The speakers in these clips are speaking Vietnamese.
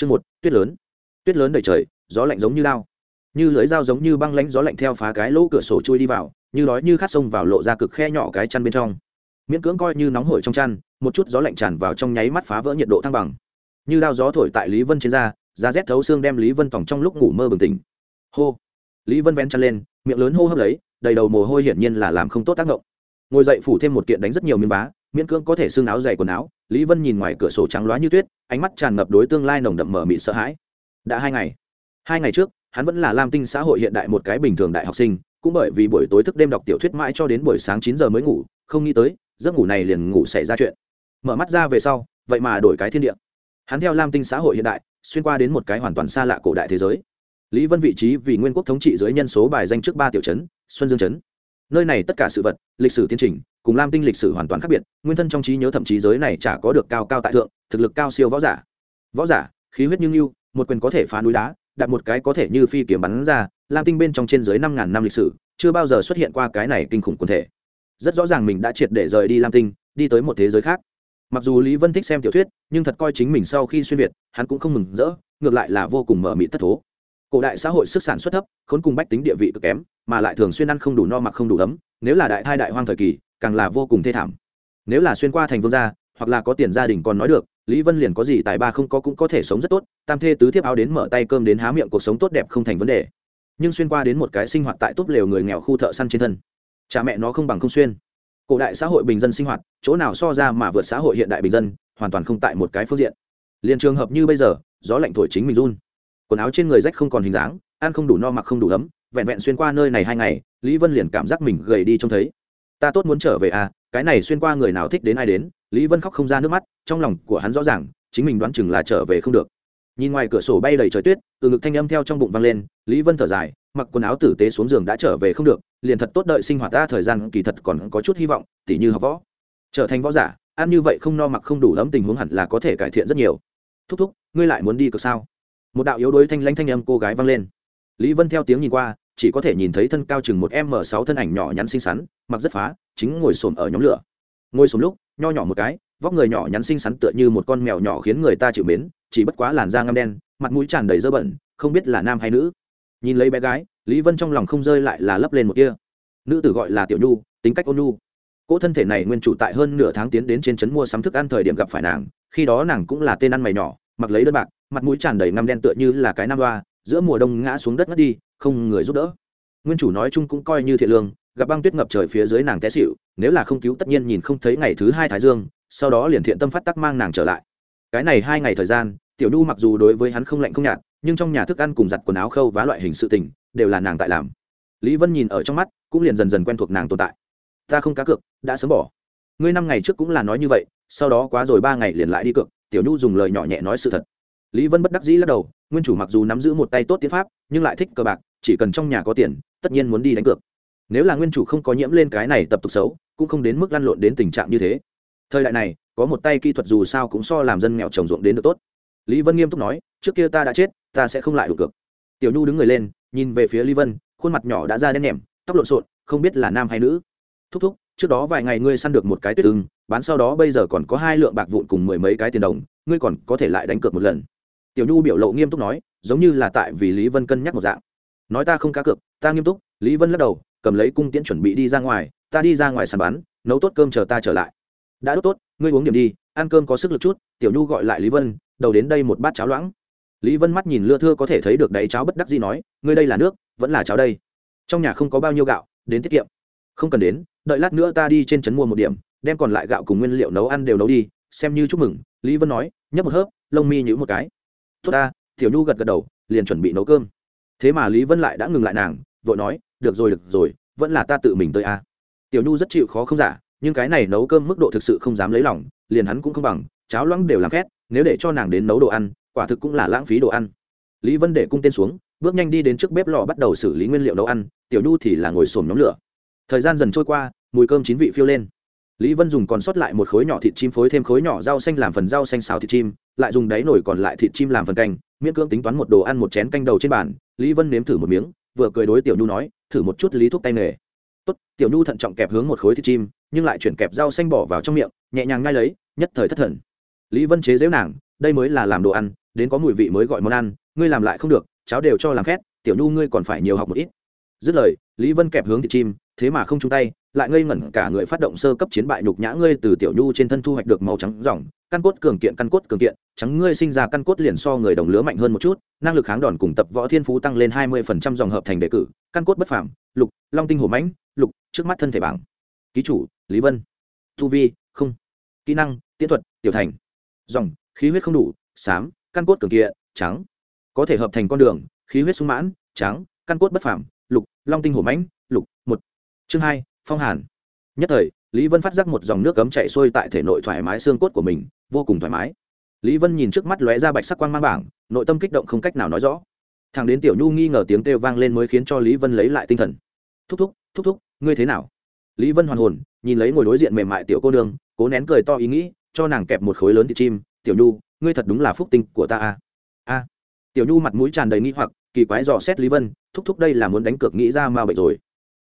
chương một, tuyết lớn. Tuyết lớn đầy trời, gió lạnh giống như lao. Như lưới dao giống như băng lánh gió lạnh theo phá cái lỗ cửa sổ chui đi vào, như đói như khát sông vào lộ ra cực khe nhỏ cái chăn bên trong. Miễn cưỡng coi như nóng hổi trong chăn, một chút gió lạnh tràn vào trong nháy mắt phá vỡ nhiệt độ thăng bằng. Như đao gió thổi tại lý vân trên da da rét thấu xương đem lý vân tỏng trong lúc ngủ mơ bừng tỉnh. Hô. Lý vân vén chăn lên, miệng lớn hô hấp lấy, đầy đầu mồ hôi hiển nhiên là làm không tốt tác động ngồi dậy phủ thêm một kiện đánh rất nhiều miếng vá, miễn cưỡng có thể xương áo dày quần áo lý vân nhìn ngoài cửa sổ trắng loá như tuyết, ánh mắt tràn ngập đối tương lai nồng đậm mở mịt sợ hãi. Đã hai ngày. Hai ngày trước, hắn vẫn là lam tinh xã hội hiện đại một cái bình thường đại học sinh, cũng bởi vì buổi tối thức đêm đọc tiểu thuyết mãi cho đến buổi sáng chín giờ mới ngủ, không nghĩ tới, giấc ngủ này liền ngủ xảy ra chuyện. Mở mắt ra về sau, vậy mà đổi cái thiên địa. Hắn theo lam tinh xã hội hiện đại, xuyên qua đến một cái hoàn toàn xa lạ cổ đại thế giới. Lý vân vị trí vì nguyên quốc thống trị dưới nhân số bài danh trước ba tiểu trấn, xuân dương trấn. Nơi này tất cả sự vật, lịch sử tiến trình cùng lam tinh lịch sử hoàn toàn khác biệt, nguyên thân trong trí nhớ thậm chí giới này chả có được cao cao tại thượng, thực lực cao siêu võ giả. Võ giả, khí huyết như ngưu, một quyền có thể phá núi đá đặt một cái có thể như phi kiếm bắn ra, lam tinh bên trong trên dưới năm ngàn năm lịch sử, chưa bao giờ xuất hiện qua cái này kinh khủng quần thể. Rất rõ ràng mình đã triệt để rời đi lam tinh, đi tới một thế giới khác. Mặc dù lý vân thích xem tiểu thuyết, nhưng thật coi chính mình sau khi xuyên việt, hắn cũng không mừng rỡ, ngược lại là vô cùng mở mị thất thố. Cổ đại xã hội sức sản xuất thấp, khốn cùng bách tính địa vị cực kém, mà lại thường xuyên ăn không đủ no mặc không đủ ấm, nếu là đại thai đại hoang thời kỳ càng là vô cùng thê thảm. Nếu là xuyên qua thành vương gia, hoặc là có tiền gia đình còn nói được, lý vân liền có gì tài ba không có cũng có thể sống rất tốt, tam thê tứ thiếp áo đến mở tay cơm đến há miệng cuộc sống tốt đẹp không thành vấn đề. Nhưng xuyên qua đến một cái sinh hoạt tại tốt lều người nghèo khu thợ săn trên thân. Cha mẹ nó không bằng không xuyên. Cổ đại xã hội bình dân sinh hoạt, chỗ nào so ra mà vượt xã hội hiện đại bình dân, hoàn toàn không tại một cái phương diện. Liền trường hợp như bây giờ, gió lạnh thổi chính mình run. Quần áo trên người rách không còn hình dáng, ăn không đủ no mặc không đủ ấm, vẹn vẹn xuyên qua nơi này hai ngày, lý vân liền cảm giác mình gầy đi trông thấy ta tốt muốn trở về à cái này xuyên qua người nào thích đến ai đến, lý vân khóc không ra nước mắt, trong lòng của hắn rõ ràng, chính mình đoán chừng là trở về không được. Nhìn ngoài cửa sổ bay đầy trời tuyết, từ ngực thanh âm theo trong bụng vang lên, lý vân thở dài, mặc quần áo tử tế xuống giường đã trở về không được, liền thật tốt đợi sinh hoạt ta thời gian kỳ thật còn có chút hy vọng, tỉ như học võ. Trở thành võ giả, ăn như vậy không no mặc không đủ lắm tình huống hẳn là có thể cải thiện rất nhiều. Thúc thúc, ngươi lại muốn đi cực sao? Một đạo yếu đuối thanh lãnh thanh âm cô gái vang lên. Lý vân theo tiếng nhìn qua chỉ có thể nhìn thấy thân cao chừng một m sáu thân ảnh nhỏ nhắn xinh xắn, mặc rất phá, chính ngồi xổm ở nhóm lửa. Ngồi xổm lúc, nho nhỏ một cái, vóc người nhỏ nhắn xinh xắn tựa như một con mèo nhỏ khiến người ta chịu mến, chỉ bất quá làn da ngăm đen, mặt mũi tràn đầy dơ bẩn, không biết là nam hay nữ. Nhìn lấy bé gái, lý vân trong lòng không rơi lại là lấp lên một kia nữ tử gọi là tiểu nhu, tính cách ôn nhu. Cỗ thân thể này nguyên chủ tại hơn nửa tháng tiến đến trên trấn mua sắm thức ăn thời điểm gặp phải nàng, khi đó nàng cũng là tên ăn mày nhỏ, mặc lấy đơn bạc, mặt mũi tràn đầy ngăm đen tựa như là cái nam đoa giữa mùa đông ngã xuống đất ngất đi, không người giúp đỡ. Nguyên chủ nói chung cũng coi như thiện lương, gặp băng tuyết ngập trời phía dưới nàng té xịu nếu là không cứu tất nhiên nhìn không thấy ngày thứ hai thái dương, sau đó liền thiện tâm phát tắc mang nàng trở lại. Cái này hai ngày thời gian, tiểu nhu mặc dù đối với hắn không lạnh không nhạt, nhưng trong nhà thức ăn cùng giặt quần áo khâu vá loại hình sự tình, đều là nàng tại làm. Lý vân nhìn ở trong mắt, cũng liền dần dần quen thuộc nàng tồn tại. Ta không cá cược, đã sớm bỏ. Ngươi năm ngày trước cũng là nói như vậy, sau đó quá rồi ba ngày liền lại đi cược, tiểu nhu dùng lời nhỏ nhẹ nói sự thật lý vân bất đắc dĩ lắc đầu, nguyên chủ mặc dù nắm giữ một tay tốt tiến pháp, nhưng lại thích cờ bạc, chỉ cần trong nhà có tiền, tất nhiên muốn đi đánh cược. Nếu là nguyên chủ không có nhiễm lên cái này tập tục xấu, cũng không đến mức lăn lộn đến tình trạng như thế. Thời đại này, có một tay kỹ thuật dù sao cũng so làm dân nghèo trồng ruộng đến được tốt. Lý vân nghiêm túc nói, trước kia ta đã chết, ta sẽ không lại đủ cược. Tiểu nhu đứng người lên, nhìn về phía lý vân, khuôn mặt nhỏ đã ra đen nhẻm tóc lộn xộn, không biết là nam hay nữ. Thúc thúc, trước đó vài ngày ngươi săn được một cái tuyết ưng, bán sau đó bây giờ còn có hai lượng bạc vụn cùng mười mấy cái tiền đồng, ngươi còn có thể lại đánh cược một lần tiểu nhu biểu lộ nghiêm túc nói giống như là tại vì lý vân cân nhắc một dạng. Nói ta không cá cược ta nghiêm túc lý vân lắc đầu cầm lấy cung tiễn chuẩn bị đi ra ngoài ta đi ra ngoài sàn bán, nấu tốt cơm chờ ta trở lại. Đã đốt tốt ngươi uống điểm đi ăn cơm có sức lực chút tiểu nhu gọi lại lý vân đầu đến đây một bát cháo loãng. Lý vân mắt nhìn lưa thưa có thể thấy được đáy cháo bất đắc gì nói ngươi đây là nước vẫn là cháo đây. Trong nhà không có bao nhiêu gạo đến tiết kiệm. Không cần đến đợi lát nữa ta đi trên trấn mua một điểm đem còn lại gạo cùng nguyên liệu nấu ăn đều nấu đi xem như chúc mừng lý vân nói nhấp một hớp lông mi nhữ một cái tốt ta, tiểu nhu gật gật đầu, liền chuẩn bị nấu cơm. Thế mà lý vân lại đã ngừng lại nàng, vội nói, được rồi được rồi, vẫn là ta tự mình tới a. À. tiểu nhu rất chịu khó không giả, nhưng cái này nấu cơm mức độ thực sự không dám lấy lòng, liền hắn cũng không bằng, cháo loãng đều làm khét, nếu để cho nàng đến nấu đồ ăn, quả thực cũng là lãng phí đồ ăn. Lý vân để cung tên xuống, bước nhanh đi đến trước bếp lò bắt đầu xử lý nguyên liệu nấu ăn, tiểu nhu thì là ngồi xổm nhóm lửa. Thời gian dần trôi qua, mùi cơm chín vị phiêu lên lý vân dùng còn sót lại một khối nhỏ thịt chim phối thêm khối nhỏ rau xanh làm phần rau xanh xào thịt chim, lại dùng đáy nổi còn lại thịt chim làm phần canh, miễn cưỡng tính toán một đồ ăn một chén canh đầu trên bàn. Lý vân nếm thử một miếng, vừa cười đối tiểu nhu nói, thử một chút lý thuốc tay nghề. Tốt. Tiểu nhu thận trọng kẹp hướng một khối thịt chim, nhưng lại chuyển kẹp rau xanh bỏ vào trong miệng, nhẹ nhàng ngay lấy, nhất thời thất thần. Lý vân chế dễu nàng, đây mới là làm đồ ăn, đến có mùi vị mới gọi món ăn, ngươi làm lại không được cháo đều cho làm khét tiểu nhu ngươi còn phải nhiều học một ít. Dứt lời, lý vân kẹp hướng thịt chim, thế mà không chung tay lại ngây ngẩn cả người phát động sơ cấp chiến bại nhục nhã ngươi từ tiểu nhu trên thân thu hoạch được màu trắng dòng, căn cốt cường kiện, căn cốt cường kiện, trắng ngươi sinh ra căn cốt liền so người đồng lứa mạnh hơn một chút, năng lực kháng đòn cùng tập võ thiên phú tăng lên hai mươi phần trăm dòng hợp thành đề cử, căn cốt bất phảm lục, long tinh hổ mãnh, lục, trước mắt thân thể bảng. Ký chủ, lý vân. Thu vi, không. Kỹ năng tiến thuật, tiểu thành. Dòng, khí huyết không đủ, xám, căn cốt cường kiện, trắng. Có thể hợp thành con đường, khí huyết sung mãn, trắng, căn cốt bất phảm lục, long tinh hổ mãnh, lục, một. Chương hai phong hàn. Nhất thời, lý vân phát giác một dòng nước cấm chạy xuôi tại thể nội thoải mái xương cốt của mình, vô cùng thoải mái. Lý vân nhìn trước mắt lóe ra bạch sắc quang mang bảng, nội tâm kích động không cách nào nói rõ. Thằng đến tiểu nhu nghi ngờ tiếng kêu vang lên mới khiến cho lý vân lấy lại tinh thần. Thúc thúc thúc thúc, ngươi thế nào? Lý vân hoàn hồn, nhìn lấy ngồi đối diện mềm mại tiểu cô nương, cố nén cười to ý nghĩ, cho nàng kẹp một khối lớn thịt chim. Tiểu nhu, ngươi thật đúng là phúc tinh của ta a. A. Tiểu nhu mặt mũi tràn đầy nghi hoặc, kỳ quái dò xét lý vân, thúc thúc, đây là muốn đánh cược nghĩ ra ma bệnh rồi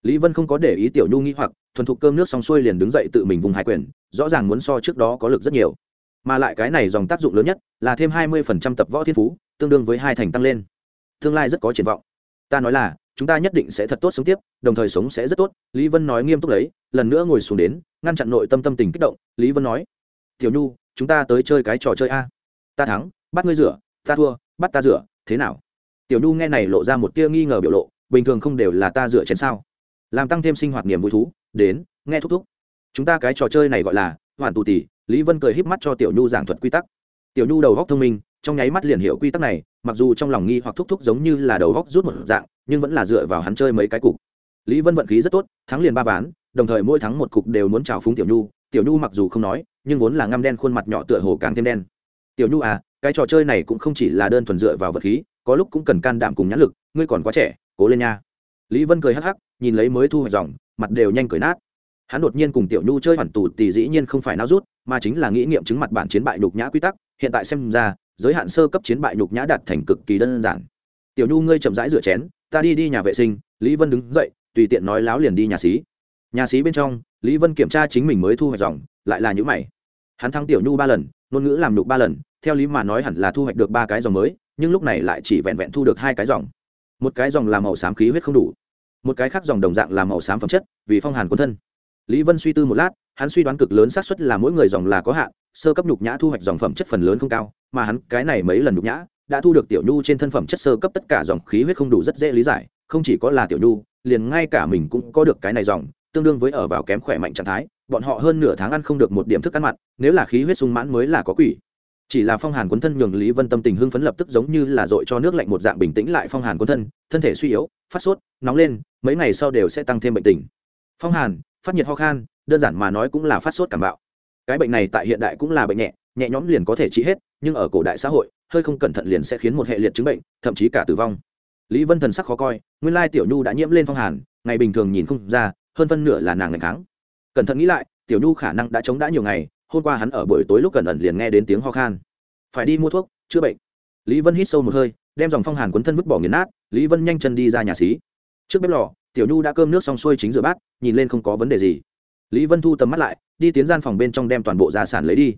lý vân không có để ý tiểu nhu nghĩ hoặc, thuần thục cơm nước xong xuôi liền đứng dậy tự mình vùng hai quyền, rõ ràng muốn so trước đó có lực rất nhiều. Mà lại cái này dòng tác dụng lớn nhất, là thêm hai mươi phần trăm tập võ thiên phú, tương đương với hai thành tăng lên. Tương lai rất có triển vọng. Ta nói là, chúng ta nhất định sẽ thật tốt sống tiếp, đồng thời sống sẽ rất tốt, lý vân nói nghiêm túc lấy lần nữa ngồi xuống đến, ngăn chặn nội tâm tâm tình kích động, lý vân nói, tiểu nhu, chúng ta tới chơi cái trò chơi a. Ta thắng, bắt ngươi rửa, ta thua, bắt ta rửa, thế nào? Tiểu nhu nghe này lộ ra một tia nghi ngờ biểu lộ, bình thường không đều là ta rửa chén sao? Làm tăng thêm sinh hoạt niềm vui thú, đến, nghe thúc thúc. Chúng ta cái trò chơi này gọi là hoàn tù tỷ, lý vân cười híp mắt cho tiểu nhu giảng thuật quy tắc. Tiểu nhu đầu góc thông minh, trong nháy mắt liền hiểu quy tắc này, mặc dù trong lòng nghi hoặc thúc thúc giống như là đầu góc rút một dạng, nhưng vẫn là dựa vào hắn chơi mấy cái cục. Lý vân vận khí rất tốt, thắng liền ba ván, đồng thời mỗi thắng một cục đều muốn chào phúng tiểu nhu. Tiểu nhu mặc dù không nói, nhưng vốn là ngăm đen khuôn mặt nhỏ tựa hồ càng thêm đen. Tiểu nhu à cái trò chơi này cũng không chỉ là đơn thuần dựa vào vật khí, có lúc cũng cần can đảm cùng nhãn lực, ngươi còn quá trẻ, cố lên nha. Lý vân cười hắc hắc nhìn lấy mới thu hoạch dòng, mặt đều nhanh cười nát. Hắn đột nhiên cùng tiểu nhu chơi hoàn tù tỷ dĩ nhiên không phải nao rút, mà chính là nghĩ nghiệm chứng mặt bản chiến bại nhục nhã quy tắc, hiện tại xem ra, giới hạn sơ cấp chiến bại nhục nhã đạt thành cực kỳ đơn giản. Tiểu nhu ngươi chậm rãi rửa chén, ta đi đi nhà vệ sinh, lý vân đứng dậy, tùy tiện nói láo liền đi nhà xí. Nhà xí bên trong, lý vân kiểm tra chính mình mới thu hoạch dòng, lại là những mày. Hắn thắng tiểu nhu ba lần, ngôn ngữ làm nhục ba lần, theo lý mà nói hẳn là thu hoạch được ba cái dòng mới, nhưng lúc này lại chỉ vẹn vẹn thu được hai cái dòng. Một cái dòng là màu xám khí huyết không đủ một cái khác dòng đồng dạng là màu xám phẩm chất, vì phong hàn quân thân. Lý vân suy tư một lát, hắn suy đoán cực lớn xác suất là mỗi người dòng là có hạn, sơ cấp nhục nhã thu hoạch dòng phẩm chất phần lớn không cao, mà hắn cái này mấy lần nhục nhã, đã thu được tiểu nhu trên thân phẩm chất sơ cấp tất cả dòng khí huyết không đủ rất dễ lý giải, không chỉ có là tiểu nhu, liền ngay cả mình cũng có được cái này dòng, tương đương với ở vào kém khỏe mạnh trạng thái, bọn họ hơn nửa tháng ăn không được một điểm thức ăn mặn, nếu là khí huyết sung mãn mới là có quỷ. Chỉ là phong hàn quấn thân nhường lý vân tâm tình hưng phấn lập tức giống như là dội cho nước lạnh một dạng bình tĩnh lại phong hàn quấn thân thân thể suy yếu, phát sốt, nóng lên mấy ngày sau đều sẽ tăng thêm bệnh tình. Phong hàn, phát nhiệt ho khan, đơn giản mà nói cũng là phát sốt cảm bạo. Cái bệnh này tại hiện đại cũng là bệnh nhẹ nhẹ nhõm liền có thể trị hết, nhưng ở cổ đại xã hội, hơi không cẩn thận liền sẽ khiến một hệ liệt chứng bệnh, thậm chí cả tử vong. Lý vân thần sắc khó coi, nguyên lai tiểu nhu đã nhiễm lên phong hàn, ngày bình thường nhìn không ra, hơn phân nửa là nàng ngày kháng. Cẩn thận nghĩ lại, tiểu nhu khả năng đã chống đã nhiều ngày, hôm qua hắn ở buổi tối lúc cẩn ẩn liền nghe đến tiếng ho khan. Phải đi mua thuốc, chữa bệnh. Lý vân hít sâu một hơi, đem dòng phong hàn quấn thân vứt bỏ nghiền nát, lý vân nhanh chân đi ra nhà xí trước bếp lò, tiểu nhu đã cơm nước xong xuôi chính rửa bát, nhìn lên không có vấn đề gì. Lý vân thu tầm mắt lại, đi tiến gian phòng bên trong đem toàn bộ gia sản lấy đi.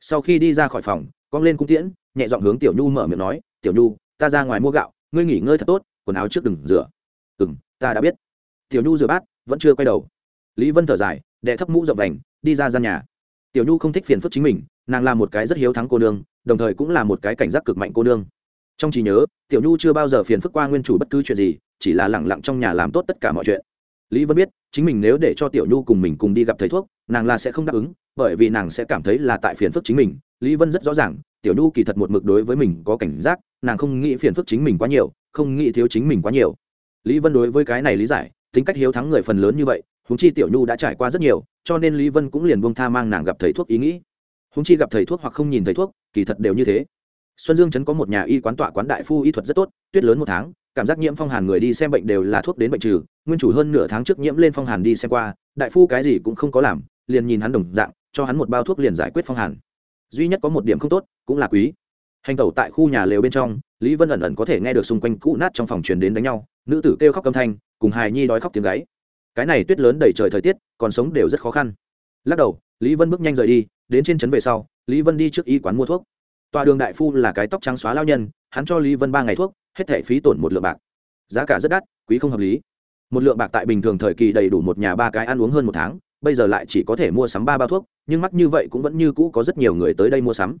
Sau khi đi ra khỏi phòng, cong lên cung tiễn, nhẹ giọng hướng tiểu nhu mở miệng nói, tiểu nhu, ta ra ngoài mua gạo, ngươi nghỉ ngơi thật tốt, quần áo trước đừng rửa. Ừ m ta đã biết. Tiểu nhu rửa bát, vẫn chưa quay đầu. Lý vân thở dài đệ thấp mũ dọc vành, đi ra gian nhà. Tiểu nhu không thích phiền phức chính mình, nàng là một cái rất hiếu thắng cô nương, đồng thời cũng là một cái cảnh giác cực mạnh cô nương trong trí nhớ, tiểu nhu chưa bao giờ phiền phức qua nguyên chủ bất cứ chuyện gì, chỉ là lẳng lặng trong nhà làm tốt tất cả mọi chuyện. Lý vân biết, chính mình nếu để cho tiểu nhu cùng mình cùng đi gặp thầy thuốc, nàng là sẽ không đáp ứng, bởi vì nàng sẽ cảm thấy là tại phiền phức chính mình. Lý vân rất rõ ràng, tiểu nhu kỳ thật một mực đối với mình có cảnh giác, nàng không nghĩ phiền phức chính mình quá nhiều, không nghĩ thiếu chính mình quá nhiều. Lý vân đối với cái này lý giải, tính cách hiếu thắng người phần lớn như vậy húng chi tiểu nhu đã trải qua rất nhiều, cho nên lý vân cũng liền buông tha mang nàng gặp thầy thuốc ý nghĩ. Húng chi gặp thầy thuốc hoặc không nhìn thầy thuốc, kỳ thật đều như thế xuân dương chấn có một nhà y quán tọa quán đại phu y thuật rất tốt, tuyết lớn một tháng, cảm giác nhiễm phong hàn người đi xem bệnh đều là thuốc đến bệnh trừ, nguyên chủ hơn nửa tháng trước nhiễm lên phong hàn đi xem qua, đại phu cái gì cũng không có làm, liền nhìn hắn đồng dạng, cho hắn một bao thuốc liền giải quyết phong hàn. Duy nhất có một điểm không tốt, cũng là quý. Hành tẩu tại khu nhà lều bên trong, lý vân ẩn ẩn có thể nghe được xung quanh cũ nát trong phòng truyền đến đánh nhau, nữ tử kêu khóc âm thanh, cùng hài nhi đói khóc tiếng gáy. Cái này tuyết lớn đầy trời thời tiết, còn sống đều rất khó khăn. Lắc đầu, lý vân bước nhanh rời đi, đến trên trấn về sau, lý vân đi trước y quán mua thuốc tòa đường đại phu là cái tóc trắng xóa lao nhân, hắn cho lý vân ba ngày thuốc, hết thể phí tổn một lượng bạc. Giá cả rất đắt, quý không hợp lý. Một lượng bạc tại bình thường thời kỳ đầy đủ một nhà ba cái ăn uống hơn một tháng, bây giờ lại chỉ có thể mua sắm ba bao thuốc, nhưng mắc như vậy cũng vẫn như cũ có rất nhiều người tới đây mua sắm.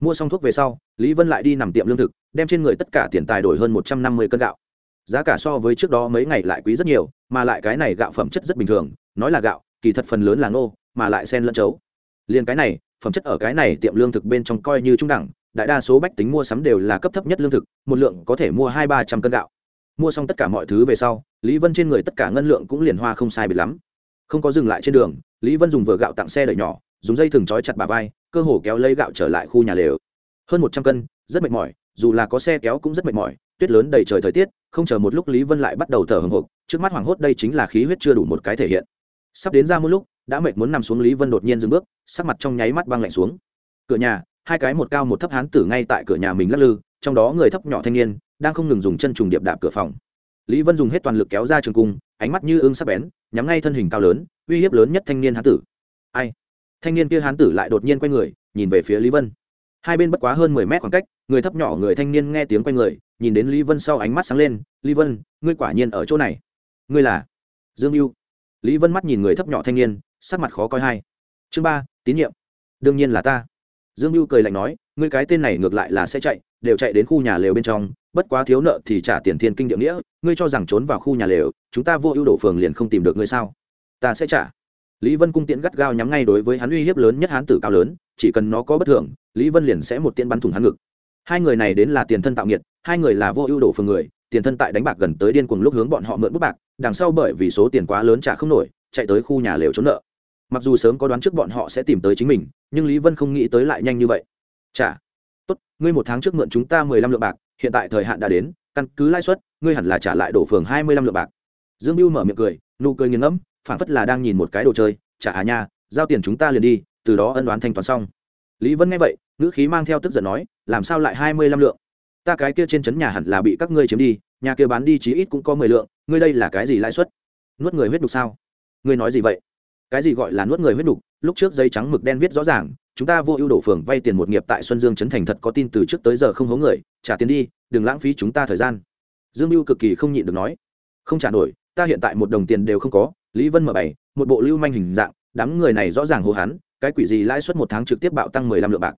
Mua xong thuốc về sau, lý vân lại đi nằm tiệm lương thực, đem trên người tất cả tiền tài đổi hơn một trăm năm mươi cân gạo. Giá cả so với trước đó mấy ngày lại quý rất nhiều, mà lại cái này gạo phẩm chất rất bình thường, nói là gạo, kỳ thật phần lớn là ngô, mà lại sen lẫn chấu. Liền cái này phẩm chất ở cái này tiệm lương thực bên trong coi như trung đẳng, đại đa số bách tính mua sắm đều là cấp thấp nhất lương thực, một lượng có thể mua hai ba trăm cân gạo. Mua xong tất cả mọi thứ về sau, lý vân trên người tất cả ngân lượng cũng liền hoa không sai biệt lắm. Không có dừng lại trên đường, lý vân dùng vừa gạo tặng xe đợi nhỏ, dùng dây thừng trói chặt bà vai, cơ hồ kéo lấy gạo trở lại khu nhà lều. Hơn một trăm cân, rất mệt mỏi, dù là có xe kéo cũng rất mệt mỏi, tuyết lớn đầy trời thời tiết, không chờ một lúc lý vân lại bắt đầu thở hồng hộc, trước mắt hoảng hốt đây chính là khí huyết chưa đủ một cái thể hiện. Sắp đến ra một lúc đã mệt muốn nằm xuống lý vân đột nhiên dừng bước, sắc mặt trong nháy mắt băng lạnh xuống. Cửa nhà, hai cái một cao một thấp hán tử ngay tại cửa nhà mình lắc lư, trong đó người thấp nhỏ thanh niên, đang không ngừng dùng chân trùng điệp đạp cửa phòng. Lý vân dùng hết toàn lực kéo ra trường cung, ánh mắt như ương sắc bén, nhắm ngay thân hình cao lớn, uy hiếp lớn nhất thanh niên hán tử. Ai? Thanh niên kia hán tử lại đột nhiên quay người, nhìn về phía lý vân. Hai bên bất quá hơn mười mét khoảng cách, người thấp nhỏ người thanh niên nghe tiếng quay người, nhìn đến lý vân sau ánh mắt sáng lên, lý vân, ngươi quả nhiên ở chỗ này. Ngươi là? Dương mưu lý vân mắt nhìn người thấp nhỏ thanh niên sắc mặt khó coi hai. Chương ba, tín nhiệm. Đương nhiên là ta. Dương mưu cười lạnh nói, ngươi cái tên này ngược lại là sẽ chạy, đều chạy đến khu nhà lều bên trong, bất quá thiếu nợ thì trả tiền thiên kinh địa nghĩa, ngươi cho rằng trốn vào khu nhà lều, chúng ta vô ưu đổ phường liền không tìm được ngươi sao? Ta sẽ trả. Lý vân cung tiễn gắt gao nhắm ngay đối với hắn uy hiếp lớn nhất hán tử cao lớn, chỉ cần nó có bất thường lý vân liền sẽ một tiễn bắn thủng hắn ngực. Hai người này đến là tiền thân tạo nghiệt, hai người là vô ưu đổ phường người, tiền thân tại đánh bạc gần tới điên cuồng lúc hướng bọn họ mượn bút bạc, đằng sau bởi vì số tiền quá lớn trả không nổi, chạy tới khu nhà lều trốn nợ mặc dù sớm có đoán trước bọn họ sẽ tìm tới chính mình, nhưng lý vân không nghĩ tới lại nhanh như vậy. Trả tốt, ngươi một tháng trước mượn chúng ta mười lăm lượng bạc, hiện tại thời hạn đã đến, căn cứ lãi suất, ngươi hẳn là trả lại đổ phường hai mươi lăm lượng bạc. Dương mưu mở miệng cười, nụ cười nghiền ngẫm phản phất là đang nhìn một cái đồ chơi trả à nha, giao tiền chúng ta liền đi, từ đó ân đoán thanh toán xong. Lý vân nghe vậy, ngữ khí mang theo tức giận nói, làm sao lại hai mươi lăm lượng? Ta cái kia trên trấn nhà hẳn là bị các ngươi chiếm đi, nhà kia bán đi chí ít cũng có mười lượng, ngươi đây là cái gì lãi suất? Nuốt người huyết đục sao? Ngươi nói gì vậy? Cái gì gọi là nuốt người huyết đục lúc trước giấy trắng mực đen viết rõ ràng chúng ta vô ưu đổ phường vay tiền một nghiệp tại xuân dương trấn thành thật có tin từ trước tới giờ không hố người trả tiền đi đừng lãng phí chúng ta thời gian. Dương mưu cực kỳ không nhịn được nói. Không trả nổi ta hiện tại một đồng tiền đều không có lý vân mở bày một bộ lưu manh hình dạng đám người này rõ ràng hô hán, cái quỷ gì lãi suất một tháng trực tiếp bạo tăng mười lăm lượng bạc.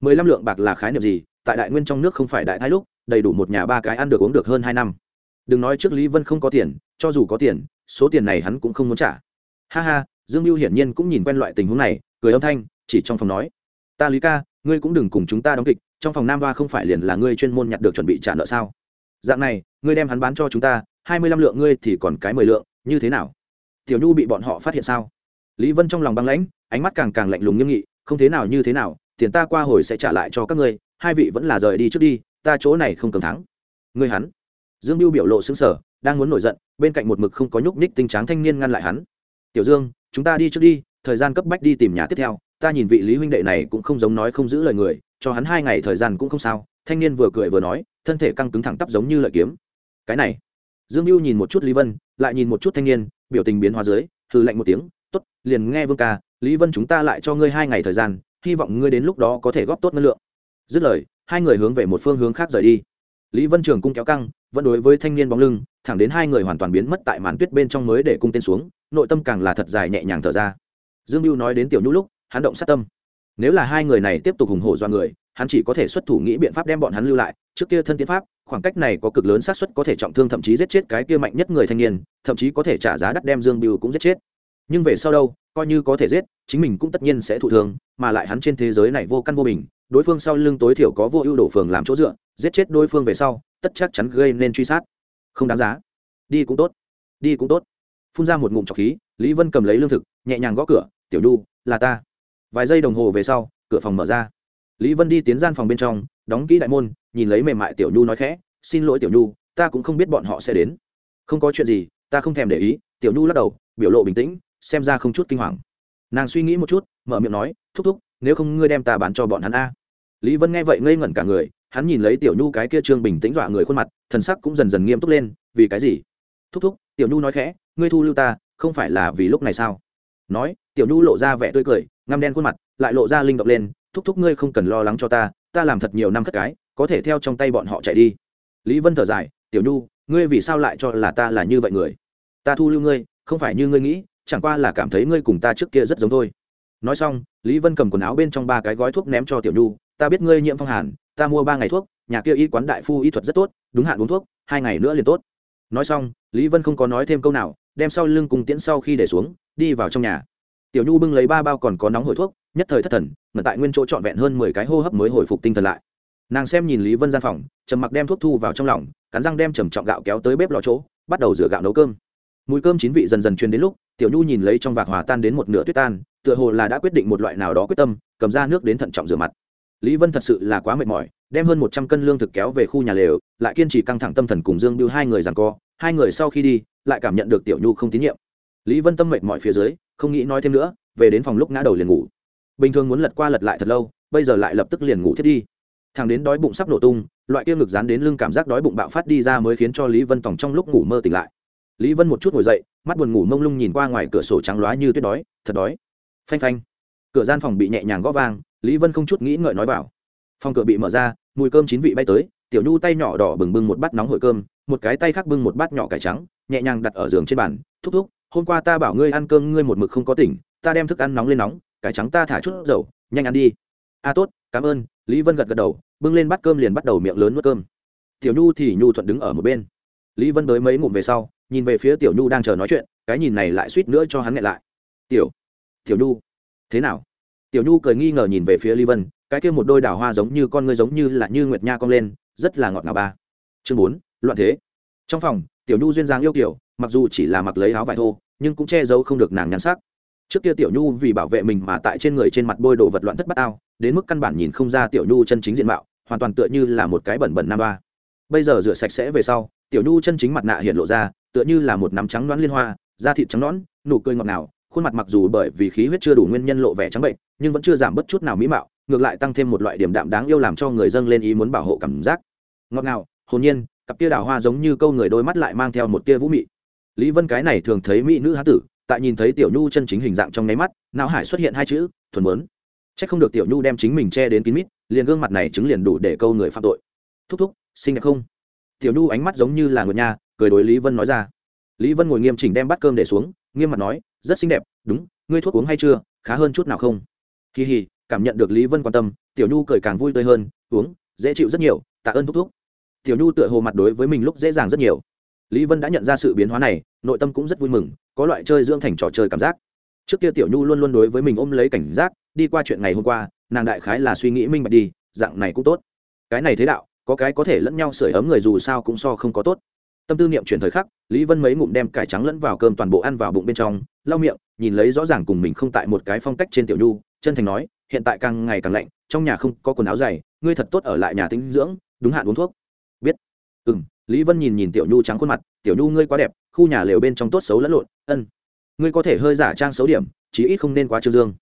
mười lăm lượng bạc là khái niệm gì? Tại đại nguyên trong nước không phải đại thái lúc đầy đủ một nhà ba cái ăn được uống được hơn hai năm. Đừng nói trước lý vân không có tiền cho dù có tiền số tiền này hắn cũng không muốn trả. Ha ha dương mưu hiển nhiên cũng nhìn quen loại tình huống này, cười âm thanh, chỉ trong phòng nói, ta lý ca, ngươi cũng đừng cùng chúng ta đóng kịch, trong phòng nam hoa không phải liền là ngươi chuyên môn nhặt được chuẩn bị trả nợ sao? Dạng này, ngươi đem hắn bán cho chúng ta, hai mươi lăm lượng ngươi thì còn cái mười lượng, như thế nào? Tiểu nhu bị bọn họ phát hiện sao? Lý vân trong lòng băng lãnh, ánh mắt càng càng lạnh lùng nghiêm nghị, không thế nào như thế nào, tiền ta qua hồi sẽ trả lại cho các ngươi, hai vị vẫn là rời đi trước đi, ta chỗ này không cầm thắng. Ngươi hắn? Dương biêu biểu lộ xứng sở đang muốn nổi giận, bên cạnh một mực không có nhúc nhích tinh tráng thanh niên ngăn lại hắn. Tiểu dương chúng ta đi trước đi, thời gian cấp bách đi tìm nhà tiếp theo. Ta nhìn vị lý huynh đệ này cũng không giống nói không giữ lời người, cho hắn hai ngày thời gian cũng không sao. Thanh niên vừa cười vừa nói, thân thể căng cứng thẳng tắp giống như lợi kiếm. Cái này. Dương mưu nhìn một chút lý vân, lại nhìn một chút thanh niên, biểu tình biến hóa dưới hư lạnh một tiếng t ố t liền nghe vương ca, lý vân chúng ta lại cho ngươi hai ngày thời gian, hy vọng ngươi đến lúc đó có thể góp tốt ngân lượng. Dứt lời, hai người hướng về một phương hướng khác rời đi. Lý vân trường cung kéo căng, vẫn đối với thanh niên bóng lưng, thẳng đến hai người hoàn toàn biến mất tại màn tuyết bên trong mới để cung tên xuống nội tâm càng là thật dài nhẹ nhàng thở ra. Dương mưu nói đến tiểu nhũ lúc, hắn động sát tâm. Nếu là hai người này tiếp tục hùng hổ do người, hắn chỉ có thể xuất thủ nghĩ biện pháp đem bọn hắn lưu lại. Trước kia thân tiến pháp, khoảng cách này có cực lớn xác suất có thể trọng thương thậm chí giết chết cái kia mạnh nhất người thanh niên, thậm chí có thể trả giá đắt đem dương biêu cũng giết chết. Nhưng về sau đâu, coi như có thể giết, chính mình cũng tất nhiên sẽ thụ thương, mà lại hắn trên thế giới này vô căn vô bình, đối phương sau lưng tối thiểu có vô ưu đổ phường làm chỗ dựa, giết chết đối phương về sau, tất chắc chắn gây nên truy sát. Không đáng giá. Đi cũng tốt. Đi cũng tốt phun ra một ngụm trọc khí, lý vân cầm lấy lương thực, nhẹ nhàng gõ cửa, tiểu nhu, là ta. Vài giây đồng hồ về sau, cửa phòng mở ra. Lý vân đi tiến gian phòng bên trong, đóng kỹ đại môn, nhìn lấy mềm mại tiểu nhu nói khẽ, xin lỗi tiểu nhu, ta cũng không biết bọn họ sẽ đến. Không có chuyện gì, ta không thèm để ý, tiểu nhu lắc đầu, biểu lộ bình tĩnh, xem ra không chút kinh hoàng. Nàng suy nghĩ một chút, mở miệng nói, thúc thúc, nếu không ngươi đem ta bán cho bọn hắn a? Lý vân nghe vậy ngây ngẩn cả người, hắn nhìn lấy tiểu nhu cái kia trương bình tĩnh dọa người khuôn mặt, thần sắc cũng dần dần nghiêm túc lên, vì cái gì? Thúc thúc, tiểu nhu nói khẽ ngươi thu lưu ta, không phải là vì lúc này sao? Nói, tiểu nhu lộ ra vẻ tươi cười, ngăm đen khuôn mặt, lại lộ ra linh động lên, thúc thúc ngươi không cần lo lắng cho ta ta làm thật nhiều năm cất cái, có thể theo trong tay bọn họ chạy đi. Lý vân thở dài, tiểu nhu, ngươi vì sao lại cho là ta là như vậy người? Ta thu lưu ngươi, không phải như ngươi nghĩ, chẳng qua là cảm thấy ngươi cùng ta trước kia rất giống thôi. Nói xong, lý vân cầm quần áo bên trong ba cái gói thuốc ném cho tiểu nhu, ta biết ngươi nhiễm phong hàn, ta mua ba ngày thuốc, nhà kia y quán đại phu y thuật rất tốt, đúng hạn uống thuốc, hai ngày nữa liền tốt. Nói xong, lý vân không có nói thêm câu nào đem sau lưng cùng tiễn sau khi để xuống, đi vào trong nhà. Tiểu nhu bưng lấy ba bao còn có nóng hồi thuốc, nhất thời thất thần, ngẩn tại nguyên chỗ trọn vẹn hơn mười cái hô hấp mới hồi phục tinh thần lại. Nàng xem nhìn lý vân gian phòng, trầm mặc đem thuốc thu vào trong lòng, cắn răng đem trầm trọng gạo kéo tới bếp lò chỗ, bắt đầu rửa gạo nấu cơm. Mùi cơm chín vị dần dần truyền đến lúc, tiểu nhu nhìn lấy trong vạc hòa tan đến một nửa tuyết tan, tựa hồ là đã quyết định một loại nào đó quyết tâm, cầm ra nước đến thận trọng rửa mặt. Lý vân thật sự là quá mệt mỏi, đem hơn một trăm cân lương thực kéo về khu nhà lều, lại kiên trì căng thẳng tâm thần cùng dương biêu hai người rằng co hai người sau khi đi, lại cảm nhận được tiểu nhu không tín nhiệm. Lý vân tâm mệt mỏi phía dưới, không nghĩ nói thêm nữa, về đến phòng lúc ngã đầu liền ngủ. Bình thường muốn lật qua lật lại thật lâu, bây giờ lại lập tức liền ngủ thiết đi. Thằng đến đói bụng sắp nổ tung, loại kia ngực dán đến lưng cảm giác đói bụng bạo phát đi ra mới khiến cho lý vân tòng trong lúc ngủ mơ tỉnh lại. Lý vân một chút ngồi dậy, mắt buồn ngủ mông lung nhìn qua ngoài cửa sổ trắng loá như tuyết đói, thật đói. Phanh phanh. Cửa gian phòng bị nhẹ nhàng gõ vang, lý vân không chút nghĩ ngợi nói vào. Phòng cửa bị mở ra, mùi cơm chín vị bay tới, tiểu nhu tay nhỏ đỏ bừng bừng một bát nóng hổi cơm một cái tay khác bưng một bát nhỏ cải trắng, nhẹ nhàng đặt ở giường trên bàn, thúc thúc, hôm qua ta bảo ngươi ăn cơm ngươi một mực không có tỉnh, ta đem thức ăn nóng lên nóng, cải trắng ta thả chút dầu, nhanh ăn đi. A tốt, cảm ơn. Lý vân gật gật đầu, bưng lên bát cơm liền bắt đầu miệng lớn nuốt cơm. Tiểu nhu thì nhu thuận đứng ở một bên. Lý vân tới mấy ngụm về sau, nhìn về phía tiểu nhu đang chờ nói chuyện, cái nhìn này lại suýt nữa cho hắn nghẹn lại. Tiểu tiểu nhu, thế nào? Tiểu nhu cười nghi ngờ nhìn về phía lý vân, cái kia một đôi đào hoa giống như con ngươi giống như là như nguyệt nha cong lên, rất là ngọt ngào ba. Chương bốn loạn thế. Trong phòng, tiểu nhu duyên dáng yêu kiểu, mặc dù chỉ là mặc lấy áo vải thô, nhưng cũng che giấu không được nàng nhắn sắc. Trước kia tiểu nhu vì bảo vệ mình mà tại trên người trên mặt bôi đồ vật loạn thất bát ao đến mức căn bản nhìn không ra tiểu nhu chân chính diện mạo, hoàn toàn tựa như là một cái bẩn bẩn nam ba bây giờ rửa sạch sẽ về sau, tiểu nhu chân chính mặt nạ hiện lộ ra, tựa như là một nắm trắng đoán liên hoa, da thịt trắng nõn, nụ cười ngọt ngào, khuôn mặt mặc dù bởi vì khí huyết chưa đủ nguyên nhân lộ vẻ trắng bệnh, nhưng vẫn chưa giảm bất chút nào mỹ mạo, ngược lại tăng thêm một loại điểm đạm đáng yêu làm cho người dân lên ý muốn bảo hộ cảm giác. Ngọt ngào, hồn nhiên cặp tia đào hoa giống như câu người đôi mắt lại mang theo một tia vũ mị. Lý vân cái này thường thấy mỹ nữ há tử tại nhìn thấy tiểu nhu chân chính hình dạng trong nháy mắt não hải xuất hiện hai chữ thuần muốn. c h ắ c không được tiểu nhu đem chính mình che đến kín mít liền gương mặt này chứng liền đủ để câu người phạm tội. Thúc thúc xinh đẹp không? Tiểu nhu ánh mắt giống như là người nhà, cười đối lý vân nói ra. Lý vân ngồi nghiêm chỉnh đem bát cơm để xuống nghiêm mặt nói rất xinh đẹp đúng ngươi thuốc uống hay chưa khá hơn chút nào không? Kỳ hì cảm nhận được lý vân quan tâm tiểu nhu cười càng vui tươi hơn uống dễ chịu rất nhiều tạ ơn thúc thúc tiểu nhu tựa hồ mặt đối với mình lúc dễ dàng rất nhiều. Lý vân đã nhận ra sự biến hóa này, nội tâm cũng rất vui mừng, có loại chơi dưỡng thành trò chơi cảm giác. Trước kia tiểu nhu luôn luôn đối với mình ôm lấy cảnh giác, đi qua chuyện ngày hôm qua, nàng đại khái là suy nghĩ minh bạch đi, dạng này cũng tốt. Cái này thế đạo, có cái có thể lẫn nhau sưởi ấm người dù sao cũng so không có tốt. Tâm tư niệm chuyển thời khắc, lý vân mấy ngụm đem cải trắng lẫn vào cơm toàn bộ ăn vào bụng bên trong, lau miệng, nhìn lấy rõ ràng cùng mình không tại một cái phong cách trên tiểu nhu, chân thành nói, hiện tại càng ngày càng lạnh, trong nhà không có quần áo dày, ngươi thật tốt ở lại nhà tinh dưỡng, đúng hạn uống thuốc ừ m lý vân nhìn nhìn tiểu nhu trắng khuôn mặt, tiểu nhu ngươi quá đẹp, khu nhà lều bên trong tốt xấu lẫn lộn, ân, ngươi có thể hơi giả trang xấu điểm, chí ít không nên quá trương dương.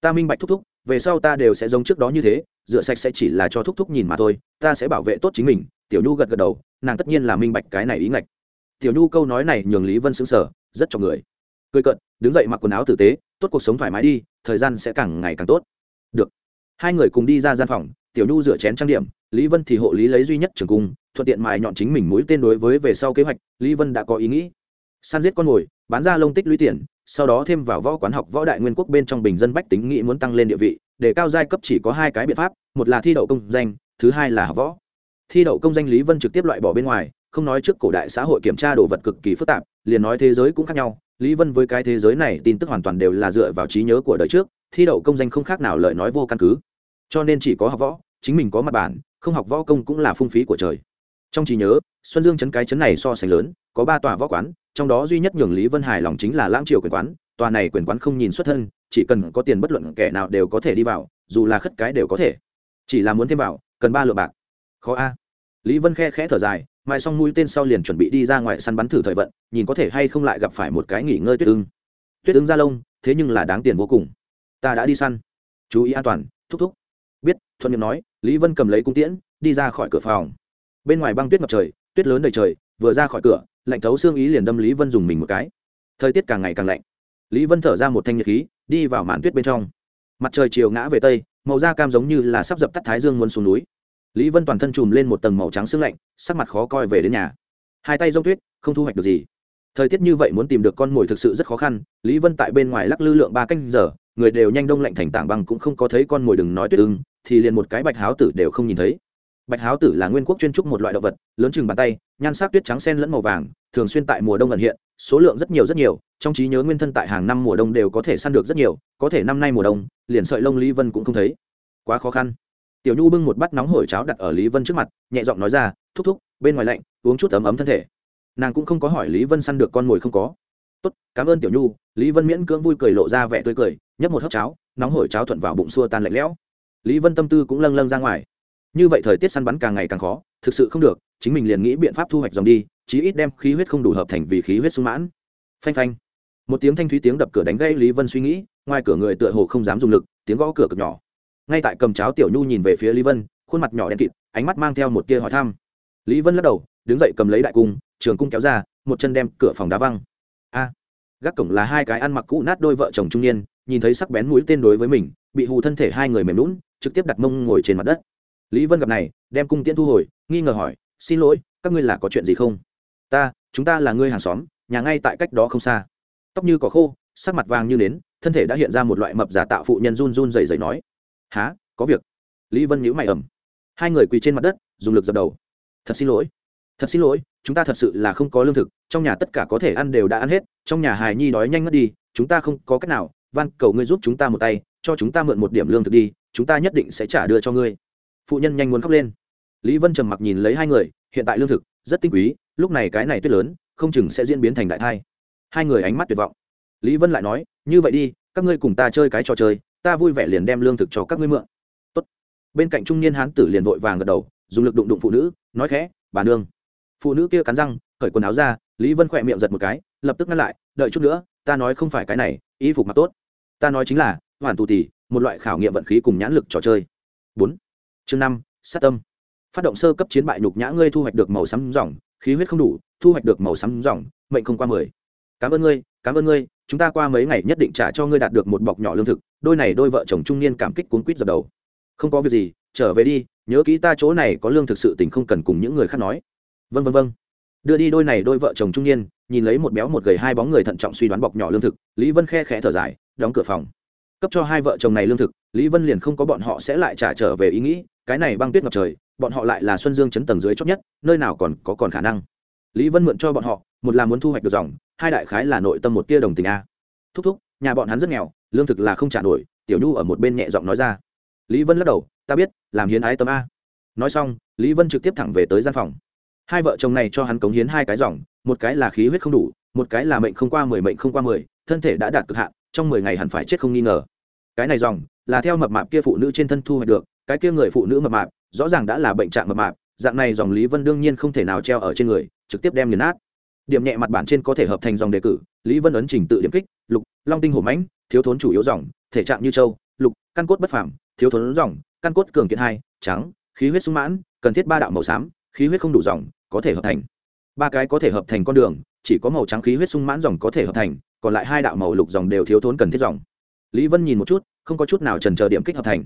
Ta minh bạch thúc thúc, về sau ta đều sẽ giống trước đó như thế, rửa sạch sẽ chỉ là cho thúc thúc nhìn mà thôi, ta sẽ bảo vệ tốt chính mình. Tiểu nhu gật gật đầu, nàng tất nhiên là minh bạch cái này ý ngạch. Tiểu nhu câu nói này nhường lý vân xứng sở rất cho người. Cười cận đứng dậy mặc quần áo tử tế, tốt cuộc sống thoải mái đi, thời gian sẽ càng ngày càng tốt. Được. Hai người cùng đi ra gian phòng, tiểu nhu rửa chén trang điểm, lý vân thì hộ lý lấy duy nhất trường cung thuận tiện mài nhọn chính mình mũi tên đối với về sau kế hoạch, lý vân đã có ý nghĩ. Săn giết con mồi, bán ra lông tích lũy tiền, sau đó thêm vào võ quán học võ đại nguyên quốc bên trong bình dân bách tính nghĩ muốn tăng lên địa vị, để cao giai cấp chỉ có hai cái biện pháp, một là thi đậu công danh, thứ hai là học võ. Thi đậu công danh lý vân trực tiếp loại bỏ bên ngoài, không nói trước cổ đại xã hội kiểm tra đồ vật cực kỳ phức tạp, liền nói thế giới cũng khác nhau. Lý vân với cái thế giới này tin tức hoàn toàn đều là dựa vào trí nhớ của đời trước, thi đậu công danh không khác nào lời nói vô căn cứ. Cho nên chỉ có học võ, chính mình có mặt bản, không học võ công cũng là phung phí của trời trong trí nhớ, xuân dương chấn cái chấn này so sánh lớn, có ba tòa võ quán, trong đó duy nhất nhường lý vân hài lòng chính là lãng triều quyền quán, tòa này quyền quán không nhìn xuất thân, chỉ cần có tiền bất luận kẻ nào đều có thể đi vào, dù là khất cái đều có thể. Chỉ là muốn thêm vào, cần ba lượng bạc. Khó a. Lý vân khe khẽ thở dài, mai xong mũi tên sau liền chuẩn bị đi ra ngoài săn bắn thử thời vận, nhìn có thể hay không lại gặp phải một cái nghỉ ngơi tuyết ưng. Tuyết ưng ra lông, thế nhưng là đáng tiền vô cùng. Ta đã đi săn. Chú ý an toàn, thúc thúc. Biết, thuận miệng nói, lý vân cầm lấy cung tiễn, đi ra khỏi cửa phòng bên ngoài băng tuyết ngập trời, tuyết lớn đầy trời, vừa ra khỏi cửa, lạnh thấu xương ý liền đâm lý vân dùng mình một cái. Thời tiết càng ngày càng lạnh. Lý vân thở ra một thanh nhiệt khí, đi vào màn tuyết bên trong. Mặt trời chiều ngã về tây, màu da cam giống như là sắp dập tắt thái dương muốn xuống núi. Lý vân toàn thân chùm lên một tầng màu trắng sương lạnh, sắc mặt khó coi về đến nhà. Hai tay rông tuyết, không thu hoạch được gì. Thời tiết như vậy muốn tìm được con mồi thực sự rất khó khăn, lý vân tại bên ngoài lắc lư lượng ba canh giờ, người đều nhanh đông lạnh thành tảng băng cũng không có thấy con mồi đừng nói tuyết ưng, thì liền một cái bạch háo tử đều không nhìn thấy bạch háo tử là nguyên quốc chuyên trúc một loại động vật, lớn chừng bàn tay, nhan sắc tuyết trắng sen lẫn màu vàng, thường xuyên tại mùa đông ẩn hiện, số lượng rất nhiều rất nhiều, trong trí nhớ nguyên thân tại hàng năm mùa đông đều có thể săn được rất nhiều, có thể năm nay mùa đông, liền sợi lông lý vân cũng không thấy. Quá khó khăn. Tiểu nhu bưng một bát nóng hổi cháo đặt ở lý vân trước mặt, nhẹ giọng nói ra, thúc thúc, bên ngoài lạnh, uống chút ấm ấm thân thể. Nàng cũng không có hỏi lý vân săn được con mồi không có. Tốt, cảm ơn tiểu nhu. Lý vân miễn cưỡng vui cười lộ ra vẻ tươi cười, nhấp một hớp cháo, nóng hổi cháo thuận vào bụng xua tan lạnh lẽo. Lý vân tâm tư cũng lâng lâng ra ngoài như vậy thời tiết săn bắn càng ngày càng khó, thực sự không được, chính mình liền nghĩ biện pháp thu hoạch dòng đi, chí ít đem khí huyết không đủ hợp thành vì khí huyết sung mãn. Phanh phanh. Một tiếng thanh thúy tiếng đập cửa đánh gây lý vân suy nghĩ, ngoài cửa người tựa hồ không dám dùng lực, tiếng gõ cửa cực nhỏ. Ngay tại cầm cháo tiểu nhu nhìn về phía lý vân, khuôn mặt nhỏ đen kịt, ánh mắt mang theo một tia hỏi thăm. Lý vân lắc đầu, đứng dậy cầm lấy đại cung, trường cung kéo ra, một chân đem cửa phòng đá văng. A. Gác cổng là hai cái ăn mặc cũ nát đôi vợ chồng trung niên, nhìn thấy sắc bén mũi tên đối với mình, bị hù thân thể hai người mềm lún trực tiếp đặt mông ngồi trên mặt đất lý vân gặp này, đem cung tiễn thu hồi, nghi ngờ hỏi, xin lỗi, các ngươi là có chuyện gì không? Ta, chúng ta là ngươi hàng xóm, nhà ngay tại cách đó không xa. Tóc như cỏ khô, sắc mặt vàng như nến, thân thể đã hiện ra một loại mập giả tạo phụ nhân run run dày dày nói há có việc? Lý vân nhữ mày ẩm hai người quỳ trên mặt đất, dùng lực dập đầu. Thật xin lỗi, thật xin lỗi, chúng ta thật sự là không có lương thực, trong nhà tất cả có thể ăn đều đã ăn hết, trong nhà hài nhi đói nhanh mất đi, chúng ta không có cách nào, van cầu ngươi giúp chúng ta một tay, cho chúng ta mượn một điểm lương thực đi, chúng ta nhất định sẽ trả đưa cho ngươi phụ nhân nhanh muốn khóc lên. Lý vân trầm mặc nhìn lấy hai người, hiện tại lương thực, rất tinh quý, lúc này cái này tuyết lớn, không chừng sẽ diễn biến thành đại thai. Hai người ánh mắt tuyệt vọng. Lý vân lại nói, như vậy đi, các ngươi cùng ta chơi cái trò chơi, ta vui vẻ liền đem lương thực cho các ngươi mượn. Tốt. bên cạnh trung niên hán tử liền vội vàng gật đầu, dùng lực đụng đụng phụ nữ, nói khẽ, bà nương. Phụ nữ kia cắn răng khởi quần áo ra, lý vân khỏe miệng giật một cái, lập tức ngăn lại, đợi chút nữa, ta nói không phải cái này, y phục mặc tốt. Ta nói chính là, hoàn tù tì một loại khảo nghiệm vận khí cùng nhãn lực trò chơi. Bốn chương năm, sát tâm. Phát động sơ cấp chiến bại nhục nhã ngươi thu hoạch được màu xám dòng, khí huyết không đủ, thu hoạch được màu xám dòng, mệnh không qua mười. Cảm ơn ngươi, cảm ơn ngươi, chúng ta qua mấy ngày nhất định trả cho ngươi đạt được một bọc nhỏ lương thực, đôi này đôi vợ chồng trung niên cảm kích cuốn quýt dập đầu. Không có việc gì, trở về đi, nhớ kỹ ta chỗ này có lương thực sự tình không cần cùng những người khác nói. Vân vân vân đưa đi đôi này đôi vợ chồng trung niên, nhìn lấy một béo một gầy hai bóng người thận trọng suy đoán bọc nhỏ lương thực, lý vân khe khẽ thở dài, đóng cửa phòng cấp cho hai vợ chồng này lương thực, lý vân liền không có bọn họ sẽ lại trả trở về ý nghĩ, cái này băng tuyết ngập trời, bọn họ lại là xuân dương chấn tầng dưới chót nhất, nơi nào còn có còn khả năng. Lý vân mượn cho bọn họ, một là muốn thu hoạch được dòng, hai đại khái là nội tâm một tia đồng tình a. Thúc thúc, nhà bọn hắn rất nghèo, lương thực là không trả nổi, tiểu nhu ở một bên nhẹ giọng nói ra. Lý vân lắc đầu, ta biết, làm hiến ái tâm a. Nói xong, lý vân trực tiếp thẳng về tới gian phòng. Hai vợ chồng này cho hắn cống hiến hai cái dòng, một cái là khí huyết không đủ, một cái là mệnh không qua mười, mệnh không qua mười, thân thể đã đạt cực hạn trong mười ngày hẳn phải chết không nghi ngờ. Cái này dòng, là theo mập mạp kia phụ nữ trên thân thu hoạch được, cái kia người phụ nữ mập mạp, rõ ràng đã là bệnh trạng mập mạp, dạng này dòng lý vân đương nhiên không thể nào treo ở trên người, trực tiếp đem nghiền nát. Điểm nhẹ mặt bản trên có thể hợp thành dòng đề cử, lý vân ấn trình tự điểm kích, lục, long tinh hổ mãnh, thiếu thốn chủ yếu dòng, thể trạng như châu, lục, căn cốt bất phàm, thiếu thốn dòng, căn cốt cường kiện hai, trắng, khí huyết sung mãn, cần thiết ba đạo màu xám, khí huyết không đủ dòng, có thể hợp thành. Ba cái có thể hợp thành con đường, chỉ có màu trắng khí huyết sung mãn dòng có thể hợp thành còn lại hai đạo màu lục dòng đều thiếu thốn cần thiết dòng. Lý vân nhìn một chút, không có chút nào trần chờ điểm kích hợp thành.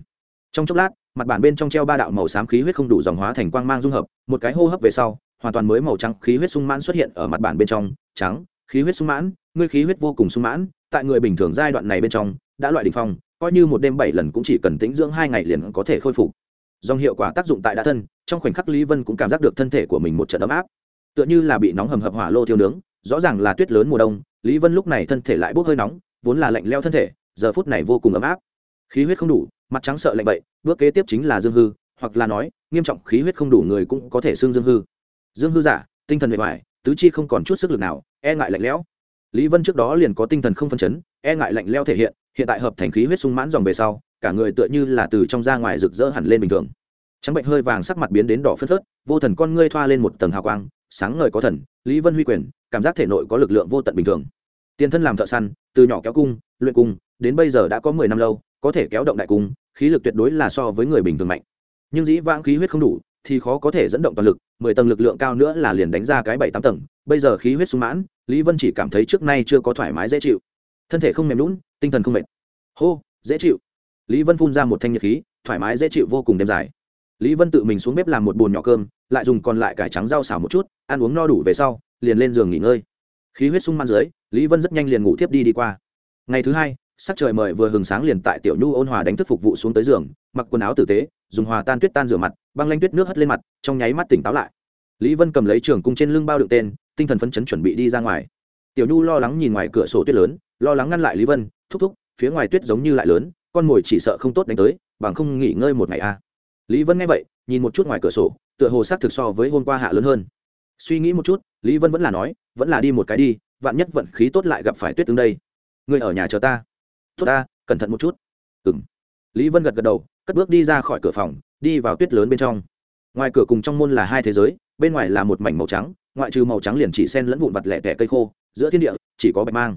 Trong chốc lát, mặt bản bên trong treo ba đạo màu xám khí huyết không đủ dòng hóa thành quang mang dung hợp, một cái hô hấp về sau, hoàn toàn mới màu trắng khí huyết sung mãn xuất hiện ở mặt bản bên trong, trắng, khí huyết sung mãn, ngươi khí huyết vô cùng sung mãn, tại người bình thường giai đoạn này bên trong, đã loại đỉnh phong, coi như một đêm bảy lần cũng chỉ cần tĩnh dưỡng hai ngày liền có thể khôi phục. Dòng hiệu quả tác dụng tại đã thân, trong khoảnh khắc lý vân cũng cảm giác được thân thể của mình một trận ấm áp, tựa như là bị nóng hầm hập hỏa lô thiêu nướng rõ ràng là tuyết lớn mùa đông, lý vân lúc này thân thể lại bốc hơi nóng, vốn là lạnh leo thân thể, giờ phút này vô cùng ấm áp. Khí huyết không đủ, mặt trắng sợ lạnh bậy bước kế tiếp chính là dương hư, hoặc là nói, nghiêm trọng khí huyết không đủ người cũng có thể xương dương hư. Dương hư giả, tinh thần bề ngoài tứ chi không còn chút sức lực nào e ngại lạnh lẽo. Lý vân trước đó liền có tinh thần không phân chấn e ngại lạnh leo thể hiện hiện tại hợp thành khí huyết sung mãn dòng về sau, cả người tựa như là từ trong ra ngoài rực rỡ hẳn lên bình thường. Trắng bệnh hơi vàng sắc mặt biến đến đỏ phớt phớt, vô thần con ngươi thoa lên một tầng hào quang sáng ngời có thần, lý vân huy quyền, cảm giác thể nội có lực lượng vô tận bình thường. Tiền thân làm thợ săn, từ nhỏ kéo cung, luyện cung, đến bây giờ đã có mười năm lâu, có thể kéo động đại cung, khí lực tuyệt đối là so với người bình thường mạnh. Nhưng dĩ vãng khí huyết không đủ, thì khó có thể dẫn động toàn lực, mười tầng lực lượng cao nữa là liền đánh ra cái bảy tám tầng, bây giờ khí huyết sung mãn, lý vân chỉ cảm thấy trước nay chưa có thoải mái dễ chịu. Thân thể không mềm lún tinh thần không mệt. Hô, dễ chịu. Lý vân phun ra một thanh nhiệt khí, thoải mái dễ chịu vô cùng đêm dài lý vân tự mình xuống bếp làm một bồn nhỏ cơm, lại dùng còn lại cải trắng rau xào một chút, ăn uống no đủ về sau, liền lên giường nghỉ ngơi. Khí huyết sung man dưới, lý vân rất nhanh liền ngủ thiếp đi đi qua. Ngày thứ hai, sắc trời mời vừa hừng sáng liền tại tiểu nhu ôn hòa đánh thức phục vụ xuống tới giường, mặc quần áo tử tế, dùng hòa tan tuyết tan rửa mặt, băng lanh tuyết nước hất lên mặt, trong nháy mắt tỉnh táo lại. Lý vân cầm lấy trường cung trên lưng bao đựng tên, tinh thần phấn chấn chuẩn bị đi ra ngoài. Tiểu nhu lo lắng nhìn ngoài cửa sổ tuyết lớn, lo lắng ngăn lại lý vân, thúc thúc, phía ngoài tuyết giống như lại lớn, con mồi chỉ sợ không tốt đánh tới, bằng không nghỉ ngơi một ngày a. à lý vân nghe vậy, nhìn một chút ngoài cửa sổ, tựa hồ xác thực so với hôm qua hạ lớn hơn. Suy nghĩ một chút, lý vân vẫn là nói, vẫn là đi một cái đi, vạn nhất vận khí tốt lại gặp phải tuyết tương đây. Người ở nhà chờ ta. Tốt ta, cẩn thận một chút. Ừng lý vân gật gật đầu, cất bước đi ra khỏi cửa phòng, đi vào tuyết lớn bên trong. Ngoài cửa cùng trong môn là hai thế giới, bên ngoài là một mảnh màu trắng, ngoại trừ màu trắng liền chỉ sen lẫn vụn vặt lẻ tẻ cây khô, giữa thiên địa, chỉ có bạch mang.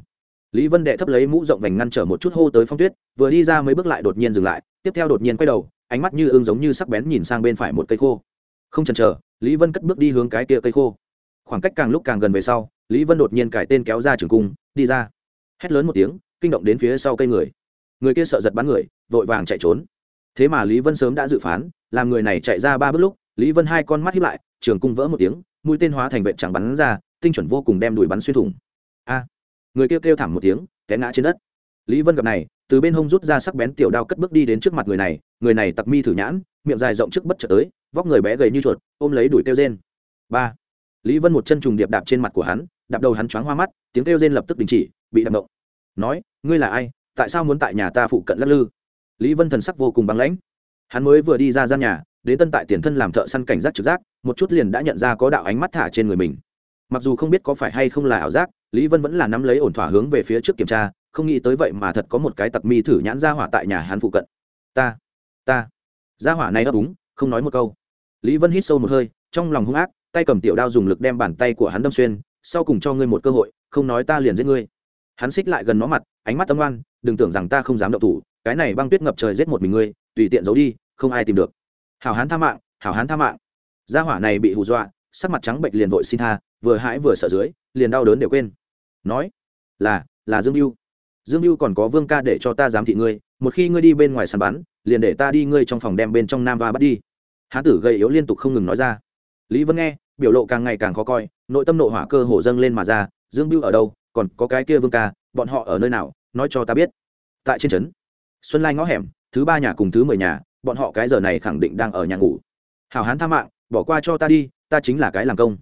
Lý vân đệ thấp lấy mũ rộng vành ngăn trở một chút hô tới phong tuyết, vừa đi ra mấy bước lại đột nhiên dừng lại, tiếp theo đột nhiên quay đầu ánh mắt như ương giống như sắc bén nhìn sang bên phải một cây khô. Không chần chờ, lý vân cất bước đi hướng cái kia cây khô. Khoảng cách càng lúc càng gần về sau, lý vân đột nhiên cải tên kéo ra trường cung, đi ra. Hét lớn một tiếng, kinh động đến phía sau cây người. Người kia sợ giật bắn người, vội vàng chạy trốn. Thế mà lý vân sớm đã dự phán, làm người này chạy ra ba bước lúc, lý vân hai con mắt hiếp lại, trường cung vỡ một tiếng, mũi tên hóa thành vệ chẳng bắn ra, tinh chuẩn vô cùng đem đuổi bắn xuyên thủng. A! Người kêu kêu thảm một tiếng, té ngã trên đất. Lý vân gặp này từ bên hông rút ra sắc bén tiểu đao cất bước đi đến trước mặt người này người này tặc mi thử nhãn, miệng dài rộng trước bất chợt tới, vóc người bé gầy như chuột, ôm lấy đuổi kêu rên. Ba. Lý vân một chân trùng điệp đạp trên mặt của hắn, đạp đầu hắn choáng hoa mắt, tiếng kêu rên lập tức đình chỉ, bị đạp động. Nói, ngươi là ai? Tại sao muốn tại nhà ta phụ cận lắc lư? Lý vân thần sắc vô cùng băng lãnh. Hắn mới vừa đi ra gian nhà, đến tân tại tiền thân làm thợ săn cảnh giác trực giác, một chút liền đã nhận ra có đạo ánh mắt thả trên người mình. Mặc dù không biết có phải hay không là ảo giác lý vân vẫn là nắm lấy ổn thỏa hướng về phía trước kiểm tra, không nghĩ tới vậy mà thật có một cái tặc mi thử nhãn ra hỏa tại nhà hắn phụ cận. Ta ta. Ra hỏa này ấp úng, không nói một câu. Lý vân hít sâu một hơi, trong lòng hung ác, tay cầm tiểu đao dùng lực đem bàn tay của hắn đâm xuyên, sau cùng cho ngươi một cơ hội, không nói ta liền giết ngươi. Hắn xích lại gần nó mặt, ánh mắt tâm oan đừng tưởng rằng ta không dám động thủ, cái này băng tuyết ngập trời giết một mình ngươi, tùy tiện giấu đi, không ai tìm được. Hảo hán tha mạng, hảo hán tha mạng. Gia hỏa này bị hù dọa, sắc mặt trắng bệnh liền vội xin tha, vừa hãi vừa sợ dưới, liền đau đớn đều quên nói, là là dương mưu dương mưu còn có vương ca để cho ta giám thị ngươi, một khi ngươi đi bên ngoài sàn bắn, liền để ta đi ngươi trong phòng đem bên trong nam va bắt đi. Hán tử gây yếu liên tục không ngừng nói ra. Lý vân nghe, biểu lộ càng ngày càng khó coi, nội tâm nộ hỏa cơ hồ dâng lên mà ra, dương mưu ở đâu? Còn có cái kia vương ca, bọn họ ở nơi nào? Nói cho ta biết. Tại trên trấn, xuân lai ngõ hẻm, thứ ba nhà cùng thứ mười nhà, bọn họ cái giờ này khẳng định đang ở nhà ngủ. Hào hán tha mạng, bỏ qua cho ta đi, ta chính là cái làm công.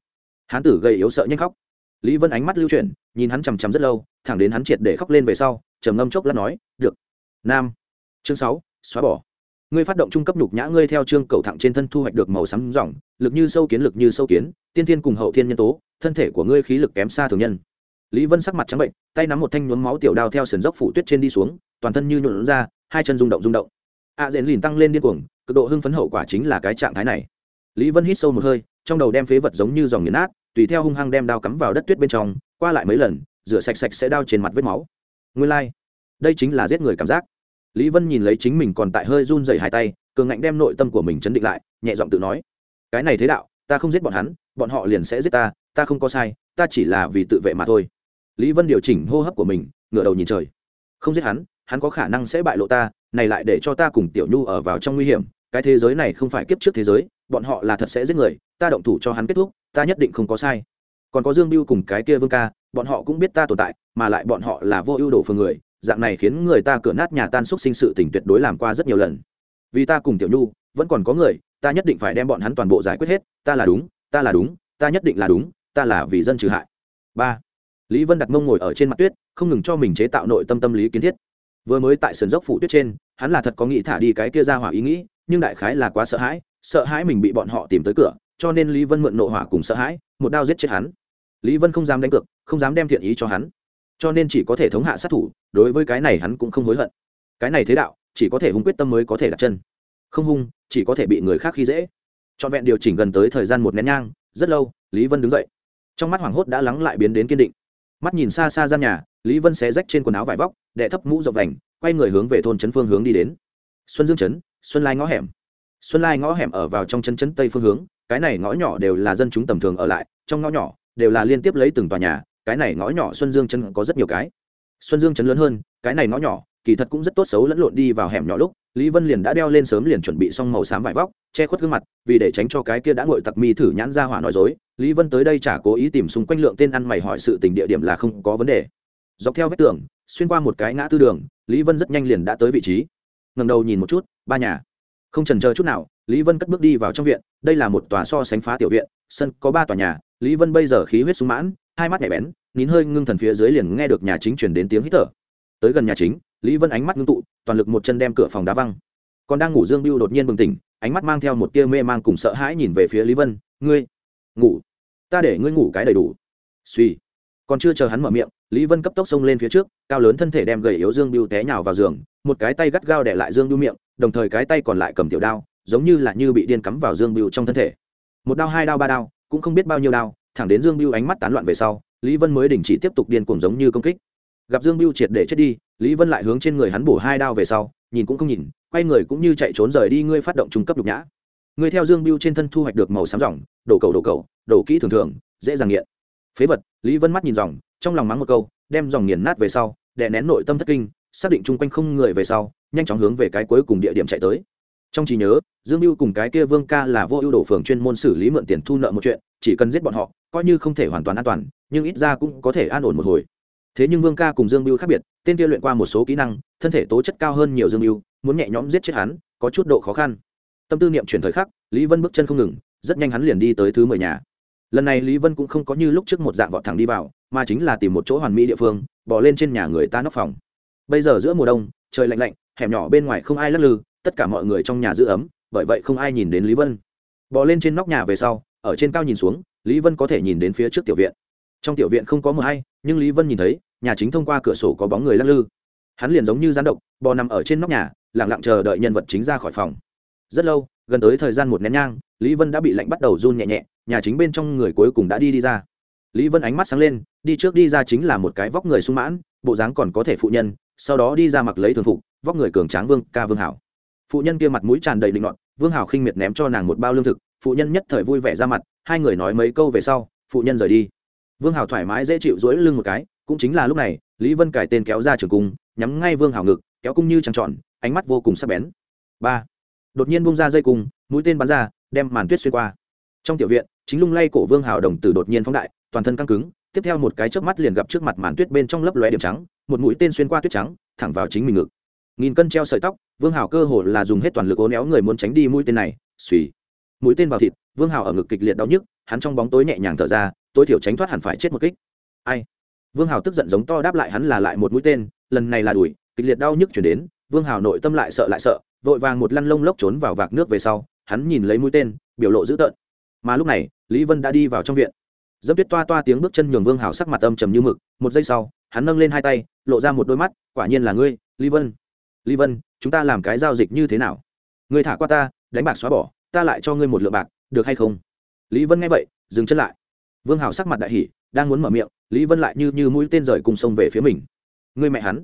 Hán tử gây yếu sợ nhanh khóc lý vân ánh mắt lưu chuyển nhìn hắn chằm chằm rất lâu thẳng đến hắn triệt để khóc lên về sau trầm ngâm chốc lát nói được. Nam. Chương sáu xóa bỏ. Ngươi phát động trung cấp nhục nhã ngươi theo chương cầu thẳng trên thân thu hoạch được màu sắm ròng, lực như sâu kiến lực như sâu kiến tiên thiên cùng hậu thiên nhân tố thân thể của ngươi khí lực kém xa thường nhân. Lý vân sắc mặt trắng bệnh tay nắm một thanh nhuốm máu tiểu đao theo sườn dốc phủ tuyết trên đi xuống toàn thân như nhuộn ra hai chân rung động rung động. A à, dện lìn tăng lên điên cuồng cực độ hưng phấn hậu quả chính là cái trạng thái này. Lý vân hít sâu một hơi trong đầu đem phế vật giống như dòng nghiền nát tùy theo hung hăng đem đao cắm vào đất tuyết bên trong, qua lại mấy lần, rửa sạch sạch sẽ đao trên mặt vết máu. Nguyên lai、like. đây chính là giết người cảm giác. Lý vân nhìn lấy chính mình còn tại hơi run dày hai tay, cường ngạnh đem nội tâm của mình chấn định lại, nhẹ giọng tự nói, cái này thế đạo, ta không giết bọn hắn, bọn họ liền sẽ giết ta ta không có sai, ta chỉ là vì tự vệ mà thôi. Lý vân điều chỉnh hô hấp của mình, ngửa đầu nhìn trời. Không giết hắn hắn có khả năng sẽ bại lộ ta, này lại để cho ta cùng tiểu nhu ở vào trong nguy hiểm, cái thế giới này không phải kiếp trước thế giới, bọn họ là thật sẽ giết người, ta động thủ cho hắn kết thúc ta nhất định không có sai. Còn có dương biêu cùng cái kia vương ca, bọn họ cũng biết ta tồn tại, mà lại bọn họ là vô ưu đồ phương người, dạng này khiến người ta cửa nát nhà tan xúc sinh sự tình tuyệt đối làm qua rất nhiều lần. Vì ta cùng tiểu nhu, vẫn còn có người, ta nhất định phải đem bọn hắn toàn bộ giải quyết hết, ta là đúng, ta là đúng, ta nhất định là đúng, ta là vì dân trừ hại. Ba. Lý vân đặt mông ngồi ở trên mặt tuyết, không ngừng cho mình chế tạo nội tâm tâm lý kiến thiết. Vừa mới tại sườn dốc phủ tuyết trên, hắn là thật có nghĩ thả đi cái kia ra hỏa ý nghĩ, nhưng đại khái là quá sợ hãi sợ hãi mình bị bọn họ tìm tới cửa cho nên lý vân mượn nộ hỏa cùng sợ hãi, một đao giết chết hắn. Lý vân không dám đánh cược, không dám đem thiện ý cho hắn. Cho nên chỉ có thể thống hạ sát thủ, đối với cái này hắn cũng không hối hận. Cái này thế đạo, chỉ có thể hung quyết tâm mới có thể đặt chân. Không hung, chỉ có thể bị người khác khi dễ. Trọn vẹn điều chỉnh gần tới thời gian một nén nhang, rất lâu, lý vân đứng dậy. Trong mắt hoảng hốt đã lắng lại biến đến kiên định. Mắt nhìn xa xa gian nhà, lý vân xé rách trên quần áo vải vóc, đệ thấp mũ rộng vành, quay người hướng về thôn trấn phương hướng đi đến. Xuân dương trấn, xuân lai ngõ hẻm. Xuân lai ngõ hẻm ở vào trong chân trấn tây phương hướng cái này ngõ nhỏ đều là dân chúng tầm thường ở lại, trong ngõ nhỏ đều là liên tiếp lấy từng tòa nhà, cái này ngõ nhỏ xuân dương trấn có rất nhiều cái. Xuân dương trấn lớn hơn, cái này ngõ nhỏ kỳ thật cũng rất tốt xấu lẫn lộn đi vào hẻm nhỏ lúc, lý vân liền đã đeo lên sớm liền chuẩn bị xong màu xám vải vóc, che khuất gương mặt, vì để tránh cho cái kia đã ngồi tặc mi thử nhãn ra hỏa nói dối, lý vân tới đây chả cố ý tìm xung quanh lượng tên ăn mày hỏi sự tình địa điểm là không có vấn đề. Dọc theo vách tường, xuyên qua một cái ngã tư đường, lý vân rất nhanh liền đã tới vị trí. Ngầm đầu nhìn một chút, ba nhà. Không trần chờ chút nào lý vân cất bước đi vào trong viện, đây là một tòa so sánh phá tiểu viện, sân có ba tòa nhà, lý vân bây giờ khí huyết sung mãn, hai mắt nhạy bén, nín hơi ngưng thần phía dưới liền nghe được nhà chính chuyển đến tiếng hít thở. Tới gần nhà chính, lý vân ánh mắt ngưng tụ, toàn lực một chân đem cửa phòng đá văng. Còn đang ngủ dương biêu đột nhiên bừng tỉnh, ánh mắt mang theo một tia mê mang cùng sợ hãi nhìn về phía lý vân, ngươi, ngủ. Ta để ngươi ngủ cái đầy đủ. Suy còn chưa chờ hắn mở miệng, lý vân cấp tốc xông lên phía trước, cao lớn thân thể đem gầy yếu dương biêu té nhào vào giường, một cái tay gắt gao để lại dương biêu miệng, đồng thời cái tay còn lại cầm tiểu đao giống như là như bị điên cắm vào dương biêu trong thân thể. Một đao, hai đao, ba đao, cũng không biết bao nhiêu đao, thẳng đến dương biêu ánh mắt tán loạn về sau, lý vân mới đình chỉ tiếp tục điên cuồng giống như công kích. Gặp dương biêu triệt để chết đi, lý vân lại hướng trên người hắn bổ hai đao về sau, nhìn cũng không nhìn, quay người cũng như chạy trốn rời đi, ngươi phát động trung cấp nhục nhã. Người theo dương biêu trên thân thu hoạch được màu xám ròng đổ cầu đổ cầu đổ kỹ thường thường, dễ dàng nghiện. Phế vật, lý vân mắt nhìn dòng trong lòng mắng một câu, đem dòng nghiền nát về sau, đè nén nội tâm thất kinh, xác định chung quanh không người về sau, nhanh chóng hướng về cái cuối cùng địa điểm chạy tới trong trí nhớ, dương mưu cùng cái kia vương ca là vô ưu đổ phường chuyên môn xử lý mượn tiền thu nợ một chuyện, chỉ cần giết bọn họ, coi như không thể hoàn toàn an toàn, nhưng ít ra cũng có thể an ổn một hồi. Thế nhưng vương ca cùng dương mưu khác biệt, tên kia luyện qua một số kỹ năng, thân thể tố chất cao hơn nhiều dương mưu muốn nhẹ nhõm giết chết hắn, có chút độ khó khăn. Tâm tư niệm chuyển thời khắc, lý vân bước chân không ngừng, rất nhanh hắn liền đi tới thứ mười nhà. Lần này lý vân cũng không có như lúc trước một dạng vọt thẳng đi vào, mà chính là tìm một chỗ hoàn mỹ địa phương, bỏ lên trên nhà người ta nóc phòng. Bây giờ giữa mùa đông, trời lạnh lạnh, hẻm nhỏ bên ngoài không ai lắc lư tất cả mọi người trong nhà giữ ấm, bởi vậy không ai nhìn đến lý vân. Bò lên trên nóc nhà về sau, ở trên cao nhìn xuống, lý vân có thể nhìn đến phía trước tiểu viện. Trong tiểu viện không có mờ hay, nhưng lý vân nhìn thấy, nhà chính thông qua cửa sổ có bóng người lắc lư. Hắn liền giống như gián động bò nằm ở trên nóc nhà lẳng lặng chờ đợi nhân vật chính ra khỏi phòng. Rất lâu, gần tới thời gian một nén nhang, lý vân đã bị lạnh bắt đầu run nhẹ nhẹ, nhà chính bên trong người cuối cùng đã đi đi ra. Lý vân ánh mắt sáng lên, đi trước đi ra chính là một cái vóc người sung mãn, bộ dáng còn có thể phụ nhân, sau đó đi ra mặc lấy thường phục, vóc người cường tráng vương, ca vương hảo phụ nhân kia mặt mũi tràn đầy định luận vương hảo khinh miệt ném cho nàng một bao lương thực, phụ nhân nhất thời vui vẻ ra mặt, hai người nói mấy câu về sau, phụ nhân rời đi. Vương hảo thoải mái dễ chịu dỗi lưng một cái, cũng chính là lúc này, lý vân cải tên kéo ra trường cung, nhắm ngay vương hảo ngực, kéo cung như trăng trọn ánh mắt vô cùng sắc bén. Ba. Đột nhiên bung ra dây cung, mũi tên bắn ra, đem màn tuyết xuyên qua. Trong tiểu viện, chính lung lay cổ vương hảo đồng tử đột nhiên phóng đại, toàn thân căng cứng, tiếp theo một cái chớp mắt liền gặp trước mặt màn tuyết bên trong lấp lóe điểm trắng, một mũi tên xuyên qua tuyết trắng, thẳng vào chính mình ngực nghìn cân treo sợi tóc, vương hảo cơ hồ là dùng hết toàn lực ố néo người muốn tránh đi mũi tên này, suy. Mũi tên vào thịt, vương hảo ở ngực kịch liệt đau nhức, hắn trong bóng tối nhẹ nhàng thở ra, tối thiểu tránh thoát hẳn phải chết một kích. Ai? Vương hảo tức giận giống to đáp lại hắn là lại một mũi tên, lần này là đuổi, kịch liệt đau nhức chuyển đến, vương hảo nội tâm lại sợ lại sợ, vội vàng một lăn lông lốc trốn vào vạc nước về sau, hắn nhìn lấy mũi tên, biểu lộ dữ tợn. Mà lúc này, lý vân đã đi vào trong viện. Dẫm tuyết toa toa tiếng bước chân nhường vương hảo sắc mặt âm trầm như mực, một giây sau, hắn nâng lên hai tay, lộ ra một đôi mắt, quả nhiên là ngươi, lý vân lý vân, chúng ta làm cái giao dịch như thế nào? Ngươi thả qua ta, đánh bạc xóa bỏ, ta lại cho ngươi một lượng bạc, được hay không? Lý vân nghe vậy, dừng chân lại. Vương Hào sắc mặt đại hỉ, đang muốn mở miệng, lý vân lại như như mũi tên rời cùng sông về phía mình. Ngươi mẹ hắn.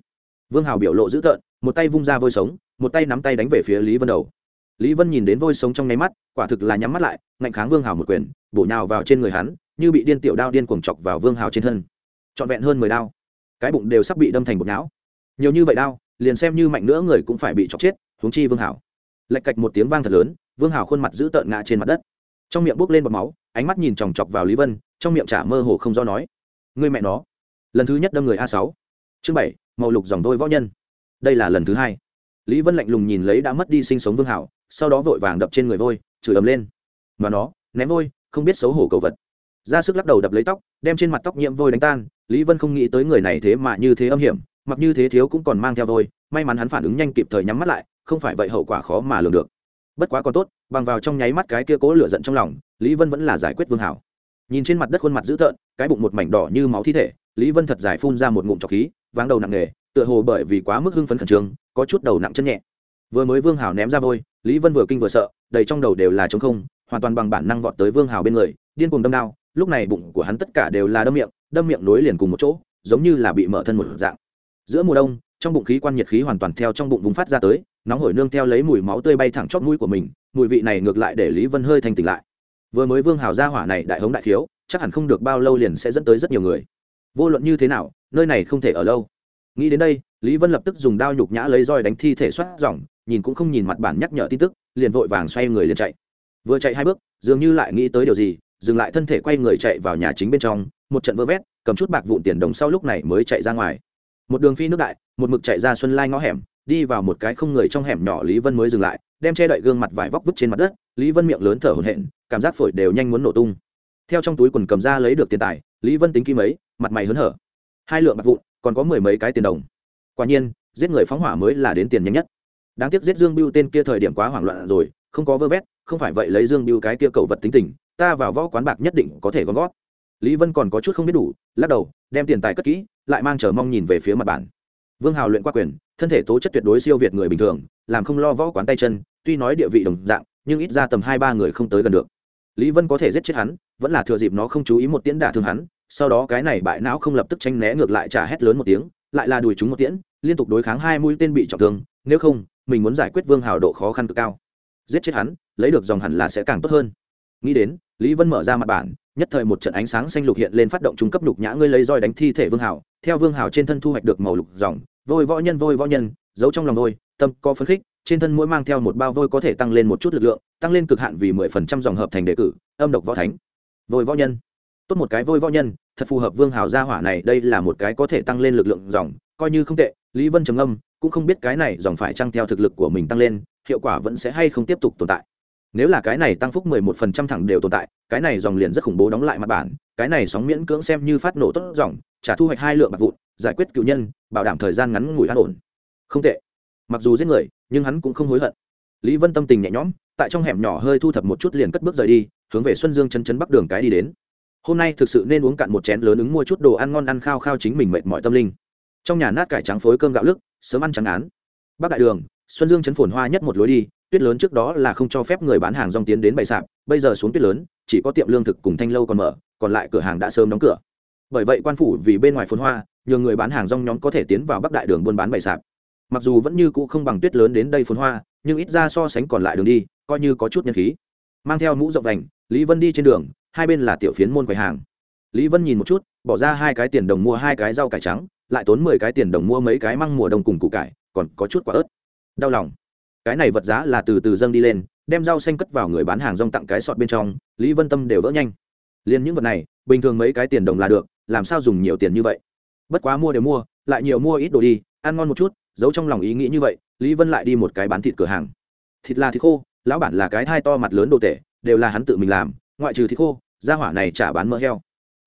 Vương Hào biểu lộ dữ tợn, một tay vung ra vôi sống, một tay nắm tay đánh về phía lý vân đầu. Lý vân nhìn đến vôi sống trong nháy mắt, quả thực là nhắm mắt lại, ngạnh kháng vương Hào một quyền, bổ nhào vào trên người hắn, như bị điên tiểu đao điên cuồng chọc vào vương Hào trên thân. Trọn vẹn hơn mười đao. Cái bụng đều sắp bị đâm thành bột não nhiều như vậy đao liền xem như mạnh nữa người cũng phải bị chọc chết, huống chi vương hảo. Lạch cạch một tiếng vang thật lớn, vương hảo khuôn mặt giữ tợn ngã trên mặt đất. Trong miệng bốc lên bọt máu, ánh mắt nhìn chòng chọc vào lý vân, trong miệng trả mơ hồ không do nói người mẹ nó, lần thứ nhất đâm người a sáu. Chương bảy, màu lục dòng đôi võ nhân. Đây là lần thứ hai. Lý vân lạnh lùng nhìn lấy đã mất đi sinh sống vương hảo, sau đó vội vàng đập trên người vôi, chửi ầm lên. Mà nó, ném vôi, không biết xấu hổ cầu vật. Ra sức lắc đầu đập lấy tóc, đem trên mặt tóc nhiễm vôi đánh tan, lý vân không nghĩ tới người này thế mà như thế âm hiểm mặc như thế thiếu cũng còn mang theo vôi, may mắn hắn phản ứng nhanh kịp thời nhắm mắt lại, không phải vậy hậu quả khó mà lường được. Bất quá còn tốt, bằng vào trong nháy mắt cái kia cố lửa giận trong lòng, lý vân vẫn là giải quyết vương hảo. Nhìn trên mặt đất khuôn mặt dữ tợn, cái bụng một mảnh đỏ như máu thi thể, lý vân thật giải phun ra một ngụm trọc khí, váng đầu nặng nề, tựa hồ bởi vì quá mức hưng phấn khẩn trương, có chút đầu nặng chân nhẹ. Vừa mới vương hảo ném ra vôi, lý vân vừa kinh vừa sợ, đầy trong đầu đều là trống không, hoàn toàn bằng bản năng vọt tới vương hảo bên người, điên cuồng đâm đao, lúc này bụng của hắn tất cả đều là đâm miệng đâm miệng nối liền cùng một chỗ, giống như là bị mở thân một dạng giữa mùa đông, trong bụng khí quan nhiệt khí hoàn toàn theo trong bụng vùng phát ra tới, nóng hổi nương theo lấy mùi máu tươi bay thẳng chót mũi của mình, mùi vị này ngược lại để lý vân hơi thành tỉnh lại. Vừa mới vương hào ra hỏa này đại hống đại khiếu, chắc hẳn không được bao lâu liền sẽ dẫn tới rất nhiều người. Vô luận như thế nào, nơi này không thể ở lâu. Nghĩ đến đây, lý vân lập tức dùng đao nhục nhã lấy roi đánh thi thể xoát dòng, nhìn cũng không nhìn mặt bản nhắc nhở tin tức, liền vội vàng xoay người liền chạy. Vừa chạy hai bước, dường như lại nghĩ tới điều gì, dừng lại thân thể quay người chạy vào nhà chính bên trong, một trận vơ vét, cầm chút bạc vụn tiền đồng sau lúc này mới chạy ra ngoài một đường phi nước đại, một mực chạy ra xuân lai ngõ hẻm, đi vào một cái không người trong hẻm nhỏ lý vân mới dừng lại, đem che đậy gương mặt vải vóc vứt trên mặt đất, lý vân miệng lớn thở hổn hển, cảm giác phổi đều nhanh muốn nổ tung. Theo trong túi quần cầm ra lấy được tiền tài, lý vân tính kim ấy mặt mày hớn hở. Hai lượng bạc vụn, còn có mười mấy cái tiền đồng. Quả nhiên, giết người phóng hỏa mới là đến tiền nhanh nhất. Đáng tiếc giết dương biêu tên kia thời điểm quá hoảng loạn rồi, không có vơ vét, không phải vậy lấy dương biêu cái kia cầu vật tính tình, ta vào võ quán bạc nhất định có thể gom gót lý vân còn có chút không biết đủ, lắc đầu, đem tiền tài cất kỹ lại mang chờ mong nhìn về phía mặt bản. Vương hào luyện qua quyền, thân thể tố chất tuyệt đối siêu việt người bình thường, làm không lo võ quán tay chân, tuy nói địa vị đồng dạng, nhưng ít ra tầm hai ba người không tới gần được. Lý vân có thể giết chết hắn, vẫn là thừa dịp nó không chú ý một tiễn đả thương hắn, sau đó cái này bại não không lập tức tranh né ngược lại trả hét lớn một tiếng, lại là đùi chúng một tiễn, liên tục đối kháng hai mũi tên bị trọng thương, nếu không, mình muốn giải quyết vương hào độ khó khăn cực cao. Giết chết hắn, lấy được dòng hẳn là sẽ càng tốt hơn. Nghĩ đến, lý vân mở ra mặt bản, nhất thời một trận ánh sáng xanh lục hiện lên phát động trung cấp lục nhã, ngươi lấy roi đánh thi thể vương hào theo vương hào trên thân thu hoạch được màu lục dòng, vôi võ nhân, vôi võ nhân, giấu trong lòng vôi, tâm có phấn khích, trên thân mỗi mang theo một bao vôi có thể tăng lên một chút lực lượng, tăng lên cực hạn vì mười phần trăm dòng hợp thành đề cử, âm độc võ thánh. Vôi võ nhân. Tốt một cái vôi võ nhân, thật phù hợp vương hào gia hỏa này, đây là một cái có thể tăng lên lực lượng dòng, coi như không tệ, lý vân trầm âm cũng không biết cái này dòng phải trăng theo thực lực của mình tăng lên, hiệu quả vẫn sẽ hay không tiếp tục tồn tại nếu là cái này tăng phúc mười một phần trăm thẳng đều tồn tại, cái này dòng liền rất khủng bố đóng lại mặt bản, cái này sóng miễn cưỡng xem như phát nổ tốt dòng, trả thu hoạch hai lượng bạc vụn, giải quyết cựu nhân, bảo đảm thời gian ngắn ngủi an ổn. Không tệ. Mặc dù giết người, nhưng hắn cũng không hối hận. Lý vân tâm tình nhẹ nhõm, tại trong hẻm nhỏ hơi thu thập một chút liền cất bước rời đi, hướng về xuân dương chân chân bắc đường cái đi đến. Hôm nay thực sự nên uống cạn một chén lớn ứng mua chút đồ ăn ngon ăn khao khao chính mình mệt mỏi tâm linh. Trong nhà nát cải trắng phối cơm gạo lức, sớm ăn trắng án. Bắc đại đường, xuân dương chấn phồn hoa nhất một lối đi tuyết lớn trước đó là không cho phép người bán hàng rong tiến đến bày sạp, bây giờ xuống tuyết lớn, chỉ có tiệm lương thực cùng thanh lâu còn mở, còn lại cửa hàng đã sớm đóng cửa. Bởi vậy quan phủ vì bên ngoài phồn hoa, nhường người bán hàng rong nhóm có thể tiến vào bắc đại đường buôn bán bày sạp. Mặc dù vẫn như cũ không bằng tuyết lớn đến đây phồn hoa, nhưng ít ra so sánh còn lại đường đi, coi như có chút nhân khí. Mang theo mũ rộng vành, lý vân đi trên đường, hai bên là tiểu phiến môn quầy hàng. Lý vân nhìn một chút, bỏ ra hai cái tiền đồng mua hai cái rau cải trắng, lại tốn mười cái tiền đồng mua mấy cái măng mùa đông cùng củ cải, còn có chút quả ớt. Đau lòng cái này vật giá là từ từ dâng đi lên, đem rau xanh cất vào người bán hàng rong tặng cái sọt bên trong, lý vân tâm đều vỡ nhanh. Liền những vật này, bình thường mấy cái tiền đồng là được, làm sao dùng nhiều tiền như vậy? Bất quá mua đều mua, lại nhiều mua ít đồ đi, ăn ngon một chút, giấu trong lòng ý nghĩ như vậy, lý vân lại đi một cái bán thịt cửa hàng. Thịt là thịt khô, lão bản là cái thai to mặt lớn đồ tể, đều là hắn tự mình làm, ngoại trừ thịt khô, gia hỏa này trả bán mỡ heo.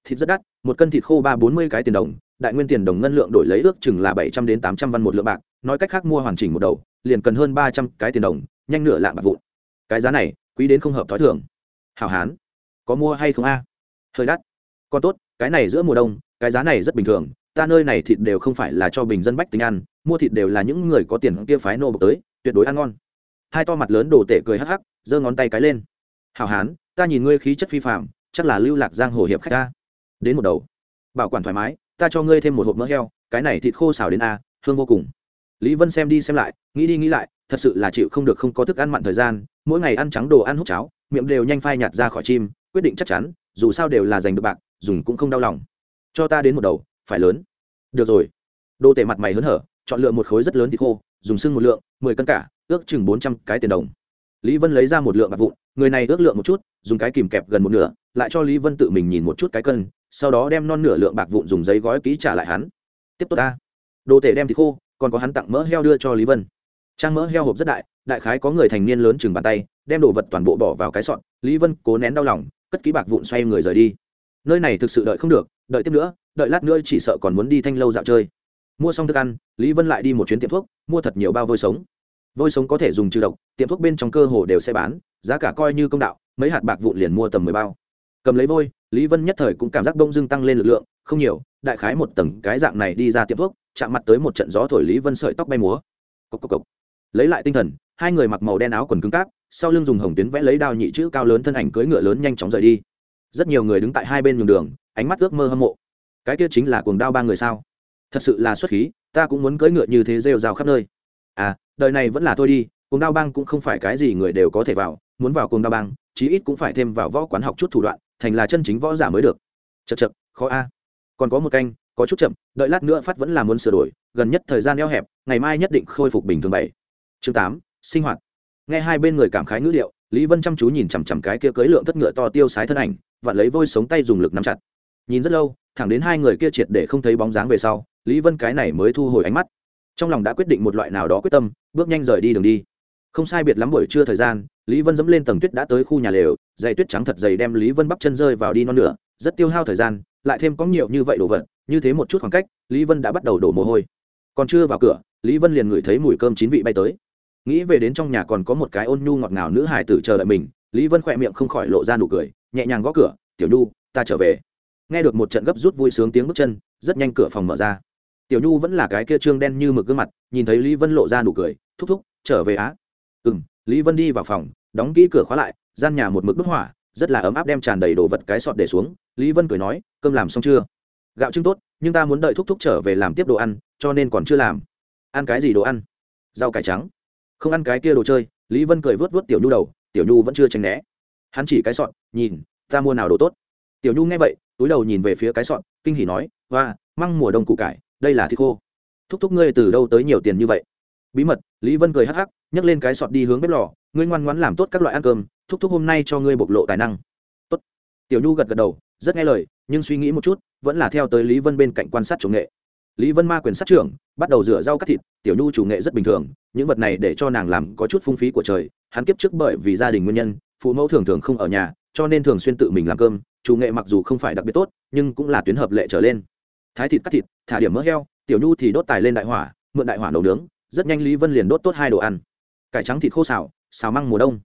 Thịt rất đắt, một cân thịt khô ba bốn mươi cái tiền đồng, đại nguyên tiền đồng ngân lượng đổi lấy ước chừng là bảy trăm đến tám trăm văn một lượng bạc, nói cách khác mua hoàn chỉnh một đầu liền cần hơn ba trăm cái tiền đồng, nhanh nửa lạng bạc vụn. Cái giá này, quý đến không hợp thói thường. Hảo hán, có mua hay không a? Hơi đắt. Còn tốt, cái này giữa mùa đông, cái giá này rất bình thường, ta nơi này thịt đều không phải là cho bình dân bách tính ăn, mua thịt đều là những người có tiền kia phái nô bộc tới, tuyệt đối ăn ngon. Hai to mặt lớn đổ tể cười hắc hắc, giơ ngón tay cái lên. Hảo hán, ta nhìn ngươi khí chất phi phạm chắc là lưu lạc giang hồ hiệp khách ta đến một đầu. Bảo quản thoải mái, ta cho ngươi thêm một hộp mỡ heo, cái này thịt khô xào đến a, hương vô cùng lý vân xem đi xem lại, nghĩ đi nghĩ lại, thật sự là chịu không được không có thức ăn mặn thời gian, mỗi ngày ăn trắng đồ ăn hút cháo, miệng đều nhanh phai nhạt ra khỏi chim, quyết định chắc chắn, dù sao đều là giành được bạc, dùng cũng không đau lòng. Cho ta đến một đầu, phải lớn. Được rồi. Đô tể mặt mày hớn hở, chọn lựa một khối rất lớn thịt khô, dùng xương một lượng, mười cân cả, ước chừng bốn trăm cái tiền đồng. Lý vân lấy ra một lượng bạc vụn, người này ước lượng một chút, dùng cái kìm kẹp gần một nửa, lại cho lý vân tự mình nhìn một chút cái cân, sau đó đem non nửa lượng bạc vụn dùng giấy gói ký trả lại hắn. Tiếp tục ta. Đồ tể đem thịt khô còn có hắn tặng mỡ heo đưa cho lý vân. Trang mỡ heo hộp rất đại đại khái có người thành niên lớn chừng bàn tay, đem đồ vật toàn bộ bỏ vào cái sọn lý vân cố nén đau lòng, cất ký bạc vụn xoay người rời đi. Nơi này thực sự đợi không được, đợi tiếp nữa, đợi lát nữa chỉ sợ còn muốn đi thanh lâu dạo chơi. Mua xong thức ăn, lý vân lại đi một chuyến tiệm thuốc, mua thật nhiều bao vôi sống. Vôi sống có thể dùng trừ độc, tiệm thuốc bên trong cơ hồ đều sẽ bán, giá cả coi như công đạo, mấy hạt bạc vụn liền mua tầm mười bao. Cầm lấy vôi, lý vân nhất thời cũng cảm giác đông dưng tăng lên lực lượng, không nhiều, đại khái một tầng cái dạng này đi ra tiệm thuốc chạm mặt tới một trận gió thổi lý vân sợi tóc bay múa. Cốc cốc cốc. lấy lại tinh thần, hai người mặc màu đen áo quần cứng cáp, sau lưng dùng hồng tuyến vẽ lấy đao nhị chữ cao lớn thân ảnh cưỡi ngựa lớn nhanh chóng rời đi. Rất nhiều người đứng tại hai bên nhường đường, ánh mắt ước mơ hâm mộ. Cái kia chính là cuồng đao ba người sao? Thật sự là xuất khí, ta cũng muốn cưỡi ngựa như thế rêu rao khắp nơi. À đời này vẫn là thôi đi, cuồng đao bang cũng không phải cái gì người đều có thể vào, muốn vào cuồng đao bang, chí ít cũng phải thêm vào võ quán học chút thủ đoạn, thành là chân chính võ giả mới được. Chật chật khó a. Còn có một canh có chút chậm, đợi lát nữa phát vẫn là muốn sửa đổi, gần nhất thời gian eo hẹp, ngày mai nhất định khôi phục bình thường bảy. Chương tám, sinh hoạt. Nghe hai bên người cảm khái ngữ liệu lý vân chăm chú nhìn chằm chằm cái kia cưới lượng thất ngựa to tiêu sái thân ảnh, vặn lấy vôi sống tay dùng lực nắm chặt. Nhìn rất lâu, thẳng đến hai người kia triệt để không thấy bóng dáng về sau, lý vân cái này mới thu hồi ánh mắt. Trong lòng đã quyết định một loại nào đó quyết tâm, bước nhanh rời đi đường đi. Không sai biệt lắm buổi trưa thời gian, lý vân dẫm lên tầng tuyết đã tới khu nhà lều dày tuyết trắng thật dày đem lý vân bắp chân rơi vào đi non nửa, rất tiêu hao thời gian, lại thêm có nhiều như vậy đồ vật như thế một chút khoảng cách, lý vân đã bắt đầu đổ mồ hôi. Còn chưa vào cửa, lý vân liền ngửi thấy mùi cơm chín vị bay tới. Nghĩ về đến trong nhà còn có một cái ôn nhu ngọt ngào nữ hải tử chờ đợi mình, lý vân khỏe miệng không khỏi lộ ra nụ cười, nhẹ nhàng gõ cửa, tiểu nhu, ta trở về. Nghe được một trận gấp rút vui sướng tiếng bước chân, rất nhanh cửa phòng mở ra. Tiểu nhu vẫn là cái kia trương đen như mực gương mặt, nhìn thấy lý vân lộ ra nụ cười, thúc thúc, trở về á. Ừ m lý vân đi vào phòng, đóng kỹ cửa khóa lại, gian nhà một mực bức hỏa rất là ấm áp đem tràn đầy đồ vật cái sọt để xuống. Lý vân cười nói, cơm làm xong chưa? Gạo trưng tốt, nhưng ta muốn đợi thúc thúc trở về làm tiếp đồ ăn, cho nên còn chưa làm. Ăn cái gì đồ ăn? Rau cải trắng. Không ăn cái kia đồ chơi, lý vân cười vớt vớt tiểu nhu đầu, tiểu nhu vẫn chưa tránh né. Hắn chỉ cái sọn nhìn, ta mua nào đồ tốt? Tiểu nhu nghe vậy, túi đầu nhìn về phía cái sọn kinh hỉ nói và măng mùa đông củ cải, đây là thịt khô. Thúc thúc ngươi từ đâu tới nhiều tiền như vậy? Bí mật, lý vân cười hắc hắc, nhấc lên cái sọt đi hướng bếp lò, ngươi ngoan ngoãn làm tốt các loại ăn cơm, thúc thúc hôm nay cho ngươi bộc lộ tài năng. Tốt. Tiểu nhu gật gật đầu, rất nghe lời, nhưng suy nghĩ một chút vẫn là theo tới lý vân bên cạnh quan sát chủ nghệ. Lý vân ma quyền sát trưởng, bắt đầu rửa rau cắt thịt, tiểu nhu chủ nghệ rất bình thường, những vật này để cho nàng làm có chút phung phí của trời, hắn kiếp trước bởi vì gia đình nguyên nhân, phụ mẫu thường thường không ở nhà, cho nên thường xuyên tự mình làm cơm, chủ nghệ mặc dù không phải đặc biệt tốt, nhưng cũng là tuyến hợp lệ trở lên. Thái thịt cắt thịt, thả điểm mỡ heo, tiểu nhu thì đốt tài lên đại hỏa, mượn đại hỏa nấu nướng, rất nhanh lý vân liền đốt tốt hai đồ ăn. Cải trắng thịt khô xào xào măng mùa đông.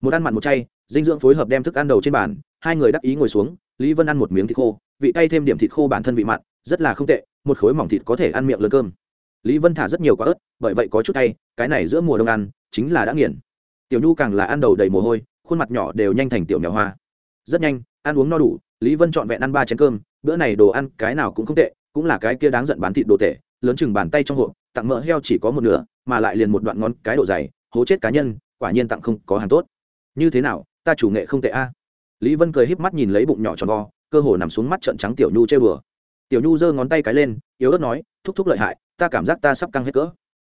Một ăn mặn một chay, dinh dưỡng phối hợp đem thức ăn đầu trên bàn, hai người đắc ý ngồi xuống lý vân ăn một miếng thịt khô, vị cay thêm điểm thịt khô bản thân vị mặn, rất là không tệ, một khối mỏng thịt có thể ăn miệng lớn cơm. Lý vân thả rất nhiều quả ớt, bởi vậy có chút tay cái này giữa mùa đông ăn, chính là đã nghiền. Tiểu nhu càng là ăn đầu đầy mồ hôi, khuôn mặt nhỏ đều nhanh thành tiểu mèo hoa. Rất nhanh, ăn uống no đủ, lý vân trọn vẹn ăn ba chén cơm, bữa này đồ ăn cái nào cũng không tệ, cũng là cái kia đáng giận bán thịt đồ tệ, lớn chừng bàn tay trong hộp, tặng mỡ heo chỉ có một nửa, mà lại liền một đoạn ngón cái độ dày, hố chết cá nhân, quả nhiên tặng không có hàng tốt. Như thế nào, ta chủ nghệ không tệ a lý vân cười híp mắt nhìn lấy bụng nhỏ tròn vo, cơ hồ nằm xuống mắt trận trắng tiểu nhu chơi bừa tiểu nhu giơ ngón tay cái lên, yếu ớt nói, thúc thúc lợi hại, ta cảm giác ta sắp căng hết cỡ.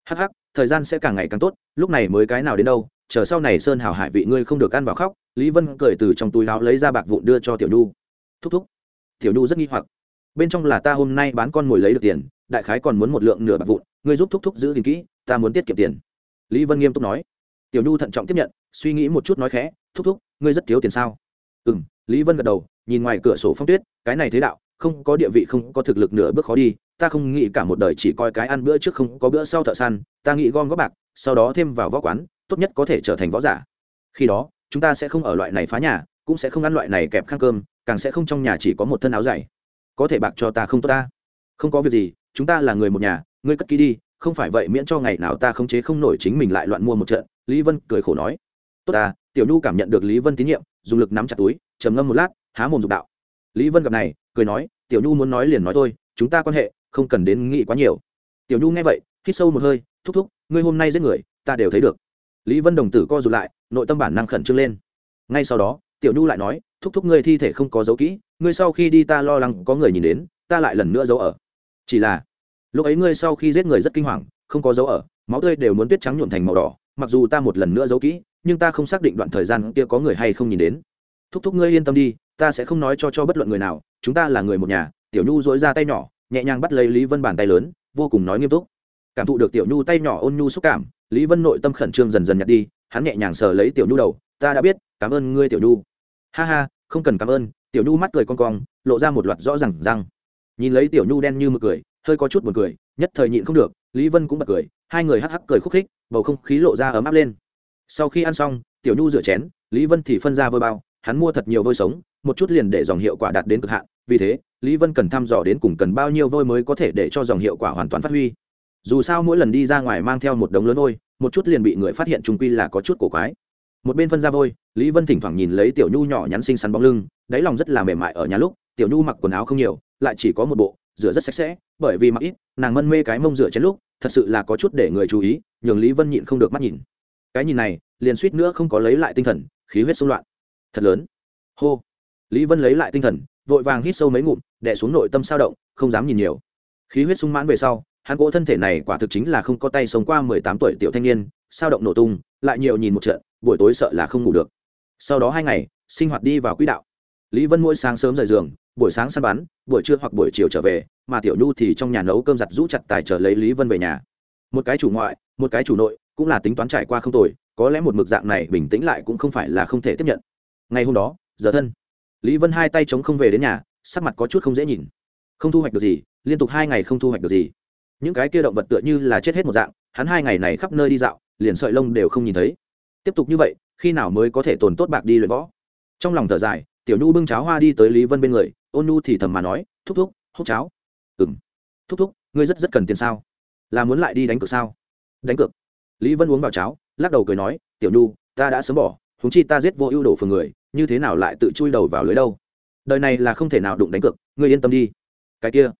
Hắc hắc, thời gian sẽ càng ngày càng tốt, lúc này mới cái nào đến đâu, chờ sau này sơn hào hải vị ngươi không được ăn vào khóc. Lý vân cười từ trong túi láo lấy ra bạc vụn đưa cho tiểu nhu. Thúc thúc. Tiểu nhu rất nghi hoặc. Bên trong là ta hôm nay bán con mồi lấy được tiền, đại khái còn muốn một lượng nửa bạc vụn, ngươi giúp thúc thúc giữ gìn kỹ, ta muốn tiết kiệm tiền. Lý vân nghiêm túc nói. Tiểu nhu thận trọng tiếp nhận, suy nghĩ một chút nói khẽ, thúc thúc, ngươi rất thiếu tiền sao? Ừ m lý vân gật đầu, nhìn ngoài cửa sổ phong tuyết, cái này thế đạo, không có địa vị, không có thực lực nửa bước khó đi, ta không nghĩ cả một đời chỉ coi cái ăn bữa trước không có bữa sau thợ săn, ta nghĩ gom góp bạc, sau đó thêm vào võ quán, tốt nhất có thể trở thành võ giả. Khi đó, chúng ta sẽ không ở loại này phá nhà, cũng sẽ không ăn loại này kẹp khăn cơm, càng sẽ không trong nhà chỉ có một thân áo dày. Có thể bạc cho ta không tốt ta? Không có việc gì, chúng ta là người một nhà, ngươi cất ký đi, không phải vậy miễn cho ngày nào ta khống chế không nổi chính mình lại loạn mua một trận, lý vân cười khổ nói tốt ta, tiểu nhu cảm nhận được lý vân tín nhiệm, dùng lực nắm chặt túi, trầm ngâm một lát, há mồm dục đạo. Lý vân gặp này, cười nói, tiểu nhu muốn nói liền nói thôi, chúng ta quan hệ, không cần đến nghĩ quá nhiều. Tiểu nhu nghe vậy, hít sâu một hơi, thúc thúc, ngươi hôm nay giết người, ta đều thấy được. Lý vân đồng tử co rụt lại, nội tâm bản năng khẩn trương lên. Ngay sau đó, tiểu nhu lại nói, thúc thúc ngươi thi thể không có dấu kỹ, ngươi sau khi đi ta lo lắng có người nhìn đến, ta lại lần nữa giấu ở. Chỉ là, lúc ấy ngươi sau khi giết người rất kinh hoàng, không có dấu ở, máu tươi đều muốn tuyết trắng nhuộm thành màu đỏ, mặc dù ta một lần nữa giấu kỹ nhưng ta không xác định đoạn thời gian kia có người hay không nhìn đến. Thúc thúc ngươi yên tâm đi, ta sẽ không nói cho cho bất luận người nào, chúng ta là người một nhà, tiểu nhu dỗi ra tay nhỏ, nhẹ nhàng bắt lấy lý vân bàn tay lớn, vô cùng nói nghiêm túc. Cảm thụ được tiểu nhu tay nhỏ ôn nhu xúc cảm, lý vân nội tâm khẩn trương dần dần nhặt đi, hắn nhẹ nhàng sờ lấy tiểu nhu đầu, ta đã biết, cảm ơn ngươi tiểu nhu. Ha ha, không cần cảm ơn. Tiểu nhu mắt cười con cong, lộ ra một loạt rõ ràng răng. Nhìn lấy tiểu nhu đen như mực cười, hơi có chút buồn cười, nhất thời nhịn không được, lý vân cũng bật cười, hai người hắc hắc cười khúc khích, bầu không khí lộ ra ấm áp lên sau khi ăn xong, tiểu nhu rửa chén, lý vân thì phân ra vôi bao, hắn mua thật nhiều vôi sống, một chút liền để dòng hiệu quả đạt đến cực hạn, vì thế, lý vân cần thăm dò đến cùng cần bao nhiêu vôi mới có thể để cho dòng hiệu quả hoàn toàn phát huy. Dù sao mỗi lần đi ra ngoài mang theo một đống lớn vôi, một chút liền bị người phát hiện trung quy là có chút cổ quái. Một bên phân ra vôi, lý vân thỉnh thoảng nhìn lấy tiểu nhu nhỏ nhắn xinh xắn bóng lưng, đáy lòng rất là mềm mại ở nhà lúc, tiểu nhu mặc quần áo không nhiều, lại chỉ có một bộ, rửa rất sạch sẽ, bởi vì mặc ít, nàng mân mê cái mông rửa chén lúc, thật sự là có chút để người chú ý, nhường lý vân nhịn không được mắt nhìn cái nhìn này, liền suýt nữa không có lấy lại tinh thần, khí huyết xung loạn. Thật lớn. Hô. Lý vân lấy lại tinh thần, vội vàng hít sâu mấy ngụm đẻ xuống nội tâm sao động, không dám nhìn nhiều. Khí huyết sung mãn về sau, hắn cỗ thân thể này quả thực chính là không có tay sống qua mười tám tuổi tiểu thanh niên, sao động nổ tung, lại nhiều nhìn một trận, buổi tối sợ là không ngủ được. Sau đó hai ngày, sinh hoạt đi vào quỹ đạo. Lý vân mỗi sáng sớm rời giường, buổi sáng săn bắn, buổi trưa hoặc buổi chiều trở về, mà tiểu nhu thì trong nhà nấu cơm giặt rũ chặt tài trở lấy lý vân về nhà. Một cái chủ ngoại, một cái chủ nội cũng là tính toán trải qua không tồi, có lẽ một mực dạng này bình tĩnh lại cũng không phải là không thể tiếp nhận. Ngày hôm đó, giờ thân, lý vân hai tay chống không về đến nhà, sắc mặt có chút không dễ nhìn. Không thu hoạch được gì, liên tục hai ngày không thu hoạch được gì. Những cái kia động vật tựa như là chết hết một dạng, hắn hai ngày này khắp nơi đi dạo, liền sợi lông đều không nhìn thấy. Tiếp tục như vậy, khi nào mới có thể tồn tốt bạc đi luyện võ? Trong lòng thở dài, tiểu nhu bưng cháo hoa đi tới lý vân bên người, ôn nhu thì thầm mà nói, thúc thúc, hút cháo. Ừ m thúc thúc, ngươi rất rất cần tiền sao? Là muốn lại đi đánh cược sao? Đánh cược? Lý vân uống vào cháo, lắc đầu cười nói, tiểu nhu, ta đã sớm bỏ húng chi ta giết vô ưu đồ phường người, như thế nào lại tự chui đầu vào lưới đâu? Đời này là không thể nào đụng đánh cược, ngươi yên tâm đi. Cái kia.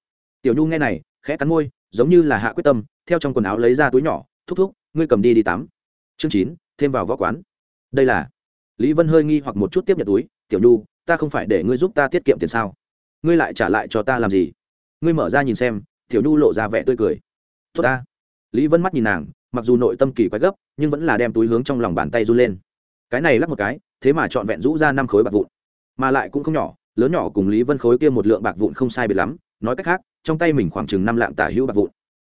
Tiểu nhu nghe này, khẽ cắn môi, giống như là hạ quyết tâm, theo trong quần áo lấy ra túi nhỏ, thúc thúc, ngươi cầm đi đi tắm. Chương chín, thêm vào võ quán. Đây là. Lý vân hơi nghi hoặc một chút tiếp nhận túi, tiểu nhu, ta không phải để ngươi giúp ta tiết kiệm tiền sao? Ngươi lại trả lại cho ta làm gì? Ngươi mở ra nhìn xem, tiểu nhu lộ ra vẻ tươi cười. Tốt ta. Lý vân mắt nhìn nàng mặc dù nội tâm kỳ quái gấp, nhưng vẫn là đem túi hướng trong lòng bàn tay run lên. Cái này lắc một cái, thế mà trọn vẹn rũ ra năm khối bạc vụn. Mà lại cũng không nhỏ, lớn nhỏ cùng lý vân khối kia một lượng bạc vụn không sai biệt lắm, nói cách khác, trong tay mình khoảng chừng năm lạng tả hữu bạc vụn.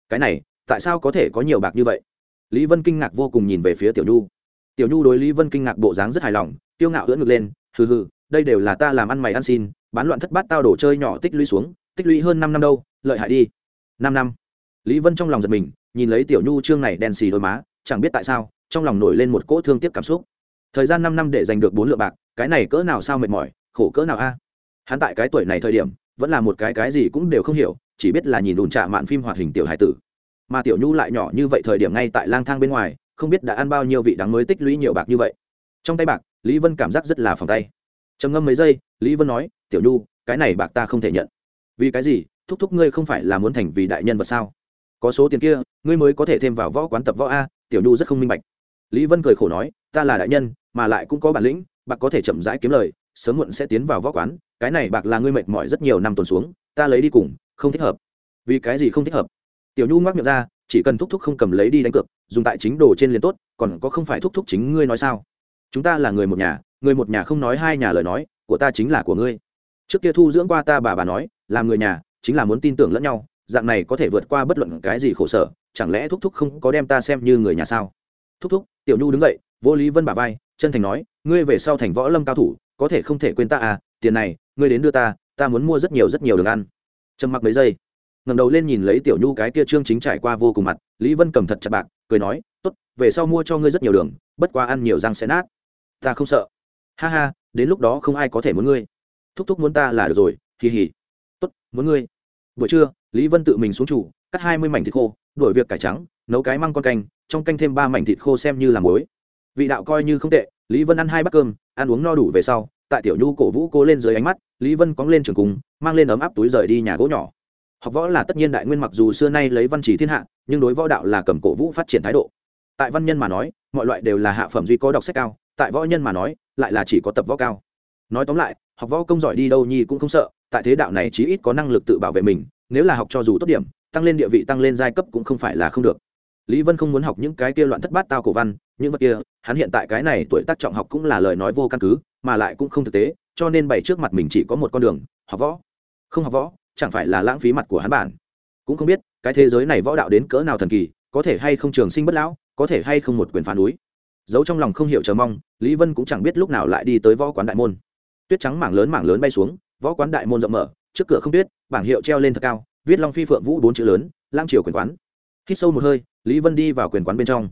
Cái này, tại sao có thể có nhiều bạc như vậy? Lý vân kinh ngạc vô cùng nhìn về phía tiểu nhu. Tiểu nhu đối lý vân kinh ngạc bộ dáng rất hài lòng tiêu ngạo ưỡn ngực lên, hừ hừ, đây đều là ta làm ăn mày ăn xin, bán loạn thất bát tao đổ chơi nhỏ tích lũy xuống, tích lũy hơn năm năm đâu, lợi hại đi. Năm năm. Lý vân trong lòng giật mình nhìn lấy tiểu nhu trương này đen xì đôi má, chẳng biết tại sao, trong lòng nổi lên một cỗ thương tiếc cảm xúc. Thời gian năm năm để giành được bốn lượng bạc, cái này cỡ nào sao mệt mỏi, khổ cỡ nào a? Hắn tại cái tuổi này thời điểm, vẫn là một cái cái gì cũng đều không hiểu, chỉ biết là nhìn đùn trạ mạn phim hoạt hình tiểu hải tử. Mà tiểu nhu lại nhỏ như vậy thời điểm ngay tại lang thang bên ngoài, không biết đã ăn bao nhiêu vị đắng mới tích lũy nhiều bạc như vậy. Trong tay bạc, lý vân cảm giác rất là phòng tay. Trầm ngâm mấy giây, lý vân nói, tiểu nhu, cái này bạc ta không thể nhận. Vì cái gì? Thúc thúc ngươi không phải là muốn thành vì đại nhân vật sao? Có số tiền kia, ngươi mới có thể thêm vào võ quán tập võ a, tiểu nhu rất không minh bạch. Lý vân cười khổ nói, ta là đại nhân, mà lại cũng có bản lĩnh, bạc có thể chậm rãi kiếm lời, sớm muộn sẽ tiến vào võ quán, cái này bạc là ngươi mệt mỏi rất nhiều năm tuần xuống, ta lấy đi cùng, không thích hợp. Vì cái gì không thích hợp? Tiểu nhu ngoác miệng ra, chỉ cần thúc thúc không cầm lấy đi đánh cược, dùng tại chính đồ trên liền tốt, còn có không phải thúc thúc chính ngươi nói sao? Chúng ta là người một nhà, người một nhà không nói hai nhà lời nói, của ta chính là của ngươi. Trước kia thu dưỡng qua ta bà bà nói, làm người nhà, chính là muốn tin tưởng lẫn nhau dạng này có thể vượt qua bất luận cái gì khổ sở, chẳng lẽ thúc thúc không có đem ta xem như người nhà sao? Thúc thúc, tiểu nhu đứng dậy, vô lý vân bà vai, chân thành nói, ngươi về sau thành võ lâm cao thủ, có thể không thể quên ta à tiền này, ngươi đến đưa ta ta muốn mua rất nhiều rất nhiều đường ăn. Trầm mặc mấy giây ngầm đầu lên nhìn lấy tiểu nhu cái kia trương chính trải qua vô cùng mặt, lý vân cầm thật chặt bạc, cười nói t ố t về sau mua cho ngươi rất nhiều đường, bất qua ăn nhiều răng sẽ nát. Ta không sợ. Ha ha, đến lúc đó không ai có thể muốn ngươi. Thúc thúc muốn ta là được rồi, hì hì. t ố t muốn ngươi. Buổi trưa lý vân tự mình xuống chủ cắt hai mươi mảnh thịt khô đổi việc cải trắng nấu cái măng con canh trong canh thêm ba mảnh thịt khô xem như là muối. Vị đạo coi như không tệ lý vân ăn hai bát cơm ăn uống no đủ về sau tại tiểu nhu cổ vũ cô lên dưới ánh mắt lý vân cóng lên trường cùng, mang lên ấm áp túi rời đi nhà gỗ nhỏ. Học võ là tất nhiên đại nguyên mặc dù xưa nay lấy văn chỉ thiên hạ nhưng đối võ đạo là cầm cổ vũ phát triển thái độ. Tại văn nhân mà nói mọi loại đều là hạ phẩm duy có đọc sách cao tại võ nhân mà nói lại là chỉ có tập võ cao. Nói tóm lại học võ công giỏi đi đâu nhi cũng không sợ tại thế đạo này chí ít có năng lực tự bảo vệ mình nếu là học cho dù tốt điểm, tăng lên địa vị, tăng lên giai cấp cũng không phải là không được. Lý vân không muốn học những cái kia loạn thất bát tao cổ văn, những vật kia, hắn hiện tại cái này tuổi tác trọng học cũng là lời nói vô căn cứ, mà lại cũng không thực tế, cho nên bày trước mặt mình chỉ có một con đường, học võ. Không học võ, chẳng phải là lãng phí mặt của hắn bản. Cũng không biết, cái thế giới này võ đạo đến cỡ nào thần kỳ, có thể hay không trường sinh bất lão, có thể hay không một quyền phản núi. Giấu trong lòng không hiểu chờ mong, lý vân cũng chẳng biết lúc nào lại đi tới võ quán đại môn. Tuyết trắng mảng lớn mảng lớn bay xuống, võ quán đại môn rộng mở trước cửa không tuyết, bảng hiệu treo lên thật cao, viết long phi phượng vũ bốn chữ lớn, lang triều quyền quán. Hít sâu một hơi, lý vân đi vào quyền quán bên trong.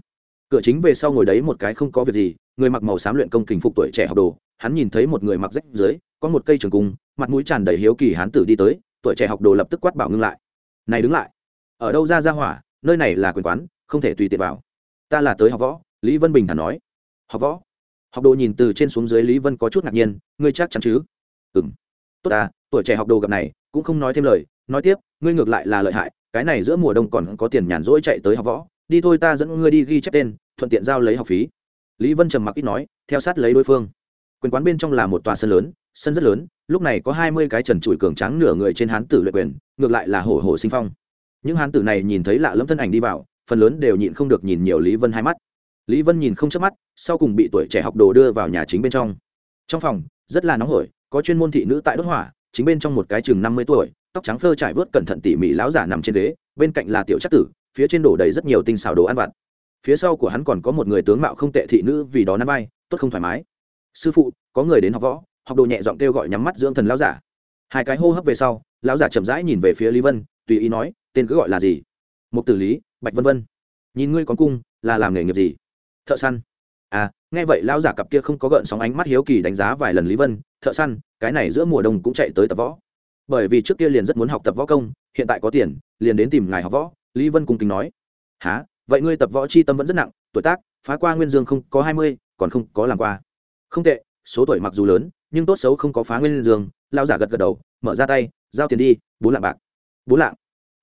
Cửa chính về sau ngồi đấy một cái không có việc gì, người mặc màu xám luyện công kình phục tuổi trẻ học đồ, hắn nhìn thấy một người mặc rách dưới, có một cây trường cung, mặt mũi tràn đầy hiếu kỳ hán tử đi tới, tuổi trẻ học đồ lập tức quát bảo ngưng lại. Này đứng lại. Ở đâu ra ra hỏa, nơi này là quyền quán, không thể tùy tiện vào. Ta là tới học võ. Lý vân bình thản nói. Học võ? Học đồ nhìn từ trên xuống dưới lý vân có chút ngạc nhiên. Ngươi chắc chắn chứ? Ừ m tốt ta tuổi trẻ học đồ gặp này, cũng không nói thêm lời, nói tiếp, ngươi ngược lại là lợi hại, cái này giữa mùa đông còn có tiền nhàn rỗi chạy tới học võ, đi thôi ta dẫn ngươi đi ghi chép tên, thuận tiện giao lấy học phí. Lý vân trầm mặc ít nói, theo sát lấy đối phương. Quyền quán bên trong là một tòa sân lớn, sân rất lớn, lúc này có hai mươi cái trần trụi cường tráng nửa người trên hán tử luyện quyền, ngược lại là hổ hổ sinh phong. Những hán tử này nhìn thấy lạ lẫm thân ảnh đi vào, phần lớn đều nhịn không được nhìn nhiều lý vân hai mắt. Lý vân nhìn không chớp mắt, sau cùng bị tuổi trẻ học đồ đưa vào nhà chính bên trong. Trong phòng, rất là nóng hổi, có chuyên môn thị nữ tại đốt hỏa chính bên trong một cái chừng năm mươi tuổi, tóc trắng phơ trải vớt cẩn thận tỉ mỉ lão giả nằm trên ghế, bên cạnh là tiểu chắc tử, phía trên đổ đầy rất nhiều tinh xào đồ ăn vặt. Phía sau của hắn còn có một người tướng mạo không tệ thị nữ vì đó năm vai, tốt không thoải mái. Sư phụ, có người đến học võ, học đồ nhẹ giọng kêu gọi nhắm mắt dưỡng thần lão giả. Hai cái hô hấp về sau, lão giả chậm rãi nhìn về phía lý vân, tùy ý nói, tên cứ gọi là gì? Mục tử lý, bạch vân vân. Nhìn ngươi có cung, là làm nghề nghiệp gì? Thợ săn. À nghe vậy lão giả cặp kia không có gợn sóng ánh mắt hiếu kỳ đánh giá vài lần lý vân, thợ săn cái này giữa mùa đông cũng chạy tới tập võ. Bởi vì trước kia liền rất muốn học tập võ công, hiện tại có tiền, liền đến tìm ngài học võ, lý vân cung kính nói. Há vậy ngươi tập võ chi tâm vẫn rất nặng, tuổi tác, phá qua nguyên dương không có hai mươi, còn không có làm qua. Không tệ, số tuổi mặc dù lớn, nhưng tốt xấu không có phá nguyên dương. Lao giả gật gật đầu, mở ra tay, giao tiền đi bốn lạng bạc. Bốn lạng?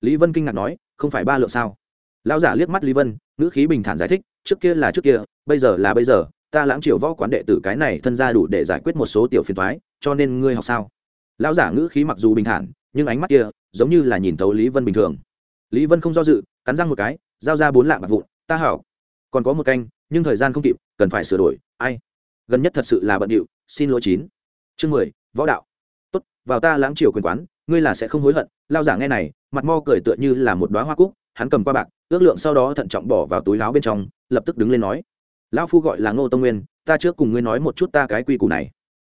Lý vân kinh ngạc nói, không phải ba lượng sao? Lao giả liếc mắt lý vân, ngữ khí bình thản giải thích, trước kia là trước kia, bây giờ là bây giờ, ta lãng triều võ quán đệ tử cái này thân ra đủ để giải quyết một số tiểu phiền thoái cho nên ngươi học sao? Lão giả ngữ khí mặc dù bình thản, nhưng ánh mắt kia giống như là nhìn thấu lý vân bình thường. Lý vân không do dự, cắn răng một cái, giao ra bốn lạng bạc vụn, ta hảo còn có một canh, nhưng thời gian không kịp, cần phải sửa đổi. Ai? Gần nhất thật sự là bận điệu, xin lỗi chín. Chương mười, võ đạo. Tốt, vào ta lãng triều quyền quán, ngươi là sẽ không hối hận. Lao giả nghe này, mặt mo cười tựa như là một đoá hoa cúc, hắn cầm qua bạc, ước lượng sau đó thận trọng bỏ vào túi láo bên trong, lập tức đứng lên nói, lão phu gọi là ngô tông nguyên, ta trước cùng ngươi nói một chút ta cái quy củ này.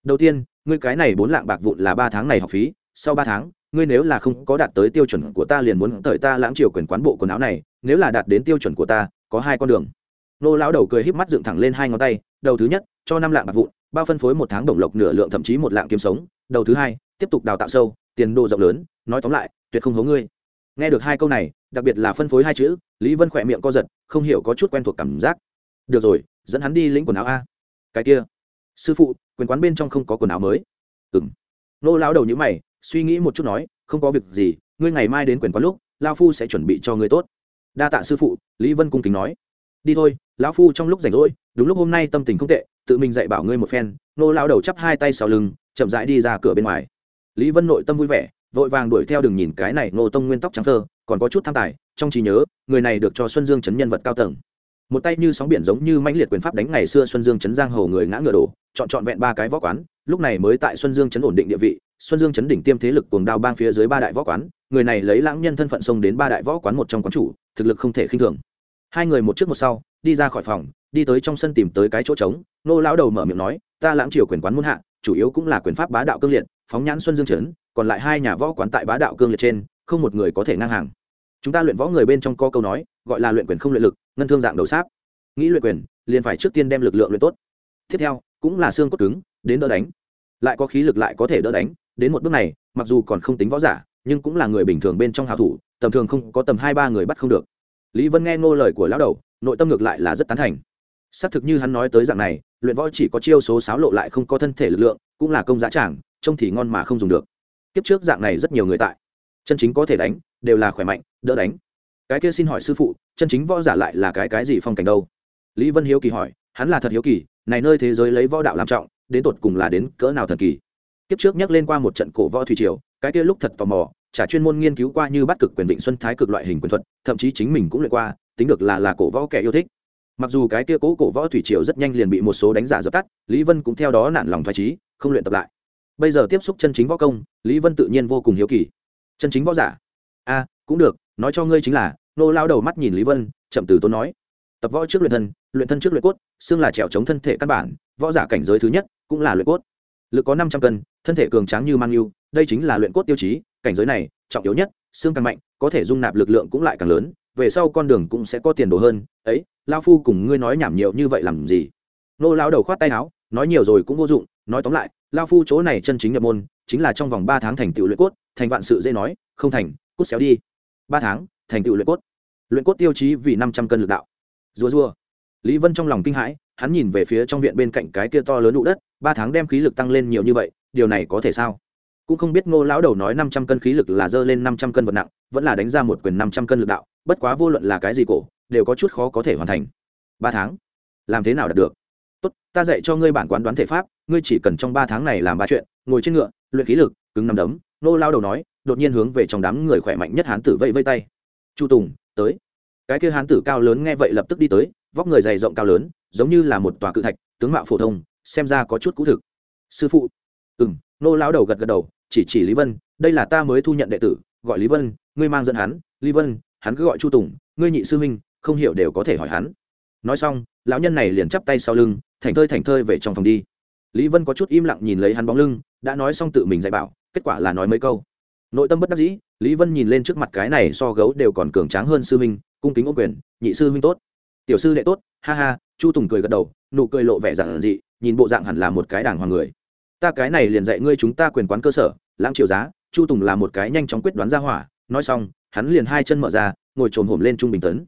Đầu tiên ngươi cái này bốn lạng bạc vụn là ba tháng này học phí, sau ba tháng, ngươi nếu là không có đạt tới tiêu chuẩn của ta liền muốn thời ta lãng triều quyền quán bộ quần áo này, nếu là đạt đến tiêu chuẩn của ta, có hai con đường. Nô lão đầu cười híp mắt dựng thẳng lên hai ngón tay, đầu thứ nhất, cho năm lạng bạc vụn, bao phân phối một tháng đồng lộc nửa lượng thậm chí một lạng kiếm sống, đầu thứ hai, tiếp tục đào tạo sâu, tiền đồ rộng lớn, nói tóm lại, tuyệt không hố ngươi. Nghe được hai câu này, đặc biệt là phân phối hai chữ, lý vân khỏe miệng co giật, không hiểu có chút quen thuộc cảm giác. Được rồi, dẫn hắn đi lĩnh quần áo a. Cái kia sư phụ, quyền quán bên trong không có quần áo mới. Ừng nô lão đầu nhữ mày, suy nghĩ một chút nói, không có việc gì, ngươi ngày mai đến quyền quán lúc lao phu sẽ chuẩn bị cho ngươi tốt. Đa tạ sư phụ, lý vân cung kính nói. Đi thôi, lão phu trong lúc rảnh rỗi, đúng lúc hôm nay tâm tình không tệ, tự mình dạy bảo ngươi một phen. Nô lao đầu chắp hai tay sau lưng, chậm rãi đi ra cửa bên ngoài. Lý vân nội tâm vui vẻ, vội vàng đuổi theo đừng nhìn cái này nô tông nguyên tóc trắng thơ còn có chút tham tài, trong trí nhớ, người này được cho xuân dương chấn nhân vật cao tầng một tay như sóng biển giống như mãnh liệt quyền pháp đánh ngày xưa xuân dương chấn giang hồ người ngã ngựa đổ, chọn trọn vẹn ba cái võ quán, lúc này mới tại xuân dương chấn ổn định địa vị, xuân dương chấn đỉnh tiêm thế lực cuồng đao bang phía dưới ba đại võ quán, người này lấy lãng nhân thân phận xông đến ba đại võ quán một trong quán chủ, thực lực không thể khinh thường. Hai người một trước một sau, đi ra khỏi phòng, đi tới trong sân tìm tới cái chỗ trống, nô lão đầu mở miệng nói, ta lãng triều quyền quán muôn hạ, chủ yếu cũng là quyền pháp bá đạo cương liệt, phóng nhãn xuân dương trấn còn lại hai nhà võ quán tại bá đạo cương liệt trên, không một người có thể ngang hàng. Chúng ta luyện võ người bên trong có câu nói gọi là luyện quyền không luyện lực, ngân thương dạng đầu sáp. Nghĩ luyện quyền, liền phải trước tiên đem lực lượng luyện tốt. Tiếp theo, cũng là xương cốt cứng, đến đỡ đánh. Lại có khí lực lại có thể đỡ đánh, đến một bước này, mặc dù còn không tính võ giả, nhưng cũng là người bình thường bên trong hào thủ, tầm thường không có tầm hai ba người bắt không được. Lý vân nghe ngô lời của lão đầu, nội tâm ngược lại là rất tán thành. Xác thực như hắn nói tới dạng này, luyện võ chỉ có chiêu số sáo lộ lại không có thân thể lực lượng, cũng là công giá trảng trông thì ngon mà không dùng được. Kiếp trước dạng này rất nhiều người tại. Chân chính có thể đánh, đều là khỏe mạnh, đỡ đánh cái kia xin hỏi sư phụ, chân chính võ giả lại là cái cái gì phong cảnh đâu? Lý vân hiếu kỳ hỏi, hắn là thật hiếu kỳ, này nơi thế giới lấy võ đạo làm trọng, đến tột cùng là đến cỡ nào thần kỳ? Kiếp trước nhắc lên qua một trận cổ võ thủy triều, cái kia lúc thật tò mò trả chuyên môn nghiên cứu qua như bắt cực quyền vịnh xuân thái cực loại hình quyền thuật, thậm chí chính mình cũng luyện qua, tính được là là cổ võ kẻ yêu thích. Mặc dù cái kia cố cổ võ thủy triều rất nhanh liền bị một số đánh giả dập tắt, lý vân cũng theo đó nản lòng thoải trí không luyện tập lại. Bây giờ tiếp xúc chân chính võ công, lý vân tự nhiên vô cùng hiếu kỳ. Chân chính võ giả? A cũng được nói cho ngươi chính là, nô lao đầu mắt nhìn lý vân, chậm từ tốn nói. Tập võ trước luyện thân luyện thân trước luyện cốt, xương là trèo chống thân thể căn bản, võ giả cảnh giới thứ nhất, cũng là luyện cốt. Lực có năm trăm cân, thân thể cường tráng như mang yêu, đây chính là luyện cốt tiêu chí, cảnh giới này, trọng yếu nhất, xương càng mạnh, có thể dung nạp lực lượng cũng lại càng lớn, về sau con đường cũng sẽ có tiền đồ hơn. Ấy, lao phu cùng ngươi nói nhảm nhiều như vậy làm gì? Nô lao đầu khoát tay áo, nói nhiều rồi cũng vô dụng, nói tóm lại, lao phu chỗ này chân chính nhập môn, chính là trong vòng ba tháng thành tựu luyện cốt, thành vạn sự dễ nói, không thành, cút xéo đi ba tháng, thành tựu luyện cốt. Luyện cốt tiêu chí vì năm trăm cân lực đạo. Rùa rùa. Lý vân trong lòng kinh hãi, hắn nhìn về phía trong viện bên cạnh cái kia to lớn đụ đất, ba tháng đem khí lực tăng lên nhiều như vậy, điều này có thể sao? Cũng không biết ngô lão đầu nói năm trăm cân khí lực là dơ lên năm trăm cân vật nặng, vẫn là đánh ra một quyền năm trăm cân lực đạo, bất quá vô luận là cái gì cổ, đều có chút khó có thể hoàn thành. Ba tháng? Làm thế nào đạt được? Tốt, ta dạy cho ngươi bản quán đoán thể pháp, ngươi chỉ cần trong ba tháng này làm ba chuyện, ngồi trên ngựa, luyện khí lực, cứng nằm đấm, Ngô lao đầu nói đột nhiên hướng về trong đám người khỏe mạnh nhất hán tử vây vây tay. Chu tùng, tới. Cái kia hán tử cao lớn nghe vậy lập tức đi tới, vóc người dày rộng cao lớn, giống như là một tòa cự thạch, tướng mạo phổ thông, xem ra có chút cũ thực. Sư phụ. Ừ m nô lao đầu gật gật đầu, chỉ chỉ lý vân, đây là ta mới thu nhận đệ tử, gọi lý vân, ngươi mang dẫn hắn, lý vân, hắn cứ gọi chu tùng, ngươi nhị sư huynh, không hiểu đều có thể hỏi hắn. Nói xong, lão nhân này liền chắp tay sau lưng thành thơi thành thơi về trong phòng đi. Lý vân có chút im lặng nhìn lấy hắn bóng lưng, đã nói xong tự mình dạy bảo, kết quả là nói mấy câu nội tâm bất đắc dĩ, lý vân nhìn lên trước mặt cái này so gấu đều còn cường tráng hơn sư huynh, cung kính ô quyền, nhị sư huynh tốt. Tiểu sư đệ tốt, ha ha, chu tùng cười gật đầu, nụ cười lộ vẻ giản dị, nhìn bộ dạng hẳn là một cái đàng hoàng người. Ta cái này liền dạy ngươi chúng ta quyền quán cơ sở, lãng triệu giá. Chu tùng là một cái nhanh chóng quyết đoán ra hỏa, nói xong, hắn liền hai chân mở ra, ngồi trồm hổm lên trung bình tấn.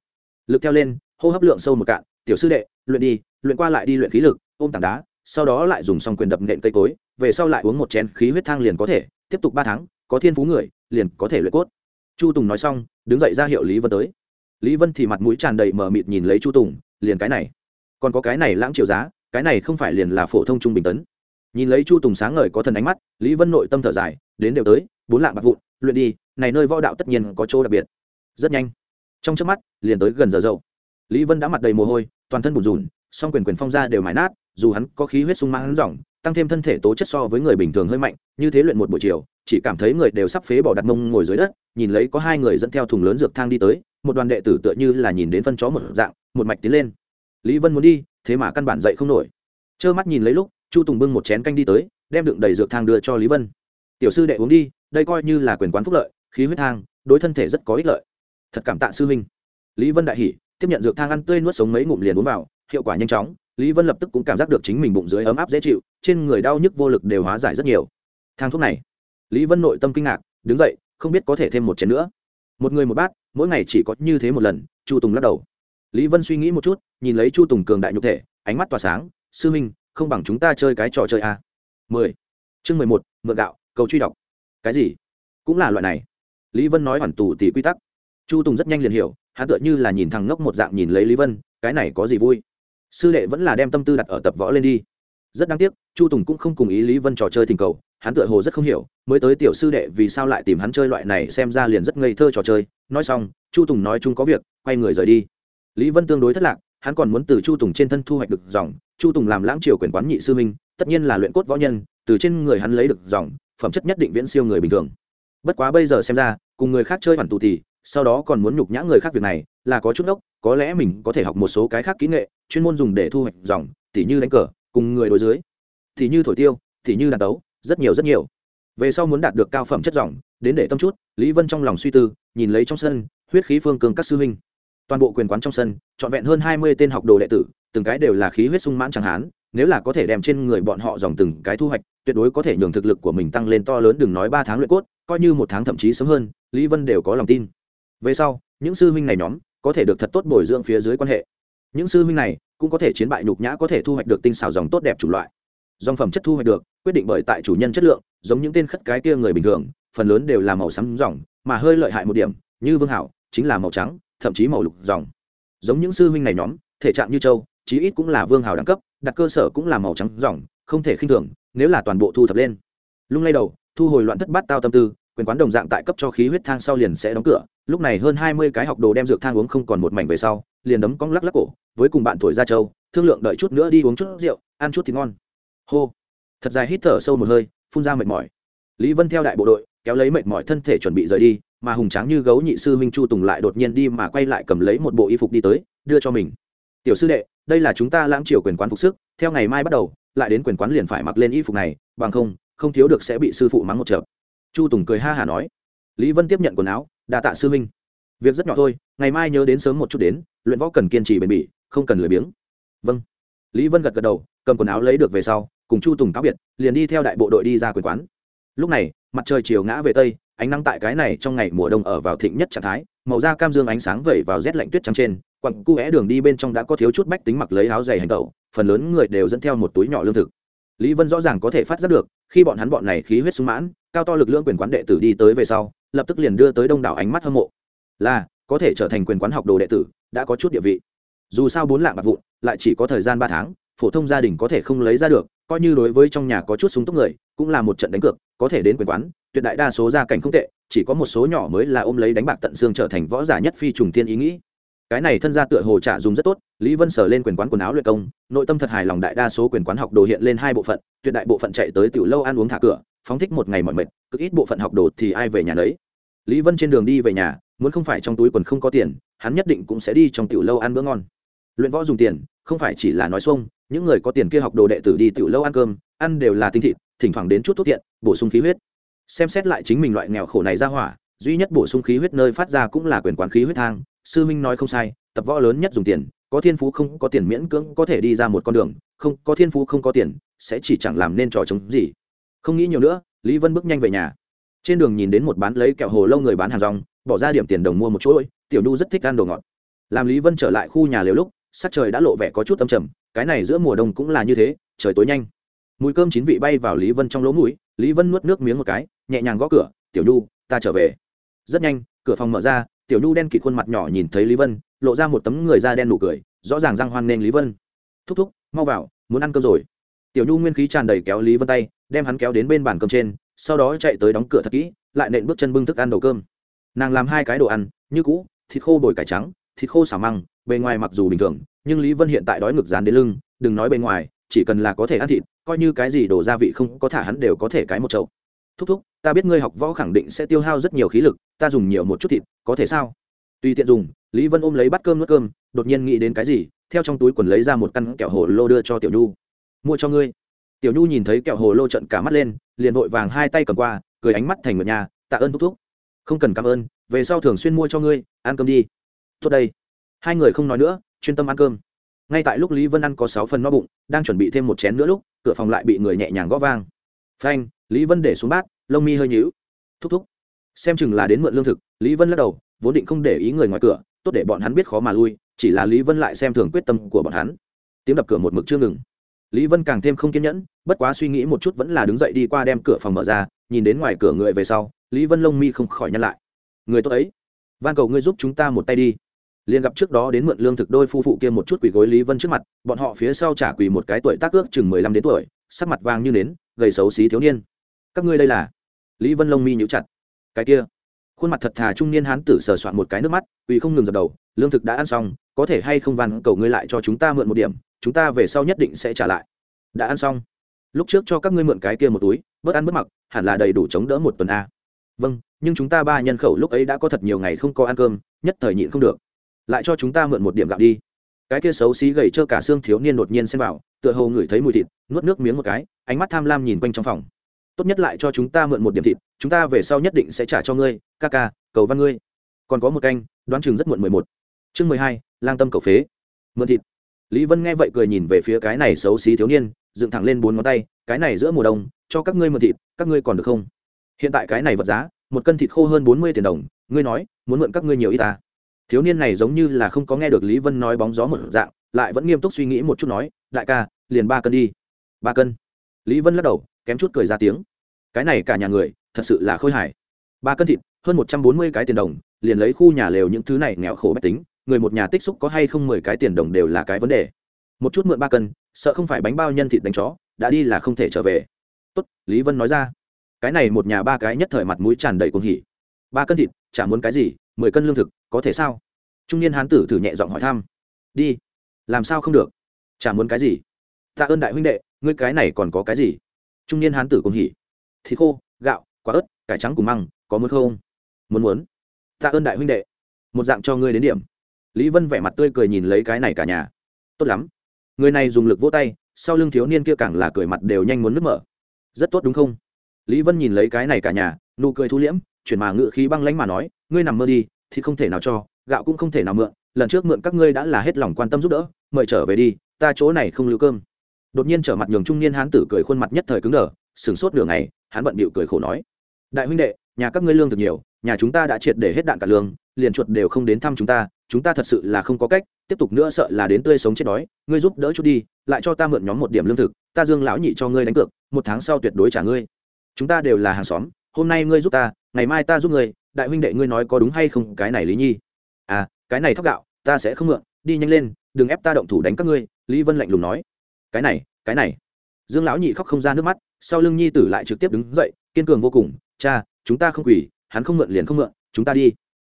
Lực theo lên, hô hấp lượng sâu một cạn, tiểu sư đệ, luyện đi, luyện qua lại đi luyện khí lực, ôm tảng đá, sau đó lại dùng xong quyền đập nện cây cối, về sau lại uống một chén khí huyết thang liền có thể, tiếp tục ba tháng có thiên phú người, liền có thể luyện cốt. Chu tùng nói xong, đứng dậy ra hiệu lý vân tới. Lý vân thì mặt mũi tràn đầy mờ mịt nhìn lấy chu tùng, liền cái này. Còn có cái này lãng triệu giá, cái này không phải liền là phổ thông trung bình tấn. Nhìn lấy chu tùng sáng ngời có thần ánh mắt, lý vân nội tâm thở dài, đến đều tới, bốn lạng bạc vụn, luyện đi, này nơi võ đạo tất nhiên có chỗ đặc biệt. Rất nhanh. Trong trước mắt, liền tới gần giờ dậu. Lý vân đã mặt đầy mồ hôi, toàn thân bùn rùn, song quyền quyền phong ra đều mái nát, dù hắn có khí huyết sung mãn rỏng tăng thêm thân thể tố chất so với người bình thường hơi mạnh, như thế luyện một buổi chiều chỉ cảm thấy người đều sắp phế bỏ đặt mông ngồi dưới đất, nhìn lấy có hai người dẫn theo thùng lớn dược thang đi tới, một đoàn đệ tử tựa như là nhìn đến phân chó một dạng, một mạch tiến lên. Lý vân muốn đi, thế mà căn bản dậy không nổi. Trơ mắt nhìn lấy lúc, chu tùng bưng một chén canh đi tới, đem đựng đầy dược thang đưa cho lý vân. Tiểu sư đệ uống đi, đây coi như là quyền quán phúc lợi, khí huyết thang, đối thân thể rất có ích lợi. Thật cảm tạ sư huynh. Lý vân đại hỉ, tiếp nhận dược thang ăn tươi nuốt sống mấy ngụm liền uống vào, hiệu quả nhanh chóng, lý vân lập tức cũng cảm giác được chính mình bụng dưới ấm áp dễ chịu, trên người đau nhức vô lực đều hóa giải rất nhiều. Thang thuốc này lý vân nội tâm kinh ngạc, đứng dậy, không biết có thể thêm một chén nữa. Một người một bát, mỗi ngày chỉ có như thế một lần, chu tùng lắc đầu. Lý vân suy nghĩ một chút, nhìn lấy chu tùng cường đại nhục thể, ánh mắt tỏa sáng, sư minh, không bằng chúng ta chơi cái trò chơi a. À. mười. Chương mười một mượn gạo, cầu truy đọc. Cái gì? Cũng là loại này. Lý vân nói hoàn tù tỷ quy tắc. Chu tùng rất nhanh liền hiểu, hắn tựa như là nhìn thằng ngốc một dạng nhìn lấy lý vân, cái này có gì vui? Sư đệ vẫn là đem tâm tư đặt ở tập võ lên đi. Rất đáng tiếc, chu tùng cũng không cùng ý lý vân trò chơi thỉnh cầu hắn tựa hồ rất không hiểu, mới tới tiểu sư đệ vì sao lại tìm hắn chơi loại này xem ra liền rất ngây thơ trò chơi. Nói xong, chu tùng nói chung có việc, quay người rời đi. Lý vân tương đối thất lạc, hắn còn muốn từ chu tùng trên thân thu hoạch được dòng. Chu tùng làm lãng triều quyền quán nhị sư minh tất nhiên là luyện cốt võ nhân, từ trên người hắn lấy được dòng, phẩm chất nhất định viễn siêu người bình thường. Bất quá bây giờ xem ra, cùng người khác chơi hoàn tù thì, sau đó còn muốn nhục nhã người khác việc này, là có chút ốc, có lẽ mình có thể học một số cái khác kỹ nghệ, chuyên môn dùng để thu hoạch dòng, tỉ như đánh cờ, cùng người đối dưới, tỉ như thổi tiêu, tỉ như đàn tấu rất nhiều rất nhiều. Về sau muốn đạt được cao phẩm chất dòng đến để tâm chút, lý vân trong lòng suy tư, nhìn lấy trong sân, huyết khí phương cường các sư huynh. Toàn bộ quyền quán trong sân, trọn vẹn hơn hai mươi tên học đồ đệ tử, từng cái đều là khí huyết sung mãn chẳng hán nếu là có thể đem trên người bọn họ dòng từng cái thu hoạch, tuyệt đối có thể nhường thực lực của mình tăng lên to lớn, đừng nói ba tháng luyện cốt, coi như một tháng thậm chí sớm hơn, lý vân đều có lòng tin. Về sau, những sư huynh này nhóm, có thể được thật tốt bồi dưỡng phía dưới quan hệ. Những sư huynh này, cũng có thể chiến bại nhục nhã, có thể thu hoạch được tinh xào dòng tốt đẹp chủ loại dòng phẩm chất thu hoạch được, quyết định bởi tại chủ nhân chất lượng, giống những tên khất cái kia người bình thường, phần lớn đều là màu xám dòng, mà hơi lợi hại một điểm, như vương hảo, chính là màu trắng, thậm chí màu lục dòng. Giống những sư huynh này nhóm, thể trạng như châu, chí ít cũng là vương hảo đẳng cấp, đặt cơ sở cũng là màu trắng dòng, không thể khinh thường, nếu là toàn bộ thu thập lên. Lung lay đầu, thu hồi loạn thất bát tao tâm tư, quyền quán đồng dạng tại cấp cho khí huyết thang sau liền sẽ đóng cửa, lúc này hơn hai mươi cái học đồ đem dược thang uống không còn một mảnh về sau, liền đấm cong lắc lắc cổ, với cùng bạn tuổi ra châu, thương lượng đợi chút nữa đi uống chút rượu, ăn chút thì ngon hô. Thật dài hít thở sâu một hơi phun ra mệt mỏi. Lý vân theo đại bộ đội kéo lấy mệt mỏi thân thể chuẩn bị rời đi mà hùng tráng như gấu nhị sư minh chu tùng lại đột nhiên đi mà quay lại cầm lấy một bộ y phục đi tới đưa cho mình. Tiểu sư đệ đây là chúng ta lãng triều quyền quán phục sức theo ngày mai bắt đầu lại đến quyền quán liền phải mặc lên y phục này bằng không không thiếu được sẽ bị sư phụ mắng một chợp chu tùng cười ha hả nói. Lý vân tiếp nhận quần áo đà tạ sư huynh, việc rất nhỏ thôi ngày mai nhớ đến sớm một chút đến luyện võ cần kiên trì bền bỉ không cần lười biếng. Vâng. Lý vân gật gật đầu cầm quần áo lấy được về sau, cùng chu tùng cáo biệt, liền đi theo đại bộ đội đi ra quyền quán. Lúc này, mặt trời chiều ngã về tây, ánh nắng tại cái này trong ngày mùa đông ở vào thịnh nhất trạng thái, màu da cam dương ánh sáng vẩy vào rét lạnh tuyết trắng trên, quặng cu é đường đi bên trong đã có thiếu chút bách tính mặc lấy áo dày hành tẩu, phần lớn người đều dẫn theo một túi nhỏ lương thực. Lý vân rõ ràng có thể phát giác được, khi bọn hắn bọn này khí huyết sung mãn, cao to lực lượng quyền quán đệ tử đi tới về sau, lập tức liền đưa tới đông đảo ánh mắt hâm mộ. Là, có thể trở thành quyền quán học đồ đệ tử, đã có chút địa vị. Dù sao bốn lạng bạc vụn, lại chỉ có thời gian ba tháng phổ thông gia đình có thể không lấy ra được, coi như đối với trong nhà có chút súng túc người, cũng là một trận đánh cược, có thể đến quyền quán, tuyệt đại đa số gia cảnh không tệ, chỉ có một số nhỏ mới là ôm lấy đánh bạc tận xương trở thành võ giả nhất phi trùng tiên ý nghĩ. Cái này thân gia tựa hồ trả dùng rất tốt, lý vân sở lên quyền quán quần áo luyện công, nội tâm thật hài lòng đại đa số quyền quán học đồ hiện lên hai bộ phận, tuyệt đại bộ phận chạy tới tiểu lâu ăn uống thả cửa, phóng thích một ngày mọi mệt, cực ít bộ phận học đồ thì ai về nhà đấy lý vân trên đường đi về nhà, muốn không phải trong túi quần không có tiền, hắn nhất định cũng sẽ đi trong tiểu lâu ăn bữa ngon. Luyện võ dùng tiền không phải chỉ là nói xuông, những người có tiền kia học đồ đệ tử đi tiểu lâu ăn cơm, ăn đều là tinh thịt, thỉnh thoảng đến chút thuốc tiện, bổ sung khí huyết. Xem xét lại chính mình loại nghèo khổ này ra hỏa, duy nhất bổ sung khí huyết nơi phát ra cũng là quyền quán khí huyết thang, sư minh nói không sai, tập võ lớn nhất dùng tiền, có thiên phú không có tiền miễn cưỡng có thể đi ra một con đường, không có thiên phú không có tiền, sẽ chỉ chẳng làm nên trò chống gì. Không nghĩ nhiều nữa, lý vân bước nhanh về nhà. Trên đường nhìn đến một bán lấy kẹo hồ lâu người bán hàng rong, bỏ ra điểm tiền đồng mua một chuỗi tiểu nhu rất thích ăn đồ ngọt. Làm lý vân trở lại khu nhà liều lúc sắc trời đã lộ vẻ có chút âm trầm, cái này giữa mùa đông cũng là như thế, trời tối nhanh. Mùi cơm chín vị bay vào lý vân trong lỗ mũi, lý vân nuốt nước miếng một cái, nhẹ nhàng gõ cửa, tiểu nhu, ta trở về. Rất nhanh, cửa phòng mở ra, tiểu nhu đen kịt khuôn mặt nhỏ nhìn thấy lý vân, lộ ra một tấm người da đen nụ cười, rõ ràng răng hoan nên lý vân. Thúc thúc, mau vào, muốn ăn cơm rồi. Tiểu nhu nguyên khí tràn đầy kéo lý vân tay, đem hắn kéo đến bên bàn cơm trên, sau đó chạy tới đóng cửa thật kỹ, lại nện bước chân bưng thức ăn đầu cơm. Nàng làm hai cái đồ ăn, như cũ, thịt khô bồi cải trắng, thịt khô xào măng bề ngoài mặc dù bình thường, nhưng lý vân hiện tại đói ngực dán đến lưng, đừng nói bề ngoài, chỉ cần là có thể ăn thịt, coi như cái gì đồ gia vị không có thả hắn đều có thể cái một chậu. Thúc thúc, ta biết ngươi học võ khẳng định sẽ tiêu hao rất nhiều khí lực, ta dùng nhiều một chút thịt, có thể sao? Tùy tiện dùng, lý vân ôm lấy bát cơm nuốt cơm, đột nhiên nghĩ đến cái gì, theo trong túi quần lấy ra một căn kẹo hồ lô đưa cho tiểu nhu. Mua cho ngươi. Tiểu nhu nhìn thấy kẹo hồ lô trận cả mắt lên, liền vội vàng hai tay cầm qua, cười ánh mắt thành một nhà, tạ ơn thúc thúc. Không cần cảm ơn, về sau thường xuyên mua cho ngươi, ăn cơm đi. Tốt đây hai người không nói nữa, chuyên tâm ăn cơm. Ngay tại lúc lý vân ăn có sáu phần no bụng, đang chuẩn bị thêm một chén nữa lúc, cửa phòng lại bị người nhẹ nhàng gõ vang. Phanh, lý vân để xuống bát, lông mi hơi nhíu. Thúc thúc. Xem chừng là đến mượn lương thực, lý vân lắc đầu, vốn định không để ý người ngoài cửa, tốt để bọn hắn biết khó mà lui, chỉ là lý vân lại xem thường quyết tâm của bọn hắn. Tiếng đập cửa một mực chưa ngừng. Lý vân càng thêm không kiên nhẫn, bất quá suy nghĩ một chút vẫn là đứng dậy đi qua đem cửa phòng mở ra, nhìn đến ngoài cửa người về sau, lý vân lông mi không khỏi nhăn lại. Người tốt ấy, van cầu ngươi giúp chúng ta một tay đi liền gặp trước đó đến mượn lương thực đôi phu phụ kia một chút quỳ gối lý vân trước mặt, bọn họ phía sau trả quỳ một cái tuổi tác ước chừng mười lăm đến tuổi, sắc mặt vàng như nến, gầy xấu xí thiếu niên. Các ngươi đây là? Lý vân lông mi nhíu chặt. Cái kia. Khuôn mặt thật thà trung niên hán tử sờ soạn một cái nước mắt quỳ không ngừng dập đầu, lương thực đã ăn xong, có thể hay không van cầu ngươi lại cho chúng ta mượn một điểm, chúng ta về sau nhất định sẽ trả lại. Đã ăn xong. Lúc trước cho các ngươi mượn cái kia một túi, bớt ăn bớt mặc, hẳn là đầy đủ chống đỡ một tuần a. Vâng nhưng chúng ta ba nhân khẩu lúc ấy đã có thật nhiều ngày không có ăn cơm, nhất thời nhịn không được lại cho chúng ta mượn một điểm gạo đi. Cái kia xấu xí gầy trơ cả xương thiếu niên đột nhiên xem vào, tựa hồ ngửi thấy mùi thịt, nuốt nước miếng một cái, ánh mắt tham lam nhìn quanh trong phòng. Tốt nhất lại cho chúng ta mượn một điểm thịt, chúng ta về sau nhất định sẽ trả cho ngươi, ca ca, cầu văn ngươi. Còn có một canh, đoán chừng rất muộn mười một. Chương mười hai, lang tâm cầu phế. Mượn thịt. Lý vân nghe vậy cười nhìn về phía cái này xấu xí thiếu niên, dựng thẳng lên bốn ngón tay, cái này giữa mùa đông, cho các ngươi mượn thịt, các ngươi còn được không? Hiện tại cái này vật giá, một cân thịt khô hơn bốn mươi tiền đồng, ngươi nói, muốn mượn các ngươi nhiều y ta à? Thiếu niên này giống như là không có nghe được lý vân nói bóng gió một dạng, lại vẫn nghiêm túc suy nghĩ một chút nói, đại ca, liền ba cân đi. Ba cân? Lý vân lắc đầu, kém chút cười ra tiếng. Cái này cả nhà người, thật sự là khôi hài. Ba cân thịt, hơn một trăm bốn mươi cái tiền đồng, liền lấy khu nhà lều những thứ này nghèo khổ bách tính, người một nhà tích xúc có hay không mười cái tiền đồng đều là cái vấn đề. Một chút mượn ba cân, sợ không phải bánh bao nhân thịt đánh chó, đã đi là không thể trở về. Tốt, lý vân nói ra. Cái này một nhà ba cái nhất thời mặt mũi tràn đầy cuồng hỉ. Ba cân thịt, chả muốn cái gì mười cân lương thực, có thể sao? Trung niên hán tử thử nhẹ giọng hỏi thăm. Đi. Làm sao không được? Chả muốn cái gì. Tạ ơn đại huynh đệ, ngươi cái này còn có cái gì? Trung niên hán tử cùng hỉ. Thịt khô, gạo, quả ớt, cải trắng cùng măng, có muốn không? Muốn muốn. Tạ ơn đại huynh đệ. Một dạng cho ngươi đến điểm. Lý vân vẻ mặt tươi cười nhìn lấy cái này cả nhà. Tốt lắm. Người này dùng lực vỗ tay, sau lưng thiếu niên kia càng là cười mặt đều nhanh muốn nứt mở. Rất tốt đúng không? Lý vân nhìn lấy cái này cả nhà, nụ cười thu liễm, chuyển mà ngự khí băng lánh mà nói ngươi nằm mơ đi, thì không thể nào cho, gạo cũng không thể nào mượn, lần trước mượn các ngươi đã là hết lòng quan tâm giúp đỡ, mời trở về đi, ta chỗ này không lưu cơm. Đột nhiên trở mặt nhường trung niên hán tử cười khuôn mặt nhất thời cứng đờ, sửng sốt nửa ngày, hắn bận bịu cười khổ nói. Đại huynh đệ, nhà các ngươi lương thực nhiều, nhà chúng ta đã triệt để hết đạn cả lương, liền chuột đều không đến thăm chúng ta chúng ta thật sự là không có cách, tiếp tục nữa sợ là đến tươi sống chết đói, ngươi giúp đỡ chút đi, lại cho ta mượn nhóm một điểm lương thực, ta dương lão nhị cho ngươi đánh cược, một tháng sau tuyệt đối trả ngươi. Chúng ta đều là hàng xóm, hôm nay ngươi giúp ta, ngày mai ta giúp ngươi đại huynh đệ ngươi nói có đúng hay không? Cái này lý nhi. À cái này thóc gạo, ta sẽ không mượn. Đi nhanh lên, đừng ép ta động thủ đánh các ngươi, lý vân lạnh lùng nói. Cái này cái này. Dương lão nhị khóc không ra nước mắt, sau lưng nhi tử lại trực tiếp đứng dậy, kiên cường vô cùng. Cha, chúng ta không quỳ, hắn không mượn liền không mượn, chúng ta đi.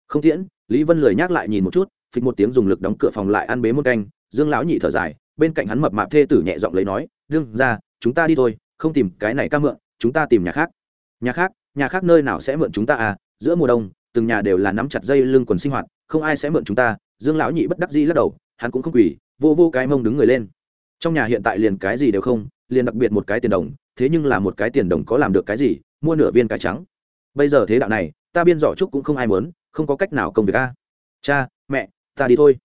Không tiễn, lý vân lười nhắc lại nhìn một chút, phịch một tiếng dùng lực đóng cửa phòng lại ăn bế một canh. Dương lão nhị thở dài, bên cạnh hắn mập mạp thê tử nhẹ giọng lấy nói, đương ra, chúng ta đi thôi, không tìm cái này ca mượn, chúng ta tìm nhà khác. Nhà khác? Nhà khác nơi nào sẽ mượn chúng ta à? Giữa mùa đông, từng nhà đều là nắm chặt dây lưng quần sinh hoạt, không ai sẽ mượn chúng ta, dương lão nhị bất đắc dĩ lắc đầu, hắn cũng không quỳ, vô vô cái mông đứng người lên. Trong nhà hiện tại liền cái gì đều không, liền đặc biệt một cái tiền đồng, thế nhưng là một cái tiền đồng có làm được cái gì, mua nửa viên cải trắng. Bây giờ thế đạo này, ta biên giỏ trúc cũng không ai muốn, không có cách nào công việc a. Cha, mẹ, ta đi thôi.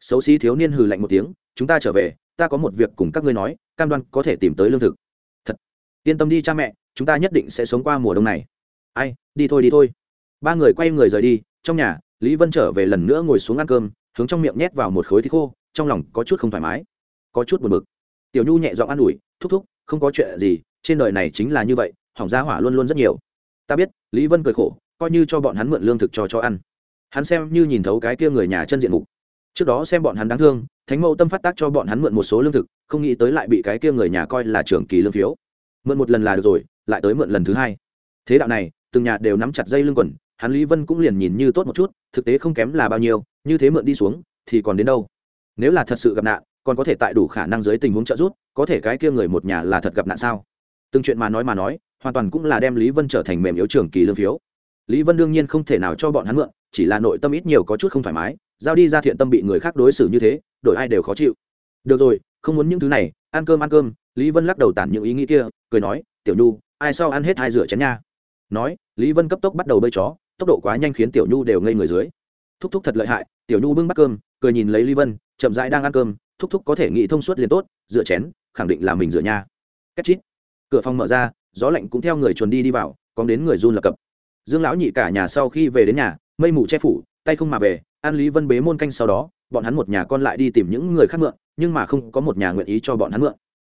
Xấu xí thiếu niên hừ lạnh một tiếng, chúng ta trở về, ta có một việc cùng các ngươi nói, cam đoan có thể tìm tới lương thực. Thật, yên tâm đi cha mẹ, chúng ta nhất định sẽ sống qua mùa đông này. Ai, đi thôi đi thôi ba người quay người rời đi, trong nhà, lý vân trở về lần nữa ngồi xuống ăn cơm, hướng trong miệng nhét vào một khối thịt khô, trong lòng có chút không thoải mái, có chút buồn bực. Tiểu nhu nhẹ giọng an ủi, thúc thúc, không có chuyện gì, trên đời này chính là như vậy, hỏng giá hỏa luôn luôn rất nhiều. Ta biết, lý vân cười khổ, coi như cho bọn hắn mượn lương thực cho cho ăn. Hắn xem như nhìn thấu cái kia người nhà chân diện mục. Trước đó xem bọn hắn đáng thương, thánh mẫu tâm phát tác cho bọn hắn mượn một số lương thực, không nghĩ tới lại bị cái kia người nhà coi là trường kỳ lương phiếu. Mượn một lần là được rồi, lại tới mượn lần thứ hai. Thế đạo này, từng nhà đều nắm chặt dây lưng quần hắn lý vân cũng liền nhìn như tốt một chút, thực tế không kém là bao nhiêu, như thế mượn đi xuống, thì còn đến đâu? Nếu là thật sự gặp nạn, còn có thể tại đủ khả năng dưới tình huống trợ giúp, có thể cái kia người một nhà là thật gặp nạn sao? Từng chuyện mà nói mà nói, hoàn toàn cũng là đem lý vân trở thành mềm yếu trường kỳ lương phiếu. Lý vân đương nhiên không thể nào cho bọn hắn mượn, chỉ là nội tâm ít nhiều có chút không thoải mái, giao đi ra thiện tâm bị người khác đối xử như thế, đổi ai đều khó chịu. Được rồi, không muốn những thứ này, ăn cơm ăn cơm, lý vân lắc đầu tản những ý nghĩ kia, cười nói, tiểu nhu, ai sau ăn hết hai rửa chén nha? Nói, lý vân cấp tốc bắt đầu bơi chó tốc độ quá nhanh khiến tiểu nhu đều ngây người dưới. Thúc thúc thật lợi hại, tiểu nhu bưng bắt cơm, cười nhìn lấy lý vân, chậm rãi đang ăn cơm, thúc thúc có thể nghĩ thông suốt liền tốt, rửa chén, khẳng định là mình rửa nha cách chít. Cửa phòng mở ra, gió lạnh cũng theo người chuồn đi đi vào còn đến người run lập cập. Dương lão nhị cả nhà sau khi về đến nhà, mây mù che phủ, tay không mà về an lý vân bế môn canh sau đó, bọn hắn một nhà con lại đi tìm những người khác mượn, nhưng mà không có một nhà nguyện ý cho bọn hắn mượn.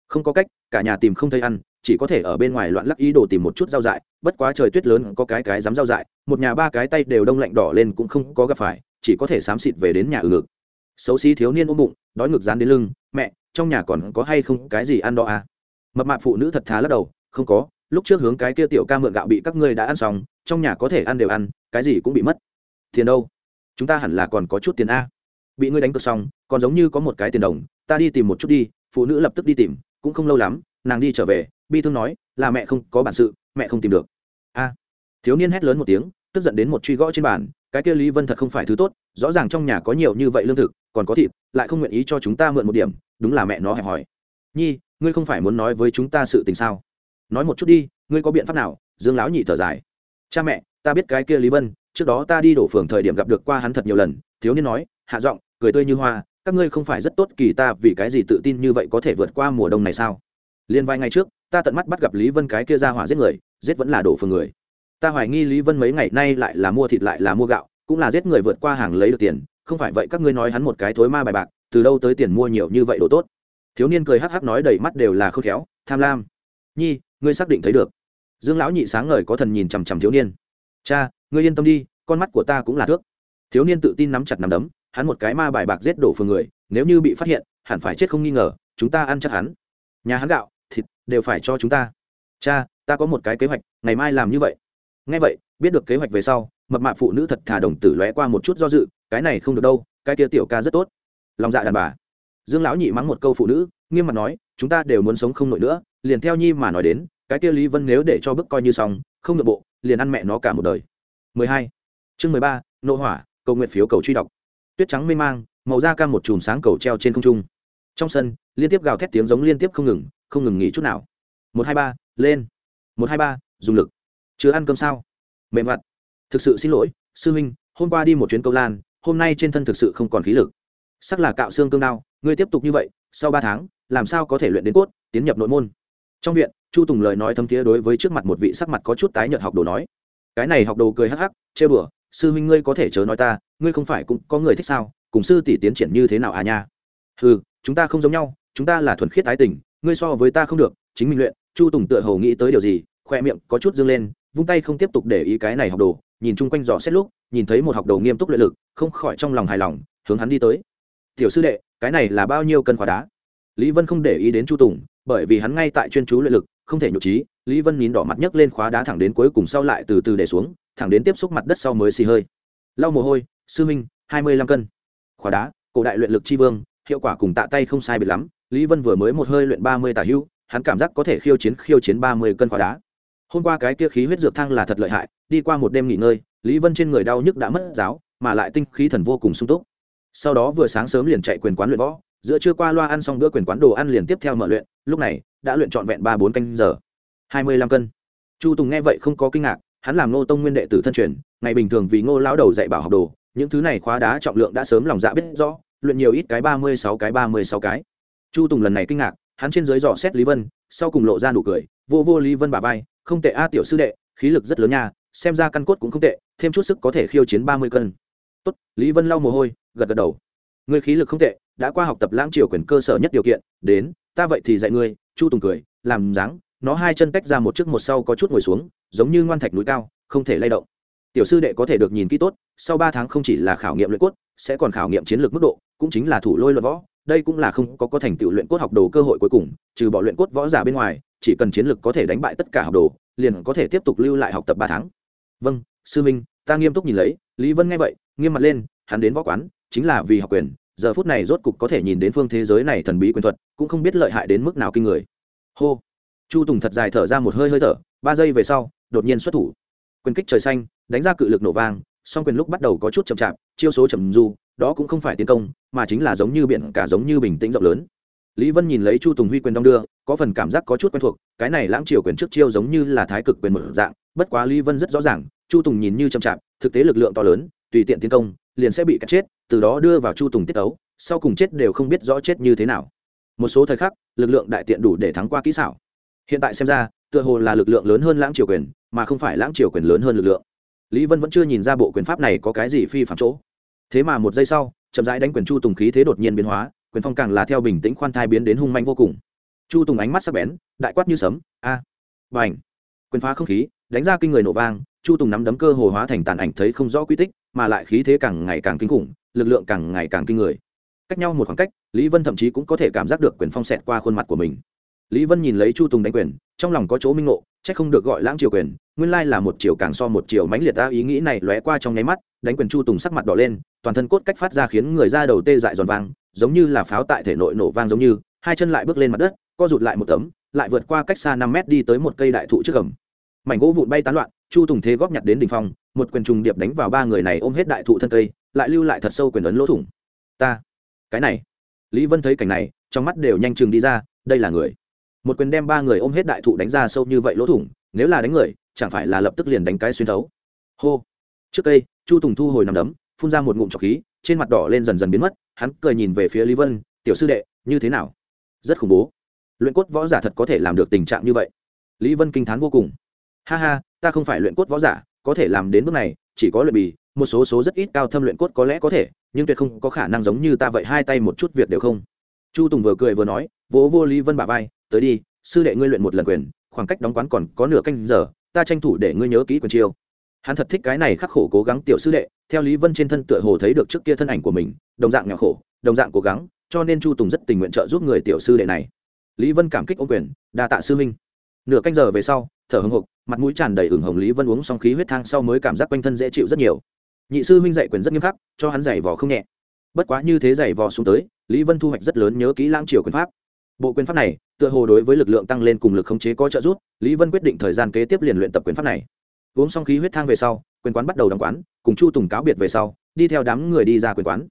Không có cách, cả nhà tìm không thấy ăn chỉ có thể ở bên ngoài loạn lắc ý đồ tìm một chút rau dại, bất quá trời tuyết lớn có cái cái dám rau dại, một nhà ba cái tay đều đông lạnh đỏ lên cũng không có gặp phải, chỉ có thể xám xịt về đến nhà ừ ngực. Xấu xí thiếu niên ôm bụng, đói ngực dán đến lưng, mẹ, trong nhà còn có hay không cái gì ăn đó à? Mập mạp phụ nữ thật thà lắc đầu, không có, lúc trước hướng cái kia tiểu ca mượn gạo bị các ngươi đã ăn xong, trong nhà có thể ăn đều ăn, cái gì cũng bị mất. Tiền đâu? Chúng ta hẳn là còn có chút tiền a. Bị ngươi đánh cược xong, còn giống như có một cái tiền đồng, ta đi tìm một chút đi. Phụ nữ lập tức đi tìm, cũng không lâu lắm, nàng đi trở về bi thương nói, là mẹ không có bản sự, mẹ không tìm được. A. Thiếu niên hét lớn một tiếng, tức giận đến một truy gõ trên bàn, cái kia lý vân thật không phải thứ tốt, rõ ràng trong nhà có nhiều như vậy lương thực, còn có thịt, lại không nguyện ý cho chúng ta mượn một điểm, đúng là mẹ nó hẹp hỏi nhi, ngươi không phải muốn nói với chúng ta sự tình sao? Nói một chút đi, ngươi có biện pháp nào? Dương lão nhị thở dài. Cha mẹ, ta biết cái kia lý vân, trước đó ta đi đổ phường thời điểm gặp được qua hắn thật nhiều lần, thiếu niên nói, hạ giọng, cười tươi như hoa, các ngươi không phải rất tốt kỳ ta vì cái gì tự tin như vậy có thể vượt qua mùa đông này sao? Liên vài ngày trước ta tận mắt bắt gặp lý vân cái kia ra hỏa giết người, giết vẫn là đổ phường người. Ta hoài nghi lý vân mấy ngày nay lại là mua thịt lại là mua gạo, cũng là giết người vượt qua hàng lấy được tiền, không phải vậy các ngươi nói hắn một cái thối ma bài bạc, từ đâu tới tiền mua nhiều như vậy đồ tốt? Thiếu niên cười hắc hắc nói đầy mắt đều là khôn khéo, tham lam. Nhi, ngươi xác định thấy được. Dương lão nhị sáng ngời có thần nhìn chằm chằm thiếu niên. Cha, ngươi yên tâm đi, con mắt của ta cũng là thước. Thiếu niên tự tin nắm chặt nắm đấm, hắn một cái ma bài bạc giết đổ phường người, nếu như bị phát hiện, hẳn phải chết không nghi ngờ, chúng ta ăn chắc hắn. Nhà hắn gạo thịt đều phải cho chúng ta. Cha ta có một cái kế hoạch ngày mai làm như vậy. Ngay vậy biết được kế hoạch về sau mập mạp phụ nữ thật thà đồng tử lóe qua một chút do dự cái này không được đâu cái kia tiểu ca rất tốt. Lòng dạ đàn bà. Dương lão nhị mắng một câu phụ nữ nghiêm mặt nói chúng ta đều muốn sống không nổi nữa liền theo nhi mà nói đến cái kia lý vân nếu để cho bức coi như xong không nội bộ liền ăn mẹ nó cả một đời. 12. chương 13, nộ hỏa cầu nguyện phiếu cầu truy đọc. Tuyết trắng mê mang màu da cam một chùm sáng cầu treo trên không trung. Trong sân liên tiếp gào thét tiếng giống liên tiếp không ngừng không ngừng nghỉ chút nào. Một hai ba, lên. Một hai ba, dùng lực. Chưa ăn cơm sao? Mềm mặt thực sự xin lỗi, sư huynh, hôm qua đi một chuyến câu lan, hôm nay trên thân thực sự không còn khí lực. Sắc là cạo xương cương đao, ngươi tiếp tục như vậy, sau ba tháng, làm sao có thể luyện đến cốt, tiến nhập nội môn? Trong viện, chu tùng lời nói thâm thiế đối với trước mặt một vị sắc mặt có chút tái nhợt học đồ nói. Cái này học đồ cười hắc hắc chê bửa sư huynh ngươi có thể chớ nói ta, ngươi không phải cũng có người thích sao, cùng sư tỷ tiến triển như thế nào à nha? Ừ chúng ta không giống nhau, chúng ta là thuần khiết ái tình ngươi so với ta không được, chính mình luyện. Chu tùng tựa hồ nghĩ tới điều gì khoe miệng có chút dâng lên, vung tay không tiếp tục để ý cái này học đồ, nhìn chung quanh dò xét lúc, nhìn thấy một học đồ nghiêm túc luyện lực, không khỏi trong lòng hài lòng, hướng hắn đi tới. Tiểu sư đệ, cái này là bao nhiêu cân khóa đá? Lý vân không để ý đến chu tùng, bởi vì hắn ngay tại chuyên chú luyện lực, không thể nhục trí lý vân nín đỏ mặt nhấc lên khóa đá thẳng đến cuối cùng sau lại từ từ để xuống, thẳng đến tiếp xúc mặt đất sau mới xì hơi. Lau mồ hôi, sư minh, hai mươi lăm cân. Khóa đá, cổ đại luyện lực tri vương, hiệu quả cùng tạ tay không sai biệt lắm lý vân vừa mới một hơi luyện ba mươi tả hưu, hắn cảm giác có thể khiêu chiến khiêu chiến ba mươi cân khóa đá. Hôm qua cái kia khí huyết dược thăng là thật lợi hại, đi qua một đêm nghỉ ngơi, lý vân trên người đau nhức đã mất giáo, mà lại tinh khí thần vô cùng sung túc. Sau đó vừa sáng sớm liền chạy quyền quán luyện võ, giữa trưa qua loa ăn xong bữa quyền quán đồ ăn liền tiếp theo mở luyện, lúc này, đã luyện trọn vẹn ba bốn canh giờ. hai mươi lăm cân. Chu tùng nghe vậy không có kinh ngạc, hắn làm ngô tông nguyên đệ tử thân truyền, ngày bình thường vì ngô lão đầu dạy bảo học đồ, những thứ này khóa đá trọng lượng đã sớm lòng dạ biết rõ, luyện nhiều ít cái ba mươi sáu cái ba mươi sáu cái chu tùng lần này kinh ngạc, hắn trên dưới dò xét lý vân, sau cùng lộ ra nụ cười, vô vô lý vân bà vai, không tệ a tiểu sư đệ, khí lực rất lớn nha, xem ra căn cốt cũng không tệ, thêm chút sức có thể khiêu chiến ba mươi cân. Tốt, lý vân lau mồ hôi, gật gật đầu. Người khí lực không tệ, đã qua học tập lãng triều quyền cơ sở nhất điều kiện, đến, ta vậy thì dạy ngươi, chu tùng cười, làm dáng, nó hai chân tách ra một trước một sau có chút ngồi xuống, giống như ngoan thạch núi cao, không thể lay động. Tiểu sư đệ có thể được nhìn kỹ tốt, sau ba tháng không chỉ là khảo nghiệm luyện cốt, sẽ còn khảo nghiệm chiến lược mức độ, cũng chính là thủ lôi luận võ đây cũng là không có có thành tựu luyện cốt học đồ cơ hội cuối cùng, trừ bỏ luyện cốt võ giả bên ngoài, chỉ cần chiến lực có thể đánh bại tất cả học đồ, liền có thể tiếp tục lưu lại học tập ba tháng. Vâng sư minh, ta nghiêm túc nhìn lấy, lý vân nghe vậy, nghiêm mặt lên, hắn đến võ quán, chính là vì học quyền, giờ phút này rốt cục có thể nhìn đến phương thế giới này thần bí quyền thuật, cũng không biết lợi hại đến mức nào kinh người. Hô. Chu tùng thật dài thở ra một hơi hơi thở, ba giây về sau, đột nhiên xuất thủ. Quyền kích trời xanh, đánh ra cự lực nổ vang song quyền lúc bắt đầu có chút chậm chạp, chiêu số chậm du đó cũng không phải tiến công, mà chính là giống như biển, cả giống như bình tĩnh rộng lớn. Lý vân nhìn lấy chu tùng huy quyền đong đưa, có phần cảm giác có chút quen thuộc, cái này lãng triều quyền trước chiêu giống như là thái cực quyền mở dạng, bất quá lý vân rất rõ ràng, chu tùng nhìn như chậm chạp, thực tế lực lượng to lớn, tùy tiện tiến công, liền sẽ bị cắt chết, từ đó đưa vào chu tùng tiết ấu sau cùng chết đều không biết rõ chết như thế nào. Một số thời khắc, lực lượng đại tiện đủ để thắng qua kỹ xảo. Hiện tại xem ra, tựa hồ là lực lượng lớn hơn lãng triều quyền, mà không phải lãng triều quyền lớn hơn lực lượng lý vân vẫn chưa nhìn ra bộ quyền pháp này có cái gì phi phạm chỗ. Thế mà một giây sau, chậm rãi đánh quyền chu tùng khí thế đột nhiên biến hóa, quyền phong càng là theo bình tĩnh khoan thai biến đến hung manh vô cùng. Chu tùng ánh mắt sắc bén, đại quát như sấm, a à. b à n h quyền phá không khí, đánh ra kinh người nổ vang, chu tùng nắm đấm cơ hồ hóa thành tàn ảnh thấy không rõ quy tích, mà lại khí thế càng ngày càng kinh khủng, lực lượng càng ngày càng kinh người. Cách nhau một khoảng cách, lý vân thậm chí cũng có thể cảm giác được quyền phong xẹt qua khuôn mặt của mình. Lý vân nhìn lấy chu tùng đánh quyền trong lòng có chỗ minh ngộ c h ắ c không được gọi lãng triều quyền, nguyên lai là một chiều càng so một chiều mãnh liệt ta, ý nghĩ này lóe qua trong nháy mắt, đánh quyền chu tùng sắc mặt đỏ lên, toàn thân cốt cách phát ra khiến người ra đầu tê dại giòn vang, giống như là pháo tại thể nội nổ vang giống như, hai chân lại bước lên mặt đất, co rụt lại một tấm, lại vượt qua cách xa năm mét đi tới một cây đại thụ trước gầm. Mảnh gỗ vụn bay tán loạn, chu tùng thế góp nhặt đến đ ỉ n h phong, một quyền trùng điệp đánh vào ba người này ôm hết đại thụ thân cây, lại lưu lại thật sâu quyền ấn lỗ thủng. Ta, cái này, lý vân thấy cảnh này, trong mắt đều nhanh chừng đi ra, đây là người một quyền đem ba người ôm hết đại thụ đánh ra sâu như vậy lỗ thủng nếu là đánh người chẳng phải là lập tức liền đánh cái xuyên thấu. Hô. Trước đây, chu tùng thu hồi nằm đấm phun ra một ngụm trọc khí trên mặt đỏ lên dần dần biến mất hắn cười nhìn về phía lý vân tiểu sư đệ như thế nào? Rất khủng bố. Luyện cốt võ giả thật có thể làm được tình trạng như vậy. Lý vân kinh t h á n vô cùng. Ha ha ta không phải luyện cốt võ giả có thể làm đến bước này chỉ có luyện bì một số số rất ít cao thâm luyện cốt có lẽ có thể nhưng tuyệt không có khả năng giống như ta vậy hai tay một chút việc đều không. Chu tùng vừa cười vừa nói vỗ vô lý vân bà vai tới đi, sư đệ ngươi luyện một lần quyền, khoảng cách đóng quán còn có nửa canh giờ, ta tranh thủ để ngươi nhớ kỹ quyền chiêu. Hắn thật thích cái này khắc khổ cố gắng tiểu sư đệ, theo lý vân trên thân tựa hồ thấy được trước kia thân ảnh của mình, đồng dạng nhỏ khổ, đồng dạng cố gắng, cho nên chu tùng rất tình nguyện trợ giúp người tiểu sư đệ này. Lý vân cảm kích ô quyền, đa tạ sư minh nửa canh giờ về sau, thở hồng hộc, mặt mũi tràn đầy ửng hồng lý vân uống xong khí huyết thang sau mới cảm giác quanh thân dễ chịu rất nhiều. Nhị sư huynh dạy quyền rất nghiêm khắc, cho hắn giày vò không nhẹ. Bất quá như thế giày vò xuống tới, lý vân thu hoạch rất lớn nhớ kỹ lãng triều quyền pháp. Bộ quyền pháp này tựa hồ đối với lực lượng tăng lên cùng lực khống chế có trợ giúp, lý vân quyết định thời gian kế tiếp liền luyện tập quyền pháp này. Uống xong khí huyết thang về sau, quyền quán bắt đầu đóng quán, cùng chu tùng cáo biệt về sau, đi theo đám người đi ra quyền quán.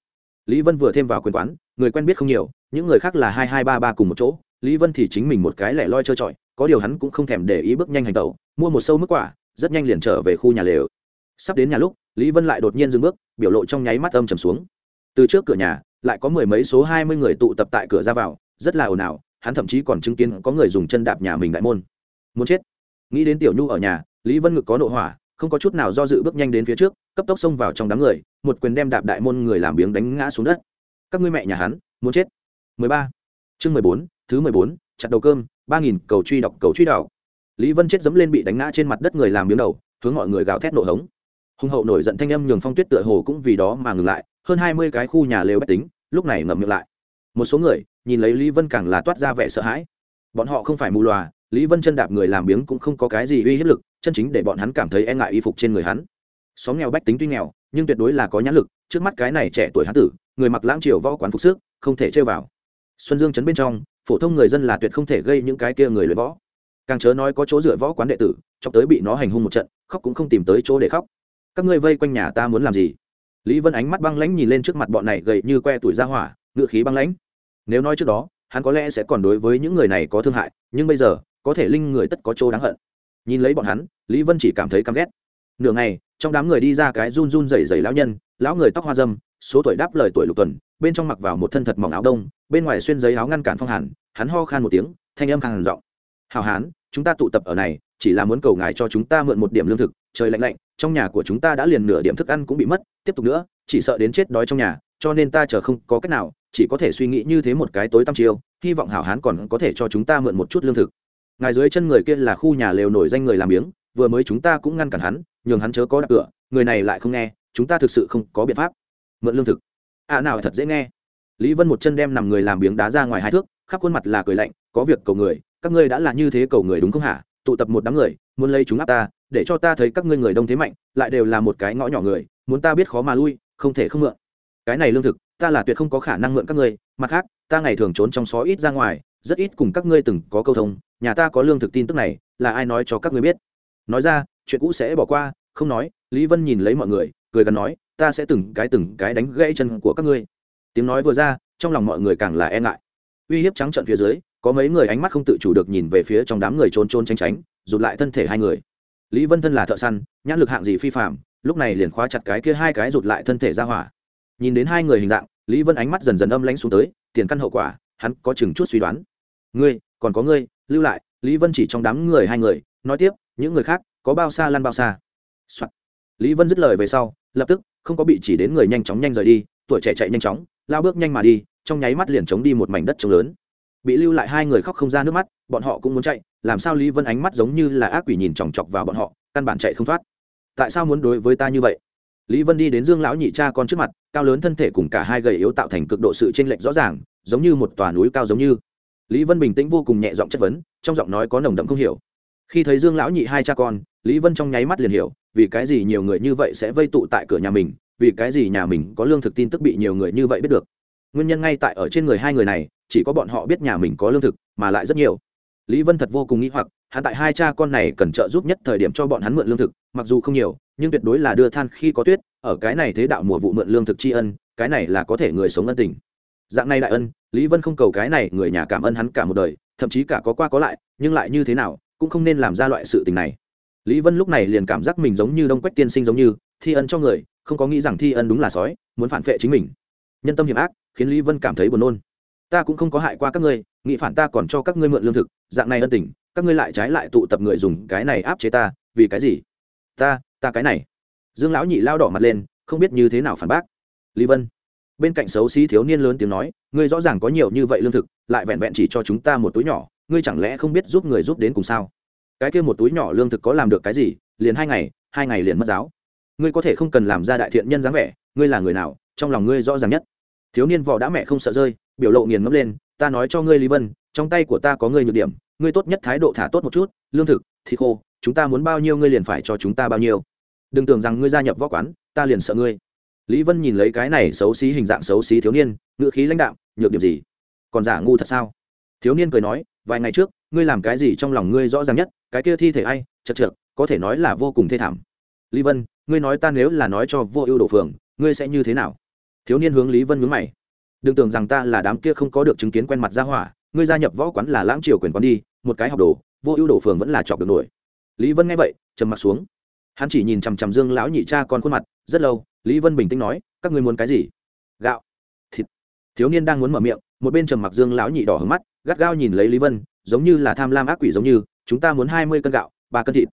Lý vân vừa thêm vào quyền quán, người quen biết không nhiều, những người khác là hai hai ba ba cùng một chỗ, lý vân thì chính mình một cái lẻ loi trơ trọi, có điều hắn cũng không thèm để ý bước nhanh hành tẩu, mua một sâu mức quả, rất nhanh liền trở về khu nhà lều. Sắp đến nhà lúc, lý vân lại đột nhiên dừng bước, biểu lộ trong nháy mắt âm trầm xuống. Từ trước cửa nhà, lại có mười mấy số hai mươi người tụ tập tại cửa ra vào, rất là ồn ào hắn thậm chí còn chứng kiến có người dùng chân đạp nhà mình đại môn. Muốn chết. Nghĩ đến tiểu nhu ở nhà lý vân ngực có nội hỏa không có chút nào do dự bước nhanh đến phía trước cấp tốc xông vào trong đám người một quyền đem đạp đại môn người làm biếng đánh ngã xuống đất. Các ngươi mẹ nhà hắn muốn chết. 13. chương 14, thứ 14, chặt đầu cơm 3000 cầu truy đọc cầu truy đảo lý vân chết dẫm lên bị đánh ngã trên mặt đất người làm biếng đầu hướng mọi người gào thét nổ hống. Hùng hậu nổi giận thanh âm nhường phong tuyết tựa hồ cũng vì đó mà ngừng lại hơn hai mươi cái khu nhà lều bách tính lúc này ngậm miệng lại một số người nhìn lấy lý vân càng là toát ra vẻ sợ hãi. Bọn họ không phải mù loà, lý vân chân đạp người làm biếng cũng không có cái gì uy hiếp lực, chân chính để bọn hắn cảm thấy e ngại y phục trên người hắn. Xóm nghèo bách tính tuy nghèo, nhưng tuyệt đối là có nhãn lực, trước mắt cái này trẻ tuổi hán tử, người mặc lãng triều võ quán phục sức, không thể chơi vào. Xuân dương chấn bên trong, phổ thông người dân là tuyệt không thể gây những cái kia người luyện võ. Càng chớ nói có chỗ dựa võ quán đệ tử cho tới bị nó hành hung một trận, khóc cũng không tìm tới chỗ để khóc. Các ngươi vây quanh nhà ta muốn làm gì? Lý vân ánh mắt băng lãnh nhìn lên trước mặt bọn này gầy như que tuổi ra hỏa ngựa khí băng lãnh. Nếu nói trước đó, hắn có lẽ sẽ còn đối với những người này có thương hại, nhưng bây giờ, có thể linh người tất có chỗ đáng hận. Nhìn lấy bọn hắn, lý vân chỉ cảm thấy căm ghét. Nửa ngày, trong đám người đi ra cái run run rẩy rẩy lão nhân, lão người tóc hoa dâm, số tuổi đáp lời tuổi lục tuần, bên trong mặc vào một thân thật mỏng áo đông, bên ngoài xuyên giấy áo ngăn cản phong hàn, hắn ho khan một tiếng, thanh âm khàn giọng. Hào hán, chúng ta tụ tập ở này, chỉ là muốn cầu ngài cho chúng ta mượn một điểm lương thực, trời lạnh lạnh, trong nhà của chúng ta đã liền nửa điểm thức ăn cũng bị mất, tiếp tục nữa, chỉ sợ đến chết đói trong nhà, cho nên ta chờ không có cách nào chỉ có thể suy nghĩ như thế một cái tối tăm chiêu hy vọng hảo hán còn có thể cho chúng ta mượn một chút lương thực. Ngài dưới chân người kia là khu nhà lều nổi danh người làm miếng, vừa mới chúng ta cũng ngăn cản hắn nhường hắn chớ có đặt cửa người này lại không nghe chúng ta thực sự không có biện pháp. Mượn lương thực. À nào thật dễ nghe. Lý vân một chân đem nằm người làm biếng đá ra ngoài hai thước khắp khuôn mặt là cười lạnh có việc cầu người các ngươi đã là như thế cầu người đúng không hả? Tụ tập một đám người muốn lấy chúng áp ta để cho ta thấy các ngươi người đông thế mạnh lại đều là một cái ngõ nhỏ người muốn ta biết khó mà lui không thể không mượn. Cái này lương thực ta là tuyệt không có khả năng mượn các ngươi, mặt khác, ta ngày thường trốn trong xó ít ra ngoài, rất ít cùng các ngươi từng có câu thông, nhà ta có lương thực tin tức này, là ai nói cho các ngươi biết? Nói ra, chuyện cũ sẽ bỏ qua, không nói, lý vân nhìn lấy mọi người, cười gần nói, ta sẽ từng cái từng cái đánh gãy chân của các ngươi. Tiếng nói vừa ra, trong lòng mọi người càng là e ngại. Uy hiếp trắng trận phía dưới, có mấy người ánh mắt không tự chủ được nhìn về phía trong đám người trôn trôn tranh tránh, rụt lại thân thể hai người. Lý vân thân là thợ săn, nhãn lực hạng gì phi phạm lúc này liền khóa chặt cái kia hai cái rụt lại thân thể ra hỏa nhìn đến hai người hình dạng, lý vân ánh mắt dần dần âm lãnh xuống tới, tiền căn hậu quả, hắn có chừng chút suy đoán. Ngươi, còn có ngươi, lưu lại, lý vân chỉ trong đám người hai người, nói tiếp, những người khác, có bao xa lăn bao xa、Soạn. lý vân dứt lời về sau, lập tức, không có bị chỉ đến người nhanh chóng nhanh rời đi, tuổi trẻ chạy nhanh chóng, lao bước nhanh mà đi, trong nháy mắt liền chống đi một mảnh đất trống lớn. Bị lưu lại hai người khóc không ra nước mắt, bọn họ cũng muốn chạy, làm sao lý vân ánh mắt giống như là ác quỷ nhìn chòng chọc vào bọn họ, căn bản chạy không thoát. Tại sao muốn đối với ta như vậy? Lý vân đi đến dương lão nhị cha con trước mặt, cao lớn thân thể cùng cả hai gầy yếu tạo thành cực độ sự chênh lệch rõ ràng, giống như một tòa núi cao giống như. Lý vân bình tĩnh vô cùng nhẹ giọng chất vấn, trong giọng nói có nồng đậm không hiểu. Khi thấy dương lão nhị hai cha con, lý vân trong nháy mắt liền hiểu, vì cái gì nhiều người như vậy sẽ vây tụ tại cửa nhà mình, vì cái gì nhà mình có lương thực tin tức bị nhiều người như vậy biết được. Nguyên nhân ngay tại ở trên người hai người này, chỉ có bọn họ biết nhà mình có lương thực, mà lại rất nhiều. Lý vân thật vô cùng nghĩ hoặc hắn tại hai cha con này cần trợ giúp nhất thời điểm cho bọn hắn mượn lương thực, mặc dù không nhiều, nhưng tuyệt đối là đưa than khi có tuyết, ở cái này thế đạo mùa vụ mượn lương thực tri ân, cái này là có thể người sống ân tình. Dạng này đại ân, lý vân không cầu cái này, người nhà cảm ơn hắn cả một đời, thậm chí cả có qua có lại, nhưng lại như thế nào, cũng không nên làm ra loại sự tình này. Lý vân lúc này liền cảm giác mình giống như đông quách tiên sinh giống như, thi ân cho người, không có nghĩ rằng thi ân đúng là sói, muốn phản vệ chính mình. Nhân tâm hiểm ác, khiến lý vân cảm thấy buồn nôn. Ta cũng không có hại qua các ngươi, nghĩ phản ta còn cho các ngươi mượn lương thực, dạng này ân tình các ngươi lại trái lại tụ tập người dùng cái này áp chế ta, vì cái gì? Ta ta cái này. Dương lão nhị lao đỏ mặt lên, không biết như thế nào phản bác. Lý vân, bên cạnh xấu xí thiếu niên lớn tiếng nói, ngươi rõ ràng có nhiều như vậy lương thực, lại vẹn vẹn chỉ cho chúng ta một túi nhỏ, ngươi chẳng lẽ không biết giúp người giúp đến cùng sao? Cái kia một túi nhỏ lương thực có làm được cái gì? Liền hai ngày hai ngày liền mất giáo. Ngươi có thể không cần làm ra đại thiện nhân dáng vẻ, ngươi là người nào, trong lòng ngươi rõ ràng nhất. Thiếu niên vỏ đã mẹ không sợ rơi, biểu lộ nghiền ngẫm lên, ta nói cho ngươi lý vân, trong tay của ta có ngươi nhược điểm ngươi tốt nhất thái độ thả tốt một chút, lương thực thì khô, chúng ta muốn bao nhiêu ngươi liền phải cho chúng ta bao nhiêu. Đừng tưởng rằng ngươi gia nhập võ quán, ta liền sợ ngươi. Lý vân nhìn lấy cái này xấu xí hình dạng xấu xí thiếu niên, ngữ khí lãnh đạo nhược điểm gì? Còn giả ngu thật sao? Thiếu niên cười nói, vài ngày trước, ngươi làm cái gì trong lòng ngươi rõ ràng nhất, cái kia thi thể ai, chật trượt có thể nói là vô cùng thê thảm. Lý vân, ngươi nói ta nếu là nói cho vô ưu đổ phường, ngươi sẽ như thế nào? Thiếu niên hướng lý vân mướn mày, đừng tưởng rằng ta là đám kia không có được chứng kiến quen mặt ra hỏa, ngươi gia nhập võ quán là lãng triều quyền quán đi một cái học đồ, vô ưu đổ phường vẫn là chọc được nổi. Lý vân nghe vậy, trầm mặt xuống. Hắn chỉ nhìn chằm chằm dương lão nhị cha con khuôn mặt, rất lâu, lý vân bình tĩnh nói, các ngươi muốn cái gì? Gạo. Thịt. Thiếu niên đang muốn mở miệng, một bên trầm mặc dương lão nhị đỏ hứng mắt, gắt gao nhìn lấy lý vân, giống như là tham lam ác quỷ giống như, chúng ta muốn hai mươi cân gạo, ba cân thịt.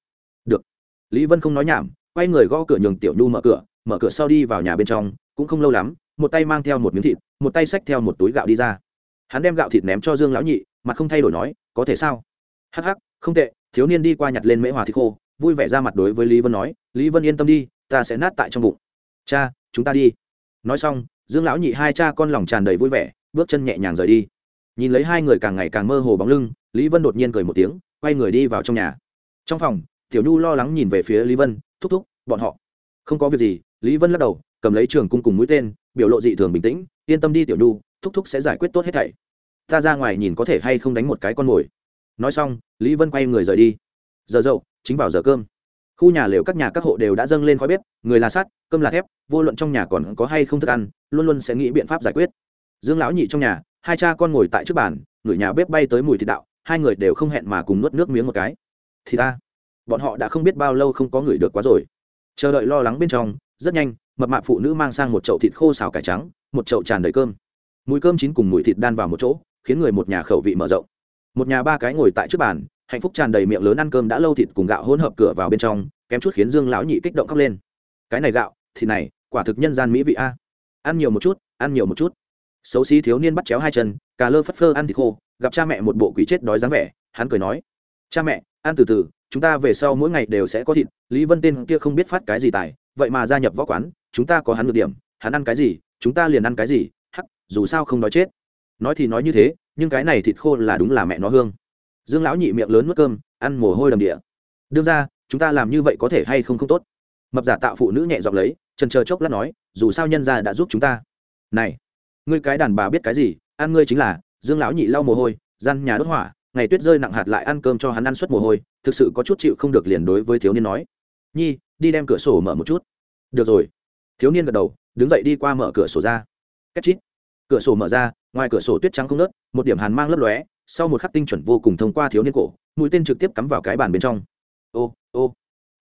Được. Lý vân không nói nhảm, quay người gõ cửa nhường tiểu nhu mở cửa mở cửa sau đi vào nhà bên trong, cũng không lâu lắm, một tay mang theo một miếng thịt, một tay xách theo một túi gạo đi ra. Hắn đem gạo thịt ném cho dương lão nhị mặt không thay đổi nói, có thể sao? Hắc hắc, không tệ, thiếu niên đi qua nhặt lên mễ hòa thịt khô, vui vẻ ra mặt đối với lý vân nói, lý vân yên tâm đi, ta sẽ nát tại trong bụng. Cha, chúng ta đi. Nói xong, dương lão nhị hai cha con lòng tràn đầy vui vẻ, bước chân nhẹ nhàng rời đi. Nhìn lấy hai người càng ngày càng mơ hồ bóng lưng, lý vân đột nhiên cười một tiếng, quay người đi vào trong nhà. Trong phòng, tiểu nhu lo lắng nhìn về phía lý vân, thúc thúc, bọn họ. Không có việc gì, lý vân lắc đầu, cầm lấy trường cung cùng mũi tên, biểu lộ dị thường bình tĩnh, yên tâm đi tiểu nhu, thúc thúc sẽ giải quyết tốt hết thảy ta ra ngoài nhìn có thể hay không đánh một cái con mồi. Nói xong, lý vân quay người rời đi. Giờ dậu, chính vào giờ cơm. Khu nhà lều các nhà các hộ đều đã dâng lên khói bếp, người là sắt, cơm là thép, vô luận trong nhà còn có hay không thức ăn, luôn luôn sẽ nghĩ biện pháp giải quyết. Dương lão nhị trong nhà, hai cha con ngồi tại trước bàn, người nhà bếp bay tới mùi thịt đạo, hai người đều không hẹn mà cùng nuốt nước miếng một cái. Thì ta bọn họ đã không biết bao lâu không có người được quá rồi. Chờ đợi lo lắng bên trong, rất nhanh, mập mạp phụ nữ mang sang một chậu thịt khô xào cải trắng, một chậu tràn đầy cơm. Mùi cơm chín cùng mùi thịt đan vào một chỗ khiến người một nhà khẩu vị mở rộng. Một nhà ba cái ngồi tại trước bàn, hạnh phúc tràn đầy miệng lớn ăn cơm đã lâu thịt cùng gạo hỗn hợp cửa vào bên trong, kém chút khiến dương lão nhị kích động khóc lên. Cái này gạo, thịt này, quả thực nhân gian mỹ vị a. Ăn nhiều một chút, ăn nhiều một chút. Xấu xí thiếu niên bắt chéo hai chân, cà lơ phất phơ ăn thịt khô, gặp cha mẹ một bộ quỷ chết đói dáng vẻ, hắn cười nói, cha mẹ, ăn từ từ, chúng ta về sau mỗi ngày đều sẽ có thịt, lý vân tên kia không biết phát cái gì tài, vậy mà gia nhập võ quán, chúng ta có hắn được điểm, hắn ăn cái gì, chúng ta liền ăn cái gì, hắc, dù sao không đói chết nói thì nói như thế, nhưng cái này thịt khô là đúng là mẹ nó hương. Dương lão nhị miệng lớn nuốt cơm, ăn mồ hôi đầm địa. Đương ra, chúng ta làm như vậy có thể hay không không tốt? Mập giả tạo phụ nữ nhẹ giọng lấy, trần chờ chốc lát nói, dù sao nhân gia đã giúp chúng ta. Này, ngươi cái đàn bà biết cái gì, ăn ngươi chính là, dương lão nhị lau mồ hôi, gian nhà đốt hỏa, ngày tuyết rơi nặng hạt lại ăn cơm cho hắn ăn suất mồ hôi, thực sự có chút chịu không được liền đối với thiếu niên nói. Nhi, đi đem cửa sổ mở một chút. Được rồi. Thiếu niên gật đầu, đứng dậy đi qua mở cửa sổ ra. Cách chít cửa sổ mở ra, ngoài cửa sổ tuyết trắng không nớt, một điểm hàn mang lấp lóe, sau một khắc tinh chuẩn vô cùng thông qua thiếu niên cổ, mũi tên trực tiếp cắm vào cái bàn bên trong. Ô ô.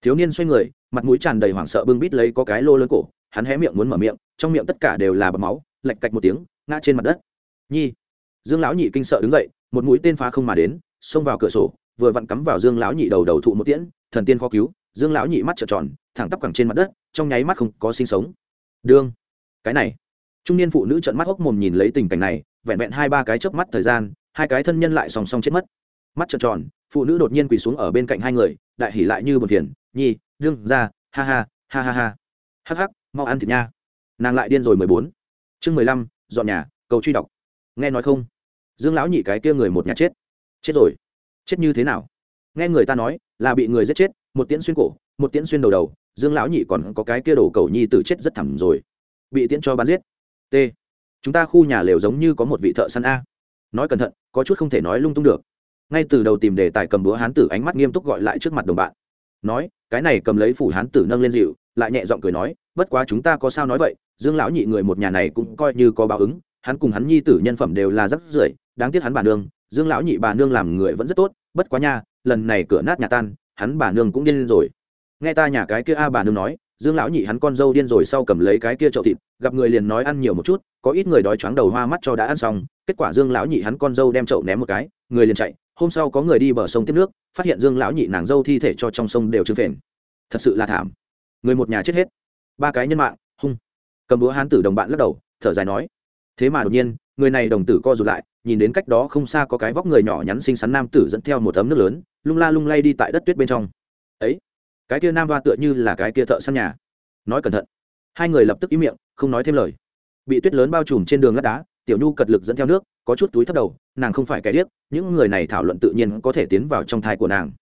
Thiếu niên xoay người, mặt mũi tràn đầy hoảng sợ bưng bít lấy có cái lô lớn cổ, hắn hé miệng muốn mở miệng, trong miệng tất cả đều là bầm máu lạch cạch một tiếng, ngã trên mặt đất. Nhi. Dương lão nhị kinh sợ đứng dậy, một mũi tên phá không mà đến, xông vào cửa sổ, vừa vặn cắm vào dương lão nhị đầu đầu thụ một tiễn, thần tiên khó cứu, dương lão nhị mắt trợn tròn, thẳng tắp cẳng trên mặt đất, trong nháy mắt không có sinh sống. Đương cái này trung niên phụ nữ trợn mắt hốc mồm nhìn lấy tình cảnh này, vẹn vẹn hai ba cái chớp mắt thời gian, hai cái thân nhân lại song song chết mất. Mắt trợn tròn, phụ nữ đột nhiên quỳ xuống ở bên cạnh hai người, đại hỉ lại như buồn phiền, nhi, đương ra, ha ha ha ha ha. Hắc hắc, mau ăn thịt nha. Nàng lại điên rồi mười bốn. Chương mười lăm, dọn nhà, cầu truy đọc. Nghe nói không? Dương lão nhị cái kia người một nhà chết. Chết rồi. Chết như thế nào? Nghe người ta nói là bị người giết chết, một tiễn xuyên cổ, một tiễn xuyên đầu đầu, dương lão nhị còn có cái kia đổ cầu nhi tử chết rất thẳm rồi. Bị tiễn cho bắn giết t. Chúng ta khu nhà lều giống như có một vị thợ săn a. Nói cẩn thận, có chút không thể nói lung tung được. Ngay từ đầu tìm đề tài cầm búa hán tử ánh mắt nghiêm túc gọi lại trước mặt đồng bạn. Nói, cái này cầm lấy phủ hán tử nâng lên dịu, lại nhẹ giọng cười nói, bất quá chúng ta có sao nói vậy, dương lão nhị người một nhà này cũng coi như có báo ứng, hắn cùng hắn nhi tử nhân phẩm đều là rất rưởi, đáng tiếc hắn bà nương, dương lão nhị bà nương làm người vẫn rất tốt, bất quá nha, lần này cửa nát nhà tan, hắn bà nương cũng điên lên rồi. Nghe ta nhà cái kia a bà nương nói dương lão nhị hắn con dâu điên rồi sau cầm lấy cái kia chậu thịt, gặp người liền nói ăn nhiều một chút, có ít người đói choáng đầu hoa mắt cho đã ăn xong, kết quả dương lão nhị hắn con dâu đem chậu ném một cái, người liền chạy, hôm sau có người đi bờ sông tiếp nước, phát hiện dương lão nhị nàng dâu thi thể cho trong sông đều trưng phền thật sự là thảm. Người một nhà chết hết. Ba cái nhân mạng, hung. Cầm búa hán tử đồng bạn lắc đầu, thở dài nói. Thế mà đột nhiên, người này đồng tử co rụt lại, nhìn đến cách đó không xa có cái vóc người nhỏ nhắn xinh xắn nam tử dẫn theo một tấm nước lớn, lung la lung lay đi tại đất tuyết bên trong. Ấy cái kia nam hoa tựa như là cái kia thợ săn nhà. Nói cẩn thận. Hai người lập tức ý miệng, không nói thêm lời. Bị tuyết lớn bao trùm trên đường lát đá, tiểu nhu cật lực dẫn theo nước, có chút túi thấp đầu, nàng không phải cái điếc, những người này thảo luận tự nhiên có thể tiến vào trong thai của nàng.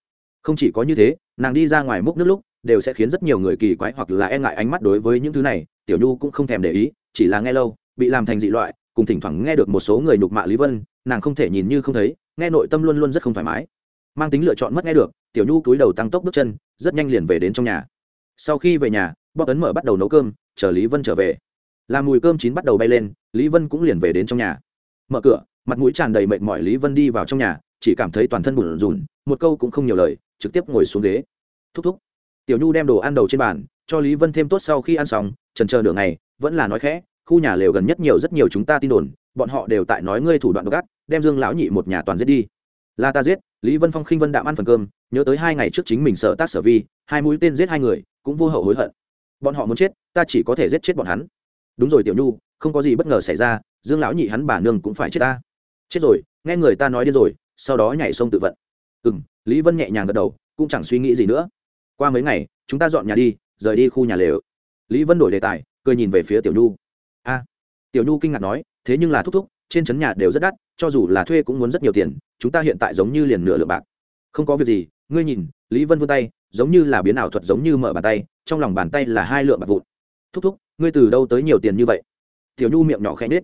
Không chỉ có như thế, nàng đi ra ngoài múc nước lúc, đều sẽ khiến rất nhiều người kỳ quái hoặc là e ngại ánh mắt đối với những thứ này, tiểu nhu cũng không thèm để ý, chỉ là nghe lâu, bị làm thành dị loại, cùng thỉnh thoảng nghe được một số người nhục mạ lý vân, nàng không thể nhìn như không thấy, nghe nội tâm luôn luôn rất không thoải mái. Mang tính lựa chọn mất nghe được tiểu nhu cúi đầu tăng tốc bước chân, rất nhanh liền về đến trong nhà. Sau khi về nhà bóc ấn mở bắt đầu nấu cơm, chờ lý vân trở về. Làm mùi cơm chín bắt đầu bay lên, lý vân cũng liền về đến trong nhà. Mở cửa, mặt mũi tràn đầy mệt mỏi lý vân đi vào trong nhà, chỉ cảm thấy toàn thân bùn rùn, một câu cũng không nhiều lời, trực tiếp ngồi xuống ghế. Thúc thúc. Tiểu nhu đem đồ ăn đầu trên bàn, cho lý vân thêm tốt sau khi ăn xong trần chờ nửa ngày, vẫn là nói khẽ, khu nhà lều gần nhất nhiều rất nhiều chúng ta tin đồn, bọn họ đều tại nói ngươi thủ đoạn độc ác, đem dương lão nhị một nhà toàn giết đi. Là ta giết lý vân phong khinh vân đạm ăn phần cơm, nhớ tới hai ngày trước chính mình sợ tác sở vi, hai mũi tên giết hai người, cũng vô hậu hối hận. Bọn họ muốn chết, ta chỉ có thể giết chết bọn hắn. Đúng rồi tiểu nhu, không có gì bất ngờ xảy ra, dương lão nhị hắn bà nương cũng phải chết ta. Chết rồi, nghe người ta nói điên rồi, sau đó nhảy sông tự vận. Ừ m lý vân nhẹ nhàng gật đầu, cũng chẳng suy nghĩ gì nữa. Qua mấy ngày, chúng ta dọn nhà đi, rời đi khu nhà lều. Lý vân đổi đề tài, cười nhìn về phía tiểu nhu. A, tiểu nhu kinh ngạc nói, thế nhưng là thúc thúc trên trấn nhà đều rất đắt, cho dù là thuê cũng muốn rất nhiều tiền, chúng ta hiện tại giống như liền nửa lượng bạc. Không có việc gì, ngươi nhìn, lý vân vươn tay, giống như là biến ảo thuật giống như mở bàn tay, trong lòng bàn tay là hai lượng bạc vụn. Thúc thúc, ngươi từ đâu tới nhiều tiền như vậy? Tiểu nhu miệng nhỏ khẽ nết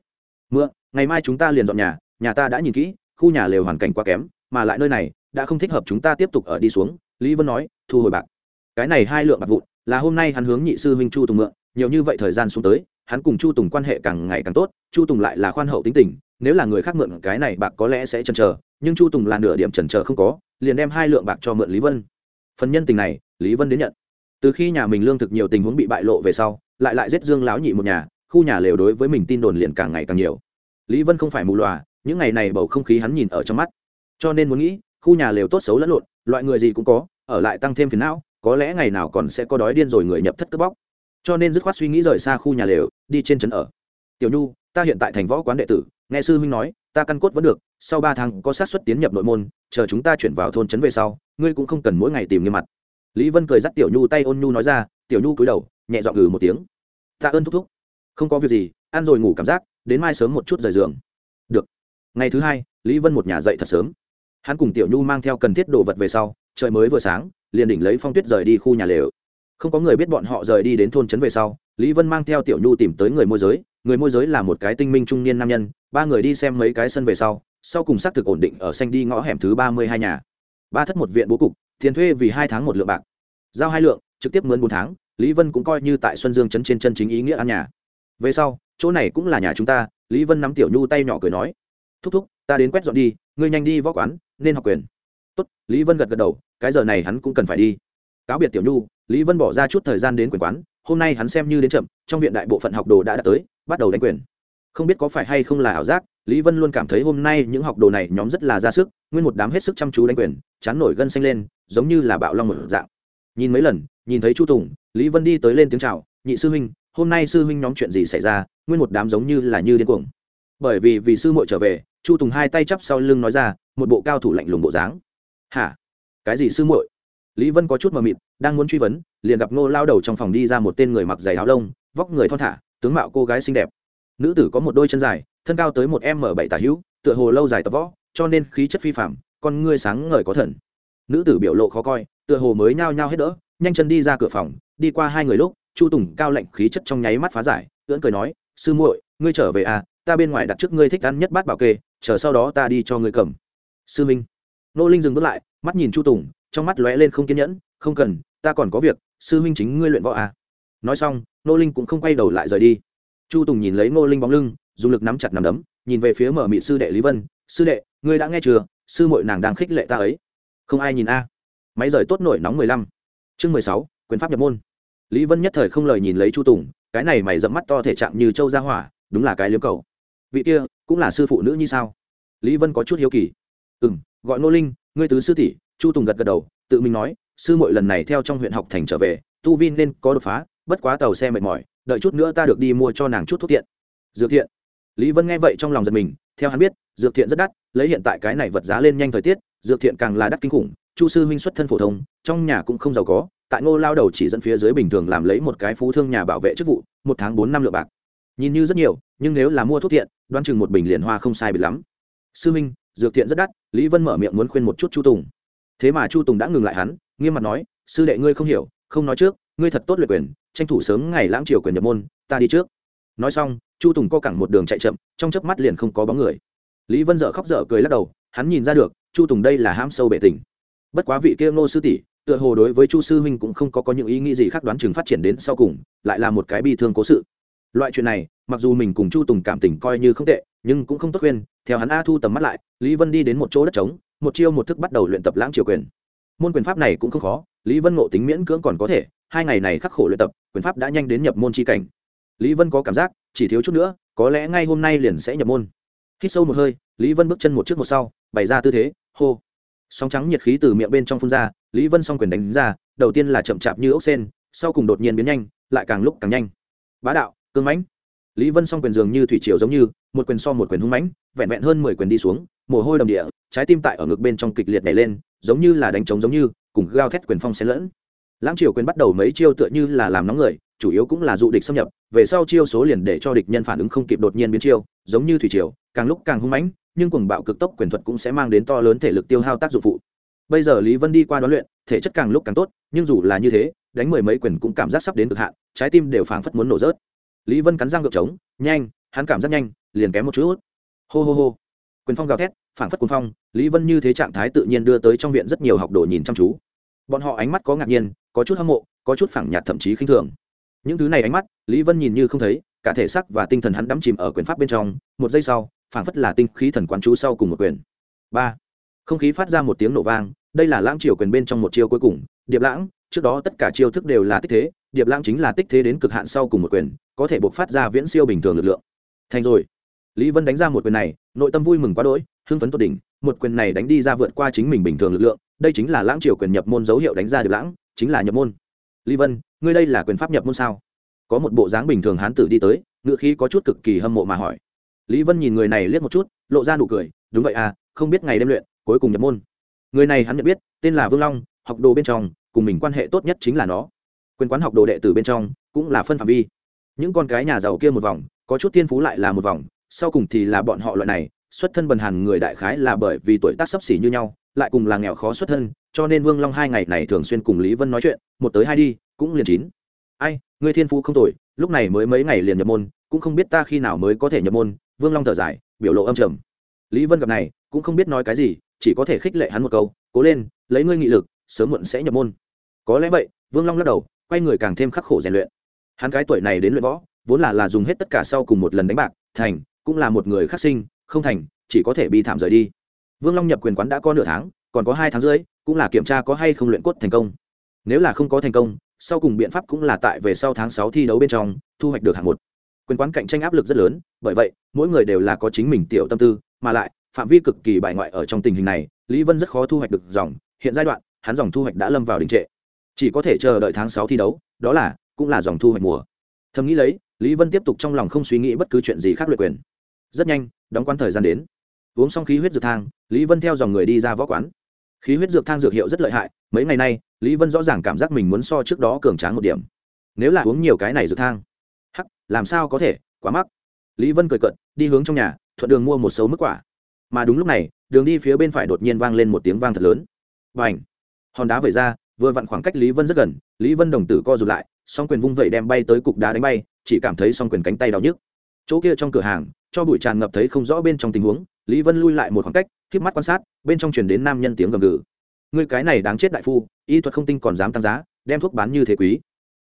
mưa ngày mai chúng ta liền dọn nhà nhà ta đã nhìn kỹ, khu nhà lều hoàn cảnh quá kém, mà lại nơi này đã không thích hợp chúng ta tiếp tục ở đi xuống, lý vân nói, thu hồi bạc. Cái này hai lượng bạc vụn, là hôm nay hắn hướng nhị sư huynh chu tùng mượn, nhiều như vậy thời gian xuống tới hắn cùng chu tùng quan hệ càng ngày càng tốt, chu tùng lại là khoan hậu tính tình, nếu là người khác mượn cái này bạc có lẽ sẽ chần chờ, nhưng chu tùng là nửa điểm chần chờ không có, liền đem hai lượng bạc cho mượn lý vân. Phần nhân tình này, lý vân đến nhận. Từ khi nhà mình lương thực nhiều tình huống bị bại lộ về sau, lại lại giết dương láo nhị một nhà, khu nhà lều đối với mình tin đồn liền càng ngày càng nhiều. Lý vân không phải mù loà, những ngày này bầu không khí hắn nhìn ở trong mắt. Cho nên muốn nghĩ, khu nhà lều tốt xấu lẫn lộn, loại người gì cũng có, ở lại tăng thêm phiền não, có lẽ ngày nào còn sẽ có đói điên rồi người nhập thất cướp bóc cho nên dứt khoát suy nghĩ rời xa khu nhà lều, đi trên trấn ở. Tiểu nhu, ta hiện tại thành võ quán đệ tử, nghe sư huynh nói, ta căn cốt vẫn được, sau ba tháng có sát xuất tiến nhập nội môn, chờ chúng ta chuyển vào thôn trấn về sau, ngươi cũng không cần mỗi ngày tìm nghiêm mặt. Lý vân cười dắt tiểu nhu tay ôn nhu nói ra, tiểu nhu cúi đầu, nhẹ dọn gừ một tiếng. Tạ ơn thúc thúc. Không có việc gì, ăn rồi ngủ cảm giác, đến mai sớm một chút rời giường. Được. Ngày thứ hai, lý vân một nhà dậy thật sớm. Hắn cùng tiểu nhu mang theo cần thiết đồ vật về sau, trời mới vừa sáng, liền đỉnh lấy phong tuyết rời đi khu nhà lều không có người biết bọn họ rời đi đến thôn trấn về sau, lý vân mang theo tiểu nhu tìm tới người môi giới. Người môi giới là một cái tinh minh trung niên nam nhân. Ba người đi xem mấy cái sân về sau sau cùng xác thực ổn định ở xanh đi ngõ hẻm thứ ba mươi hai nhà. Ba thất một viện bố cục, tiền thuê vì hai tháng một lượng bạc. Giao hai lượng, trực tiếp mướn bốn tháng, lý vân cũng coi như tại xuân dương trấn trên chân chính ý nghĩa ăn nhà. Về sau, chỗ này cũng là nhà chúng ta, lý vân nắm tiểu nhu tay nhỏ cười nói, thúc thúc, ta đến quét dọn đi, ngươi nhanh đi võ quán, nên học quyền. Tốt, lý vân gật gật đầu, cái giờ này hắn cũng cần phải đi cáo biệt tiểu nhu, lý vân bỏ ra chút thời gian đến quyền quán, hôm nay hắn xem như đến chậm, trong viện đại bộ phận học đồ đã đã tới, bắt đầu đánh quyền. Không biết có phải hay không là ảo giác, lý vân luôn cảm thấy hôm nay những học đồ này nhóm rất là ra sức, nguyên một đám hết sức chăm chú đánh quyền, chán nổi gân xanh lên, giống như là bạo long một dạng. Nhìn mấy lần, nhìn thấy chu tùng, lý vân đi tới lên tiếng c h à o nhị sư huynh, hôm nay sư huynh nhóm chuyện gì xảy ra? Nguyên một đám giống như là như điên cuồng. Bởi vì vì sư muội trở về, chu tùng hai tay chắp sau lưng nói ra, một bộ cao thủ lạnh lùng bộ dáng. Hả? Cái gì sư muội? Lý vân có chút mờ mịt, đang muốn truy vấn, liền gặp ngô lao đầu trong phòng đi ra một tên người mặc giày áo lông, vóc người thon thả, tướng mạo cô gái xinh đẹp. Nữ tử có một đôi chân dài, thân cao tới một m bảy tả hữu, tựa hồ lâu dài tập võ, cho nên khí chất phi phạm con ngươi sáng ngời có thần. Nữ tử biểu lộ khó coi, tựa hồ mới nhao nhao hết đỡ, nhanh chân đi ra cửa phòng, đi qua hai người lúc, chu tùng cao lạnh khí chất trong nháy mắt phá giải, ưỡn cười nói, sư muội, ngươi trở về à ta bên ngoài đặt trước ngươi thích ăn nhất bát bảo kê, chờ sau đó ta đi cho ngươi cầm. Sư minh. Nô linh dừng bước lại, mắt nhìn chu tùng trong mắt lóe lên không kiên nhẫn, không cần, ta còn có việc, sư huynh chính ngươi luyện võ à. nói xong nô linh cũng không quay đầu lại rời đi. Chu tùng nhìn lấy nô linh bóng lưng, dùng lực nắm chặt nắm đấm, nhìn về phía mở mị sư đệ lý vân, sư đệ, ngươi đã nghe chưa? Sư mội nàng đang khích lệ ta ấy. Không ai nhìn a. Máy rời tốt nổi nóng mười lăm. Chương mười sáu, quyền pháp nhập môn. Lý vân nhất thời không lời nhìn lấy chu tùng, cái này mày dẫm mắt to thể trạng như châu gia hỏa, đúng là cái liếm cầu. Vị kia, cũng là sư phụ nữ như sao? Lý vân có chút hiếu kỳ. Ừ m gọi nô linh, ngươi tứ sư tỷ chu tùng gật gật đầu, tự mình nói, sư mội lần này theo trong huyện học thành trở về, tu vi nên có đột phá, bất quá tàu xe mệt mỏi, đợi chút nữa ta được đi mua cho nàng chút thuốc tiện. Dược thiện. Lý vân nghe vậy trong lòng giật mình, theo hắn biết, dược thiện rất đắt, lấy hiện tại cái này vật giá lên nhanh thời tiết, dược thiện càng là đắt kinh khủng, chu sư huynh xuất thân phổ thông, trong nhà cũng không giàu có, tại ngô lao đầu chỉ dẫn phía dưới bình thường làm lấy một cái phú thương nhà bảo vệ chức vụ, một tháng bốn năm lượng bạc. Nhìn như rất nhiều, nhưng nếu là mua thuốc thiện đoán chừng một bình liền hoa không sai bị lắm. Sư huynh, dược thiện rất đắt. Lý vân mở miệng muốn khuyên một chút chu tùng thế mà chu tùng đã ngừng lại hắn, nghiêm mặt nói, sư đệ ngươi không hiểu, không nói trước, ngươi thật tốt luyện quyền, tranh thủ sớm ngày lãng triều quyền nhập môn, ta đi trước. Nói xong, chu tùng co cẳng một đường chạy chậm, trong chớp mắt liền không có bóng người. Lý vân dợ khóc dở cười lắc đầu, hắn nhìn ra được, chu tùng đây là ham sâu bệ tình. Bất quá vị kia ngô sư tỷ, tựa hồ đối với chu sư huynh cũng không có có những ý nghĩ gì khác đoán chừng phát triển đến sau cùng, lại là một cái bi thương cố sự. Loại chuyện này, mặc dù mình cùng chu tùng cảm tình coi như không tệ nhưng cũng không tốt khuyên, theo hắn a thu tầm mắt lại, lý vân đi đến một chỗ đất trống, một chiêu một thức bắt đầu luyện tập lãng triều quyền. Môn quyền pháp này cũng không khó, lý vân ngộ tính miễn cưỡng còn có thể, hai ngày này khắc khổ luyện tập, quyền pháp đã nhanh đến nhập môn c h i cảnh. Lý vân có cảm giác, chỉ thiếu chút nữa, có lẽ ngay hôm nay liền sẽ nhập môn. Hít sâu một hơi, lý vân bước chân một trước một sau, bày ra tư thế, hô. Sóng trắng nhiệt khí từ miệng bên trong phun ra, lý vân s o n g quyền đánh ra, đầu tiên là chậm chạp như ốc sen, sau cùng đột nhiên biến nhanh, lại càng lúc càng nhanh. Bá đạo, cương mãnh. Lý vân s o n g quyền dường như thủy triều giống như một quyền so một quyền hung mãnh, vẹn vẹn hơn mười quyền đi xuống, mồ hôi đầm địa, trái tim tại ở ngực bên trong kịch liệt nhảy lên, giống như là đánh trống giống như, cùng gao thét quyền phong xen lẫn. Lãng triều quyền bắt đầu mấy chiêu tựa như là làm nóng người, chủ yếu cũng là dụ địch xâm nhập, về sau chiêu số liền để cho địch nhân phản ứng không kịp đột nhiên biến chiêu, giống như thủy triều, càng lúc càng hung mãnh, nhưng cuồng bạo cực tốc quyền thuật cũng sẽ mang đến to lớn thể lực tiêu hao tác dụng phụ. Bây giờ lý vân đi qua đoán luyện, thể chất càng lúc càng tốt, nhưng dù là như thế, đánh mười mấy quyền cũng cảm giác sắp đến cực hạn, trái tim đều phảng phất muốn nổ rớt. Lý vân cắn răng gượng trống, nhanh, hắn cảm giác nhanh liền kém một chút. Hô hô hô. Quyền phong gào thét, phảng phất cuốn phong, lý vân như thế trạng thái tự nhiên đưa tới trong viện rất nhiều học đồ nhìn chăm chú. Bọn họ ánh mắt có ngạc nhiên, có chút hâm mộ, có chút phẳng nhạt thậm chí khinh thường. Những thứ này ánh mắt, lý vân nhìn như không thấy, cả thể xác và tinh thần hắn đắm chìm ở quyền pháp bên trong, một giây sau, phảng phất là tinh khí thần quán chú sau cùng một quyền. Ba. Không khí phát ra một tiếng nổ vang, đây là lãng triều quyền bên trong một chiêu cuối cùng, điệp lãng, trước đó tất cả chiêu thức đều là tích thế, điệp lãng chính là tích thế đến cực hạn sau cùng một quyền, có thể buộc phát ra viễn siêu bình thường lực lượng. Thành rồi lý vân đánh ra một quyền này, nội tâm vui mừng quá đỗi, hưng phấn tốt đỉnh, một quyền này đánh đi ra vượt qua chính mình bình thường lực lượng, đây chính là lãng triều quyền nhập môn dấu hiệu đánh ra được lãng, chính là nhập môn. Lý vân, ngươi đây là quyền pháp nhập môn sao? Có một bộ dáng bình thường hán tử đi tới, ngựa khí có chút cực kỳ hâm mộ mà hỏi. Lý vân nhìn người này liếc một chút, lộ ra nụ cười, đúng vậy à không biết ngày đêm luyện, cuối cùng nhập môn. Người này hắn nhận biết, tên là vương long, học đồ bên trong, cùng mình quan hệ tốt nhất chính là nó. Quyền quán học đồ đệ tử bên trong cũng là phân phạm vi. Những con cái nhà giàu kia một vòng, có chút thiên phú lại là một vòng sau cùng thì là bọn họ loại này, xuất thân bần hàn người đại khái là bởi vì tuổi tác sấp xỉ như nhau, lại cùng là nghèo khó xuất thân, cho nên vương long hai ngày này thường xuyên cùng lý vân nói chuyện, một tới hai đi, cũng liền chín. Ai người thiên phú không tuổi lúc này mới mấy ngày liền nhập môn, cũng không biết ta khi nào mới có thể nhập môn, vương long thở dài, biểu lộ âm trầm. Lý vân gặp này, cũng không biết nói cái gì, chỉ có thể khích lệ hắn một câu, cố lên, lấy ngươi nghị lực, sớm muộn sẽ nhập môn. Có lẽ vậy, vương long lắc đầu, quay người càng thêm khắc khổ rèn luyện. Hắn cái tuổi này đến luyện võ, vốn là là dùng hết tất cả sau cùng một lần đánh bạc, thành cũng là một người khắc sinh, không thành, chỉ có thể bi thảm rời đi. Vương long nhập quyền quán đã có nửa tháng, còn có hai tháng rưỡi, cũng là kiểm tra có hay không luyện cốt thành công. Nếu là không có thành công, sau cùng biện pháp cũng là tại về sau tháng sáu thi đấu bên trong, thu hoạch được hạng một. Quyền quán cạnh tranh áp lực rất lớn, bởi vậy, mỗi người đều là có chính mình tiểu tâm tư, mà lại, phạm vi cực kỳ bài ngoại ở trong tình hình này, lý vân rất khó thu hoạch được dòng, hiện giai đoạn, hắn dòng thu hoạch đã lâm vào đình trệ. Chỉ có thể chờ đợi tháng sáu thi đấu, đó là, cũng là dòng thu hoạch mùa. Thầm nghĩ lấy lý vân tiếp tục trong lòng không suy nghĩ bất cứ chuyện gì khác luyện quyền. Rất nhanh, đóng quan thời gian đến. Uống xong khí huyết dược thang, lý vân theo dòng người đi ra võ quán. Khí huyết dược thang dược hiệu rất lợi hại, mấy ngày nay, lý vân rõ ràng cảm giác mình muốn so trước đó cường tráng một điểm. Nếu là uống nhiều cái này dược thang, hắc, làm sao có thể, quá mắc. Lý vân cười cận đi hướng trong nhà, thuận đường mua một số mức quả. Mà đúng lúc này, đường đi phía bên phải đột nhiên vang lên một tiếng vang thật lớn. Và ảnh hòn đá vẩy ra, vừa vặn khoảng cách lý vân rất gần, lý vân đồng tử co rụt lại song quyền vung vẩy đem bay tới cục đá đánh bay, chỉ cảm thấy song quyền cánh tay đau nhức. Chỗ kia trong cửa hàng, cho bụi tràn ngập thấy không rõ bên trong tình huống, lý vân lui lại một khoảng cách k mắt quan sát, bên trong chuyển đến nam nhân tiếng gầm gừ. Ngươi cái này đáng chết đại phu, y thuật không tinh còn dám tăng giá, đem thuốc bán như thế quý.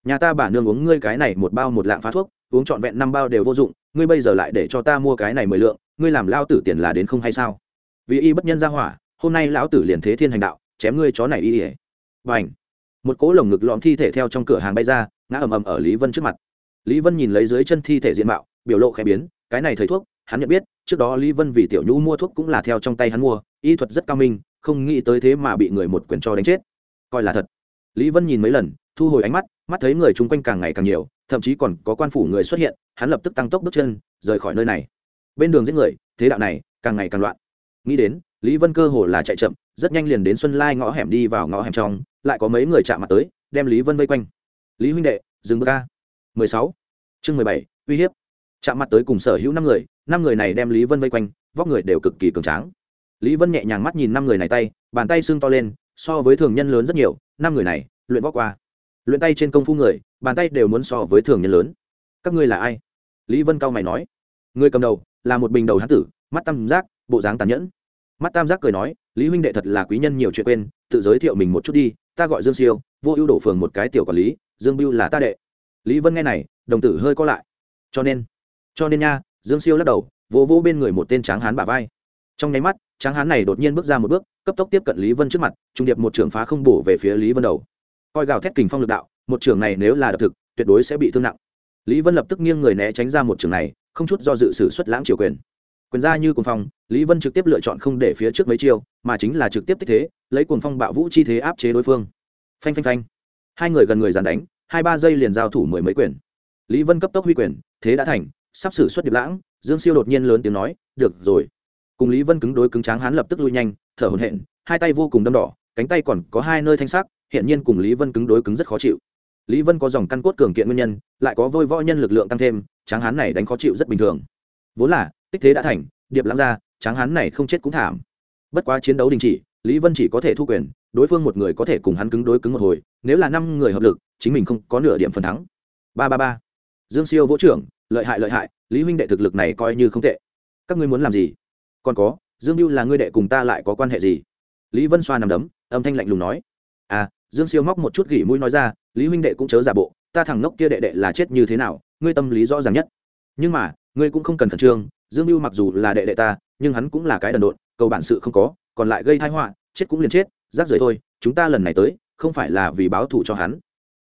Nhà ta bà nương uống ngươi cái này một bao một lạng phá thuốc, uống trọn vẹn năm bao đều vô dụng, ngươi bây giờ lại để cho ta mua cái này mười lượng, ngươi làm lao tử tiền là đến không hay sao? Vì y bất nhân ra hỏa, hôm nay lão tử liền thế thiên hành đạo, chém ngươi chó này y ỉa và h một cỗ lồng ngực lõm thi thể theo trong cửa hàng bay ra, ngã ầm ầm ở lý vân trước mặt. Lý vân nhìn lấy dưới chân thi thể diện mạo, biểu lộ khẽ biến, cái này thầy thuốc, hắn nhận biết, trước đó lý vân vì tiểu nhũ mua thuốc cũng là theo trong tay hắn mua, y thuật rất cao minh, không nghĩ tới thế mà bị người một quyền cho đánh chết. Coi là thật. Lý vân nhìn mấy lần, thu hồi ánh mắt mắt thấy người chung quanh càng ngày càng nhiều, thậm chí còn có quan phủ người xuất hiện, hắn lập tức tăng tốc bước chân, rời khỏi nơi này. Bên đường giết người, thế đạo này càng ngày càng loạn. Nghĩ đến lý vân cơ hồ là chạy chậm, rất nhanh liền đến xuân lai ngõ hẻm đi vào ngõ hẻm trong, lại có mấy người chạm mặt tới, đem lý vân vây quanh. Lý huynh đệ, dừng bước ca mười sáu. Chương mười bảy, uy hiếp. Chạm mặt tới cùng sở hữu năm người năm người này đem lý vân vây quanh, vóc người đều cực kỳ cường tráng. Lý vân nhẹ nhàng mắt nhìn năm người này tay, bàn tay xương to lên, so với thường nhân lớn rất nhiều, năm người này, luyện vóc qua. Luyện tay trên công phu người, bàn tay đều muốn so với thường nhân lớn. Các ngươi là ai? Lý vân cao mày nói. Người cầm đầu, là một bình đầu hán tử, mắt tăm giác bộ dáng tàn nhẫn mắt tam giác cười nói, lý huynh đệ thật là quý nhân nhiều chuyện quên, tự giới thiệu mình một chút đi, ta gọi dương siêu, vô ưu đổ phường một cái tiểu quản lý, dương biêu là ta đệ. Lý vân nghe này, đồng tử hơi co lại. Cho nên cho nên nha, dương siêu lắc đầu, vỗ vỗ bên người một tên tráng hán bả vai. Trong nháy mắt, tráng hán này đột nhiên bước ra một bước, cấp tốc tiếp cận lý vân trước mặt, trung điệp một trưởng phá không bổ về phía lý vân đầu. Coi gào thét kình phong lực đạo, một trưởng này nếu là đập thực, tuyệt đối sẽ bị thương nặng. Lý vân lập tức nghiêng người né tránh ra một trường này, không chút do dự sử xuất lãng triều quyền quyền ra như cuồng phong, lý vân trực tiếp lựa chọn không để phía trước mấy chiêu, mà chính là trực tiếp tích thế, lấy cuồng phong bạo vũ chi thế áp chế đối phương. Phanh phanh phanh. Hai người gần người giàn đánh, hai ba giây liền giao thủ mười mấy quyền. Lý vân cấp tốc huy quyền, thế đã thành, sắp xử xuất điệp lãng, dương siêu đột nhiên lớn tiếng nói, được rồi. Cùng lý vân cứng đối cứng tráng hắn lập tức lui nhanh, thở hổn hển, hai tay vô cùng đâm đỏ, cánh tay còn có hai nơi thanh sắc hiện nhiên cùng lý vân cứng đối cứng rất khó chịu. Lý vân có dòng căn cốt cường kiện nguyên nhân, lại có vôi võ nhân lực lượng tăng thêm, tráng hán này đánh khó chịu rất bình thường. Vốn là tích thế đã thành, điệp lãng ra, tráng hắn này không chết cũng thảm. Bất quá chiến đấu đình chỉ, lý vân chỉ có thể thu quyền, đối phương một người có thể cùng hắn cứng đối cứng một hồi, nếu là năm người hợp lực, chính mình không có nửa điểm phần thắng. Ba ba ba. Dương siêu vỗ trưởng, lợi hại lợi hại, lý huynh đệ thực lực này coi như không tệ. Các ngươi muốn làm gì? Còn có, dương mưu là ngươi đệ cùng ta lại có quan hệ gì? Lý vân xoa nằm đấm, âm thanh lạnh lùng nói. À dương siêu móc một chút gỉ mũi nói ra, lý huynh đệ cũng chớ giả bộ, ta thằng ngốc kia đệ đệ là chết như thế nào, ngươi tâm lý rõ ràng nhất. Nhưng mà ngươi cũng không cần khẩn trương, dương mưu mặc dù là đệ đệ ta, nhưng hắn cũng là cái đần độn, cầu bản sự không có, còn lại gây thái họa, chết cũng liền chết, rác rưởi thôi, chúng ta lần này tới, không phải là vì báo thù cho hắn.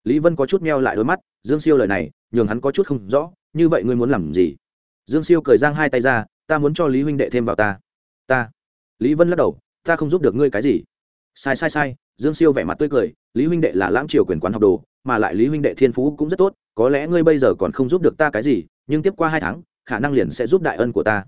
Lý vân có chút meo lại đôi mắt, dương siêu lời này, nhường hắn có chút không rõ, như vậy ngươi muốn làm gì? Dương siêu cười giang hai tay ra, ta muốn cho lý huynh đệ thêm vào ta. Ta. Lý vân lắc đầu, ta không giúp được ngươi cái gì. Sai sai sai, dương siêu vẻ mặt tươi cười, lý huynh đệ là lãng triều quyền quán học đồ, mà lại lý huynh đệ thiên phú cũng rất tốt, có lẽ ngươi bây giờ còn không giúp được ta cái gì, nhưng tiếp qua hai tháng khả năng liền sẽ giúp đại ân của ta.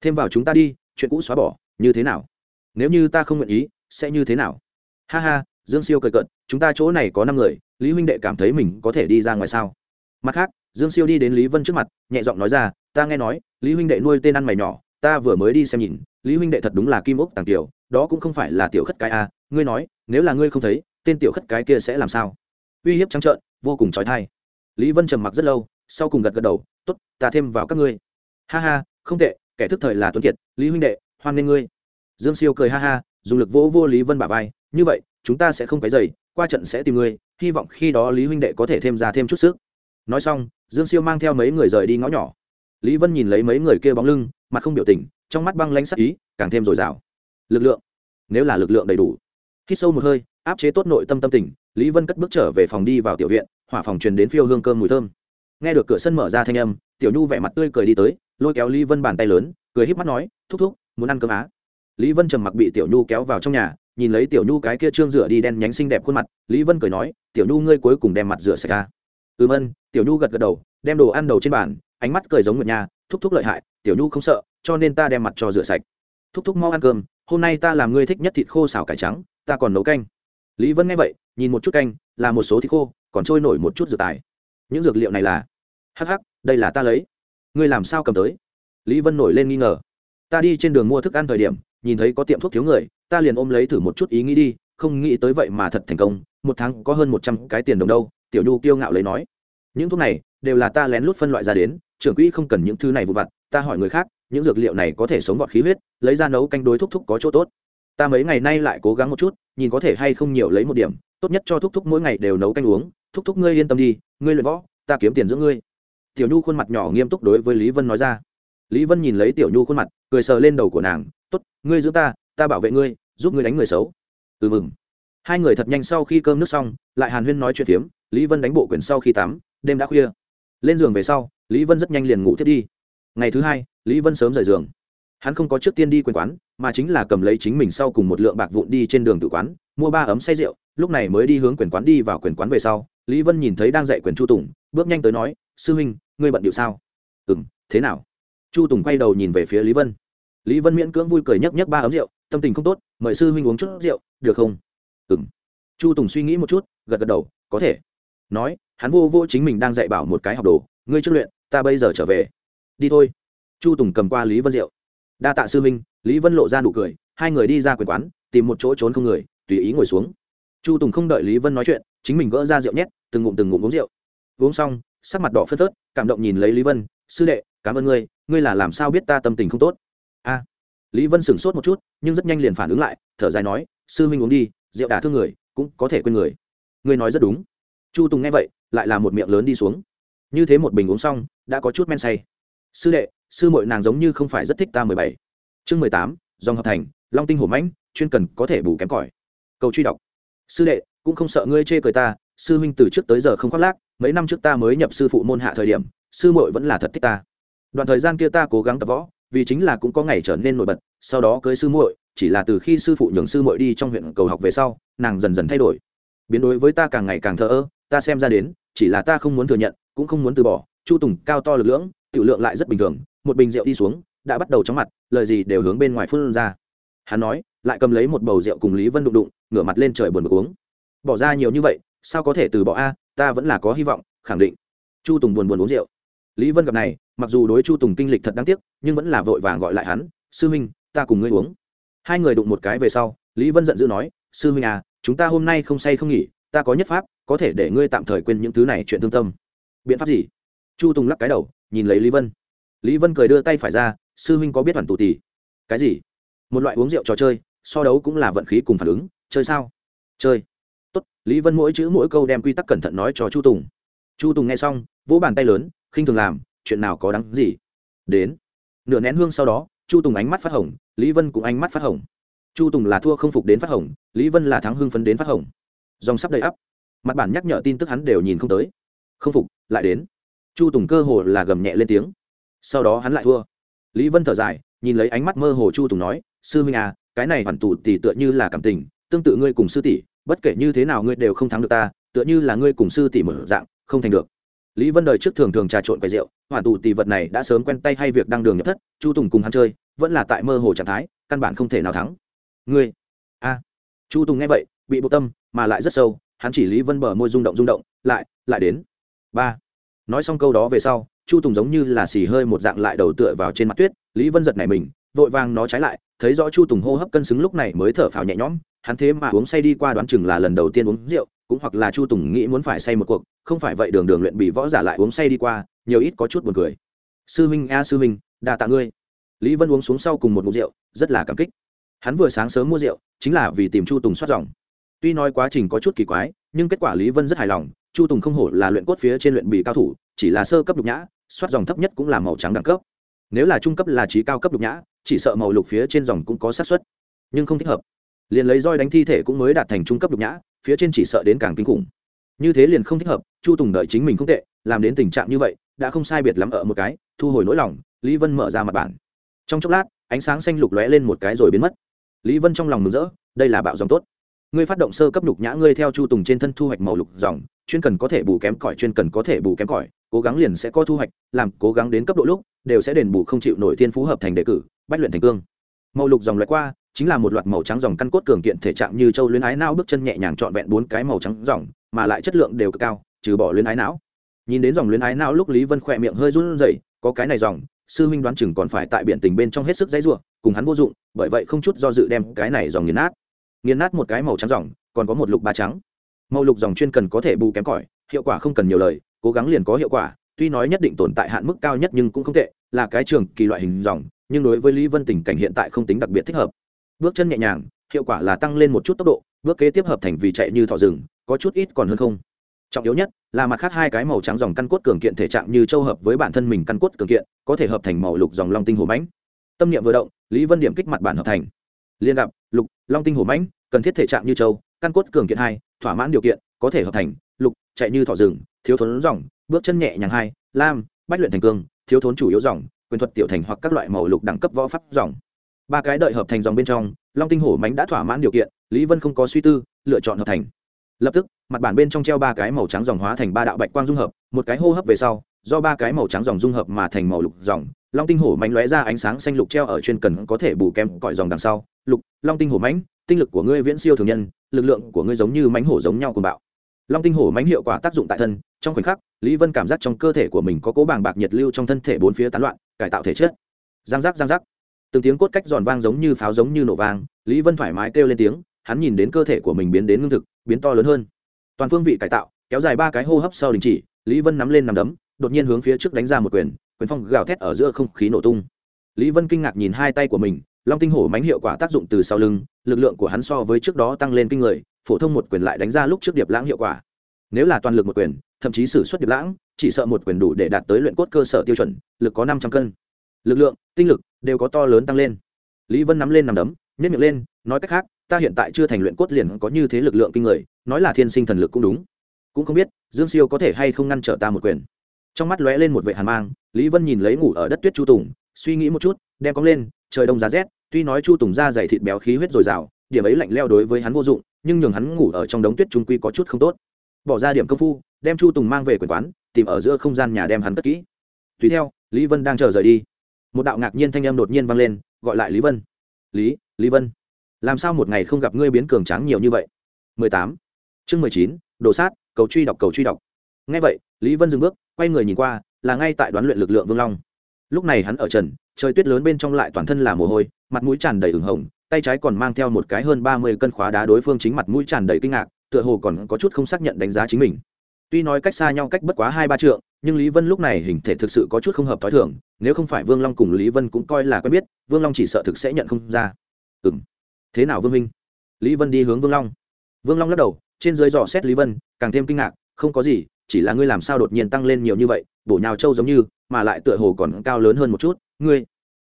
Thêm vào chúng ta đi, chuyện cũ xóa bỏ, như thế nào? Nếu như ta không nguyện ý, sẽ như thế nào? Ha ha, dương siêu cười cận chúng ta chỗ này có năm người, lý huynh đệ cảm thấy mình có thể đi ra ngoài sao? Mặt khác, dương siêu đi đến lý vân trước mặt, nhẹ giọng nói ra, ta nghe nói, lý huynh đệ nuôi tên ăn mày nhỏ, ta vừa mới đi xem nhìn, lý huynh đệ thật đúng là kim ốc tàng tiểu, đó cũng không phải là tiểu khất cái a. Ngươi nói, nếu là ngươi không thấy, tên tiểu khất cái kia sẽ làm sao? Uy hiếp trắng trợn, vô cùng trói thai. Lý vân trầm mặc rất lâu, sau cùng gật gật đầu t ố t ta thêm vào các ngươi ha ha, không tệ, kẻ thức thời là tuấn kiệt, lý huynh đệ, hoan nghênh ngươi. Dương siêu cười ha ha, dùng lực vỗ vô lý vân bả vai, như vậy, chúng ta sẽ không cái dày qua trận sẽ tìm ngươi, hy vọng khi đó lý huynh đệ có thể thêm ra thêm chút sức. Nói xong, dương siêu mang theo mấy người rời đi ngõ nhỏ. Lý vân nhìn lấy mấy người kia bóng lưng, mặt không biểu tình, trong mắt băng lanh sắc ý, càng thêm dồi dào. Lực lượng. Nếu là lực lượng đầy đủ. Khi sâu một hơi, áp chế tốt nội tâm tâm tình, lý vân cất bước trở về phòng đi vào tiểu viện, hỏa phòng truyền đến phiêu hương cơm mùi thơm. Nghe được cửa sân mở ra thanh âm, tiểu nhu vẻ mặt tươi cười đi tới lôi kéo lý vân bàn tay lớn, cười híp mắt nói, thúc thúc, muốn ăn cơm á? Lý vân trầm mặc bị tiểu nhu kéo vào trong nhà, nhìn lấy tiểu nhu cái kia trương rửa đi đen nhánh xinh đẹp khuôn mặt, lý vân cười nói, tiểu nhu ngươi cuối cùng đem mặt rửa sạch ra ừm ân. Tiểu nhu gật gật đầu, đem đồ ăn đầu trên bàn, ánh mắt cười giống nguyệt nha, thúc thúc lợi hại, tiểu nhu không sợ, cho nên ta đem mặt cho rửa sạch. Thúc thúc mau ăn cơm, hôm nay ta làm ngươi thích nhất thịt khô xào cải trắng, ta còn nấu canh. Lý vân nghe vậy, nhìn một chút canh, là một số thịt khô, còn trôi nổi một chút dược tài. Những dược liệu này là? Hắc hắc, đây là ta lấy ngươi làm sao cầm tới? Lý vân nổi lên nghi ngờ. Ta đi trên đường mua thức ăn thời điểm, nhìn thấy có tiệm thuốc thiếu người, ta liền ôm lấy thử một chút ý nghĩ đi, không nghĩ tới vậy mà thật thành công, một tháng có hơn một trăm cái tiền đồng đâu, tiểu nhu kiêu ngạo lấy nói. Những thuốc này đều là ta lén lút phân loại ra đến, trưởng quỹ không cần những thứ này vụ vặt, ta hỏi người khác, những dược liệu này có thể sống vọt khí huyết, lấy ra nấu canh đối thúc thúc có chỗ tốt. Ta mấy ngày nay lại cố gắng một chút, nhìn có thể hay không nhiều lấy một điểm, tốt nhất cho thúc thúc mỗi ngày đều nấu canh uống thúc thúc ngươi yên tâm đi, ngươi luyện võ, ta kiếm tiền giữa ngươi tiểu nhu khuôn mặt nhỏ nghiêm túc đối với lý vân nói ra. Lý vân nhìn lấy tiểu nhu khuôn mặt, cười sờ lên đầu của nàng, tốt, ngươi giữ ta ta bảo vệ ngươi, giúp ngươi đánh người xấu. Ừ mừng. Hai người thật nhanh sau khi cơm nước xong, lại hàn huyên nói chuyện phiếm, lý vân đánh bộ quyền sau khi tắm, đêm đã khuya. Lên giường về sau, lý vân rất nhanh liền ngủ thiết đi. Ngày thứ hai, lý vân sớm rời giường. Hắn không có trước tiên đi quyền quán, mà chính là cầm lấy chính mình sau cùng một lượng bạc vụn đi trên đường tự quán, mua ba ấm say rượu, lúc này mới đi hướng quyền quán đi vào quyền quán về sau, lý vân nhìn thấy đang dạy quyền chu tùng, bước nhanh tới nói, sư huynh ngươi bận điệu sao? Ừ m thế nào? Chu tùng quay đầu nhìn về phía lý vân. Lý vân miễn cưỡng vui cười nhấc nhấc ba ấm rượu, tâm tình không tốt, mời sư huynh uống chút rượu, được không? Ừ m chu tùng suy nghĩ một chút, gật gật đầu, có thể. Nói, hắn vô vô chính mình đang dạy bảo một cái học đồ, ngươi trước luyện, ta bây giờ trở về. Đi thôi. Chu tùng cầm qua lý vân rượu. đa tạ sư huynh. lý vân lộ ra nụ cười, hai người đi ra quyền quán, tìm một chỗ trốn không người, tùy ý ngồi xuống. Chu tùng không đợi lý vân nói chuyện, chính mình gỡ ra rượu nhét, từng ngụm từng ngụm uống rượu uống xong, sắc mặt đỏ phớt phớt, cảm động nhìn lấy lý vân, sư đệ, cảm ơn ngươi ngươi là làm sao biết ta tâm tình không tốt? A. Lý vân sửng sốt một chút, nhưng rất nhanh liền phản ứng lại, thở dài nói, sư huynh uống đi, rượu đả thương người, cũng có thể quên người. Ngươi nói rất đúng. Chu tùng nghe vậy, lại là một miệng lớn đi xuống. Như thế một bình uống xong, đã có chút men say. Sư đệ, sư mội nàng giống như không phải rất thích ta mười bảy. Chương mười tám, dòng hợp thành, long tinh hổ mãnh, chuyên cần có thể bù kém cỏi. Câu truy đọc. Sư đệ, cũng không sợ ngươi chê cười ta sư huynh từ trước tới giờ không khoác lác, mấy năm trước ta mới nhập sư phụ môn hạ thời điểm, sư muội vẫn là thật thích ta. Đoạn thời gian kia ta cố gắng tập võ, vì chính là cũng có ngày trở nên nổi bật, sau đó cưới sư muội, chỉ là từ khi sư phụ nhường sư muội đi trong huyện cầu học về sau, nàng dần dần thay đổi. Biến đối với ta càng ngày càng thờ ơ, ta xem ra đến, chỉ là ta không muốn thừa nhận, cũng không muốn từ bỏ, chu tùng cao to lực lưỡng, tiểu lượng lại rất bình thường, một bình rượu đi xuống, đã bắt đầu chóng mặt, lời gì đều hướng bên ngoài phun ra. Hắn nói, lại cầm lấy một bầu rượu cùng lý vân đụng đụng, ngửa mặt lên trời buồn bực uống. Bỏ ra nhiều như vậy sao có thể từ bỏ a, ta vẫn là có hy vọng, khẳng định. Chu tùng buồn buồn uống rượu. Lý vân gặp này, mặc dù đối chu tùng kinh lịch thật đáng tiếc, nhưng vẫn là vội vàng gọi lại hắn, sư huynh, ta cùng ngươi uống. Hai người đụng một cái về sau, lý vân giận dữ nói, sư huynh à chúng ta hôm nay không say không nghỉ, ta có nhất pháp, có thể để ngươi tạm thời quên những thứ này chuyện thương tâm. Biện pháp gì? Chu tùng lắc cái đầu, nhìn lấy lý vân. Lý vân cười đưa tay phải ra, sư huynh có biết hoàn tù tì? Cái gì? Một loại uống rượu trò chơi, so đấu cũng là vận khí cùng phản ứng, chơi sao? Chơi tốt, lý vân mỗi chữ mỗi câu đem quy tắc cẩn thận nói cho chu tùng. Chu tùng nghe xong, vỗ bàn tay lớn, khinh thường làm, chuyện nào có đáng gì? Đến. Nửa nén hương sau đó, chu tùng ánh mắt phát hồng, lý vân cũng ánh mắt phát hồng. Chu tùng là thua không phục đến phát hồng, lý vân là thắng hưng phấn đến phát hồng. Dòng sắp đầy ắp. Mặt bản nhắc nhở tin tức hắn đều nhìn không tới. Không phục, lại đến. Chu tùng cơ hồ là gầm nhẹ lên tiếng. Sau đó hắn lại thua. Lý vân thở dài, nhìn lấy ánh mắt mơ hồ chu tùng nói, sư huynh à cái này hoàn tụ thì tựa như là cảm tình, tương tự ngươi cùng sư tỷ bất kể như thế nào ngươi đều không thắng được ta, tựa như là ngươi cùng sư tỷ mở dạng, không thành được. Lý vân đời trước thường thường trà trộn quầy rượu, hoàn tù tỷ vật này đã sớm quen tay hay việc đang đường nhập thất, chu tùng cùng hắn chơi, vẫn là tại mơ hồ trạng thái, căn bản không thể nào thắng. Ngươi? A. Chu tùng nghe vậy, bị bộ tâm, mà lại rất sâu, hắn chỉ lý vân bờ môi rung động rung động, lại lại đến. Ba. Nói xong câu đó về sau, chu tùng giống như là xì hơi một dạng lại đầu tựa vào trên mặt tuyết, lý vân giật này mình, vội vàng nó trái lại thấy rõ chu tùng hô hấp cân xứng lúc này mới thở phào nhẹ nhõm, hắn thế mà uống say đi qua đoán chừng là lần đầu tiên uống rượu, cũng hoặc là chu tùng nghĩ muốn phải say một cuộc, không phải vậy đường đường luyện bị võ giả lại uống say đi qua, nhiều ít có chút buồn cười. Sư huynh, a sư huynh, đa tạ ngươi. Lý vân uống xuống sau cùng một mục rượu, rất là cảm kích. Hắn vừa sáng sớm mua rượu, chính là vì tìm chu tùng soát dòng. Tuy nói quá trình có chút kỳ quái, nhưng kết quả lý vân rất hài lòng, chu tùng không hổ là luyện cốt phía trên luyện bị cao thủ, chỉ là sơ cấp nhục nhã, soát dòng thấp nhất cũng là màu trắng đẳng cấp nếu là trung cấp là trí cao cấp lục nhã, chỉ sợ màu lục phía trên dòng cũng có xác suất. Nhưng không thích hợp. Liền lấy roi đánh thi thể cũng mới đạt thành trung cấp lục nhã, phía trên chỉ sợ đến càng kinh khủng. Như thế liền không thích hợp, chu tùng đợi chính mình không tệ, làm đến tình trạng như vậy, đã không sai biệt lắm ở một cái, thu hồi nỗi lòng, lý vân mở ra mặt bản. Trong chốc lát, ánh sáng xanh lục lóe lên một cái rồi biến mất. Lý vân trong lòng mừng rỡ, đây là bạo dòng tốt. Ngươi phát động sơ cấp lục nhã, ngươi theo chu tùng trên thân thu hoạch màu lục dòng, chuyên cần có thể bù kém cỏi, chuyên cần có thể bù kém cỏi cố gắng liền sẽ có thu hoạch, làm cố gắng đến cấp độ lúc, đều sẽ đền bù không chịu nổi thiên phú hợp thành đề cử, bách luyện thành cương. Màu lục dòng loại qua, chính là một loạt màu trắng dòng căn cốt cường kiện thể trạng như châu luyến ái não bước chân nhẹ nhàng trọn vẹn bốn cái màu trắng dòng, mà lại chất lượng đều cực cao, trừ bỏ luyến ái não. Nhìn đến dòng luyến ái não lúc lý vân khỏe miệng hơi run rẩy, có cái này dòng, sư huynh đoán chừng còn phải tại biển tình bên trong hết sức dãy rủa, cùng hắn vô dụng, bởi vậy không chút do dự đem cái này dòng nghiền nát. Nghiền nát một cái màu trắng dòng, còn có một lục ba trắng. Màu lục dòng chuyên cần có thể bù kém cỏi, hiệu quả không cần nhiều lời cố gắng liền có hiệu quả, tuy nói nhất định tồn tại hạn mức cao nhất nhưng cũng không tệ, là cái trường kỳ loại hình dòng, nhưng đối với lý vân tình cảnh hiện tại không tính đặc biệt thích hợp. Bước chân nhẹ nhàng, hiệu quả là tăng lên một chút tốc độ, bước kế tiếp hợp thành vì chạy như thọ rừng, có chút ít còn hơn không. Trọng yếu nhất là mặt khác hai cái màu trắng dòng căn cốt cường kiện thể trạng như châu hợp với bản thân mình căn cốt cường kiện, có thể hợp thành màu lục dòng long tinh hồ mãnh. Tâm niệm vừa động, lý vân điểm kích mặt bản hợp thành. Liên gặp, lục, long tinh hồ mãnh, cần thiết thể trạng như châu, căn cốt cường kiện hai, thỏa mãn điều kiện, có thể hợp thành, lục, chạy như thọ rừng thiếu thốn dòng, bước chân nhẹ nhàng hai, lam, bách luyện thành cương, thiếu thốn chủ yếu dòng, quyền thuật tiểu thành hoặc các loại màu lục đẳng cấp võ pháp dòng. Ba cái đợi hợp thành dòng bên trong, long tinh hổ mánh đã thỏa mãn điều kiện, lý vân không có suy tư, lựa chọn hợp thành. Lập tức, mặt bản bên trong treo ba cái màu trắng dòng hóa thành ba đạo bạch quang dung hợp, một cái hô hấp về sau, do ba cái màu trắng dòng dung hợp mà thành màu lục dòng, long tinh hổ mánh lóe ra ánh sáng xanh lục treo ở chuyên cần có thể bù kem cõi dòng đằng sau. Lục, long tinh hổ mánh tinh lực của ngươi viễn siêu thường nhân, lực lượng của ngươi giống như mánh hổ giống nhau cùng bạo long tinh hổ mánh hiệu quả tác dụng tại thân, trong khoảnh khắc, lý vân cảm giác trong cơ thể của mình có cố bàng bạc nhiệt lưu trong thân thể bốn phía tán loạn, cải tạo thể chất. Giang giác giang giác. Từng tiếng cốt cách giòn vang giống như pháo giống như nổ vang, lý vân thoải mái kêu lên tiếng, hắn nhìn đến cơ thể của mình biến đến ngưng thực, biến to lớn hơn. Toàn phương vị cải tạo, kéo dài ba cái hô hấp sau đình chỉ, lý vân nắm lên nằm đấm, đột nhiên hướng phía trước đánh ra một quyền quyền phong gào thét ở giữa không khí nổ tung. Lý vân kinh ngạc nhìn hai tay của mình, long tinh hổ mánh hiệu quả tác dụng từ sau lưng, lực lượng của hắn so với trước đó tăng lên kinh người phổ thông một quyền lại đánh ra lúc trước điệp lãng hiệu quả. Nếu là toàn lực một quyền, thậm chí xử suất điệp lãng, chỉ sợ một quyền đủ để đạt tới luyện cốt cơ sở tiêu chuẩn, lực có năm trăm cân. Lực lượng, tinh lực đều có to lớn tăng lên. Lý vân nắm lên nằm đấm nhét miệng lên, nói cách khác, ta hiện tại chưa thành luyện cốt liền có như thế lực lượng kinh người, nói là thiên sinh thần lực cũng đúng. Cũng không biết, dương siêu có thể hay không ngăn trở ta một quyền. Trong mắt lóe lên một vệ hàn mang, lý vân nhìn lấy ngủ ở đất tuyết chu tùng, suy nghĩ một chút, đem cong lên, trời đông giá rét, tuy nói chu tùng da dày thịt béo khí huyết dồi dào, điểm ấy lạnh leo đối với hắn vô dụng nhưng nhường hắn ngủ ở trong đống tuyết trung quy có chút không tốt. Bỏ ra điểm công phu đem chu tùng mang về quyền quán tìm ở giữa không gian nhà đem hắn cất kỹ. Tùy theo lý vân đang chờ rời đi. Một đạo ngạc nhiên thanh âm đột nhiên vang lên gọi lại lý vân. Lý lý vân làm sao một ngày không gặp ngươi biến cường tráng nhiều như vậy? 18. chương 19, đồ sát cầu truy đọc cầu truy đọc. Ngay vậy lý vân dừng bước quay người nhìn qua là ngay tại đoán luyện lực lượng vương long. Lúc này hắn ở trần trời tuyết lớn bên trong lại toàn thân là mồ hôi mặt mũi tràn đầy ửng hồng tay trái còn mang theo một cái hơn ba mươi cân khóa đá đối phương chính mặt mũi tràn đầy kinh ngạc, tựa hồ còn có chút không xác nhận đánh giá chính mình. Tuy nói cách xa nhau cách bất quá hai ba trượng, nhưng lý vân lúc này hình thể thực sự có chút không hợp t h ó i thường, nếu không phải vương long cùng lý vân cũng coi là quen biết, vương long chỉ sợ thực sẽ nhận không ra. Ừ m thế nào vương minh? Lý vân đi hướng vương long. Vương long lắc đầu, trên dưới dò xét lý vân, càng thêm kinh ngạc, không có gì, chỉ là ngươi làm sao đột nhiên tăng lên nhiều như vậy, bổ nhào trâu giống như, mà lại tựa hồ còn cao lớn hơn một chút, ngươi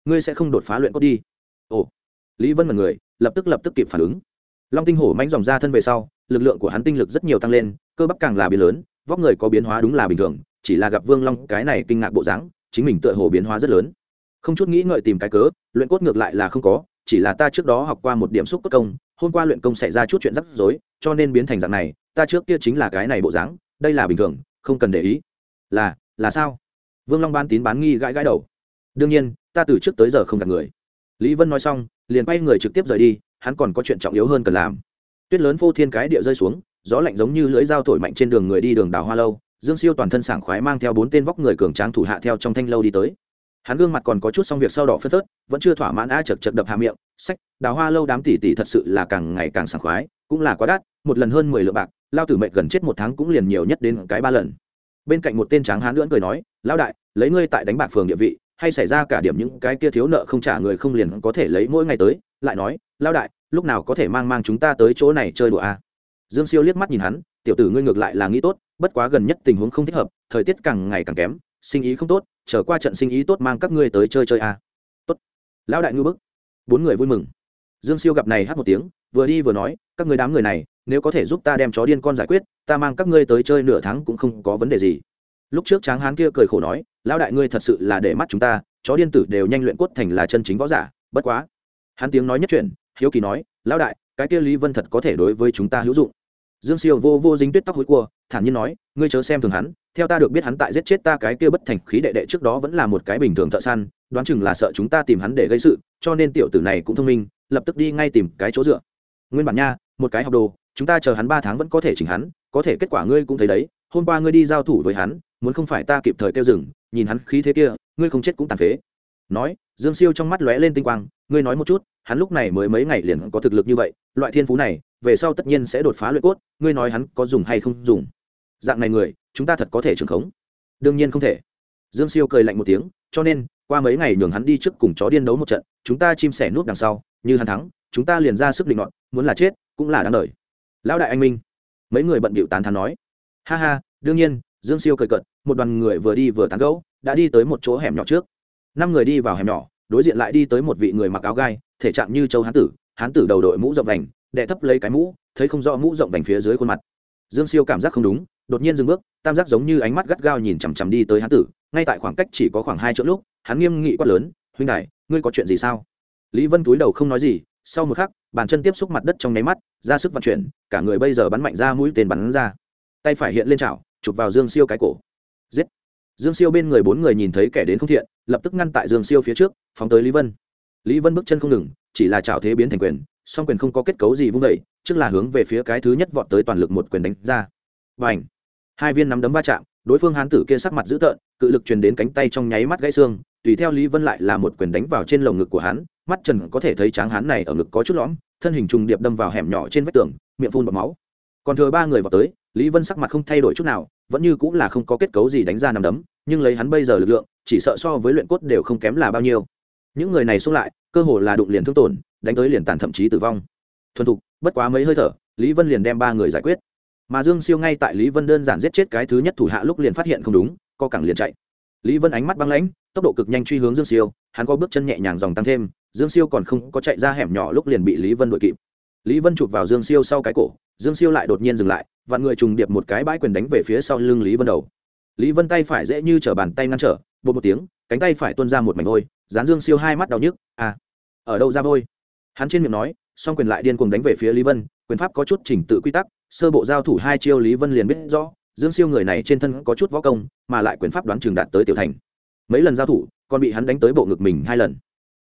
ngươi sẽ không đột phá luyện cốt đi. Ồ lý vân mật người, lập tức lập tức kịp phản ứng. Long tinh hổ mánh dòng ra thân về sau, lực lượng của hắn tinh lực rất nhiều tăng lên, cơ bắp càng là biến lớn, vóc người có biến hóa đúng là bình thường, chỉ là gặp vương long cái này kinh ngạc bộ dáng, chính mình tựa hồ biến hóa rất lớn. Không chút nghĩ ngợi tìm cái cớ, luyện cốt ngược lại là không có, chỉ là ta trước đó học qua một điểm xúc cốt công, hôm qua luyện công xảy ra chút chuyện rắc rối, cho nên biến thành dạng này, ta trước kia chính là cái này bộ dáng, đây là bình thường, không cần để ý. Là là sao? Vương long ban tín bán nghi gãi gãi đầu. Đương nhiên, ta từ trước tới giờ không gặp người. Lý vân nói xong liền quay người trực tiếp rời đi, hắn còn có chuyện trọng yếu hơn cần làm. Tuyết lớn phô thiên cái địa rơi xuống, gió lạnh giống như lưỡi dao thổi mạnh trên đường người đi đường đào hoa lâu, dương siêu toàn thân sảng khoái mang theo bốn tên vóc người cường tráng thủ hạ theo trong thanh lâu đi tới. Hắn gương mặt còn có chút xong việc sau đỏ phớt phớt, vẫn chưa thỏa mãn a chật chật đập hạ miệng, sách, đào hoa lâu đám tỷ tỷ thật sự là càng ngày càng sảng khoái, cũng là quá đắt, một lần hơn mười lượng bạc, lao tử mệnh gần chết một tháng cũng liền nhiều nhất đến cái ba lần. Bên cạnh một tên tráng hán lưỡng cười nói lao đại, lấy ngươi tại đánh bạc phường địa vị hay xảy ra cả điểm những cái kia thiếu nợ không trả người không liền có thể lấy mỗi ngày tới, lại nói lao đại, lúc nào có thể mang mang chúng ta tới chỗ này chơi đùa à? dương siêu liếc mắt nhìn hắn, tiểu tử ngươi ngược lại là nghĩ tốt, bất quá gần nhất tình huống không thích hợp, thời tiết càng ngày càng kém, sinh ý không tốt trở qua trận sinh ý tốt mang các ngươi tới chơi chơi à? tốt lão đại ngư bức bốn người vui mừng dương siêu gặp này hát một tiếng, vừa đi vừa nói, các người đám người này, nếu có thể giúp ta đem chó điên con giải quyết, ta mang các ngươi tới chơi nửa tháng cũng không có vấn đề gì lúc trước tráng hán kia cười khổ nói lão đại ngươi thật sự là để mắt chúng ta chó điên tử đều nhanh luyện cốt thành là chân chính võ giả bất quá. Hắn tiếng nói nhất truyền, hiếu kỳ nói lão đại cái kia lý vân thật có thể đối với chúng ta hữu dụng. Dương siêu vô vô dính tuyết tóc hối cua thản nhiên nói ngươi chớ xem thường hắn theo ta được biết hắn tại giết chết ta cái kia bất thành khí đệ đệ trước đó vẫn là một cái bình thường thợ săn đoán chừng là sợ chúng ta tìm hắn để gây sự cho nên tiểu tử này cũng thông minh lập tức đi ngay tìm cái chỗ dựa. Nguyên bản nha một cái học đồ chúng ta chờ hắn ba tháng vẫn có thể chỉnh hắn có thể kết quả ngươi cũng thấy đấy hôm qua ngươi đi giao thủ với hắn, muốn không phải ta kịp thời kêu dừng, nhìn hắn khí thế kia, ngươi không chết cũng tàn phế. Nói, dương siêu trong mắt lóe lên tinh quang, ngươi nói một chút, hắn lúc này mới mấy ngày liền có thực lực như vậy, loại thiên phú này, về sau tất nhiên sẽ đột phá luyện cốt, ngươi nói hắn có dùng hay không dùng? Dạng này người, chúng ta thật có thể trường khống. Đương nhiên không thể. Dương siêu cười lạnh một tiếng, cho nên, qua mấy ngày nhường hắn đi trước cùng chó điên đấu một trận, chúng ta chim sẻ nút đằng sau, như hắn thắng, chúng ta liền ra sức định luận muốn là chết, cũng là đáng đời. Lão đại anh minh, mấy người bận bịu tán thán nói ha ha, đương nhiên, dương siêu cười cợt, một đoàn người vừa đi vừa tán gẫu, đã đi tới một chỗ hẻm nhỏ trước. Năm người đi vào hẻm nhỏ, đối diện lại đi tới một vị người mặc áo gai, thể trạng như châu hán tử hán tử đầu đội mũ rộng vành, đệ thấp lấy cái mũ, thấy không rõ mũ rộng vành phía dưới khuôn mặt. Dương siêu cảm giác không đúng, đột nhiên dừng bước, tam giác giống như ánh mắt gắt gao nhìn chằm chằm đi tới hán tử, ngay tại khoảng cách chỉ có khoảng hai chỗ lúc, hắn nghiêm nghị quát lớn, huynh đại ngươi có chuyện gì sao? Lý vân túi đầu không nói gì, sau một khắc, bàn chân tiếp xúc mặt đất trong nháy mắt, ra sức vận chuyển, cả người bây giờ bắn mạnh ra mũi tên bắn ra tay phải hiện lên chảo, chụp vào dương siêu cái cổ. Giết. Dương siêu bên người bốn người nhìn thấy kẻ đến không thiện, lập tức ngăn tại dương siêu phía trước, phóng tới lý vân. Lý vân bước chân không ngừng, chỉ là chảo thế biến thành quyền, song quyền không có kết cấu gì vung vẩy trước là hướng về phía cái thứ nhất vọt tới toàn lực một quyền đánh ra. Và ảnh hai viên nắm đấm va chạm, đối phương hán tử kia sắc mặt dữ tợn, cự lực truyền đến cánh tay trong nháy mắt gãy xương, tùy theo lý vân lại là một quyền đánh vào trên lồng ngực của hắn, mắt trần có thể thấy tráng hán này ở ngực có chút lõm, thân hình trùng điệp đâm vào hẻm nhỏ trên vách tường, miệng phun bọt máu. Còn thừa ba người vào tới lý vân sắc mặt không thay đổi chút nào, vẫn như cũng là không có kết cấu gì đánh ra nằm đấm, nhưng lấy hắn bây giờ lực lượng, chỉ sợ so với luyện cốt đều không kém là bao nhiêu. Những người này xung lại, cơ hồ là đụng liền thương tổn, đánh tới liền tàn thậm chí tử vong. Thuần thục, bất quá mấy hơi thở, lý vân liền đem ba người giải quyết. Mà dương siêu ngay tại lý vân đơn giản giết chết cái thứ nhất thủ hạ lúc liền phát hiện không đúng, co cẳng liền chạy. Lý vân ánh mắt băng lãnh, tốc độ cực nhanh truy hướng dương siêu, hắn có bước chân nhẹ nhàng dòng tăng thêm, dương siêu còn không có chạy ra hẻm nhỏ lúc liền bị lý vân đuổi kịp. Lý vân chụp vào dương siêu sau cái cổ, dương siêu lại đột nhiên dừng lại vạn người trùng điệp một cái bãi quyền đánh về phía sau lưng lý vân đầu. Lý vân tay phải dễ như t r ở bàn tay ngăn trở, bột một tiếng, cánh tay phải tuôn ra một mảnh vôi dán dương siêu hai mắt đau nhức à ở đâu ra vôi? Hắn trên miệng nói, song quyền lại điên cuồng đánh về phía lý vân, quyền pháp có chút chỉnh tự quy tắc, sơ bộ giao thủ hai chiêu lý vân liền biết rõ, dương siêu người này trên thân có chút võ công, mà lại quyền pháp đoán trường đạt tới tiểu thành. Mấy lần giao thủ, còn bị hắn đánh tới bộ ngực mình hai lần.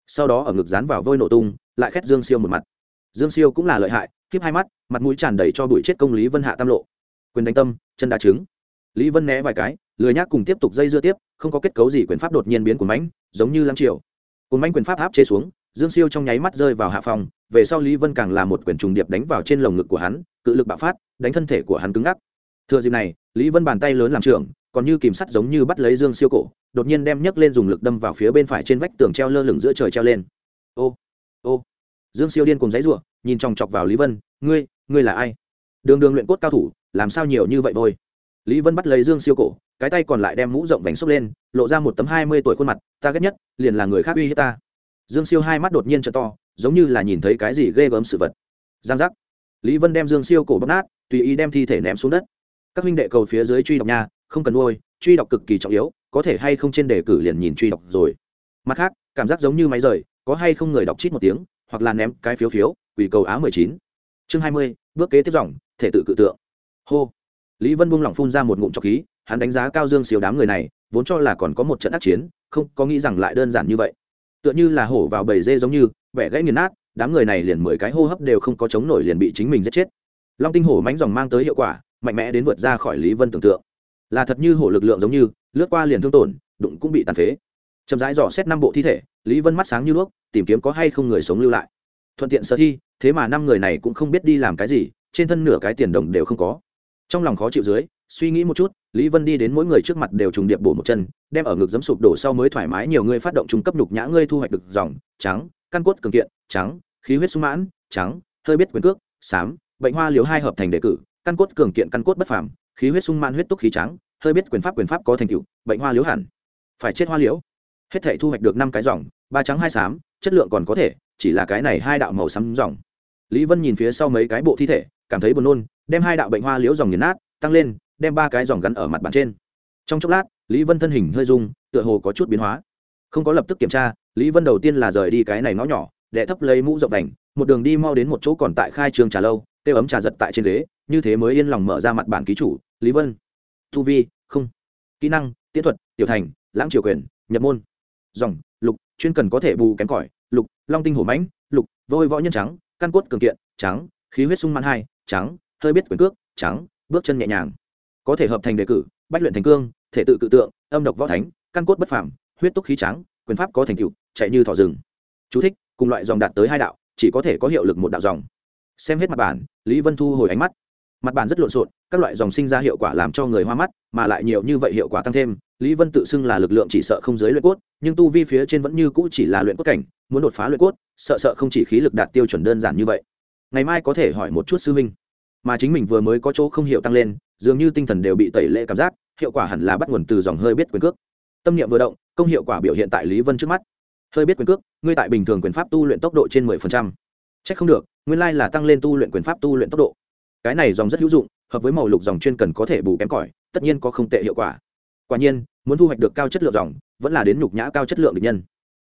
Sau đó ở ngực dán vào vôi nổ tung, lại khét dương siêu một mặt. Dương siêu cũng là lợi hại khiếp hai mắt, mặt mũi tràn đầy cho bụi chết công lý vân hạ tam lộ. Quyền đánh tâm, chân đá trứng. Lý vân né vài cái, lười nhác cùng tiếp tục dây dưa tiếp, không có kết cấu gì quyền pháp đột nhiên biến của mãnh, giống như lăng triều. Cuốn mãnh quyền pháp áp chế xuống, dương siêu trong nháy mắt rơi vào hạ phòng, về sau lý vân càng là một quyền trùng điệp đánh vào trên lồng ngực của hắn, cự lực bạo phát, đánh thân thể của hắn cứng ngắc. Thừa dịp này, lý vân bàn tay lớn làm trưởng, còn như kìm sắt giống như bắt lấy dương siêu cổ, đột nhiên đem nhấc lên dùng lực đâm vào phía bên phải trên vách tường treo lơ lửng giữa trời treo lên. Ô ô. Dương siêu điên cùng giấy ruộng nhìn chòng chọc vào lý vân, ngươi ngươi là ai? Đường đường luyện cốt cao thủ, làm sao nhiều như vậy vôi? Lý vân bắt lấy dương siêu cổ, cái tay còn lại đem mũ rộng vành xốc lên, lộ ra một tấm hai mươi tuổi khuôn mặt, ta ghét nhất, liền là người khác uy hiếp ta. Dương siêu hai mắt đột nhiên t to, giống như là nhìn thấy cái gì ghê gớm sự vật. Giang giác. Lý vân đem dương siêu cổ bóc nát, tùy ý đem thi thể ném xuống đất. Các huynh đệ cầu phía dưới truy đọc nha, không cần nuôi, truy đọc cực kỳ trọng yếu, có thể hay không trên đề cử liền nhìn truy đọc rồi. Mặt khác, cảm giác giống như máy rời, có hay không người đọc chít một tiếng, hoặc là ném cái phiếu phiếu quỷ cầu á mười chín. Chương hai mươi, bước kế tiếp dòng, thể tự cự tượng. Hô. Lý vân buông lỏng phun ra một ngụm trọc khí, hắn đánh giá cao dương siêu đám người này, vốn cho là còn có một trận ác chiến, không có nghĩ rằng lại đơn giản như vậy. Tựa như là hổ vào bầy dê giống như, vẻ gãy nghiền nát, đám người này liền mười cái hô hấp đều không có chống nổi liền bị chính mình giết chết. Long tinh hổ mánh dòng mang tới hiệu quả, mạnh mẽ đến vượt ra khỏi lý vân tưởng tượng. Là thật như hổ lực lượng giống như, lướt qua liền thương tổn, đụng cũng bị tàn phế. Chậm rãi dò xét năm bộ thi thể, lý vân mắt sáng như đuốc, tìm kiếm có hay không người sống lưu lại thuận tiện sơ thi, thế mà năm người này cũng không biết đi làm cái gì, trên thân nửa cái tiền đồng đều không có. Trong lòng khó chịu dưới, suy nghĩ một chút, lý vân đi đến mỗi người trước mặt đều trùng điệp bổ một chân, đem ở ngực dấm sụp đổ sau mới thoải mái nhiều người phát động trung cấp nhục nhã ngươi thu hoạch được dòng, trắng, căn cốt cường kiện, trắng, khí huyết sung mãn, trắng, hơi biết quyền cước, xám, bệnh hoa liều hai hợp thành đề cử, căn cốt cường kiện căn cốt bất phàm, khí huyết sung mãn huyết túc khí trắng, hơi biết quyền pháp quyền pháp có thành tựu, bệnh hoa liếu hẳn. Phải chết hoa liễu. Hết thể thu hoạch được năm cái dòng, ba trắng hai xám, chất lượng còn có thể chỉ là cái này hai đạo màu xám dòng. Lý vân nhìn phía sau mấy cái bộ thi thể, cảm thấy buồn nôn, đem hai đạo bệnh hoa liễu dòng nghiền nát, tăng lên, đem ba cái dòng gắn ở mặt bàn trên. Trong chốc lát, lý vân thân hình hơi rung, tựa hồ có chút biến hóa. Không có lập tức kiểm tra, lý vân đầu tiên là rời đi cái này ngõ nhỏ, đệ thấp lấy mũ rộng đành, một đường đi mau đến một chỗ còn tại khai trường trà lâu tê ấm trà giật tại trên ghế, như thế mới yên lòng mở ra mặt bản ký chủ, lý vân thu vi, không, kỹ năng tiễn thuật, tiểu thành, lãng triều quyền, nhập môn. Dòng lục, chuyên cần có thể bù kém cỏi, lục, long tinh hổ mãnh, lục, vôi võ nhân trắng, căn cốt cường kiện, trắng, khí huyết sung mãn hai, trắng, hơi biết quyền cước, trắng, bước chân nhẹ nhàng. Có thể hợp thành đề cử, bách luyện thành cương, thể tự cự tượng, âm độc võ thánh, căn cốt bất phàm, huyết túc khí trắng, quyền pháp có thành tựu, chạy như thỏ rừng. Chú thích, cùng loại dòng đạt tới hai đạo, chỉ có thể có hiệu lực một đạo dòng. Xem hết mặt bản, lý vân thu hồi ánh mắt. Mặt bản rất lộn xộn, các loại dòng sinh ra hiệu quả làm cho người hoa mắt, mà lại nhiều như vậy hiệu quả tăng thêm lý vân tự xưng là lực lượng chỉ sợ không giới luyện cốt, nhưng tu vi phía trên vẫn như cũ chỉ là luyện cốt cảnh, muốn đột phá luyện cốt, sợ sợ không chỉ khí lực đạt tiêu chuẩn đơn giản như vậy. Ngày mai có thể hỏi một chút sư huynh. Mà chính mình vừa mới có chỗ không hiểu tăng lên, dường như tinh thần đều bị tẩy lệ cảm giác, hiệu quả hẳn là bắt nguồn từ dòng hơi biết quyền cước. Tâm niệm vừa động, công hiệu quả biểu hiện tại lý vân trước mắt. Hơi biết quyền cước, ngươi tại bình thường quyền pháp tu luyện tốc độ trên mười phần trăm. Trách không được, nguyên lai là tăng lên tu luyện quyền pháp tu luyện tốc độ. Cái này dòng rất hữu dụng, hợp với màu lục dòng chuyên cần có thể bù kém cỏi, tất nhiên có không tệ hiệu quả quả nhiên, muốn thu hoạch được cao chất lượng dòng, vẫn là đến nhục nhã cao chất lượng địch nhân.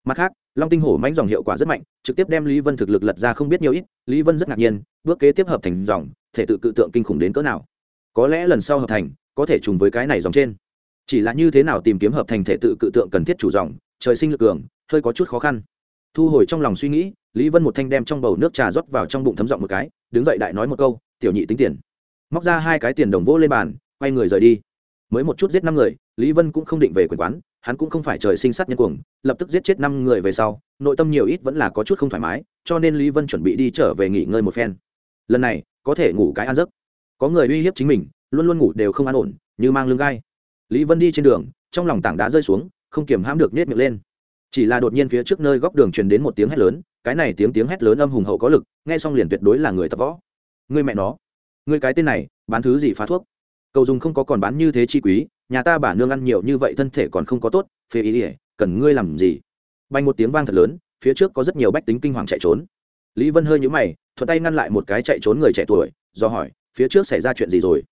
Mặt khác, long tinh hổ mãnh dòng hiệu quả rất mạnh, trực tiếp đem lý vân thực lực lật ra không biết nhiều ít, lý vân rất ngạc nhiên, bước kế tiếp hợp thành dòng, thể tự cự tượng kinh khủng đến cỡ nào. Có lẽ lần sau hợp thành, có thể trùng với cái này dòng trên. Chỉ là như thế nào tìm kiếm hợp thành thể tự cự tượng cần thiết chủ dòng, trời sinh lực cường, hơi có chút khó khăn. Thu hồi trong lòng suy nghĩ, lý vân một thanh đem trong bầu nước trà rót vào trong bụng thấm giọng một cái, đứng dậy đại nói một câu, tiểu nhị tính tiền. Móc ra hai cái tiền đồng vỗ lên bàn, quay người rời đi mới một chút giết năm người, lý vân cũng không định về quyền quán, hắn cũng không phải trời sinh sát nhân cuồng, lập tức giết chết năm người về sau, nội tâm nhiều ít vẫn là có chút không thoải mái, cho nên lý vân chuẩn bị đi trở về nghỉ ngơi một phen. Lần này, có thể ngủ cái ăn giấc. Có người uy hiếp chính mình, luôn luôn ngủ đều không an ổn, như mang lưng gai. Lý vân đi trên đường, trong lòng tảng đá rơi xuống, không kiềm hãm được nết miệng lên. Chỉ là đột nhiên phía trước nơi góc đường truyền đến một tiếng hét lớn, cái này tiếng tiếng hét lớn âm hùng hậu có lực, nghe xong liền tuyệt đối là người tập võ. Người mẹ nó. Người cái tên này, bán thứ gì phá thuốc? Cầu dùng không có còn bán như thế chi quý, nhà ta bà nương ăn nhiều như vậy thân thể còn không có tốt, phê ý ỉa cần ngươi làm gì? Bay một tiếng vang thật lớn, phía trước có rất nhiều bách tính kinh hoàng chạy trốn. Lý vân hơi nhũ mày, thuận tay ngăn lại một cái chạy trốn người trẻ tuổi, do hỏi, phía trước xảy ra chuyện gì rồi?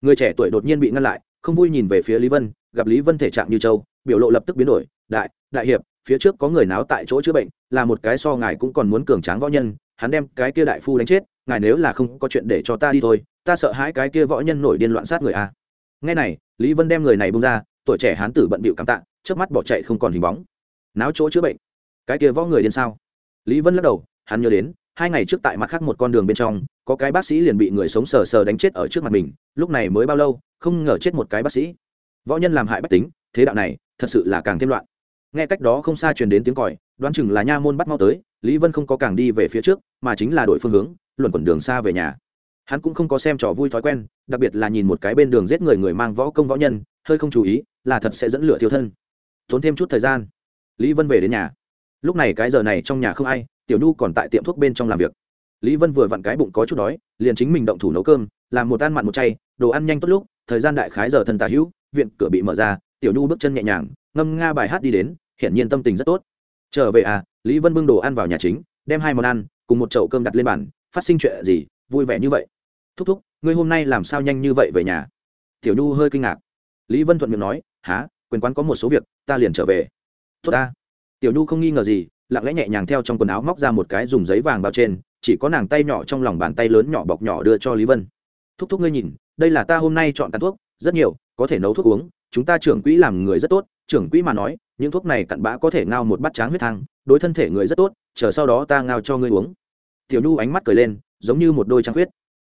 Người trẻ tuổi đột nhiên bị ngăn lại, không vui nhìn về phía lý vân, gặp lý vân thể trạng như châu biểu lộ lập tức biến đổi, đại đại hiệp, phía trước có người náo tại chỗ chữa bệnh, là một cái so ngài cũng còn muốn cường tráng võ nhân, hắn đem cái kia đại phu đánh chết, ngài nếu là không có chuyện để cho ta đi thôi ta sợ hãi cái kia võ nhân nổi điên loạn sát người à. a ngay này, lý vân đem người này bông ra, tuổi trẻ hán tử bận bịu cảm tạ trước mắt bỏ chạy không còn hình bóng. Náo chỗ chữa bệnh. Cái kia võ người điên sao? Lý vân lắc đầu, hắn nhớ đến, hai ngày trước tại mặt khác một con đường bên trong, có cái bác sĩ liền bị người sống sờ sờ đánh chết ở trước mặt mình, lúc này mới bao lâu, không ngờ chết một cái bác sĩ. Võ nhân làm hại bách tính, thế đạo này, thật sự là càng thêm loạn. Nghe cách đó không xa truyền đến tiếng còi, đoán chừng là nha môn bắt mau tới, lý vân không có càng đi về phía trước, mà chính là đổi phương hướng, luẩn quẩn đường xa về nhà hắn cũng không có xem trò vui thói quen, đặc biệt là nhìn một cái bên đường giết người người mang võ công võ nhân, hơi không chú ý, là thật sẽ dẫn lửa thiêu thân. Tốn thêm chút thời gian, lý vân về đến nhà. Lúc này cái giờ này trong nhà không ai, tiểu nhu còn tại tiệm thuốc bên trong làm việc. Lý vân vừa vặn cái bụng có chút đói, liền chính mình động thủ nấu cơm, làm một ăn mặn một chay, đồ ăn nhanh tốt lúc, thời gian đại khái giờ thân tà hữu, viện cửa bị mở ra, tiểu nhu bước chân nhẹ nhàng, ngâm nga bài hát đi đến hiện nhiên tâm tình rất tốt. Trở về à lý vân bưng đồ ăn vào nhà chính, đem hai món ăn, cùng một chậu cơm đặt lên bàn, phát sinh chuyện gì, vui vẻ như vậy thúc thúc, ngươi hôm nay làm sao nhanh như vậy về nhà? Tiểu nhu hơi kinh ngạc. Lý vân thuận miệng nói há quyền quán có một số việc, ta liền trở về. Tốt ta. Tiểu nhu không nghi ngờ gì, lặng lẽ nhẹ nhàng theo trong quần áo móc ra một cái dùng giấy vàng bao trên, chỉ có nàng tay nhỏ trong lòng bàn tay lớn nhỏ bọc nhỏ đưa cho lý vân. Thúc thúc ngươi nhìn, đây là ta hôm nay chọn cắn thuốc, rất nhiều, có thể nấu thuốc uống, chúng ta trưởng quỹ làm người rất tốt, trưởng quỹ mà nói, những thuốc này cặn bã có thể ngao một bát tráng huyết thang, đối thân thể người rất tốt, chờ sau đó ta ngao cho ngươi uống. Tiểu nhu ánh mắt cười lên, giống như một đôi trăng huyết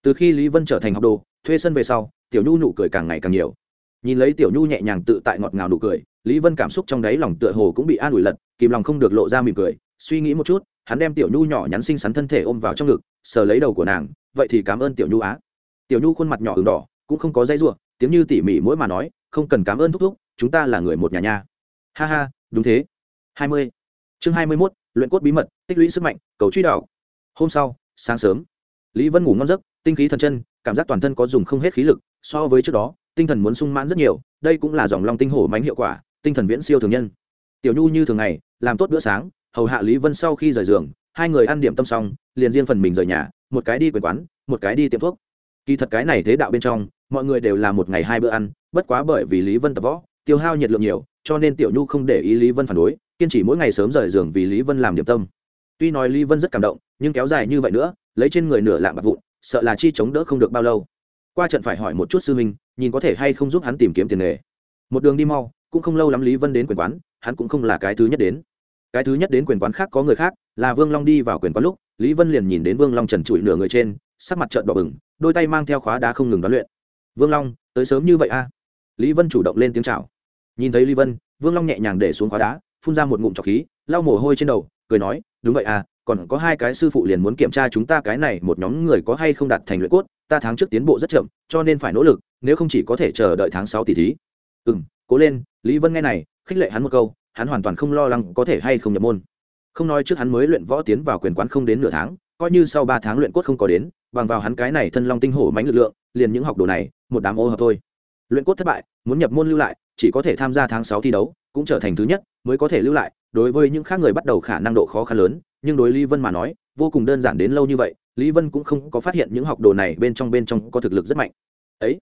từ khi lý vân trở thành học đồ, thuê sân về sau, tiểu nhu nụ cười càng ngày càng nhiều. Nhìn lấy tiểu nhu nhẹ nhàng tự tại ngọt ngào nụ cười, lý vân cảm xúc trong đáy lòng tựa hồ cũng bị an ủi lật, kìm lòng không được lộ ra mỉm cười, suy nghĩ một chút, hắn đem tiểu nhu nhỏ nhắn xinh xắn thân thể ôm vào trong ngực, sờ lấy đầu của nàng, vậy thì cảm ơn tiểu nhu á. Tiểu nhu khuôn mặt nhỏ ửng đỏ, cũng không có dây ruộng tiếng như tỉ mỉ mỗi mà nói, không cần cảm ơn thúc thúc, chúng ta là người một nhà nha. Ha ha, đúng thế. Hai mươi. Chương hai mươi mốt, luyện cốt bí mật, tích lũy sức mạnh, cầu truy đạo. Hôm sau, sáng sớm lý vân ngủ ngon giấc, tinh khí thần chân, cảm giác toàn thân có dùng không hết khí lực, so với trước đó, tinh thần muốn sung mãn rất nhiều, đây cũng là dòng long tinh hổ mánh hiệu quả, tinh thần viễn siêu thường nhân. Tiểu nhu như thường ngày, làm tốt bữa sáng, hầu hạ lý vân sau khi rời giường, hai người ăn điểm tâm xong, liền riêng phần mình rời nhà, một cái đi quyền quán, một cái đi tiệm thuốc. Kỳ thật cái này thế đạo bên trong, mọi người đều là một ngày hai bữa ăn, bất quá bởi vì lý vân tập võ, tiêu hao nhiệt lượng nhiều, cho nên tiểu nhu không để ý lý vân phản đối, kiên trì mỗi ngày sớm rời giường vì lý vân làm điểm tâm. Tuy nói lý vân rất cảm động, nhưng kéo dài như vậy nữa lấy trên người nửa lạng bạc vụn, sợ là chi chống đỡ không được bao lâu. Qua trận phải hỏi một chút sư huynh, nhìn có thể hay không giúp hắn tìm kiếm tiền nghề. Một đường đi mau, cũng không lâu lắm lý vân đến quyền quán, hắn cũng không là cái thứ nhất đến. Cái thứ nhất đến quyền quán khác có người khác, là vương long đi vào quyền quán lúc, lý vân liền nhìn đến vương long trần trụi nửa người trên, sắc mặt trợn đỏ bừng, đôi tay mang theo khóa đá không ngừng đoán luyện. Vương long, tới sớm như vậy a? Lý vân chủ động lên tiếng chào. Nhìn thấy lý vân, vương long nhẹ nhàng để xuống khóa đá, phun ra một ngụm trọc khí, lau mồ hôi trên đầu, cười nói, đúng vậy à còn có hai cái sư phụ liền muốn kiểm tra chúng ta cái này một nhóm người có hay không đạt thành luyện cốt, ta tháng trước tiến bộ rất chậm, cho nên phải nỗ lực, nếu không chỉ có thể chờ đợi tháng sáu tỷ thí. Ừ m cố lên, lý vân nghe này, khích lệ hắn một câu, hắn hoàn toàn không lo lắng có thể hay không nhập môn. Không nói trước hắn mới luyện võ tiến vào quyền quán không đến nửa tháng, coi như sau ba tháng luyện cốt không có đến, bằng vào hắn cái này thân long tinh hổ mánh lực lượng, liền những học đồ này, một đám ô hợp thôi. Luyện cốt thất bại, muốn nhập môn lưu lại, chỉ có thể tham gia tháng sáu thi đấu, cũng trở thành thứ nhất mới có thể lưu lại, đối với những khác người bắt đầu khả năng độ khó khăn lớn nhưng đối lý vân mà nói, vô cùng đơn giản đến lâu như vậy, lý vân cũng không có phát hiện những học đồ này bên trong bên trong có thực lực rất mạnh. Ấy,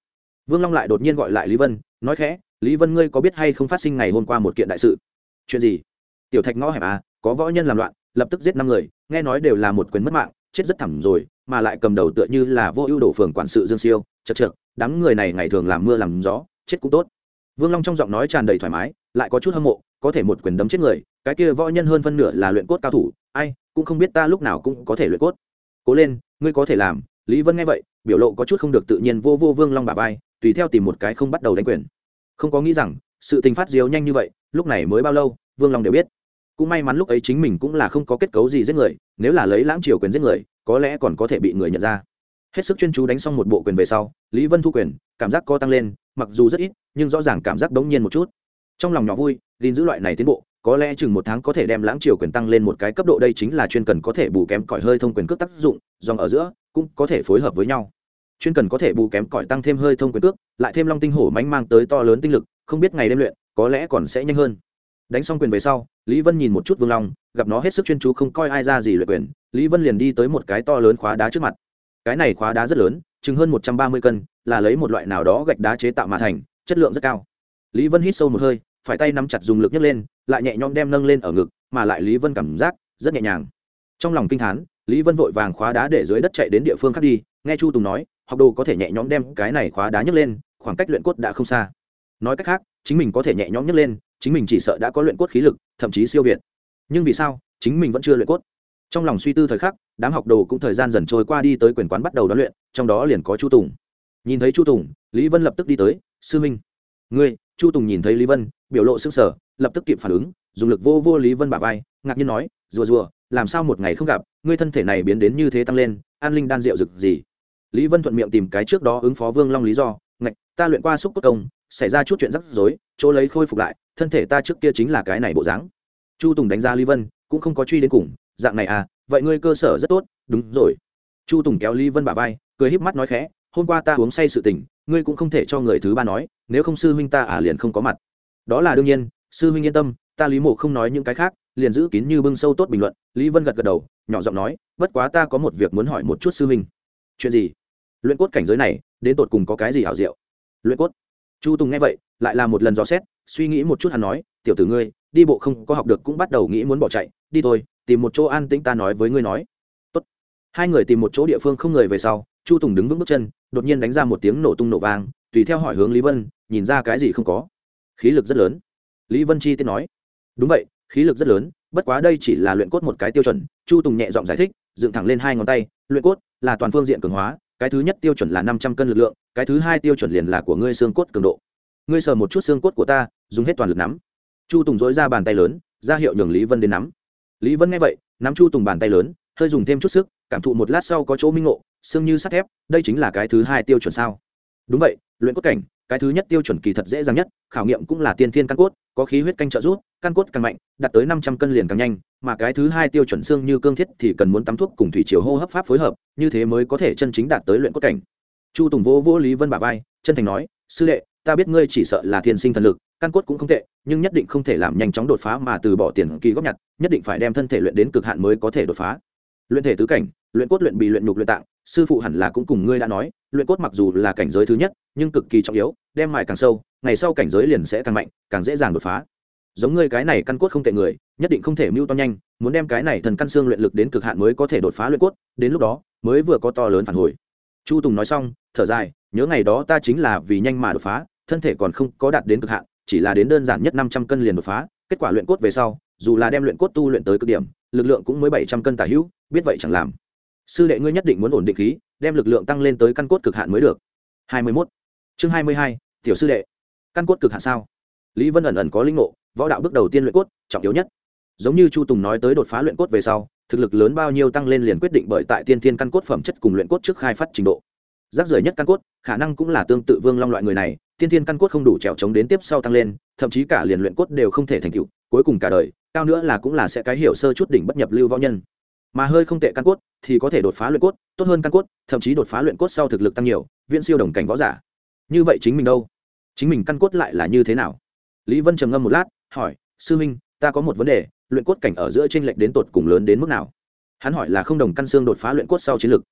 vương long lại đột nhiên gọi lại lý vân, nói khẽ, lý vân ngươi có biết hay không phát sinh ngày hôm qua một kiện đại sự? Chuyện gì? Tiểu thạch ngõ hẹp à có võ nhân làm loạn, lập tức giết năm người, nghe nói đều là một quyền mất mạng, chết rất thẳm rồi, mà lại cầm đầu tựa như là vô ưu đổ phường quản sự dương siêu, chật trượt đám người này ngày thường làm mưa làm gió, chết cũng tốt. Vương long trong giọng nói tràn đầy thoải mái lại có chút hâm mộ, có thể một quyền đấm chết người, cái kia võ nhân hơn phân nửa là luyện cốt cao thủ, ai, cũng không biết ta lúc nào cũng có thể luyện cốt. Cố lên, ngươi có thể làm, lý vân nghe vậy, biểu lộ có chút không được tự nhiên vô vô vương long bà vai, tùy theo tìm một cái không bắt đầu đánh quyền. Không có nghĩ rằng, sự tình phát diếu nhanh như vậy, lúc này mới bao lâu, vương long đều biết. Cũng may mắn lúc ấy chính mình cũng là không có kết cấu gì giết người, nếu là lấy lãng triều quyền giết người, có lẽ còn có thể bị người nhận ra. Hết sức chuyên chú đánh xong một bộ quyền về sau, lý vân thu quyền, cảm giác co tăng lên, mặc dù rất ít, nhưng rõ ràng cảm giác đống nhiên một chút trong lòng nhỏ vui, gìn giữ loại này tiến bộ, có lẽ chừng một tháng có thể đem lãng triều quyền tăng lên một cái cấp độ, đây chính là chuyên cần có thể bù kém cỏi hơi thông quyền cước tác dụng, dòng ở giữa cũng có thể phối hợp với nhau. Chuyên cần có thể bù kém cỏi tăng thêm hơi thông quyền cước, lại thêm long tinh hổ mánh mang tới to lớn tinh lực, không biết ngày đêm luyện, có lẽ còn sẽ nhanh hơn. Đánh xong quyền về sau, lý vân nhìn một chút vương long, gặp nó hết sức chuyên chú không coi ai ra gì luyện quyền, lý vân liền đi tới một cái to lớn khóa đá trước mặt. Cái này khóa đá rất lớn, chừng hơn một trăm ba mươi cân, là lấy một loại nào đó gạch đá chế tạo mà thành, chất lượng rất cao lý vân hít sâu một hơi, phải tay nắm chặt dùng lực nhấc lên, lại nhẹ nhõm đem nâng lên ở ngực, mà lại lý vân cảm giác rất nhẹ nhàng. Trong lòng kinh thán, lý vân vội vàng khóa đá để dưới đất chạy đến địa phương khác đi, nghe chu tùng nói, học đồ có thể nhẹ nhõm đem cái này khóa đá nhấc lên, khoảng cách luyện cốt đã không xa. Nói cách khác, chính mình có thể nhẹ nhõm nhấc lên, chính mình chỉ sợ đã có luyện cốt khí lực, thậm chí siêu việt. Nhưng vì sao, chính mình vẫn chưa luyện cốt? Trong lòng suy tư thời khắc, đám học đồ cũng thời gian dần trôi qua đi tới quyền quán bắt đầu đón luyện, trong đó liền có chu tùng. Nhìn thấy chu tùng, lý vân lập tức đi tới, sư minh, ngươi chu tùng nhìn thấy lý vân, biểu lộ s ư n g sở lập tức kịp phản ứng, dùng lực vô vô lý vân bả vai, ngạc nhiên nói, rùa rùa, làm sao một ngày không gặp, ngươi thân thể này biến đến như thế tăng lên, an linh đan rượu rực gì? Lý vân thuận miệng tìm cái trước đó ứng phó vương long lý do, ngạch, ta luyện qua xúc cốt công, xảy ra chút chuyện rắc rối, chỗ lấy khôi phục lại, thân thể ta trước kia chính là cái này bộ dáng. Chu tùng đánh giá lý vân, cũng không có truy đến cùng, dạng này à vậy ngươi cơ sở rất tốt, đúng rồi. Chu tùng kéo lý vân bả vai, cười híp mắt nói khẽ hôm qua ta uống say sự tình, ngươi cũng không thể cho người thứ ba nói, nếu không sư huynh ta à liền không có mặt. Đó là đương nhiên, sư huynh yên tâm, ta lý mộ không nói những cái khác, liền giữ kín như bưng sâu tốt bình luận, lý vân gật gật đầu, nhỏ giọng nói, bất quá ta có một việc muốn hỏi một chút sư huynh. Chuyện gì? Luyện cốt cảnh giới này, đến tột cùng có cái gì hảo diệu? Luyện cốt? Chu tùng nghe vậy, lại là một lần dò xét, suy nghĩ một chút hắn nói, tiểu tử ngươi, đi bộ không có học được cũng bắt đầu nghĩ muốn bỏ chạy, đi thôi, tìm một chỗ an tĩnh ta nói với ngươi nói. Tốt. hai người tìm một chỗ địa phương không người về sau chu tùng đứng vững bước chân, đột nhiên đánh ra một tiếng nổ tung nổ vang, tùy theo hỏi hướng lý vân, nhìn ra cái gì không có. Khí lực rất lớn. Lý vân chi tiết nói. Đúng vậy, khí lực rất lớn, bất quá đây chỉ là luyện cốt một cái tiêu chuẩn, chu tùng nhẹ giọng giải thích, dựng thẳng lên hai ngón tay, luyện cốt là toàn phương diện cường hóa, cái thứ nhất tiêu chuẩn là năm trăm cân lực lượng, cái thứ hai tiêu chuẩn liền là của ngươi xương cốt cường độ. Ngươi sờ một chút xương cốt của ta, dùng hết toàn lực nắm. Chu tùng dối ra bàn tay lớn, ra hiệu nhường lý vân đến nắm. Lý vân nghe vậy, nắm chu tùng bàn tay lớn, hơi dùng thêm chút sức cảm thụ một lát sau có chỗ minh ngộ, xương như sắt thép, đây chính là cái thứ hai tiêu chuẩn sao? Đúng vậy, luyện cốt cảnh, cái thứ nhất tiêu chuẩn kỳ thật dễ dàng nhất, khảo nghiệm cũng là tiên thiên căn cốt, có khí huyết canh trợ rút căn cốt càng mạnh, đạt tới năm trăm cân liền càng nhanh, mà cái thứ hai tiêu chuẩn xương như cương thiết thì cần muốn tắm thuốc cùng thủy chiều hô hấp pháp phối hợp, như thế mới có thể chân chính đạt tới luyện cốt cảnh. Chu tùng vô vô lý vân bà vai, chân thành nói, sư đệ, ta biết ngươi chỉ sợ là thiên sinh thần lực, căn cốt cũng không tệ, nhưng nhất định không thể làm nhanh chóng đột phá mà từ bỏ tiền kỳ góp nhặt, nhất định phải đem thân thể luyện đến cực hạn mới có thể đột phá. Luyện thể tứ cảnh luyện cốt luyện bị luyện nhục luyện tạng, sư phụ hẳn là cũng cùng ngươi đã nói, luyện cốt mặc dù là cảnh giới thứ nhất, nhưng cực kỳ trọng yếu, đem mài càng sâu, ngày sau cảnh giới liền sẽ càng mạnh, càng dễ dàng đột phá. Giống ngươi cái này căn cốt không tệ người, nhất định không thể mưu to nhanh, muốn đem cái này thần căn xương luyện lực đến cực hạn mới có thể đột phá luyện cốt, đến lúc đó, mới vừa có to lớn phản hồi. Chu tùng nói xong, thở dài, nhớ ngày đó ta chính là vì nhanh mà đột phá, thân thể còn không có đạt đến cực hạn, chỉ là đến đơn giản nhất năm trăm cân liền đột phá, kết quả luyện cốt về sau, dù là đem luyện cốt tu luyện tới cực điểm, lực lượng cũng mới bảy trăm cân tả hữu, biết vậy chẳng làm sư đệ ngươi nhất định muốn ổn định khí, đem lực lượng tăng lên tới căn cốt cực hạn mới được. Hai mươi mốt. Chương hai mươi hai, tiểu sư đệ. Căn cốt cực hạn sao? Lý vân ẩn ẩn có linh ngộ, võ đạo bước đầu tiên luyện cốt, trọng yếu nhất. Giống như chu tùng nói tới đột phá luyện cốt về sau, thực lực lớn bao nhiêu tăng lên liền quyết định bởi tại tiên thiên căn cốt phẩm chất cùng luyện cốt trước khai phát trình độ. Rác rưởi nhất căn cốt, khả năng cũng là tương tự vương long loại người này, tiên thiên căn cốt không đủ trèo chống đến tiếp sau tăng lên, thậm chí cả liền luyện cốt đều không thể thành tựu, cuối cùng cả đời, cao nữa là cũng là sẽ cái hiểu sơ chút đỉnh bất nhập lưu võ nhân mà hơi không tệ căn cốt thì có thể đột phá luyện cốt, tốt hơn căn cốt, thậm chí đột phá luyện cốt sau thực lực tăng nhiều, viễn siêu đồng cảnh võ giả. Như vậy chính mình đâu? Chính mình căn cốt lại là như thế nào? Lý vân trầm ngâm một lát, hỏi, sư minh, ta có một vấn đề, luyện cốt cảnh ở giữa tranh lệch đến tột cùng lớn đến mức nào? Hắn hỏi là không đồng căn xương đột phá luyện cốt sau chiến lực.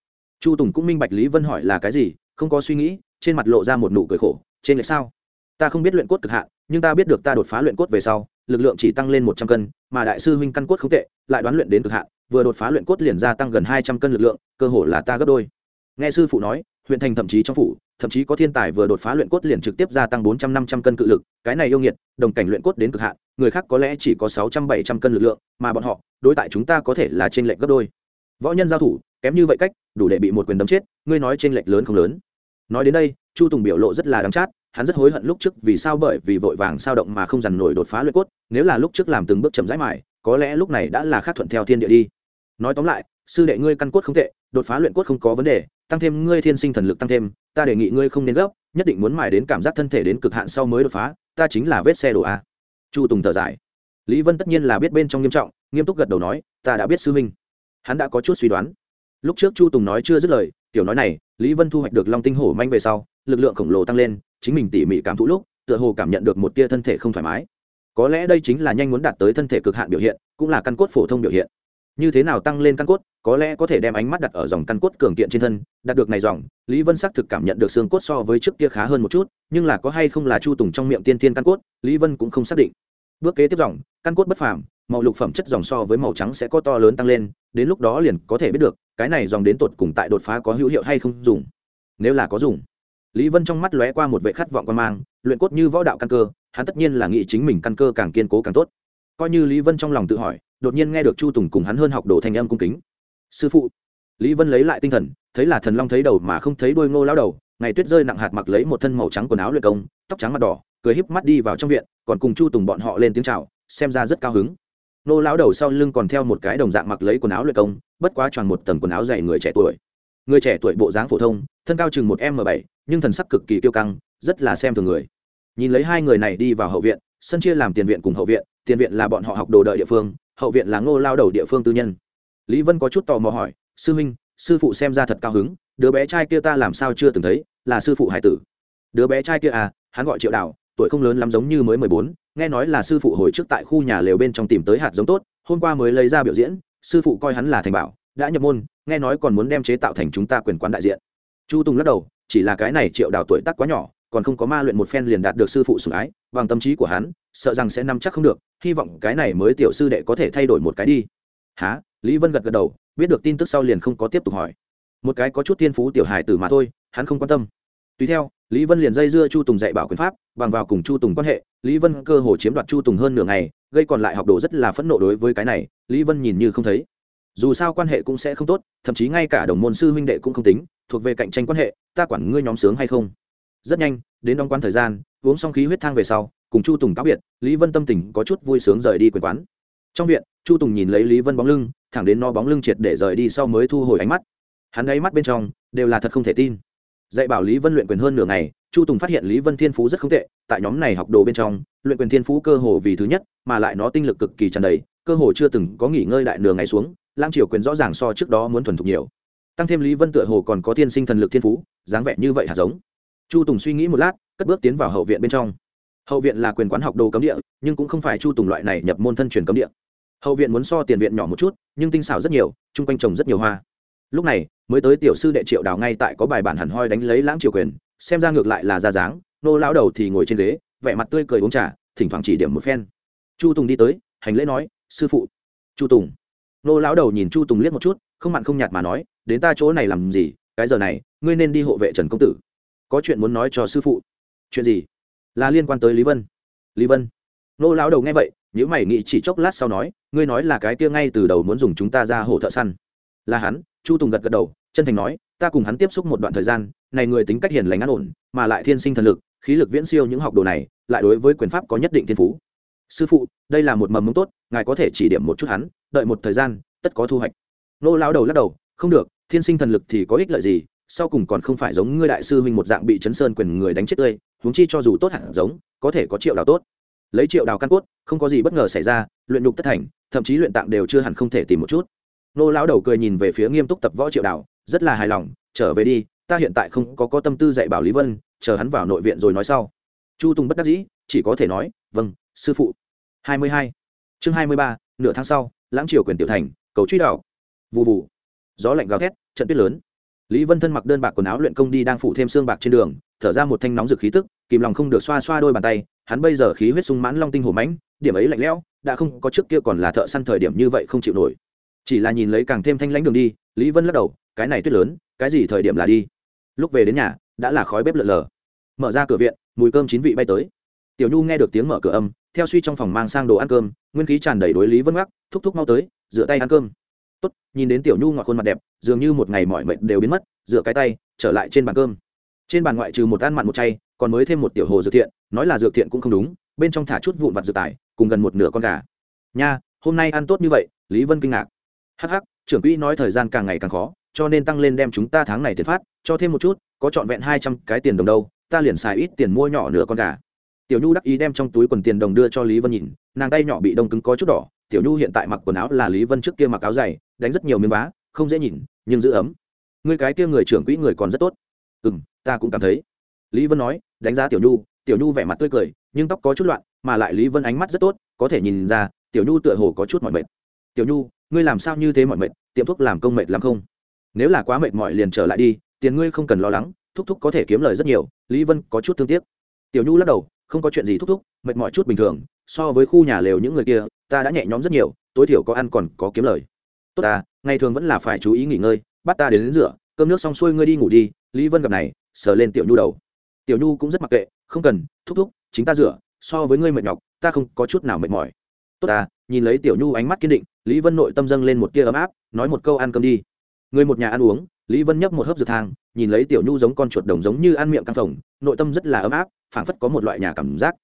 Chu tùng cũng minh bạch lý vân hỏi là cái gì, không có suy nghĩ, trên mặt lộ ra một nụ cười khổ trên lệch sao? Ta không biết luyện cốt cực hạn, nhưng ta biết được ta đột phá luyện cốt về sau, lực lượng chỉ tăng lên một trăm cân, mà đại sư huynh căn cốt không tệ, lại đoán luyện đến cực hạn vừa đột phá luyện cốt liền gia tăng gần hai trăm cân lực lượng, cơ hồ là ta gấp đôi. Nghe sư phụ nói, huyện thành thậm chí trong phủ, thậm chí có thiên tài vừa đột phá luyện cốt liền trực tiếp gia tăng bốn trăm năm trăm cân cự lực, cái này yêu nghiệt, đồng cảnh luyện cốt đến cực hạn, người khác có lẽ chỉ có sáu trăm bảy trăm cân lực lượng, mà bọn họ, đối tại chúng ta có thể là trên lệnh gấp đôi. Võ nhân giao thủ, kém như vậy cách, đủ để bị một quyền đấm chết, ngươi nói trên lệnh lớn không lớn? Nói đến đây, chu tùng biểu lộ rất là đắng chát, hắn rất hối hận lúc trước vì sao bởi vì vội vàng sao động mà không dằn nổi đột phá luyện cốt, nếu là lúc trước làm từng bước chậm rãi mải có lẽ lúc này đã là khác thuận theo thiên địa đi nói tóm lại sư đệ ngươi căn cốt không tệ đột phá luyện cốt không có vấn đề tăng thêm ngươi thiên sinh thần lực tăng thêm ta đề nghị ngươi không nên gấp nhất định muốn mài đến cảm giác thân thể đến cực hạn sau mới đột phá ta chính là vết xe đổ a. Chu tùng thở dài. Lý vân tất nhiên là biết bên trong nghiêm trọng nghiêm túc gật đầu nói ta đã biết sư minh, hắn đã có chút suy đoán. Lúc trước chu tùng nói chưa dứt lời tiểu nói này lý vân thu hoạch được long tinh hổ manh về sau lực lượng khổng lồ tăng lên chính mình tỉ mỉ cảm thụ lúc tựa hồ cảm nhận được một tia thân thể không thoải mái. Có lẽ đây chính là nhanh muốn đạt tới thân thể cực hạn biểu hiện cũng là căn cốt phổ thông biểu hiện như thế nào tăng lên căn cốt, có lẽ có thể đem ánh mắt đặt ở dòng căn cốt cường kiện trên thân, đạt được này dòng, lý vân xác thực cảm nhận được xương cốt so với trước kia khá hơn một chút, nhưng là có hay không là chu tùng trong miệng tiên tiên căn cốt, lý vân cũng không xác định. Bước kế tiếp dòng, căn cốt bất phàm, màu lục phẩm chất dòng so với màu trắng sẽ có to lớn tăng lên, đến lúc đó liền có thể biết được, cái này dòng đến tột cùng tại đột phá có hữu hiệu hay không dùng. Nếu là có dùng, lý vân trong mắt lóe qua một vệ khát vọng quan mang, luyện cốt như võ đạo căn cơ, hắn tất nhiên là nghĩ chính mình căn cơ càng kiên cố càng tốt coi như lý vân trong lòng tự hỏi, đột nhiên nghe được chu tùng cùng hắn hơn học đồ thanh âm cung kính. Sư phụ. Lý vân lấy lại tinh thần, thấy là thần long thấy đầu mà không thấy đôi ngô lao đầu, ngày tuyết rơi nặng hạt mặc lấy một thân màu trắng quần áo luyện công, tóc trắng mặt đỏ, cười híp mắt đi vào trong viện, còn cùng chu tùng bọn họ lên tiếng chào, xem ra rất cao hứng. Nô lão đầu sau lưng còn theo một cái đồng dạng mặc lấy quần áo luyện công, bất quá tròn một tầng quần áo dày người trẻ tuổi. Người trẻ tuổi bộ dáng phổ thông, thân cao chừng một m bảy, nhưng thần sắc cực kỳ kiêu căng, rất là xem thường người. Nhìn lấy hai người này đi vào hậu viện sân chia làm tiền viện cùng hậu viện, tiền viện là bọn họ học đồ đợi địa phương, hậu viện là ngô lao đầu địa phương tư nhân. Lý vân có chút tò mò hỏi, sư huynh, sư phụ xem ra thật cao hứng, đứa bé trai kia ta làm sao chưa từng thấy, là sư phụ hải tử. Đứa bé trai kia à hắn gọi triệu đào, tuổi không lớn lắm giống như mới mười bốn, nghe nói là sư phụ hồi trước tại khu nhà lều bên trong tìm tới hạt giống tốt, hôm qua mới lấy ra biểu diễn, sư phụ coi hắn là thành bảo, đã nhập môn, nghe nói còn muốn đem chế tạo thành chúng ta quyền quán đại diện. Chu tùng lắc đầu, chỉ là cái này triệu đào tuổi tác quá nhỏ còn không có ma luyện một phen liền đạt được sư phụ sủng ái, bằng tâm trí của hắn, sợ rằng sẽ nắm chắc không được, hy vọng cái này mới tiểu sư đệ có thể thay đổi một cái đi. Há lý vân gật gật đầu, biết được tin tức sau liền không có tiếp tục hỏi. Một cái có chút thiên phú tiểu hài tử mà thôi, hắn không quan tâm. Tùy theo, lý vân liền dây dưa chu tùng dạy bảo quyền pháp, bằng vào cùng chu tùng quan hệ, lý vân cơ hồ chiếm đoạt chu tùng hơn nửa ngày, gây còn lại học đồ rất là phẫn nộ đối với cái này, lý vân nhìn như không thấy. Dù sao quan hệ cũng sẽ không tốt, thậm chí ngay cả đồng môn sư huynh đệ cũng không tính, thuộc về cạnh tranh quan hệ, ta quản ngươi nhóm sướng hay không? Rất nhanh, đến đóng quán thời gian, uống xong khí huyết thang về sau, cùng chu tùng cáo biệt, lý vân tâm tình có chút vui sướng rời đi quyền quán. Trong viện, chu tùng nhìn lấy lý vân bóng lưng, thẳng đến no bóng lưng triệt để rời đi sau mới thu hồi ánh mắt. Hắn ấy mắt bên trong, đều là thật không thể tin. Dạy bảo lý vân luyện quyền hơn nửa ngày, chu tùng phát hiện lý vân thiên phú rất không tệ, tại nhóm này học đồ bên trong, luyện quyền thiên phú cơ hồ vì thứ nhất, mà lại nó tinh lực cực kỳ tràn đầy, cơ hồ chưa từng có nghỉ ngơi đại nửa ngày xuống, lam triều quyền rõ ràng so trước đó muốn thuần thục nhiều. Tăng thêm lý vân tựa hồ còn có thiên sinh thần lực thiên phú, dáng vẻ như vậy hạt giống? Chu tùng suy nghĩ một lát, cất bước tiến vào hậu viện bên trong. Hậu viện là quyền quán học đồ cấm địa, nhưng cũng không phải chu tùng loại này nhập môn thân truyền cấm địa. Hậu viện muốn so tiền viện nhỏ một chút, nhưng tinh xảo rất nhiều, chung quanh trồng rất nhiều hoa. Lúc này, mới tới tiểu sư đệ triệu đào ngay tại có bài bản hẳn hoi đánh lấy lãng triều quyền, xem ra ngược lại là ra dáng, nô lão đầu thì ngồi trên ghế, vẻ mặt tươi cười uống trà, thỉnh thoảng chỉ điểm một phen. Chu tùng đi tới, hành lễ nói, sư phụ. Chu tùng. Nô lão đầu nhìn chu tùng liếc một chút, không mặn không nhạt mà nói, đến ta chỗ này làm gì? Cái giờ này, ngươi nên đi hộ vệ trần công tử có chuyện muốn nói cho sư phụ. Chuyện gì? Là liên quan tới lý vân. Lý vân. Nô lão đầu nghe vậy nếu mày nghĩ chỉ chốc lát sau nói, ngươi nói là cái kia ngay từ đầu muốn dùng chúng ta ra hổ thợ săn. Là hắn, chu tùng gật gật đầu, chân thành nói, ta cùng hắn tiếp xúc một đoạn thời gian, này người tính cách hiền lành an ổn, mà lại thiên sinh thần lực, khí lực viễn siêu những học đồ này, lại đối với quyền pháp có nhất định thiên phú. Sư phụ, đây là một mầm mống tốt, ngài có thể chỉ điểm một chút hắn, đợi một thời gian, tất có thu hoạch. Nô lao đầu lắc đầu, không được, thiên sinh thần lực thì có ích lợi gì sau cùng còn không phải giống ngươi đại sư huynh một dạng bị chấn sơn quyền người đánh chết tươi huống chi cho dù tốt hẳn giống có thể có triệu đào tốt. Lấy triệu đào căn cốt không có gì bất ngờ xảy ra luyện nhục tất thành thậm chí luyện tạng đều chưa hẳn không thể tìm một chút. Nô lão đầu cười nhìn về phía nghiêm túc tập võ triệu đào rất là hài lòng trở về đi ta hiện tại không có có tâm tư dạy bảo lý vân chờ hắn vào nội viện rồi nói sau. Chu tùng bất đắc dĩ chỉ có thể nói vâng sư phụ. Hai mươi hai. Chương hai mươi ba nửa tháng sau lãng triều quyền tiểu thành cầu truy đảo, vụ vụ gió lạnh gào thét trận tuyết lớn lý vân thân mặc đơn bạc quần áo luyện công đi đang phủ thêm xương bạc trên đường, thở ra một thanh nóng rực khí tức, kìm lòng không được xoa xoa đôi bàn tay, hắn bây giờ khí huyết sung mãn long tinh hổ mãnh, điểm ấy lạnh lẽo, đã không có trước kia còn là thợ săn thời điểm như vậy không chịu nổi. Chỉ là nhìn lấy càng thêm thanh lãnh đường đi, lý vân lắc đầu, cái này tuyết lớn, cái gì thời điểm là đi? Lúc về đến nhà, đã là khói bếp lợn lờ mở ra cửa viện, mùi cơm chín vị bay tới. Tiểu nhu nghe được tiếng mở cửa âm, theo suy trong phòng mang sang đồ ăn cơm, nguyên khí tràn đầy đối lý vân gác thúc thúc mau tới, rửa tay ăn cơm tốt nhìn đến tiểu nhu ngọt khuôn mặt đẹp dường như một ngày mọi mệnh đều biến mất rửa cái tay trở lại trên bàn cơm. Trên bàn ngoại trừ một ăn mặn một chay còn mới thêm một tiểu hồ dược thiện nói là dược thiện cũng không đúng bên trong thả chút vụn vặt dược tải, cùng gần một nửa con gà. Nha hôm nay ăn tốt như vậy lý vân kinh ngạc. Hh trưởng quỹ nói thời gian càng ngày càng khó cho nên tăng lên đem chúng ta tháng này tiền phát cho thêm một chút có trọn vẹn hai trăm cái tiền đồng đâu ta liền xài ít tiền mua nhỏ nửa con gà. Tiểu nhu đắc ý đem trong túi quần tiền đồng đưa cho lý vân nhìn nàng tay nhỏ bị đông cứng có chút đỏ tiểu nhu hiện tại mặc quần áo là lý vân trước kia mặc áo dày đánh rất nhiều miếng vá, không dễ nhìn, nhưng giữ ấm. Người cái kia người trưởng quỹ người còn rất tốt. Ừ m ta cũng cảm thấy. Lý vân nói, đánh giá tiểu nhu tiểu nhu vẻ mặt tươi cười, nhưng tóc có chút loạn, mà lại lý vân ánh mắt rất tốt, có thể nhìn ra, tiểu nhu tựa hồ có chút mỏi mệt. Tiểu nhu, ngươi làm sao như thế mỏi mệt, tiệm thuốc làm công mệt lắm không? Nếu là quá mệt mỏi liền trở lại đi, tiền ngươi không cần lo lắng, thúc thúc có thể kiếm lời rất nhiều, lý vân có chút thương tiếc. Tiểu nhu lắc đầu, không có chuyện gì thúc thúc, mệt mỏi chút bình thường, so với khu nhà lều những người kia, ta đã nhẹ nhõm rất nhiều, tối thiểu có ăn còn có kiếm lời tốt ta ngày thường vẫn là phải chú ý nghỉ ngơi bắt ta đến, đến rửa cơm nước xong xuôi ngươi đi ngủ đi lý vân gặp này sờ lên tiểu nhu đầu. Tiểu nhu cũng rất mặc kệ không cần thúc thúc chính ta rửa so với ngươi mệt nhọc ta không có chút nào mệt mỏi. Tốt ta nhìn lấy tiểu nhu ánh mắt kiên định lý vân nội tâm dâng lên một tia ấm áp nói một câu ăn cơm đi. Người một nhà ăn uống lý vân nhấp một hớp dược thang nhìn lấy tiểu nhu giống con chuột đồng giống như ăn miệng căng phồng nội tâm rất là ấm áp phảng phất có một loại nhà cảm giác.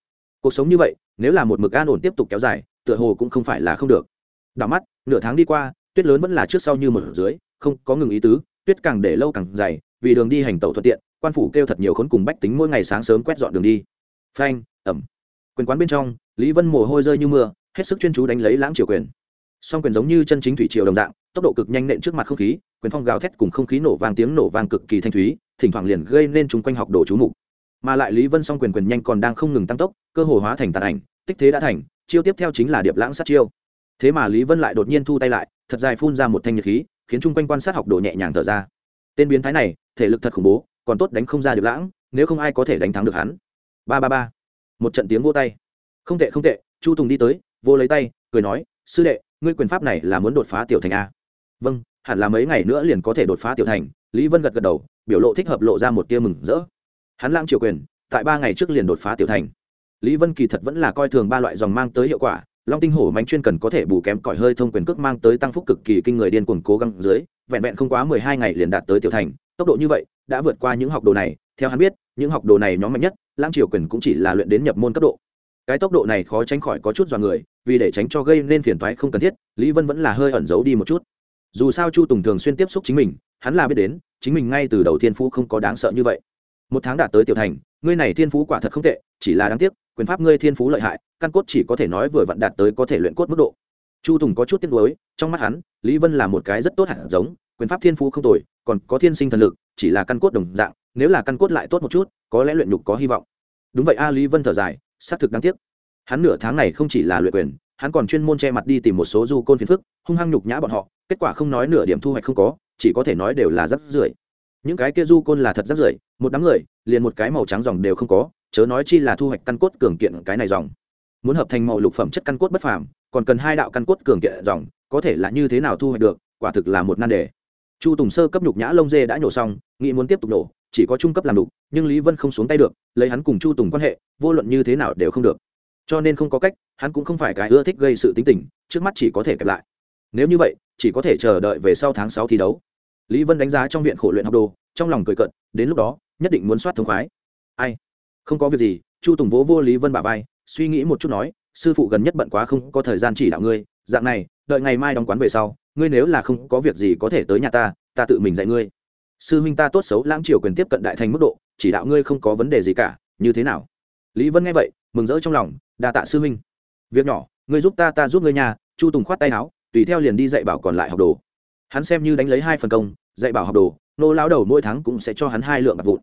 Cuộc sống như vậy nếu là một mực an ổn tiếp tục kéo dài tựa hồ cũng không phải là không được. Đảo mắt nửa tháng đi qua tuyết lớn vẫn là trước sau như một dưới, không có ngừng ý tứ, tuyết càng để lâu càng dày, vì đường đi hành tẩu thuận tiện, quan phủ kêu thật nhiều khốn cùng bách tính mỗi ngày sáng sớm quét dọn đường đi. Phanh, ẩm. Quyền quán bên trong, lý vân mồ hôi rơi như mưa, hết sức chuyên chú đánh lấy lãng triều quyền. Song quyền giống như chân chính thủy triều đồng dạng, tốc độ cực nhanh nện trước mặt không khí, quyền phong gào thét cùng không khí nổ vang tiếng nổ vang cực kỳ thanh thúy, thỉnh thoảng liền gây nên chúng quanh học đồ chú mục. Mà lại lý vân song quyền quyền nhanh còn đang không ngừng tăng tốc, cơ hồ hóa thành tàn ảnh, tích thế đã thành, chiêu tiếp theo chính là điệp lãng sát chiêu thế mà lý vân lại đột nhiên thu tay lại, thật dài phun ra một thanh nhiệt khí, khiến chung quanh quan sát học đồ nhẹ nhàng thở ra. Tên biến thái này, thể lực thật khủng bố, còn tốt đánh không ra được lãng, nếu không ai có thể đánh thắng được hắn. Ba ba ba. Một trận tiếng vô tay. Không tệ không tệ, chu tùng đi tới, vô lấy tay, cười nói, sư đệ, ngươi quyền pháp này là muốn đột phá tiểu thành a? Vâng hẳn là mấy ngày nữa liền có thể đột phá tiểu thành. Lý vân gật gật đầu, biểu lộ thích hợp lộ ra một tia mừng rỡ. Hắn lãng triều quyền, tại ba ngày trước liền đột phá tiểu thành. Lý vân kỳ thật vẫn là coi thường ba loại dòng mang tới hiệu quả long tinh hổ mánh chuyên cần có thể bù kém cỏi hơi thông quyền cước mang tới tăng phúc cực kỳ kinh người điên cuồng cố gắng dưới, vẹn vẹn không quá mười hai ngày liền đạt tới tiểu thành, tốc độ như vậy đã vượt qua những học đồ này. Theo hắn biết, những học đồ này nhóm mạnh nhất, lãng triều quyền cũng chỉ là luyện đến nhập môn cấp độ. Cái tốc độ này khó tránh khỏi có chút dọa người, vì để tránh cho gây nên phiền toái không cần thiết, lý vân vẫn là hơi ẩn giấu đi một chút. Dù sao chu tùng thường xuyên tiếp xúc chính mình, hắn là biết đến, chính mình ngay từ đầu thiên phú không có đáng sợ như vậy. Một tháng đạt tới tiểu thành, ngươi này thiên phú quả thật không tệ, chỉ là đáng tiếc quyền pháp ngươi thiên phú lợi hại, căn cốt chỉ có thể nói vừa vặn đạt tới có thể luyện cốt mức độ. Chu tùng có chút tiếc nuối, trong mắt hắn, lý vân là một cái rất tốt hẳn giống, quyền pháp thiên phú không tồi, còn có thiên sinh thần lực, chỉ là căn cốt đồng dạng, nếu là căn cốt lại tốt một chút, có lẽ luyện nhục có hy vọng. Đúng vậy a, lý vân thở dài, xác thực đáng tiếc. Hắn nửa tháng này không chỉ là luyện quyền, hắn còn chuyên môn che mặt đi tìm một số du côn phiền phức, hung hăng nhục nhã bọn họ, kết quả không nói nửa điểm thu hoạch không có, chỉ có thể nói đều là rắc rưởi. Những cái kia du côn là thật rắc rưởi, một đám người, liền một cái màu trắng dòng đều không có chớ nói chi là thu hoạch căn cốt cường kiện cái này dòng. Muốn hợp thành màu lục phẩm chất căn cốt bất phàm, còn cần hai đạo căn cốt cường kiện dòng, có thể là như thế nào thu hoạch được, quả thực là một nan đề. Chu tùng sơ cấp nhục nhã lông dê đã nhổ xong, nghĩ muốn tiếp tục nổ, chỉ có trung cấp làm đục, nhưng lý vân không xuống tay được, lấy hắn cùng chu tùng quan hệ, vô luận như thế nào đều không được. Cho nên không có cách, hắn cũng không phải cái ưa thích gây sự tính tình, trước mắt chỉ có thể kẹp lại. Nếu như vậy, chỉ có thể chờ đợi về sau tháng sáu thi đấu. Lý vân đánh giá trong viện khổ luyện học đồ, trong lòng cười cận đến lúc đó, nhất định muốn soát thống khoái. Ai? Không có việc gì, chu tùng vỗ vô lý vân bà vai, suy nghĩ một chút nói, sư phụ gần nhất bận quá không có thời gian chỉ đạo ngươi, dạng này, đợi ngày mai đóng quán về sau, ngươi nếu là không có việc gì có thể tới nhà ta ta tự mình dạy ngươi. Sư huynh ta tốt xấu lãng triều quyền tiếp cận đại thành mức độ, chỉ đạo ngươi không có vấn đề gì cả, như thế nào? Lý vân nghe vậy, mừng rỡ trong lòng, đa tạ sư huynh. Việc nhỏ, ngươi giúp ta ta giúp ngươi nhà, chu tùng khoát tay áo, tùy theo liền đi dạy bảo còn lại học đồ. Hắn xem như đánh lấy hai phần công, dạy bảo học đồ, nô lao đầu mỗi tháng cũng sẽ cho hắn hai lượng bạc vụn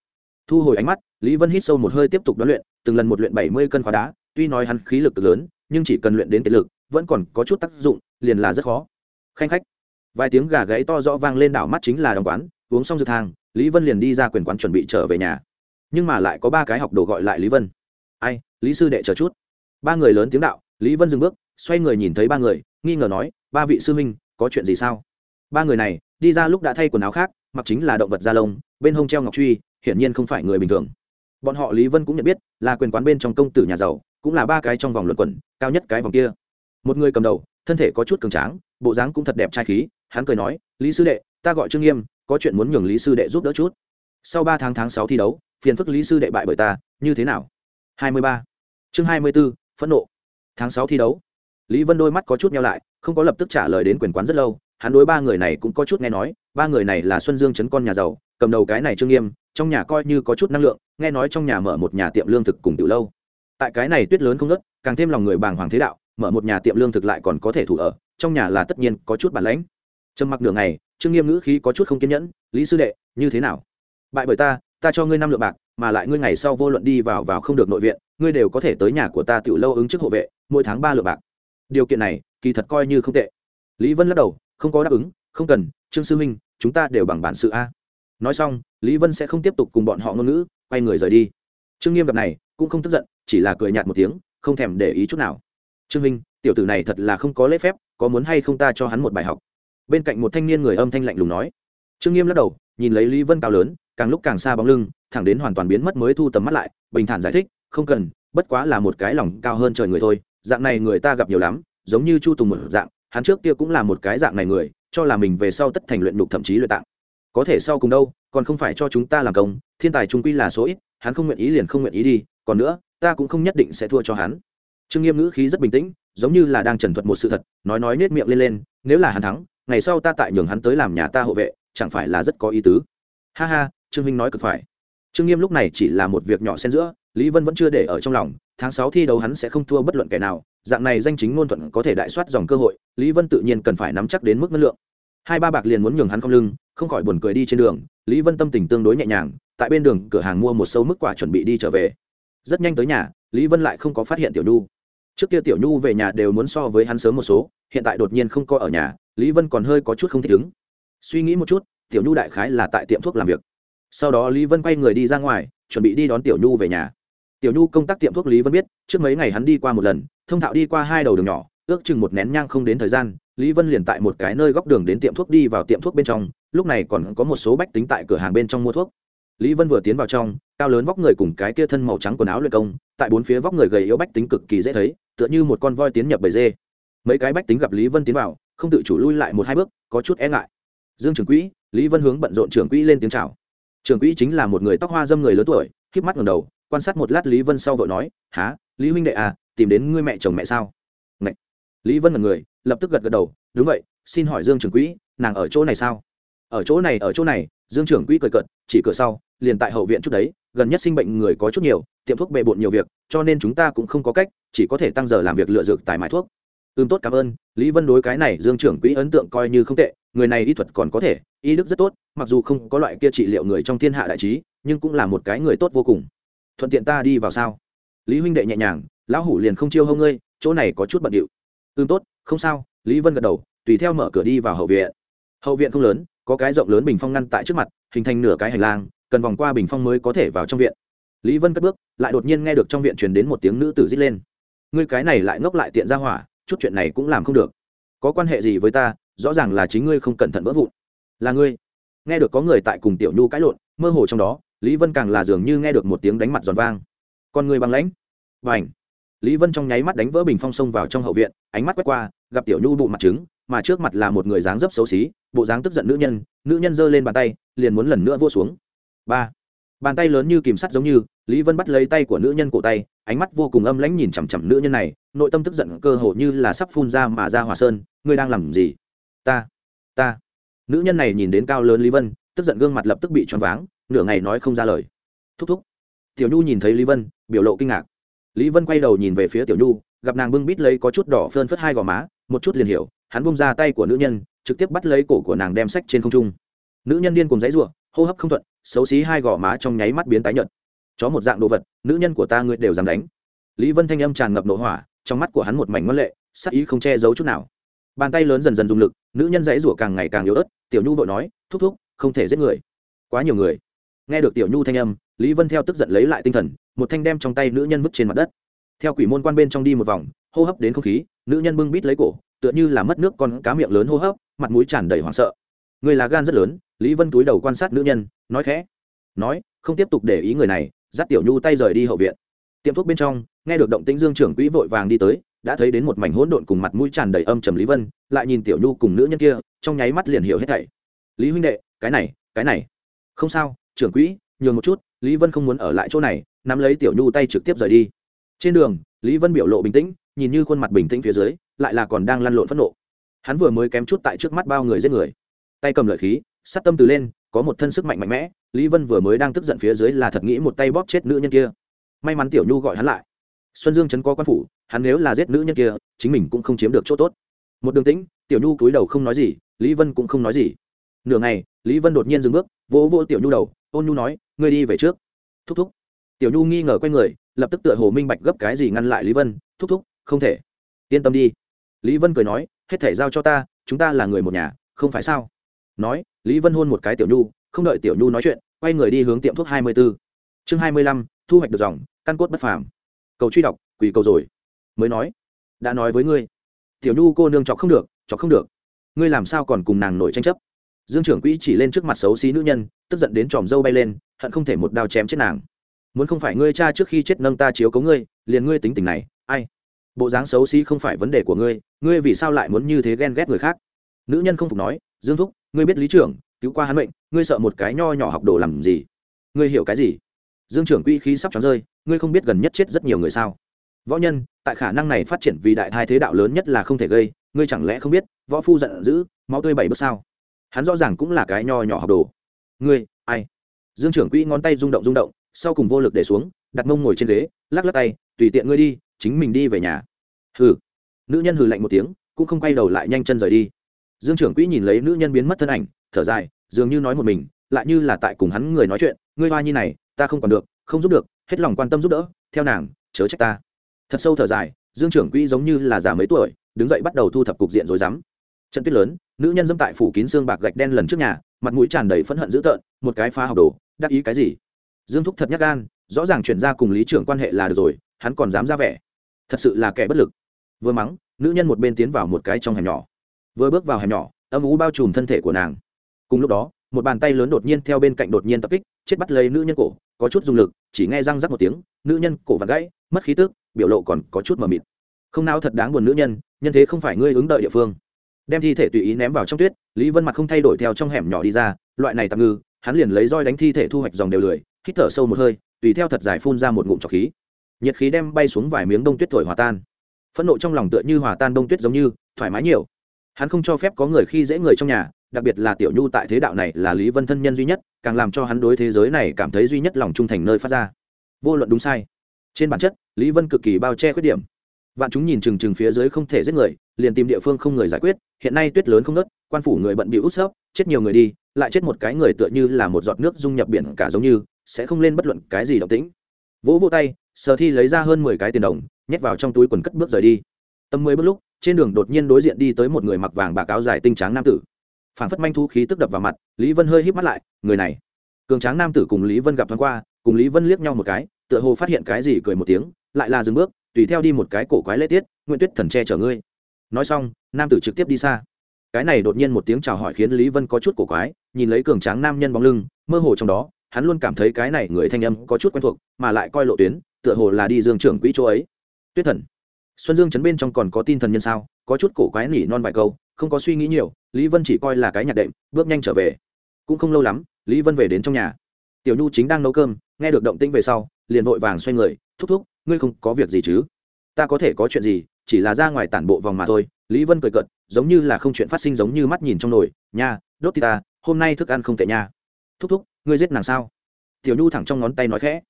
thu hồi ánh mắt lý vân hít sâu một hơi tiếp tục đoán luyện từng lần một luyện bảy mươi cân khóa đá tuy nói hắn khí lực lớn nhưng chỉ cần luyện đến kiệt lực vẫn còn có chút tác dụng liền là rất khó. Khanh khách. Vài tiếng gà gáy to rõ vang lên đảo mắt chính là đồng quán uống xong dược thang lý vân liền đi ra quyền quán chuẩn bị trở về nhà. Nhưng mà lại có ba cái học đồ gọi lại lý vân. Ai lý sư đệ chờ chút. Ba người lớn tiếng đạo lý vân dừng bước xoay người nhìn thấy ba người nghi ngờ nói ba vị sư minh, có chuyện gì sao? Ba người này đi ra lúc đã thay quần áo khác mặc chính là động vật da lông bên hông treo ngọc truy hiển nhiên không phải người bình thường. Bọn họ lý vân cũng nhận biết, là quyền quán bên trong công tử nhà giàu, cũng là ba cái trong vòng luận quẩn, cao nhất cái vòng kia. Một người cầm đầu, thân thể có chút cường tráng, bộ dáng cũng thật đẹp trai khí, hắn cười nói, lý sư đệ, ta gọi trương nghiêm, có chuyện muốn nhường lý sư đệ giúp đỡ chút. Sau ba tháng tháng sáu thi đấu, phiền phức lý sư đệ bại bởi ta, như thế nào? Hai mươi ba. Chương hai mươi b ố phẫn nộ. Tháng sáu thi đấu. Lý vân đôi mắt có chút nhau lại, không có lập tức trả lời đến quyền quán rất lâu, hắn đối ba người này cũng có chút nghe nói, ba người này là xuân dương chấn con nhà giàu, cầm đầu cái này trương nghiêm trong nhà coi như có chút năng lượng nghe nói trong nhà mở một nhà tiệm lương thực cùng từ lâu. Tại cái này tuyết lớn không nớt càng thêm lòng người bàng hoàng thế đạo mở một nhà tiệm lương thực lại còn có thể thủ ở trong nhà là tất nhiên có chút bản lãnh. Trầm mặc nửa ngày, trương nghiêm ngữ khí có chút không kiên nhẫn lý sư đệ như thế nào? Bại bởi ta ta cho ngươi năm lượng bạc mà lại ngươi ngày sau vô luận đi vào vào không được nội viện ngươi đều có thể tới nhà của ta tiểu lâu ứng chức hộ vệ mỗi tháng ba lượng bạc. Điều kiện này kỳ thật coi như không tệ. Lý vân lắc đầu không có đáp ứng không cần trương sư minh chúng ta đều bằng bản sự a nói xong, lý vân sẽ không tiếp tục cùng bọn họ ngôn ngữ, quay người rời đi. Trương nghiêm gặp này, cũng không tức giận, chỉ là cười nhạt một tiếng, không thèm để ý chút nào. Trương minh, tiểu tử này thật là không có lễ phép, có muốn hay không ta cho hắn một bài học? Bên cạnh một thanh niên người âm thanh lạnh lùng nói. Trương nghiêm lắc đầu, nhìn lấy lý vân cao lớn, càng lúc càng xa bóng lưng, thẳng đến hoàn toàn biến mất mới thu tầm mắt lại, bình thản giải thích, không cần, bất quá là một cái lòng cao hơn trời người thôi, dạng này người ta gặp nhiều lắm, giống như chu tùng một dạng, hắn trước kia cũng là một cái dạng này người, cho là mình về sau tất thành luyện đục thậm chí luyện tạng có thể sau cùng đâu, còn không phải cho chúng ta làm công, thiên tài trung quy là số ít, hắn không nguyện ý liền không nguyện ý đi, còn nữa, ta cũng không nhất định sẽ thua cho hắn. Trương nghiêm ngữ khí rất bình tĩnh, giống như là đang trần thuật một sự thật, nói nói nết miệng lên lên, nếu là hắn thắng, ngày sau ta tại nhường hắn tới làm nhà ta hộ vệ, chẳng phải là rất có ý tứ. Ha ha, trương minh nói cực phải. Trương nghiêm lúc này chỉ là một việc nhỏ xen giữa, lý vân vẫn chưa để ở trong lòng, tháng sáu thi đấu hắn sẽ không thua bất luận kẻ nào, dạng này danh chính ngôn thuận có thể đại soát dòng cơ hội, lý vân tự nhiên cần phải nắm chắc đến mức ngân lượng. Hai ba bạc liền muốn nhường hắn không lưng không khỏi buồn cười đi trên đường, lý vân tâm tình tương đối nhẹ nhàng, tại bên đường cửa hàng mua một sâu mức quả chuẩn bị đi trở về. Rất nhanh tới nhà, lý vân lại không có phát hiện tiểu nhu. Trước kia tiểu nhu về nhà đều muốn so với hắn sớm một số, hiện tại đột nhiên không có ở nhà, lý vân còn hơi có chút không thích ứng. Suy nghĩ một chút, tiểu nhu đại khái là tại tiệm thuốc làm việc. Sau đó lý vân quay người đi ra ngoài, chuẩn bị đi đón tiểu nhu về nhà. Tiểu nhu công tác tiệm thuốc lý vân biết, trước mấy ngày hắn đi qua một lần, thông thạo đi qua hai đầu đường nhỏ, ước chừng một nén nhang không đến thời gian, lý vân liền tại một cái nơi góc đường đến tiệm thuốc đi vào tiệm thuốc bên trong lúc này còn có một số bách tính tại cửa hàng bên trong mua thuốc. Lý vân vừa tiến vào trong, cao lớn vóc người cùng cái kia thân màu trắng quần áo luyện công, tại bốn phía vóc người gầy yếu bách tính cực kỳ dễ thấy, tựa như một con voi tiến nhập bầy dê. Mấy cái bách tính gặp lý vân tiến vào, không tự chủ lui lại một hai bước, có chút e ngại. Dương trưởng quỹ, lý vân hướng bận rộn trưởng quỹ lên tiếng chào. Trưởng quỹ chính là một người tóc hoa dâm người lớn tuổi k mắt ngầm đầu, quan sát một lát lý vân sau vợ nói há lý huynh đệ à tìm đến ngươi mẹ chồng mẹ sao? Ngậy. lý vân là người, lập tức gật gật đầu, đúng vậy, xin hỏi dương trưởng quỹ, nàng ở chỗ này sao? Ở chỗ này, ở chỗ này, dương trưởng quỹ cười cợt, chỉ cửa sau, liền tại hậu viện chút đấy, gần nhất sinh bệnh người có chút nhiều, tiệm thuốc bề bộn nhiều việc, cho nên chúng ta cũng không có cách, chỉ có thể tăng giờ làm việc lựa dược tài mãi thuốc. Ưm tốt, cảm ơn. Lý vân đối cái này dương trưởng quỹ ấn tượng coi như không tệ, người này y thuật còn có thể, y đức rất tốt, mặc dù không có loại kia trị liệu người trong thiên hạ đại trí, nhưng cũng là một cái người tốt vô cùng. Thuận tiện ta đi vào sao? Lý huynh đệ nhẹ nhàng, lão hủ liền không chiêu hông ngươi, chỗ này có chút bận điệu. Ưm tốt, không sao, lý vân gật đầu, tùy theo mở cửa đi vào hậu viện. Hậu viện không lớn có cái rộng lớn bình phong ngăn tại trước mặt, hình thành nửa cái hành lang, cần vòng qua bình phong mới có thể vào trong viện. Lý vân cất bước, lại đột nhiên nghe được trong viện truyền đến một tiếng nữ tử rít lên. Ngươi cái này lại ngốc lại tiện ra hỏa, chút chuyện này cũng làm không được. Có quan hệ gì với ta, rõ ràng là chính ngươi không cẩn thận vỡ vụn. Là ngươi. Nghe được có người tại cùng tiểu nhu cãi lộn, mơ hồ trong đó, lý vân càng là dường như nghe được một tiếng đánh mặt giòn vang. Con người băng lãnh. Và ảnh lý vân trong nháy mắt đánh vỡ bình phong sông vào trong hậu viện, ánh mắt quét qua, gặp tiểu nhu bụ mặt trứng mà trước mặt là một người dáng dấp xấu xí, bộ dáng tức giận nữ nhân nữ nhân giơ lên bàn tay, liền muốn lần nữa vô xuống. Ba. Bàn tay lớn như kìm sắt giống như, lý vân bắt lấy tay của nữ nhân cổ tay, ánh mắt vô cùng âm lãnh nhìn chằm chằm nữ nhân này, nội tâm tức giận cơ hồ như là sắp phun ra mà ra hòa sơn, ngươi đang làm gì? Ta ta. Nữ nhân này nhìn đến cao lớn lý vân, tức giận gương mặt lập tức bị choáng váng, nửa ngày nói không ra lời. Thúc thúc. Tiểu nhu nhìn thấy lý vân, biểu lộ kinh ngạc. Lý vân quay đầu nhìn về phía tiểu nhu, gặp nàng bưng bít lấy có chút đỏ phơn phất hai gò má, một chút liền hiểu hắn bung ra tay của nữ nhân, trực tiếp bắt lấy cổ của nàng đem sách trên không trung. Nữ nhân điên cùng giấy ruộng hô hấp không thuận, xấu xí hai gò má trong nháy mắt biến tái nhợt. Chó một dạng đồ vật, nữ nhân của ta ngươi đều dám đánh. Lý vân thanh âm tràn ngập nổ hỏa, trong mắt của hắn một mảnh ngân lệ, sắc ý không che giấu chút nào. Bàn tay lớn dần dần dùng lực, nữ nhân dãy rủa càng ngày càng yếu ớt, tiểu nhu vội nói, thúc thúc, không thể giết người. Quá nhiều người. Nghe được tiểu nhu thanh âm, lý vân theo tức giận lấy lại tinh thần, một thanh đem trong tay nữ nhân vứt trên mặt đất. Theo quỷ môn quan bên trong đi một vòng, hô hấp đến không khí, nữ nhân bưng bít lấy cổ tựa như là mất nước con cá miệng lớn hô hấp, mặt mũi tràn đầy hoảng sợ. Người là gan rất lớn, lý vân túi đầu quan sát nữ nhân, nói khẽ. Nói, không tiếp tục để ý người này, dắt tiểu nhu tay rời đi hậu viện. Tiệm thuốc bên trong, nghe được động tĩnh dương trưởng quỹ vội vàng đi tới, đã thấy đến một mảnh hỗn độn cùng mặt mũi tràn đầy âm trầm lý vân, lại nhìn tiểu nhu cùng nữ nhân kia, trong nháy mắt liền hiểu hết thảy. Lý huynh đệ, cái này cái này. Không sao, trưởng quỹ, nhường một chút, lý vân không muốn ở lại chỗ này, nắm lấy tiểu nhu tay trực tiếp rời đi. Trên đường, lý vân biểu lộ bình tĩnh, nhìn như khuôn mặt bình tĩnh phía dưới lại là còn đang lăn lộn phẫn nộ. Hắn vừa mới kém chút tại trước mắt bao người giết người. Tay cầm lợi khí, sát tâm từ lên, có một thân sức mạnh mạnh mẽ, lý vân vừa mới đang tức giận phía dưới là thật nghĩ một tay bóp chết nữ nhân kia. May mắn tiểu nhu gọi hắn lại. Xuân dương chấn có quan phủ, hắn nếu là giết nữ nhân kia, chính mình cũng không chiếm được chỗ tốt. Một đường tĩnh, tiểu nhu cúi đầu không nói gì, lý vân cũng không nói gì. Nửa ngày, lý vân đột nhiên dừng bước, vỗ vỗ tiểu nhu đầu, ôn nhu nói, ngươi đi về trước. Thúc thúc. Tiểu nhu nghi ngờ q u a y người, lập tức tựa hồ minh bạch gấp cái gì ngăn lại lý vân. Thúc thúc, không thể. Yên tâm đi lý vân cười nói, hết thể giao cho ta, chúng ta là người một nhà, không phải sao? Nói, lý vân hôn một cái tiểu nhu, không đợi tiểu nhu nói chuyện, quay người đi hướng tiệm thuốc hai mươi b ố chương hai mươi lăm, thu hoạch được dòng, căn cốt bất phàm. Cầu truy đọc, quỳ cầu rồi. Mới nói, đã nói với ngươi, tiểu nhu cô nương chọc không được, chọc không được. Ngươi làm sao còn cùng nàng nổi tranh chấp? Dương trưởng quỹ chỉ lên trước mặt xấu xí nữ nhân, tức giận đến tròm dâu bay lên, hận không thể một đao chém chết nàng. Muốn không phải ngươi cha trước khi chết nâng ta chiếu cấu ngươi, liền ngươi tính tình này, ai? Bộ dáng xấu xí không phải vấn đề của ngươi ngươi vì sao lại muốn như thế ghen ghét người khác? Nữ nhân không phục nói, dương thúc, ngươi biết lý trưởng, cứu qua hắn bệnh ngươi sợ một cái nho nhỏ học đồ làm gì? Ngươi hiểu cái gì? Dương trưởng quỹ khí sắp tròn rơi, ngươi không biết gần nhất chết rất nhiều người sao? Võ nhân, tại khả năng này phát triển vì đại thai thế đạo lớn nhất là không thể gây, ngươi chẳng lẽ không biết, võ phu giận dữ, máu tươi bảy bước sao? Hắn rõ ràng cũng là cái nho nhỏ học đồ. Ngươi, ai? Dương trưởng quỹ ngón tay rung động rung động, sau cùng vô lực để xuống, đặt mông ngồi trên ghế, lắc lắc tay, tùy tiện ngươi đi chính mình đi về nhà. Hừ. Nữ nhân hừ lạnh một tiếng, cũng không quay đầu lại nhanh chân rời đi. Dương trưởng quỹ nhìn lấy nữ nhân biến mất thân ảnh, thở dài, dường như nói một mình, lại như là tại cùng hắn người nói chuyện, ngươi hoa nhi này, ta không còn được, không giúp được, hết lòng quan tâm giúp đỡ, theo nàng, chớ trách ta. Thật sâu thở dài, dương trưởng quỹ giống như là già mấy tuổi, đứng dậy bắt đầu thu thập cục diện rồi dám trận tuyết lớn, nữ nhân dâm tại phủ kín xương bạc gạch đen lần trước nhà, mặt mũi tràn đầy phẫn hận dữ tợn, một cái phá học đồ, đắc ý cái gì? Dương thúc thật nhắc gan, rõ ràng chuyển ra cùng lý trưởng quan hệ là được rồi, hắn còn dám ra vẻ thật sự là kẻ bất lực. Vừa mắng, nữ nhân một bên tiến vào một cái trong hẻm nhỏ. Vừa bước vào hẻm nhỏ, âm ú bao trùm thân thể của nàng. Cùng lúc đó, một bàn tay lớn đột nhiên theo bên cạnh đột nhiên tập kích, chết bắt lấy nữ nhân cổ, có chút dùng lực, chỉ nghe răng rắc một tiếng, nữ nhân cổ vặt gãy, mất khí tức, biểu lộ còn có chút mờ mịt. Không nào thật đáng buồn nữ nhân nhân thế không phải ngươi ứng đợi địa phương. Đem thi thể tùy ý ném vào trong tuyết, lý vân mặt không thay đổi theo trong hẻm nhỏ đi ra, loại này tạm ngư, hắn liền lấy roi đánh thi thể thu hoạch dòng đều lười, hít thở sâu một hơi, tùy theo thật dài phun ra một ngụm trọc khí nhiệt khí đem bay xuống vài miếng đông tuyết thổi hòa tan. Phẫn nộ trong lòng tựa như hòa tan đông tuyết giống như, thoải mái nhiều. Hắn không cho phép có người khi dễ người trong nhà, đặc biệt là tiểu nhu tại thế đạo này là lý vân thân nhân duy nhất, càng làm cho hắn đối thế giới này cảm thấy duy nhất lòng trung thành nơi phát ra. Vô luận đúng sai. Trên bản chất, lý vân cực kỳ bao che khuyết điểm. Vạn chúng nhìn chừng chừng phía dưới không thể giết người, liền tìm địa phương không người giải quyết, hiện nay tuyết lớn không nớt quan phủ người bận bị út sấp chết nhiều người đi, lại chết một cái người tựa như là một giọt nước dung nhập biển cả giống như, sẽ không lên bất luận cái gì động tĩnh. Vỗ vô tay sở thi lấy ra hơn mười cái tiền đồng, nhét vào trong túi quần cất bước rời đi. Tầm mười bước lúc, trên đường đột nhiên đối diện đi tới một người mặc vàng bạc áo dài tinh tráng nam tử. Phản phất manh thu khí tức đập vào mặt, lý vân hơi híp mắt lại, người này. Cường tráng nam tử cùng lý vân gặp thoáng qua, cùng lý vân liếc nhau một cái, tựa hồ phát hiện cái gì cười một tiếng, lại là dừng bước, tùy theo đi một cái cổ quái lễ tiết, nguyễn tuyết thần che chở ngươi. Nói xong, nam tử trực tiếp đi xa. Cái này đột nhiên một tiếng chào hỏi khiến lý vân có chút cổ quái, nhìn lấy cường tráng nam nhân bóng lưng, mơ hồ trong đó hắn luôn cảm thấy cái này người thanh âm có chút quen thuộc, mà lại coi lộ tuyến, tựa hồ là đi dương trưởng quỹ chỗ ấy. Tuyết thần, xuân dương chấn bên trong còn có tin thần nhân sao? Có chút cổ quái nỉ non vài câu, không có suy nghĩ nhiều, lý vân chỉ coi là cái nhạc đệm, bước nhanh trở về. Cũng không lâu lắm, lý vân về đến trong nhà. Tiểu nhu chính đang nấu cơm, nghe được động tĩnh về sau, liền vội vàng xoay người, thúc thúc, ngươi không có việc gì chứ? Ta có thể có chuyện gì, chỉ là ra ngoài tản bộ vòng mà thôi. Lý vân cười cợt, giống như là không chuyện phát sinh giống như mắt nhìn trong nồi, nha, đốt thì ta, hôm nay thức ăn không tệ nha thúc thúc, ngươi giết nàng sao? Tiểu nhu thẳng trong ngón tay nói khẽ.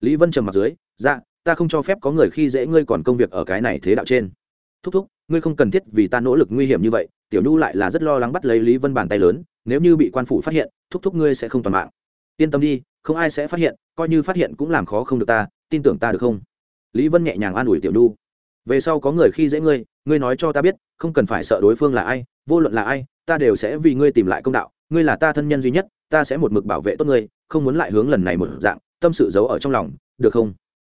Lý vân trầm mặt dưới dạ ta không cho phép có người khi dễ ngươi còn công việc ở cái này thế đạo trên. Thúc thúc, ngươi không cần thiết vì ta nỗ lực nguy hiểm như vậy. Tiểu nhu lại là rất lo lắng bắt lấy lý vân bàn tay lớn, nếu như bị quan phủ phát hiện, thúc thúc ngươi sẽ không toàn mạng. Yên tâm đi, không ai sẽ phát hiện, coi như phát hiện cũng làm khó không được ta, tin tưởng ta được không? Lý vân nhẹ nhàng an ủi tiểu nhu, về sau có người khi dễ ngươi ngươi nói cho ta biết, không cần phải sợ đối phương là ai, vô luận là ai, ta đều sẽ vì ngươi tìm lại công đạo ngươi là ta thân nhân duy nhất, ta sẽ một mực bảo vệ tốt ngươi, không muốn lại hướng lần này một dạng, tâm sự giấu ở trong lòng, được không?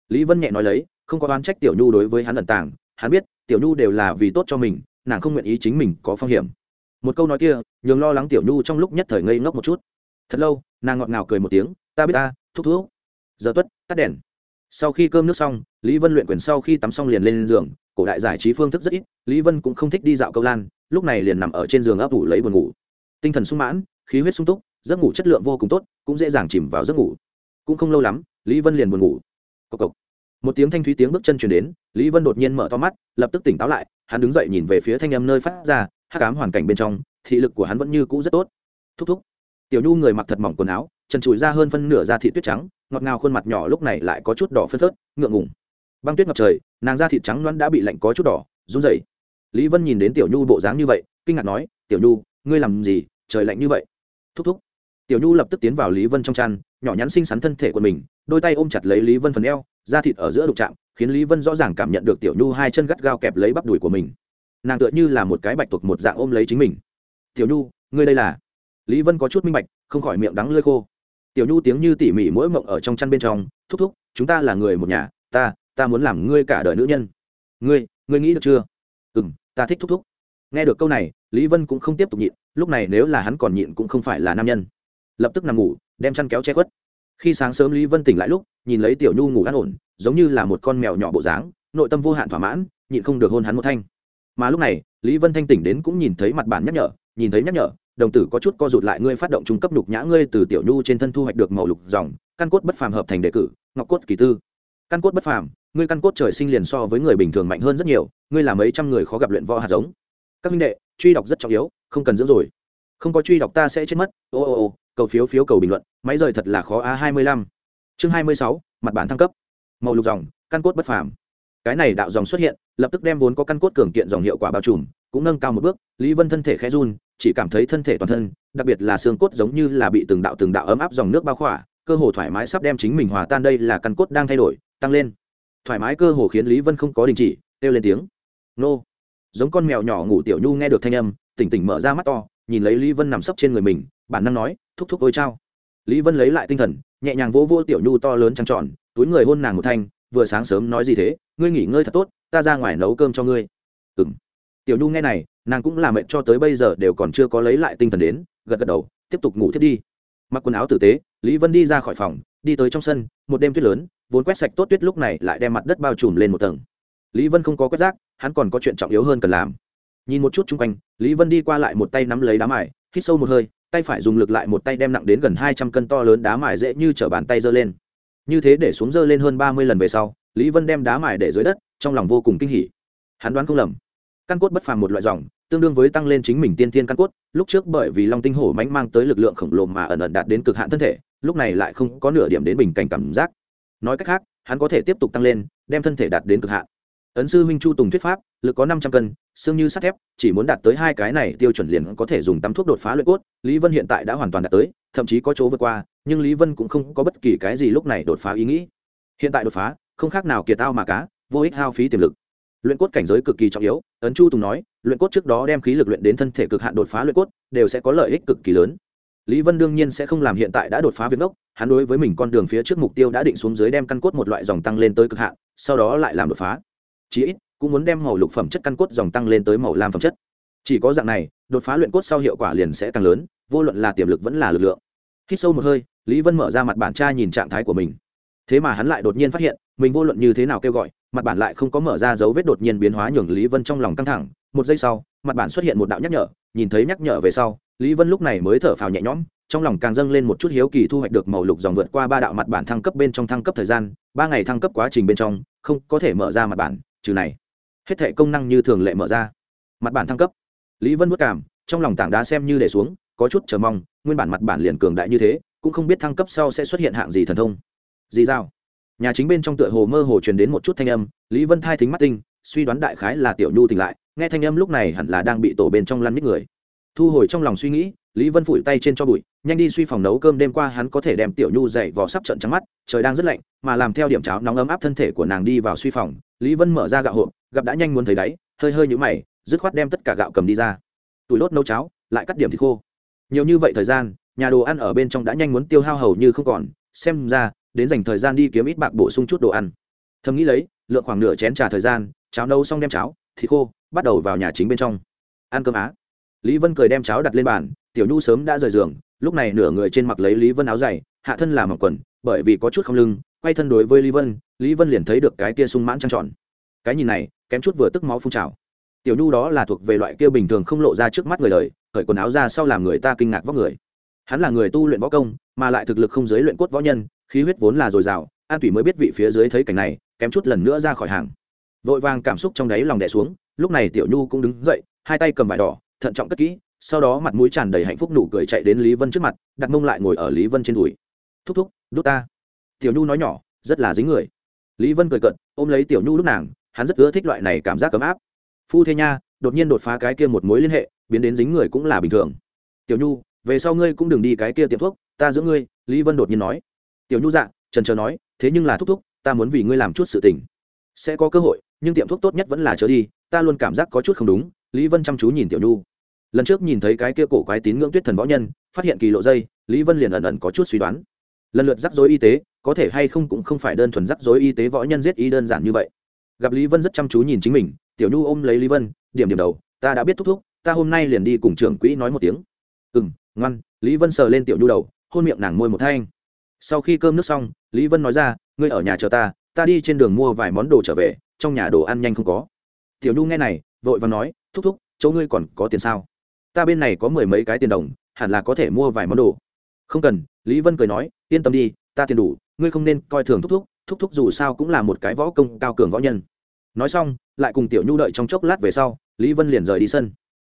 Lý vân nhẹ nói lấy, không có oán trách tiểu nhu đối với hắn ẩn tàng, hắn biết, tiểu nhu đều là vì tốt cho mình, nàng không nguyện ý chính mình có phong hiểm. Một câu nói kia, nhường lo lắng tiểu nhu trong lúc nhất thời ngây ngốc một chút. Thật lâu, nàng ngọt ngào cười một tiếng, ta biết ta, thúc thúc. Giờ tuất, tắt đèn. Sau khi cơm nước xong, lý vân luyện quyền sau khi tắm xong liền lên giường, cổ đại giải trí phương thức rất ít, lý vân cũng không thích đi dạo câu lan, lúc này liền nằm ở trên giường ấp ủ lấy buồn ngủ tinh thần sung mãn, khí huyết sung túc, giấc ngủ chất lượng vô cùng tốt, cũng dễ dàng chìm vào giấc ngủ. Cũng không lâu lắm, lý vân liền buồn ngủ. Cộc cộc. Một tiếng thanh thúy tiếng bước chân chuyển đến, lý vân đột nhiên mở to mắt, lập tức tỉnh táo lại, hắn đứng dậy nhìn về phía thanh âm nơi phát ra, hắc ám hoàn cảnh bên trong, thị lực của hắn vẫn như cũ rất tốt. Thúc thúc. Tiểu nhu người mặc thật mỏng quần áo trần trụi ra hơn phân nửa da thị tuyết trắng, ngọt ngào khuôn mặt nhỏ lúc này lại có chút đỏ phân phớt, ngượng ngùng. Băng tuyết ngập trời, nàng da thịt trắng loãng đã bị lạnh có chút đỏ, run rẩy. Lý vân nhìn đến tiểu nhu bộ dáng như vậy, kinh ngạc nói, tiểu nhu ngươi làm gì, trời lạnh như vậy? Thúc thúc. Tiểu nhu lập tức tiến vào lý vân trong chăn, nhỏ nhắn xinh xắn thân thể của mình, đôi tay ôm chặt lấy lý vân phần eo, da thịt ở giữa đụng chạm, khiến lý vân rõ ràng cảm nhận được tiểu nhu hai chân gắt gao kẹp lấy bắp đùi của mình. Nàng tựa như là một cái bạch tuộc một dạng ôm lấy chính mình. Tiểu nhu, ngươi đây là? Lý vân có chút minh bạch, không khỏi miệng đắng lơi khô. Tiểu nhu tiếng như tỉ mỉ mỗi mộng ở trong chăn bên trong, thúc thúc, chúng ta là người một nhà, ta ta muốn làm ngươi cả đời nữ nhân. Ngươi ngươi nghĩ được chưa? Ừ m ta thích thúc thúc. Nghe được câu này lý vân cũng không tiếp tục nhịn, lúc này nếu là hắn còn nhịn cũng không phải là nam nhân. Lập tức nằm ngủ, đem chăn kéo che khuất. Khi sáng sớm lý vân tỉnh lại lúc, nhìn lấy tiểu nhu ngủ an ổn, giống như là một con mèo nhỏ bộ dáng, nội tâm vô hạn thỏa mãn, nhịn không được hôn hắn một thanh. Mà lúc này, lý vân thanh tỉnh đến cũng nhìn thấy mặt bản nhắc nhở, nhìn thấy nhắc nhở, đồng tử có chút co rụt lại ngươi phát động trung cấp nhục nhã ngươi từ tiểu nhu trên thân thu hoạch được màu lục dòng, căn cốt bất phàm hợp thành đề cử, ngọc cốt kỳ tư. Căn cốt bất phàm, ngươi căn cốt trời sinh liền so với người bình thường mạnh hơn rất nhiều, ngươi là mấy trăm người khó gặp luyện võ hạt giống. Các minh đệ truy đọc rất trọng yếu, không cần dưỡng rồi. Không có truy đọc ta sẽ chết mất. Ô ô ô, cầu phiếu phiếu cầu bình luận, máy rời thật là khó a hai mươi lăm. Chương hai mươi sáu, mặt bản thăng cấp. Màu lục dòng, căn cốt bất phàm. Cái này đạo dòng xuất hiện, lập tức đem vốn có căn cốt cường kiện dòng hiệu quả bao trùm, cũng nâng cao một bước, lý vân thân thể khẽ run, chỉ cảm thấy thân thể toàn thân, đặc biệt là xương cốt giống như là bị từng đạo từng đạo ấm áp dòng nước bao khỏa, cơ hồ thoải mái sắp đem chính mình hòa tan đây là căn cốt đang thay đổi, tăng lên. Thoải mái cơ hồ khiến lý vân không có đình chỉ, kêu lên tiếng. Nô! Giống con mèo nhỏ ngủ tiểu nhu nghe được thanh âm, tỉnh tỉnh mở ra mắt to, nhìn lấy lý vân nằm sấp trên người mình, bản năng nói, thúc thúc ôi trao lý vân lấy lại tinh thần, nhẹ nhàng vỗ vỗ tiểu nhu to lớn trăng tròn, túi người hôn nàng một thanh, vừa sáng sớm nói gì thế? Ngươi nghỉ ngơi thật tốt, ta ra ngoài nấu cơm cho ngươi. Ừng tiểu nhu nghe này, nàng cũng làm mệnh cho tới bây giờ đều còn chưa có lấy lại tinh thần đến, gật gật đầu, tiếp tục ngủ thiết đi. Mặc quần áo tử tế, lý vân đi ra khỏi phòng, đi tới trong sân, một đêm tuyết lớn, vốn quét sạch tốt tuyết lúc này lại đem mặt đất bao trùm lên một tầng. Lý vân không có quét rác hắn còn có chuyện trọng yếu hơn cần làm. Nhìn một chút chung quanh, lý vân đi qua lại một tay nắm lấy đá mài, hít sâu một hơi, tay phải dùng lực lại một tay đem nặng đến gần hai trăm cân to lớn đá mài dễ như t bàn tay giơ lên. Như thế để xuống giơ lên hơn ba mươi lần về sau, lý vân đem đá mài để dưới đất, trong lòng vô cùng kinh hỉ. Hắn đoán không lầm, căn cốt bất phàm một loại dòng, tương đương với tăng lên chính mình tiên tiên căn cốt, lúc trước bởi vì long tinh hổ mánh mang tới lực lượng khổng lồ mà ẩn ẩn đạt đến cực hạn thân thể, lúc này lại không có nửa điểm đến bình cảnh cảm giác. Nói cách khác, hắn có thể tiếp tục tăng lên, đem thân thể đạt đến cực hạn ấn sư huynh chu tùng thuyết pháp, lực có năm trăm cân, xương như sắt thép, chỉ muốn đạt tới hai cái này tiêu chuẩn liền có thể dùng tắm thuốc đột phá luyện cốt, lý vân hiện tại đã hoàn toàn đạt tới, thậm chí có chỗ vượt qua, nhưng lý vân cũng không có bất kỳ cái gì lúc này đột phá ý nghĩ. Hiện tại đột phá, không khác nào kiệt tao mà cá, vô ích hao phí tiềm lực. Luyện cốt cảnh giới cực kỳ trọng yếu, ấn chu tùng nói, luyện cốt trước đó đem khí lực luyện đến thân thể cực hạn đột phá luyện cốt, đều sẽ có lợi ích cực kỳ lớn. Lý vân đương nhiên sẽ không làm hiện tại đã đột phá việc ngốc, hắn đối với mình con đường phía trước mục tiêu đã định xuống dưới đem căn cốt một loại dòng tăng lên tới cực hạn, sau đó lại làm đột phá chí ít, cũng muốn đem màu lục phẩm chất căn cốt dòng tăng lên tới màu lam phẩm chất. Chỉ có dạng này, đột phá luyện cốt sau hiệu quả liền sẽ càng lớn, vô luận là tiềm lực vẫn là lực lượng. Khi sâu một hơi, lý vân mở ra mặt bản tra nhìn trạng thái của mình. Thế mà hắn lại đột nhiên phát hiện, mình vô luận như thế nào kêu gọi, mặt bản lại không có mở ra dấu vết đột nhiên biến hóa nhường lý vân trong lòng căng thẳng. Một giây sau, mặt bản xuất hiện một đạo nhắc nhở, nhìn thấy nhắc nhở về sau, lý vân lúc này mới thở phào nhẹ nhõm, trong lòng càng dâng lên một chút hiếu kỳ thu hoạch được màu lục dòng vượt qua ba đạo mặt bản thăng cấp bên trong thăng cấp thời gian, ba ngày thăng cấp quá trình bên trong, không có thể mở ra mặt bản trừ này. Hết thệ công năng như thường lệ mở ra. Mặt bản thăng cấp. Lý vân vất cảm, trong lòng tảng đá xem như để xuống, có chút chờ mong, nguyên bản mặt bản liền cường đại như thế, cũng không biết thăng cấp sau sẽ xuất hiện hạng gì thần thông. Gì sao nhà chính bên trong tựa hồ mơ hồ truyền đến một chút thanh âm, lý vân thai thính mắt tinh, suy đoán đại khái là tiểu nhu tỉnh lại, nghe thanh âm lúc này hẳn là đang bị tổ bên trong lăn nít người. Thu hồi trong lòng suy nghĩ, lý vân phủi tay trên cho bụi, nhanh đi suy phòng nấu cơm đêm qua hắn có thể đem tiểu nhu dậy vò sắp trận trắng mắt, trời đang rất lạnh, mà làm theo điểm cháo nóng ấm áp thân thể của nàng đi vào suy phòng lý vân mở ra gạo hộp, gặp đã nhanh muốn thấy đáy, hơi hơi nhũ mày, dứt khoát đem tất cả gạo cầm đi ra. Tủi đốt nấu cháo, lại cắt điểm thịt khô. Nhiều như vậy thời gian, nhà đồ ăn ở bên trong đã nhanh muốn tiêu hao hầu như không còn, xem ra, đến dành thời gian đi kiếm ít bạc bổ sung chút đồ ăn. Thầm nghĩ lấy, lượng khoảng nửa chén trà thời gian, cháo nấu xong đem cháo, thịt khô, bắt đầu vào nhà chính bên trong. Ăn cơm á. Lý vân cười đem cháo đặt lên bàn, tiểu nhu sớm đã rời giường, lúc này nửa người trên mặc lấy lý vân áo dày, hạ thân làm mặc quần, bởi vì có chút không lưng quay thân đối với lý vân lý vân liền thấy được cái kia sung mãn trăng tròn. Cái nhìn này, kém chút vừa tức máu phun trào. Tiểu nhu đó là thuộc về loại kia bình thường không lộ ra trước mắt người đời khởi quần áo ra sau làm người ta kinh ngạc vóc người. Hắn là người tu luyện võ công, mà lại thực lực không giới luyện cốt võ nhân, khí huyết vốn là dồi dào, an thủy mới biết vị phía dưới thấy cảnh này, kém chút lần nữa ra khỏi hàng. Vội vàng cảm xúc trong đáy lòng đẻ xuống, lúc này tiểu nhu cũng đứng dậy, hai tay cầm vải đỏ, thận trọng cất kỹ, sau đó mặt mũi tràn đầy hạnh phúc nụ cười chạy đến lý vân trước mặt, đặt mông lại ngồi ở lý vân trên đùi. Thúc thúc, đút ta tiểu nhu nói nhỏ, rất là dính người. Lý vân cười cận ôm lấy tiểu nhu lúc nàng, hắn rất ưa thích loại này cảm giác ấm áp. Phu thế nha, đột nhiên đột phá cái kia một mối liên hệ, biến đến dính người cũng là bình thường. Tiểu nhu, về sau ngươi cũng đừng đi cái kia tiệm thuốc, ta giữ ngươi, lý vân đột nhiên nói. Tiểu nhu dạ trần trờ nói, thế nhưng là thúc thúc, ta muốn vì ngươi làm chút sự tình. Sẽ có cơ hội, nhưng tiệm thuốc tốt nhất vẫn là trở đi, ta luôn cảm giác có chút không đúng, lý vân chăm chú nhìn tiểu nhu. Lần trước nhìn thấy cái kia cổ quái tín ngưỡng tuyết thần võ nhân, phát hiện kỳ lộ dây, lý vân liền ẩn ẩn có chút suy đoán. Lần lượt rắc rối y tế có thể hay không cũng không phải đơn thuần rắc rối y tế võ nhân giết y đơn giản như vậy. Gặp lý vân rất chăm chú nhìn chính mình, tiểu nhu ôm lấy lý vân, điểm điểm đầu, ta đã biết thúc thúc, ta hôm nay liền đi cùng trưởng quỹ nói một tiếng. Ừ m ngoan. Lý vân sờ lên tiểu nhu đầu, hôn miệng nàng môi một thanh. Sau khi cơm nước xong, lý vân nói ra, ngươi ở nhà chờ ta ta đi trên đường mua vài món đồ trở về, trong nhà đồ ăn nhanh không có. Tiểu nhu nghe này, vội và nói, thúc thúc, chỗ ngươi còn có tiền sao? Ta bên này có mười mấy cái tiền đồng, hẳn là có thể mua vài món đồ. Không cần. Lý vân cười nói, yên tâm đi ta tiền đủ, ngươi không nên coi thường thúc thúc thúc thúc dù sao cũng là một cái võ công cao cường võ nhân. Nói xong, lại cùng tiểu nhu đợi trong chốc lát về sau, lý vân liền rời đi sân.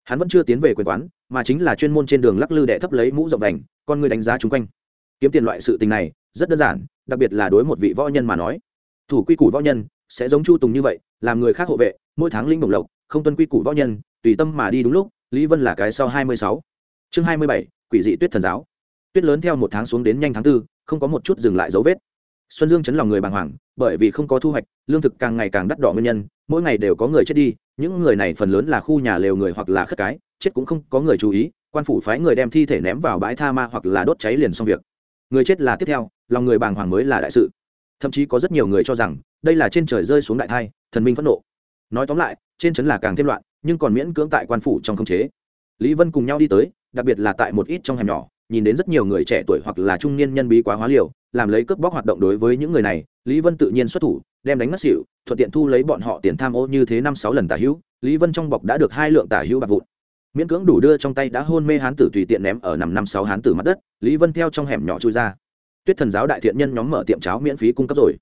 Hắn vẫn chưa tiến về quyền quán, mà chính là chuyên môn trên đường lắc lư đệ thấp lấy mũ rộng vành con người đánh giá chung quanh. Kiếm tiền loại sự tình này, rất đơn giản, đặc biệt là đối một vị võ nhân mà nói. Thủ quy củ võ nhân, sẽ giống chu tùng như vậy, làm người khác hộ vệ, mỗi tháng linh bổng lộc, không tuân quy củ võ nhân, tùy tâm mà đi đúng lúc, lý vân là cái sau hai mươi sáu. Chương hai mươi bảy, quỷ dị tuyết thần giáo. Tuyết lớn theo một tháng xuống đến nhanh tháng tư không có một chút dừng lại dấu vết. Xuân dương chấn lòng người bàng hoàng, bởi vì không có thu hoạch, lương thực càng ngày càng đắt đỏ nguyên nhân, mỗi ngày đều có người chết đi, những người này phần lớn là khu nhà lều người hoặc là khất cái, chết cũng không có người chú ý, quan phủ phái người đem thi thể ném vào bãi tha ma hoặc là đốt cháy liền xong việc. Người chết là tiếp theo, lòng người bàng hoàng mới là đại sự. Thậm chí có rất nhiều người cho rằng, đây là trên trời rơi xuống đại thai, thần minh phẫn nộ. Nói tóm lại, trên trấn là càng thêm loạn, nhưng còn miễn cưỡng tại quan phủ trong khống chế. Lý vân cùng nhau đi tới, đặc biệt là tại một ít trong hẻm nhỏ nhìn đến rất nhiều người trẻ tuổi hoặc là trung niên nhân bí quá hóa liều, làm lấy cướp bóc hoạt động đối với những người này, lý vân tự nhiên xuất thủ, đem đánh mất xỉu, thuận tiện thu lấy bọn họ tiền tham ô như thế năm sáu lần tả hữu, lý vân trong bọc đã được hai lượng tả hữu bạc vụn. Miễn cưỡng đủ đưa trong tay đã hôn mê hán tử tùy tiện ném ở nằm năm sáu hán tử mặt đất, lý vân theo trong hẻm nhỏ chui ra. Tuyết thần giáo đại thiện nhân nhóm mở tiệm cháo miễn phí cung cấp rồi.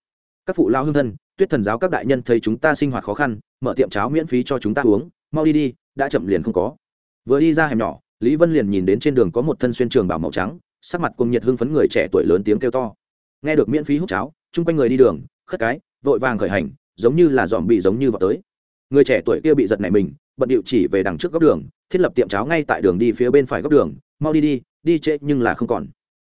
Các phụ lao hương thân, tuyết thần giáo các đại nhân thấy chúng ta sinh hoạt khó khăn, mở tiệm cháo miễn phí cho chúng ta uống, mau đi đi, đã chậm liền không có. Vừa đi ra hẻm nhỏ lý vân liền nhìn đến trên đường có một thân xuyên trường bảo màu trắng, sắc mặt cùng nhiệt hưng phấn người trẻ tuổi lớn tiếng kêu to. Nghe được miễn phí hút cháo, chung quanh người đi đường, khất cái, vội vàng khởi hành, giống như là dòm bị giống như vào tới. Người trẻ tuổi kia bị giật nảy mình, bận điệu chỉ về đằng trước góc đường, thiết lập tiệm cháo ngay tại đường đi phía bên phải góc đường, mau đi đi đi trễ nhưng là không còn.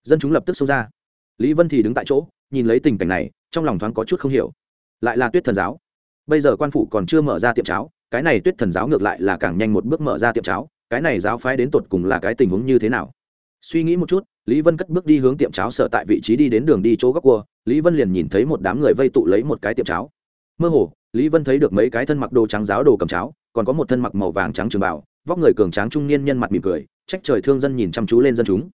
Dân chúng lập tức xông ra. Lý vân thì đứng tại chỗ, nhìn lấy tình cảnh này, trong lòng thoáng có chút không hiểu. Lại là tuyết thần giáo. Bây giờ quan phủ còn chưa mở ra tiệm cháo, cái này tuyết thần giáo ngược lại là càng nhanh một bước mở ra tiệm cháo cái này giáo phái đến tột cùng là cái tình huống như thế nào? Suy nghĩ một chút, lý vân cất bước đi hướng tiệm cháo sở tại vị trí đi đến đường đi chỗ góc cua, lý vân liền nhìn thấy một đám người vây tụ lấy một cái tiệm cháo. Mơ hồ, lý vân thấy được mấy cái thân mặc đồ trắng giáo đồ cầm cháo, còn có một thân mặc màu vàng trắng trường bảo vóc người cường tráng trung niên nhân mặt mỉm cười, trách trời thương dân nhìn chăm chú lên dân chúng.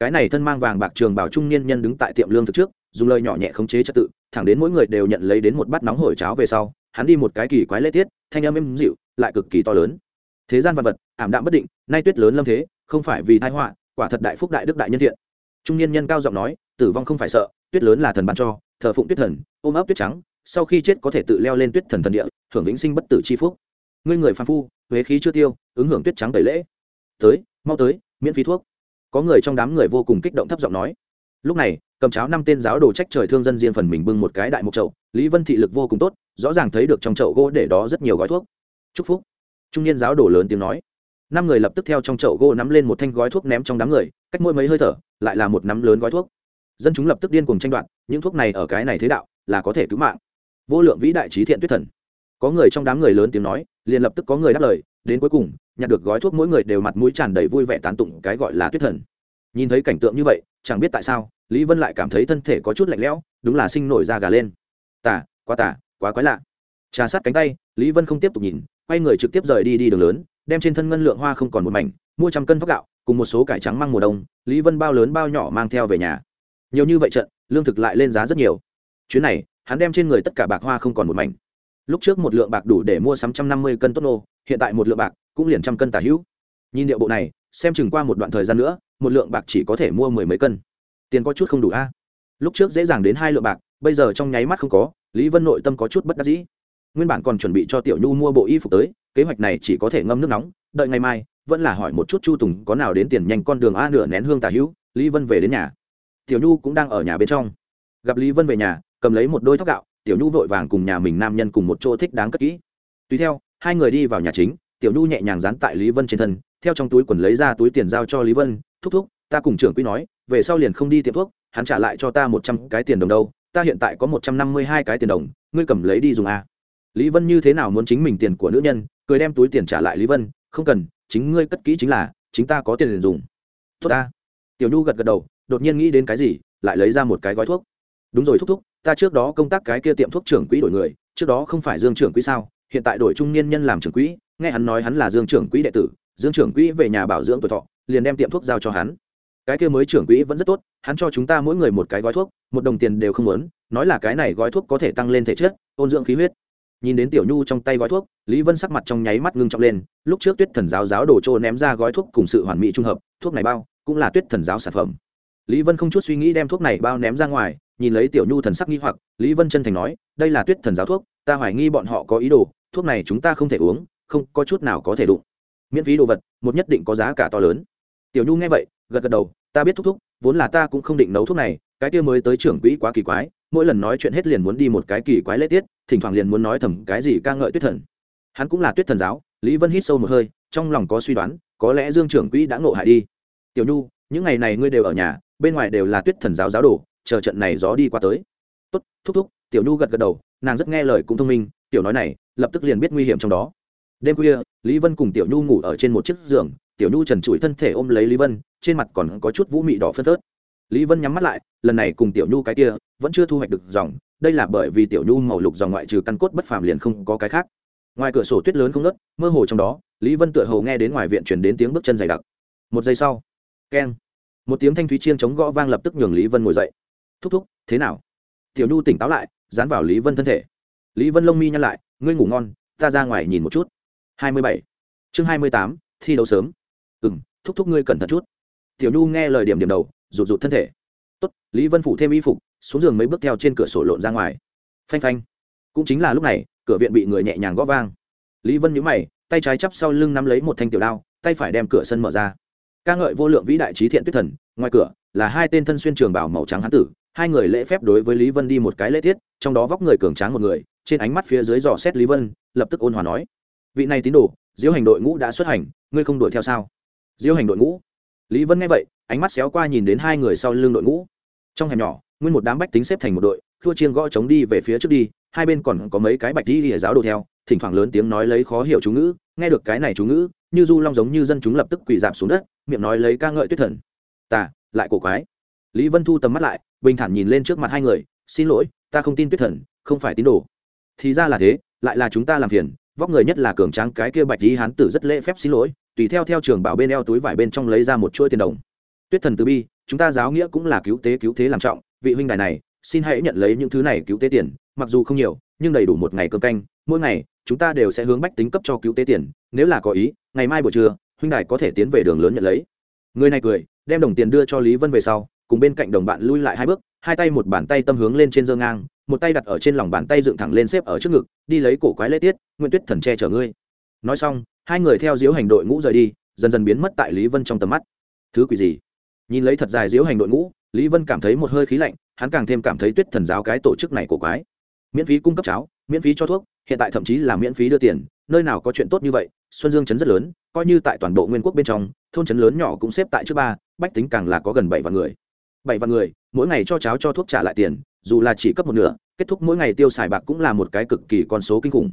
Cái này thân mang vàng bạc trường bảo trung niên nhân đứng tại tiệm lương thực trước, dùng lời nhỏ nhẹ khống chế trật tự, thẳng đến mỗi người đều nhận lấy đến một bát nóng hổi cháo về sau, hắn đi một cái kỳ quái lễ tiết, thanh âm êm dịu, lại cực kỳ to lớn thế gian vật vật, ảm đạm bất định, nay tuyết lớn lâm thế, không phải vì tai họa, quả thật đại phúc đại đức đại nhân thiện. Trung niên nhân cao giọng nói, tử vong không phải sợ, tuyết lớn là thần ban cho, thờ phụng tuyết thần, ôm ấp tuyết trắng, sau khi chết có thể tự leo lên tuyết thần thần địa, hưởng vĩnh sinh bất tử c h i phúc. Ngươi người phàm phu, huế khí chưa tiêu, ứng hưởng tuyết trắng tẩy lễ. Tới, mau tới, miễn phí thuốc. Có người trong đám người vô cùng kích động thấp giọng nói. Lúc này, cầm cháo năm tên giáo đồ trách trời thương dân riêng phần mình bưng một cái đại mục chậu, lý vân thị lực vô cùng tốt, rõ ràng thấy được trong chậu gỗ để đó rất nhiều gói thuốc. Chúc phúc trung niên giáo đổ lớn tiếng nói. Năm người lập tức theo trong chậu gỗ nắm lên một thanh gói thuốc ném trong đám người, cách mỗi mấy hơi thở, lại là một nắm lớn gói thuốc. Dân chúng lập tức điên cùng tranh đoạt, những thuốc này ở cái này thế đạo, là có thể cứu mạng. Vô lượng vĩ đại trí thiện tuyết thần. Có người trong đám người lớn tiếng nói, liền lập tức có người đáp lời, đến cuối cùng, nhặt được gói thuốc mỗi người đều mặt mũi tràn đầy vui vẻ tán tụng cái gọi là tuyết thần. Nhìn thấy cảnh tượng như vậy, chẳng biết tại sao, lý vân lại cảm thấy thân thể có chút lạnh lẽo, đúng là sinh nổi da gà lên. Tả quá tả quá quái lạ. Trà sát cánh tay, lý vân không tiếp tục nhìn quay người trực tiếp rời đi đi đường lớn, đem trên thân ngân lượng hoa không còn một mảnh, mua trăm cân thóc gạo, cùng một số cải trắng mang mùa đông, lý vân bao lớn bao nhỏ mang theo về nhà. Nhiều như vậy trận, lương thực lại lên giá rất nhiều. Chuyến này, hắn đem trên người tất cả bạc hoa không còn một mảnh. Lúc trước một lượng bạc đủ để mua sắm trăm năm mươi cân tốt nô, hiện tại một lượng bạc cũng liền trăm cân tả hữu. Nhìn điệu bộ này, xem chừng qua một đoạn thời gian nữa, một lượng bạc chỉ có thể mua mười mấy cân. Tiền có chút không đủ a. Lúc trước dễ dàng đến hai lượng bạc, bây giờ trong nháy mắt không có, lý vân nội tâm có chút bất đắc dĩ nguyên bản còn chuẩn bị cho tiểu nhu mua bộ y phục tới, kế hoạch này chỉ có thể ngâm nước nóng, đợi ngày mai, vẫn là hỏi một chút chu tùng có nào đến tiền nhanh con đường a nửa nén hương tả hữu, lý vân về đến nhà. Tiểu nhu cũng đang ở nhà bên trong. Gặp lý vân về nhà, cầm lấy một đôi thóc gạo, tiểu nhu vội vàng cùng nhà mình nam nhân cùng một chỗ thích đáng cất kỹ. Tùy theo, hai người đi vào nhà chính, tiểu nhu nhẹ nhàng dán tại lý vân trên thân, theo trong túi quần lấy ra túi tiền giao cho lý vân, thúc thúc, ta cùng trưởng quý nói, về sau liền không đi tiệm thuốc, hắn trả lại cho ta một trăm cái tiền đồng đâu, ta hiện tại có một trăm năm mươi hai cái tiền đồng, ngươi cầm lấy đi dùng a lý vân như thế nào muốn chính mình tiền của nữ nhân, cười đem túi tiền trả lại lý vân, không cần, chính ngươi cất kỹ chính là, chính ta có tiền liền dùng. Tốt ta. Tiểu nhu gật gật đầu, đột nhiên nghĩ đến cái gì, lại lấy ra một cái gói thuốc. Đúng rồi thúc thúc, ta trước đó công tác cái kia tiệm thuốc trưởng quỹ đổi người, trước đó không phải dương trưởng quỹ sao, hiện tại đổi trung niên nhân làm trưởng quỹ, nghe hắn nói hắn là dương trưởng quỹ đệ tử, dương trưởng quỹ về nhà bảo dưỡng tuổi thọ, liền đem tiệm thuốc giao cho hắn. Cái kia mới trưởng quỹ vẫn rất tốt, hắn cho chúng ta mỗi người một cái gói thuốc, một đồng tiền đều không muốn, nói là cái này gói thuốc có thể tăng lên thể chất, ôn dưỡng khí huyết nhìn đến tiểu nhu trong tay gói thuốc, lý vân sắc mặt trong nháy mắt ngưng trọng lên, lúc trước tuyết thần giáo giáo đồ trô ném ra gói thuốc cùng sự hoàn mỹ trung hợp, thuốc này bao cũng là tuyết thần giáo sản phẩm. Lý vân không chút suy nghĩ đem thuốc này bao ném ra ngoài, nhìn lấy tiểu nhu thần sắc nghi hoặc, lý vân chân thành nói, đây là tuyết thần giáo thuốc, ta hoài nghi bọn họ có ý đồ, thuốc này chúng ta không thể uống, không có chút nào có thể đụng. Miễn phí đồ vật, một nhất định có giá cả to lớn. Tiểu nhu nghe vậy, gật gật đầu, ta biết thúc thúc vốn là ta cũng không định nấu thuốc này, cái kia mới tới trưởng quỹ quá kỳ quái, mỗi lần nói chuyện hết liền muốn đi một cái kỳ quái lễ tiết thỉnh thoảng liền muốn nói thầm cái gì ca ngợi tuyết thần. Hắn cũng là tuyết thần giáo, lý vân hít sâu một hơi, trong lòng có suy đoán, có lẽ dương trưởng quỹ đã ngộ hại đi. Tiểu nhu, những ngày này ngươi đều ở nhà, bên ngoài đều là tuyết thần giáo giáo đồ, chờ trận này gió đi qua tới. Tốt, thúc thúc, tiểu nhu gật gật đầu, nàng rất nghe lời cũng thông minh, tiểu nói này, lập tức liền biết nguy hiểm trong đó. Đêm khuya, lý vân cùng tiểu nhu ngủ ở trên một chiếc giường, tiểu nhu trần trụi thân thể ôm lấy lý vân, trên mặt còn có chút vũ mị đỏ phân phớt. Lý vân nhắm mắt lại lần này cùng tiểu nhu cái kia, vẫn chưa thu hoạch được dòng, đây là bởi vì tiểu nhu màu lục dòng ngoại trừ căn cốt bất phàm liền không có cái khác. Ngoài cửa sổ tuyết lớn không nớt mơ hồ trong đó, lý vân tựa hồ nghe đến ngoài viện chuyển đến tiếng bước chân dày đặc. Một giây sau, keng, một tiếng thanh thúy chiên chống gõ vang lập tức nhường lý vân ngồi dậy. Thúc thúc, thế nào? Tiểu nhu tỉnh táo lại, dán vào lý vân thân thể. Lý vân lông mi nhăn lại, ngươi ngủ ngon, ta ra ngoài nhìn một chút. Hai mươi bảy, chương hai mươi tám, thi đấu sớm. Ừ m thúc thúc ngươi cẩn thận chút. Tiểu nhu nghe lời điểm điểm đầu, rụt rụt thân thể tốt, lý vân phủ thêm y phục, xuống giường mấy bước theo trên cửa sổ lộn ra ngoài. Phanh phanh. Cũng chính là lúc này, cửa viện bị người nhẹ nhàng gõ vang. Lý vân nhíu mày, tay trái chắp sau lưng nắm lấy một thanh tiểu đao, tay phải đem cửa sân mở ra. Ca ngợi vô lượng vĩ đại trí thiện tuyết thần, ngoài cửa là hai tên thân xuyên trường bảo màu trắng hán tử, hai người lễ phép đối với lý vân đi một cái lễ tiết, trong đó vóc người cường tráng một người, trên ánh mắt phía dưới dò xét lý vân, lập tức ôn hòa nói, vị này tín đồ diễu hành đội ngũ đã xuất hành, ngươi không đuổi theo sao? Diễu hành đội ngũ. Lý vân nghe vậy ánh mắt xéo qua nhìn đến hai người sau lưng đội ngũ. Trong hẻm nhỏ, nguyên một đám bách tính xếp thành một đội thua chiêng gõ chống đi về phía trước đi, hai bên còn có mấy cái bạch đi lìa giáo đồ theo, thỉnh thoảng lớn tiếng nói lấy khó hiểu chú ngữ, nghe được cái này chú ngữ, như du long giống như dân chúng lập tức quỳ dạp xuống đất, miệng nói lấy ca ngợi tuyết thần. Ta, lại cổ quái. Lý vân thu tầm mắt lại, bình thản nhìn lên trước mặt hai người, xin lỗi, ta không tin tuyết thần, không phải tín đồ. Thì ra là thế, lại là chúng ta làm phiền, vóc người nhất là cường tráng cái kia bạch lý hán tử rất lễ phép xin lỗi, tùy theo theo trường bảo bên eo túi vải bên trong lấy ra một chuỗi tiền đồng tuyết thần từ bi, chúng ta giáo nghĩa cũng là cứu tế cứu thế làm trọng, vị huynh đài này, xin hãy nhận lấy những thứ này cứu tế tiền, mặc dù không nhiều, nhưng đầy đủ một ngày cơm canh, mỗi ngày, chúng ta đều sẽ hướng bách tính cấp cho cứu tế tiền, nếu là có ý, ngày mai buổi trưa, huynh đài có thể tiến về đường lớn nhận lấy. Người này cười, đem đồng tiền đưa cho lý vân về sau, cùng bên cạnh đồng bạn lui lại hai bước, hai tay một bàn tay tâm hướng lên trên dơ ngang, một tay đặt ở trên lòng bàn tay dựng thẳng lên xếp ở trước ngực, đi lấy cổ quái lễ tiết, nguyện tuyết thần che chở ngươi. Nói xong, hai người theo diếu hành đội ngũ rời đi, dần dần biến mất tại lý vân trong tầm mắt. Thứ quỷ gì? Nhìn lấy thật dài diễu hành đội ngũ, lý vân cảm thấy một hơi khí lạnh, hắn càng thêm cảm thấy tuyết thần giáo cái tổ chức này của quái. Miễn phí cung cấp cháo, miễn phí cho thuốc, hiện tại thậm chí là miễn phí đưa tiền, nơi nào có chuyện tốt như vậy, xuân dương chấn rất lớn, coi như tại toàn bộ nguyên quốc bên trong, thôn chấn lớn nhỏ cũng xếp tại trước ba, bách tính càng là có gần bảy vạn người. Bảy vạn người, mỗi ngày cho cháo cho thuốc trả lại tiền, dù là chỉ cấp một nửa, kết thúc mỗi ngày tiêu xài bạc cũng là một cái cực kỳ con số kinh khủng.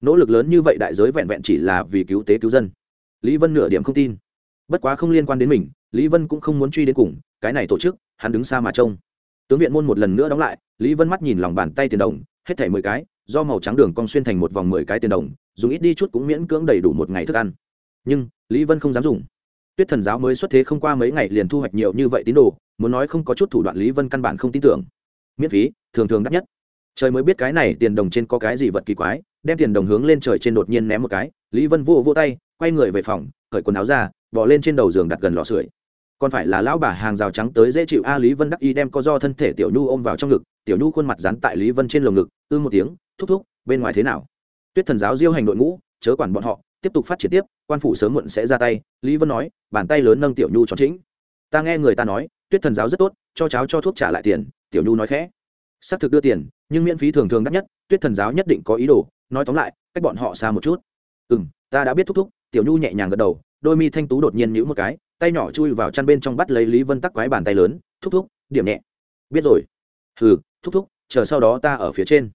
Nỗ lực lớn như vậy đại giới vẹn vẹn chỉ là vì cứu tế cứu dân. Lý vân nửa điểm không tin. Bất quá không liên quan đến mình lý vân cũng không muốn truy đến cùng, cái này tổ chức, hắn đứng xa mà trông. Tướng viện môn một lần nữa đóng lại, lý vân mắt nhìn lòng bàn tay tiền đồng, hết thảy mười cái, do màu trắng đường cong xuyên thành một vòng mười cái tiền đồng, dùng ít đi chút cũng miễn cưỡng đầy đủ một ngày thức ăn. Nhưng, lý vân không dám dùng. Tuyết thần giáo mới xuất thế không qua mấy ngày liền thu hoạch nhiều như vậy tín đồ, muốn nói không có chút thủ đoạn lý vân căn bản không tin tưởng. Miễn phí, thường thường đắt nhất. Trời mới biết cái này tiền đồng trên có cái gì vật kỳ quái, đem tiền đồng hướng lên trời trên đột nhiên ném một cái, lý vân vô vô tay, quay người về phòng khởi quần áo ra bỏ lên trên đầu giường đặt gần lò sưởi còn phải là lão bà hàng rào trắng tới dễ chịu a, lý vân đắc y đem có do thân thể tiểu nhu ôm vào trong ngực, tiểu nhu khuôn mặt dán tại lý vân trên lồng ngực, ư một tiếng, thúc thúc, bên ngoài thế nào? Tuyết thần giáo diêu hành đội ngũ, chớ quản bọn họ, tiếp tục phát triển tiếp, quan phủ sớm muộn sẽ ra tay, lý vân nói, bàn tay lớn nâng tiểu nhu tròn chính ta nghe người ta nói, tuyết thần giáo rất tốt, cho cháu cho thuốc trả lại tiền, tiểu nhu nói khẽ. Xác thực đưa tiền, nhưng miễn phí thường thường đắt nhất, tuyết thần giáo nhất định có ý đồ, nói tóm lại, cách bọn họ xa một chút. Ừ m ta đã biết thúc thúc, tiểu nhu nhẹ nhàng gật đầu, đôi mi thanh tú đột nhiên nhữ một cái tay nhỏ chui vào chăn bên trong bắt lấy lý vân tắc quái bàn tay lớn, thúc thúc, điểm nhẹ. Biết rồi. Hừ, thúc thúc, chờ sau đó ta ở phía trên.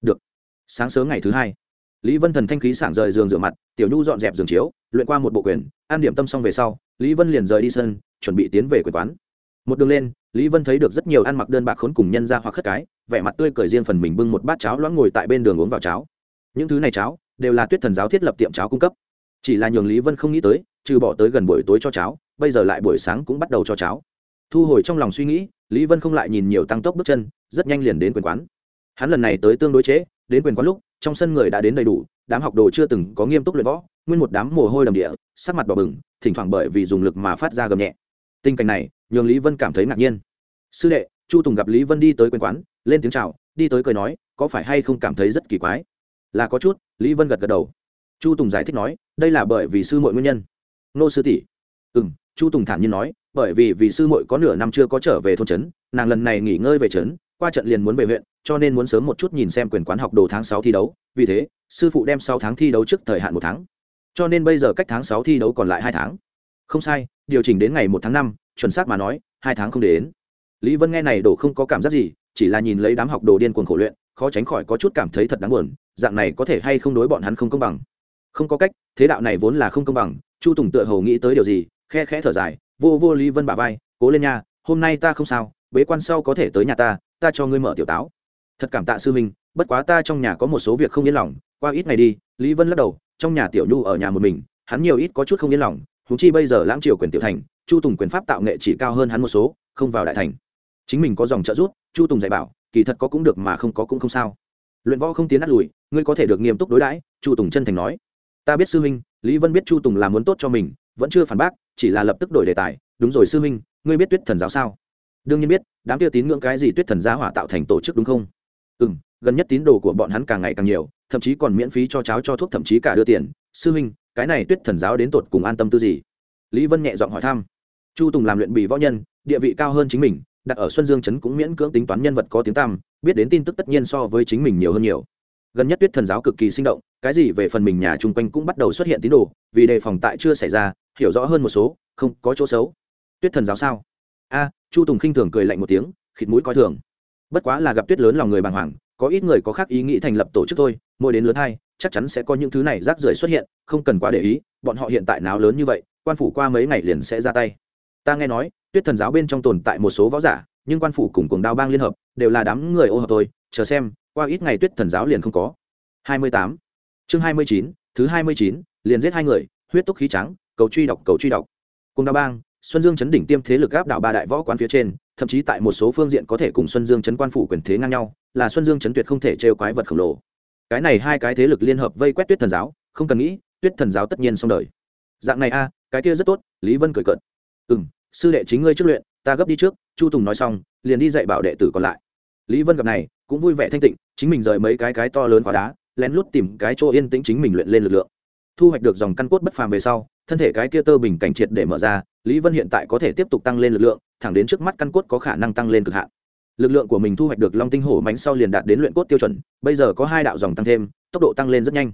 Được. Sáng sớm ngày thứ hai, lý vân thần thanh khí sảng rời giường rửa mặt, tiểu nhu dọn dẹp giường chiếu, luyện qua một bộ quyền, an điểm tâm xong về sau, lý vân liền rời đi sân, chuẩn bị tiến về quyền quán. Một đường lên, lý vân thấy được rất nhiều ăn mặc đơn bạc khốn cùng nhân ra hoặc khất cái, vẻ mặt tươi cười riêng phần mình bưng một bát cháo loãng ngồi tại bên đường uống vào cháo. Những thứ này cháo đều là tuyết thần giáo thiết lập tiệm cháo cung cấp. Chỉ là nhường lý vân không nghĩ tới, trừ bỏ tới gần buổi tối cho cháo bây giờ lại buổi sáng cũng bắt đầu cho cháo. Thu hồi trong lòng suy nghĩ lý vân không lại nhìn nhiều tăng tốc bước chân rất nhanh liền đến quyền quán. Hắn lần này tới tương đối chế, đến quyền quán lúc trong sân người đã đến đầy đủ đám học đồ chưa từng có nghiêm túc luyện võ nguyên một đám mồ hôi đầm địa sắc mặt đỏ bừng thỉnh thoảng bởi vì dùng lực mà phát ra gầm nhẹ. Tình cảnh này nhường lý vân cảm thấy ngạc nhiên. Sư đệ chu tùng gặp lý vân đi tới quyền quán lên tiếng chào đi tới cười nói có phải hay không cảm thấy rất kỳ quái? Là có chút lý vân gật gật đầu. Chu tùng giải thích nói đây là bởi vì sư muội nguyên nhân. Nô sư tỷ. Ừ m chu tùng thản nhiên nói, bởi vì vì sư mội có nửa năm chưa có trở về thôn trấn, nàng lần này nghỉ ngơi về trấn, qua trận liền muốn về huyện, cho nên muốn sớm một chút nhìn xem quyền quán học đồ tháng sáu thi đấu. Vì thế, sư phụ đem sáu tháng thi đấu trước thời hạn một tháng. Cho nên bây giờ cách tháng sáu thi đấu còn lại hai tháng. Không sai, điều chỉnh đến ngày một tháng năm, chuẩn xác mà nói, hai tháng không đến. Lý vân nghe này đổ không có cảm giác gì, chỉ là nhìn lấy đám học đồ điên cuồng khổ luyện, khó tránh khỏi có chút cảm thấy thật đáng buồn, dạng này có thể hay không đối bọn hắn không công bằng? Không có cách, thế đạo này vốn là không công bằng, chu tùng tựa hầu nghĩ tới điều gì khe khẽ thở dài, vô vô lý vân bà vai, cố lên nha, hôm nay ta không sao, bế quan sau có thể tới nhà ta ta cho ngươi mở tiểu táo. Thật cảm tạ sư minh bất quá ta trong nhà có một số việc không yên lòng, qua ít ngày đi. Lý vân lắc đầu, trong nhà tiểu nhu ở nhà một mình, hắn nhiều ít có chút không yên lòng húng chi bây giờ lãng triều quyền tiểu thành, chu tùng quyền pháp tạo nghệ chỉ cao hơn hắn một số, không vào đại thành. Chính mình có dòng trợ giúp, chu tùng dạy bảo, kỳ thật có cũng được mà không có cũng không sao. Luyện võ không tiến át lùi, ngươi có thể được nghiêm túc đối đãi, chu tùng chân thành nói. Ta biết sư huynh, lý vân biết chu tùng là muốn tốt cho mình, vẫn chưa phản bác chỉ là lập tức đổi đề tài, đúng rồi sư huynh, ngươi biết tuyết thần giáo sao? Đương nhiên biết, đám kia tín ngưỡng cái gì tuyết thần gia hỏa tạo thành tổ chức đúng không? Ừ m gần nhất tín đồ của bọn hắn càng ngày càng nhiều, thậm chí còn miễn phí cho cháo cho thuốc thậm chí cả đưa tiền. Sư huynh, cái này tuyết thần giáo đến tột cùng an tâm tư gì? Lý vân nhẹ giọng hỏi thăm. Chu tùng làm luyện bì võ nhân, địa vị cao hơn chính mình, đặt ở xuân dương trấn cũng miễn cưỡng tính toán nhân vật có tiếng tăm, biết đến tin tức tất nhiên so với chính mình nhiều hơn nhiều. Gần nhất tuyết thần giáo cực kỳ sinh động, cái gì về phần mình nhà chung quanh cũng bắt đầu xuất hiện tín đồ, vì đề phòng tại chưa xảy ra hiểu rõ hơn một số, không có chỗ xấu. Tuyết thần giáo sao? A, chu tùng khinh thường cười lạnh một tiếng, khịt mũi coi thường. Bất quá là gặp tuyết lớn lòng người bàng hoàng, có ít người có khác ý nghĩ thành lập tổ chức thôi, mỗi đến lớn hai, chắc chắn sẽ có những thứ này rác rưởi xuất hiện, không cần quá để ý, bọn họ hiện tại nào lớn như vậy, quan phủ qua mấy ngày liền sẽ ra tay. Ta nghe nói, tuyết thần giáo bên trong tồn tại một số võ giả, nhưng quan phủ cùng cuồng đao bang liên hợp, đều là đám người ô hợp tôi chờ xem, qua ít ngày tuyết thần giáo liền không có. Hai mươi tám. Chương hai mươi chín, thứ hai mươi chín, liền giết hai người, huyết túc khí trắng cầu truy đọc, cầu truy đọc. Cung đa bang, xuân dương chấn đỉnh tiêm thế lực áp đảo ba đại võ quán phía trên, thậm chí tại một số phương diện có thể cùng xuân dương chấn quan phủ quyền thế ngang nhau, là xuân dương chấn tuyệt không thể trêu quái vật khổng lồ. Cái này hai cái thế lực liên hợp vây quét tuyết thần giáo, không cần nghĩ, tuyết thần giáo tất nhiên xong đời. Dạng này a, cái kia rất tốt, lý vân cười cợt. Ừ m sư đệ chính ngươi trước luyện, ta gấp đi trước, chu tùng nói xong, liền đi dạy bảo đệ tử còn lại. Lý vân gặp này, cũng vui vẻ thanh tịnh, chính mình rời mấy cái cái to lớn khóa đá, lén lút tìm cái chỗ yên tĩnh chính mình luyện lên lực lượng thu hoạch được dòng căn cốt bất phàm về sau, thân thể cái kia tơ bình cảnh triệt để mở ra, lý vân hiện tại có thể tiếp tục tăng lên lực lượng, thẳng đến trước mắt căn cốt có khả năng tăng lên cực hạn. Lực lượng của mình thu hoạch được long tinh hổ mánh sau liền đạt đến luyện cốt tiêu chuẩn, bây giờ có hai đạo dòng tăng thêm, tốc độ tăng lên rất nhanh.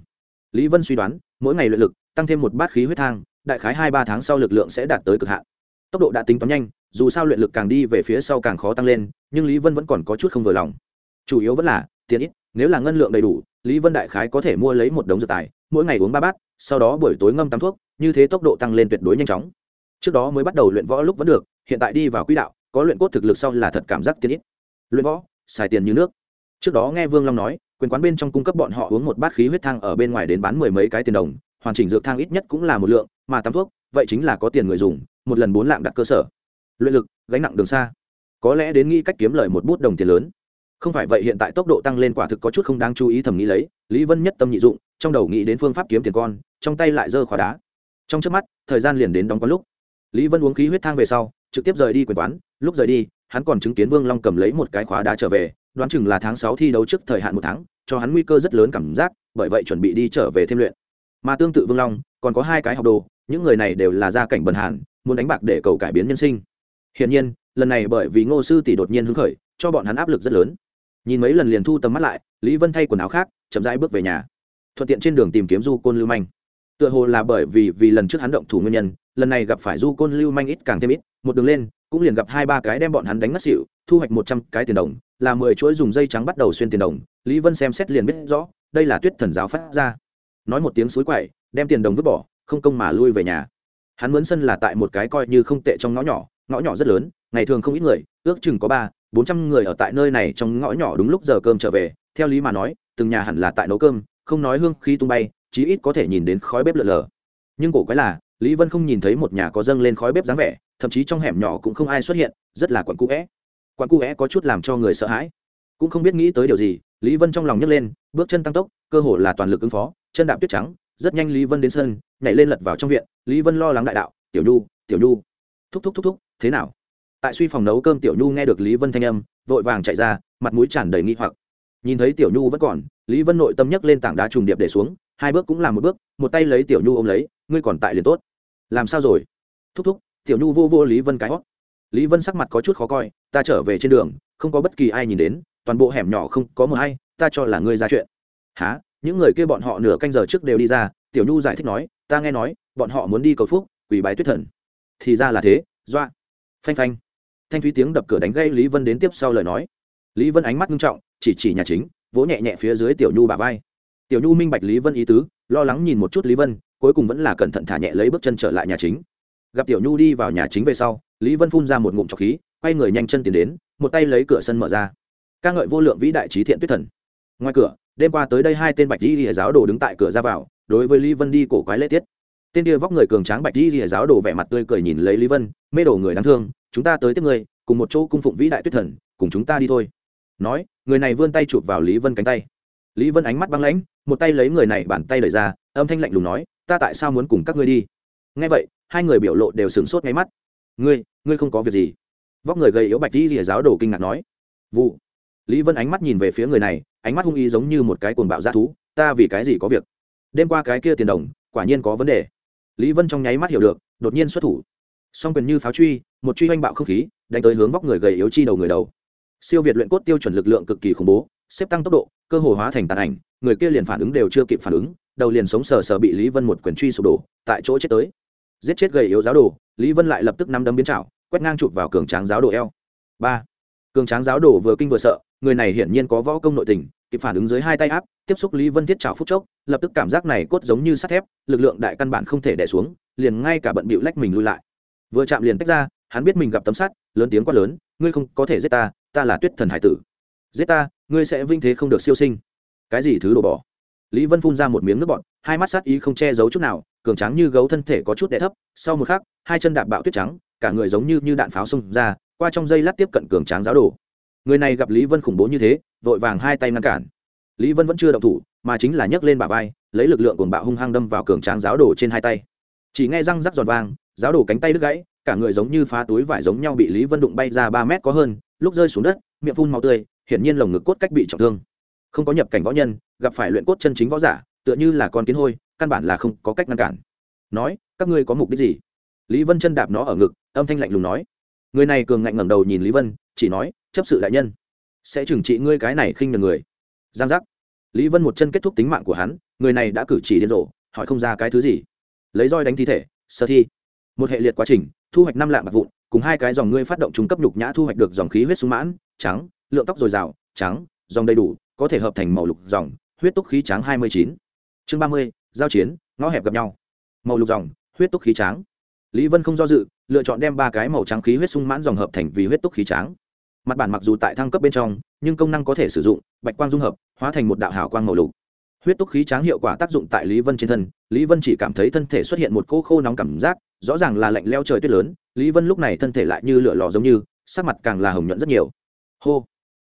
Lý vân suy đoán, mỗi ngày luyện lực, tăng thêm một bát khí huyết thang, đại khái hai ba tháng sau lực lượng sẽ đạt tới cực hạn. Tốc độ đã tính toán nhanh, dù sao luyện lực càng đi về phía sau càng khó tăng lên, nhưng lý vân vẫn còn có chút không vừa lòng. Chủ yếu vẫn là, tiền ít, nếu là ngân lượng đầy đủ, lý vân đại khái có thể mua lấy một đống dược tài mỗi ngày uống ba bát, sau đó buổi tối ngâm tắm thuốc, như thế tốc độ tăng lên tuyệt đối nhanh chóng. Trước đó mới bắt đầu luyện võ lúc vẫn được, hiện tại đi vào quỹ đạo, có luyện cốt thực lực sau là thật cảm giác tiền ít. Luyện võ, xài tiền như nước. Trước đó nghe vương long nói, quyền quán bên trong cung cấp bọn họ uống một bát khí huyết thang ở bên ngoài đến bán mười mấy cái tiền đồng, hoàn chỉnh dược thang ít nhất cũng là một lượng, mà tắm thuốc, vậy chính là có tiền người dùng, một lần bốn lạng đặt cơ sở. Luyện lực, gánh nặng đường xa. Có lẽ đến nghĩ cách kiếm lời một bút đồng tiền lớn. Không phải vậy hiện tại tốc độ tăng lên quả thực có chút không đáng chú ý thầm nghĩ lấy, lý vân nhất tâm nhị dụng trong đầu nghĩ đến phương pháp kiếm tiền con, trong tay lại giơ khóa đá. Trong trước mắt, thời gian liền đến đóng quán lúc. Lý vân uống khí huyết thang về sau, trực tiếp rời đi quyền quán. Lúc rời đi, hắn còn chứng kiến vương long cầm lấy một cái khóa đá trở về, đoán chừng là tháng sáu thi đấu trước thời hạn một tháng, cho hắn nguy cơ rất lớn cảm giác, bởi vậy chuẩn bị đi trở về thêm luyện. Mà tương tự vương long, còn có hai cái học đồ, những người này đều là gia cảnh bần hàn, muốn đánh bạc để cầu cải biến nhân sinh. Hiển nhiên, lần này bởi vì ngô sư tỷ đột nhiên hứng khởi, cho bọn hắn áp lực rất lớn. Nhìn mấy lần liền thu tầm mắt lại, lý vân thay quần áo khác, chậm rãi bước về nhà thuận tiện trên đường tìm kiếm du côn lưu manh. Tựa hồ là bởi vì vì lần trước hắn động thủ nguyên nhân, lần này gặp phải du côn lưu manh ít càng thêm ít, một đường lên, cũng liền gặp hai ba cái đem bọn hắn đánh ngất xỉu, thu hoạch một trăm cái tiền đồng, là mười chuỗi dùng dây trắng bắt đầu xuyên tiền đồng, lý vân xem xét liền biết rõ, đây là tuyết thần giáo phát ra. Nói một tiếng suối quậy, đem tiền đồng vứt bỏ, không công mà lui về nhà. Hắn mướn sân là tại một cái coi như không tệ trong ngõ nhỏ ngõ nhỏ rất lớn, ngày thường không ít người, ước chừng có ba, bốn trăm người ở tại nơi này trong ngõ nhỏ đúng lúc giờ cơm trở về. Theo lý mà nói, từng nhà hẳn là tại nấu cơm không nói hương khí tung bay, chí ít có thể nhìn đến khói bếp lợn lờ nhưng cổ quái là, lý vân không nhìn thấy một nhà có dâng lên khói bếp dáng vẻ, thậm chí trong hẻm nhỏ cũng không ai xuất hiện, rất là quặn cũ vẽ quặn cũ vẽ có chút làm cho người sợ hãi. Cũng không biết nghĩ tới điều gì, lý vân trong lòng nhấc lên, bước chân tăng tốc, cơ hồ là toàn lực ứng phó, chân đạp tuyết trắng, rất nhanh lý vân đến sân, nhảy lên lật vào trong viện, lý vân lo lắng đại đạo, tiểu nhu tiểu nhu. Thúc thúc thúc thúc, thế nào? Tại suy phòng nấu cơm tiểu nhu nghe được lý vân thanh âm, vội vàng chạy ra, mặt mũi tràn đầy nghi hoặc nhìn thấy tiểu nhu vẫn còn, lý vân nội tâm nhấc lên tảng đá trùng điệp để xuống, hai bước cũng làm một bước, một tay lấy tiểu nhu ôm lấy, ngươi còn tại liền tốt. Làm sao rồi? Thúc thúc, tiểu nhu vô vô lý vân cái hót. Lý vân sắc mặt có chút khó coi, ta trở về trên đường, không có bất kỳ ai nhìn đến, toàn bộ hẻm nhỏ không có mờ hay, ta cho là ngươi ra chuyện. Há những người kia bọn họ nửa canh giờ trước đều đi ra. Tiểu nhu giải thích nói, ta nghe nói, bọn họ muốn đi cầu phúc quỷ bái tuyết thần. Thì ra là thế, doa. Phanh phanh. Thanh thúy tiếng đập cửa đánh gây lý vân đến tiếp sau lời nói. Lý vân ánh mắt nghiêm trọng chỉ chỉ nhà chính, vỗ nhẹ nhẹ phía dưới tiểu nhu bà vai. Tiểu nhu minh bạch lý vân ý tứ, lo lắng nhìn một chút lý vân, cuối cùng vẫn là cẩn thận thả nhẹ lấy bước chân trở lại nhà chính. Gặp tiểu nhu đi vào nhà chính về sau, lý vân phun ra một ngụm trọc khí, quay người nhanh chân tiến đến, một tay lấy cửa sân mở ra. Ca ngợi vô lượng vĩ đại trí thiện tuyết thần. Ngoài cửa, đêm qua tới đây hai tên bạch di rìa giáo đồ đứng tại cửa ra vào, đối với lý vân đi cổ quái lễ tiết. Tên kia vóc người cường tráng bạch di rìa giáo đồ vẻ mặt tươi cười nhìn lấy lý vân, mê đồ người đáng thương, chúng ta tới tiếp người cùng một chỗ cung phụng vĩ đại tuyết thần, cùng chúng ta đi thôi nói, người này vươn tay chụp vào lý vân cánh tay. Lý vân ánh mắt băng lãnh, một tay lấy người này bàn tay lời ra, âm thanh lạnh lùng nói, ta tại sao muốn cùng các ngươi đi? Nghe vậy, hai người biểu lộ đều sửng sốt ngay mắt. Ngươi ngươi không có việc gì? Vóc người gầy yếu bạch đi rìa giáo đồ kinh ngạc nói. Vụ. Lý vân ánh mắt nhìn về phía người này, ánh mắt hung ý giống như một cái cuồng bạo g thú, ta vì cái gì có việc? Đêm qua cái kia tiền đồng, quả nhiên có vấn đề. Lý vân trong nháy mắt hiểu được, đột nhiên xuất thủ. Song quyền như pháo truy, một truy oanh bạo không khí, đánh tới hướng vóc người gầy yếu chi đầu người đầu siêu việt luyện cốt tiêu chuẩn lực lượng cực kỳ khủng bố, xếp tăng tốc độ, cơ hồ hóa thành tàn ảnh, người kia liền phản ứng đều chưa kịp phản ứng, đầu liền sống sờ sờ bị lý vân một quyền truy sụp đổ, tại chỗ chết tới. Giết chết gầy yếu giáo đồ, lý vân lại lập tức năm đấm biến trảo quét ngang chụp vào cường tráng giáo đồ eo. Ba. Cường tráng giáo đồ vừa kinh vừa sợ, người này hiển nhiên có võ công nội tình, kịp phản ứng dưới hai tay áp, tiếp xúc lý vân thiết trào phút chốc, lập tức cảm giác này cốt giống như sắt thép, lực lượng đại căn bản không thể đẻ xuống, liền ngay cả bận bịu lách mình lui lại. Vừa chạm liền tách ra hắn biết mình gặp tấm sắt, lớn tiếng quát lớn, ngươi không có thể giết ta ta là tuyết thần hải tử. Giết ta, ngươi sẽ vinh thế không được siêu sinh. Cái gì thứ đổ bỏ? Lý vân phun ra một miếng nước bọt, hai mắt sát ý không che giấu chút nào, cường tráng như gấu thân thể có chút đẻ thấp, sau một khắc, hai chân đạp bạo tuyết trắng, cả người giống như như đạn pháo xông ra, qua trong dây lát tiếp cận cường tráng giáo đồ. Người này gặp lý vân khủng bố như thế, vội vàng hai tay ngăn cản. Lý vân vẫn chưa động thủ, mà chính là nhấc lên bả vai, lấy lực lượng cuồng bạo hung hăng đâm vào cường tráng giáo đồ trên hai tay. Chỉ nghe răng rắc giòn vang, giáo đồ cánh tay đứt gãy cả người giống như phá túi vải giống nhau bị lý vân đụng bay ra ba mét có hơn, lúc rơi xuống đất, miệng phun màu tươi, hiển nhiên lồng ngực cốt cách bị trọng thương. Không có nhập cảnh võ nhân, gặp phải luyện cốt chân chính võ giả, tựa như là con kiến hôi, căn bản là không có cách ngăn cản. Nói, các ngươi có mục đích gì? Lý vân chân đạp nó ở ngực, âm thanh lạnh lùng nói. Người này cường ngạnh ngẩng đầu nhìn lý vân, chỉ nói, chấp sự đại nhân, sẽ trừng trị ngươi cái này khinh nhường người. Giang giác. Lý vân một chân kết thúc tính mạng của hắn, người này đã cử chỉ điên rồ, hỏi không ra cái thứ gì. Lấy roi đánh thi thể, sơ thi. Một hệ liệt quá trình thu hoạch năm lạng bạc vụn, cùng hai cái dòng ngươi phát động trung cấp nhục nhã thu hoạch được dòng khí huyết sung mãn, trắng, lượng tóc dồi dào, trắng, dòng đầy đủ, có thể hợp thành màu lục dòng, huyết túc khí trắng hai mươi chín. Chương ba mươi, giao chiến, ngõ hẹp gặp nhau. Màu lục dòng, huyết túc khí trắng lý vân không do dự, lựa chọn đem ba cái màu trắng khí huyết sung mãn dòng hợp thành vì huyết túc khí trắng mặt bản mặc dù tại thăng cấp bên trong, nhưng công năng có thể sử dụng, bạch quang dung hợp, hóa thành một đạo hảo quang màu lục huyết túc khí tráng hiệu quả tác dụng tại lý vân trên thân, lý vân chỉ cảm thấy thân thể xuất hiện một cô khô nóng cảm giác, rõ ràng là lạnh leo trời tuyết lớn, lý vân lúc này thân thể lại như lửa lò giống như, sắc mặt càng là hồng nhuận rất nhiều. Hô!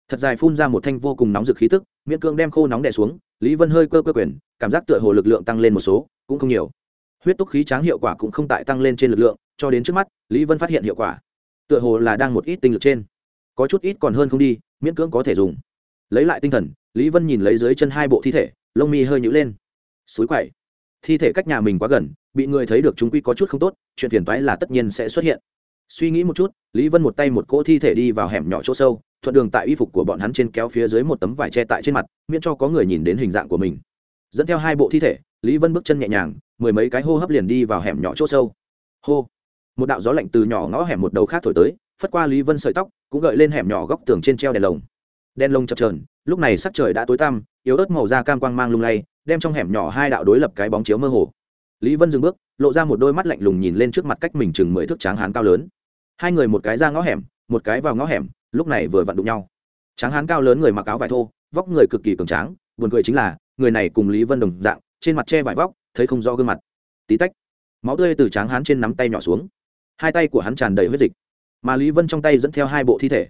Thật dài phun ra một thanh vô cùng nóng rực khí tức, miễn cương đem khô nóng đè xuống, lý vân hơi cơ cơ quyền, cảm giác tựa hồ lực lượng tăng lên một số, cũng không nhiều. Huyết túc khí tráng hiệu quả cũng không tại tăng lên trên lực lượng, cho đến trước mắt, lý vân phát hiện hiệu quả. Tựa hồ là đang một ít tinh lực trên. Có chút ít còn hơn không đi, miễn cưỡng có thể dùng. Lấy lại tinh thần, lý vân nhìn lấy dưới chân hai bộ thi thể lông mi hơi nhữ lên. Suối quậy thi thể cách nhà mình quá gần, bị người thấy được chúng quy có chút không tốt, chuyện phiền toái là tất nhiên sẽ xuất hiện. Suy nghĩ một chút, lý vân một tay một cỗ thi thể đi vào hẻm nhỏ chỗ sâu, thuận đường tại y phục của bọn hắn trên kéo phía dưới một tấm vải che tại trên mặt, miễn cho có người nhìn đến hình dạng của mình. Dẫn theo hai bộ thi thể, lý vân bước chân nhẹ nhàng, mười mấy cái hô hấp liền đi vào hẻm nhỏ chỗ sâu. Hô. Một đạo gió lạnh từ nhỏ ngõ hẻm một đầu khác thổi tới, phất qua lý vân sợi tóc, cũng gợi lên hẻm nhỏ góc tường trên treo đèn lồng. Đen lông chập trờn lúc này sắc trời đã tối tăm, yếu ớt màu da cam quang mang lung lay, đem trong hẻm nhỏ hai đạo đối lập cái bóng chiếu mơ hồ. Lý vân dừng bước, lộ ra một đôi mắt lạnh lùng nhìn lên trước mặt cách mình chừng mười thước tráng hán cao lớn. Hai người một cái ra ngõ hẻm, một cái vào ngõ hẻm, lúc này vừa vặn đụng nhau. Tráng hán cao lớn người mặc áo vải thô, vóc người cực kỳ cường tráng, buồn cười chính là, người này cùng lý vân đồng dạng, trên mặt che vải vóc, thấy không rõ gương mặt. Tí tách, máu tươi từ tráng hán trên nắm tay nhỏ xuống. Hai tay của hắn tràn đầy huyết dịch, mà lý vân trong tay dẫn theo hai bộ thi thể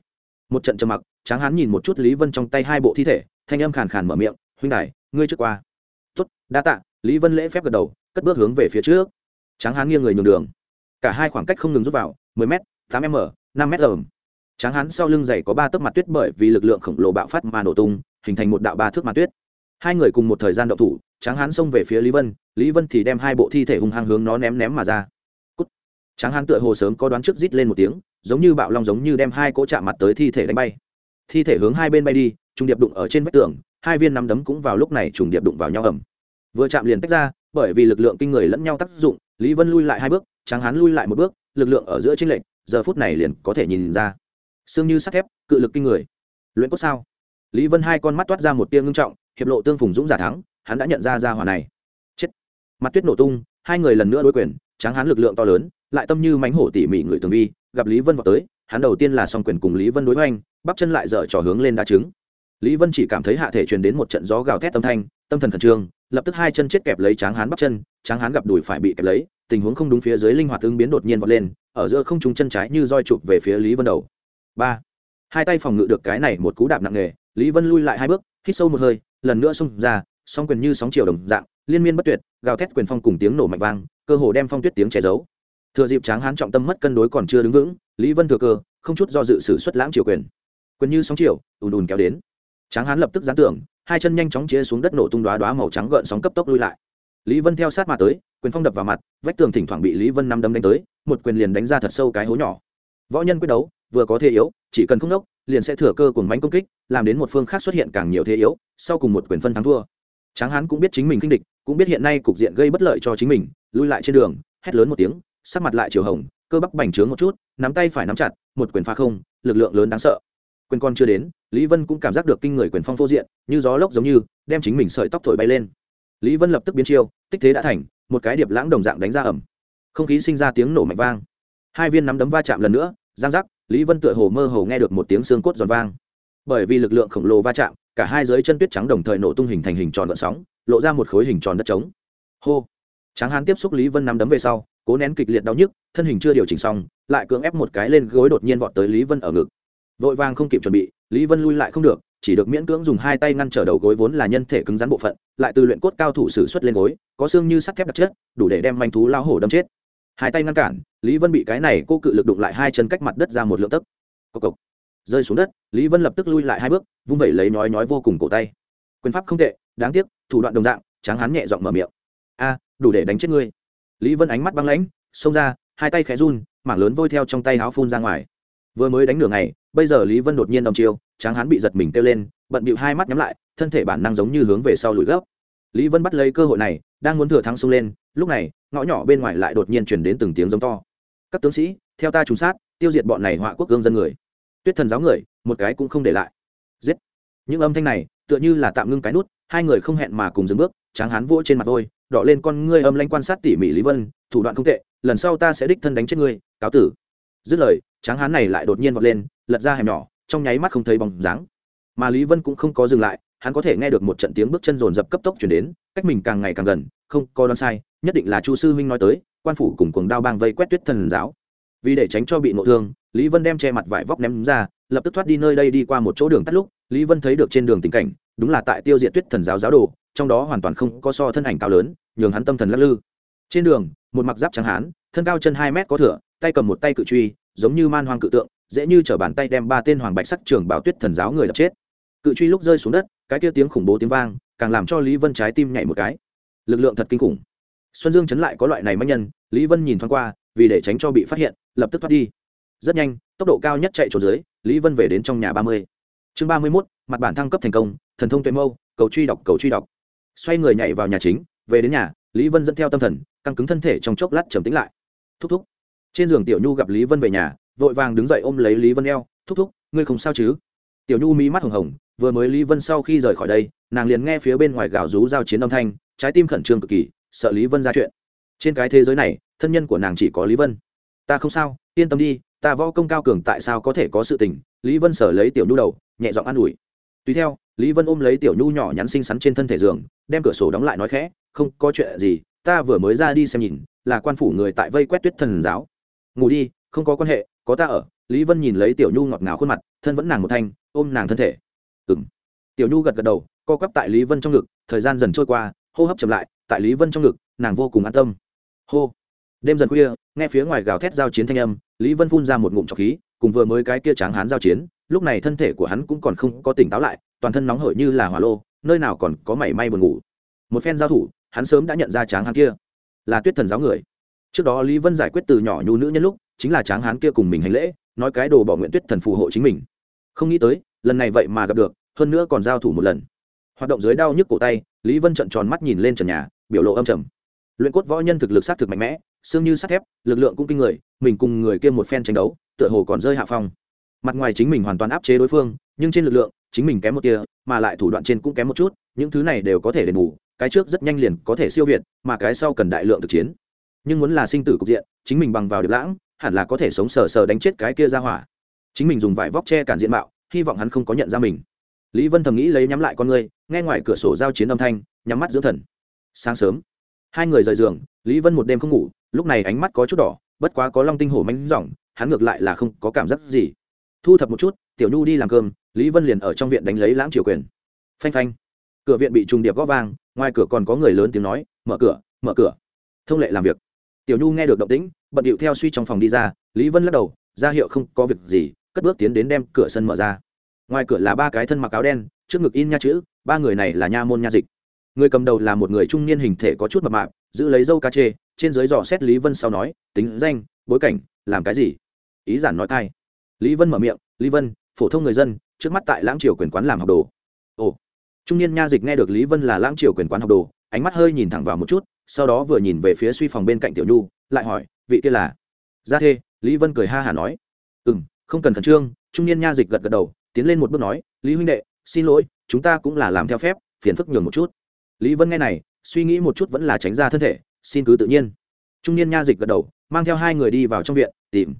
một trận trầm mặc, tráng hán nhìn một chút lý vân trong tay hai bộ thi thể, thanh âm khàn khàn mở miệng, huynh đài, ngươi trước qua. Tuất đa tạ. Lý vân lễ phép gật đầu, cất bước hướng về phía trước. Tráng hán nghiêng người nhường đường. Cả hai khoảng cách không ngừng rút vào 10 m 8 m 5 m ẩm tráng hán sau lưng dày có ba tấc mặt tuyết bởi vì lực lượng khổng lồ bạo phát mà nổ tung, hình thành một đạo ba thước mặt tuyết. Hai người cùng một thời gian động thủ, tráng hán xông về phía lý vân lý vân thì đem hai bộ thi thể hung hăng hướng nó ném ném mà ra. Cút. tráng hán tựa hồ sớm có đoán trước rít lên một tiếng giống như bạo long giống như đem hai cỗ chạm mặt tới thi thể đánh bay. Thi thể hướng hai bên bay đi trùng điệp đụng ở trên vách tường hai viên nắm đấm cũng vào lúc này trùng điệp đụng vào nhau ẩm vừa chạm liền tách ra bởi vì lực lượng kinh người lẫn nhau tác dụng lý vân lui lại hai bước tráng hán lui lại một bước lực lượng ở giữa tranh lệch, giờ phút này liền có thể nhìn ra. Xương như sắt thép cự lực kinh người. Luyện cốt sao? Lý vân hai con mắt toát ra một tia ngưng trọng hiệp lộ tương phùng dũng giả thắng hắn đã nhận ra ra hòa này. Chết. Mặt tuyết nổ tung hai người lần nữa đối quyền tráng hán lực lượng to lớn, lại tâm như mánh hổ tỉ mỉ người tường vi, gặp lý vân vào tới, hắn đầu tiên là song quyền cùng lý vân đối hoành, bắp chân lại dở trò hướng lên đá trứng. Lý vân chỉ cảm thấy hạ thể truyền đến một trận gió gào thét tâm thanh, tâm thần khẩn trương, lập tức hai chân chết kẹp lấy tráng hán bắp chân, tráng hán gặp đùi phải bị kẹp lấy, tình huống không đúng phía dưới linh hoạt ứng biến đột nhiên vọt lên, ở giữa không trúng chân trái như roi chụp về phía lý vân đầu. Ba. Hai tay phòng ngự được cái này một cú đạp nặng nề, lý vân lui lại hai bước, hít sâu một hơi, lần nữa xông ra, song quyền như sóng chiều đồng dạng liên miên bất tuyệt, gào thét quyền phong cùng tiếng nổ mạnh vang, cơ hồ đem phong tuyết tiếng che giấu. Thừa dịp tráng hán trọng tâm mất cân đối còn chưa đứng vững, lý vân thừa cơ, không chút do dự sử xuất lãng triều quyền. Quyền như sóng chiều ùn ùn kéo đến. Tráng hán lập tức gián tưởng hai chân nhanh chóng chia xuống đất nổ tung đoá đoá màu trắng gợn sóng cấp tốc lui lại. Lý vân theo sát mà tới, quyền phong đập vào mặt, vách tường thỉnh thoảng bị lý vân năm đấm đánh tới, một quyền liền đánh ra thật sâu cái hố nhỏ. Võ nhân quyết đấu, vừa có thế yếu, chỉ cần không đốc liền sẽ thừa cơ cùng bánh công kích, làm đến một phương khác xuất hiện càng nhiều thế yếu, sau cùng một quyền phân thắng thua. Tráng hán cũng biết chính mình kinh địch cũng biết hiện nay cục diện gây bất lợi cho chính mình, lui lại trên đường, hét lớn một tiếng, sắc mặt lại chiều hồng, cơ bắp bành trướng một chút, nắm tay phải nắm chặt, một quyền phá không, lực lượng lớn đáng sợ. Quyền con chưa đến, lý vân cũng cảm giác được kinh người quyền phong vô diện, như gió lốc giống như, đem chính mình sợi tóc thổi bay lên. Lý vân lập tức biến chiêu, tích thế đã thành, một cái điệp lãng đồng dạng đánh ra ẩm không khí sinh ra tiếng nổ mạnh vang. Hai viên nắm đấm va chạm lần nữa, giang giác, lý vân tựa hồ mơ hồ nghe được một tiếng xương cốt giòn vang. Bởi vì lực lượng khổng lồ va chạm, cả hai dưới chân tuyết trắng đồng thời nổ tung hình thành hình tròn gợn sóng lộ ra một khối hình tròn đất trống. Hô. Tráng hán tiếp xúc lý vân nắm đấm về sau, cố nén kịch liệt đau nhức, thân hình chưa điều chỉnh xong, lại cưỡng ép một cái lên gối đột nhiên vọt tới lý vân ở ngực. Vội vàng không kịp chuẩn bị, lý vân lui lại không được, chỉ được miễn cưỡng dùng hai tay ngăn trở đầu gối vốn là nhân thể cứng rắn bộ phận, lại từ luyện cốt cao thủ sử xuất lên gối, có xương như sắt thép đặc chất, đủ để đem manh thú lao hổ đâm chết. Hai tay ngăn cản, lý vân bị cái này cô cự lực đụng lại hai chân cách mặt đất ra một lượng tấc. Cộc cộc. Rơi xuống đất, lý vân lập tức lui lại hai bước, vung vẩy lấy nói nói vô cùng cổ tay. Quyền pháp không tệ đáng tiếc, thủ đoạn đồng dạng, tráng hắn nhẹ giọng mở miệng. A, đủ để đánh chết ngươi. Lý vân ánh mắt băng lãnh, xông ra, hai tay khẽ run, mảng lớn vôi theo trong tay háo phun ra ngoài. Vừa mới đánh nửa ngày, bây giờ lý vân đột nhiên đồng chiêu, tráng hắn bị giật mình kêu lên, bận bịu hai mắt nhắm lại, thân thể bản năng giống như hướng về sau lùi gấp. Lý vân bắt lấy cơ hội này, đang muốn thừa thắng xông lên, lúc này, ngõ nhỏ bên ngoài lại đột nhiên chuyển đến từng tiếng giống to. Các tướng sĩ, theo ta trùng sát, tiêu diệt bọn này họa quốc gương dân người. Tuyết thần giáo người, một cái cũng không để lại những âm thanh này, tựa như là tạm ngưng cái nút, hai người không hẹn mà cùng dừng bước, tráng hán vỗ trên mặt vôi đọ lên con ngươi âm lanh quan sát tỉ mỉ lý vân, thủ đoạn không tệ, lần sau ta sẽ đích thân đánh chết ngươi, cáo tử. Dứt lời, tráng hán này lại đột nhiên vọt lên, lật ra hẻm nhỏ, trong nháy mắt không thấy bóng dáng. Mà lý vân cũng không có dừng lại, hắn có thể nghe được một trận tiếng bước chân rồn rập cấp tốc chuyển đến, cách mình càng ngày càng gần, không có đoán sai, nhất định là chu sư huynh nói tới, quan phủ cùng cuồng đao bang vây quét tuyết thần giáo. Vì để tránh cho bị nộ thương, lý vân đem che mặt vải vóc ném ra, lập tức thoát đi nơi đây đi qua một chỗ đường tắt lúc lý vân thấy được trên đường tình cảnh, đúng là tại tiêu diệt tuyết thần giáo giáo đồ, trong đó hoàn toàn không có so thân ảnh cao lớn, nhường hắn tâm thần lắc lư. Trên đường, một mặc giáp trắng hán, thân cao chân hai mét có thửa, tay cầm một tay cự truy, giống như man hoang cự tượng, dễ như chở bàn tay đem ba tên hoàng bạch sắc trưởng bảo tuyết thần giáo người đập chết. Cự truy lúc rơi xuống đất, cái kia tiếng khủng bố tiếng vang, càng làm cho lý vân trái tim nhảy một cái. Lực lượng thật kinh khủng. Xuân dương chấn lại có loại này manh nhân, lý vân nhìn thoáng qua, vì để tránh cho bị phát hiện, lập tức thoát đi. Rất nhanh, tốc độ cao nhất chạy trốn dưới, lý vân về đến trong nhà ba mươi chương ba mươi mốt, mặt bản thăng cấp thành công, thần thông tuệ mâu, cầu truy đọc, cầu truy đọc. Xoay người nhảy vào nhà chính, về đến nhà, lý vân dẫn theo tâm thần, căng cứng thân thể trong chốc lát trầm tính lại. Thúc thúc. Trên giường tiểu nhu gặp lý vân về nhà, vội vàng đứng dậy ôm lấy lý vân eo. Thúc thúc, ngươi không sao chứ? Tiểu nhu mỹ mắt hồng hồng, vừa mới lý vân sau khi rời khỏi đây, nàng liền nghe phía bên ngoài gào rú giao chiến âm thanh, trái tim khẩn trương cực kỳ, sợ lý vân ra chuyện. Trên cái thế giới này, thân nhân của nàng chỉ có lý vân. Ta không sao, yên tâm đi, ta võ công cao cường tại sao có thể có sự tình lý vân sở lấy tiểu nhu đầu, nhẹ giọng an ủi. Tùy theo, lý vân ôm lấy tiểu nhu nhỏ nhắn xinh xắn trên thân thể giường, đem cửa sổ đóng lại nói khẽ, không có chuyện gì, ta vừa mới ra đi xem nhìn, là quan phủ người tại vây quét tuyết thần giáo. Ngủ đi, không có quan hệ, có ta ở. Lý vân nhìn lấy tiểu nhu ngọt ngào khuôn mặt, thân vẫn nàng một thanh, ôm nàng thân thể. Ừ m tiểu nhu gật gật đầu, co quắp tại lý vân trong ngực, thời gian dần trôi qua, hô hấp chậm lại, tại lý vân trong ngực, nàng vô cùng an tâm. Hô. Đêm dần khuya, nghe phía ngoài gào thét giao chiến thanh âm, lý vân phun ra một ngụm trọc khí cùng vừa mới cái kia tráng hán giao chiến, lúc này thân thể của hắn cũng còn không có tỉnh táo lại, toàn thân nóng hổi như là hỏa lô, nơi nào còn có mảy may buồn ngủ. Một phen giao thủ, hắn sớm đã nhận ra tráng hán kia là tuyết thần giáo người. Trước đó lý vân giải quyết từ nhỏ nhu nữ nhân lúc, chính là tráng hán kia cùng mình hành lễ, nói cái đồ bỏ nguyện tuyết thần phù hộ chính mình. Không nghĩ tới, lần này vậy mà gặp được, hơn nữa còn giao thủ một lần. Hoạt động dưới đau nhức cổ tay, lý vân trận tròn mắt nhìn lên trần nhà, biểu lộ âm trầm. Luyện cốt võ nhân thực lực xác thực mạnh mẽ, xương như sắt thép, lực lượng cũng kinh người, mình cùng người kia một phen tranh đấu tựa hồ còn rơi hạ phong. Mặt ngoài chính mình hoàn toàn áp chế đối phương, nhưng trên lực lượng, chính mình kém một tia, mà lại thủ đoạn trên cũng kém một chút, những thứ này đều có thể đền bù, cái trước rất nhanh liền có thể siêu việt, mà cái sau cần đại lượng thực chiến. Nhưng muốn là sinh tử cục diện, chính mình bằng vào điệp lãng, hẳn là có thể sống sờ sờ đánh chết cái kia ra hỏa. Chính mình dùng vải vóc che cản diện mạo, hy vọng hắn không có nhận ra mình. Lý vân thầm nghĩ lấy nhắm lại con người nghe ngoài cửa sổ giao chiến âm thanh, nhắm mắt dưỡng thần. Sáng sớm, hai người rời giường, lý vân một đêm không ngủ, lúc này ánh mắt có chút đỏ bất quá có long tinh hổ mánh rỏng, hắn ngược lại là không có cảm giác gì. Thu thập một chút, tiểu nhu đi làm cơm, lý vân liền ở trong viện đánh lấy lãng triều quyền. Phanh phanh. Cửa viện bị trùng điệp g ó vang, ngoài cửa còn có người lớn tiếng nói, mở cửa mở cửa. Thông lệ làm việc. Tiểu nhu nghe được động tĩnh, bận điệu theo suy trong phòng đi ra, lý vân lắc đầu, ra hiệu không có việc gì, cất bước tiến đến đem cửa sân mở ra. Ngoài cửa là ba cái thân mặc áo đen, trước ngực in nha chữ, ba người này là nha môn nha dịch. Người cầm đầu là một người trung niên hình thể có chút mập mạp, giữ lấy dâu ca chê trên dưới dò xét lý vân sau nói, tính danh, bối cảnh, làm cái gì? Ý giản nói thay lý vân mở miệng, lý vân, phổ thông người dân, trước mắt tại lãng triều quyền quán làm học đồ. Ồ. Trung niên nha dịch nghe được lý vân là lãng triều quyền quán học đồ, ánh mắt hơi nhìn thẳng vào một chút, sau đó vừa nhìn về phía suy phòng bên cạnh tiểu nhu, lại hỏi, vị kia là? Gia thê, lý vân cười ha hả nói. Ừ m không cần khẩn trương, trung niên nha dịch gật gật đầu, tiến lên một bước nói, lý huynh đệ, xin lỗi, chúng ta cũng là làm theo phép, phiền phức nhường một chút. Lý vân nghe này, suy nghĩ một chút vẫn là tránh ra thân thể xin cứ tự nhiên. Trung niên nha dịch gật đầu, mang theo hai người đi vào trong viện, tìm.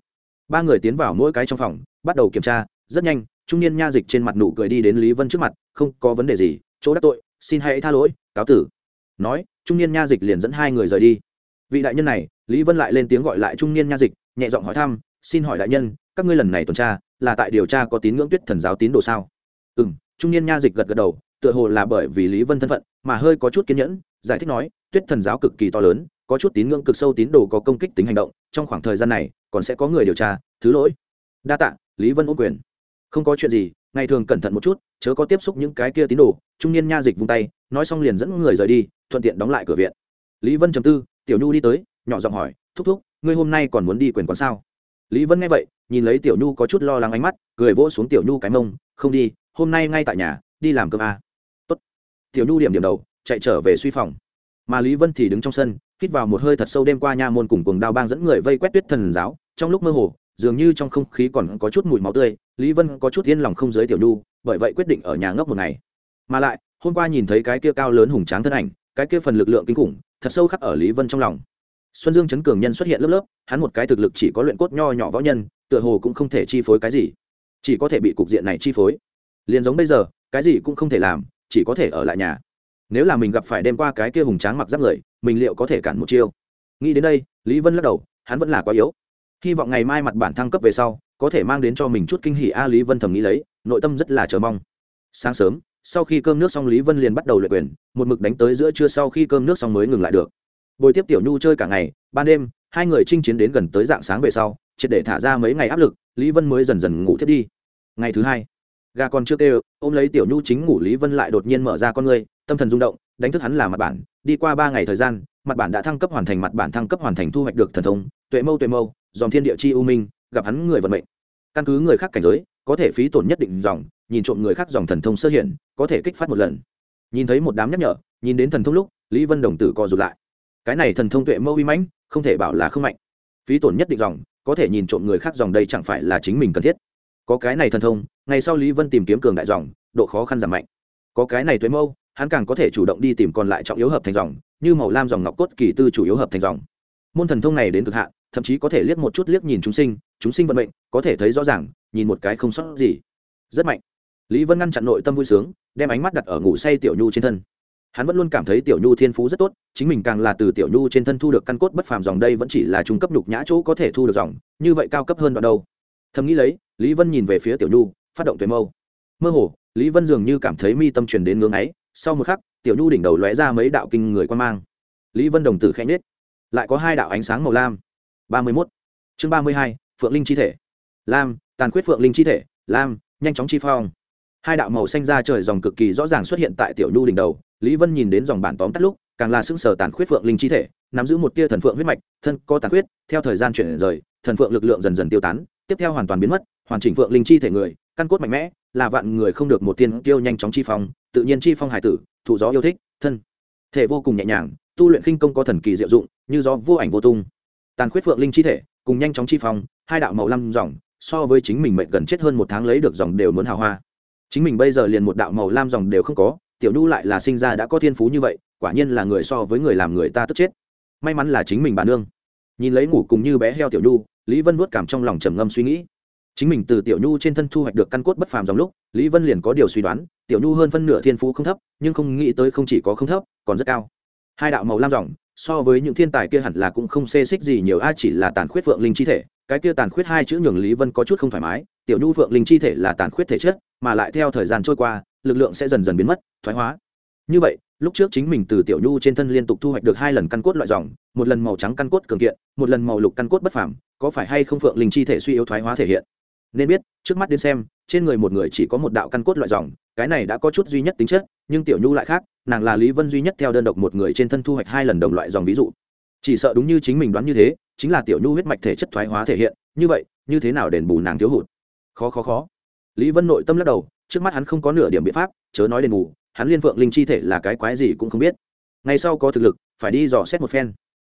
Ba người tiến vào mỗi cái trong phòng, bắt đầu kiểm tra, rất nhanh, trung niên nha dịch trên mặt nụ cười đi đến lý vân trước mặt, không có vấn đề gì, chỗ đắc tội, xin hãy tha lỗi, cáo tử. Nói, trung niên nha dịch liền dẫn hai người rời đi. Vị đại nhân này, lý vân lại lên tiếng gọi lại trung niên nha dịch, nhẹ giọng hỏi thăm, xin hỏi đại nhân, các ngươi lần này tuần tra, là tại điều tra có tín ngưỡng tuyết thần giáo tín đồ sao? Ừ m trung niên nha dịch gật gật đầu, tựa hồ là bởi vì lý vân thân phận mà hơi có chút kiên nhẫn, giải thích nói tuyết thần giáo cực kỳ to lớn, có chút tín ngưỡng cực sâu tín đồ có công kích tính hành động, trong khoảng thời gian này, còn sẽ có người điều tra, thứ lỗi. Đa tạ, lý vân ôm quyền. Không có chuyện gì, ngày thường cẩn thận một chút, chớ có tiếp xúc những cái kia tín đồ, trung niên nha dịch vung tay, nói xong liền dẫn người rời đi, thuận tiện đóng lại cửa viện. Lý vân trầm tư, tiểu nhu đi tới, nhỏ giọng hỏi, thúc thúc, ngươi hôm nay còn muốn đi quyền quán sao? Lý vân nghe vậy, nhìn lấy tiểu nhu có chút lo lắng ánh mắt, cười vỗ xuống tiểu nhu cái mông, không đi, hôm nay ngay tại nhà, đi làm cơm à. Tốt. tiểu nhu điểm điểm đầu, chạy trở về suy phòng mà lý vân thì đứng trong sân, hít vào một hơi thật sâu đêm qua nha môn cùng cuồng đao bang dẫn người vây quét tuyết thần giáo, trong lúc mơ hồ, dường như trong không khí còn có chút mùi máu tươi, lý vân có chút yên lòng không giới tiểu nhu, bởi vậy quyết định ở nhà ngốc một ngày. Mà lại, hôm qua nhìn thấy cái kia cao lớn hùng tráng thân ảnh, cái kia phần lực lượng kinh khủng, thật sâu khắc ở lý vân trong lòng. Xuân dương chấn cường nhân xuất hiện lớp lớp, hắn một cái thực lực chỉ có luyện cốt nho nhỏ võ nhân, tựa hồ cũng không thể chi phối cái gì. Chỉ có thể bị cục diện này chi phối. Liền giống bây giờ, cái gì cũng không thể làm, chỉ có thể ở lại nhà nếu là mình gặp phải đêm qua cái kia hùng tráng mặc giáp người, mình liệu có thể cản một chiêu? Nghĩ đến đây, lý vân lắc đầu, hắn vẫn là quá yếu. Hy vọng ngày mai mặt bản thăng cấp về sau, có thể mang đến cho mình chút kinh hỉ a, lý vân thầm nghĩ lấy, nội tâm rất là chờ mong. Sáng sớm, sau khi cơm nước xong, lý vân liền bắt đầu luyện quyền, một mực đánh tới giữa trưa sau khi cơm nước xong mới ngừng lại được. Bồi tiếp tiểu nhu chơi cả ngày, ban đêm, hai người chinh chiến đến gần tới dạng sáng về sau, triệt để thả ra mấy ngày áp lực, lý vân mới dần dần ngủ thiết đi. Ngày thứ hai, gà còn chưa kêu, ôm lấy tiểu nhu chính ngủ, lý vân lại đột nhiên mở ra con người tâm thần rung động, đánh thức hắn là mặt bản, đi qua ba ngày thời gian, mặt bản đã thăng cấp hoàn thành mặt bản thăng cấp hoàn thành thu hoạch được thần thông, tuệ mâu tuệ mâu, dòng thiên địa chi u minh, gặp hắn người vận mệnh. Căn cứ người khác cảnh giới, có thể phí tổn nhất định dòng, nhìn trộm người khác dòng thần thông sơ hiện có thể kích phát một lần. Nhìn thấy một đám nhắc nhở, nhìn đến thần thông lúc, lý vân đồng tử co rụt lại. Cái này thần thông tuệ mâu uy mãnh, không thể bảo là không mạnh. Phí tổn nhất định dòng, có thể nhìn trộm người khác dòng đây chẳng phải là chính mình cần thiết. Có cái này thần thông, ngày sau lý vân tìm kiếm cường đại dòng, độ khó khăn giảm mạnh. Có cái này tuệ mâu hắn càng có thể chủ động đi tìm còn lại trọng yếu hợp thành dòng, như màu lam dòng ngọc cốt kỳ tư chủ yếu hợp thành dòng. Môn thần thông này đến cực hạn, thậm chí có thể liếc một chút liếc nhìn chúng sinh chúng sinh vận mệnh, có thể thấy rõ ràng, nhìn một cái không sót gì. Rất mạnh. Lý vân ngăn chặn nội tâm vui sướng, đem ánh mắt đặt ở ngủ say tiểu nhu trên thân. Hắn vẫn luôn cảm thấy tiểu nhu thiên phú rất tốt, chính mình càng là từ tiểu nhu trên thân thu được căn cốt bất phàm dòng đây vẫn chỉ là trung cấp nhục nhã chỗ có thể thu được dòng, như vậy cao cấp hơn đoạn đâu. Thầm nghĩ lấy, lý vân nhìn về phía tiểu nhu, phát động tuệ mâu. Mơ hồ, lý vân dường như cảm thấy mi tâm truyền đến ngưỡng ấy sau một khắc, tiểu nhu đỉnh đầu lóe ra mấy đạo kinh người quan mang. Lý vân đồng tử khẽ nhết lại có hai đạo ánh sáng màu lam. Ba mươi mốt. Chương ba mươi hai, phượng linh chi thể. Lam, tàn khuyết phượng linh chi thể. Lam, nhanh chóng chi phong. Hai đạo màu xanh ra trời dòng cực kỳ rõ ràng xuất hiện tại tiểu nhu đỉnh đầu. Lý vân nhìn đến dòng bản tóm tắt lúc, càng là xưng sở tàn khuyết phượng linh chi thể, nắm giữ một tia thần phượng huyết mạch, thân có tàn khuyết, theo thời gian chuyển rời, thần phượng lực lượng dần dần tiêu tán, tiếp theo hoàn toàn biến mất, hoàn chỉnh phượng linh chi thể người căn cốt mạnh mẽ, là vạn người không được một tiên tiêu nhanh chóng chi phong, tự nhiên chi phong hải tử, thụ gió yêu thích, thân. Thể vô cùng nhẹ nhàng, tu luyện khinh công có thần kỳ diệu dụng, như gió vô ảnh vô tung. Tàn khuyết phượng linh chi thể, cùng nhanh chóng chi phong, hai đạo màu lam dòng, so với chính mình mệnh gần chết hơn một tháng lấy được dòng đều muốn hào hoa. Chính mình bây giờ liền một đạo màu lam dòng đều không có, tiểu nhu lại là sinh ra đã có thiên phú như vậy, quả nhiên là người so với người làm người ta tức chết. May mắn là chính mình bà nương. Nhìn lấy ngủ cùng như bé heo tiểu nhu, lý vân vuốt cảm trong lòng trầm ngâm suy nghĩ chính mình từ tiểu nhu trên thân thu hoạch được căn cốt bất phàm dòng lúc, lý vân liền có điều suy đoán, tiểu nhu hơn phân nửa thiên phú không thấp, nhưng không nghĩ tới không chỉ có không thấp, còn rất cao. Hai đạo màu lam dòng, so với những thiên tài kia hẳn là cũng không xê xích gì nhiều, a chỉ là tàn khuyết phượng linh chi thể, cái kia tàn khuyết hai chữ nhường lý vân có chút không thoải mái, tiểu nhu phượng linh chi thể là tàn khuyết thể chất, mà lại theo thời gian trôi qua, lực lượng sẽ dần dần biến mất, thoái hóa. Như vậy, lúc trước chính mình từ tiểu nhu trên thân liên tục thu hoạch được hai lần căn cốt loại dòng, một lần màu trắng căn cốt cường kiện, một lần màu lục căn cốt bất phàm, có phải hay không phượng linh chi thể suy yếu thoái hóa thể hiện? Nên biết, trước mắt đến xem, trên người một người chỉ có một đạo căn cốt loại dòng, cái này đã có chút duy nhất tính chất, nhưng tiểu nhu lại khác, nàng là lý vân duy nhất theo đơn độc một người trên thân thu hoạch hai lần đồng loại dòng ví dụ. Chỉ sợ đúng như chính mình đoán như thế, chính là tiểu nhu huyết mạch thể chất thoái hóa thể hiện, như vậy, như thế nào đền bù nàng thiếu hụt? Khó khó khó. Lý vân nội tâm lắc đầu, trước mắt hắn không có nửa điểm biện pháp, chớ nói đền bù, hắn liên phượng linh chi thể là cái quái gì cũng không biết. Ngày sau có thực lực, phải đi dò xét một phen.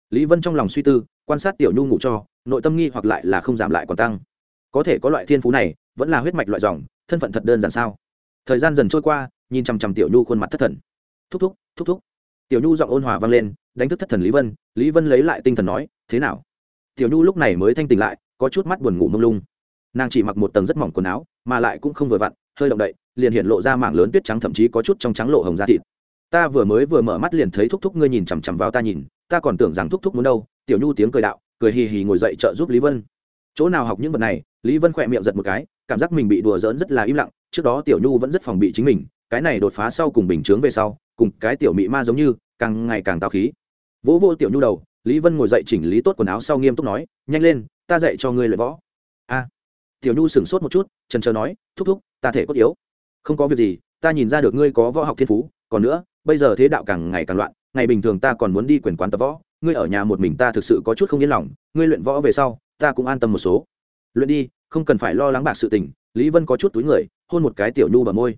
Lý vân trong lòng suy tư, quan sát tiểu nhu ngủ cho, nội tâm nghi hoặc lại là không giảm lại còn tăng có thể có loại thiên phú này, vẫn là huyết mạch loại dòng, thân phận thật đơn giản sao? Thời gian dần trôi qua, nhìn chằm chằm tiểu nhu khuôn mặt thất thần. Thúc thúc thúc thúc. Tiểu nhu giọng ôn hòa vang lên, đánh thức thất thần lý vân lý vân lấy lại tinh thần nói, thế nào? Tiểu nhu lúc này mới thanh tỉnh lại, có chút mắt buồn ngủ mông lung. Nàng chỉ mặc một tầng rất mỏng quần áo, mà lại cũng không vừa vặn, hơi động đậy, liền hiện lộ ra mảng lớn tuyết trắng thậm chí có chút trong trắng lộ hồng da thịt. Ta vừa mới vừa mở mắt liền thấy thúc thúc ngươi nhìn chằm chằm vào ta nhìn, ta còn tưởng rằng thúc thúc muốn đâu. Tiểu nhu tiếng cười đạo, cười hì hì ngồi dậy trợ giúp lý vân. Chỗ nào học những vật này lý vân khỏe miệng giật một cái, cảm giác mình bị đùa giỡn rất là im lặng, trước đó tiểu nhu vẫn rất phòng bị chính mình, cái này đột phá sau cùng bình chướng về sau, cùng cái tiểu mị ma giống như, càng ngày càng tao khí. Vỗ vô tiểu nhu đầu, lý vân ngồi dậy chỉnh lý tốt quần áo sau nghiêm túc nói, nhanh lên, ta dạy cho ngươi luyện võ. A. Tiểu nhu sửng sốt một chút, trần trờ nói, thúc thúc, ta thể cốt yếu. Không có việc gì, ta nhìn ra được ngươi có võ học thiên phú, còn nữa, bây giờ thế đạo càng ngày càng loạn, ngày bình thường ta còn muốn đi quyền quán tập võ, ngươi ở nhà một mình ta thực sự có chút không yên lòng, ngươi luyện võ về sau, ta cũng an tâm một số luyện đi, không cần phải lo lắng bạc sự tình, lý vân có chút túi người, hôn một cái tiểu nhu bờ môi.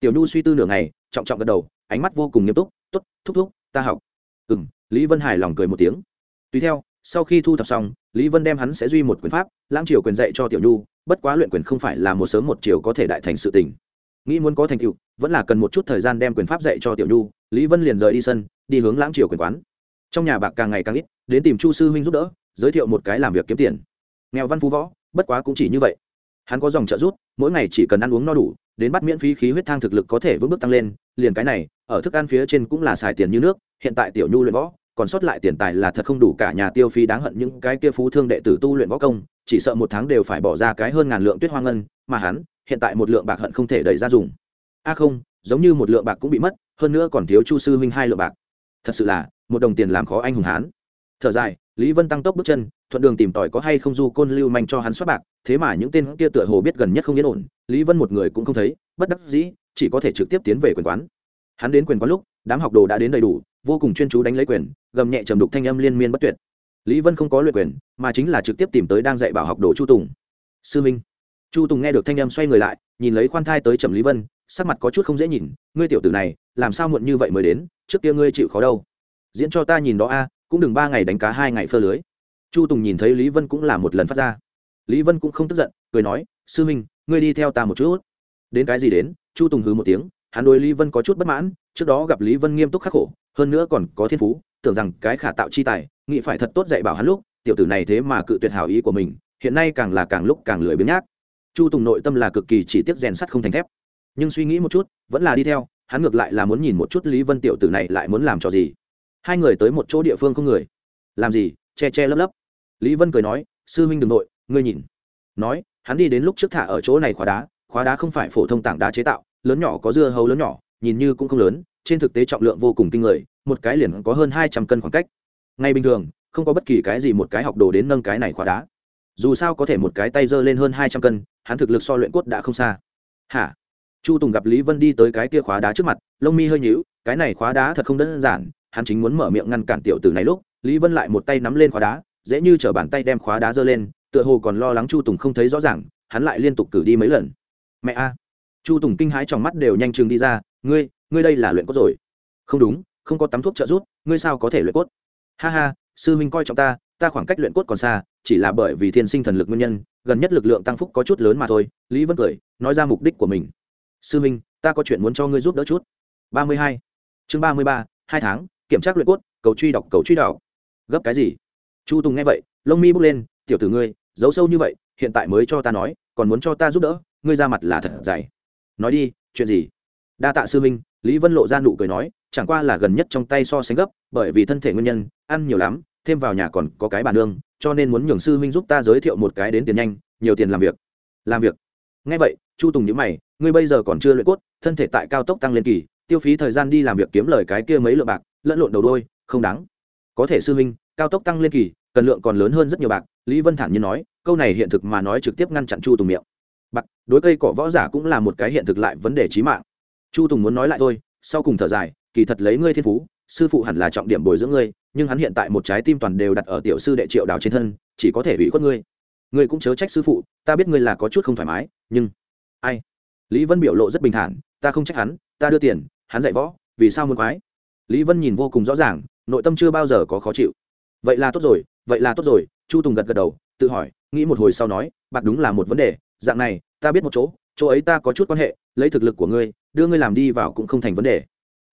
Tiểu nhu suy tư nửa ngày, trọng trọng gật đầu, ánh mắt vô cùng nghiêm túc t ố t thúc thúc, ta học. Ừ m lý vân hài lòng cười một tiếng. Tùy theo, sau khi thu thập xong, lý vân đem hắn sẽ duy một quyền pháp, lãng triều quyền dạy cho tiểu nhu, bất quá luyện quyền không phải là một sớm một chiều có thể đại thành sự tình. Nghĩ muốn có thành tựu, vẫn là cần một chút thời gian đem quyền pháp dạy cho tiểu nhu, lý vân liền rời đi sân, đi hướng lãng triều quyền quán. Trong nhà bạc càng ngày càng ít, đến tìm chu sư huynh giúp đỡ, giới thiệu một cái làm việc kiếm tiền. Nghèo văn phú võ bất quá cũng chỉ như vậy. Hắn có dòng trợ rút mỗi ngày chỉ cần ăn uống no đủ, đến bắt miễn phí khí huyết thang thực lực có thể vững bước tăng lên, liền cái này, ở thức ăn phía trên cũng là xài tiền như nước, hiện tại tiểu nhu luyện võ, còn sót lại tiền tài là thật không đủ cả nhà tiêu phí đáng hận những cái kia phú thương đệ tử tu luyện võ công, chỉ sợ một tháng đều phải bỏ ra cái hơn ngàn lượng tuyết hoa ngân, mà hắn, hiện tại một lượng bạc hận không thể đẩy ra dùng. A à không, giống như một lượng bạc cũng bị mất, hơn nữa còn thiếu chu sư huynh hai lượng bạc. Thật sự là, một đồng tiền làm khó anh hùng hán. Thở dài lý vân tăng tốc bước chân, thuận đường tìm tòi có hay không du côn lưu manh cho hắn soát bạc, thế mà những tên kia tựa hồ biết gần nhất không yên ổn, lý vân một người cũng không thấy, bất đắc dĩ, chỉ có thể trực tiếp tiến về quyền quán. Hắn đến quyền quán lúc, đám học đồ đã đến đầy đủ, vô cùng chuyên chú đánh lấy quyền, gầm nhẹ trầm đục thanh âm liên miên bất tuyệt. Lý vân không có luyện quyền, mà chính là trực tiếp tìm tới đang dạy bảo học đồ chu tùng. Sư minh. Chu tùng nghe được thanh âm xoay người lại, nhìn lấy khoan thai tới trầm lý vân, sắc mặt có chút không dễ nhìn, ngươi tiểu tử này, làm sao muộn như vậy mới đến, trước kia ngươi chịu khó đâu. Diễn cho ta nhìn đó a cũng đừng ba ngày đánh cá, hai ngày phơ lưới. Chu tùng nhìn thấy lý vân cũng là một lần phát ra. Lý vân cũng không tức giận, cười nói, sư minh, ngươi đi theo ta một chút. Đến cái gì đến, chu tùng hứ một tiếng, hắn đối lý vân có chút bất mãn, trước đó gặp lý vân nghiêm túc khắc khổ, hơn nữa còn có thiên phú, tưởng rằng cái khả tạo chi tài nghị phải thật tốt dạy bảo hắn lúc, tiểu tử này thế mà cự tuyệt hảo ý của mình, hiện nay càng là càng lúc càng lười biếng nhác. Chu tùng nội tâm là cực kỳ chỉ tiếc rèn sắt không thành thép. Nhưng suy nghĩ một chút, vẫn là đi theo, hắn ngược lại là muốn nhìn một chút lý vân tiểu tử này lại muốn làm cho gì hai người tới một chỗ địa phương không người. Làm gì? Che che lấp lấp. Lý vân cười nói, sư huynh đ ừ n g nội, ngươi nhìn. Nói, hắn đi đến lúc trước thả ở chỗ này khóa đá khóa đá không phải phổ thông tảng đá chế tạo, lớn nhỏ có dưa hấu lớn nhỏ, nhìn như cũng không lớn, trên thực tế trọng lượng vô cùng kinh người, một cái liền có hơn hai trăm cân khoảng cách. Ngay bình thường, không có bất kỳ cái gì một cái học đồ đến nâng cái này khóa đá. Dù sao có thể một cái tay giơ lên hơn hai trăm cân, hắn thực lực so luyện cốt đã không xa. Hả? Chu tùng gặp lý vân đi tới cái kia khóa đá trước mặt, lông mi hơi nhíu, cái này khóa đá thật không đơn giản hắn chính muốn mở miệng ngăn cản tiểu tử này lúc, lý vân lại một tay nắm lên khóa đá, dễ như chở bàn tay đem khóa đá giơ lên, tựa hồ còn lo lắng chu tùng không thấy rõ ràng, hắn lại liên tục cử đi mấy lần. Mẹ a. Chu tùng kinh hãi trong mắt đều nhanh chừng đi ra, ngươi ngươi đây là luyện cốt rồi. Không đúng, không có tắm thuốc trợ rút ngươi sao có thể luyện cốt? Ha ha, sư huynh coi trọng ta ta khoảng cách luyện cốt còn xa, chỉ là bởi vì thiên sinh thần lực nguyên nhân, gần nhất lực lượng tăng phúc có chút lớn mà thôi. Lý vân cười, nói ra mục đích của mình. Sư huynh, ta có chuyện muốn cho ngươi giúp đỡ chút. Ba mươi hai. Chương ba mươi ba, hai tháng kiểm tra luyện cốt, cầu truy đọc, cầu truy đọc. Gấp cái gì? Chu tùng nghe vậy, lông mi bước lên, tiểu tử ngươi, giấu sâu như vậy, hiện tại mới cho ta nói, còn muốn cho ta giúp đỡ, ngươi ra mặt là thật dày. Nói đi, chuyện gì? Đa tạ sư minh, lý vân lộ ra nụ cười nói, chẳng qua là gần nhất trong tay so sánh gấp, bởi vì thân thể nguyên nhân, ăn nhiều lắm, thêm vào nhà còn có cái bàn nương, cho nên muốn nhường sư Minh giúp ta giới thiệu một cái đến tiền nhanh, nhiều tiền làm việc. Làm việc? Ngay vậy, chu tùng nhữ mày, ngươi bây giờ còn chưa luyện cốt, thân thể tại cao tốc tăng lên kỳ, tiêu phí thời gian đi làm việc kiếm lời cái kia mấy lượng bạc lẫn lộn đầu đôi, không đáng. Có thể sư huynh, cao tốc tăng lên kỳ, cần lượng còn lớn hơn rất nhiều bạc, lý vân thản nhiên nói, câu này hiện thực mà nói trực tiếp ngăn chặn chu tùng miệng. Bạc, đối cây cỏ võ giả cũng là một cái hiện thực lại vấn đề trí mạng. Chu tùng muốn nói lại thôi, sau cùng thở dài, kỳ thật lấy ngươi thiên phú, sư phụ hẳn là trọng điểm bồi dưỡng ngươi, nhưng hắn hiện tại một trái tim toàn đều đặt ở tiểu sư đệ triệu đào trên thân, chỉ có thể ủy khuất ngươi. Ngươi cũng chớ trách sư phụ, ta biết ngươi là có chút không thoải mái, nhưng ai? Lý vân biểu lộ rất bình thản, ta không trách hắn, ta đưa tiền, hắn dạy võ, vì sao muốn quái? Lý vân nhìn vô cùng rõ ràng, nội tâm chưa bao giờ có khó chịu. Vậy là tốt rồi, vậy là tốt rồi, chu tùng gật gật đầu, tự hỏi, nghĩ một hồi sau nói, bạc đúng là một vấn đề, dạng này, ta biết một chỗ chỗ ấy ta có chút quan hệ, lấy thực lực của ngươi, đưa ngươi làm đi vào cũng không thành vấn đề.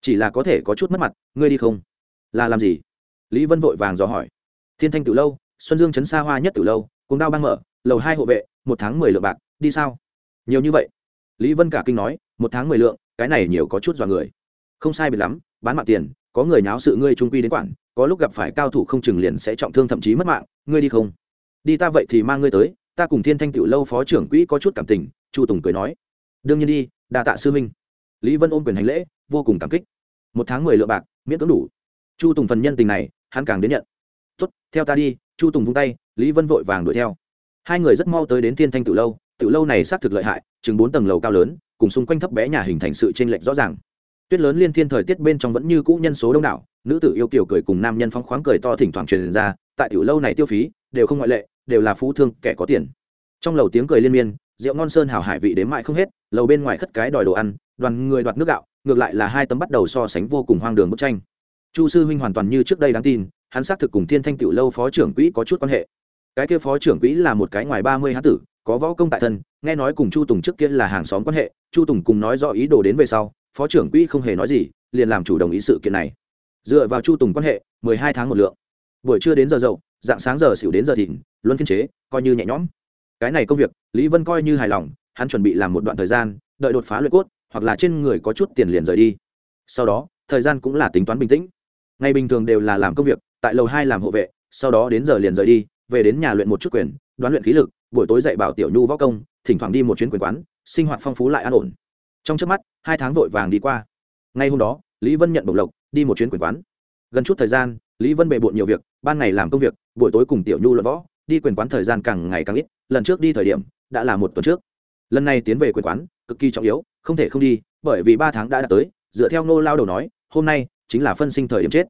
Chỉ là có thể có chút mất mặt, ngươi đi không? Là làm gì? Lý vân vội vàng dò hỏi. Thiên thanh từ lâu, xuân dương chấn xa hoa nhất từ lâu cùng đao băng mở, lầu hai hộ vệ, một tháng mười lượng bạc, đi sao? Nhiều như vậy. Lý vân cả kinh nói, một tháng mười lượng, cái này nhiều có chút dọa người. Không sai biệt lắm bán mạng tiền, có người nháo sự ngươi trung quy đến quản, có lúc gặp phải cao thủ không chừng liền sẽ trọng thương thậm chí mất mạng, ngươi đi không? Đi ta vậy thì mang ngươi tới, ta cùng thiên thanh tiểu lâu phó trưởng quỹ có chút cảm tình, chu tùng cười nói. Đương nhiên đi đà tạ sư minh lý vân ôm quyền hành lễ, vô cùng cảm kích. Một tháng mười lượng bạc, miễn cưỡng đủ. Chu tùng phần nhân tình này, hắn càng đến nhận. Tuất theo ta đi, chu tùng vung tay, lý vân vội vàng đuổi theo. Hai người rất mau tới đến thiên thanh tiểu lâu tiểu lâu này xác thực lợi hại, chừng bốn tầng lầu cao lớn, cùng xung quanh thấp bé nhà hình thành sự t r ê n lệch rõ ràng tuyết lớn liên thiên thời tiết bên trong vẫn như cũ nhân số đông đảo, nữ tử yêu kiểu cười cùng nam nhân phóng khoáng cười to thỉnh thoảng truyền ra, tại tiểu lâu này tiêu phí, đều không ngoại lệ, đều là phú thương, kẻ có tiền. Trong lầu tiếng cười liên miên, rượu ngon sơn hào hải vị đến mãi không hết, lầu bên ngoài khất cái đòi đồ ăn, đoàn người đoạt nước gạo, ngược lại là hai tấm bắt đầu so sánh vô cùng hoang đường bức tranh. Chu sư huynh hoàn toàn như trước đây đáng tin, hắn xác thực cùng thiên thanh tiểu lâu phó trưởng quỹ có chút quan hệ. Cái kia phó trưởng quỹ là một cái ngoài ba mươi hán tử, có võ công tại thân, nghe nói cùng chu tùng trước kia là hàng xóm quan hệ, chu tùng cùng nói rõ ý đồ đến về sau phó trưởng quỹ không hề nói gì, liền làm chủ đồng ý sự kiện này. Dựa vào chu tùng quan hệ, mười hai tháng một lượng. Buổi trưa đến giờ dậu, dạng sáng giờ xỉu đến giờ thịnh, luân phiên chế, coi như nhẹ nhõm. Cái này công việc, lý vân coi như hài lòng, hắn chuẩn bị làm một đoạn thời gian, đợi đột phá luyện cốt, hoặc là trên người có chút tiền liền rời đi. Sau đó, thời gian cũng là tính toán bình tĩnh. Ngày bình thường đều là làm công việc, tại lầu hai làm hộ vệ, sau đó đến giờ liền rời đi, về đến nhà luyện một chút quyền, đoán luyện khí lực, buổi tối dạy bảo tiểu nhu võ công, thỉnh thoảng đi một chuyến quyền quán, sinh hoạt phong phú lại an ổn trong trước mắt, hai tháng vội vàng đi qua. Ngay hôm đó, lý vân nhận bổng lộc, đi một chuyến quyền quán. Gần chút thời gian, lý vân bề bộn nhiều việc, ban ngày làm công việc, buổi tối cùng tiểu nhu luận võ, đi quyền quán thời gian càng ngày càng ít, lần trước đi thời điểm, đã là một tuần trước. Lần này tiến về quyền quán, cực kỳ trọng yếu, không thể không đi, bởi vì ba tháng đã đạt tới, dựa theo nô lao đầu nói, hôm nay chính là phân sinh thời điểm chết.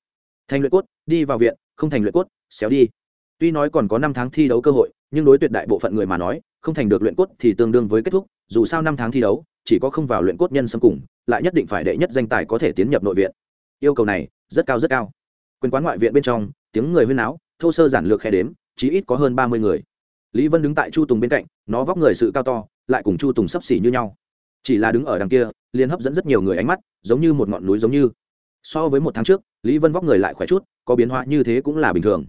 Thành luyện cốt, đi vào viện, không thành luyện cốt, xéo đi. Tuy nói còn có năm tháng thi đấu cơ hội, nhưng đối tuyệt đại bộ phận người mà nói, không thành được luyện cốt thì tương đương với kết thúc, dù sao năm tháng thi đấu chỉ có không vào luyện cốt nhân xâm cùng, lại nhất định phải đệ nhất danh tài có thể tiến nhập nội viện. Yêu cầu này rất cao rất cao. Quyền quán ngoại viện bên trong, tiếng người huyên áo thô sơ giản lược khe đếm, chí ít có hơn ba mươi người. Lý vân đứng tại chu tùng bên cạnh, nó vóc người sự cao to, lại cùng chu tùng sấp xỉ như nhau. Chỉ là đứng ở đằng kia, liền hấp dẫn rất nhiều người ánh mắt, giống như một ngọn núi giống như. So với một tháng trước, lý vân vóc người lại khỏe chút, có biến hóa như thế cũng là bình thường.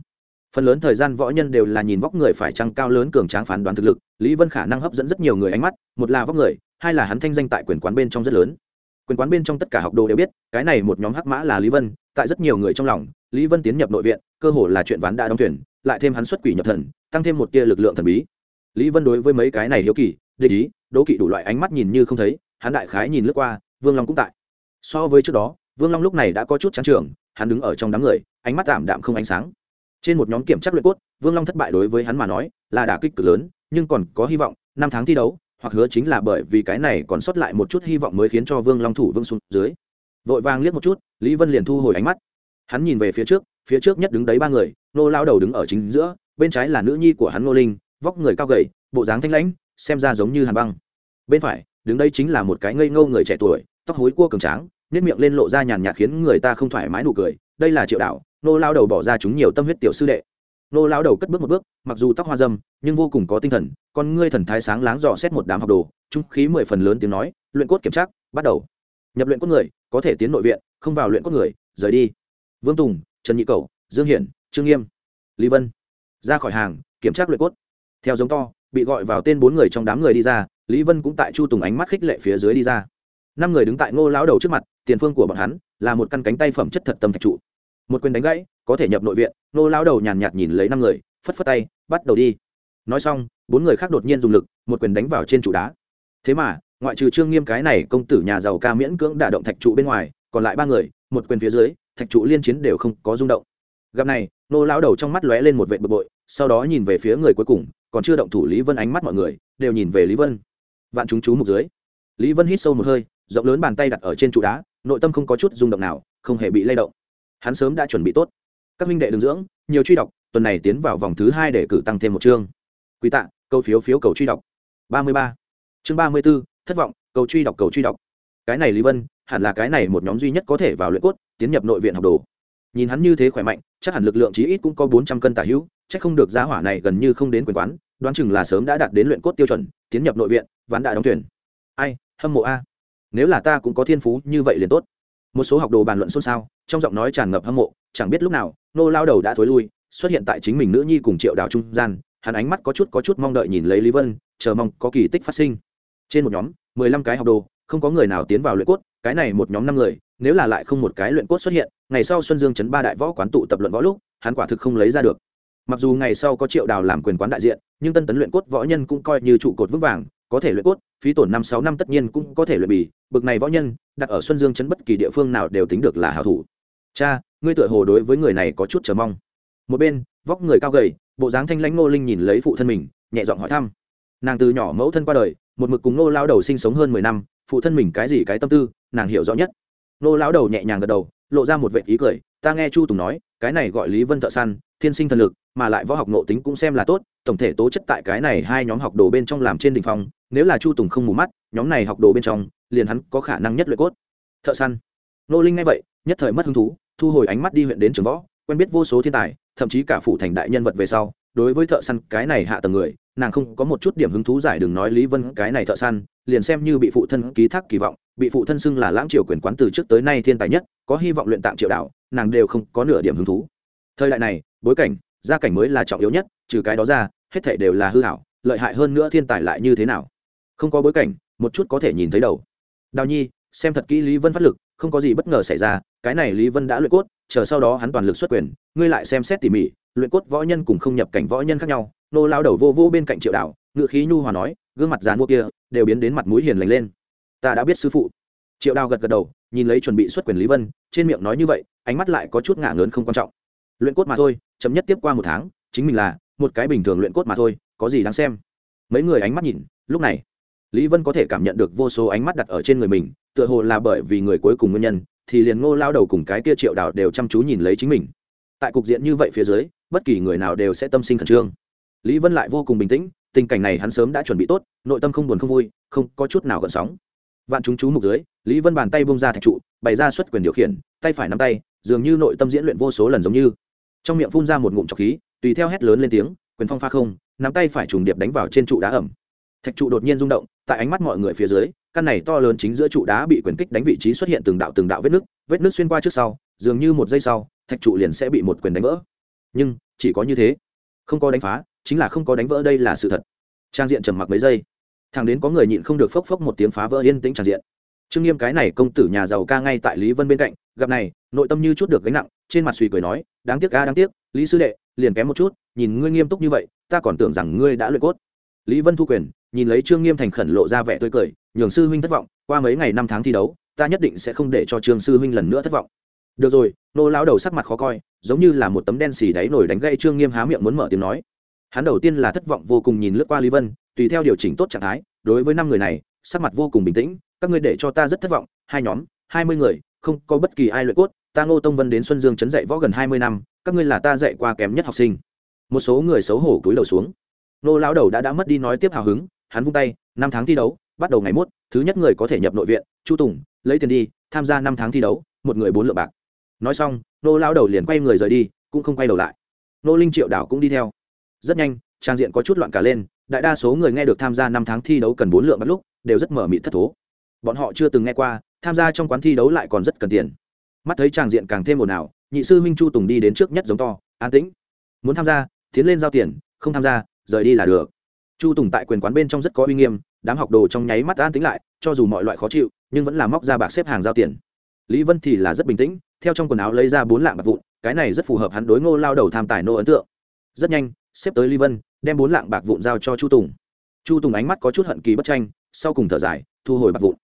Phần lớn thời gian võ nhân đều là nhìn vóc người phải trăng cao lớn cường tráng phán đoán thực lực, lý vân khả năng hấp dẫn rất nhiều người ánh mắt, một là vóc người hai là hắn thanh danh tại quyền quán bên trong rất lớn. Quyền quán bên trong tất cả học đồ đều biết, cái này một nhóm hắc mã là lý vân, tại rất nhiều người trong lòng, lý vân tiến nhập nội viện, cơ hồ là chuyện ván đã đóng thuyền, lại thêm hắn xuất quỷ nhập thần, tăng thêm một tia lực lượng thần bí. Lý vân đối với mấy cái này hiếu kỳ, địch ý, đố kỵ đủ loại ánh mắt nhìn như không thấy, hắn đại khái nhìn lướt qua, vương long cũng tại. So với trước đó, vương long lúc này đã có chút chán trường, hắn đứng ở trong đám người, ánh mắt tạm đạm không ánh sáng. Trên một nhóm kiểm tra luyện cốt, vương long thất bại đối với hắn mà nói là đả kích cực lớn, nhưng còn có hy vọng, năm tháng thi đấu hoặc hứa chính là bởi vì cái này còn sót lại một chút hy vọng mới khiến cho vương long thủ vương xuống dưới. Vội vàng liếc một chút, lý vân liền thu hồi ánh mắt. Hắn nhìn về phía trước phía trước nhất đứng đấy ba người, nô lao đầu đứng ở chính giữa, bên trái là nữ nhi của hắn nô linh, vóc người cao gầy, bộ dáng thanh lãnh, xem ra giống như hàn băng. Bên phải, đứng đây chính là một cái ngây ngâu người trẻ tuổi, tóc hối cua cường tráng nếp miệng lên lộ ra nhàn nhạt khiến người ta không thoải mái nụ cười, đây là triệu đạo, nô lao đầu bỏ ra chúng nhiều tâm huyết tiểu sư đệ nô lao đầu cất bước một bước, mặc dù tóc hoa dâm, nhưng vô cùng có tinh thần, con ngươi thần thái sáng láng dò xét một đám học đồ, trung khí mười phần lớn tiếng nói, luyện cốt kiểm tra, bắt đầu. Nhập luyện cốt người, có thể tiến nội viện, không vào luyện cốt người, rời đi. Vương tùng, trần nhị cầu dương hiển, trương nghiêm, lý vân, ra khỏi hàng, kiểm tra luyện cốt. Theo giống to, bị gọi vào tên bốn người trong đám người đi ra, lý vân cũng tại chu tùng ánh mắt khích lệ phía dưới đi ra. Năm người đứng tại ngô lão đầu trước mặt, tiền phương của bọn hắn là một căn cánh tay phẩm chất thật tâm thạch trụ một quyền đánh gãy, có thể nhập nội viện, nô lão đầu nhàn nhạt nhìn lấy năm người, phất phất tay, bắt đầu đi. Nói xong, bốn người khác đột nhiên dùng lực, một quyền đánh vào trên trụ đá. Thế mà, ngoại trừ trương nghiêm cái này công tử nhà giàu ca miễn cưỡng đả động thạch trụ bên ngoài, còn lại ba người, một quyền phía dưới, thạch trụ liên chiến đều không có rung động. Gặp này, nô lão đầu trong mắt lóe lên một vệ bực bội, sau đó nhìn về phía người cuối cùng, còn chưa động thủ lý vân ánh mắt mọi người, đều nhìn về lý vân. Vạn chúng chú mục dưới. Lý vân hít sâu một hơi, rộng lớn bàn tay đặt ở trên trụ đá, nội tâm không có chút rung động nào, không hề bị lay động hắn sớm đã chuẩn bị tốt. Các minh đệ đường dưỡng, nhiều truy đọc, tuần này tiến vào vòng thứ hai để cử tăng thêm một chương. Quy tạ câu phiếu phiếu cầu truy đọc. Ba mươi ba. Chương ba mươi b ố thất vọng, cầu truy đọc, cầu truy đọc. Cái này lý vân, hẳn là cái này một nhóm duy nhất có thể vào luyện cốt, tiến nhập nội viện học đồ. Nhìn hắn như thế khỏe mạnh, chắc hẳn lực lượng chí ít cũng có bốn trăm cân tả hữu c h ắ c không được giá hỏa này gần như không đến quyền quán, đoán chừng là sớm đã đạt đến luyện cốt tiêu chuẩn, tiến nhập nội viện, ván đại đóng thuyền. ai, hâm mộ a. Nếu là ta cũng có thiên phú như vậy liền tốt một số học đồ bàn luận xôn xao, trong giọng nói tràn ngập hâm mộ, chẳng biết lúc nào, nô lao đầu đã thối lui, xuất hiện tại chính mình nữ nhi cùng triệu đào trung gian, hắn ánh mắt có chút có chút mong đợi nhìn lấy lý vân, chờ mong có kỳ tích phát sinh. Trên một nhóm, mười lăm cái học đồ, không có người nào tiến vào luyện cốt, cái này một nhóm năm người, nếu là lại không một cái luyện cốt xuất hiện, ngày sau xuân dương chấn ba đại võ quán tụ tập luận võ lúc, hắn quả thực không lấy ra được. Mặc dù ngày sau có triệu đào làm quyền quán đại diện, nhưng tân tấn luyện cốt võ nhân cũng coi như trụ cột vững vàng có thể luyện cốt, phí tổn năm sáu năm tất nhiên cũng có thể luyện bì, bực này võ nhân, đặt ở xuân dương chấn bất kỳ địa phương nào đều tính được là hảo thủ. Cha, ngươi tựa hồ đối với người này có chút chờ mong. Một bên, vóc người cao gầy, bộ dáng thanh lãnh ngô linh nhìn lấy phụ thân mình, nhẹ giọng hỏi thăm. Nàng từ nhỏ mẫu thân qua đời, một mực cùng ngô lao đầu sinh sống hơn mười năm, phụ thân mình cái gì cái tâm tư, nàng hiểu rõ nhất. Nô lao đầu nhẹ nhàng gật đầu, lộ ra một vệ ý cười, ta nghe chu tùng nói, cái này gọi lý vân thợ săn, thiên sinh thần lực, mà lại võ học nộ tính cũng xem là tốt tổng thể tố chất tại cái này hai nhóm học đồ bên trong làm trên đỉnh phong, phòng nếu là chu tùng không mù mắt nhóm này học đồ bên trong liền hắn có khả năng nhất luyện cốt. Thợ săn. Nô linh nghe vậy nhất thời mất hứng thú thu hồi ánh mắt đi huyện đến trường võ quen biết vô số thiên tài thậm chí cả phủ thành đại nhân vật về sau đối với thợ săn cái này hạ tầng người nàng không có một chút điểm hứng thú giải đừng nói lý vân cái này thợ săn liền xem như bị phụ thân ký thác kỳ vọng bị phụ thân xưng là lãng triều quyền quán từ trước tới nay thiên tài nhất có hy vọng luyện tạm triệu đạo nàng đều không có nửa điểm hứng thú. Thời đại này bối cảnh gia cảnh mới là trọng yếu nhất trừ cái đó ra, hết thể đều là hư hảo lợi hại hơn nữa thiên tài lại như thế nào? Không có bối cảnh, một chút có thể nhìn thấy đầu. Đào nhi, xem thật kỹ lý vân phát lực, không có gì bất ngờ xảy ra, cái này lý vân đã luyện cốt, chờ sau đó hắn toàn lực xuất quyền, ngươi lại xem xét tỉ mỉ, luyện cốt võ nhân cùng không nhập cảnh võ nhân khác nhau, nô lao đầu vô vô bên cạnh triệu đạo ngự khí nhu hòa nói, gương mặt dàn mua kia, đều biến đến mặt mũi hiền lành lên. Ta đã biết sư phụ. Triệu đào gật gật đầu, nhìn lấy chuẩn bị xuất quyền lý vân, trên miệng nói như vậy, ánh mắt lại có chút ngả ngớn không quan trọng. Luyện cốt mà thôi chấm nhất tiếp qua một tháng, chính mình là một cái bình thường luyện cốt mà thôi, có gì đáng xem? Mấy người ánh mắt nhìn, lúc này, lý vân có thể cảm nhận được vô số ánh mắt đặt ở trên người mình, tựa hồ là bởi vì người cuối cùng nguyên nhân, thì liền ngô lao đầu cùng cái kia triệu đào đều chăm chú nhìn lấy chính mình. Tại cục diện như vậy phía dưới, bất kỳ người nào đều sẽ tâm sinh khẩn trương. Lý vân lại vô cùng bình tĩnh, tình cảnh này hắn sớm đã chuẩn bị tốt, nội tâm không buồn không vui, không có chút nào gợn sóng. Vạn chúng chú mục dưới, lý vân bàn tay bông ra thạch trụ, bày ra xuất quyền điều khiển, tay phải nắm tay, dường như nội tâm diễn luyện vô số lần giống như. Trong miệng phun ra một ngụm trọc khí tùy theo hét lớn lên tiếng, quyền phong pha không, nắm tay phải trùng điệp đánh vào trên trụ đá ẩm. Thạch trụ đột nhiên rung động, tại ánh mắt mọi người phía dưới, căn này to lớn chính giữa trụ đá bị quyền kích đánh vị trí xuất hiện từng đạo từng đạo vết nước vết nước xuyên qua trước sau, dường như một giây sau, thạch trụ liền sẽ bị một quyền đánh vỡ. Nhưng, chỉ có như thế. Không có đánh phá, chính là không có đánh vỡ đây là sự thật. Trang diện trầm mặc mấy giây. Thằng đến có người nhịn không được phốc phốc một tiếng phá vỡ yên tĩnh trang diện. Trương nghiêm cái này công tử nhà giàu ca ngay tại lý vân bên cạnh, gặp này, nội tâm như chút được gánh nặng, trên mặt suy cười nói, đáng tiếc ca đáng tiếc, lý sư đệ liền kém một chút, nhìn ngươi nghiêm túc như vậy, ta còn tưởng rằng ngươi đã luyện cốt. Lý vân thu quyền, nhìn lấy trương nghiêm thành khẩn lộ ra vẻ tươi cười, nhường sư huynh thất vọng, qua mấy ngày năm tháng thi đấu, ta nhất định sẽ không để cho trương sư huynh lần nữa thất vọng. Được rồi, nô lão đầu sắc mặt khó coi, giống như là một tấm đen xì đáy nổi đánh gây trương nghiêm há miệng muốn mở tiếng nói. Hắn đầu tiên là thất vọng vô cùng nhìn lướt qua lý vân, tùy theo điều chỉnh tốt trạng thái, đối với năm người này, sắc mặt vô cùng bình tĩnh, các ngươi để cho ta rất thất vọng, hai nhóm, hai mươi người, không có bất kỳ ai luyện cốt ta ngô tông vân đến xuân dương chấn dạy võ gần hai mươi năm, các ngươi là ta dạy qua kém nhất học sinh. Một số người xấu hổ cúi đầu xuống. Nô lão đầu đã đã mất đi nói tiếp hào hứng, hắn vung tay, năm tháng thi đấu, bắt đầu ngày mốt, thứ nhất người có thể nhập nội viện, chu tùng, lấy tiền đi, tham gia năm tháng thi đấu, một người bốn lượng bạc. Nói xong nô lão đầu liền quay người rời đi, cũng không quay đầu lại. Nô linh triệu đảo cũng đi theo. Rất nhanh, trang diện có chút loạn cả lên, đại đa số người nghe được tham gia năm tháng thi đấu cần bốn lượng bắt lúc, đều rất mở mịt thất thố. Bọn họ chưa từng nghe qua, tham gia trong quán thi đấu lại còn rất cần tiền mắt thấy tràng diện càng thêm ồn ào, nhị sư huynh chu tùng đi đến trước nhất giống to, an tĩnh, muốn tham gia, tiến lên giao tiền, không tham gia, rời đi là được. Chu tùng tại quyền quán bên trong rất có uy nghiêm, đám học đồ trong nháy mắt an tính lại, cho dù mọi loại khó chịu, nhưng vẫn là móc ra bạc xếp hàng giao tiền. Lý vân thì là rất bình tĩnh, theo trong quần áo lấy ra bốn lạng bạc vụn, cái này rất phù hợp hắn đối ngô lao đầu tham tài nô ấn tượng. Rất nhanh, xếp tới lý vân, đem bốn lạng bạc vụn giao cho chu tùng. Chu tùng ánh mắt có chút hận kỳ bất tranh, sau cùng thở dài, thu hồi bạc vụn.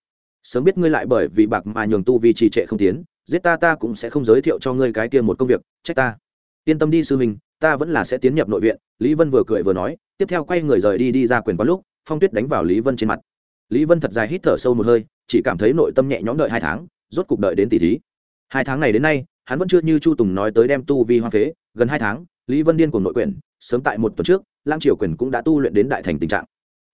Sớm biết ngươi lại bởi vì bạc mà nhường tu vì trì trệ không tiến giết ta ta cũng sẽ không giới thiệu cho ngươi cái kia một công việc, trách ta. Yên tâm đi sư huynh, ta vẫn là sẽ tiến nhập nội viện, lý vân vừa cười vừa nói, tiếp theo quay người rời đi đi ra quyền quán lúc, phong tuyết đánh vào lý vân trên mặt. Lý vân thật dài hít thở sâu một hơi, chỉ cảm thấy nội tâm nhẹ nhõm đợi hai tháng, rốt cục đợi đến tỷ thí. Hai tháng này đến nay, hắn vẫn chưa như chu tùng nói tới đem tu vi hoa phế, gần hai tháng, lý vân điên cùng nội quyền, sớm tại một tuần trước Lang triều quyền cũng đã tu luyện đến đại thành tình trạng.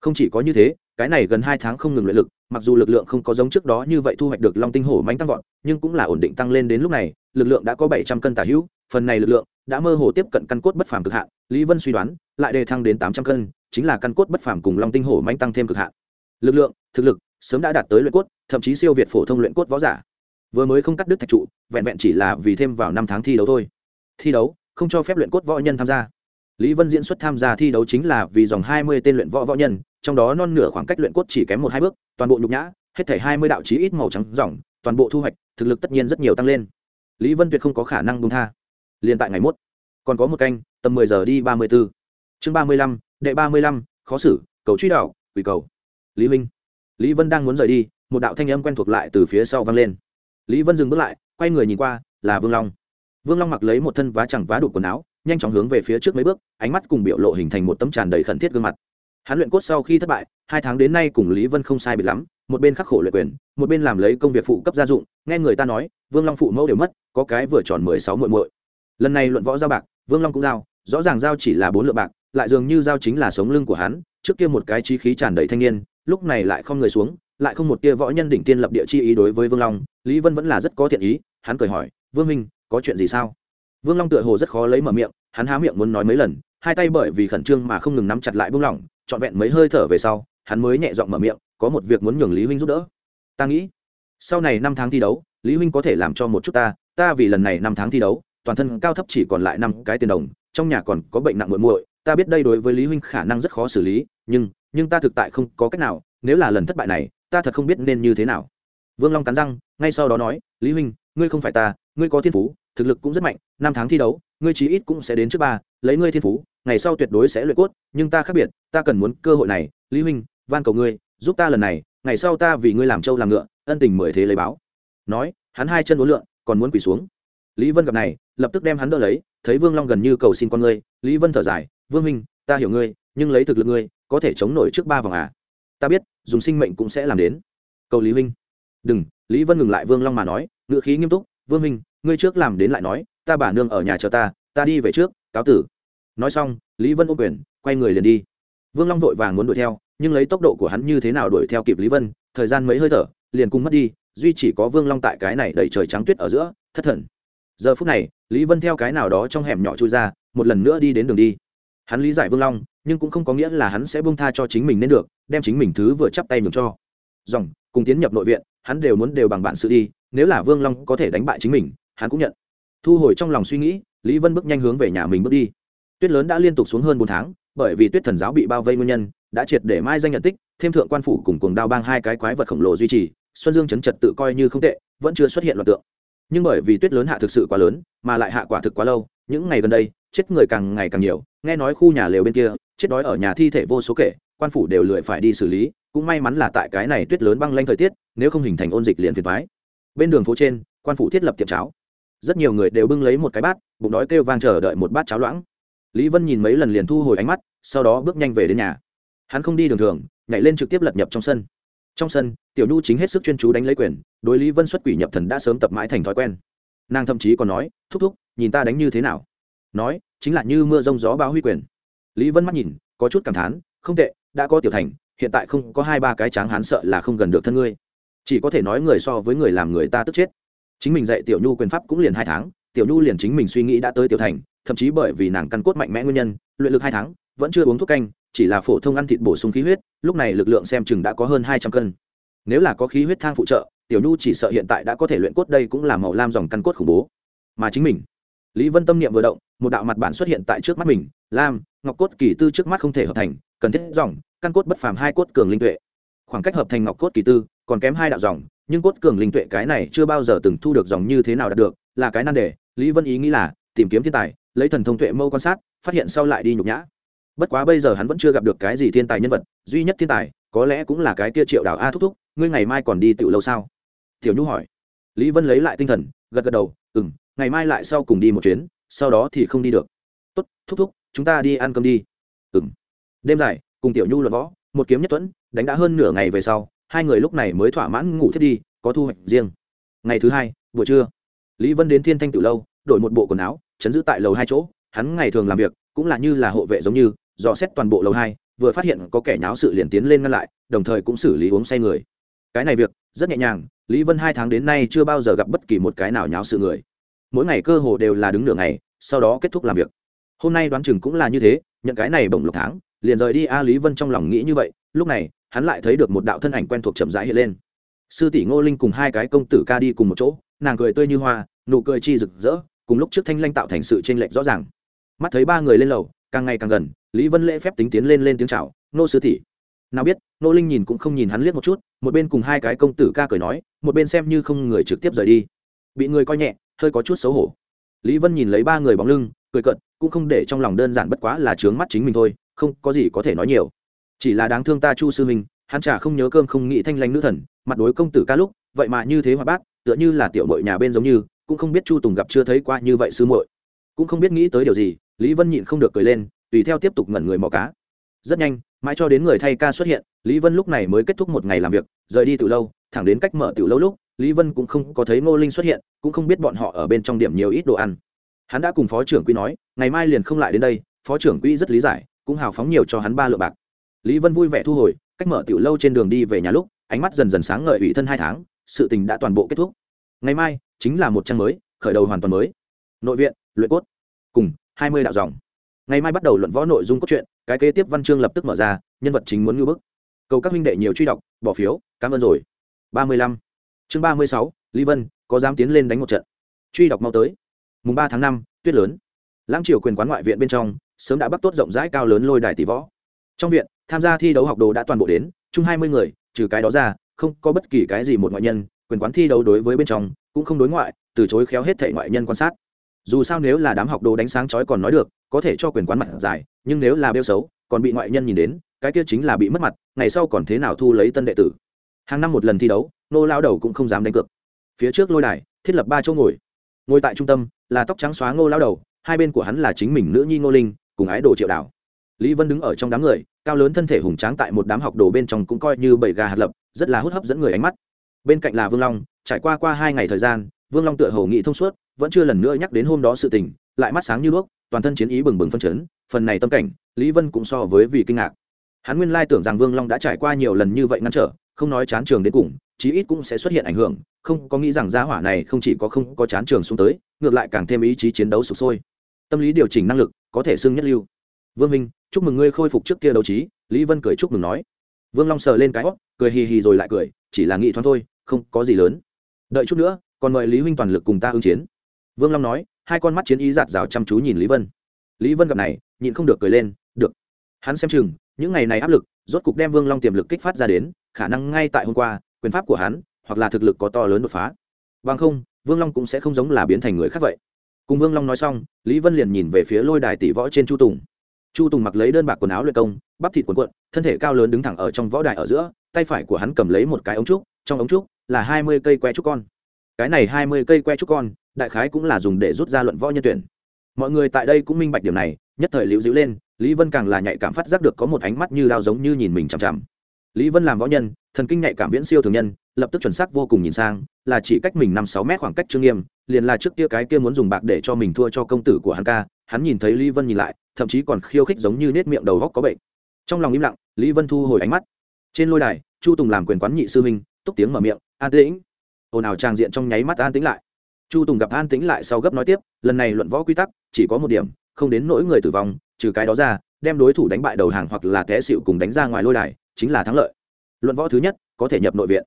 Không chỉ có như thế, cái này gần hai tháng không ngừng luyện lực mặc dù lực lượng không có giống trước đó như vậy thu hoạch được long tinh hổ mánh tăng vọt, nhưng cũng là ổn định tăng lên đến lúc này, lực lượng đã có bảy trăm cân tả hữu, phần này lực lượng đã mơ hồ tiếp cận căn cốt bất phàm cực hạn, lý vân suy đoán, lại đề thăng đến tám trăm cân, chính là căn cốt bất phàm cùng long tinh hổ mánh tăng thêm cực hạn. Lực lượng, thực lực, sớm đã đạt tới luyện cốt, thậm chí siêu việt phổ thông luyện cốt võ giả. Vừa mới không cắt đứt thạch trụ, vẹn vẹn chỉ là vì thêm vào năm tháng thi đấu thôi. Thi đấu, không cho phép luyện cốt võ nhân tham gia lý vân diễn xuất tham gia thi đấu chính là vì dòng hai mươi tên luyện võ võ nhân trong đó non nửa khoảng cách luyện cốt chỉ kém một hai bước toàn bộ nhục nhã hết thảy hai mươi đạo chí ít màu trắng dòng toàn bộ thu hoạch thực lực tất nhiên rất nhiều tăng lên. Lý vân tuyệt không có khả năng buông tha. Liên tại ngày mốt còn có một canh tầm mười giờ đi ba mươi b ố chương ba mươi lăm đệ ba mươi lăm khó xử cầu truy đảo, quỷ cầu. Lý minh lý vân đang muốn rời đi một đạo thanh âm quen thuộc lại từ phía sau vang lên. Lý vân dừng bước lại quay người nhìn qua là vương long. Vương long mặc lấy một thân vá chẳng vá đục quần áo nhanh chóng hướng về phía trước mấy bước, ánh mắt cùng biểu lộ hình thành một tấm tràn đầy khẩn thiết gương mặt. Hắn luyện cốt sau khi thất bại, hai tháng đến nay cùng lý vân không sai biệt lắm, một bên khắc khổ luyện quyền, một bên làm lấy công việc phụ cấp gia dụng, nghe người ta nói, vương long phụ mẫu đều mất, có cái vừa tròn mười sáu muội muội. Lần này luận võ giao bạc, vương long cũng giao, rõ ràng giao chỉ là bốn lượng bạc, lại dường như giao chính là sống lưng của hắn, trước kia một cái trí khí tràn đầy thanh niên, lúc này lại không người xuống, lại không một tia võ nhân đỉnh tiên lập địa chi ý đối với vương long, lý vân vẫn là rất có thiện ý, hắn cười hỏi, vương minh có chuyện gì sao? Vương long tựa hồ rất khó lấy mở miệng, hắn há miệng muốn nói mấy lần, hai tay bởi vì khẩn trương mà không ngừng nắm chặt lại buông lỏng, trọn vẹn mấy hơi thở về sau, hắn mới nhẹ giọng mở miệng, có một việc muốn nhường lý huynh giúp đỡ. Ta nghĩ, sau này năm tháng thi đấu, lý huynh có thể làm cho một chút ta ta vì lần này năm tháng thi đấu, toàn thân cao thấp chỉ còn lại năm cái tiền đồng, trong nhà còn có bệnh nặng muội muội, ta biết đây đối với lý huynh khả năng rất khó xử lý, nhưng nhưng ta thực tại không có cách nào, nếu là lần thất bại này, ta thật không biết nên như thế nào. Vương long cắn răng, ngay sau đó nói, lý huynh, ngươi không phải ta ngươi có thiên phú, thực lực cũng rất mạnh, năm tháng thi đấu, ngươi chí ít cũng sẽ đến trước ba, lấy ngươi thiên phú, ngày sau tuyệt đối sẽ luyện cốt, nhưng ta khác biệt, ta cần muốn cơ hội này, lý huynh, van cầu ngươi, giúp ta lần này, ngày sau ta vì ngươi làm trâu làm ngựa, ân tình mười thế lấy báo. Nói, hắn hai chân uốn lượn, còn muốn quỳ xuống. Lý vân gặp này, lập tức đem hắn đỡ lấy, thấy vương long gần như cầu xin con ngươi, lý vân thở dài, vương minh ta hiểu ngươi, nhưng lấy thực lực ngươi, có thể chống nổi trước ba vòng à? Ta biết, dùng sinh mệnh cũng sẽ làm đến. Cầu lý huynh. Đừng. Lý vân ngừng lại vương long mà nói, ngựa khí nghiêm túc vương minh, ngươi trước làm đến lại nói, ta bà nương ở nhà chờ ta ta đi về trước, cáo tử. Nói xong, lý vân ô quyền, quay người liền đi. Vương long vội vàng muốn đuổi theo, nhưng lấy tốc độ của hắn như thế nào đuổi theo kịp lý vân, thời gian mấy hơi thở, liền cùng mất đi, duy chỉ có vương long tại cái này đẩy trời trắng tuyết ở giữa, thất thần. Giờ phút này, lý vân theo cái nào đó trong hẻm nhỏ chui ra, một lần nữa đi đến đường đi. Hắn lý giải vương long, nhưng cũng không có nghĩa là hắn sẽ bông tha cho chính mình nên được, đem chính mình thứ vừa chắp tay nhường cho. Dòng, cùng tiến nhập nội viện, hắn đều muốn đều bằng bạn sự đi nếu là vương long có thể đánh bại chính mình, hắn cũng nhận. Thu hồi trong lòng suy nghĩ, lý vân bước nhanh hướng về nhà mình bước đi. Tuyết lớn đã liên tục xuống hơn bốn tháng, bởi vì tuyết thần giáo bị bao vây nguyên nhân, đã triệt để mai danh nhận tích, thêm thượng quan phủ cùng cuồng đao bang hai cái quái vật khổng lồ duy trì, xuân dương chấn trật tự coi như không tệ, vẫn chưa xuất hiện loạt tượng. Nhưng bởi vì tuyết lớn hạ thực sự quá lớn, mà lại hạ quả thực quá lâu, những ngày gần đây, chết người càng ngày càng nhiều, nghe nói khu nhà lều bên kia, chết đói ở nhà thi thể vô số kể, quan phủ đều lười phải đi xử lý, cũng may mắn là tại cái này tuyết lớn băng lanh thời tiết, nếu không hình thành ôn dịch liền phiền thoái bên đường phố trên, quan phủ thiết lập tiệm cháo. Rất nhiều người đều bưng lấy một cái bát, bụng đói kêu vang chờ đợi một bát cháo loãng. Lý vân nhìn mấy lần liền thu hồi ánh mắt, sau đó bước nhanh về đến nhà. Hắn không đi đường thường, nhảy lên trực tiếp lật nhập trong sân. Trong sân, tiểu nhu chính hết sức chuyên chú đánh lấy quyền, đối lý vân xuất quỷ nhập thần đã sớm tập mãi thành thói quen. Nàng thậm chí còn nói, thúc thúc, nhìn ta đánh như thế nào? Nói, chính là như mưa rông gió báo huy quyền. Lý vân mắt nhìn, có chút cảm thán, không tệ, đã có tiểu thành, hiện tại không có hai ba cái tráng hán sợ là không gần được thân ngươi chỉ có thể nói người so với người làm người ta tức chết. Chính mình dạy tiểu nhu quyền pháp cũng liền hai tháng, tiểu nhu liền chính mình suy nghĩ đã tới tiểu thành, thậm chí bởi vì nàng căn cốt mạnh mẽ nguyên nhân, luyện lực hai tháng, vẫn chưa uống thuốc canh, chỉ là phổ thông ăn thịt bổ sung khí huyết, lúc này lực lượng xem chừng đã có hơn hai trăm cân. Nếu là có khí huyết thang phụ trợ, tiểu nhu chỉ sợ hiện tại đã có thể luyện cốt đây cũng là màu lam dòng căn cốt khủng bố. Mà chính mình, lý vân tâm niệm vừa động, một đạo mặt bản xuất hiện tại trước mắt mình, lam, ngọc cốt kỳ tư trước mắt không thể hợp thành, cần thiết dòng, căn cốt bất phàm hai cốt cường linh tuệ. Khoảng cách hợp thành ngọc cốt kỳ tư còn kém hai đạo dòng, nhưng cốt cường linh tuệ cái này chưa bao giờ từng thu được dòng như thế nào đạt được, là cái nan đề, lý vân ý nghĩ là, tìm kiếm thiên tài, lấy thần thông tuệ mâu quan sát, phát hiện sau lại đi nhục nhã. Bất quá bây giờ hắn vẫn chưa gặp được cái gì thiên tài nhân vật, duy nhất thiên tài, có lẽ cũng là cái kia triệu đảo a thúc thúc, ngươi ngày mai còn đi tựu lâu sao? Tiểu nhu hỏi. Lý vân lấy lại tinh thần, gật gật đầu ừ m ngày mai lại sau cùng đi một chuyến, sau đó thì không đi được. Tốt, thúc thúc, chúng ta đi ăn cơm đi. Ừ m đêm dài, cùng tiểu nhu luận võ, một kiếm nhất tuẫn đánh đã hơn nửa ngày về sau hai người lúc này mới thỏa mãn ngủ thiết đi, có thu hoạch riêng. Ngày thứ hai, buổi trưa, lý vân đến thiên thanh tiểu lâu, đổi một bộ quần áo, chấn giữ tại lầu hai chỗ. Hắn ngày thường làm việc, cũng là như là hộ vệ giống như, dò xét toàn bộ lầu hai, vừa phát hiện có kẻ nháo sự liền tiến lên ngăn lại, đồng thời cũng xử lý uống say người. Cái này việc, rất nhẹ nhàng, lý vân hai tháng đến nay chưa bao giờ gặp bất kỳ một cái nào nháo sự người. Mỗi ngày cơ hồ đều là đứng nửa ngày, sau đó kết thúc làm việc. Hôm nay đoán chừng cũng là như thế, nhận cái này bổng lộc tháng, liền rời đi. A, lý vân trong lòng nghĩ như vậy, lúc này hắn lại thấy được một đạo thân ảnh quen thuộc chậm rãi hiện lên. Sư tỷ ngô linh cùng hai cái công tử ca đi cùng một chỗ, nàng cười tươi như hoa, nụ cười chi rực rỡ, cùng lúc trước thanh lanh tạo thành sự t r ê n lệch rõ ràng. Mắt thấy ba người lên lầu, càng ngày càng gần, lý vân lễ phép tính tiến lên lên tiếng c h à o nô sư tỷ. Nào biết nô linh nhìn cũng không nhìn hắn liếc một chút, một bên cùng hai cái công tử ca cười nói, một bên xem như không người trực tiếp rời đi. Bị người coi nhẹ, hơi có chút xấu hổ. Lý vân nhìn lấy ba người bóng lưng, cười cận cũng không để trong lòng đơn giản bất quá là trướng mắt chính mình thôi, không có gì có thể nói nhiều chỉ là đáng thương ta chu sư minh hắn chả không nhớ cơm không nghĩ thanh lanh nữ thần, mặt đối công tử ca lúc, vậy mà như thế hoa bác tựa như là tiểu mội nhà bên giống như, cũng không biết chu tùng gặp chưa thấy qua như vậy sư muội. Cũng không biết nghĩ tới điều gì, lý vân nhịn không được cười lên, tùy theo tiếp tục ngẩn người mò cá. Rất nhanh, mãi cho đến người thay ca xuất hiện, lý vân lúc này mới kết thúc một ngày làm việc, rời đi từ lâu, thẳng đến cách mở từ lâu lúc, lý vân cũng không có thấy ngô linh xuất hiện, cũng không biết bọn họ ở bên trong điểm nhiều ít đồ ăn. Hắn đã cùng phó trưởng quỹ nói, ngày mai liền không lại đến đây, phó trưởng quỹ rất lý giải, cũng hào phóng nhiều cho hắn ba lượng bạc lý vân vui vẻ thu hồi, cách mở tiểu lâu trên đường đi về nhà lúc, ánh mắt dần dần sáng ngời ủy thân hai tháng, sự tình đã toàn bộ kết thúc. Ngày mai, chính là một trang mới, khởi đầu hoàn toàn mới. Nội viện, luyện cốt, cùng hai mươi đạo dòng. Ngày mai bắt đầu luận võ nội dung cốt truyện, cái kế tiếp văn chương lập tức mở ra, nhân vật chính muốn ngư bức. Cầu các huynh đệ nhiều truy đọc, bỏ phiếu, cảm ơn rồi. ba mươi lăm. Chương ba mươi sáu, lý vân, có dám tiến lên đánh một trận? Truy đọc mau tới. Mùng ba tháng năm, tuyết lớn. Lãng triều quyền quán ngoại viện bên trong, sớm đã bắt tốt rộng rãi cao lớn lôi đài tỷ võ. Trong viện tham gia thi đấu học đồ đã toàn bộ đến, chung hai mươi người, trừ cái đó ra, không có bất kỳ cái gì một ngoại nhân, quyền quán thi đấu đối với bên trong cũng không đối ngoại, từ chối khéo hết thể ngoại nhân quan sát. Dù sao nếu là đám học đồ đánh sáng chói còn nói được, có thể cho quyền quán mặt dài nhưng nếu là bêu xấu, còn bị ngoại nhân nhìn đến, cái kia chính là bị mất mặt, ngày sau còn thế nào thu lấy tân đệ tử. Hàng năm một lần thi đấu, nô lao đầu cũng không dám đánh cược. Phía trước lôi đài, thiết lập ba chỗ ngồi. Ngồi tại trung tâm, là tóc trắng xóa ngô lao đầu, hai bên của hắn là chính mình nữ nhi ngô linh, cùng ái đồ triệu đảo lý vân đứng ở trong đám người cao lớn thân thể hùng tráng tại một đám học đồ bên trong cũng coi như bảy gà hạt lập, rất là hút hấp dẫn người ánh mắt. Bên cạnh là vương long, trải qua qua hai ngày thời gian, vương long tựa hồ nghị thông suốt, vẫn chưa lần nữa nhắc đến hôm đó sự tình, lại mắt sáng như đuốc, toàn thân chiến ý bừng bừng phân chấn, phần này tâm cảnh, lý vân cũng so với vì kinh ngạc. Hắn nguyên lai tưởng rằng vương long đã trải qua nhiều lần như vậy ngăn trở, không nói chán trường đến cùng, chí ít cũng sẽ xuất hiện ảnh hưởng, không có nghĩ rằng gia hỏa này không chỉ có không có chán trường xuống tới, ngược lại càng thêm ý chí chiến đấu sụp sôi. Tâm lý điều chỉnh năng lực có thể xưng nhất lưu vương minh, chúc mừng ngươi khôi phục trước kia đấu trí, lý vân cười chúc mừng nói. Vương long sờ lên cái hót cười hì hì rồi lại cười, chỉ là nghị thoáng thôi, không có gì lớn. Đợi chút nữa, còn mời lý huynh toàn lực cùng ta ứng chiến. Vương long nói, hai con mắt chiến ý giạt rào chăm chú nhìn lý vân. Lý vân gặp này, nhịn không được cười lên, được, hắn xem chừng, những ngày này áp lực, rốt cục đem vương long tiềm lực kích phát ra đến, khả năng ngay tại hôm qua, quyền pháp của hắn, hoặc là thực lực có to lớn đột phá. Vâng không, vương long cũng sẽ không giống là biến thành người khác vậy. Cùng vương long nói xong, lý vân liền nhìn về phía lôi đài tỷ võ trên chu tùng chu tùng mặc lấy đơn bạc quần áo luyện công, bắp thịt quần quận thân thể cao lớn đứng thẳng ở trong võ đài ở giữa, tay phải của hắn cầm lấy một cái ống trúc, trong ống trúc là hai mươi cây que trúc con. Cái này hai mươi cây que trúc con, đại khái cũng là dùng để rút ra luận võ nhân tuyển. Mọi người tại đây cũng minh bạch điều này, nhất thời liễu dữ lên, lý vân càng là nhạy cảm phát giác được có một ánh mắt như đao giống như nhìn mình chằm chằm. Lý vân làm võ nhân, thần kinh nhạy cảm viễn siêu thường nhân, lập tức chuẩn xác vô cùng nhìn sang, là chỉ cách mình năm sáu mét khoảng cách trương nghiêm, liền là trước kia cái kia muốn dùng bạc để cho mình thua cho công tử của hắn ca, hắn nhìn thấy lý vân nhìn lại thậm chí còn khiêu khích giống như nết miệng đầu góc có bệnh. Trong lòng im lặng, lý vân thu hồi ánh mắt. Trên lôi đài, chu tùng làm quyền quán nhị sư huynh, túc tiếng mở miệng, an tĩnh. Ồn ào tràng diện trong nháy mắt an tĩnh lại. Chu tùng gặp an tĩnh lại sau gấp nói tiếp, lần này luận võ quy tắc, chỉ có một điểm, không đến nỗi người tử vong, trừ cái đó ra, đem đối thủ đánh bại đầu hàng hoặc là té xịu cùng đánh ra ngoài lôi đài, chính là thắng lợi. Luận võ thứ nhất, có thể nhập nội viện.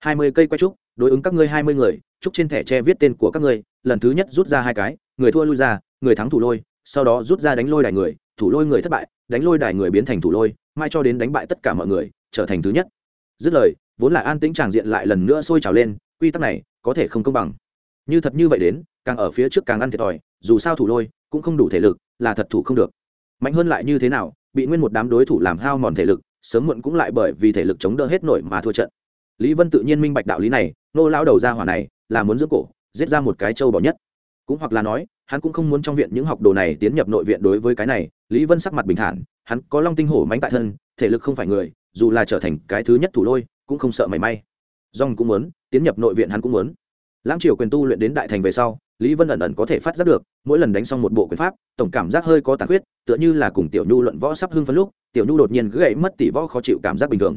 Hai mươi cây quay trúc, đối ứng các ngươi hai mươi người, trúc trên thẻ tre viết tên của các ngươi, lần thứ nhất rút ra hai cái, người thua lui ra, người thắng thủ lôi sau đó rút ra đánh lôi đài người, thủ lôi người thất bại, đánh lôi đài người biến thành thủ lôi, mai cho đến đánh bại tất cả mọi người, trở thành thứ nhất. Dứt lời, vốn là an tĩnh tràng diện lại lần nữa sôi trào lên, quy tắc này có thể không công bằng. Như thật như vậy đến, càng ở phía trước càng ăn thiệt thòi, dù sao thủ lôi cũng không đủ thể lực, là thật thủ không được. Mạnh hơn lại như thế nào, bị nguyên một đám đối thủ làm hao mòn thể lực, sớm muộn cũng lại bởi vì thể lực chống đỡ hết nổi mà thua trận. Lý vân tự nhiên minh bạch đạo lý này, nô lao đầu ra hỏa này là muốn dưỡng cổ, giết ra một cái trâu bỏ nhất. Cũng hoặc là nói hắn cũng không muốn trong viện những học đồ này tiến nhập nội viện đối với cái này, lý vân sắc mặt bình thản, hắn có long tinh hổ mánh tại thân, thể lực không phải người, dù là trở thành cái thứ nhất thủ lôi, cũng không sợ mảy may. Dong cũng muốn, tiến nhập nội viện hắn cũng muốn. Lãng triều quyền tu luyện đến đại thành về sau, lý vân ẩn ẩn có thể phát giác được, mỗi lần đánh xong một bộ quyền pháp, tổng cảm giác hơi có tàn khuyết, tựa như là cùng tiểu nhu luận võ sắp hưng phấn lúc, tiểu nhu đột nhiên gãy mất tỷ võ khó chịu cảm giác bình thường.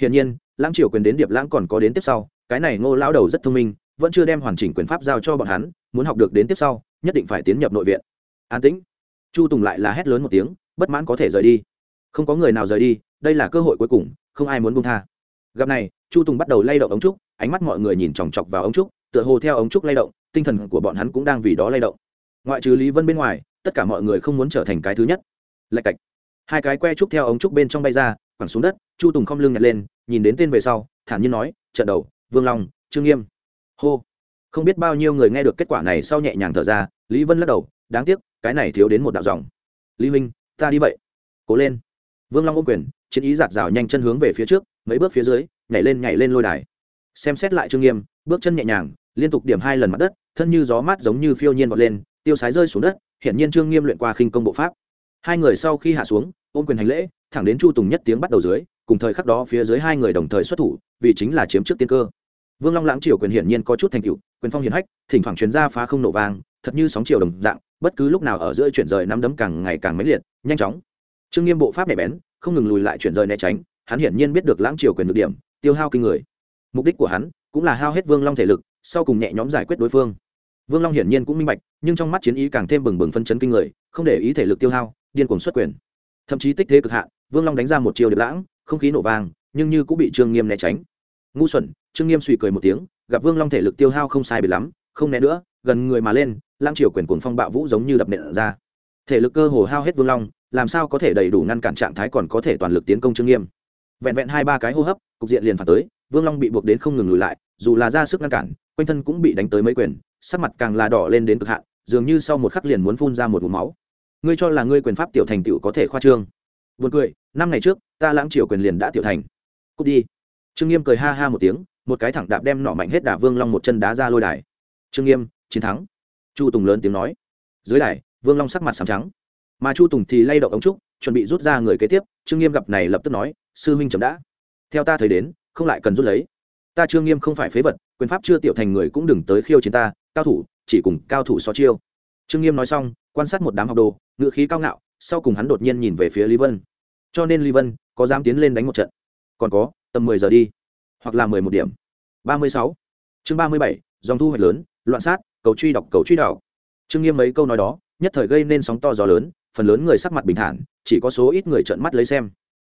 Hiển nhiên, lãng triều quyền đến điệp lãng còn có đến tiếp sau, cái này ngô lão đầu rất thông minh, vẫn chưa đem hoàn chỉnh quyền pháp giao cho bọn hắn, muốn học được đến tiếp sau nhất định phải tiến nhập nội viện. An tĩnh. Chu tùng lại là hét lớn một tiếng, bất mãn có thể rời đi. Không có người nào rời đi, đây là cơ hội cuối cùng, không ai muốn buông tha. Gặp này, chu tùng bắt đầu lay động ống trúc, ánh mắt mọi người nhìn chòng chọc vào ống trúc, tựa hồ theo ống trúc lay động, tinh thần của bọn hắn cũng đang vì đó lay động. Ngoại trừ lý vân bên ngoài, tất cả mọi người không muốn trở thành cái thứ nhất. Lạch cạch. Hai cái que trúc theo ống trúc bên trong bay ra, quẳng xuống đất, chu tùng không lưng nhặt lên, nhìn đến tên về sau, thản nhiên nói, trận đầu, vương long, trương nghiêm. Hô không biết bao nhiêu người nghe được kết quả này sau nhẹ nhàng thở ra lý vân lắc đầu đáng tiếc cái này thiếu đến một đạo dòng. Lý Minh, ta đi vậy. Cố lên. Vương long ôm quyền chiến ý giạt rào nhanh chân hướng về phía trước mấy bước phía dưới nhảy lên nhảy lên lôi đài. Xem xét lại trương nghiêm bước chân nhẹ nhàng liên tục điểm hai lần mặt đất thân như gió mát giống như phiêu nhiên vọt lên tiêu sái rơi xuống đất hiện nhiên trương nghiêm luyện qua khinh công bộ pháp. Hai người sau khi hạ xuống ôm quyền hành lễ thẳng đến chu tùng nhất tiếng bắt đầu dưới cùng thời khắc đó phía dưới hai người đồng thời xuất thủ vì chính là chiếm trước tiên cơ vương long lãng triều quyền hiển nhiên có chút thành cựu quyền phong hiển hách, thỉnh thoảng chuyến ra phá không nổ vang, thật như sóng chiều đồng dạng, bất cứ lúc nào ở giữa chuyển rời nắm đấm càng ngày càng mãnh liệt, nhanh chóng. Trương nghiêm bộ pháp nhạy bén, không ngừng lùi lại chuyển rời né tránh, hắn hiển nhiên biết được lãng triều quyền được điểm, tiêu hao kinh người. Mục đích của hắn cũng là hao hết vương long thể lực, sau cùng nhẹ nhóm giải quyết đối phương. Vương long hiển nhiên cũng minh bạch, nhưng trong mắt chiến ý càng thêm bừng bừng phân chấn kinh người, không để ý thể lực tiêu hao, điên cuồng xuất quyền. Thậm chí tích thế cực hạn, vương long đánh ra một chiều điệp lãng, không khí nổ vang, nhưng như cũng bị trương nghiêm né tránh. Ngu xuẩn trương nghiêm suy cười một tiếng, gặp vương long thể lực tiêu hao không sai biệt lắm, không né nữa, gần người mà lên lang triều quyền cuồng phong bạo vũ giống như đập nện ra. Thể lực cơ hồ hao hết vương long, làm sao có thể đầy đủ ngăn cản trạng thái còn có thể toàn lực tiến công trương nghiêm. Vẹn vẹn hai ba cái hô hấp, cục diện liền phản tới, vương long bị buộc đến không ngừng lùi lại, dù là ra sức ngăn cản, quanh thân cũng bị đánh tới mấy quyền, sắc mặt càng là đỏ lên đến cực hạn, dường như sau một khắc liền muốn phun ra một vùng máu. Ngươi cho là ngươi quyền pháp tiểu thành tựu có thể khoa trương? Buồn cười, năm ngày trước, ta lãng triều quyền liền đã tiểu thành. Cút đi. Trương nghiêm cười ha ha một tiếng một cái thẳng đạp đem nọ mạnh hết đả vương long một chân đá ra lôi đài. Trương nghiêm, chiến thắng. Chu tùng lớn tiếng nói. Dưới đài, vương long sắc mặt sàm trắng. Mà chu tùng thì lay động ống trúc, chuẩn bị rút ra người kế tiếp, trương nghiêm gặp này lập tức nói, sư huynh chấm đã. Theo ta thời đến, không lại cần rút lấy. Ta trương nghiêm không phải phế vật, quyền pháp chưa tiểu thành người cũng đừng tới khiêu chiến ta, cao thủ, chỉ cùng cao thủ so chiêu. Trương nghiêm nói xong, quan sát một đám học đồ, ngựa khí cao ngạo, sau cùng hắn đột nhiên nhìn về phía lý vân. Cho nên lý vân có dám tiến lên đánh một trận? Còn có, tầm mười giờ đi hoặc là mười một điểm. Ba mươi sáu. Chương ba mươi bảy, dòng thu hoạch lớn, loạn sát, cầu truy đọc, cầu truy đảo trương nghiêm mấy câu nói đó, nhất thời gây nên sóng to gió lớn, phần lớn người sắc mặt bình thản, chỉ có số ít người trợn mắt lấy xem.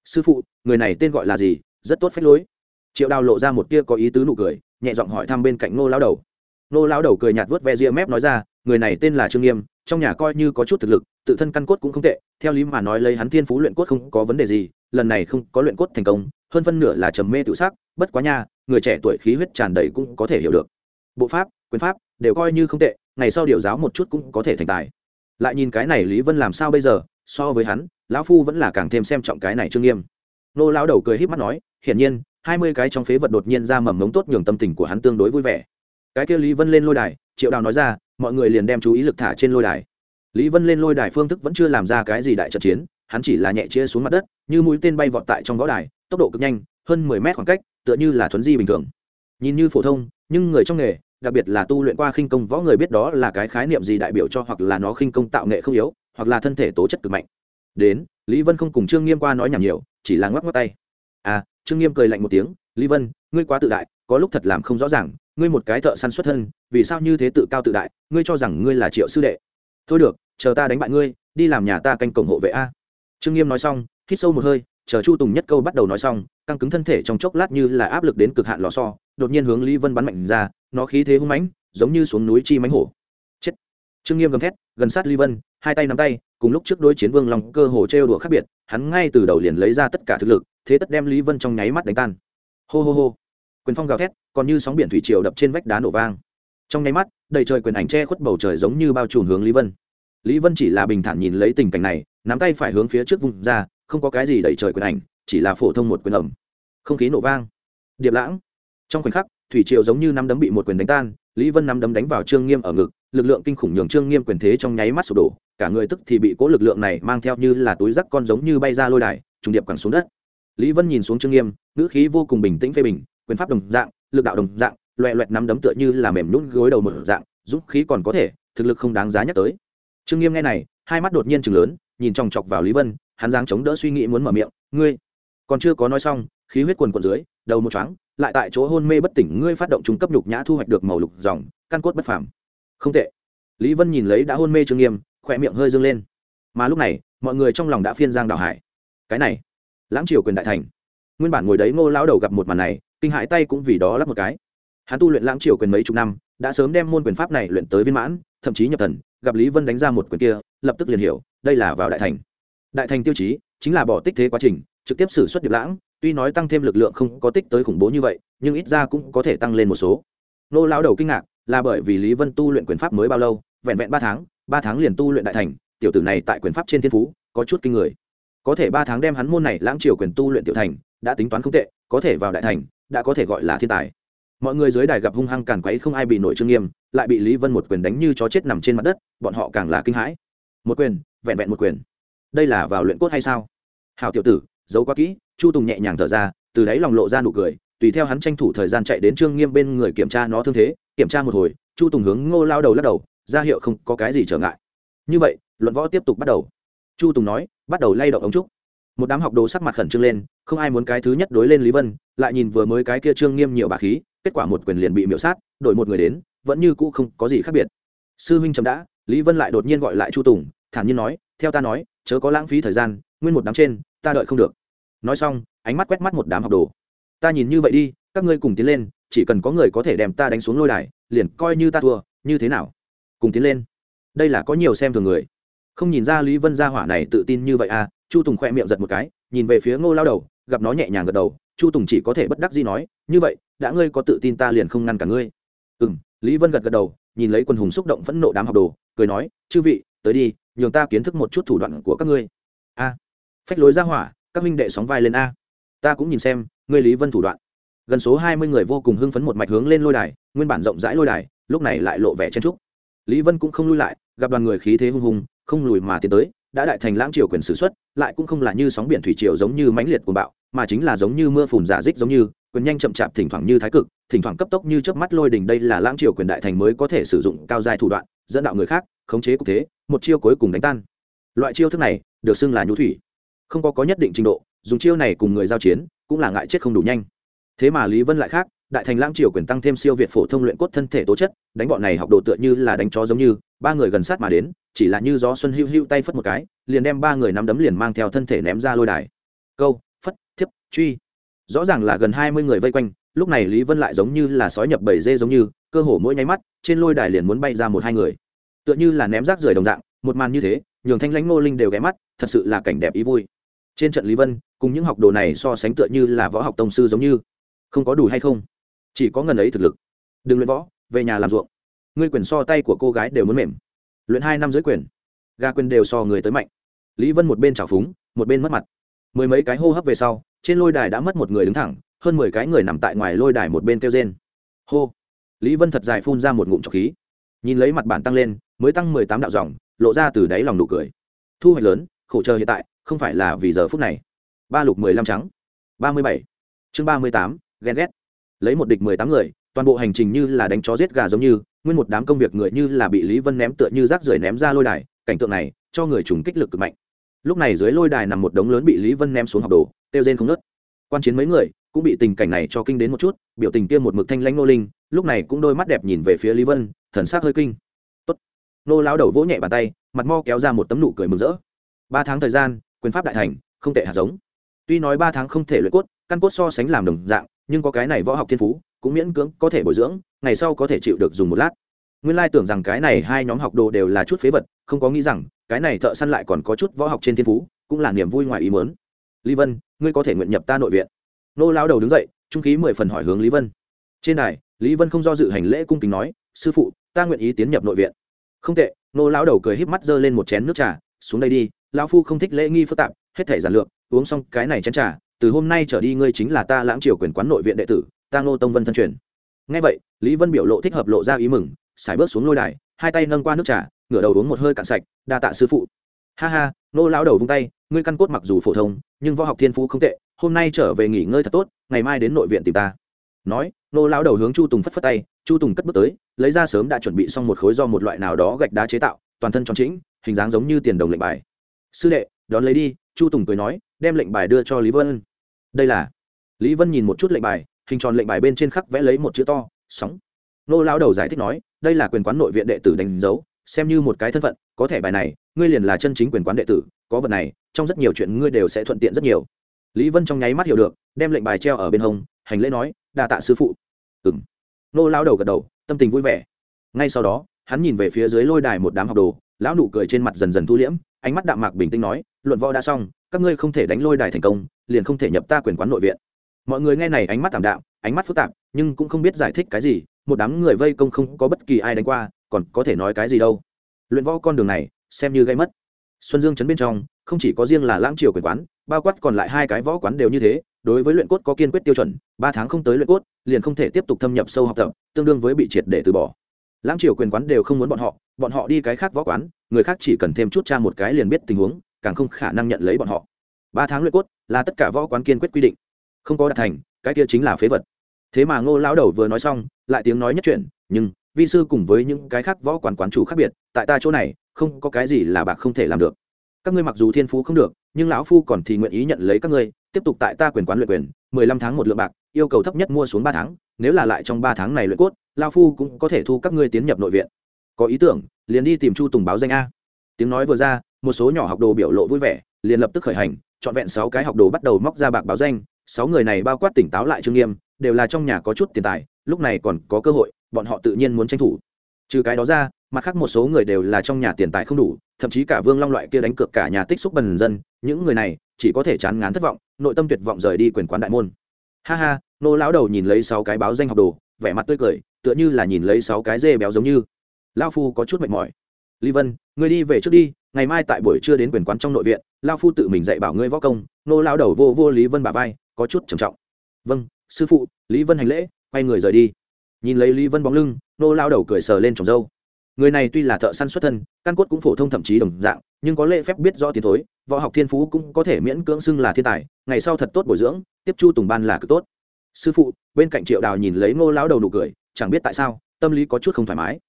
Sư phụ, người này tên gọi là gì? Rất tốt phép lối. Triệu đào lộ ra một tia có ý tứ nụ cười, nhẹ giọng hỏi thăm bên cạnh nô lao đầu. Nô lao đầu cười nhạt vớt ve ria mép nói ra, người này tên là trương nghiêm, trong nhà coi như có chút thực lực, tự thân căn cốt cũng không tệ, theo lý mà nói lấy hắn thiên phú luyện cốt không có vấn đề gì, lần này không có luyện cốt thành công, hơn phân nửa là trầm mê tự sắc bất quá nha, người trẻ tuổi khí huyết tràn đầy cũng có thể hiểu được. Bộ pháp, quyền pháp đều coi như không tệ, ngày sau điều giáo một chút cũng có thể thành tài. Lại nhìn cái này lý vân làm sao bây giờ, so với hắn, lão phu vẫn là càng thêm xem trọng cái này trương nghiêm. Nô lão đầu cười híp mắt nói, hiển nhiên, hai mươi cái trong phế vật đột nhiên ra mầm mống tốt nhường tâm tình của hắn tương đối vui vẻ. Cái kia lý vân lên lôi đài, triệu đào nói ra, mọi người liền đem chú ý lực thả trên lôi đài. Lý vân lên lôi đài phương thức vẫn chưa làm ra cái gì đại trận chiến, hắn chỉ là nhẹ chia xuống mặt đất, như mũi tên bay vọt tại trong võ đài, tốc độ cực nhanh, hơn mười mét khoảng cách tựa như là thuấn di bình thường. Nhìn như phổ thông, nhưng người trong nghề, đặc biệt là tu luyện qua khinh công võ người biết đó là cái khái niệm gì đại biểu cho hoặc là nó khinh công tạo nghệ không yếu, hoặc là thân thể tố chất cực mạnh. Đến, lý vân không cùng trương nghiêm qua nói nhảm nhiều, chỉ là ngoắc ngoắc tay. À trương nghiêm cười lạnh một tiếng, lý vân, ngươi quá tự đại, có lúc thật làm không rõ ràng, ngươi một cái thợ săn xuất thân, vì sao như thế tự cao tự đại, ngươi cho rằng ngươi là triệu sư đệ? Thôi được, chờ ta đánh bại ngươi, đi làm nhà ta canh cổng hộ vệ a. Trương nghiêm nói xong, hít sâu một hơi chờ chu tùng nhất câu bắt đầu nói xong, căng cứng thân thể trong chốc lát như là áp lực đến cực hạn lò so đột nhiên hướng lý vân bắn mạnh ra, nó khí thế hung mãnh, giống như xuống núi chi mánh hổ. Chết. Trương nghiêm gầm thét, gần sát lý vân, hai tay nắm tay, cùng lúc trước đối chiến vương long cơ hồ trêu đùa khác biệt, hắn ngay từ đầu liền lấy ra tất cả thực lực, thế tất đem lý vân trong nháy mắt đánh tan. Hô hô hô. Quyền phong gào thét, còn như sóng biển thủy triều đập trên vách đá nổ vang. Trong nháy mắt, đầy trời quyền ảnh che khuất bầu trời giống như bao trùm hướng lý vân. Lý vân chỉ là bình thản nhìn lấy tình cảnh này, nắm tay phải hướng phía trước vùng ra không có cái gì đẩy trời quyền ảnh, chỉ là phổ thông một quyền ẩm. Không khí nổ vang. Điệp lãng. Trong khoảnh khắc, thủy triều giống như nắm đấm bị một quyền đánh tan, lý vân nắm đấm đánh vào trương nghiêm ở ngực, lực lượng kinh khủng nhường trương nghiêm quyền thế trong nháy mắt sụp đổ, cả người tức thì bị cố lực lượng này mang theo như là túi rắc con giống như bay ra lôi đài, trùng điệp quẳng xuống đất. Lý vân nhìn xuống trương nghiêm, ngữ khí vô cùng bình tĩnh phê bình, quyền pháp đồng dạng, lực đạo đồng dạng loẹ loẹt nắm đấm tựa như là mềm nhún gối đầu một dạng, dũng khí còn có thể, thực lực không đáng giá nhắc tới. Trương nghiêm nghe này, hai mắt đột nhiên chừng lớn, nhìn chòng chọc vào lý vân hắn giáng chống đỡ suy nghĩ muốn mở miệng, ngươi, còn chưa có nói xong, khí huyết quần quần dưới, đầu một chóng lại tại chỗ hôn mê bất tỉnh, ngươi phát động trung cấp nhục nhã thu hoạch được màu lục dòng, căn cốt bất phàm. Không tệ. Lý vân nhìn lấy đã hôn mê trương nghiêm, khỏe miệng hơi dâng lên. Mà lúc này, mọi người trong lòng đã phiên giang đào hải. Cái này, lãng triều quyền đại thành. Nguyên bản ngồi đấy ngô lão đầu gặp một màn này, kinh hãi tay cũng vì đó lắp một cái. Hắn tu luyện lãng triều quyền mấy chục năm, đã sớm đem môn quyền pháp này luyện tới viên mãn, thậm chí nhập thần, gặp lý vân đánh ra một quyền kia, lập tức liền hiểu, đây là vào đại thành đại thành tiêu chí chính là bỏ tích thế quá trình, trực tiếp xử suất điệp lãng, tuy nói tăng thêm lực lượng không có tích tới khủng bố như vậy, nhưng ít ra cũng có thể tăng lên một số. Nô lão đầu kinh ngạc, là bởi vì lý vân tu luyện quyền pháp mới bao lâu, vẹn vẹn ba tháng ba tháng liền tu luyện đại thành, tiểu tử này tại quyền pháp trên thiên phú, có chút kinh người. Có thể ba tháng đem hắn môn này lãng triều quyền tu luyện tiểu thành, đã tính toán không tệ, có thể vào đại thành, đã có thể gọi là thiên tài. Mọi người dưới đài gặp hung hăng càn quấy không ai bị nổi trương nghiêm, lại bị lý vân một quyền đánh như chó chết nằm trên mặt đất, bọn họ càng là kinh hãi. Một quyền, vẹn vẹn một quyền đây là vào luyện cốt hay sao? Hào tiểu tử, giấu quá kỹ, chu tùng nhẹ nhàng thở ra, từ đáy lòng lộ ra nụ cười, tùy theo hắn tranh thủ thời gian chạy đến trương nghiêm bên người kiểm tra nó thương thế, kiểm tra một hồi, chu tùng hướng ngô lao đầu lắc đầu, ra hiệu không có cái gì trở ngại. Như vậy, luận võ tiếp tục bắt đầu. Chu tùng nói, bắt đầu lay động ống trúc. Một đám học đồ sắc mặt khẩn trương lên, không ai muốn cái thứ nhất đối lên lý vân, lại nhìn vừa mới cái kia trương nghiêm nhiều bà khí, kết quả một quyền liền bị miễu sát, đổi một người đến, vẫn như cũ không có gì khác biệt. Sư huynh chấm đã, lý vân lại đột nhiên gọi lại chu tùng, thản nhiên nói, theo ta nói chớ có lãng phí thời gian, nguyên một đám trên, ta đợi không được. Nói xong, ánh mắt quét mắt một đám học đồ. Ta nhìn như vậy đi, các ngươi cùng tiến lên, chỉ cần có người có thể đem ta đánh xuống lôi đài, liền coi như ta thua, như thế nào? Cùng tiến lên. Đây là có nhiều xem thường người. Không nhìn ra lý vân gia hỏa này tự tin như vậy à chu tùng khoe miệng giật một cái, nhìn về phía ngô lao đầu, gặp nó nhẹ nhàng gật đầu, chu tùng chỉ có thể bất đắc gì nói, như vậy, đã ngươi có tự tin ta liền không ngăn cả ngươi. Ừ m lý vân gật gật đầu, nhìn lấy quân hùng xúc động phẫn nộ đám học đồ, cười nói, chư vị, tới đi nhường ta kiến thức một chút thủ đoạn của các ngươi. A. Phách lối ra hỏa, các minh đệ sóng vai lên a. Ta cũng nhìn xem, ngươi lý vân thủ đoạn. Gần số hai mươi người vô cùng hưng phấn một mạch hướng lên lôi đài, nguyên bản rộng rãi lôi đài, lúc này lại lộ vẻ chen trúc lý vân cũng không lui lại, gặp đoàn người khí thế hung hùng, không lùi mà tiến tới, đã đại thành lãng triều quyền sử xuất, lại cũng không là như sóng biển thủy triều giống như mãnh liệt của bạo, mà chính là giống như mưa phùn giả dích giống như quyền nhanh chậm chạp thỉnh thoảng như thái cực, thỉnh thoảng cấp tốc như chớp mắt lôi đỉnh đây là lãng triều quyền đại thành mới có thể sử dụng cao dài thủ đoạn, dẫn đạo người khác, khống chế cục thế, một chiêu cuối cùng đánh tan. Loại chiêu thức này, được xưng là nhũ thủy. Không có có nhất định trình độ, dùng chiêu này cùng người giao chiến, cũng là ngại chết không đủ nhanh. Thế mà lý vân lại khác, đại thành lãng triều quyền tăng thêm siêu việt phổ thông luyện cốt thân thể tố chất, đánh bọn này học đồ tựa như là đánh chó giống như, ba người gần sát mà đến, chỉ là như gió xuân hữu hữu tay phất một cái, liền đem ba người nắm đấm liền mang theo thân thể ném ra lôi đài. Câu, phất, thiếp, truy rõ ràng là gần hai mươi người vây quanh, lúc này lý vân lại giống như là sói nhập bầy dê giống như, cơ hồ mỗi nháy mắt, trên lôi đài liền muốn bay ra một hai người. Tựa như là ném rác rưởi đồng dạng, một màn như thế, nhường thanh lãnh ngô linh đều ghé mắt, thật sự là cảnh đẹp ý vui. Trên trận lý vân, cùng những học đồ này so sánh tựa như là võ học tông sư giống như. Không có đủ hay không? Chỉ có ngần ấy thực lực. Đừng luyện võ, về nhà làm ruộng. Ngươi quyền so tay của cô gái đều muốn mềm. Luyện hai năm dưới quyền. Ga quyền đều so người tới mạnh. Lý vân một bên trào phúng, một bên mất mặt mười mấy cái hô hấp về sau, trên lôi đài đã mất một người đứng thẳng, hơn mười cái người nằm tại ngoài lôi đài một bên kêu trên hô. Lý vân thật dài phun ra một ngụm trọc khí. Nhìn lấy mặt bản tăng lên, mới tăng mười tám đạo dòng, lộ ra từ đáy lòng nụ cười. Thu hoạch lớn, khổ chờ hiện tại, không phải là vì giờ phút này. Ba lục mười lăm trắng. Ba mươi bảy. Chương ba mươi tám, ghen ghét. Lấy một địch mười tám người, toàn bộ hành trình như là đánh chó giết gà giống như, nguyên một đám công việc người như là bị lý vân ném tựa như rác rưởi ném ra lôi đài, cảnh tượng này cho người trùng kích lực cực mạnh lúc này dưới lôi đài nằm một đống lớn bị lý vân ném xuống học đồ tiêu rên không nớt quan chiến mấy người cũng bị tình cảnh này cho kinh đến một chút, biểu tình kia một mực thanh lãnh nô linh, lúc này cũng đôi mắt đẹp nhìn về phía lý vân, thần sắc hơi kinh. Tốt. Nô lao đầu vỗ nhẹ bàn tay, mặt mo kéo ra một tấm nụ cười mừng rỡ. Ba tháng thời gian, quyền pháp đại thành, không tệ hạt giống. Tuy nói ba tháng không thể luyện cốt, căn cốt so sánh làm đồng dạng, nhưng có cái này võ học thiên phú, cũng miễn cưỡng có thể bồi dưỡng, ngày sau có thể chịu được dùng một lát nguyên lai tưởng rằng cái này hai nhóm học đồ đều là chút phế vật, không có nghĩ rằng, cái này thợ săn lại còn có chút võ học trên thiên phú, cũng là niềm vui ngoài ý mớn lý vân, ngươi có thể nguyện nhập ta nội viện. Nô lao đầu đứng dậy, trung khí mười phần hỏi hướng lý vân. Trên đài, lý vân không do dự hành lễ cung kính nói, sư phụ, ta nguyện ý tiến nhập nội viện. Không tệ. Nô lao đầu cười híp mắt giơ lên một chén nước trà, xuống đây đi, lão phu không thích lễ nghi phức tạp, hết thể giản lược, uống xong cái này chén trà, từ hôm nay trở đi ngươi chính là ta lãng triều quyền quán nội viện đệ tử, ta ngô tông vân thân truyền. Ngay vậy, lý vân biểu lộ thích hợp lộ ra ý mừng xài bước xuống lôi đài, hai tay nâng qua nước trà, ngửa đầu uống một hơi cạn sạch, đa tạ sư phụ. Ha ha, nô lão đầu vung tay, ngươi căn cốt mặc dù phổ thông, nhưng võ học thiên phú không tệ, hôm nay trở về nghỉ ngơi thật tốt, ngày mai đến nội viện tìm ta. Nói, nô lão đầu hướng chu tùng phất phất tay, chu tùng cất bước tới, lấy ra sớm đã chuẩn bị xong một khối do một loại nào đó gạch đá chế tạo, toàn thân tròn chính hình dáng giống như tiền đồng lệnh bài. Sư đệ, đón lấy đi, chu tùng cười nói, đem lệnh bài đưa cho lý vân. Đây là lý vân nhìn một chút lệnh bài, hình tròn lệnh bài bên trên khắc vẽ lấy một chữ to, sóng nô lao đầu giải thích nói, đây là quyền quán nội viện đệ tử đánh dấu, xem như một cái thân phận, có thẻ bài này, ngươi liền là chân chính quyền quán đệ tử, có vật này, trong rất nhiều chuyện ngươi đều sẽ thuận tiện rất nhiều. Lý vân trong nháy mắt hiểu được, đem lệnh bài treo ở bên hông, hành lễ nói, đa tạ sư phụ. Ừ m nô lao đầu gật đầu, tâm tình vui vẻ. Ngay sau đó, hắn nhìn về phía dưới lôi đài một đám học đồ, lão nụ cười trên mặt dần dần thu liễm, ánh mắt đạm mạc bình tĩnh nói, luận võ đã xong, các ngươi không thể đánh lôi đài thành công, liền không thể nhập ta quyền quán nội viện. Mọi người nghe này ánh mắt tảm đạm, ánh mắt phức tạp, nhưng cũng không biết giải thích cái gì một đám người vây công không có bất kỳ ai đánh qua, còn có thể nói cái gì đâu. Luyện võ con đường này, xem như gây mất. Xuân dương chấn bên trong, không chỉ có riêng là lãng triều quyền quán, bao quát còn lại hai cái võ quán đều như thế, đối với luyện cốt có kiên quyết tiêu chuẩn, ba tháng không tới luyện cốt, liền không thể tiếp tục thâm nhập sâu học tập, tương đương với bị triệt để từ bỏ. Lãng triều quyền quán đều không muốn bọn họ bọn họ đi cái khác võ quán, người khác chỉ cần thêm chút cha một cái liền biết tình huống, càng không khả năng nhận lấy bọn họ. Ba tháng luyện cốt là tất cả võ quán kiên quyết quy định, không có đạt thành, cái kia chính là phế vật. Thế mà ngô lão đầu vừa nói xong lại tiếng nói nhất chuyện nhưng vi sư cùng với những cái khác võ quán quán chủ khác biệt, tại ta chỗ này, không có cái gì là bạc không thể làm được. Các ngươi mặc dù thiên phú không được, nhưng lão phu còn thì nguyện ý nhận lấy các ngươi, tiếp tục tại ta quyền quán luyện quyền, mười lăm tháng một lượng bạc, yêu cầu thấp nhất mua xuống ba tháng, nếu là lại trong ba tháng này luyện cốt lao phu cũng có thể thu các ngươi tiến nhập nội viện. Có ý tưởng, liền đi tìm chu tùng báo danh a. Tiếng nói vừa ra, một số nhỏ học đồ biểu lộ vui vẻ, liền lập tức khởi hành, trọn vẹn sáu cái học đồ bắt đầu móc ra bạc báo danh, sáu người này bao quát tỉnh táo lại trương nghiêm, đều là trong nhà có chút tiền tài lúc này còn có cơ hội, bọn họ tự nhiên muốn tranh thủ. Trừ cái đó ra, mặt khác một số người đều là trong nhà tiền tài không đủ, thậm chí cả vương long loại kia đánh cược cả nhà tích xúc bần dân, những người này chỉ có thể chán ngán thất vọng, nội tâm tuyệt vọng rời đi quyền quán đại môn. Ha ha, nô lão đầu nhìn lấy sáu cái báo danh học đồ, vẻ mặt tươi cười, tựa như là nhìn lấy sáu cái dê béo giống như. Lao phu có chút mệt mỏi. Lý vân người đi về trước đi, ngày mai tại buổi trưa đến quyền quán trong nội viện, lao phu tự mình dạy bảo ngươi võ công, nô lao đầu vô vô lý vân bà vai, có chút trầm trọng. Vâng sư phụ, lý vân hành lễ quay người rời đi. Nhìn lấy lý vân bóng lưng, nô lao đầu cười sờ lên trồng dâu. Người này tuy là thợ săn xuất thân, căn cốt cũng phổ thông thậm chí đồng dạng, nhưng có lễ phép biết rõ tiền thối, võ học thiên phú cũng có thể miễn cưỡng xưng là thiên tài, ngày sau thật tốt bồi dưỡng, tiếp chu tùng ban là cực tốt. Sư phụ, bên cạnh triệu đào nhìn lấy ngô lão đầu nụ cười, chẳng biết tại sao, tâm lý có chút không thoải mái.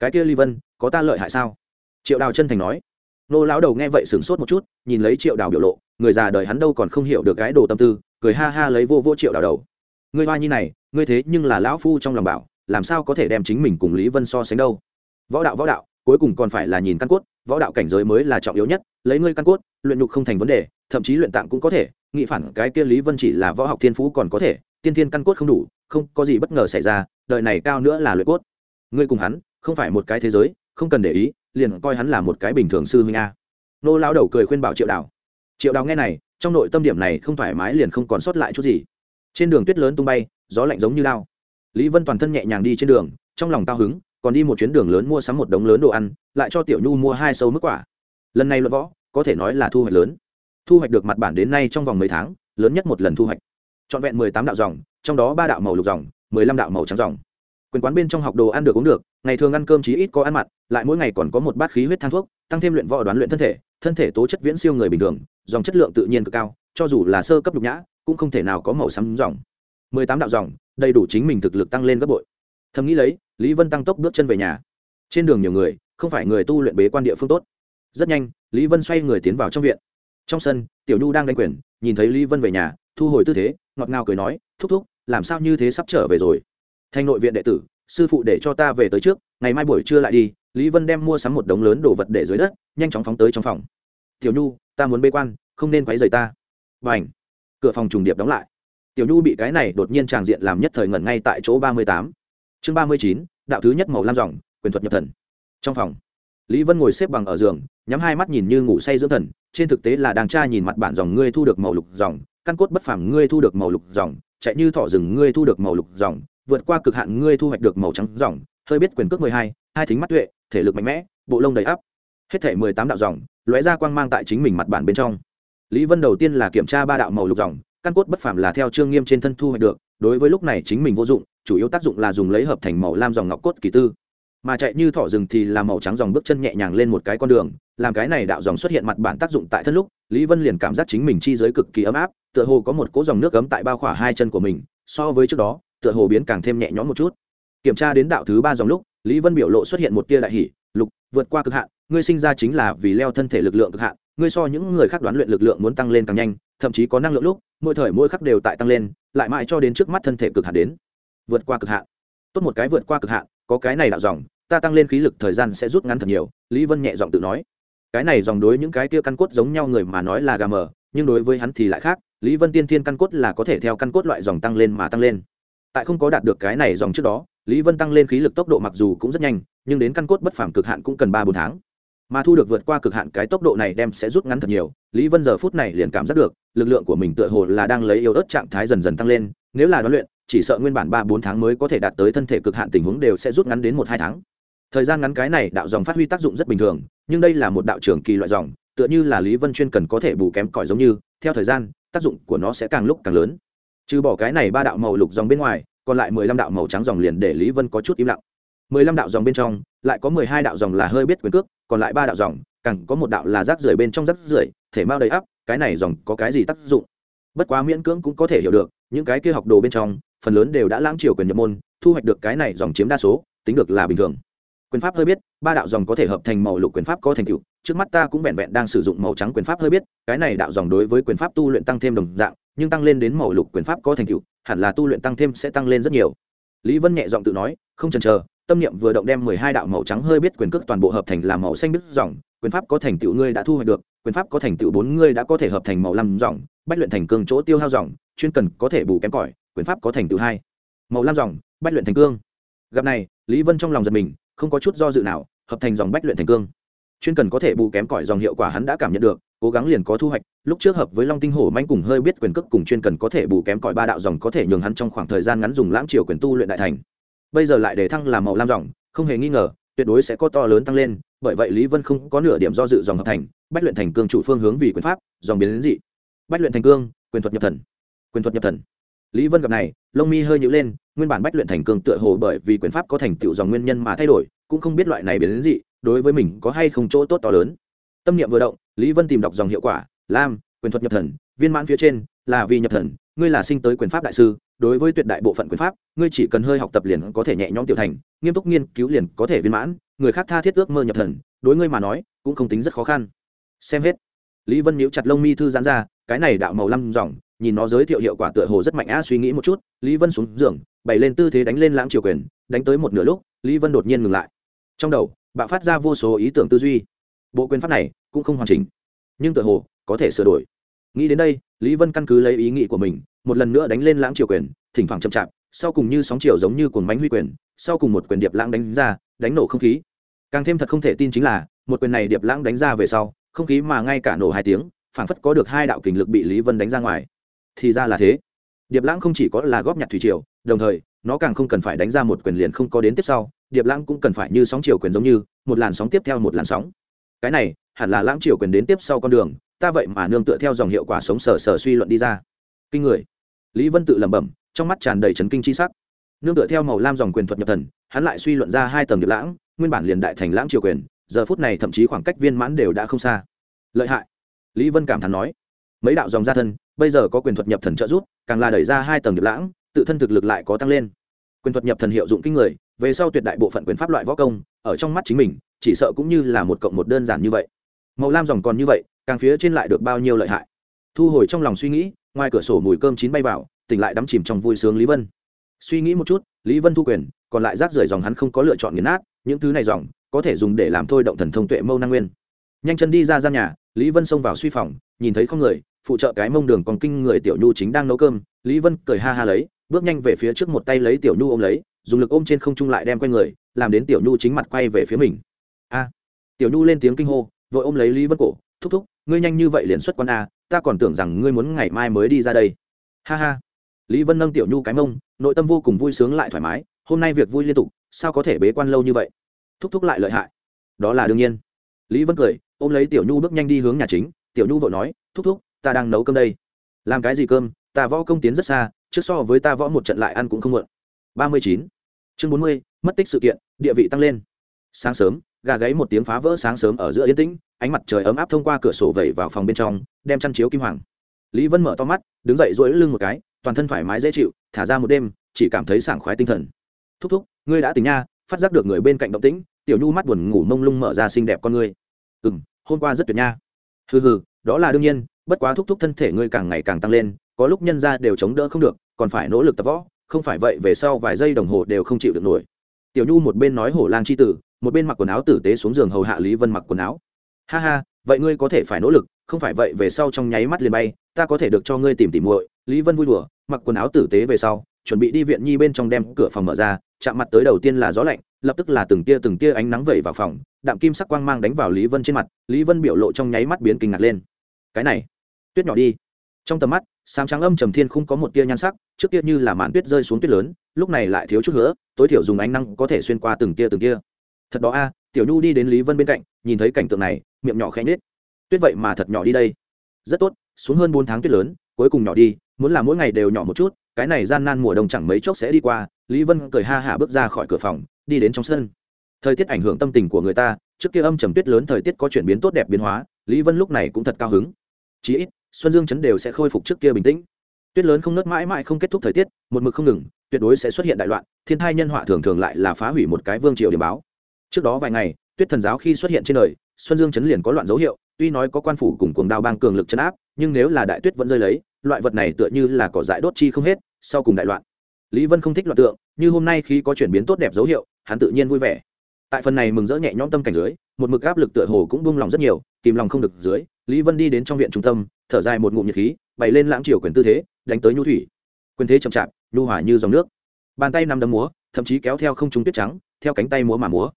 Cái kia ly vân, có ta lợi hại sao? Triệu đào chân thành nói. Ngô lão đầu nghe vậy sửng sốt một chút, nhìn lấy triệu đào biểu lộ, người già đời hắn đâu còn không hiểu được cái đồ tâm tư, cười ha ha lấy vô vô triệu đào đầu ngươi hoa nhi này, ngươi thế nhưng là lão phu trong lòng bảo, làm sao có thể đem chính mình cùng lý vân so sánh đâu? Võ đạo võ đạo, cuối cùng còn phải là nhìn căn cốt, võ đạo cảnh giới mới là trọng yếu nhất, lấy ngươi căn cốt, luyện nhục không thành vấn đề, thậm chí luyện tạng cũng có thể nghị phản cái kia lý vân chỉ là võ học thiên phú còn có thể, tiên thiên căn cốt không đủ, không, có gì bất ngờ xảy ra, đời này cao nữa là luyện cốt. Ngươi cùng hắn, không phải một cái thế giới, không cần để ý, liền coi hắn là một cái bình thường sư huynh a. Nô lao đầu cười khuyên bảo triệu đào. Triệu đào nghe này, trong nội tâm điểm này không thoải mái liền không còn sót lại chút gì trên đường tuyết lớn tung bay, gió lạnh giống như lao. Lý vân toàn thân nhẹ nhàng đi trên đường, trong lòng cao hứng, còn đi một chuyến đường lớn mua sắm một đống lớn đồ ăn, lại cho tiểu nhu mua hai sâu mức quả. Lần này luận võ, có thể nói là thu hoạch lớn. Thu hoạch được mặt bản đến nay trong vòng mấy tháng, lớn nhất một lần thu hoạch. Trọn vẹn mười tám đạo dòng, trong đó ba đạo màu lục dòng, mười lăm đạo màu trắng dòng. Quyền quán bên trong học đồ ăn được uống được, ngày thường ăn cơm chí ít có ăn mặn, lại mỗi ngày còn có một bát khí huyết thang thuốc, tăng thêm luyện võ đoán luyện thân thể thân thể tố chất viễn siêu người bình thường, dòng chất lượng tự nhiên cực cao, cho dù là sơ cấp nhục nhã cũng không thể nào có màu xám dòng. Mười tám đạo dòng, đầy đủ chính mình thực lực tăng lên gấp bội. Thầm nghĩ lấy, lý vân tăng tốc bước chân về nhà. Trên đường nhiều người, không phải người tu luyện bế quan địa phương tốt. Rất nhanh, lý vân xoay người tiến vào trong viện. Trong sân, tiểu nhu đang đánh quyền, nhìn thấy lý vân về nhà, thu hồi tư thế, ngọt ngào cười nói, thúc thúc, làm sao như thế sắp trở về rồi? Thành nội viện đệ tử, sư phụ để cho ta về tới trước, ngày mai buổi trưa lại đi. Lý vân đem mua sắm một đống lớn đồ vật để dưới đất, nhanh chóng phóng tới trong phòng. Tiểu nhu, ta muốn bế quan, không nên quấy rầy ta. Và ảnh cửa phòng trùng điệp đóng lại. Tiểu nhu bị cái này đột nhiên tràng diện làm nhất thời ngẩn ngay tại chỗ ba mươi tám. Chương ba mươi chín, đạo thứ nhất màu lam dòng, quyền thuật nhập thần. Trong phòng, lý vân ngồi xếp bằng ở giường, nhắm hai mắt nhìn như ngủ say dưỡng thần, trên thực tế là đang tra nhìn mặt bản dòng ngươi thu được màu lục dòng, căn cốt bất phàm ngươi thu được màu lục dòng, chạy như thỏ rừng ngươi thu được màu lục dòng, vượt qua cực hạn ngươi thu hoạch được màu trắng dòng, hơi biết quyền cước mười hai hai thính mắt tuệ, thể lực mạnh mẽ, bộ lông đầy ắp. Hết thể mười tám đạo dòng, lóe ra quang mang tại chính mình mặt bản bên trong lý vân đầu tiên là kiểm tra ba đạo màu lục dòng, căn cốt bất phàm là theo trương nghiêm trên thân thu hoạch được, đối với lúc này chính mình vô dụng, chủ yếu tác dụng là dùng lấy hợp thành màu lam dòng ngọc cốt kỳ tư. Mà chạy như thỏ rừng thì là màu trắng dòng bước chân nhẹ nhàng lên một cái con đường, làm cái này đạo dòng xuất hiện mặt bản tác dụng tại thân lúc, lý vân liền cảm giác chính mình chi giới cực kỳ ấm áp, tựa hồ có một cỗ dòng nước ấm tại bao khỏa hai chân của mình, so với trước đó, tựa hồ biến càng thêm nhẹ nhõm một chút. Kiểm tra đến đạo thứ ba dòng lúc, lý vân biểu lộ xuất hiện một tia đại hỷ lục, vượt qua cực hạn ngươi sinh ra chính là vì leo thân thể lực lượng cực hạn, ngươi so những người khác đoán luyện lực lượng muốn tăng lên càng nhanh, thậm chí có năng lượng lúc, mỗi thời mỗi khắc đều tại tăng lên, lại mãi cho đến trước mắt thân thể cực hạn đến. Vượt qua cực hạn. Tốt một cái vượt qua cực hạn, có cái này đạo dòng, ta tăng lên khí lực thời gian sẽ rút ngắn thật nhiều, lý vân nhẹ giọng tự nói. Cái này dòng đối những cái kia căn cốt giống nhau người mà nói là gà mờ, nhưng đối với hắn thì lại khác, lý vân tiên thiên căn cốt là có thể theo căn cốt loại dòng tăng lên mà tăng lên. Tại không có đạt được cái này dòng trước đó, lý vân tăng lên khí lực tốc độ mặc dù cũng rất nhanh, nhưng đến căn cốt bất phàm cực hạn cũng cần ba bốn tháng mà thu được vượt qua cực hạn cái tốc độ này đem sẽ rút ngắn thật nhiều. Lý vân giờ phút này liền cảm giác được, lực lượng của mình tựa hồ là đang lấy yếu ớt trạng thái dần dần tăng lên, nếu là đoán luyện, chỉ sợ nguyên bản ba bốn tháng mới có thể đạt tới thân thể cực hạn tình huống đều sẽ rút ngắn đến một hai tháng. Thời gian ngắn cái này đạo dòng phát huy tác dụng rất bình thường, nhưng đây là một đạo trường kỳ loại dòng, tựa như là lý vân chuyên cần có thể bù kém cỏi giống như, theo thời gian, tác dụng của nó sẽ càng lúc càng lớn. Trừ bỏ cái này ba đạo màu lục dòng bên ngoài, còn lại mười lăm đạo màu trắng dòng liền để lý vân có chút im lặng mười lăm đạo dòng bên trong, lại có mười hai đạo dòng là hơi biết quyền cước, còn lại ba đạo dòng, càng có một đạo là rác rưởi bên trong rác rưởi, thể mao đầy ắp, cái này dòng có cái gì tác dụng? Bất quá miễn cưỡng cũng có thể hiểu được, những cái kia học đồ bên trong, phần lớn đều đã lãng chiều quyền nhập môn, thu hoạch được cái này dòng chiếm đa số, tính được là bình thường. Quyền pháp hơi biết, ba đạo dòng có thể hợp thành màu lục quyền pháp có thành tựu, trước mắt ta cũng vẹn vẹn đang sử dụng màu trắng quyền pháp hơi biết, cái này đạo dòng đối với quyền pháp tu luyện tăng thêm đồng dạng, nhưng tăng lên đến màu lục quyền pháp có thành tựu, hẳn là tu luyện tăng thêm sẽ tăng lên rất nhiều. Lý vân nhẹ giọng tự nói, không chần chờ tâm niệm vừa động đem mười hai đạo màu trắng hơi biết quyền cước toàn bộ hợp thành là màu xanh biết dòng, quyền pháp có thành tựu ngươi đã thu hoạch được, quyền pháp có thành tựu bốn ngươi đã có thể hợp thành màu lam dòng, bách luyện thành cương chỗ tiêu hao dòng, chuyên cần có thể bù kém cỏi, quyền pháp có thành tựu hai. Màu lam dòng, bách luyện thành cương. Gặp này, lý vân trong lòng giật mình, không có chút do dự nào, hợp thành dòng bách luyện thành cương. Chuyên cần có thể bù kém cỏi dòng hiệu quả hắn đã cảm nhận được, cố gắng liền có thu hoạch, lúc trước hợp với long tinh hổ manh cùng hơi biết quyền cước cùng chuyên cần có thể bù kém cỏi ba đạo dòng có thể nhường hắn trong khoảng thời gian ngắn dùng lãng triều quyền tu luyện đại thành bây giờ lại để thăng làm màu lam dòng, không hề nghi ngờ, tuyệt đối sẽ có to lớn tăng lên, bởi vậy lý vân không có nửa điểm do dự dòng hợp thành, bách luyện thành cương chủ phương hướng vì quyền pháp, dòng biến đến dị. Bách luyện thành cương, quyền thuật nhập thần. Quyền thuật nhập thần. Lý vân gặp này, lông mi hơi nhữ lên, nguyên bản bách luyện thành cương tựa hồ bởi vì quyền pháp có thành tựu dòng nguyên nhân mà thay đổi, cũng không biết loại này biến đến dị, đối với mình có hay không chỗ tốt to lớn. Tâm niệm vừa động, lý vân tìm đọc dòng hiệu quả, lam, quyền thuật nhập thần, viên mãn phía trên là vì nhập thần, ngươi là sinh tới quyền pháp đại sư, đối với tuyệt đại bộ phận quyền pháp, ngươi chỉ cần hơi học tập liền có thể nhẹ nhõm tiểu thành, nghiêm túc nghiên cứu liền có thể viên mãn, người khác tha thiết ước mơ nhập thần, đối ngươi mà nói, cũng không tính rất khó khăn. Xem hết. Lý vân nhiễu chặt lông mi thư giãn ra, cái này đạo màu lăm dòng, nhìn nó giới thiệu hiệu quả tựa hồ rất mạnh á, suy nghĩ một chút, lý vân xuống giường, bày lên tư thế đánh lên lãng triều quyền, đánh tới một nửa lúc, lý vân đột nhiên ngừng lại. Trong đầu, bạo phát ra vô số ý tưởng tư duy. Bộ quyền pháp này cũng không hoàn chỉnh, nhưng tựa hồ có thể sửa đổi. Nghĩ đến đây lý vân căn cứ lấy ý nghĩ của mình, một lần nữa đánh lên lãng triều quyền, thỉnh thoảng chậm chạp, sau cùng như sóng chiều giống như cồn bánh huy quyền, sau cùng một quyền điệp lãng đánh ra, đánh nổ không khí. Càng thêm thật không thể tin chính là, một quyền này điệp lãng đánh ra về sau, không khí mà ngay cả nổ hai tiếng, phảng phất có được hai đạo kình lực bị lý vân đánh ra ngoài. Thì ra là thế. Điệp lãng không chỉ có là góp nhặt thủy triều, đồng thời, nó càng không cần phải đánh ra một quyền liền không có đến tiếp sau, điệp lãng cũng cần phải như sóng chiều quyền giống như, một làn sóng tiếp theo một làn sóng. Cái này, hẳn là lãng triều quyền đến tiếp sau con đường ta vậy mà nương tựa theo dòng hiệu quả sống sờ sờ suy luận đi ra. Kinh người. Lý vân tự lẩm bẩm, trong mắt tràn đầy chấn kinh c h i sắc. Nương tựa theo màu lam dòng quyền thuật nhập thần, hắn lại suy luận ra hai tầng điệp lãng, nguyên bản liền đại thành lãng triều quyền, giờ phút này thậm chí khoảng cách viên mãn đều đã không xa. Lợi hại. Lý vân cảm thán nói, mấy đạo dòng gia thân, bây giờ có quyền thuật nhập thần trợ giúp, càng là đẩy ra hai tầng điệp lãng, tự thân thực lực lại có tăng lên. Quyền thuật nhập thần hiệu dụng kinh người, về sau tuyệt đại bộ phận quyền pháp loại võ công, ở trong mắt chính mình, chỉ sợ cũng như là một cộng một đơn giản như vậy màu lam dòng còn như vậy, càng phía trên lại được bao nhiêu lợi hại? Thu hồi trong lòng suy nghĩ, ngoài cửa sổ mùi cơm chín bay vào, tỉnh lại đắm chìm trong vui sướng lý vân. Suy nghĩ một chút, lý vân thu quyền, còn lại rác rưởi dòng hắn không có lựa chọn nghiền nát, những thứ này dòng, có thể dùng để làm thôi động thần thông tuệ mâu năng nguyên. Nhanh chân đi ra gian nhà, lý vân xông vào suy phòng, nhìn thấy không người, phụ trợ cái mông đường còn kinh người tiểu nhu chính đang nấu cơm, lý vân cười ha ha lấy, bước nhanh về phía trước một tay lấy tiểu nhu ôm lấy, dùng lực ôm trên không trung lại đem quay người, làm đến tiểu nhu chính mặt quay về phía mình. A, tiểu nhu lên tiếng kinh hô vội ôm lấy lý vân cổ, thúc thúc, ngươi nhanh như vậy liền xuất quan a ta còn tưởng rằng ngươi muốn ngày mai mới đi ra đây. Ha ha. Lý vân nâng tiểu nhu cái mông, nội tâm vô cùng vui sướng lại thoải mái, hôm nay việc vui liên tục, sao có thể bế quan lâu như vậy? Thúc thúc lại lợi hại. Đó là đương nhiên. Lý vân cười, ôm lấy tiểu nhu bước nhanh đi hướng nhà chính, tiểu nhu vội nói, thúc thúc, ta đang nấu cơm đây. Làm cái gì cơm? Ta võ công tiến rất xa, trước so với ta võ một trận lại ăn cũng không muộn. Ba mươi chín. Chương bốn mươi, mất tích sự kiện, địa vị tăng lên. Sáng sớm gà gáy một tiếng phá vỡ sáng sớm ở giữa yên tĩnh, ánh mặt trời ấm áp thông qua cửa sổ vẩy vào phòng bên trong, đem chăn chiếu kim hoàng. Lý vân mở to mắt, đứng dậy duỗi lưng một cái, toàn thân thoải mái dễ chịu, thả ra một đêm, chỉ cảm thấy sảng khoái tinh thần. Thúc thúc, ngươi đã tỉnh nha, phát giác được người bên cạnh động tĩnh, tiểu nhu mắt buồn ngủ mông lung mở ra xinh đẹp con ngươi. Ừ m hôm qua rất tuyệt nha. Hừ hừ, đó là đương nhiên, bất quá thúc thúc thân thể ngươi càng ngày càng tăng lên, có lúc nhân ra đều chống đỡ không được, còn phải nỗ lực tập võ, không phải vậy về sau vài giây đồng hồ đều không chịu được nổi. Tiểu nhu một bên nói hổ lang c h i tử một bên mặc quần áo tử tế xuống giường hầu hạ lý vân mặc quần áo. Ha ha, vậy ngươi có thể phải nỗ lực, không phải vậy về sau trong nháy mắt liền bay, ta có thể được cho ngươi tìm tìm muội. Lý vân vui đùa, mặc quần áo tử tế về sau, chuẩn bị đi viện nhi bên trong đem cửa phòng mở ra, chạm mặt tới đầu tiên là gió lạnh, lập tức là từng tia từng tia ánh nắng vẩy vào phòng, đạm kim sắc quang mang đánh vào lý vân trên mặt, lý vân biểu lộ trong nháy mắt biến kinh ngạc lên. Cái này, tuyết nhỏ đi. Trong tầm mắt, sáng trắng âm trầm thiên không có một tia nhan sắc, trước kia như là màn tuyết rơi xuống tuyết lớn, lúc này lại thiếu chút nữa, tối thiểu dùng ánh năng có thể xuyên qua từng tia từng tia thật đó a, tiểu nhu đi đến lý vân bên cạnh, nhìn thấy cảnh tượng này, miệng nhỏ khẽ nết tuyết vậy mà thật nhỏ đi đây. Rất tốt, xuống hơn bốn tháng tuyết lớn, cuối cùng nhỏ đi, muốn làm mỗi ngày đều nhỏ một chút, cái này gian nan mùa đông chẳng mấy chốc sẽ đi qua. Lý vân cười ha hả bước ra khỏi cửa phòng, đi đến trong sân. Thời tiết ảnh hưởng tâm tình của người ta, trước kia âm trầm tuyết lớn thời tiết có chuyển biến tốt đẹp biến hóa, lý vân lúc này cũng thật cao hứng. Chí ít, xuân dương chấn đều sẽ khôi phục trước kia bình tĩnh. Tuyết lớn không nớt mãi mãi không kết thúc thời tiết, một mực không ngừng, tuyệt đối sẽ xuất hiện đại loạn, thiên thai nhân họa thường thường lại là phá hủy một cái vương triều điểm báo trước đó vài ngày, tuyết thần giáo khi xuất hiện trên đời, xuân dương chấn liền có loạn dấu hiệu, tuy nói có quan phủ cùng cuồng đao bang cường lực chấn áp, nhưng nếu là đại tuyết vẫn rơi lấy, loại vật này tựa như là cỏ dại đốt chi không hết, sau cùng đại loạn. Lý vân không thích loạn tượng, như hôm nay khi có chuyển biến tốt đẹp dấu hiệu, hắn tự nhiên vui vẻ. Tại phần này mừng rỡ nhẹ nhõm tâm cảnh dưới, một mực áp lực tựa hồ cũng buông lòng rất nhiều, kìm lòng không được dưới, lý vân đi đến trong viện trung tâm, thở dài một ngụm nhiệt khí, bày lên lãng chiều quyền tư thế, đánh tới nhu thủy. Quyền thế chậm chạp, nhu hỏa như dòng nước. Bàn tay nằm đấm múa, thậm chí kéo theo không trung tuyết trắng, theo cánh tay múa mà múa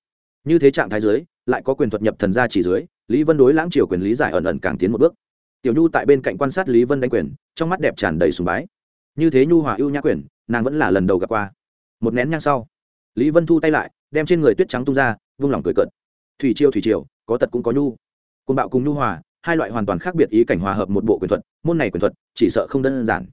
như thế trạng thái dưới, lại có quyền thuật nhập thần ra chỉ dưới, lý vân đối lãng triều quyền lý giải ẩn ẩn càng tiến một bước. Tiểu nhu tại bên cạnh quan sát lý vân đánh quyền, trong mắt đẹp tràn đầy sùng bái. Như thế nhu hòa ưu nhã quyền, nàng vẫn là lần đầu gặp qua. Một nén nhang sau, lý vân thu tay lại, đem trên người tuyết trắng tung ra, vung lòng cười cợt. Thủy triều thủy triều, có tật cũng có nhu. Côn bạo cùng nhu hòa, hai loại hoàn toàn khác biệt ý cảnh hòa hợp một bộ quyền thuật, môn này quyền thuật, chỉ sợ không đơn giản.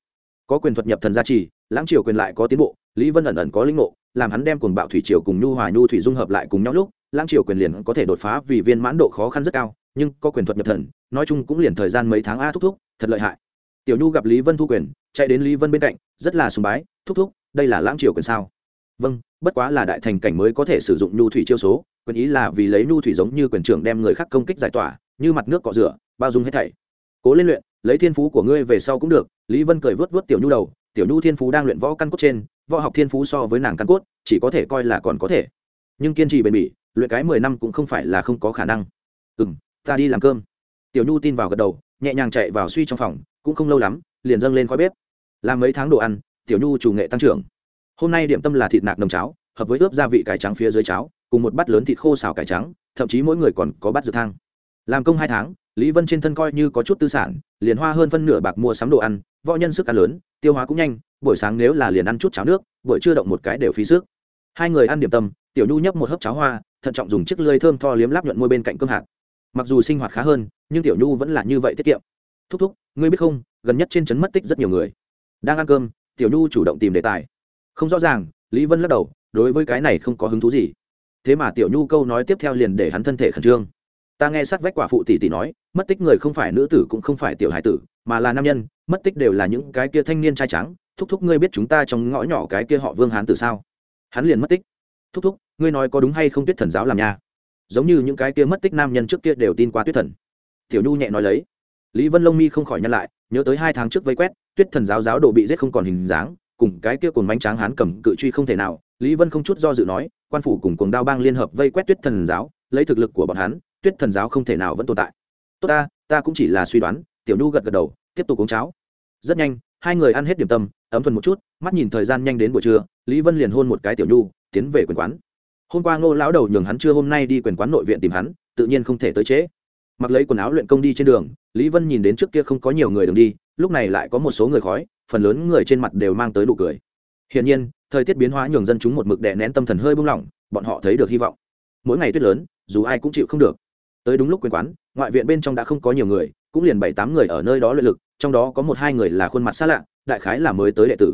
Có quyền thuật nhập thần gia trì lãng triều quyền lại có tiến bộ, lý vân ẩn ẩn có linh ngộ, làm hắn đem cuồng bạo thủy triều cùng nhu hòa nhu thủy dung hợp lại cùng nhau lúc lãng triều quyền liền có thể đột phá vì viên mãn độ khó khăn rất cao, nhưng có quyền thuật nhập thần, nói chung cũng liền thời gian mấy tháng a thúc thúc, thật lợi hại. Tiểu nhu gặp lý vân thu quyền, chạy đến lý vân bên cạnh, rất là sùng bái, thúc thúc, đây là lãng triều quyền sao? Vâng bất quá là đại thành cảnh mới có thể sử dụng nhu thủy chiêu số, quyền ý là vì lấy nhu thủy giống như quyền trưởng đem người khác công kích giải tỏa, như mặt nước cọ rửa, bao dung hết thảy. Cố lên luyện, lấy thiên phú của ngươi về sau cũng được. Lý vân cười vớt vớt tiểu nhu đầu, tiểu nhu thiên phú đang luyện võ căn cốt trên, võ học thiên phú so với nàng căn cốt, chỉ có thể coi là còn có thể. Nhưng kiên trì bền bỉ luyện cái mười năm cũng không phải là không có khả năng. Ừ m ta đi làm cơm. Tiểu nhu tin vào gật đầu, nhẹ nhàng chạy vào suy trong phòng, cũng không lâu lắm, liền dâng lên khói bếp. Làm mấy tháng đồ ăn, tiểu nhu chủ nghệ tăng trưởng. Hôm nay điểm tâm là thịt nạc nồng cháo, hợp với ướp gia vị cải trắng phía dưới cháo, cùng một bát lớn thịt khô xào cải trắng, thậm chí mỗi người còn có bát dược thang. Làm công hai tháng, lý vân trên thân coi như có chút tư sản, liền hoa hơn phân nửa bạc mua sắm đồ ăn, võ nhân sức ăn lớn, tiêu hóa cũng nhanh, buổi sáng nếu là liền ăn chút cháo nước, buổi trưa động một cái đều phí sức. Hai người ăn điểm tâm, tiểu nhu nhấp một hớp cháo hoa thận trọng dùng chiếc lưới thơm tho liếm láp nhuận môi bên cạnh cơm hạt. Mặc dù sinh hoạt khá hơn, nhưng tiểu nhu vẫn là như vậy tiết kiệm. Thúc thúc, ngươi biết không, gần nhất trên trấn mất tích rất nhiều người. Đang ăn cơm, tiểu nhu chủ động tìm đề tài. Không rõ ràng, lý vân lắc đầu, đối với cái này không có hứng thú gì. Thế mà tiểu nhu câu nói tiếp theo liền để hắn thân thể khẩn trương. Ta nghe sát vách quả phụ tỷ tỷ nói, mất tích người không phải nữ tử cũng không phải tiểu hải tử, mà là nam nhân, mất tích đều là những cái kia thanh niên trai trắng thúc thúc, ngươi biết chúng ta trong ngõ nhỏ cái kia họ vương hán từ sao? Hắn liền mất tích thúc thúc, ngươi nói có đúng hay không tuyết thần giáo làm nha? Giống như những cái kia mất tích nam nhân trước kia đều tin qua tuyết thần. Tiểu nhu nhẹ nói lấy. Lý vân lông mi không khỏi nhăn lại, nhớ tới hai tháng trước vây quét, tuyết thần giáo giáo đồ bị giết không còn hình dáng, cùng cái kia cồn bánh tráng hán cầm cự truy không thể nào. Lý vân không chút do dự nói, quan phủ cùng cuồng đao bang liên hợp vây quét tuyết thần giáo, lấy thực lực của bọn hắn, tuyết thần giáo không thể nào vẫn tồn tại. Tốt ta ta cũng chỉ là suy đoán, tiểu nhu gật gật đầu, tiếp tục uống cháo. Rất nhanh, hai người ăn hết điểm tâm, ấm thuần một chút, mắt nhìn thời gian nhanh đến buổi trưa, lý vân liền hôn một cái tiểu nhu tiến về quyền quán. Hôm qua ngô lão đầu nhường hắn chưa hôm nay đi quyền quán nội viện tìm hắn, tự nhiên không thể tới trễ. Mặc lấy quần áo luyện công đi trên đường, lý vân nhìn đến trước kia không có nhiều người đường đi, lúc này lại có một số người khói, phần lớn người trên mặt đều mang tới nụ cười. Hiển nhiên, thời tiết biến hóa nhường dân chúng một mực đè nén tâm thần hơi buông lỏng, bọn họ thấy được hy vọng. Mỗi ngày tuyết lớn, dù ai cũng chịu không được. Tới đúng lúc quyền quán, ngoại viện bên trong đã không có nhiều người, cũng liền bảy tám người ở nơi đó luyện lực, trong đó có một hai người là khuôn mặt xa lạ, đại khái là mới tới đệ tử.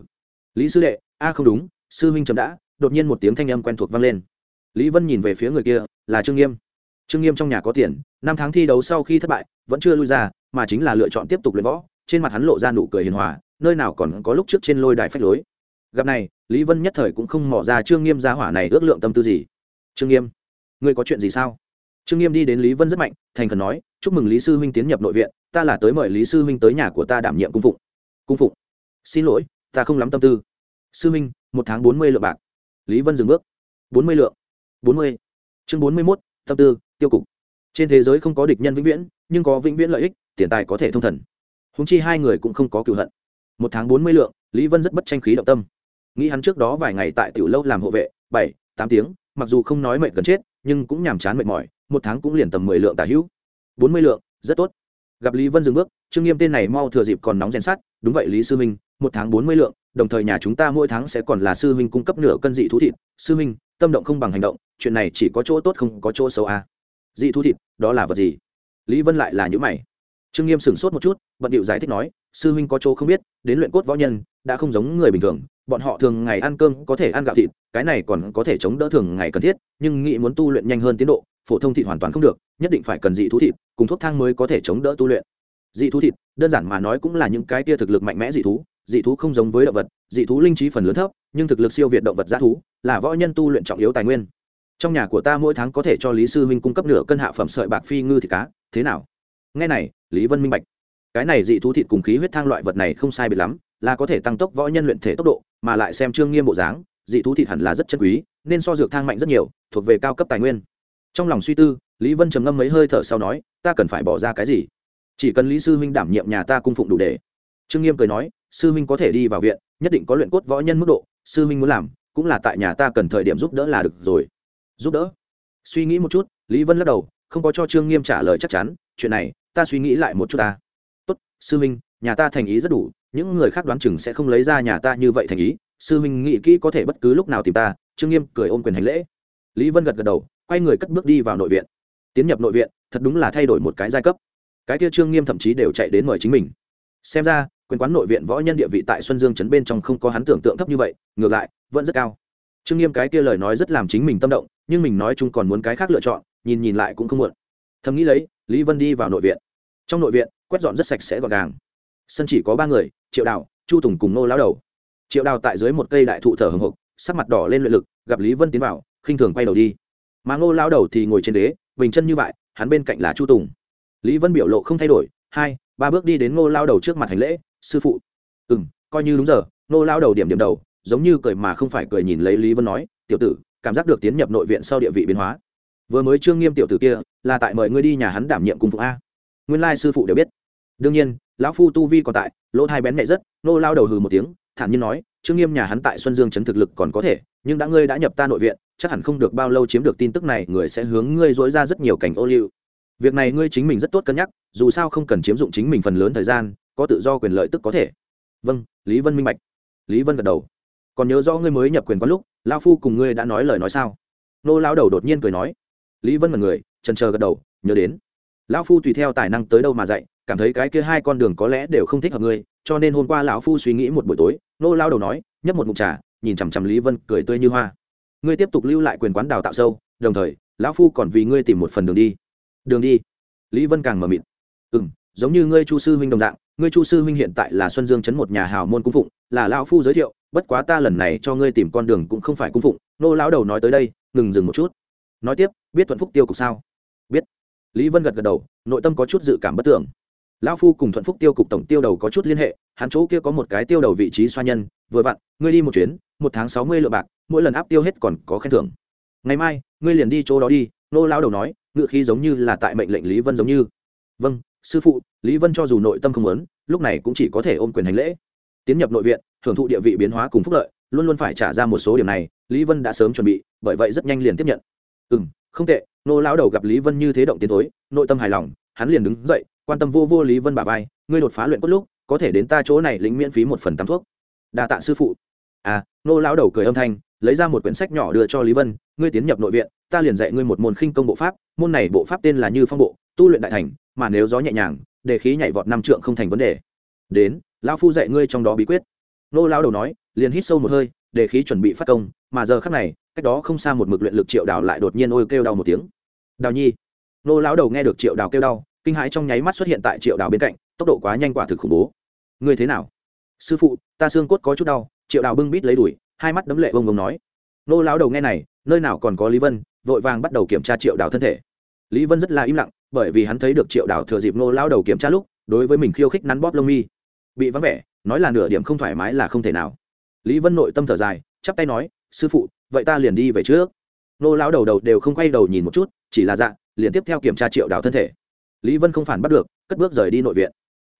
Lý sư đệ, a không đúng, sư huynh chấm đã đột nhiên một tiếng thanh âm quen thuộc vang lên. Lý vân nhìn về phía người kia, là trương nghiêm. Trương nghiêm trong nhà có tiền, năm tháng thi đấu sau khi thất bại, vẫn chưa lui ra, mà chính là lựa chọn tiếp tục luyện võ, trên mặt hắn lộ ra nụ cười hiền hòa, nơi nào còn có lúc trước trên lôi đài phách lối. Gặp này, lý vân nhất thời cũng không mỏ ra trương nghiêm gia hỏa này ước lượng tâm tư gì. Trương nghiêm, ngươi có chuyện gì sao? Trương nghiêm đi đến lý vân rất mạnh, thành khẩn nói, chúc mừng lý sư huynh tiến nhập nội viện, ta là tới mời lý sư huynh tới nhà của ta đảm nhiệm cung phụng. Cung phụng? Xin lỗi, ta không lắm tâm tư. Sư huynh, một tháng bốn mươi lượng bạc lý vân dừng bước. Bốn mươi lượng. Bốn mươi. Chương bốn mươi mốt, tâm tư, tiêu cục. Trên thế giới không có địch nhân vĩnh viễn, nhưng có vĩnh viễn lợi ích, tiền tài có thể thông thần. Húng chi hai người cũng không có cựu hận. Một tháng bốn mươi lượng, lý vân rất bất tranh khí động tâm. Nghĩ hắn trước đó vài ngày tại tiểu lâu làm hộ vệ, bảy, tám tiếng, mặc dù không nói mệt gần chết, nhưng cũng nhàm chán mệt mỏi, một tháng cũng liền tầm mười lượng tả hữu. Bốn mươi lượng, rất tốt. Gặp lý vân dừng bước, trương nghiêm tên này mau thừa dịp còn nóng rèn sát. đúng vậy lý sư minh, một tháng bốn mươi lượng đồng thời nhà chúng ta mỗi tháng sẽ còn là sư huynh cung cấp nửa cân dị thú thịt. Sư huynh, tâm động không bằng hành động chuyện này chỉ có chỗ tốt không có chỗ xấu à. dị thú thịt đó là vật gì? Lý vân lại là những mày. Trương nghiêm sửng sốt một chút bận điệu giải thích nói sư huynh có chỗ không biết đến luyện cốt võ nhân đã không giống người bình thường. Bọn họ thường ngày ăn cơm có thể ăn gạo thịt cái này còn có thể chống đỡ thường ngày cần thiết nhưng nghĩ muốn tu luyện nhanh hơn tiến độ phổ thông thịt hoàn toàn không được nhất định phải cần dị thú thịt cùng thuốc thang mới có thể chống đỡ tu luyện. Dị thú thịt đơn giản mà nói cũng là những cái tia thực lực mạnh mẽ dị thú dị thú không giống với động vật, dị thú linh trí phần lớn thấp, nhưng thực lực siêu việt động vật g thú, là võ nhân tu luyện trọng yếu tài nguyên. Trong nhà của ta mỗi tháng có thể cho lý sư huynh cung cấp nửa cân hạ phẩm sợi bạc phi ngư thịt cá, thế nào? Nghe này, lý vân minh bạch. Cái này dị thú thịt cùng khí huyết thang loại vật này không sai biệt lắm, là có thể tăng tốc võ nhân luyện thể tốc độ, mà lại xem trương nghiêm bộ dáng, dị thú thịt hẳn là rất chân quý, nên so dược thang mạnh rất nhiều, thuộc về cao cấp tài nguyên. Trong lòng suy tư, lý vân trầm ngâm mấy hơi thở sau nói, ta cần phải bỏ ra cái gì? Chỉ cần lý sư huynh đảm nhiệm nhà ta cung phụng đủ để trương nghiêm cười nói sư minh có thể đi vào viện nhất định có luyện cốt võ nhân mức độ sư minh muốn làm cũng là tại nhà ta cần thời điểm giúp đỡ là được rồi. Giúp đỡ? Suy nghĩ một chút lý vân lắc đầu không có cho trương nghiêm trả lời chắc chắn chuyện này ta suy nghĩ lại một chút ta. Tốt sư minh, nhà ta thành ý rất đủ những người khác đoán chừng sẽ không lấy ra nhà ta như vậy thành ý sư minh nghĩ kỹ có thể bất cứ lúc nào tìm ta. Trương nghiêm cười ôm quyền hành lễ. Lý vân gật gật đầu quay người cất bước đi vào nội viện. Tiến nhập nội viện thật đúng là thay đổi một cái giai cấp. Cái kia trương nghiêm thậm chí đều chạy đến mời chính mình. Xem ra quyền quán nội viện võ nhân địa vị tại xuân dương Trấn bên trong không có hắn tưởng tượng thấp như vậy, ngược lại, vẫn rất cao. Trương nghiêm cái kia lời nói rất làm chính mình tâm động, nhưng mình nói chung còn muốn cái khác lựa chọn, nhìn nhìn lại cũng không muộn. Thầm nghĩ lấy, lý vân đi vào nội viện. Trong nội viện, quét dọn rất sạch sẽ gọn gàng. Sân chỉ có ba người, triệu đào, chu tùng cùng nô lao đầu. Triệu đào tại dưới một cây đại thụ thở hồng hộc, sắc mặt đỏ lên luyện lực, gặp lý vân tiến vào, khinh thường quay đầu đi. Mà ngô lao đầu thì ngồi trên đế bình chân như vậy, hắn bên cạnh là chu tùng. Lý vân biểu lộ không thay đổi, hai, ba bước đi đến ngô lao đầu trước mặt hành lễ sư phụ. Ừ m coi như đúng giờ, nô lao đầu điểm điểm đầu, giống như cười mà không phải cười nhìn lấy lý vân nói, tiểu tử, cảm giác được tiến nhập nội viện sau địa vị biến hóa. Vừa mới trương nghiêm tiểu tử kia, là tại mời ngươi đi nhà hắn đảm nhiệm cùng phụ a. Nguyên lai sư phụ đều biết. Đương nhiên, lão phu tu vi còn tại, lỗ thai bén mẹ rất, nô lao đầu hừ một tiếng, thản nhiên nói, trương nghiêm nhà hắn tại xuân dương chấn thực lực còn có thể, nhưng đã ngươi đã nhập ta nội viện, chắc hẳn không được bao lâu chiếm được tin tức này, người sẽ hướng ngươi dối ra rất nhiều cảnh ô liu. Việc này ngươi chính mình rất tốt cân nhắc, dù sao không cần chiếm dụng chính mình phần lớn thời gian có tự do quyền lợi tức có thể. Vâng lý vân minh bạch. Lý vân gật đầu. Còn nhớ rõ ngươi mới nhập quyền có lúc lao phu cùng ngươi đã nói lời nói sao? Nô lao đầu đột nhiên cười nói. Lý vân mật người trần chờ gật đầu, nhớ đến. Lão phu tùy theo tài năng tới đâu mà dạy, cảm thấy cái kia hai con đường có lẽ đều không thích hợp ngươi, cho nên hôm qua lão phu suy nghĩ một buổi tối, nô lao đầu nói, nhấp một mục trà, nhìn chằm chằm lý vân, cười tươi như hoa. Ngươi tiếp tục lưu lại quyền quán đào tạo sâu, đồng thời, lão phu còn vì ngươi tìm một phần đường đi. Đường đi. Lý vân càng mờ mịt. Ừ m giống như ngươi chu sư huynh đồng dạng ngươi chu sư huynh hiện tại là xuân dương chấn một nhà hào môn cung phụng, là lão phu giới thiệu, bất quá ta lần này cho ngươi tìm con đường cũng không phải cung phụng. Nô lão đầu nói tới đây, ngừng dừng một chút. Nói tiếp, biết thuận phúc tiêu cục sao? Biết. Lý vân gật gật đầu, nội tâm có chút dự cảm bất tưởng. Lão phu cùng thuận phúc tiêu cục tổng tiêu đầu có chút liên hệ, hắn chỗ kia có một cái tiêu đầu vị trí xoa nhân, vừa vặn, ngươi đi một chuyến, một tháng sáu mươi lượng bạc, mỗi lần áp tiêu hết còn có khen thưởng. Ngày mai, ngươi liền đi chỗ đó đi, nô lão đầu nói, ngự khí giống như là tại mệnh lệnh lý vân giống như. Vâng sư phụ lý vân cho dù nội tâm không lớn, lúc này cũng chỉ có thể ôm quyền hành lễ. Tiến nhập nội viện hưởng thụ địa vị biến hóa cùng phúc lợi luôn luôn phải trả ra một số điểm này lý vân đã sớm chuẩn bị bởi vậy rất nhanh liền tiếp nhận. Ừ m không tệ nô lão đầu gặp lý vân như thế động tiến tối nội tâm hài lòng hắn liền đứng dậy quan tâm vô vô lý vân bà vai ngươi đột phá luyện cốt lúc có thể đến ta chỗ này lĩnh miễn phí một phần tắm thuốc. Đa tạ sư phụ. À nô lão đầu cười âm thanh lấy ra một quyển sách nhỏ đưa cho lý vân ngươi tiến nhập nội viện ta liền dạy ngươi một môn khinh công bộ pháp môn này bộ pháp tên là như phong bộ tu luyện đại thành mà nếu gió nhẹ nhàng, để khí nhảy vọt năm trượng không thành vấn đề. Đến, lão phu dạy ngươi trong đó bí quyết. Nô lão đầu nói, liền hít sâu một hơi, để khí chuẩn bị phát công, mà giờ khắc này, cách đó không xa một mực luyện lực triệu đào lại đột nhiên ôi kêu đau một tiếng. Đào nhi. Nô lão đầu nghe được triệu đào kêu đau, kinh hãi trong nháy mắt xuất hiện tại triệu đào bên cạnh, tốc độ quá nhanh quả thực khủng bố. Ngươi thế nào? Sư phụ, ta xương cốt có chút đau, triệu đào bưng bít lấy đuổi hai mắt đấm lệ bông bông nói. Nô lão đầu nghe này, nơi nào còn có lý vân, vội vàng bắt đầu kiểm tra triệu đào thân thể. Lý vân rất là im lặng bởi vì hắn thấy được triệu đảo thừa dịp nô lão đầu kiểm tra lúc, đối với mình khiêu khích nắn bóp lông mi. Bị vắng vẻ, nói là nửa điểm không thoải mái là không thể nào. Lý vân nội tâm thở dài, chắp tay nói, sư phụ, vậy ta liền đi về trước. Nô lão đầu đầu đều không quay đầu nhìn một chút, chỉ là dạ liền tiếp theo kiểm tra triệu đảo thân thể. Lý vân không phản bắt được, cất bước rời đi nội viện.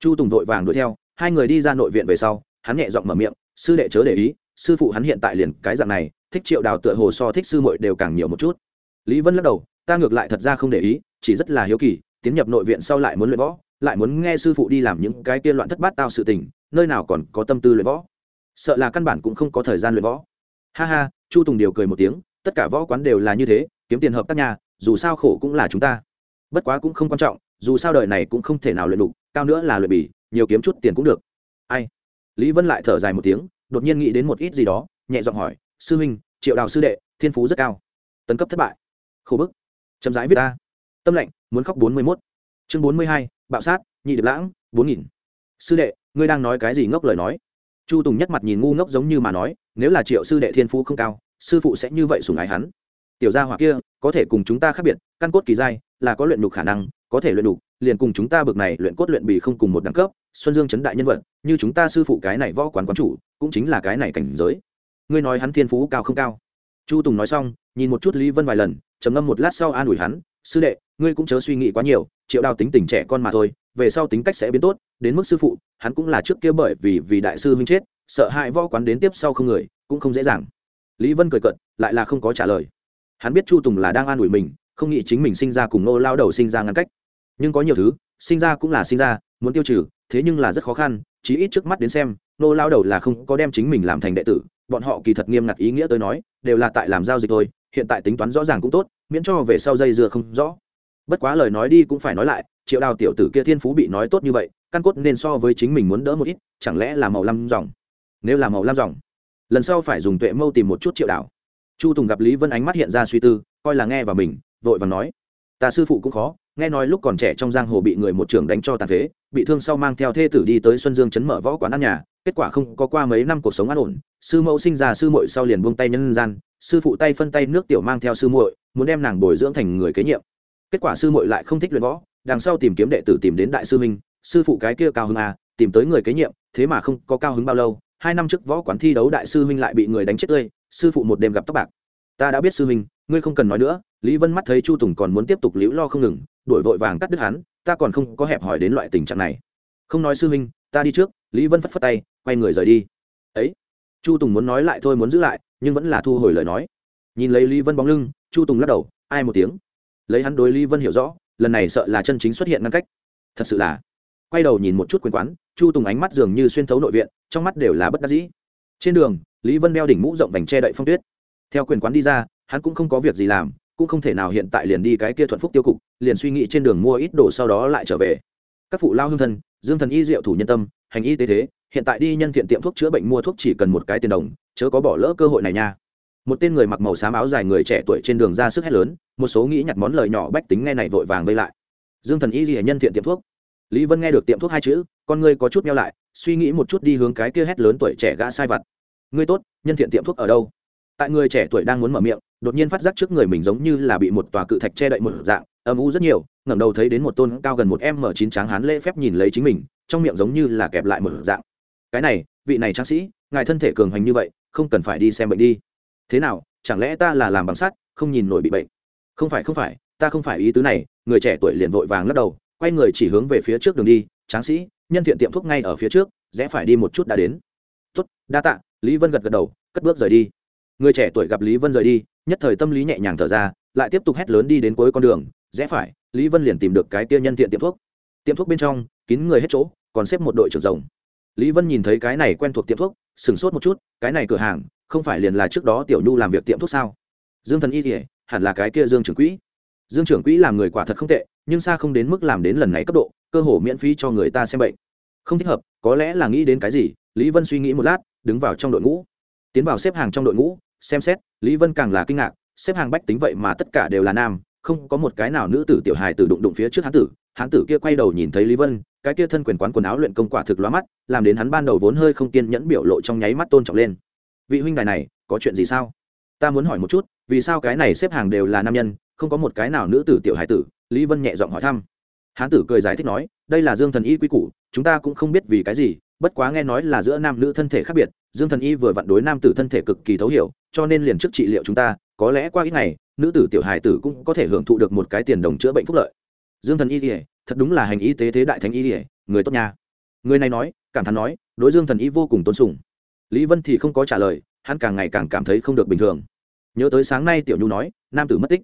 Chu tùng vội vàng đuổi theo, hai người đi ra nội viện về sau, hắn nhẹ giọng mở miệng, sư đệ chớ để ý, sư phụ hắn hiện tại liền cái dạng này, thích triệu đào tựa hồ so thích sư muội đều càng nhiều một chút. Lý vân lắc đầu, ta ngược lại thật ra không để ý chỉ rất là hiếu kỳ, tiến nhập nội viện sau lại muốn luyện võ, lại muốn nghe sư phụ đi làm những cái kia loạn thất bát tao sự tình, nơi nào còn có tâm tư luyện võ. Sợ là căn bản cũng không có thời gian luyện võ. Ha ha, chu tùng điều cười một tiếng, tất cả võ quán đều là như thế, kiếm tiền hợp tác nhà, dù sao khổ cũng là chúng ta. Bất quá cũng không quan trọng, dù sao đời này cũng không thể nào luyện đục cao nữa là luyện bỉ, nhiều kiếm chút tiền cũng được. Ai? Lý vân lại thở dài một tiếng, đột nhiên nghĩ đến một ít gì đó, nhẹ giọng hỏi, sư huynh triệu đào sư đệ, thiên phú rất cao. Tấn cấp thất bại. Khổ bức. Chậm rãi viết ta tâm lạnh, muốn khóc bốn mươi mốt. Chương bốn mươi hai bạo sát nhị điệp lãng bốn nghìn. Sư đệ ngươi đang nói cái gì ngốc lời nói? Chu tùng nhất mặt nhìn ngu ngốc giống như mà nói nếu là triệu sư đệ thiên phú không cao sư phụ sẽ như vậy sùng ái hắn. Tiểu gia hỏa kia có thể cùng chúng ta khác biệt căn cốt kỳ giai là có luyện đục khả năng có thể luyện đục liền cùng chúng ta bực này luyện cốt luyện bì không cùng một đẳng cấp xuân dương chấn đại nhân vật như chúng ta sư phụ cái này võ quán quán chủ cũng chính là cái này cảnh giới. Ngươi nói hắn thiên phú cao không cao? Chu tùng nói xong nhìn một chút lý vân vài lần trầm ngâm một lát sau an ủi hắn sư đệ, ngươi cũng chớ suy nghĩ quá nhiều, triệu đào tính tình trẻ con mà thôi, về sau tính cách sẽ biến tốt, đến mức sư phụ, hắn cũng là trước kia bởi vì vì đại sư huynh chết, sợ hãi võ quán đến tiếp sau không người, cũng không dễ dàng. Lý vân cười cận lại là không có trả lời. Hắn biết chu tùng là đang an ủi mình, không nghĩ chính mình sinh ra cùng nô lao đầu sinh ra ngăn cách. Nhưng có nhiều thứ, sinh ra cũng là sinh ra, muốn tiêu trừ, thế nhưng là rất khó khăn, chí ít trước mắt đến xem, nô lao đầu là không có đem chính mình làm thành đệ tử, bọn họ kỳ thật nghiêm ngặt ý nghĩa tới nói, đều là tại làm giao dịch thôi, hiện tại tính toán rõ ràng cũng tốt miễn cho về sau dây dưa không rõ. Bất quá lời nói đi cũng phải nói lại, triệu đào tiểu tử kia thiên phú bị nói tốt như vậy, căn cốt nên so với chính mình muốn đỡ một ít, chẳng lẽ là màu lam dòng? Nếu là màu lam dòng, lần sau phải dùng tuệ mâu tìm một chút triệu đào. Chu tùng gặp lý vân ánh mắt hiện ra suy tư, coi là nghe và mình, vội và nói, ta sư phụ cũng khó, nghe nói lúc còn trẻ trong giang hồ bị người một trưởng đánh cho tàn phế, bị thương sau mang theo thê tử đi tới xuân dương chấn mở võ quán ăn nhà, kết quả không có qua mấy năm cuộc sống an ổn, sư mẫu sinh ra sư muội sau liền buông tay nhân gian sư phụ tay phân tay nước tiểu mang theo sư muội, muốn đem nàng bồi dưỡng thành người kế nhiệm. Kết quả sư muội lại không thích luyện võ, đằng sau tìm kiếm đệ tử tìm đến đại sư minh sư phụ cái kia cao hứng à tìm tới người kế nhiệm, thế mà không có cao hứng bao lâu, hai năm trước võ quán thi đấu đại sư minh lại bị người đánh chết tươi, sư phụ một đêm gặp tóc bạc. Ta đã biết sư minh ngươi không cần nói nữa, lý vân mắt thấy chu tùng còn muốn tiếp tục liễu lo không ngừng đổi vội vàng cắt đứt hắn, ta còn không có hẹp hỏi đến loại tình trạng này. Không nói sư minh ta đi trước, lý vân phất phất tay, quay người rời đi. Ấy, chu tùng muốn nói lại thôi muốn giữ lại nhưng vẫn là thu hồi lời nói. Nhìn lấy lý vân bóng lưng, chu tùng lắc đầu, ai một tiếng. Lấy hắn đối lý vân hiểu rõ, lần này sợ là chân chính xuất hiện ngăn cách. Thật sự là. Quay đầu nhìn một chút quyền quán, chu tùng ánh mắt dường như xuyên thấu nội viện, trong mắt đều là bất đắc dĩ. Trên đường, lý vân đeo đỉnh mũ rộng vành che đậy phong tuyết. Theo quyền quán đi ra, hắn cũng không có việc gì làm, cũng không thể nào hiện tại liền đi cái kia thuận phúc tiêu cục, liền suy nghĩ trên đường mua ít đồ sau đó lại trở về. Các phụ lao hương thân, dương thần y diệu thủ nhân tâm, hành y tế thế hiện tại đi nhân thiện tiệm thuốc chữa bệnh mua thuốc chỉ cần một cái tiền đồng, chớ có bỏ lỡ cơ hội này nha. Một tên người mặc màu xám áo dài người trẻ tuổi trên đường ra sức hét lớn, một số nghĩ nhặt món lời nhỏ bách tính nghe này vội vàng vây lại. Dương thần y ghi nhân thiện tiệm thuốc. Lý vân nghe được tiệm thuốc hai chữ, con ngươi có chút meo lại, suy nghĩ một chút đi hướng cái kia hét lớn tuổi trẻ gã sai vặt. Ngươi tốt, nhân thiện tiệm thuốc ở đâu? Tại người trẻ tuổi đang muốn mở miệng, đột nhiên phát giác trước người mình giống như là bị một tòa cự thạch che đậy một dạng, âm u rất nhiều, ngẩng đầu thấy đến một tôn cao gần một m chín tráng hán lễ phép nhìn lấy chính mình, trong miệng giống như là kẹp lại một dạng cái này, vị này tráng sĩ, ngài thân thể cường hành như vậy, không cần phải đi xem bệnh đi. Thế nào, chẳng lẽ ta là làm bằng sắt, không nhìn nổi bị bệnh? Không phải không phải, ta không phải ý tứ này, người trẻ tuổi liền vội vàng lắc đầu, quay người chỉ hướng về phía trước đường đi, tráng sĩ, nhân thiện tiệm thuốc ngay ở phía trước, rẽ phải đi một chút đã đến. Tuất đa tạ. Lý vân gật gật đầu, cất bước rời đi. Người trẻ tuổi gặp lý vân rời đi, nhất thời tâm lý nhẹ nhàng thở ra, lại tiếp tục hét lớn đi đến cuối con đường, rẽ phải. Lý vân liền tìm được cái kia nhân thiện tiệm thuốc. Tiệm thuốc bên trong, kín người hết chỗ, còn xếp một đội trưởng rồng lý vân nhìn thấy cái này quen thuộc tiệm thuốc, sửng sốt một chút, cái này cửa hàng, không phải liền là trước đó tiểu nhu làm việc tiệm thuốc sao? Dương thần y thì hẳn là cái kia dương trưởng quỹ. Dương trưởng quỹ làm người quả thật không tệ, nhưng xa không đến mức làm đến lần này cấp độ, cơ hồ miễn phí cho người ta xem bệnh. Không thích hợp, có lẽ là nghĩ đến cái gì, lý vân suy nghĩ một lát, đứng vào trong đội ngũ. Tiến vào xếp hàng trong đội ngũ, xem xét, lý vân càng là kinh ngạc, xếp hàng bách tính vậy mà tất cả đều là nam, không có một cái nào nữ tử tiểu hài tử đụng đụng phía trước hán tử hán tử kia quay đầu nhìn thấy lý vân, cái kia thân quyền quán quần áo luyện công quả thực lóa mắt, làm đến hắn ban đầu vốn hơi không kiên nhẫn biểu lộ trong nháy mắt tôn trọng lên. Vị huynh đài này, có chuyện gì sao? Ta muốn hỏi một chút, vì sao cái này xếp hàng đều là nam nhân, không có một cái nào nữ tử tiểu hải tử? Lý vân nhẹ giọng hỏi thăm. Hán tử cười giải thích nói, đây là dương thần y quy củ, chúng ta cũng không biết vì cái gì, bất quá nghe nói là giữa nam nữ thân thể khác biệt, dương thần y vừa vặn đối nam tử thân thể cực kỳ thấu hiểu, cho nên liền trước trị liệu chúng ta, có lẽ qua ít ngày, nữ tử tiểu hải tử cũng có thể hưởng thụ được một cái tiền đồng chữa bệnh phúc lợi dương thần y ỉa thật đúng là hành y tế thế đại thánh y ỉa người tốt nha. Người này nói, cảm thán nói, đối dương thần y vô cùng tôn sùng. Lý vân thì không có trả lời, hắn càng ngày càng cảm thấy không được bình thường. Nhớ tới sáng nay tiểu nhu nói, nam tử mất tích.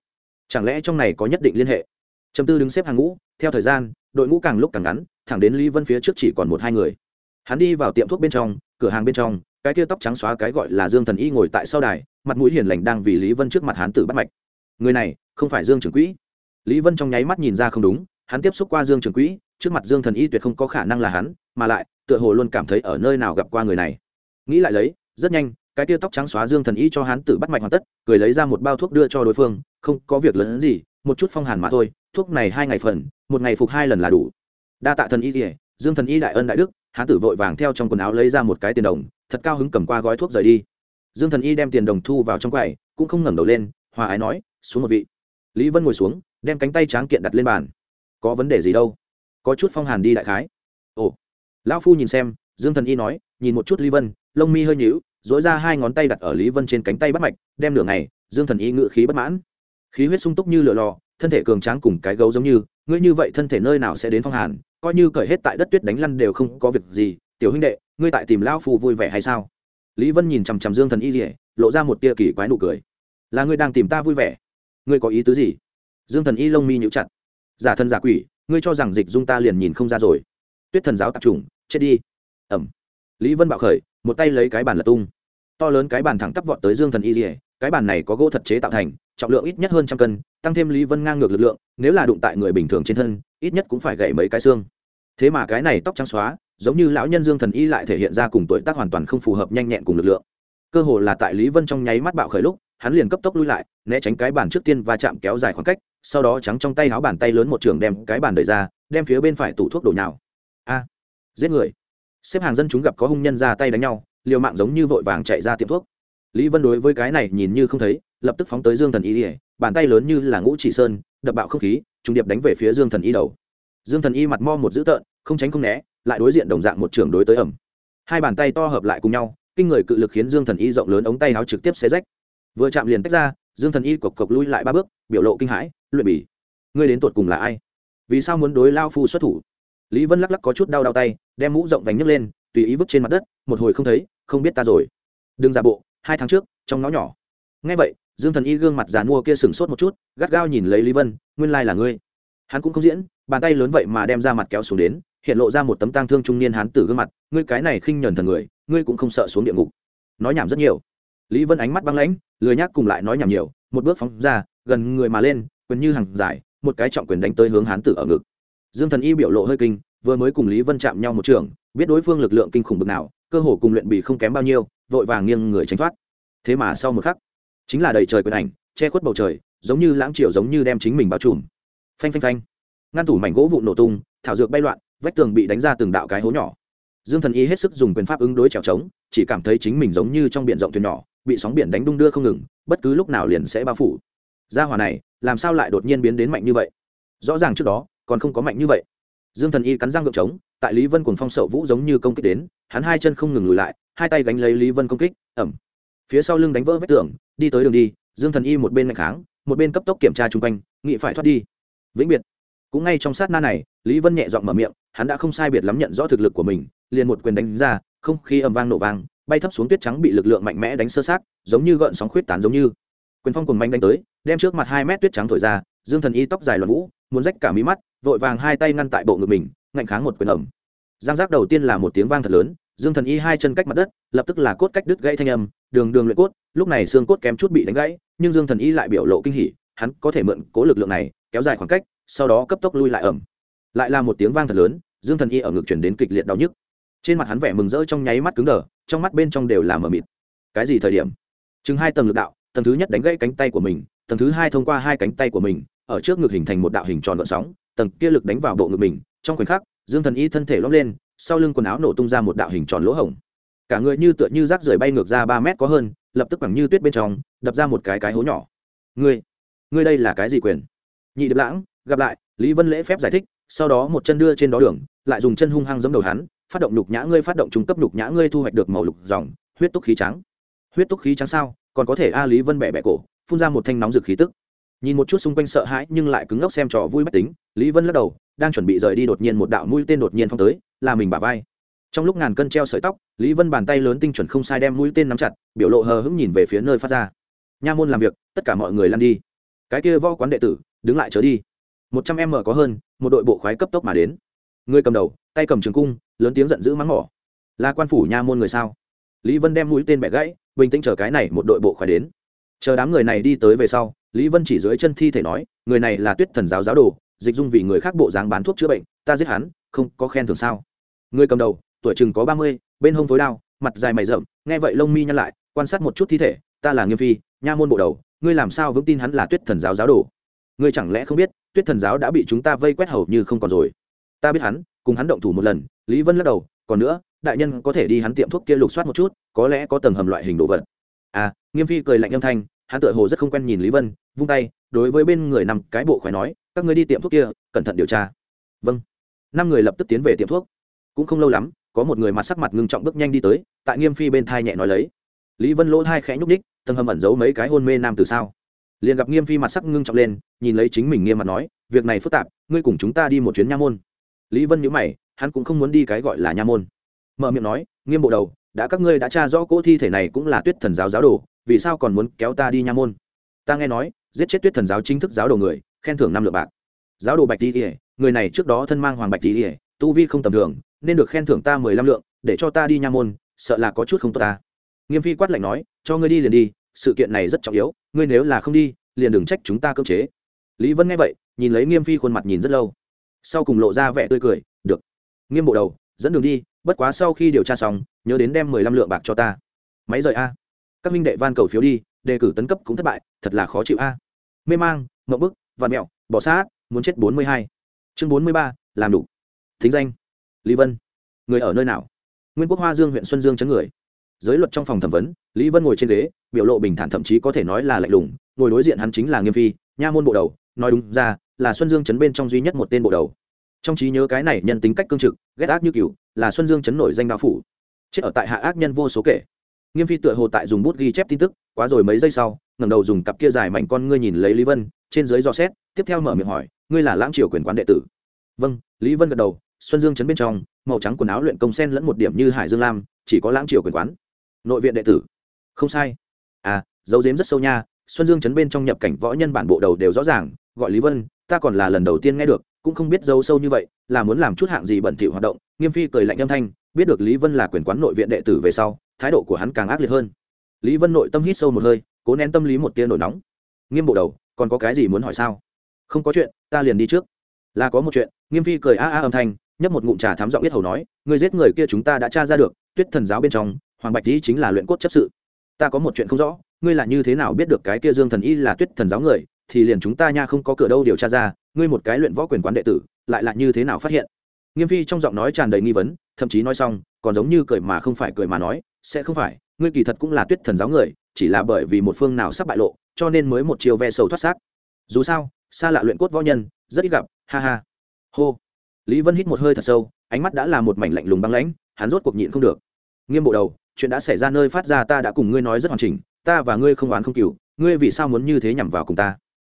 Chẳng lẽ trong này có nhất định liên hệ? Trầm tư đứng xếp hàng ngũ, theo thời gian, đội ngũ càng lúc càng ngắn, thẳng đến lý vân phía trước chỉ còn một hai người. Hắn đi vào tiệm thuốc bên trong, cửa hàng bên trong, cái tia tóc trắng xóa cái gọi là dương thần y ngồi tại sau đài, mặt mũi hiền lành đang vì lý vân trước mặt hán tử bắt mạch. Người này, không phải dương trưởng quỹ lý vân trong nháy mắt nhìn ra không đúng, hắn tiếp xúc qua dương Trường quỹ, trước mặt dương thần y tuyệt không có khả năng là hắn, mà lại, tựa hồ luôn cảm thấy ở nơi nào gặp qua người này. Nghĩ lại lấy, rất nhanh, cái tia tóc trắng xóa dương thần y cho hắn tử bắt mạch hoàn tất, cười lấy ra một bao thuốc đưa cho đối phương, không có việc lớn gì, một chút phong hàn mà thôi, thuốc này hai ngày phần, một ngày phục hai lần là đủ. Đa tạ thần y kể dương thần y đại ân đại đức hán tử vội vàng theo trong quần áo lấy ra một cái tiền đồng, thật cao hứng cầm qua gói thuốc rời đi. Dương thần y đem tiền đồng thu vào trong quầy, cũng không ngẩng đầu lên, hòa ái nói, xuống một vị. Lý vân ngồi xuống đem cánh tay tráng kiện đặt lên bàn. Có vấn đề gì đâu? Có chút phong hàn đi đại khái. Ồ. Lão phu nhìn xem, dương thần y nói, nhìn một chút lý vân, lông mi hơi nhíu dỗi ra hai ngón tay đặt ở lý vân trên cánh tay bắt mạch, đem nửa ngày, dương thần y ngự khí bất mãn. Khí huyết sung túc như lửa lò, thân thể cường tráng cùng cái gấu giống như, ngươi như vậy thân thể nơi nào sẽ đến phong hàn, coi như cởi hết tại đất tuyết đánh lăn đều không có việc gì, tiểu huynh đệ, ngươi tại tìm lão phu vui vẻ hay sao? Lý vân nhìn chằm chằm dương thần y rỉa lộ ra một tia kỳ quái nụ cười. Là ngươi đang tìm ta vui vẻ? Ngươi có ý tứ gì? Dương thần y lông mi nhũ chặt. Giả thân giả quỷ, ngươi cho rằng dịch dung ta liền nhìn không ra rồi. Tuyết thần giáo tập trung chết đi. Ẩm. Lý vân bạo khởi, một tay lấy cái bàn lật tung. To lớn cái bàn thẳng tắp vọt tới dương thần y dỉa cái bàn này có gỗ thật chế tạo thành, trọng lượng ít nhất hơn trăm cân, tăng thêm lý vân ngang ngược lực lượng, nếu là đụng tại người bình thường trên thân, ít nhất cũng phải gãy mấy cái xương. Thế mà cái này tóc trắng xóa, giống như lão nhân dương thần y lại thể hiện ra cùng tuổi tác hoàn toàn không phù hợp nhanh nhẹn cùng lực lượng. Cơ hồ là tại lý vân trong nháy mắt bạo khởi lúc hắn liền cấp tốc lui lại, né tránh cái bàn trước tiên và chạm kéo dài khoảng cách, sau đó trắng trong tay áo bàn tay lớn một trường đem cái bàn đẩy ra, đem phía bên phải tủ thuốc đổ nhào. A, giết người. Xếp hàng dân chúng gặp có hung nhân ra tay đánh nhau, liều mạng giống như vội vàng chạy ra tiệm thuốc. Lý vân đối với cái này nhìn như không thấy, lập tức phóng tới dương thần y ỉa bàn tay lớn như là ngũ chỉ sơn, đập bạo không khí, trùng điệp đánh về phía dương thần y đầu. Dương thần y mặt mo một dữ tợn, không tránh không né, lại đối diện đồng dạng một trường đối tới ẩm. Hai bàn tay to hợp lại cùng nhau, kinh người cự lực khiến dương thần y rộng lớn ống tay áo trực tiếp xé rách vừa chạm liền tách ra, dương thần y cộc cộc lui lại ba bước, biểu lộ kinh hãi, luyện bỉ ngươi đến tột cùng là ai? Vì sao muốn đối lao phu xuất thủ? Lý vân lắc lắc có chút đau đau tay, đem mũ rộng vành nhấc lên, tùy ý vứt trên mặt đất, một hồi không thấy, không biết ta rồi. Đừng giả bộ, hai tháng trước, trong ngõ nhỏ. Ngay vậy, dương thần y gương mặt giàn mua kia sừng sốt một chút, gắt gao nhìn lấy lý vân, nguyên lai là ngươi. Hắn cũng không diễn, bàn tay lớn vậy mà đem ra mặt kéo xuống đến, hiện lộ ra một tấm tang thương trung niên hắn tử gương mặt, ngươi cái này khinh nhờn thần người, ngươi cũng không sợ xuống địa ngục. Nói nhảm rất nhiều lý vân ánh mắt băng lãnh, lười nhác cùng lại nói nhảm nhiều, một bước phóng ra, gần người mà lên, quyền như hàng dài một cái trọng quyền đánh tới hướng hán tử ở ngực. Dương thần y biểu lộ hơi kinh, vừa mới cùng lý vân chạm nhau một trường, biết đối phương lực lượng kinh khủng bực nào, cơ hồ cùng luyện bị không kém bao nhiêu, vội vàng nghiêng người tránh thoát. Thế mà sau một khắc, chính là đầy trời quyền ảnh, che khuất bầu trời, giống như lãng triều giống như đem chính mình bao trùm. Phanh phanh phanh. Ngăn tủ mảnh gỗ vụn nổ tung, thảo dược bay loạn, vách tường bị đánh ra từng đạo cái hố nhỏ dương thần y hết sức dùng quyền pháp ứng đối trèo trống, chỉ cảm thấy chính mình giống như trong biển rộng thuyền nhỏ, bị sóng biển đánh đung đưa không ngừng, bất cứ lúc nào liền sẽ bao phủ. Gia hỏa này, làm sao lại đột nhiên biến đến mạnh như vậy? Rõ ràng trước đó, còn không có mạnh như vậy. Dương thần y cắn răng gượng trống, tại lý vân cùng phong sậu vũ giống như công kích đến, hắn hai chân không ngừng lùi lại, hai tay gánh lấy lý vân công kích ẩm phía sau lưng đánh vỡ vách tường, đi tới đường đi, dương thần y một bên ngày kháng, một bên cấp tốc kiểm tra chung quanh, nghị phải thoát đi. Vĩnh biệt cũng ngay trong sát na này, lý vân nhẹ giọng mở miệng, hắn đã không sai biệt lắm nhận rõ thực lực của mình, liền một quyền đánh ra, không khí ầm vang nổ vang, bay thấp xuống tuyết trắng bị lực lượng mạnh mẽ đánh sơ sát, giống như gợn sóng khuyết tán giống như. Quyền phong cùng manh đánh tới, đem trước mặt hai mét tuyết trắng thổi ra, dương thần y tóc dài loạn vũ, muốn rách cả mí mắt, vội vàng hai tay ngăn tại bộ ngực mình, ngạnh kháng một quyền ẩm giang giác đầu tiên là một tiếng vang thật lớn, dương thần y hai chân cách mặt đất, lập tức là cốt cách đứt gãy thanh âm, đường đường luyện cốt, lúc này xương cốt kém chút bị đánh gãy, nhưng dương thần y lại biểu lộ kinh hỉ, hắn có thể mượn cố lực lượng này, kéo dài khoảng cách sau đó cấp tốc lui lại ẩm. Lại là một tiếng vang thật lớn, dương thần y ở ngực chuyển đến kịch liệt đau nhức. Trên mặt hắn vẻ mừng rỡ trong nháy mắt cứng đờ, trong mắt bên trong đều là mờ mịt. Cái gì thời điểm? Chừng hai tầng lực đạo, tầng thứ nhất đánh gãy cánh tay của mình, tầng thứ hai thông qua hai cánh tay của mình, ở trước ngực hình thành một đạo hình tròn gợn sóng, tầng kia lực đánh vào bộ ngực mình, trong khoảnh khắc, dương thần y thân thể lót lên, sau lưng quần áo nổ tung ra một đạo hình tròn lỗ hổng. Cả người như tựa như rác rưởi bay ngược ra ba mét có hơn, lập tức bằng như tuyết bên trong, đập ra một cái cái hố nhỏ. Ngươi ngươi đây là cái gì quyền? Nhị điệp lãng gặp lại, lý vân lễ phép giải thích, sau đó một chân đưa trên đó đường, lại dùng chân hung hăng giấm đầu hắn, phát động nhục nhã ngươi, phát động trung cấp nhục nhã ngươi, thu hoạch được màu lục dòng, huyết túc khí trắng. Huyết túc khí trắng sao? Còn có thể a, lý vân bẻ bẻ cổ, phun ra một thanh nóng rực khí tức. Nhìn một chút xung quanh sợ hãi, nhưng lại cứng ngốc xem trò vui mách tính, lý vân lắc đầu, đang chuẩn bị rời đi đột nhiên một đạo mũi tên đột nhiên phong tới, là mình bả vai. Trong lúc ngàn cân treo sợi tóc, lý vân bàn tay lớn tinh chuẩn không sai đem mũi tên nắm chặt, biểu lộ hờ hững nhìn về phía nơi phát ra. Nha môn làm việc, tất cả mọi người lăn đi. Cái kia võ quán đệ tử, đứng lại trở đi một trăm em mở có hơn, một đội bộ khoái cấp tốc mà đến. Người cầm đầu, tay cầm trường cung, lớn tiếng giận dữ mắng mỏ. Là quan phủ nha môn người sao? Lý vân đem mũi tên bẻ gãy, bình tĩnh chờ cái này một đội bộ khoái đến. Chờ đám người này đi tới về sau, lý vân chỉ dưới chân thi thể nói, người này là tuyết thần giáo giáo đồ, dịch dung vì người khác bộ dáng bán thuốc chữa bệnh, ta giết hắn, không có khen thưởng sao? Người cầm đầu, tuổi chừng có ba mươi, bên hông phối đao, mặt dài mày rậm, nghe vậy lông mi nhăn lại, quan sát một chút thi thể, ta là nghiêm phi, nha môn bộ đầu, ngươi làm sao vững tin hắn là tuyết thần giáo giáo đồ? Ngươi chẳng lẽ không biết tuyết thần giáo đã bị chúng ta vây quét hầu như không còn rồi. Ta biết hắn, cùng hắn động thủ một lần, lý vân lắc đầu, còn nữa, đại nhân có thể đi hắn tiệm thuốc kia lục soát một chút, có lẽ có tầng hầm loại hình đồ vật. À nghiêm phi cười lạnh âm thanh, hắn tựa hồ rất không quen nhìn lý vân, vung tay, đối với bên người nằm cái bộ khỏe nói, các người đi tiệm thuốc kia, cẩn thận điều tra. Vâng. Năm người lập tức tiến về tiệm thuốc. Cũng không lâu lắm, có một người mặt sắc mặt ngưng trọng bước nhanh đi tới, tại nghiêm phi bên thai nhẹ nói lấy. Lý vân lỗ hai khẽ nhúc ních tầng hầm ẩn giấu mấy cái hôn mê nam từ sao? Liền gặp nghiêm phi mặt sắc ngưng trọng lên, nhìn lấy chính mình nghiêm mặt nói, việc này phức tạp, ngươi cùng chúng ta đi một chuyến nha môn. Lý vân nhữ mày, hắn cũng không muốn đi cái gọi là nha môn. Mở miệng nói, nghiêm bộ đầu, đã các ngươi đã tra rõ cỗ thi thể này cũng là tuyết thần giáo giáo đồ, vì sao còn muốn kéo ta đi nha môn? Ta nghe nói, giết chết tuyết thần giáo chính thức giáo đồ người, khen thưởng năm lượng bạc. Giáo đồ bạch tỷ ỉa người này trước đó thân mang hoàng bạch tỷ ỉa tu vi không tầm thường, nên được khen thưởng ta mười lăm lượng, để cho ta đi nha môn, sợ là có chút không tốt ta. Nghiêm phi quát lạnh nói, cho ngươi đi liền đi, sự kiện này rất trọng yếu ngươi nếu là không đi, liền đừng trách chúng ta cưỡng chế. Lý vân nghe vậy, nhìn lấy nghiêm phi khuôn mặt nhìn rất lâu. Sau cùng lộ ra vẻ tươi cười, được. Nghiêm bộ đầu, dẫn đường đi, bất quá sau khi điều tra xong, nhớ đến đem mười lăm lượng bạc cho ta. Máy rời a. Các minh đệ van cầu phiếu đi, đề cử tấn cấp cũng thất bại, thật là khó chịu a. Mê mang mậu bức, vạn mẹo, bỏ sát, muốn chết bốn mươi hai. Chương bốn mươi ba, làm đủ. Thính danh. Lý vân. Người ở nơi nào? Nguyên quốc hoa dương huyện xuân dương chấn người giới luật trong phòng thẩm vấn, lý vân ngồi trên ghế, biểu lộ bình thản thậm chí có thể nói là lạnh lùng, ngồi đối diện hắn chính là nghiêm phi, nha môn bộ đầu, nói đúng ra, là xuân dương chấn bên trong duy nhất một tên bộ đầu. Trong trí nhớ cái này nhân tính cách cương trực, ghét ác như cựu là xuân dương chấn nổi danh đạo phủ. Chết ở tại hạ ác nhân vô số kể. Nghiêm phi tựa hồ tại dùng bút ghi chép tin tức, quá rồi mấy giây sau, ngẩng đầu dùng cặp kia dài mảnh con ngươi nhìn lấy lý vân, trên dưới dò xét, tiếp theo mở miệng hỏi, ngươi là lãng triều quyền quán đệ tử? Vâng. Lý vân gật đầu, xuân dương chấn bên trong, màu trắng quần áo luyện công sen lẫn một điểm như hải dương lam, chỉ có lãng triều quyền quán nội viện đệ tử. Không sai. À dấu dếm rất sâu nha, xuân dương chấn bên trong nhập cảnh võ nhân bản bộ đầu đều rõ ràng, gọi lý vân, ta còn là lần đầu tiên nghe được, cũng không biết dấu sâu như vậy, là muốn làm chút hạng gì bẩn thỉu hoạt động, nghiêm phi cười lạnh âm thanh, biết được lý vân là quyền quán nội viện đệ tử về sau, thái độ của hắn càng ác liệt hơn. Lý vân nội tâm hít sâu một hơi, cố nén tâm lý một tia nổi nóng. Nghiêm bộ đầu, còn có cái gì muốn hỏi sao? Không có chuyện, ta liền đi trước. Là có một chuyện, nghiêm phi cười a a âm thanh, nhấp một ngụm trà thám giọng biết hầu nói, người giết người kia chúng ta đã tra ra được, tuyết thần giáo bên trong hoàng bạch tý chính là luyện cốt chấp sự. Ta có một chuyện không rõ, ngươi là như thế nào biết được cái kia dương thần y là tuyết thần giáo người, thì liền chúng ta nha không có cửa đâu điều tra ra, ngươi một cái luyện võ quyền quán đệ tử, lại là như thế nào phát hiện? Nghiêm phi trong giọng nói tràn đầy nghi vấn, thậm chí nói xong, còn giống như cười mà không phải cười mà nói, sẽ không phải, ngươi kỳ thật cũng là tuyết thần giáo người, chỉ là bởi vì một phương nào sắp bại lộ, cho nên mới một chiều ve sầu thoát xác. Dù sao, xa lạ luyện cốt võ nhân, rất ít gặp, ha ha. Hô. Lý vân hít một hơi thật sâu, ánh mắt đã là một mảnh lạnh lùng băng lãnh, hắn rốt cuộc nhịn không được. Nghiêm bộ đầu chuyện đã xảy ra nơi phát ra ta đã cùng ngươi nói rất hoàn chỉnh, ta và ngươi không oán không cừu, ngươi vì sao muốn như thế nhằm vào cùng ta?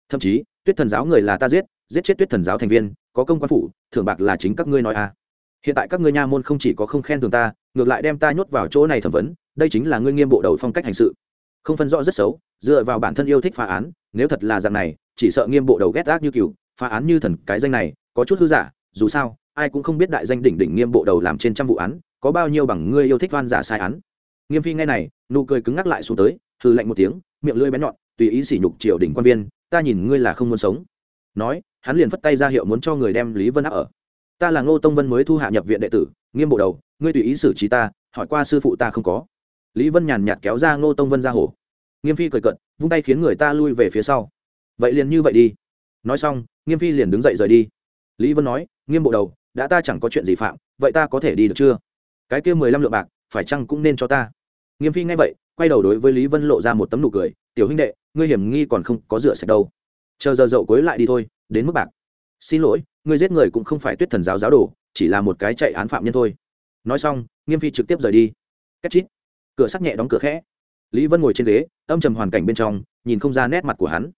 Thậm chí, tuyết thần giáo người là ta giết giết chết tuyết thần giáo thành viên, có công quan phủ, thưởng bạc là chính các ngươi nói à. Hiện tại các ngươi nha môn không chỉ có không khen thường ta, ngược lại đem ta nhốt vào chỗ này thẩm vấn, đây chính là ngươi nghiêm bộ đầu phong cách hành sự. Không phân rõ rất xấu, dựa vào bản thân yêu thích phá án, nếu thật là dạng này, chỉ sợ nghiêm bộ đầu ghét ác như cừu, phá án như thần cái danh này, có chút hư giả, dù sao, ai cũng không biết đại danh đỉnh đỉnh nghiêm bộ đầu làm trên trăm vụ án, có bao nhiêu bằng ngươi yêu thích oan giả sai án nghiêm phi nghe này, nụ cười cứng ngắc lại xuống tới hư lạnh một tiếng, miệng lưỡi bén nhọn, tùy ý sỉ nhục triều đình quan viên, ta nhìn ngươi là không muốn sống. Nói, hắn liền phất tay ra hiệu muốn cho người đem lý vân áp ở. Ta là ngô tông vân mới thu hạ nhập viện đệ tử, nghiêm bộ đầu, ngươi tùy ý xử trí ta, hỏi qua sư phụ ta không có. Lý vân nhàn nhạt kéo ra ngô tông vân ra hồ nghiêm phi cười cận vung tay khiến người ta lui về phía sau. Vậy liền như vậy đi. Nói xong, nghiêm phi liền đứng dậy rời đi. Lý vân nói, nghiêm bộ đầu, đã ta chẳng có chuyện gì phạm, vậy ta có thể đi được chưa? Cái kia mười lăm lượng bạc, phải chăng cũng nên cho ta? Nghiêm phi nghe vậy, quay đầu đối với lý vân lộ ra một tấm nụ cười, tiểu huynh đệ, ngươi hiểm nghi còn không có rửa sạch đâu. Chờ giờ dậu cuối lại đi thôi, đến mức bạc. Xin lỗi, ngươi giết người cũng không phải tuyết thần giáo giáo đồ, chỉ là một cái chạy án phạm nhân thôi. Nói xong, nghiêm phi trực tiếp rời đi. Cách chít. Cửa sắc nhẹ đóng cửa khẽ. Lý vân ngồi trên ghế, âm trầm hoàn cảnh bên trong, nhìn không ra nét mặt của hắn.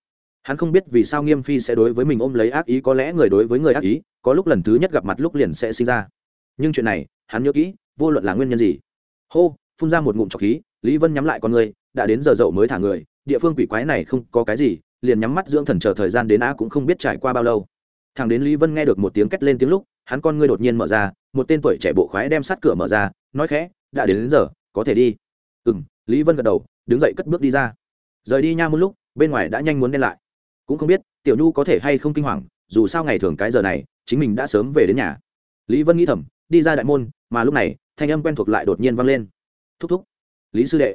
Hắn không biết vì sao nghiêm phi sẽ đối với mình ôm lấy ác ý, có lẽ người đối với người ác ý, có lúc lần thứ nhất gặp mặt lúc liền sẽ sinh ra. Nhưng chuyện này, hắn nhớ kỹ, vô luận là nguyên nhân gì. Hô phun ra một ngụm trọc khí lý vân nhắm lại con người đã đến giờ dậu mới thả người địa phương quỷ quái này không có cái gì liền nhắm mắt dưỡng thần chờ thời gian đến á cũng không biết trải qua bao lâu. Thằng đến lý vân nghe được một tiếng két lên tiếng lúc hắn con ngươi đột nhiên mở ra một tên tuổi trẻ bộ khoái đem sát cửa mở ra nói khẽ đã đến, đến giờ có thể đi. Ừ m lý vân gật đầu đứng dậy cất bước đi ra. Rời đi nha một lúc bên ngoài đã nhanh muốn đen lại. Cũng không biết tiểu nhu có thể hay không kinh hoàng dù sao ngày thường cái giờ này chính mình đã sớm về đến nhà. Lý vân nghĩ thầm đi ra đại môn mà lúc này thanh âm quen thuộc lại đột nhiên vang lên thúc thúc. Lý sư đệ.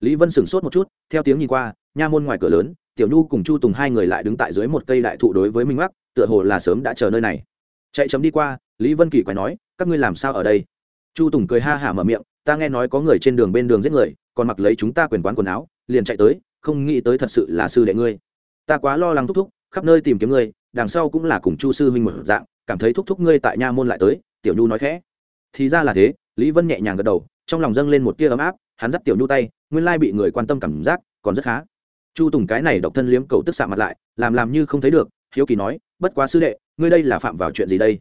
Lý vân sửng sốt một chút, theo tiếng nhìn qua, nha môn ngoài cửa lớn, tiểu nhu cùng chu tùng hai người lại đứng tại dưới một cây đại thụ đối với minh mắc tựa hồ là sớm đã chờ nơi này. Chạy chấm đi qua, lý vân kỳ quay nói, các ngươi làm sao ở đây? Chu tùng cười ha hả mở miệng, ta nghe nói có người trên đường bên đường giết người, còn mặc lấy chúng ta quyền quán quần áo, liền chạy tới, không nghĩ tới thật sự là sư đệ ngươi. Ta quá lo lắng thúc thúc, khắp nơi tìm kiếm ngươi, đằng sau cũng là cùng chu sư huynh một dạng, cảm thấy thúc thúc ngươi tại nha môn lại tới, tiểu nhu nói khẽ. Thì ra là thế, lý vân nhẹ nhàng gật đầu trong lòng dâng lên một tia ấm áp, hắn dắt tiểu nhu tay, nguyên lai bị người quan tâm cảm giác còn rất khá. Chu tùng cái này độc thân liếm cầu tức xạ mặt lại, làm làm như không thấy được, hiếu kỳ nói, bất quá sư đệ, ngươi đây là phạm vào chuyện gì đây?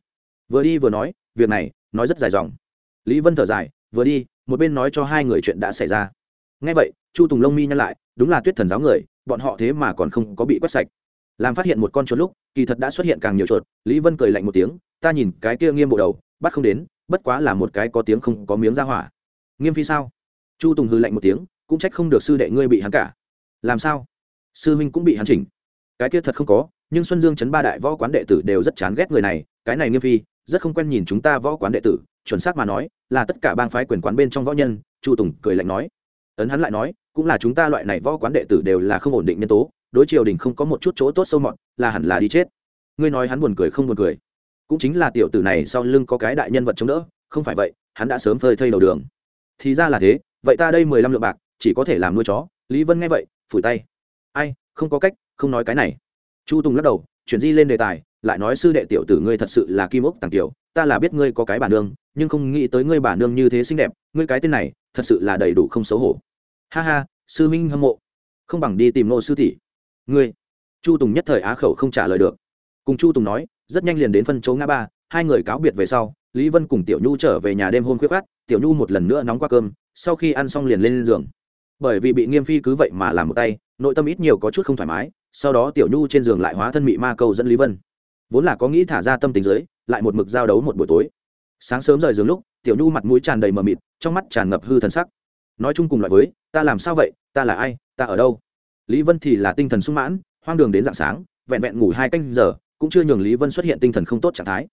Vừa đi vừa nói, việc này, nói rất dài dòng. Lý vân thở dài, vừa đi, một bên nói cho hai người chuyện đã xảy ra. Ngay vậy, chu tùng lông mi nhăn lại, đúng là tuyết thần giáo người, bọn họ thế mà còn không có bị quét sạch. Làm phát hiện một con chuột lúc, kỳ thật đã xuất hiện càng nhiều chuột, lý vân cười lạnh một tiếng, ta nhìn cái kia nghiêm bộ đầu, bắt không đến, bất quá là một cái có tiếng không có miếng ra hỏa nghiêm phi sao? Chu tùng hư lạnh một tiếng, cũng trách không được sư đệ ngươi bị hắn cả. Làm sao? Sư huynh cũng bị hắn chỉnh. Cái kia thật không có, nhưng xuân dương chấn ba đại võ quán đệ tử đều rất chán ghét người này. Cái này nghiêm phi, rất không quen nhìn chúng ta võ quán đệ tử, chuẩn xác mà nói, là tất cả bang phái quyền quán bên trong võ nhân, chu tùng cười lạnh nói. Ấn hắn lại nói, cũng là chúng ta loại này võ quán đệ tử đều là không ổn định nhân tố, đối triều đình không có một chút chỗ tốt sâu mọn là hẳn là đi chết. Ngươi nói hắn buồn cười không buồn cười? Cũng chính là tiểu tử này sau lưng có cái đại nhân vật chống đỡ, không phải vậy, hắn đã sớm phơi thây đầu đường thì ra là thế, vậy ta đây mười lăm lượng bạc, chỉ có thể làm nuôi chó. Lý vân nghe vậy, phủi tay. Ai, không có cách, không nói cái này. Chu tùng lắc đầu, chuyển di lên đề tài, lại nói sư đệ tiểu tử ngươi thật sự là kim ốc tàng tiểu, ta là biết ngươi có cái bà nương, nhưng không nghĩ tới ngươi bà nương như thế xinh đẹp, ngươi cái tên này, thật sự là đầy đủ không xấu hổ. Ha ha, sư minh hâm mộ. Không bằng đi tìm nô sư tỷ. Ngươi. Chu tùng nhất thời á khẩu không trả lời được. Cùng chu tùng nói, rất nhanh liền đến phân chỗ ngã ba, hai người cáo biệt về sau, lý vân cùng tiểu nhu trở về nhà đêm hôm khuyết khát tiểu nhu một lần nữa nóng qua cơm, sau khi ăn xong liền lên giường. Bởi vì bị nghiêm phi cứ vậy mà làm một tay, nội tâm ít nhiều có chút không thoải mái, sau đó tiểu nhu trên giường lại hóa thân mị ma câu dẫn lý vân. Vốn là có nghĩ thả ra tâm tình dưới, lại một mực giao đấu một buổi tối. Sáng sớm rời giường lúc, tiểu nhu mặt mũi tràn đầy mờ mịt, trong mắt tràn ngập hư thần sắc. Nói chung cùng loại với, ta làm sao vậy? Ta là ai? Ta ở đâu? Lý vân thì là tinh thần sung mãn, hoang đường đến dạng sáng, vẹn vẹn ngủ hai canh giờ, cũng chưa nhường lý vân xuất hiện tinh thần không tốt trạng thái.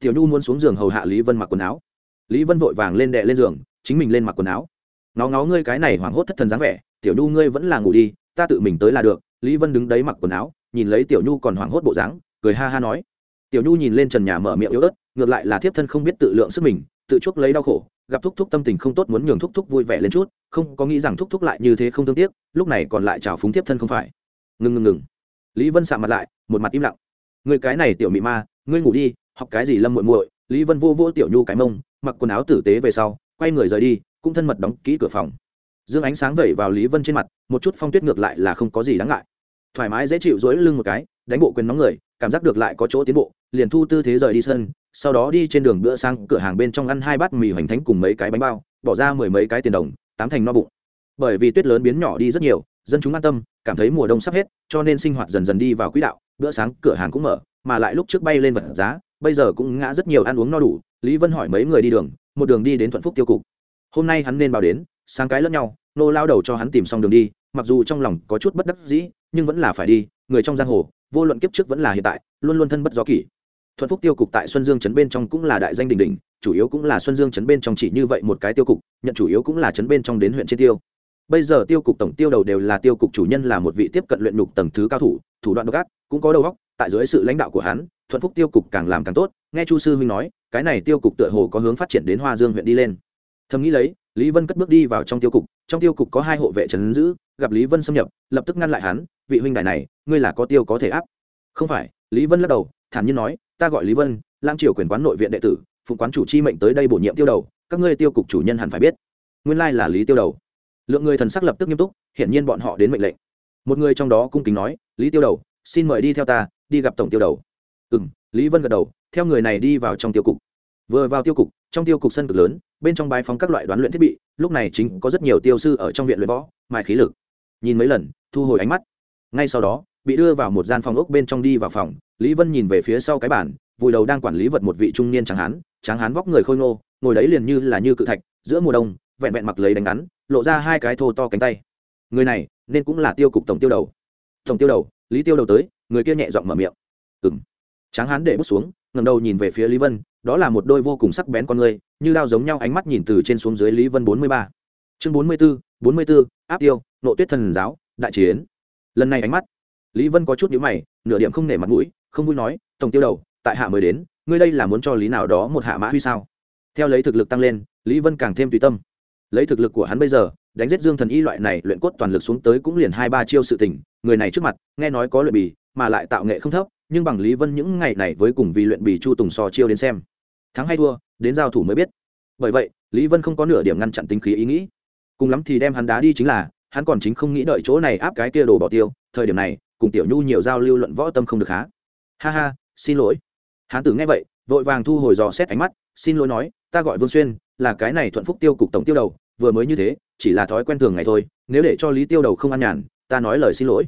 Tiểu nhu muốn xuống giường hầu hạ lý vân mặc quần áo lý vân vội vàng lên đệ lên giường, chính mình lên mặc quần áo. Nó ngó ngươi cái này hoảng hốt thất thần dáng vẻ, tiểu nhu ngươi vẫn là ngủ đi, ta tự mình tới là được. Lý vân đứng đấy mặc quần áo, nhìn lấy tiểu nhu còn hoảng hốt bộ dáng, cười ha ha nói. Tiểu nhu nhìn lên trần nhà mở miệng yếu ớt, ngược lại là thiếp thân không biết tự lượng sức mình, tự chuốc lấy đau khổ, gặp thúc thúc tâm tình không tốt muốn nhường thúc thúc vui vẻ lên chút, không có nghĩ rằng thúc thúc lại như thế không thương tiếc, lúc này còn lại trào phúng thiếp thân không phải. Ngừng ngừng ngừng. Lý vân sạm mặt lại, một mặt im lặng. Người cái này tiểu mị ma, ngươi ngủ đi, học cái gì lâm muội muội? Lý vân vô vô tiểu nhu cái mông mặc quần áo tử tế về sau, quay người rời đi, cũng thân mật đóng kỹ cửa phòng. Dương ánh sáng vẩy vào lý vân trên mặt, một chút phong tuyết ngược lại là không có gì đáng ngại. Thoải mái dễ chịu dối lưng một cái, đánh bộ quyền nóng người, cảm giác được lại có chỗ tiến bộ, liền thu tư thế rời đi sân, sau đó đi trên đường bữa sang cửa hàng bên trong ăn hai bát mì hoành thánh cùng mấy cái bánh bao, bỏ ra mười mấy cái tiền đồng, tám thành no bụng. Bởi vì tuyết lớn biến nhỏ đi rất nhiều, dân chúng an tâm, cảm thấy mùa đông sắp hết, cho nên sinh hoạt dần dần đi vào quỹ đạo, bữa sáng cửa hàng cũng mở, mà lại lúc trước bay lên vật giá, bây giờ cũng ngã rất nhiều ăn uống no đủ lý vân hỏi mấy người đi đường, một đường đi đến thuận phúc tiêu cục. Hôm nay hắn nên báo đến, sáng cái lẫn nhau, nô lao đầu cho hắn tìm xong đường đi, mặc dù trong lòng có chút bất đắc dĩ, nhưng vẫn là phải đi, người trong giang hồ, vô luận kiếp trước vẫn là hiện tại, luôn luôn thân bất gió kỷ. Thuận phúc tiêu cục tại xuân dương trấn bên trong cũng là đại danh đình đình chủ yếu cũng là xuân dương trấn bên trong chỉ như vậy một cái tiêu cục, nhận chủ yếu cũng là trấn bên trong đến huyện trên tiêu. Bây giờ tiêu cục tổng tiêu đầu đều là tiêu cục chủ nhân là một vị tiếp cận luyện nhục tầng thứ cao thủ thủ đoạn độc ác, cũng có đầu óc, tại dưới sự lãnh đạo của hắn, thuận phúc tiêu cục càng làm càng tốt, nghe chu sư huynh nói cái này tiêu cục tựa hồ có hướng phát triển đến hoa dương huyện đi lên. Thầm nghĩ lấy, lý vân cất bước đi vào trong tiêu cục, trong tiêu cục có hai hộ vệ trấn giữ, gặp lý vân xâm nhập, lập tức ngăn lại hắn, vị huynh đài này, ngươi là có tiêu có thể áp. Không phải, lý vân lắc đầu, thản nhiên nói, ta gọi lý vân lang triều quyền quán nội viện đệ tử phụ quán chủ chi mệnh tới đây bổ nhiệm tiêu đầu, các ngươi tiêu cục chủ nhân hẳn phải biết. Nguyên lai là lý tiêu đầu. Lượng người thần sắc lập tức nghiêm túc, hiển nhiên bọn họ đến mệnh lệnh. Một người trong đó cung kính nói, lý tiêu đầu, xin mời đi theo ta, đi gặp tổng tiêu đầu. Ừ m lý vân gật đầu theo người này đi vào trong tiêu cục. Vừa vào tiêu cục, trong tiêu cục sân cực lớn, bên trong bãi phóng các loại đoán luyện thiết bị, lúc này chính có rất nhiều tiêu sư ở trong viện luyện võ, mài khí lực. Nhìn mấy lần, thu hồi ánh mắt. Ngay sau đó, bị đưa vào một gian phòng ốc bên trong đi vào phòng, lý vân nhìn về phía sau cái bản vùi đầu đang quản lý vật một vị trung niên tráng hán tráng hán vóc người khôi ngô, ngồi đấy liền như là như cự thạch, giữa mùa đông, vẹn vẹn mặc lấy đánh ngắn, lộ ra hai cái thô to cánh tay. Người này, nên cũng là tiêu cục tổng tiêu đầu. Tổng tiêu đầu, lý tiêu đầu tới, người kia nhẹ giọng mở miệng. Ừ m tráng hán để bước xuống ngẩng đầu nhìn về phía lý vân, đó là một đôi vô cùng sắc bén con người, như đao giống nhau ánh mắt nhìn từ trên xuống dưới lý vân bốn mươi ba. Chương bốn mươi b ố bốn mươi b ố áp tiêu, nộ tuyết thần giáo, đại chiến. Lần này ánh mắt, lý vân có chút nhíu mày, nửa điểm không nể mặt mũi, không vui nói, tổng tiêu đầu, tại hạ mới đến, ngươi đây là muốn cho lý nào đó một hạ mã huy sao? Theo lấy thực lực tăng lên, lý vân càng thêm tùy tâm. Lấy thực lực của hắn bây giờ, đánh giết dương thần y loại này luyện cốt toàn lực xuống tới cũng liền hai ba chiêu sự tình, người này trước mặt, nghe nói có luyện bì, mà lại tạo nghệ không thấp nhưng bằng lý vân những ngày này với cùng vì luyện bì chu tùng so chiêu đến xem. Thắng hay thua, đến giao thủ mới biết. Bởi vậy, lý vân không có nửa điểm ngăn chặn tính khí ý nghĩ. Cùng lắm thì đem hắn đá đi chính là, hắn còn chính không nghĩ đợi chỗ này áp cái kia đồ bỏ tiêu, thời điểm này, cùng tiểu nhu nhiều giao lưu luận võ tâm không được há. Ha ha, xin lỗi. Hán tử nghe vậy, vội vàng thu hồi dò xét ánh mắt, xin lỗi nói, ta gọi vương xuyên, là cái này thuận phúc tiêu cục tổng tiêu đầu, vừa mới như thế, chỉ là thói quen thường ngày thôi, nếu để cho lý tiêu đầu không ăn nhàn, ta nói lời xin lỗi.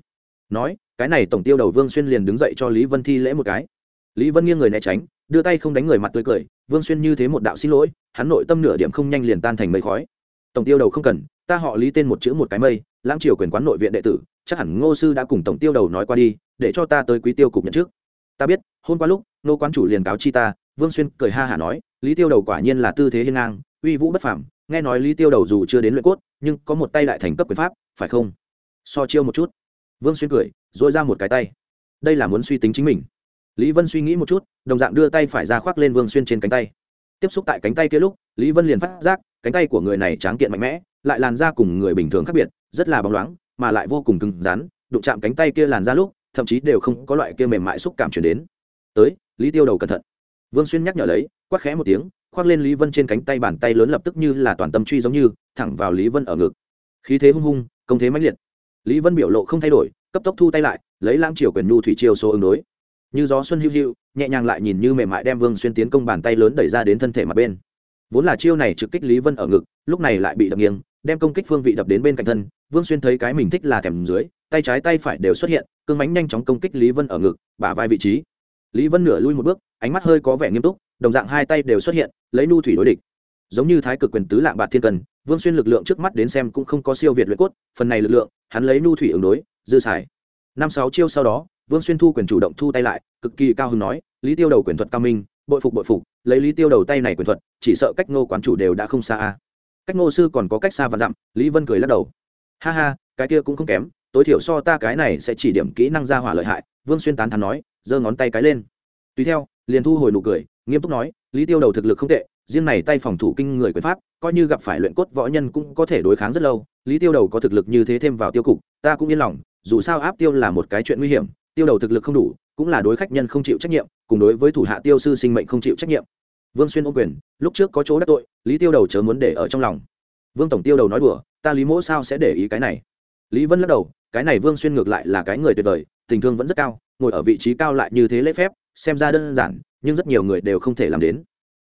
Nói cái này tổng tiêu đầu vương xuyên liền đứng dậy cho lý vân thi lễ một cái lý vân nghiêng người né tránh đưa tay không đánh người mặt tươi cười vương xuyên như thế một đạo xin lỗi hắn nội tâm nửa điểm không nhanh liền tan thành mây khói tổng tiêu đầu không cần ta họ lý tên một chữ một cái mây lãng triều quyền quán nội viện đệ tử chắc hẳn ngô sư đã cùng tổng tiêu đầu nói qua đi để cho ta tới quý tiêu cục nhận trước ta biết hôm qua lúc nô quán chủ liền cáo chi ta vương xuyên cười ha hả nói lý tiêu đầu quả nhiên là tư thế hiên ngang uy vũ bất phảm nghe nói lý tiêu đầu dù chưa đến luyện cốt nhưng có một tay đại thành cấp quyền pháp phải không so chiêu một chút vương xuyên cười dội ra một cái tay. Đây là muốn suy tính chính mình. Lý vân suy nghĩ một chút, đồng dạng đưa tay phải ra khoác lên vương xuyên trên cánh tay. Tiếp xúc tại cánh tay kia lúc, lý vân liền phát giác, cánh tay của người này tráng kiện mạnh mẽ, lại làn da cùng người bình thường khác biệt, rất là bóng loáng, mà lại vô cùng cứng rắn, đụng chạm cánh tay kia làn da lúc, thậm chí đều không có loại kia mềm mại xúc cảm chuyển đến. Tới, lý tiêu đầu cẩn thận. Vương xuyên nhắc nhở lấy, quát khẽ một tiếng, khoác lên lý vân trên cánh tay bàn tay lớn lập tức như là toàn tâm truy giống như, thẳng vào lý vân ở ngực. Khí thế hung hung, công thế mãnh liệt. Lý vân biểu lộ không thay đổi cấp tốc thu tay lại, lấy lãng triều quyền nhu thủy chiêu số ứng đối. Như gió xuân hữu hữu nhẹ nhàng lại nhìn như mềm mại đem vương xuyên tiến công bàn tay lớn đẩy ra đến thân thể mặt bên. Vốn là chiêu này trực kích lý vân ở ngực, lúc này lại bị đập nghiêng, đem công kích phương vị đập đến bên cạnh thân, vương xuyên thấy cái mình thích là thèm dưới, tay trái tay phải đều xuất hiện, cương mánh nhanh chóng công kích lý vân ở ngực, bả vai vị trí. Lý vân nửa lui một bước, ánh mắt hơi có vẻ nghiêm túc, đồng dạng hai tay đều xuất hiện, lấy nu thủy đối địch. Giống như thái cực quyền tứ lạng bạc thiên cần, vương xuyên lực lượng trước mắt đến xem cũng không có siêu việt luyện cốt, phần này lực lượng, hắn lấy nu thủy ứng đối dư xài. Năm sáu chiêu sau đó, vương xuyên thu quyền chủ động thu tay lại, cực kỳ cao hứng nói, lý tiêu đầu quyền thuật cao minh, bội phục bội phục, lấy lý tiêu đầu tay này quyền thuật, chỉ sợ cách ngô quán chủ đều đã không xa a. Cách ngô sư còn có cách xa và dặm, lý vân cười lắc đầu. Ha ha, cái kia cũng không kém, tối thiểu so ta cái này sẽ chỉ điểm kỹ năng ra hỏa lợi hại. Vương xuyên tán thắn nói, giơ ngón tay cái lên. Tùy theo, liền thu hồi nụ cười, nghiêm túc nói, lý tiêu đầu thực lực không tệ, riêng này tay phòng thủ kinh người quyền pháp, coi như gặp phải luyện cốt võ nhân cũng có thể đối kháng rất lâu. Lý tiêu đầu có thực lực như thế thêm vào tiêu cục, ta cũng yên lòng dù sao áp tiêu là một cái chuyện nguy hiểm, tiêu đầu thực lực không đủ, cũng là đối khách nhân không chịu trách nhiệm, cùng đối với thủ hạ tiêu sư sinh mệnh không chịu trách nhiệm. Vương xuyên ôm quyền, lúc trước có chỗ đắc tội, lý tiêu đầu chớ muốn để ở trong lòng. Vương tổng tiêu đầu nói đùa, ta lý mỗ sao sẽ để ý cái này? Lý vân lắc đầu, cái này vương xuyên ngược lại là cái người tuyệt vời, tình thương vẫn rất cao, ngồi ở vị trí cao lại như thế lễ phép, xem ra đơn giản, nhưng rất nhiều người đều không thể làm đến.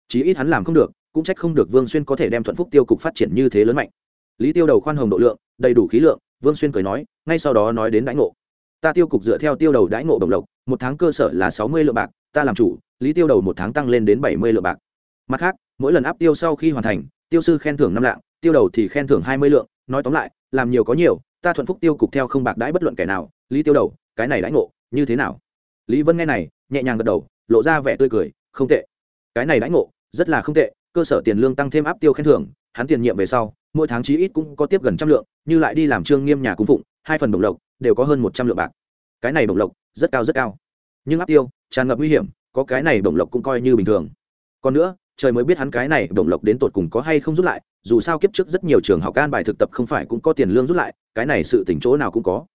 Chí ít hắn làm không được, cũng trách không được vương xuyên có thể đem thuận phúc tiêu cục phát triển như thế lớn mạnh. Lý tiêu đầu khoan hồng độ lượng, đầy đủ khí lượng vương xuyên cười nói, ngay sau đó nói đến đãi ngộ. Ta tiêu cục dựa theo tiêu đầu đãi ngộ đồng lộc, một tháng cơ sở là sáu mươi lượng bạc, ta làm chủ, lý tiêu đầu một tháng tăng lên đến bảy mươi lượng bạc. Mặt khác, mỗi lần áp tiêu sau khi hoàn thành, tiêu sư khen thưởng năm lạng, tiêu đầu thì khen thưởng hai mươi lượng, nói tóm lại, làm nhiều có nhiều, ta thuận phúc tiêu cục theo không bạc đãi bất luận kẻ nào, lý tiêu đầu, cái này đãi ngộ, như thế nào? Lý vân nghe này, nhẹ nhàng gật đầu, lộ ra vẻ tươi cười, không tệ. Cái này đãi ngộ, rất là không tệ, cơ sở tiền lương tăng thêm áp tiêu khen thưởng, hắn tiền nhiệm về sau mỗi tháng chí ít cũng có tiếp gần trăm lượng, như lại đi làm trương nghiêm nhà cung phụng, hai phần đồng lộc, đều có hơn một trăm lượng bạc. Cái này đồng lộc, rất cao rất cao. Nhưng áp tiêu, tràn ngập nguy hiểm, có cái này đồng lộc cũng coi như bình thường. Còn nữa, trời mới biết hắn cái này đồng lộc đến tột cùng có hay không rút lại, dù sao kiếp trước rất nhiều trường học an bài thực tập không phải cũng có tiền lương rút lại, cái này sự tỉnh chỗ nào cũng có.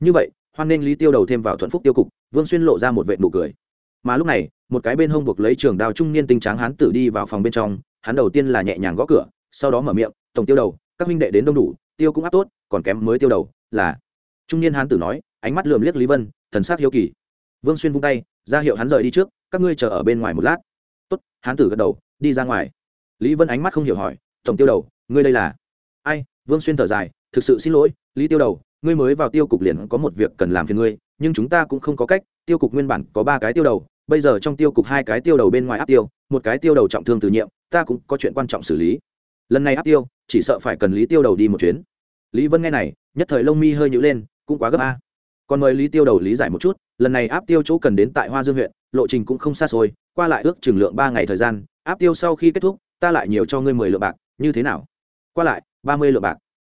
Như vậy, hoan nên lý tiêu đầu thêm vào thuận phúc tiêu cục, vương xuyên lộ ra một vệ nụ cười. Mà lúc này, một cái bên hông buộc lấy trường đào trung niên tinh tráng hán tử đi vào phòng bên trong, hắn đầu tiên là nhẹ nhàng gõ cửa, sau đó mở miệng tổng tiêu đầu, các minh đệ đến đông đủ, tiêu cũng áp tốt, còn kém mới tiêu đầu, là. Trung niên hán tử nói, ánh mắt lườm liếc lý vân, thần sát hiếu kỳ. Vương xuyên vung tay, ra hiệu hắn rời đi trước, các ngươi chờ ở bên ngoài một lát. Tốt, hán tử gật đầu, đi ra ngoài. Lý vân ánh mắt không hiểu hỏi, tổng tiêu đầu, ngươi đây là? Ai, vương xuyên thở dài, thực sự xin lỗi, lý tiêu đầu, ngươi mới vào tiêu cục liền có một việc cần làm phiền ngươi, nhưng chúng ta cũng không có cách, tiêu cục nguyên bản có ba cái tiêu đầu, bây giờ trong tiêu cục hai cái tiêu đầu bên ngoài áp tiêu, một cái tiêu đầu trọng thương từ nhiệm, ta cũng có chuyện quan trọng xử lý lần này áp tiêu, chỉ sợ phải cần lý tiêu đầu đi một chuyến. Lý vân nghe này, nhất thời lông mi hơi nhữ lên, cũng quá gấp a. Còn mời lý tiêu đầu lý giải một chút, lần này áp tiêu chỗ cần đến tại hoa dương huyện, lộ trình cũng không xa xôi, qua lại ước chừng lượng ba ngày thời gian, áp tiêu sau khi kết thúc, ta lại nhiều cho ngươi mười lượng bạc, như thế nào? Qua lại, ba mươi lượng bạc.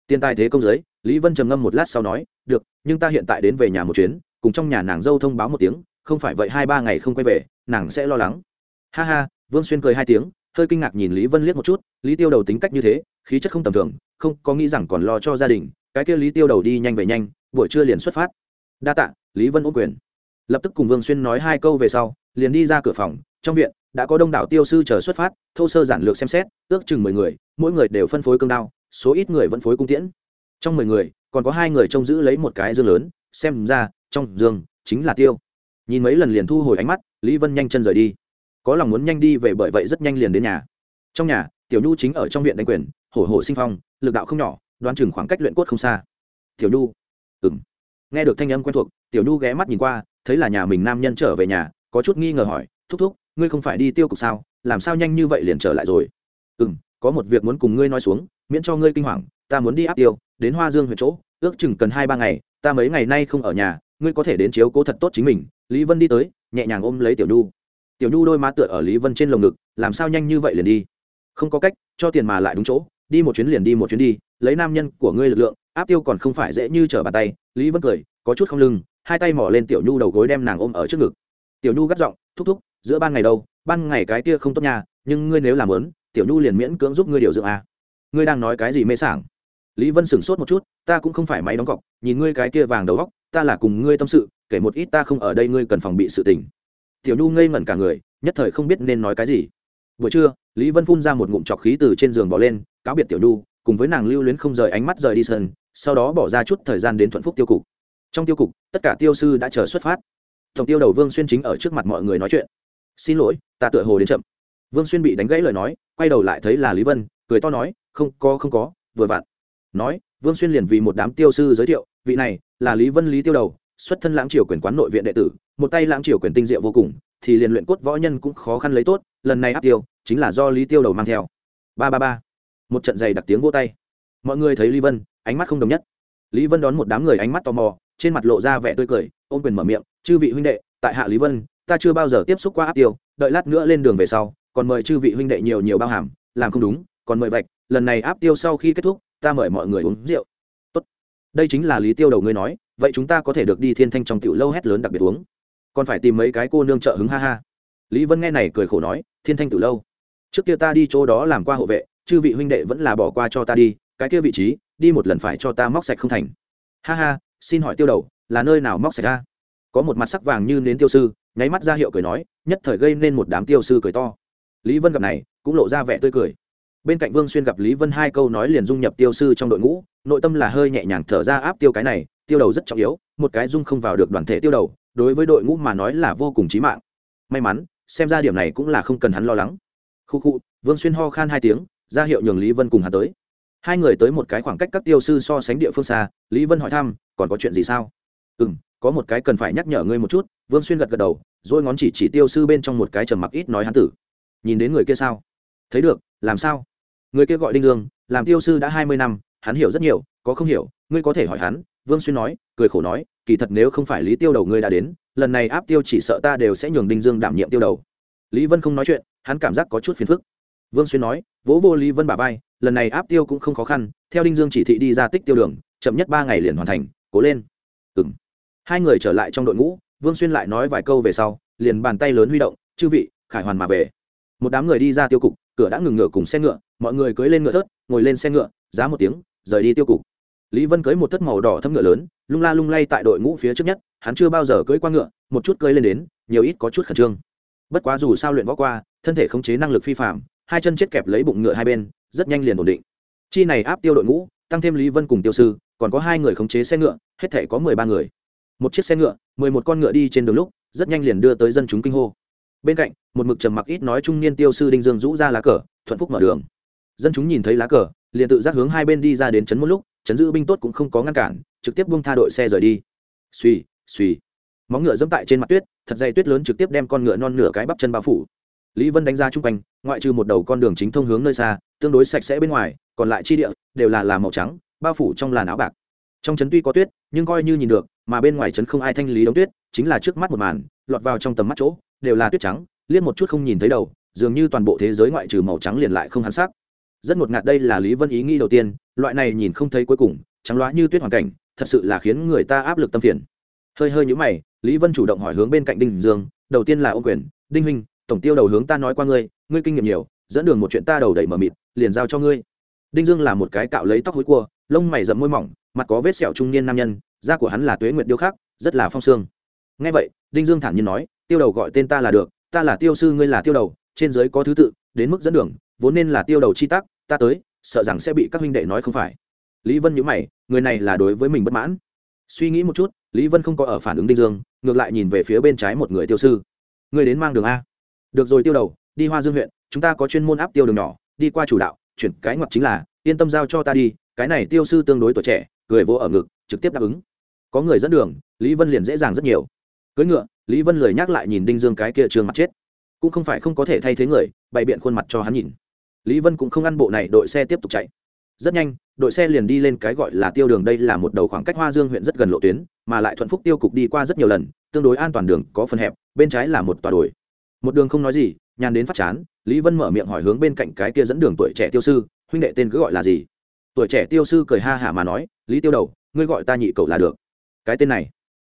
Tiền tài thế công giới, lý vân trầm ngâm một lát sau nói, được, nhưng ta hiện tại đến về nhà một chuyến, cùng trong nhà nàng dâu thông báo một tiếng, không phải vậy hai ba ngày không quay về, nàng sẽ lo lắng. Ha ha, vương xuyên cười hai tiếng hơi kinh ngạc nhìn lý vân liếc một chút, lý tiêu đầu tính cách như thế, khí chất không tầm thường, không có nghĩ rằng còn lo cho gia đình, cái kia lý tiêu đầu đi nhanh về nhanh, buổi trưa liền xuất phát. Đa tạ, lý vân ôm quyền. Lập tức cùng vương xuyên nói hai câu về sau, liền đi ra cửa phòng, trong viện, đã có đông đảo tiêu sư chờ xuất phát, thô sơ giản lược xem xét, ước chừng mười người, mỗi người đều phân phối cương đao, số ít người vẫn phối cung tiễn. Trong mười người, còn có hai người trông giữ lấy một cái dương lớn, xem ra, trong dương, chính là tiêu. Nhìn mấy lần liền thu hồi ánh mắt, lý vân nhanh chân rời đi có lòng muốn nhanh đi về bởi vậy rất nhanh liền đến nhà. Trong nhà, tiểu nhu chính ở trong viện đánh quyền, hổ hổ sinh phong, lực đạo không nhỏ, đoán chừng khoảng cách luyện cốt không xa. Tiểu nhu ừng nghe được thanh âm quen thuộc, tiểu nhu ghé mắt nhìn qua, thấy là nhà mình nam nhân trở về nhà, có chút nghi ngờ hỏi, thúc thúc, ngươi không phải đi tiêu cục sao? Làm sao nhanh như vậy liền trở lại rồi? Ừ m có một việc muốn cùng ngươi nói xuống, miễn cho ngươi kinh hoàng, ta muốn đi áp tiêu, đến hoa dương huyện chỗ, ước chừng cần hai ba ngày, ta mấy ngày nay không ở nhà, ngươi có thể đến chiếu cố thật tốt chính mình. Lý vân đi tới, nhẹ nhàng ôm lấy tiểu nhu tiểu nhu đôi má tựa ở lý vân trên lồng ngực, làm sao nhanh như vậy liền đi? Không có cách, cho tiền mà lại đúng chỗ, đi một chuyến liền đi một chuyến đi, lấy nam nhân của ngươi lực lượng, áp tiêu còn không phải dễ như trở bàn tay. Lý vân cười, có chút không lưng, hai tay mỏ lên tiểu nhu đầu gối đem nàng ôm ở trước ngực. Tiểu nhu gắt giọng, thúc thúc, giữa ban ngày đâu? Ban ngày cái kia không tốt nhà nhưng ngươi nếu làm lớn tiểu nhu liền miễn cưỡng giúp ngươi điều dưỡng à. ngươi đang nói cái gì mê sảng? Lý vân sửng sốt một chút, ta cũng không phải máy đóng cọc, nhìn ngươi cái kia vàng đầu góc ta là cùng ngươi tâm sự, kể một ít ta không ở đây ngươi cần phòng bị sự tình tiểu nhu ngây ngẩn cả người, nhất thời không biết nên nói cái gì. Buổi trưa, lý vân phun ra một ngụm trọc khí từ trên giường bỏ lên, cáo biệt tiểu nhu, cùng với nàng lưu luyến không rời ánh mắt rời đi sân, sau đó bỏ ra chút thời gian đến thuận phúc tiêu cục. Trong tiêu cục, tất cả tiêu sư đã chờ xuất phát. Tổng tiêu đầu vương xuyên chính ở trước mặt mọi người nói chuyện. Xin lỗi, ta tựa hồ đến chậm. Vương xuyên bị đánh gãy lời nói, quay đầu lại thấy là lý vân, cười to nói, không có không có, vừa vặn. Nói, vương xuyên liền vì một đám tiêu sư giới thiệu, vị này là lý vân lý tiêu đầu xuất thân lãng triều quyền quán nội viện đệ tử, một tay lãng triều quyền tinh diệu vô cùng, thì liền luyện cốt võ nhân cũng khó khăn lấy tốt, lần này áp tiêu, chính là do lý tiêu đầu mang theo. Ba ba ba. Một trận giày đặc tiếng vô tay. Mọi người thấy lý vân, ánh mắt không đồng nhất. Lý vân đón một đám người ánh mắt tò mò, trên mặt lộ ra vẻ tươi cười, ôm quyền mở miệng, chư vị huynh đệ, tại hạ lý vân, ta chưa bao giờ tiếp xúc qua áp tiêu, đợi lát nữa lên đường về sau, còn mời chư vị huynh đệ nhiều nhiều bao hàm, làm không đúng, còn mời vạch, lần này áp tiêu sau khi kết thúc, ta mời mọi người uống rượu. Tốt. đây chính là lý tiêu đầu ngươi nói vậy chúng ta có thể được đi thiên thanh trong tiểu lâu hét lớn đặc biệt uống. Còn phải tìm mấy cái cô nương trợ hứng, ha ha. Lý vân nghe này cười khổ nói, thiên thanh tiểu lâu. Trước kia ta đi chỗ đó làm qua hộ vệ, chư vị huynh đệ vẫn là bỏ qua cho ta đi, cái kia vị trí, đi một lần phải cho ta móc sạch không thành. Ha ha, xin hỏi tiêu đầu, là nơi nào móc sạch ra? Có một mặt sắc vàng như nến tiêu sư, nháy mắt ra hiệu cười nói, nhất thời gây nên một đám tiêu sư cười to. Lý vân gặp này, cũng lộ ra vẻ tươi cười. Bên cạnh vương xuyên gặp lý vân hai câu nói liền dung nhập tiêu sư trong đội ngũ, nội tâm là hơi nhẹ nhàng thở ra áp tiêu cái này tiêu đầu rất trọng yếu, một cái dung không vào được đoàn thể tiêu đầu, đối với đội ngũ mà nói là vô cùng chí mạng. May mắn, xem ra điểm này cũng là không cần hắn lo lắng. Khu khu, vương xuyên ho khan hai tiếng, ra hiệu nhường lý vân cùng hắn tới. Hai người tới một cái khoảng cách các tiêu sư so sánh địa phương xa, lý vân hỏi thăm, còn có chuyện gì sao? Ừ m có một cái cần phải nhắc nhở ngươi một chút. Vương xuyên gật gật đầu dỗi ngón chỉ chỉ tiêu sư bên trong một cái trầm mặc ít nói hắn tử. Nhìn đến người kia sao? Thấy được, làm sao? Người kia gọi đinh dương, làm tiêu sư đã hai mươi năm, hắn hiểu rất nhiều, có không hiểu, ngươi có thể hỏi hắn vương xuyên nói, cười khổ nói, kỳ thật nếu không phải lý tiêu đầu ngươi đã đến, lần này áp tiêu chỉ sợ ta đều sẽ nhường đinh dương đảm nhiệm tiêu đầu. Lý vân không nói chuyện, hắn cảm giác có chút phiền phức. Vương xuyên nói, vỗ vô lý vân bà vai, lần này áp tiêu cũng không khó khăn, theo đinh dương chỉ thị đi ra tích tiêu đường, chậm nhất ba ngày liền hoàn thành, cố lên. Ừ m hai người trở lại trong đội ngũ, vương xuyên lại nói vài câu về sau, liền bàn tay lớn huy động, chư vị, khải hoàn mà về. Một đám người đi ra tiêu cục, cửa đã ngừng ngựa cùng xe ngựa, mọi người cưới lên ngựa thớt, ngồi lên xe ngựa, giá một tiếng, rời đi tiêu cục lý vân cưới một thất màu đỏ thâm ngựa lớn, lung la lung lay tại đội ngũ phía trước nhất, hắn chưa bao giờ cưới qua ngựa, một chút cưới lên đến, nhiều ít có chút khẩn trương. Bất quá dù sao luyện võ qua, thân thể khống chế năng lực phi phạm hai chân chết kẹp lấy bụng ngựa hai bên, rất nhanh liền ổn định. Chi này áp tiêu đội ngũ, tăng thêm lý vân cùng tiêu sư, còn có hai người khống chế xe ngựa, hết thể có mười ba người. Một chiếc xe ngựa, mười một con ngựa đi trên đường lúc, rất nhanh liền đưa tới dân chúng kinh hô. Bên cạnh, một mực trầm mặc ít nói trung niên tiêu sư đinh dương rũ ra lá cờ, thuận phúc mở đường. Dân chúng nhìn thấy lá cờ, liền tự giác hướng hai bên đi ra đến chấn một lúc chấn giữ binh tốt cũng không có ngăn cản, trực tiếp buông tha đội xe rời đi. Suy suy móng ngựa dẫm tại trên mặt tuyết, thật dày tuyết lớn trực tiếp đem con ngựa non nửa cái bắp chân bao phủ. Lý vân đánh ra chung quanh, ngoại trừ một đầu con đường chính thông hướng nơi xa, tương đối sạch sẽ bên ngoài, còn lại chi địa đều là làm màu trắng, bao phủ trong làn áo bạc. Trong trấn tuy có tuyết, nhưng coi như nhìn được, mà bên ngoài trấn không ai thanh lý đống tuyết, chính là trước mắt một màn, lọt vào trong tầm mắt chỗ, đều là tuyết trắng, liếc một chút không nhìn thấy đầu, dường như toàn bộ thế giới ngoại trừ màu trắng liền lại không hắn sắc. Rất ngột ngạt đây là lý vân ý nghĩ đầu tiên loại này nhìn không thấy cuối cùng, trắng loá như tuyết hoàn cảnh, thật sự là khiến người ta áp lực tâm phiền. Hơi hơi nhữ mày, lý vân chủ động hỏi hướng bên cạnh đinh dương, đầu tiên là ô quyền, đinh huynh, tổng tiêu đầu hướng ta nói qua ngươi ngươi kinh nghiệm nhiều, dẫn đường một chuyện ta đầu đẩy mờ mịt, liền giao cho ngươi. Đinh dương là một cái cạo lấy tóc hối cua, lông mày rậm môi mỏng, mặt có vết sẹo trung niên nam nhân, da của hắn là tuế nguyệt điêu khắc, rất là phong sương. Ngay vậy, đinh dương thản nhiên nói, tiêu đầu gọi tên ta là được, ta là tiêu sư ngươi là tiêu đầu, trên giới có thứ tự, đến mức dẫn đường, vốn nên là tiêu đầu chi tác ta tới sợ rằng sẽ bị các huynh đệ nói không phải. Lý vân nhữ mày, người này là đối với mình bất mãn. Suy nghĩ một chút, lý vân không có ở phản ứng đinh dương, ngược lại nhìn về phía bên trái một người tiêu sư. Người đến mang đường a. Được rồi tiêu đầu, đi hoa dương huyện, chúng ta có chuyên môn áp tiêu đường nhỏ, đi qua chủ đạo, chuyển cái ngoặt chính là, yên tâm giao cho ta đi, cái này tiêu sư tương đối tuổi trẻ, cười vỗ ở ngực, trực tiếp đáp ứng. Có người dẫn đường, lý vân liền dễ dàng rất nhiều. Cưỡi ngựa, lý vân lười nhắc lại nhìn đinh dương cái kia trường mặt chết. Cũng không phải không có thể thay thế người, bày biện khuôn mặt cho hắn nhìn lý vân cũng không ăn bộ này, đội xe tiếp tục chạy. Rất nhanh, đội xe liền đi lên cái gọi là tiêu đường, đây là một đầu khoảng cách hoa dương huyện rất gần lộ tuyến, mà lại thuận phúc tiêu cục đi qua rất nhiều lần, tương đối an toàn đường, có phần hẹp, bên trái là một tòa đồi. Một đường không nói gì, nhàn đến phát chán, lý vân mở miệng hỏi hướng bên cạnh cái kia dẫn đường tuổi trẻ tiêu sư, huynh đệ tên cứ gọi là gì? Tuổi trẻ tiêu sư cười ha hả mà nói, lý tiêu đầu, ngươi gọi ta nhị cậu là được. Cái tên này,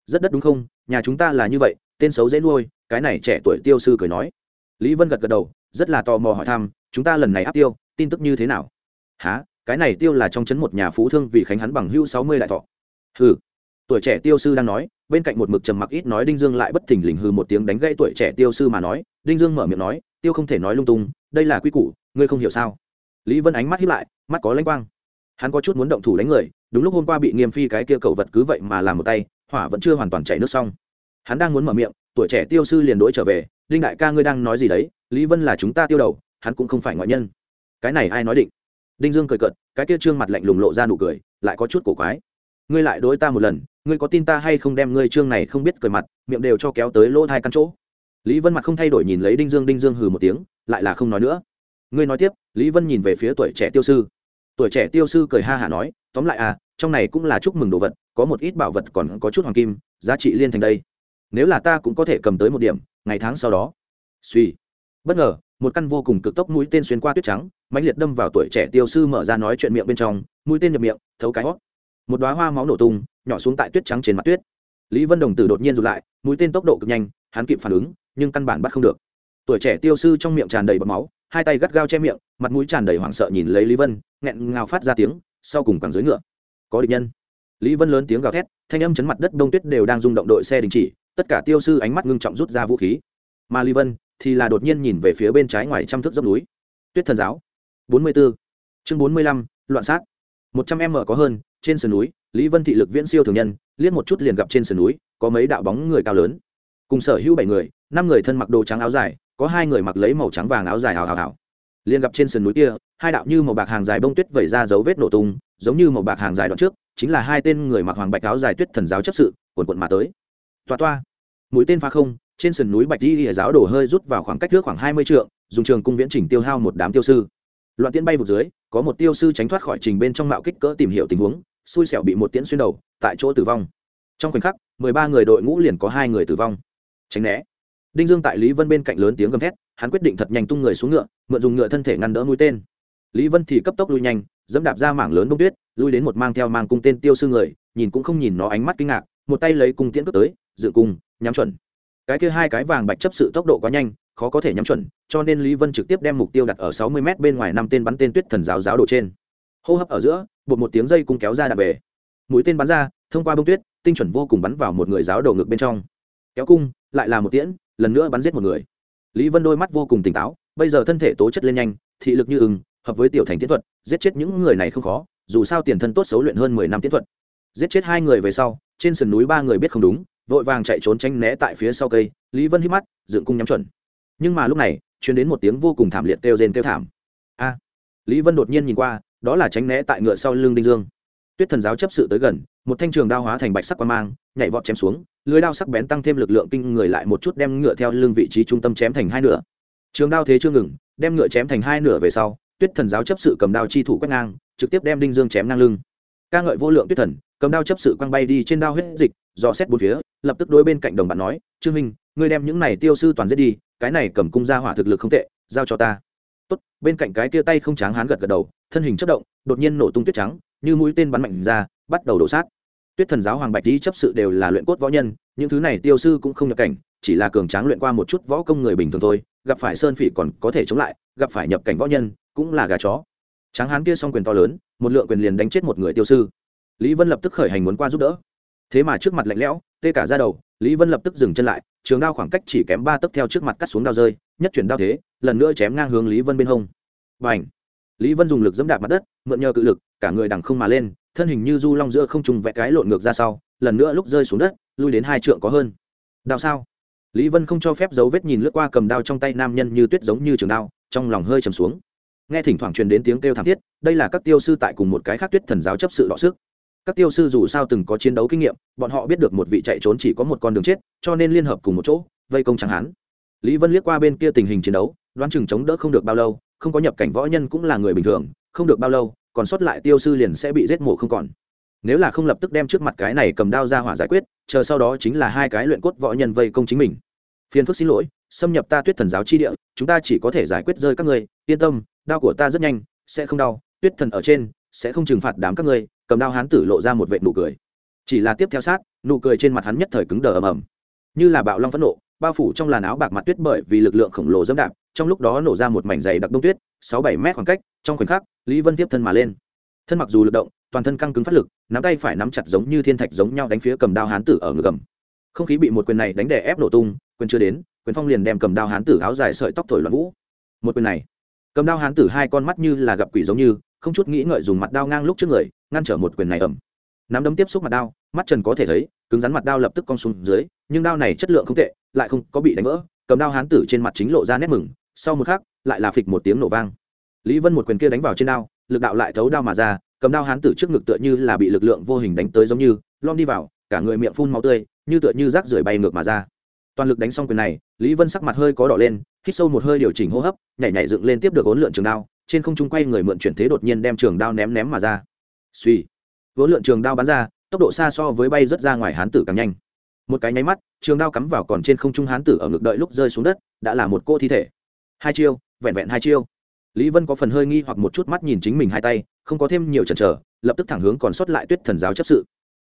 rất đất đúng không? Nhà chúng ta là như vậy, tên xấu dễ nuôi. Cái này trẻ tuổi tiêu sư cười nói. Lý vân gật gật đầu, rất là tò mò hỏi thăm chúng ta lần này áp tiêu, tin tức như thế nào? Há cái này tiêu là trong trấn một nhà phú thương vì khánh hắn bằng hưu sáu mươi đại thọ. Hừ. Tuổi trẻ tiêu sư đang nói, bên cạnh một mực trầm mặc ít nói đinh dương lại bất thình lình hư một tiếng đánh gãy tuổi trẻ tiêu sư mà nói, đinh dương mở miệng nói, tiêu không thể nói lung tung, đây là quy củ, ngươi không hiểu sao? Lý vân ánh mắt hiếp lại, mắt có lanh quang. Hắn có chút muốn động thủ đánh người, đúng lúc hôm qua bị nghiêm phi cái kia cậu vật cứ vậy mà làm một tay, hỏa vẫn chưa hoàn toàn chảy nước xong. Hắn đang muốn mở miệng, tuổi trẻ tiêu sư liền đ trở về, đinh đại ca ngươi đang nói gì đấy? Lý vân là chúng ta tiêu đầu hắn cũng không phải ngoại nhân. Cái này ai nói định? Đinh dương cười cợt, cái kia trương mặt lạnh lùng lộ ra nụ cười, lại có chút cổ quái. Ngươi lại đối ta một lần, ngươi có tin ta hay không đem ngươi trương này không biết cười mặt, miệng đều cho kéo tới lỗ thai căn chỗ. Lý vân mặt không thay đổi nhìn lấy đinh dương đinh dương hừ một tiếng, lại là không nói nữa. Ngươi nói tiếp, lý vân nhìn về phía tuổi trẻ tiêu sư. Tuổi trẻ tiêu sư cười ha hả nói, tóm lại à trong này cũng là chúc mừng đồ vật, có một ít bảo vật còn có chút hoàng kim, giá trị liên thành đây. Nếu là ta cũng có thể cầm tới một điểm, ngày tháng sau đó. Suy bất ngờ một căn vô cùng cực tốc mũi tên xuyên qua tuyết trắng, mãnh liệt đâm vào tuổi trẻ tiêu sư mở ra nói chuyện miệng bên trong, mũi tên nhập miệng, thấu cái hót. Một đoá hoa máu nổ tung, nhỏ xuống tại tuyết trắng trên mặt tuyết. Lý vân đồng tử đột nhiên rụt lại, mũi tên tốc độ cực nhanh, hắn kịp phản ứng, nhưng căn bản bắt không được. Tuổi trẻ tiêu sư trong miệng tràn đầy bọt máu, hai tay gắt gao che miệng, mặt mũi tràn đầy hoảng sợ nhìn lấy lý vân, nghẹn ngào phát ra tiếng, sau cùng càng dưới ngựa. Có địch nhân. Lý vân lớn tiếng gào thét, thanh âm chấn mặt đất đông tuyết đều đang rung động đội xe đình chỉ, tất cả tiêu sư ánh mắt ngưng trọng rút ra vũ khí. Mà lý vân thì là đột nhiên nhìn về phía bên trái ngoài trăm thước dốc núi. Tuyết thần giáo. bốn mươi 44. chương bốn mươi lăm, loạn sát. một trăm m có hơn, trên sườn núi, lý vân thị lực viễn siêu thường nhân, liếc một chút liền gặp trên sườn núi, có mấy đạo bóng người cao lớn. Cùng sở hữu bảy người, năm người thân mặc đồ trắng áo dài, có hai người mặc lấy màu trắng vàng áo dài hào hào hào. Liền gặp trên sườn núi kia, hai đạo như màu bạc hàng dài bông tuyết vẩy ra dấu vết nổ tung, giống như màu bạc hàng dài đoạn trước, chính là hai tên người mặc hoàng bạch áo dài tuyết thần giáo chấp sự, quần quận mà tới. Toa toa. Mũi tên phá không trên sườn núi bạch di giáo đổ hơi rút vào khoảng cách trước khoảng hai mươi trượng, dùng trường cung viễn chỉnh tiêu hao một đám tiêu sư. Loạn tiễn bay vụt dưới, có một tiêu sư tránh thoát khỏi trình bên trong mạo kích cỡ tìm hiểu tình huống, xui xẻo bị một tiễn xuyên đầu, tại chỗ tử vong. Trong khoảnh khắc, mười ba người đội ngũ liền có hai người tử vong. Tránh né. Đinh dương tại lý vân bên cạnh lớn tiếng gầm thét, hắn quyết định thật nhanh tung người xuống ngựa, mượn dùng ngựa thân thể ngăn đỡ mũi tên. Lý vân thì cấp tốc lui nhanh, dẫm đạp ra mảng lớn bông tuyết, lui đến một mang theo mang cung tên tiêu sư người, nhìn cũng không nhìn nó ánh mắt kinh ngạc, một tay lấy cung tiễn cướp tới, dự cung, nhắm chuẩn cái kia hai cái vàng bạch chấp sự tốc độ quá nhanh, khó có thể nhắm chuẩn, cho nên lý vân trực tiếp đem mục tiêu đặt ở sáu mươi m bên ngoài năm tên bắn tên tuyết thần giáo giáo đồ trên. Hô hấp ở giữa, bột một tiếng dây cung kéo ra đặt về. Mũi tên bắn ra, thông qua bông tuyết, tinh chuẩn vô cùng bắn vào một người giáo đầu ngực bên trong. Kéo cung, lại là một tiễn, lần nữa bắn giết một người. Lý vân đôi mắt vô cùng tỉnh táo, bây giờ thân thể tố chất lên nhanh, thị lực như ừng hợp với tiểu thành tiến thuật, giết chết những người này không khó, dù sao tiền thân tốt xấu luyện hơn mười năm tiến thuật. Giết chết hai người về sau, trên sườn núi ba người biết không đúng vội vàng chạy trốn tránh né tại phía sau cây, lý vân hít mắt, dựng cung nhắm chuẩn. Nhưng mà lúc này chuyến đến một tiếng vô cùng thảm liệt kêu rên kêu thảm. A! Lý vân đột nhiên nhìn qua, đó là tránh né tại ngựa sau lưng đinh dương. Tuyết thần giáo chấp sự tới gần, một thanh trường đao hóa thành bạch sắc quan mang, nhảy vọt chém xuống, lưới đao sắc bén tăng thêm lực lượng kinh người lại một chút đem ngựa theo lưng vị trí trung tâm chém thành hai nửa. Trường đao thế chưa ngừng, đem ngựa chém thành hai nửa về sau, tuyết thần giáo chấp sự cầm đao chi thủ quét ngang, trực tiếp đem đinh dương chém ngang lưng. Ca ngợi vô lượng tuyết thần, cầm đao chấp sự quăng bay đi trên đao huyết dịch dò xét bốn phía, lập tức đối bên cạnh đồng bạn nói, trương minh, ngươi đem những này tiêu sư toàn giết đi, cái này cầm cung ra hỏa thực lực không tệ, giao cho ta. Tốt, bên cạnh cái kia tay không tráng hán gật gật đầu, thân hình chất động, đột nhiên nổ tung tuyết trắng, như mũi tên bắn mạnh ra, bắt đầu đổ sát. Tuyết thần giáo hoàng bạch lý chấp sự đều là luyện cốt võ nhân, những thứ này tiêu sư cũng không nhập cảnh, chỉ là cường tráng luyện qua một chút võ công người bình thường thôi, gặp phải sơn phỉ còn có thể chống lại, gặp phải nhập cảnh võ nhân, cũng là gà chó. Tráng hán kia s o n g quyền to lớn, một lượng quyền liền đánh chết một người tiêu sư. Lý vân lập tức khởi hành muốn qua giúp đỡ thế mà trước mặt lạnh lẽo, tê cả ra đầu, lý vân lập tức dừng chân lại, trường đao khoảng cách chỉ kém ba tấc theo trước mặt cắt xuống đao rơi, nhất chuyển đao thế, lần nữa chém ngang hướng lý vân bên hông. Và ảnh lý vân dùng lực dẫm đạp mặt đất, mượn nhờ cự lực, cả người đằng không mà lên, thân hình như du long giữa không trùng vẽ cái lộn ngược ra sau, lần nữa lúc rơi xuống đất, lui đến hai trượng có hơn. Đao sao? Lý vân không cho phép dấu vết nhìn lướt qua cầm đao trong tay nam nhân như tuyết giống như trường đao, trong lòng hơi trầm xuống. Nghe thỉnh thoảng truyền đến tiếng kêu thảm thiết, đây là các tiêu sư tại cùng một cái khác tuyết thần giáo chấp sự đọ sức các tiêu sư dù sao từng có chiến đấu kinh nghiệm, bọn họ biết được một vị chạy trốn chỉ có một con đường chết, cho nên liên hợp cùng một chỗ, vây công chẳng hắn lý vân liếc qua bên kia tình hình chiến đấu, đoán chừng chống đỡ không được bao lâu, không có nhập cảnh võ nhân cũng là người bình thường, không được bao lâu, còn sót lại tiêu sư liền sẽ bị giết mổ không còn. Nếu là không lập tức đem trước mặt cái này cầm đao ra hỏa giải quyết, chờ sau đó chính là hai cái luyện cốt võ nhân vây công chính mình. Phiền phức xin lỗi, xâm nhập ta tuyết thần giáo chi địa, chúng ta chỉ có thể giải quyết rơi các ngươi, yên tâm, đao của ta rất nhanh, sẽ không đau, tuyết thần ở trên sẽ không trừng phạt đám các ngươi, cầm đao hán tử lộ ra một vệ nụ cười. Chỉ là tiếp theo sát, nụ cười trên mặt hắn nhất thời cứng đờ ầm ầm. Như là bạo long phẫn nộ, bao phủ trong làn áo bạc mặt tuyết bởi vì lực lượng khổng lồ dẫm đạp, trong lúc đó nổ ra một mảnh dày đặc đông tuyết, sáu bảy mét khoảng cách, trong khoảnh khắc, lý vân tiếp thân mà lên. Thân mặc dù lực động, toàn thân căng cứng phát lực, nắm tay phải nắm chặt giống như thiên thạch giống nhau đánh phía cầm đao hán tử ở ngực gầm. Không khí bị một quyền này đánh đè ép nổ tung, quyền chưa đến, quyền phong liền đem cầm đao hán tử áo dài sợi tóc thổi loạn vũ. Một quyền này, cầm đao hán tử hai con mắt như là gặp quỷ giống như không chút nghĩ ngợi dùng mặt đao ngang lúc trước người, ngăn trở một quyền này ẩm nắm đấm tiếp xúc mặt đao, mắt trần có thể thấy, cứng rắn mặt đao lập tức cong xuống dưới, nhưng đao này chất lượng không tệ, lại không có bị đánh vỡ. Cầm đao hán tử trên mặt chính lộ ra nét mừng, sau một khắc, lại là phịch một tiếng nổ vang. Lý vân một quyền kia đánh vào trên đao, lực đạo lại thấu đao mà ra, cầm đao hán tử trước ngực tựa như là bị lực lượng vô hình đánh tới giống như, lom đi vào, cả người miệng phun máu tươi, như tựa như rác rưởi bay ngược mà ra. Toàn lực đánh xong quyền này, lý vân sắc mặt hơi có đỏ lên, hít sâu một hơi điều chỉnh hô hấp, nhảy nhảy dựng lên tiếp được ốn lượn trường đao trên không trung quay người mượn chuyển thế đột nhiên đem trường đao ném ném mà ra. Suy vốn lượn trường đao bắn ra, tốc độ xa so với bay rất ra ngoài hán tử càng nhanh. Một cái nháy mắt, trường đao cắm vào còn trên không trung hán tử ở ngực đợi lúc rơi xuống đất, đã là một cô thi thể. Hai chiêu, vẹn vẹn hai chiêu. Lý vân có phần hơi nghi hoặc một chút mắt nhìn chính mình hai tay, không có thêm nhiều chần chờ, lập tức thẳng hướng còn sót lại tuyết thần giáo chấp sự.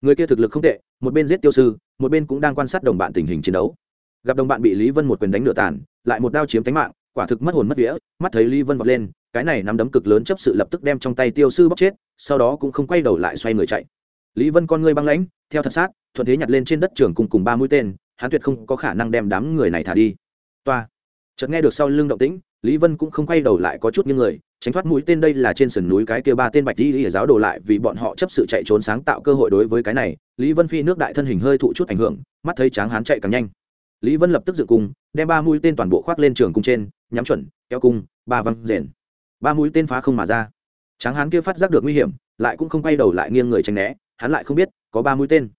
Người kia thực lực không tệ, một bên giết tiêu sư, một bên cũng đang quan sát đồng bạn tình hình chiến đấu. Gặp đồng bạn bị lý vân một quyền đánh nửa tàn, lại một đao chiếm tánh mạng, quả thực mất hồn mất vía, mắt thấy lý vân vọt lên cái này nắm đấm cực lớn chấp sự lập tức đem trong tay tiêu sư bóc chết, sau đó cũng không quay đầu lại xoay người chạy. Lý vân con ngươi băng lãnh, theo thật sát, thuận thế nhặt lên trên đất trường cùng cùng ba mũi tên, hắn tuyệt không có khả năng đem đám người này thả đi. Toa. Chợt nghe được sau lưng động tĩnh, lý vân cũng không quay đầu lại có chút như người, tránh thoát mũi tên đây là trên sườn núi cái kia ba tên bạch đi giáo đồ lại vì bọn họ chấp sự chạy trốn sáng tạo cơ hội đối với cái này, lý vân phi nước đại thân hình hơi thụ chút ảnh hưởng, mắt thấy tráng hán chạy càng nhanh. Lý vân lập tức dựng cung, đem ba mũi tên toàn bộ khoác lên trường cung trên, nhắm chuẩn, kéo cung, ba văng rền ba mũi tên phá không mà ra. Tráng hán kia phát giác được nguy hiểm, lại cũng không quay đầu lại nghiêng người tránh né, hắn lại không biết, có ba mũi tên.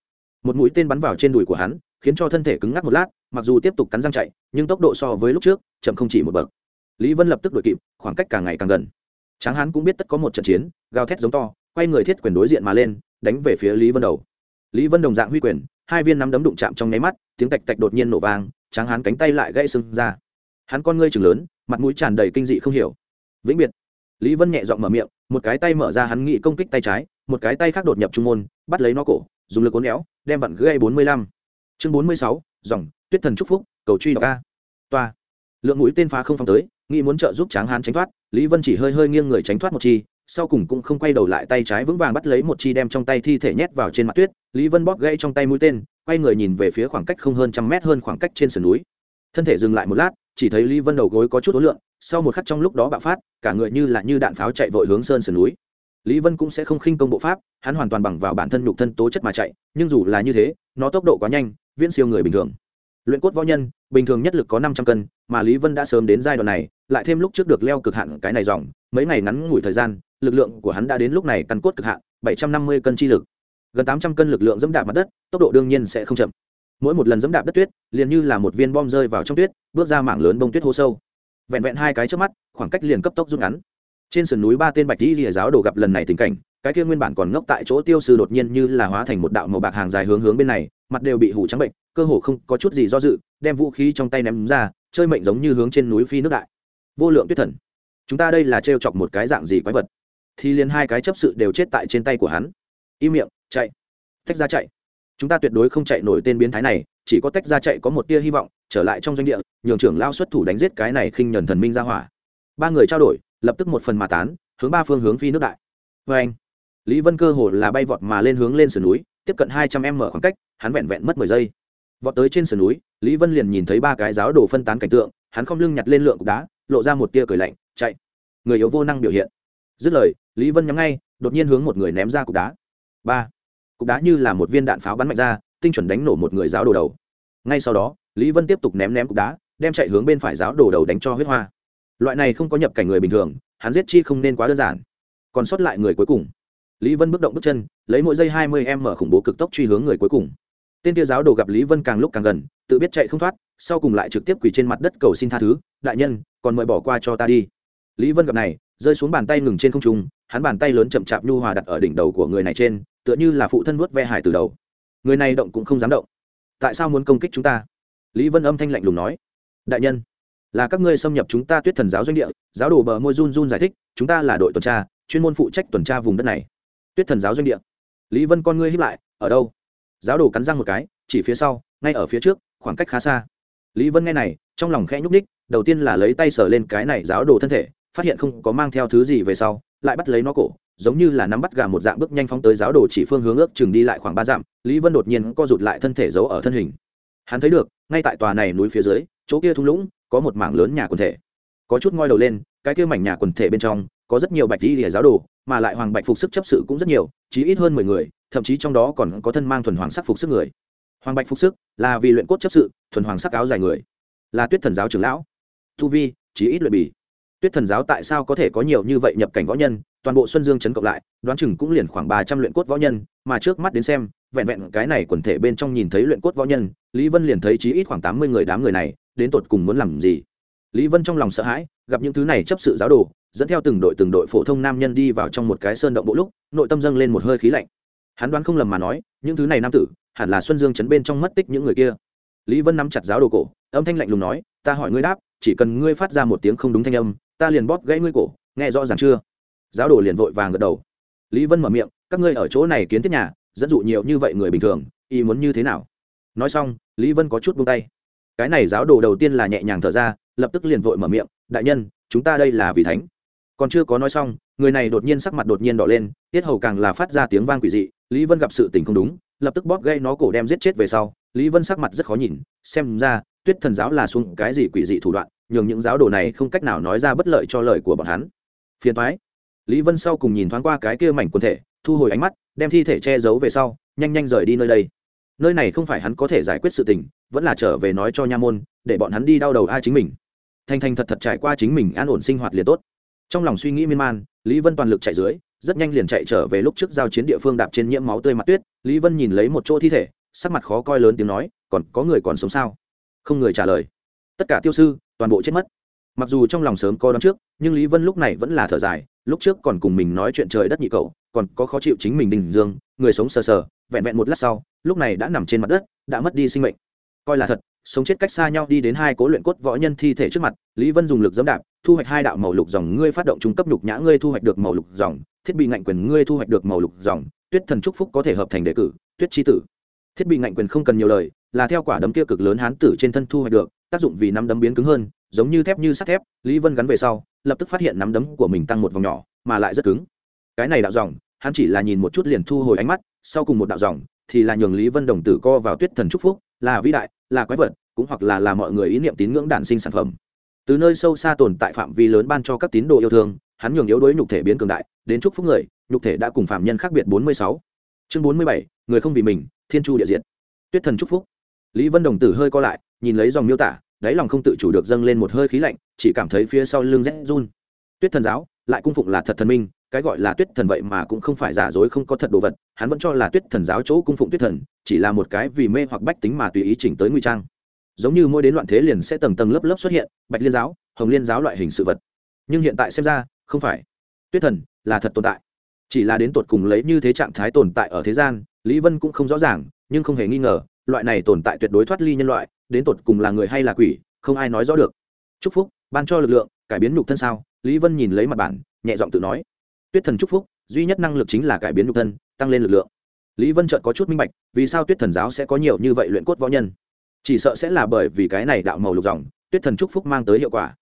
Một mũi tên bắn vào trên đùi của hắn, khiến cho thân thể cứng ngắc một lát, mặc dù tiếp tục cắn răng chạy, nhưng tốc độ so với lúc trước, chậm không chỉ một bậc. Lý vân lập tức đuổi kịp, khoảng cách càng ngày càng gần. Tráng hán cũng biết tất có một trận chiến, gào thét giống to, quay người thiết quyền đối diện mà lên, đánh về phía lý vân đầu. Lý vân đồng dạng huy quyền, hai viên nắm đấm đụng chạm trong nháy mắt, tiếng tạch tạch đột nhiên nổ vang, tráng hán cánh tay lại gãy sưng ra. Hắn con ngươi chừng lớn, mặt mũi tràn đầy kinh dị không hiểu vĩnh biệt. Lý vân nhẹ giọng mở miệng, một cái tay mở ra hắn nghị công kích tay trái, một cái tay khác đột nhập trung môn, bắt lấy nó cổ, dùng lực uốn éo, đem vặn gây bốn mươi lăm. Chương bốn mươi sáu, dòng, tuyết thần trúc phúc, cầu truy đọc ca toa. Lượng mũi tên phá không phong tới, nghĩ muốn trợ giúp tráng hán tránh thoát, lý vân chỉ hơi hơi nghiêng người tránh thoát một chi, sau cùng cũng không quay đầu lại tay trái vững vàng bắt lấy một chi đem trong tay thi thể nhét vào trên mặt tuyết, lý vân bóp gãy trong tay mũi tên, quay người nhìn về phía khoảng cách không hơn trăm mét hơn khoảng cách trên sườn núi. Thân thể dừng lại một lát, chỉ thấy lý vân đầu gối có chút ối lượng sau một khắc trong lúc đó bạo phát, cả người như là như đạn pháo chạy vội hướng sơn sườn núi. Lý vân cũng sẽ không khinh công bộ pháp, hắn hoàn toàn bằng vào bản thân nhục thân tố chất mà chạy, nhưng dù là như thế, nó tốc độ quá nhanh, viễn siêu người bình thường. Luyện cốt võ nhân, bình thường nhất lực có năm trăm cân, mà lý vân đã sớm đến giai đoạn này, lại thêm lúc trước được leo cực hạn cái này dòng, mấy ngày ngắn ngủi thời gian, lực lượng của hắn đã đến lúc này căn cốt cực hạn, bảy trăm năm mươi cân chi lực. Gần tám trăm cân lực lượng dẫm đạp mặt đất, tốc độ đương nhiên sẽ không chậm. Mỗi một lần dẫm đạp đất tuyết, liền như là một viên bom rơi vào trong tuyết, bước ra mảng lớn bông tuyết hô sâu vẹn vẹn hai cái trước mắt, khoảng cách liền cấp tốc rút ngắn. Trên sườn núi ba tên bạch dĩ lìa giáo đồ gặp lần này tình cảnh, cái kia nguyên bản còn ngốc tại chỗ tiêu sư đột nhiên như là hóa thành một đạo màu bạc hàng dài hướng hướng bên này, mặt đều bị hủ trắng bệnh, cơ hồ không có chút gì do dự, đem vũ khí trong tay ném ra, chơi mệnh giống như hướng trên núi phi nước đại. Vô lượng tuyết thần. Chúng ta đây là trêu chọc một cái dạng gì quái vật? Thì liền hai cái chấp sự đều chết tại trên tay của hắn. Im miệng, chạy. Tách ra chạy. Chúng ta tuyệt đối không chạy nổi tên biến thái này, chỉ có tách ra chạy có một tia hy vọng trở lại trong doanh địa, nhường trưởng lao xuất thủ đánh giết cái này khinh nhuần thần minh ra hỏa. Ba người trao đổi, lập tức một phần mà tán, hướng ba phương hướng phi nước đại. Vê anh, lý vân cơ hồ là bay vọt mà lên hướng lên sườn núi, tiếp cận hai trăm em mở khoảng cách, hắn vẹn vẹn mất mười giây. Vọt tới trên sườn núi, lý vân liền nhìn thấy ba cái giáo đồ phân tán cảnh tượng, hắn không lưng nhặt lên lượng cục đá, lộ ra một tia cười lạnh, chạy. Người yếu vô năng biểu hiện. Dứt lời, lý vân nhắm ngay, đột nhiên hướng một người ném ra cục đá. Ba, cục đá như là một viên đạn pháo bắn mạnh ra, tinh chuẩn đánh nổ một người giáo đồ đầu. Ngay sau đó lý vân tiếp tục ném ném cục đá, đem chạy hướng bên phải giáo đổ đầu đánh cho huyết hoa. Loại này không có nhập cảnh người bình thường, hắn giết chi không nên quá đơn giản. Còn sót lại người cuối cùng. Lý vân bước động bước chân, lấy mỗi giây hai mươi em mở khủng bố cực tốc truy hướng người cuối cùng. Tên tia giáo đồ gặp lý vân càng lúc càng gần, tự biết chạy không thoát, sau cùng lại trực tiếp quỳ trên mặt đất cầu xin tha thứ, đại nhân, còn mời bỏ qua cho ta đi. Lý vân gặp này, rơi xuống bàn tay ngừng trên không trung, hắn bàn tay lớn chậm chạp nhu hòa đặt ở đỉnh đầu của người này trên, tựa như là phụ thân vuốt ve hải từ đầu. Người này động cũng không dám động. Tại sao muốn công kích chúng ta? Lý vân âm thanh lạnh lùng nói, đại nhân, là các ngươi xâm nhập chúng ta tuyết thần giáo doanh địa, giáo đồ bờ môi run run giải thích, chúng ta là đội tuần tra, chuyên môn phụ trách tuần tra vùng đất này. Tuyết thần giáo doanh địa. Lý vân con ngươi hiếp lại, ở đâu? Giáo đồ cắn răng một cái, chỉ phía sau, ngay ở phía trước, khoảng cách khá xa. Lý vân nghe này, trong lòng khẽ nhúc ních đầu tiên là lấy tay sờ lên cái này giáo đồ thân thể, phát hiện không có mang theo thứ gì về sau, lại bắt lấy nó cổ, giống như là nắm bắt gà một dạng bước nhanh phóng tới giáo đồ chỉ phương hướng ước chừng đi lại khoảng ba dặm. Lý vân đột nhiên co rụt lại thân thể giấu ở thân hình hắn thấy được, ngay tại tòa này núi phía dưới, chỗ kia thung lũng, có một mảng lớn nhà quần thể. Có chút ngoi đầu lên, cái kia mảnh nhà quần thể bên trong, có rất nhiều bạch di lìa giáo đồ, mà lại hoàng bạch phục sức chấp sự cũng rất nhiều, chí ít hơn mười người, thậm chí trong đó còn có thân mang thuần hoàng sắc phục sức người. Hoàng bạch phục sức là vì luyện cốt chấp sự, thuần hoàng sắc áo dài người. Là tuyết thần giáo trưởng lão. Thu vi, chí ít luyện bì. Tuyết thần giáo tại sao có thể có nhiều như vậy nhập cảnh võ nhân? Toàn bộ xuân dương chấn cộng lại, đoán chừng cũng liền khoảng ba trăm luyện cốt võ nhân, mà trước mắt đến xem vẹn vẹn cái này quần thể bên trong nhìn thấy luyện cốt võ nhân, lý vân liền thấy chí ít khoảng tám mươi người đám người này đến tột cùng muốn làm gì. Lý vân trong lòng sợ hãi, gặp những thứ này chấp sự giáo đồ, dẫn theo từng đội từng đội phổ thông nam nhân đi vào trong một cái sơn động bộ lúc, nội tâm dâng lên một hơi khí lạnh. Hắn đoán không lầm mà nói, những thứ này nam tử, hẳn là xuân dương chấn bên trong mất tích những người kia. Lý vân nắm chặt giáo đồ cổ, âm thanh lạnh lùng nói, ta hỏi ngươi đáp, chỉ cần ngươi phát ra một tiếng không đúng thanh âm, ta liền bóp gãy ngươi cổ, nghe rõ ràng chưa? Giáo đồ liền vội vàng gật đầu. Lý vân mở miệng, các ngươi ở chỗ này kiến thiết nhà dẫn dụ nhiều như vậy người bình thường y muốn như thế nào? Nói xong, lý vân có chút buông tay. Cái này giáo đồ đầu tiên là nhẹ nhàng thở ra, lập tức liền vội mở miệng, đại nhân, chúng ta đây là vì thánh. Còn chưa có nói xong, người này đột nhiên sắc mặt đột nhiên đỏ lên, tiết hầu càng là phát ra tiếng vang quỷ dị, lý vân gặp sự tình không đúng, lập tức bóp gây nó cổ đem giết chết về sau, lý vân sắc mặt rất khó nhìn, xem ra, tuyết thần giáo là xuống cái gì quỷ dị thủ đoạn, nhường những giáo đồ này không cách nào nói ra bất lợi cho lời của bọn hắn. Phiền thoái lý vân sau cùng nhìn thoáng qua cái kia mảnh quần thể, thu hồi ánh mắt đem thi thể che giấu về sau, nhanh nhanh rời đi nơi đây. Nơi này không phải hắn có thể giải quyết sự tình, vẫn là trở về nói cho nha môn, để bọn hắn đi đau đầu ai chính mình. Thành thành thật thật trải qua chính mình an ổn sinh hoạt liền tốt. Trong lòng suy nghĩ miên man, lý vân toàn lực chạy dưới, rất nhanh liền chạy trở về lúc trước giao chiến địa phương đạp trên nhiễm máu tươi mặt tuyết. Lý vân nhìn lấy một chỗ thi thể, sắc mặt khó coi lớn tiếng nói, còn có người còn sống sao? Không người trả lời. Tất cả tiêu sư, toàn bộ chết mất. Mặc dù trong lòng sớm coi đón trước, nhưng lý vân lúc này vẫn là thở dài, lúc trước còn cùng mình nói chuyện trời đất nhị cậu còn có khó chịu chính mình đình dương, người sống sờ sờ, vẹn vẹn một lát sau, lúc này đã nằm trên mặt đất, đã mất đi sinh mệnh. Coi là thật, sống chết cách xa nhau đi đến hai cố luyện cốt võ nhân thi thể trước mặt, lý vân dùng lực dẫm đạp, thu hoạch hai đạo màu lục dòng, ngươi phát động trung cấp nhục nhã, ngươi thu hoạch được màu lục dòng, thiết bị ngạnh quyền, ngươi thu hoạch được màu lục dòng, tuyết thần trúc phúc có thể hợp thành đề cử, tuyết chi tử. Thiết bị ngạnh quyền không cần nhiều lời, là theo quả đấm kia cực lớn hán tử trên thân thu hoạch được, tác dụng vì nắm đấm biến cứng hơn, giống như thép như sắt thép, lý vân gắn về sau, lập tức phát hiện nắm đấm của mình tăng một vòng nhỏ, mà lại rất cứng. Cái này đạo dòng hắn chỉ là nhìn một chút liền thu hồi ánh mắt, sau cùng một đạo dòng, thì là nhường lý vân đồng tử co vào tuyết thần trúc phúc, là vĩ đại, là quái vật, cũng hoặc là là mọi người ý niệm tín ngưỡng đản sinh sản phẩm. Từ nơi sâu xa tồn tại phạm vi lớn ban cho các tín đồ yêu thương, hắn nhường yếu đối nhục thể biến cường đại, đến chúc phúc người, nhục thể đã cùng phạm nhân khác biệt bốn mươi sáu. Chương bốn mươi bảy, người không vì mình, thiên chu địa diện tuyết thần chúc phúc. Lý vân đồng tử hơi co lại, nhìn lấy dòng miêu tả, đáy lòng không tự chủ được dâng lên một hơi khí lạnh, chỉ cảm thấy phía sau lưng rét run. Tuyết thần giáo lại cung phụng là thật thần minh, cái gọi là tuyết thần vậy mà cũng không phải giả dối không có thật đồ vật, hắn vẫn cho là tuyết thần giáo chỗ cung phụng tuyết thần, chỉ là một cái vì mê hoặc bách tính mà tùy ý chỉnh tới nguy trang. Giống như mỗi đến loạn thế liền sẽ tầng tầng lớp lớp xuất hiện, bạch liên giáo, hồng liên giáo loại hình sự vật. Nhưng hiện tại xem ra, không phải. Tuyết thần là thật tồn tại. Chỉ là đến tột cùng lấy như thế trạng thái tồn tại ở thế gian, lý vân cũng không rõ ràng, nhưng không hề nghi ngờ, loại này tồn tại tuyệt đối thoát ly nhân loại, đến tột cùng là người hay là quỷ, không ai nói rõ được. Chúc phúc, ban cho lực lượng, cải biến nhục thân sao lý vân nhìn lấy mặt bản, nhẹ giọng tự nói, tuyết thần chúc phúc, duy nhất năng lực chính là cải biến nhục thân, tăng lên lực lượng. Lý vân chợt có chút minh bạch, vì sao tuyết thần giáo sẽ có nhiều như vậy luyện cốt võ nhân? Chỉ sợ sẽ là bởi vì cái này đạo màu lục dòng, tuyết thần chúc phúc mang tới hiệu quả.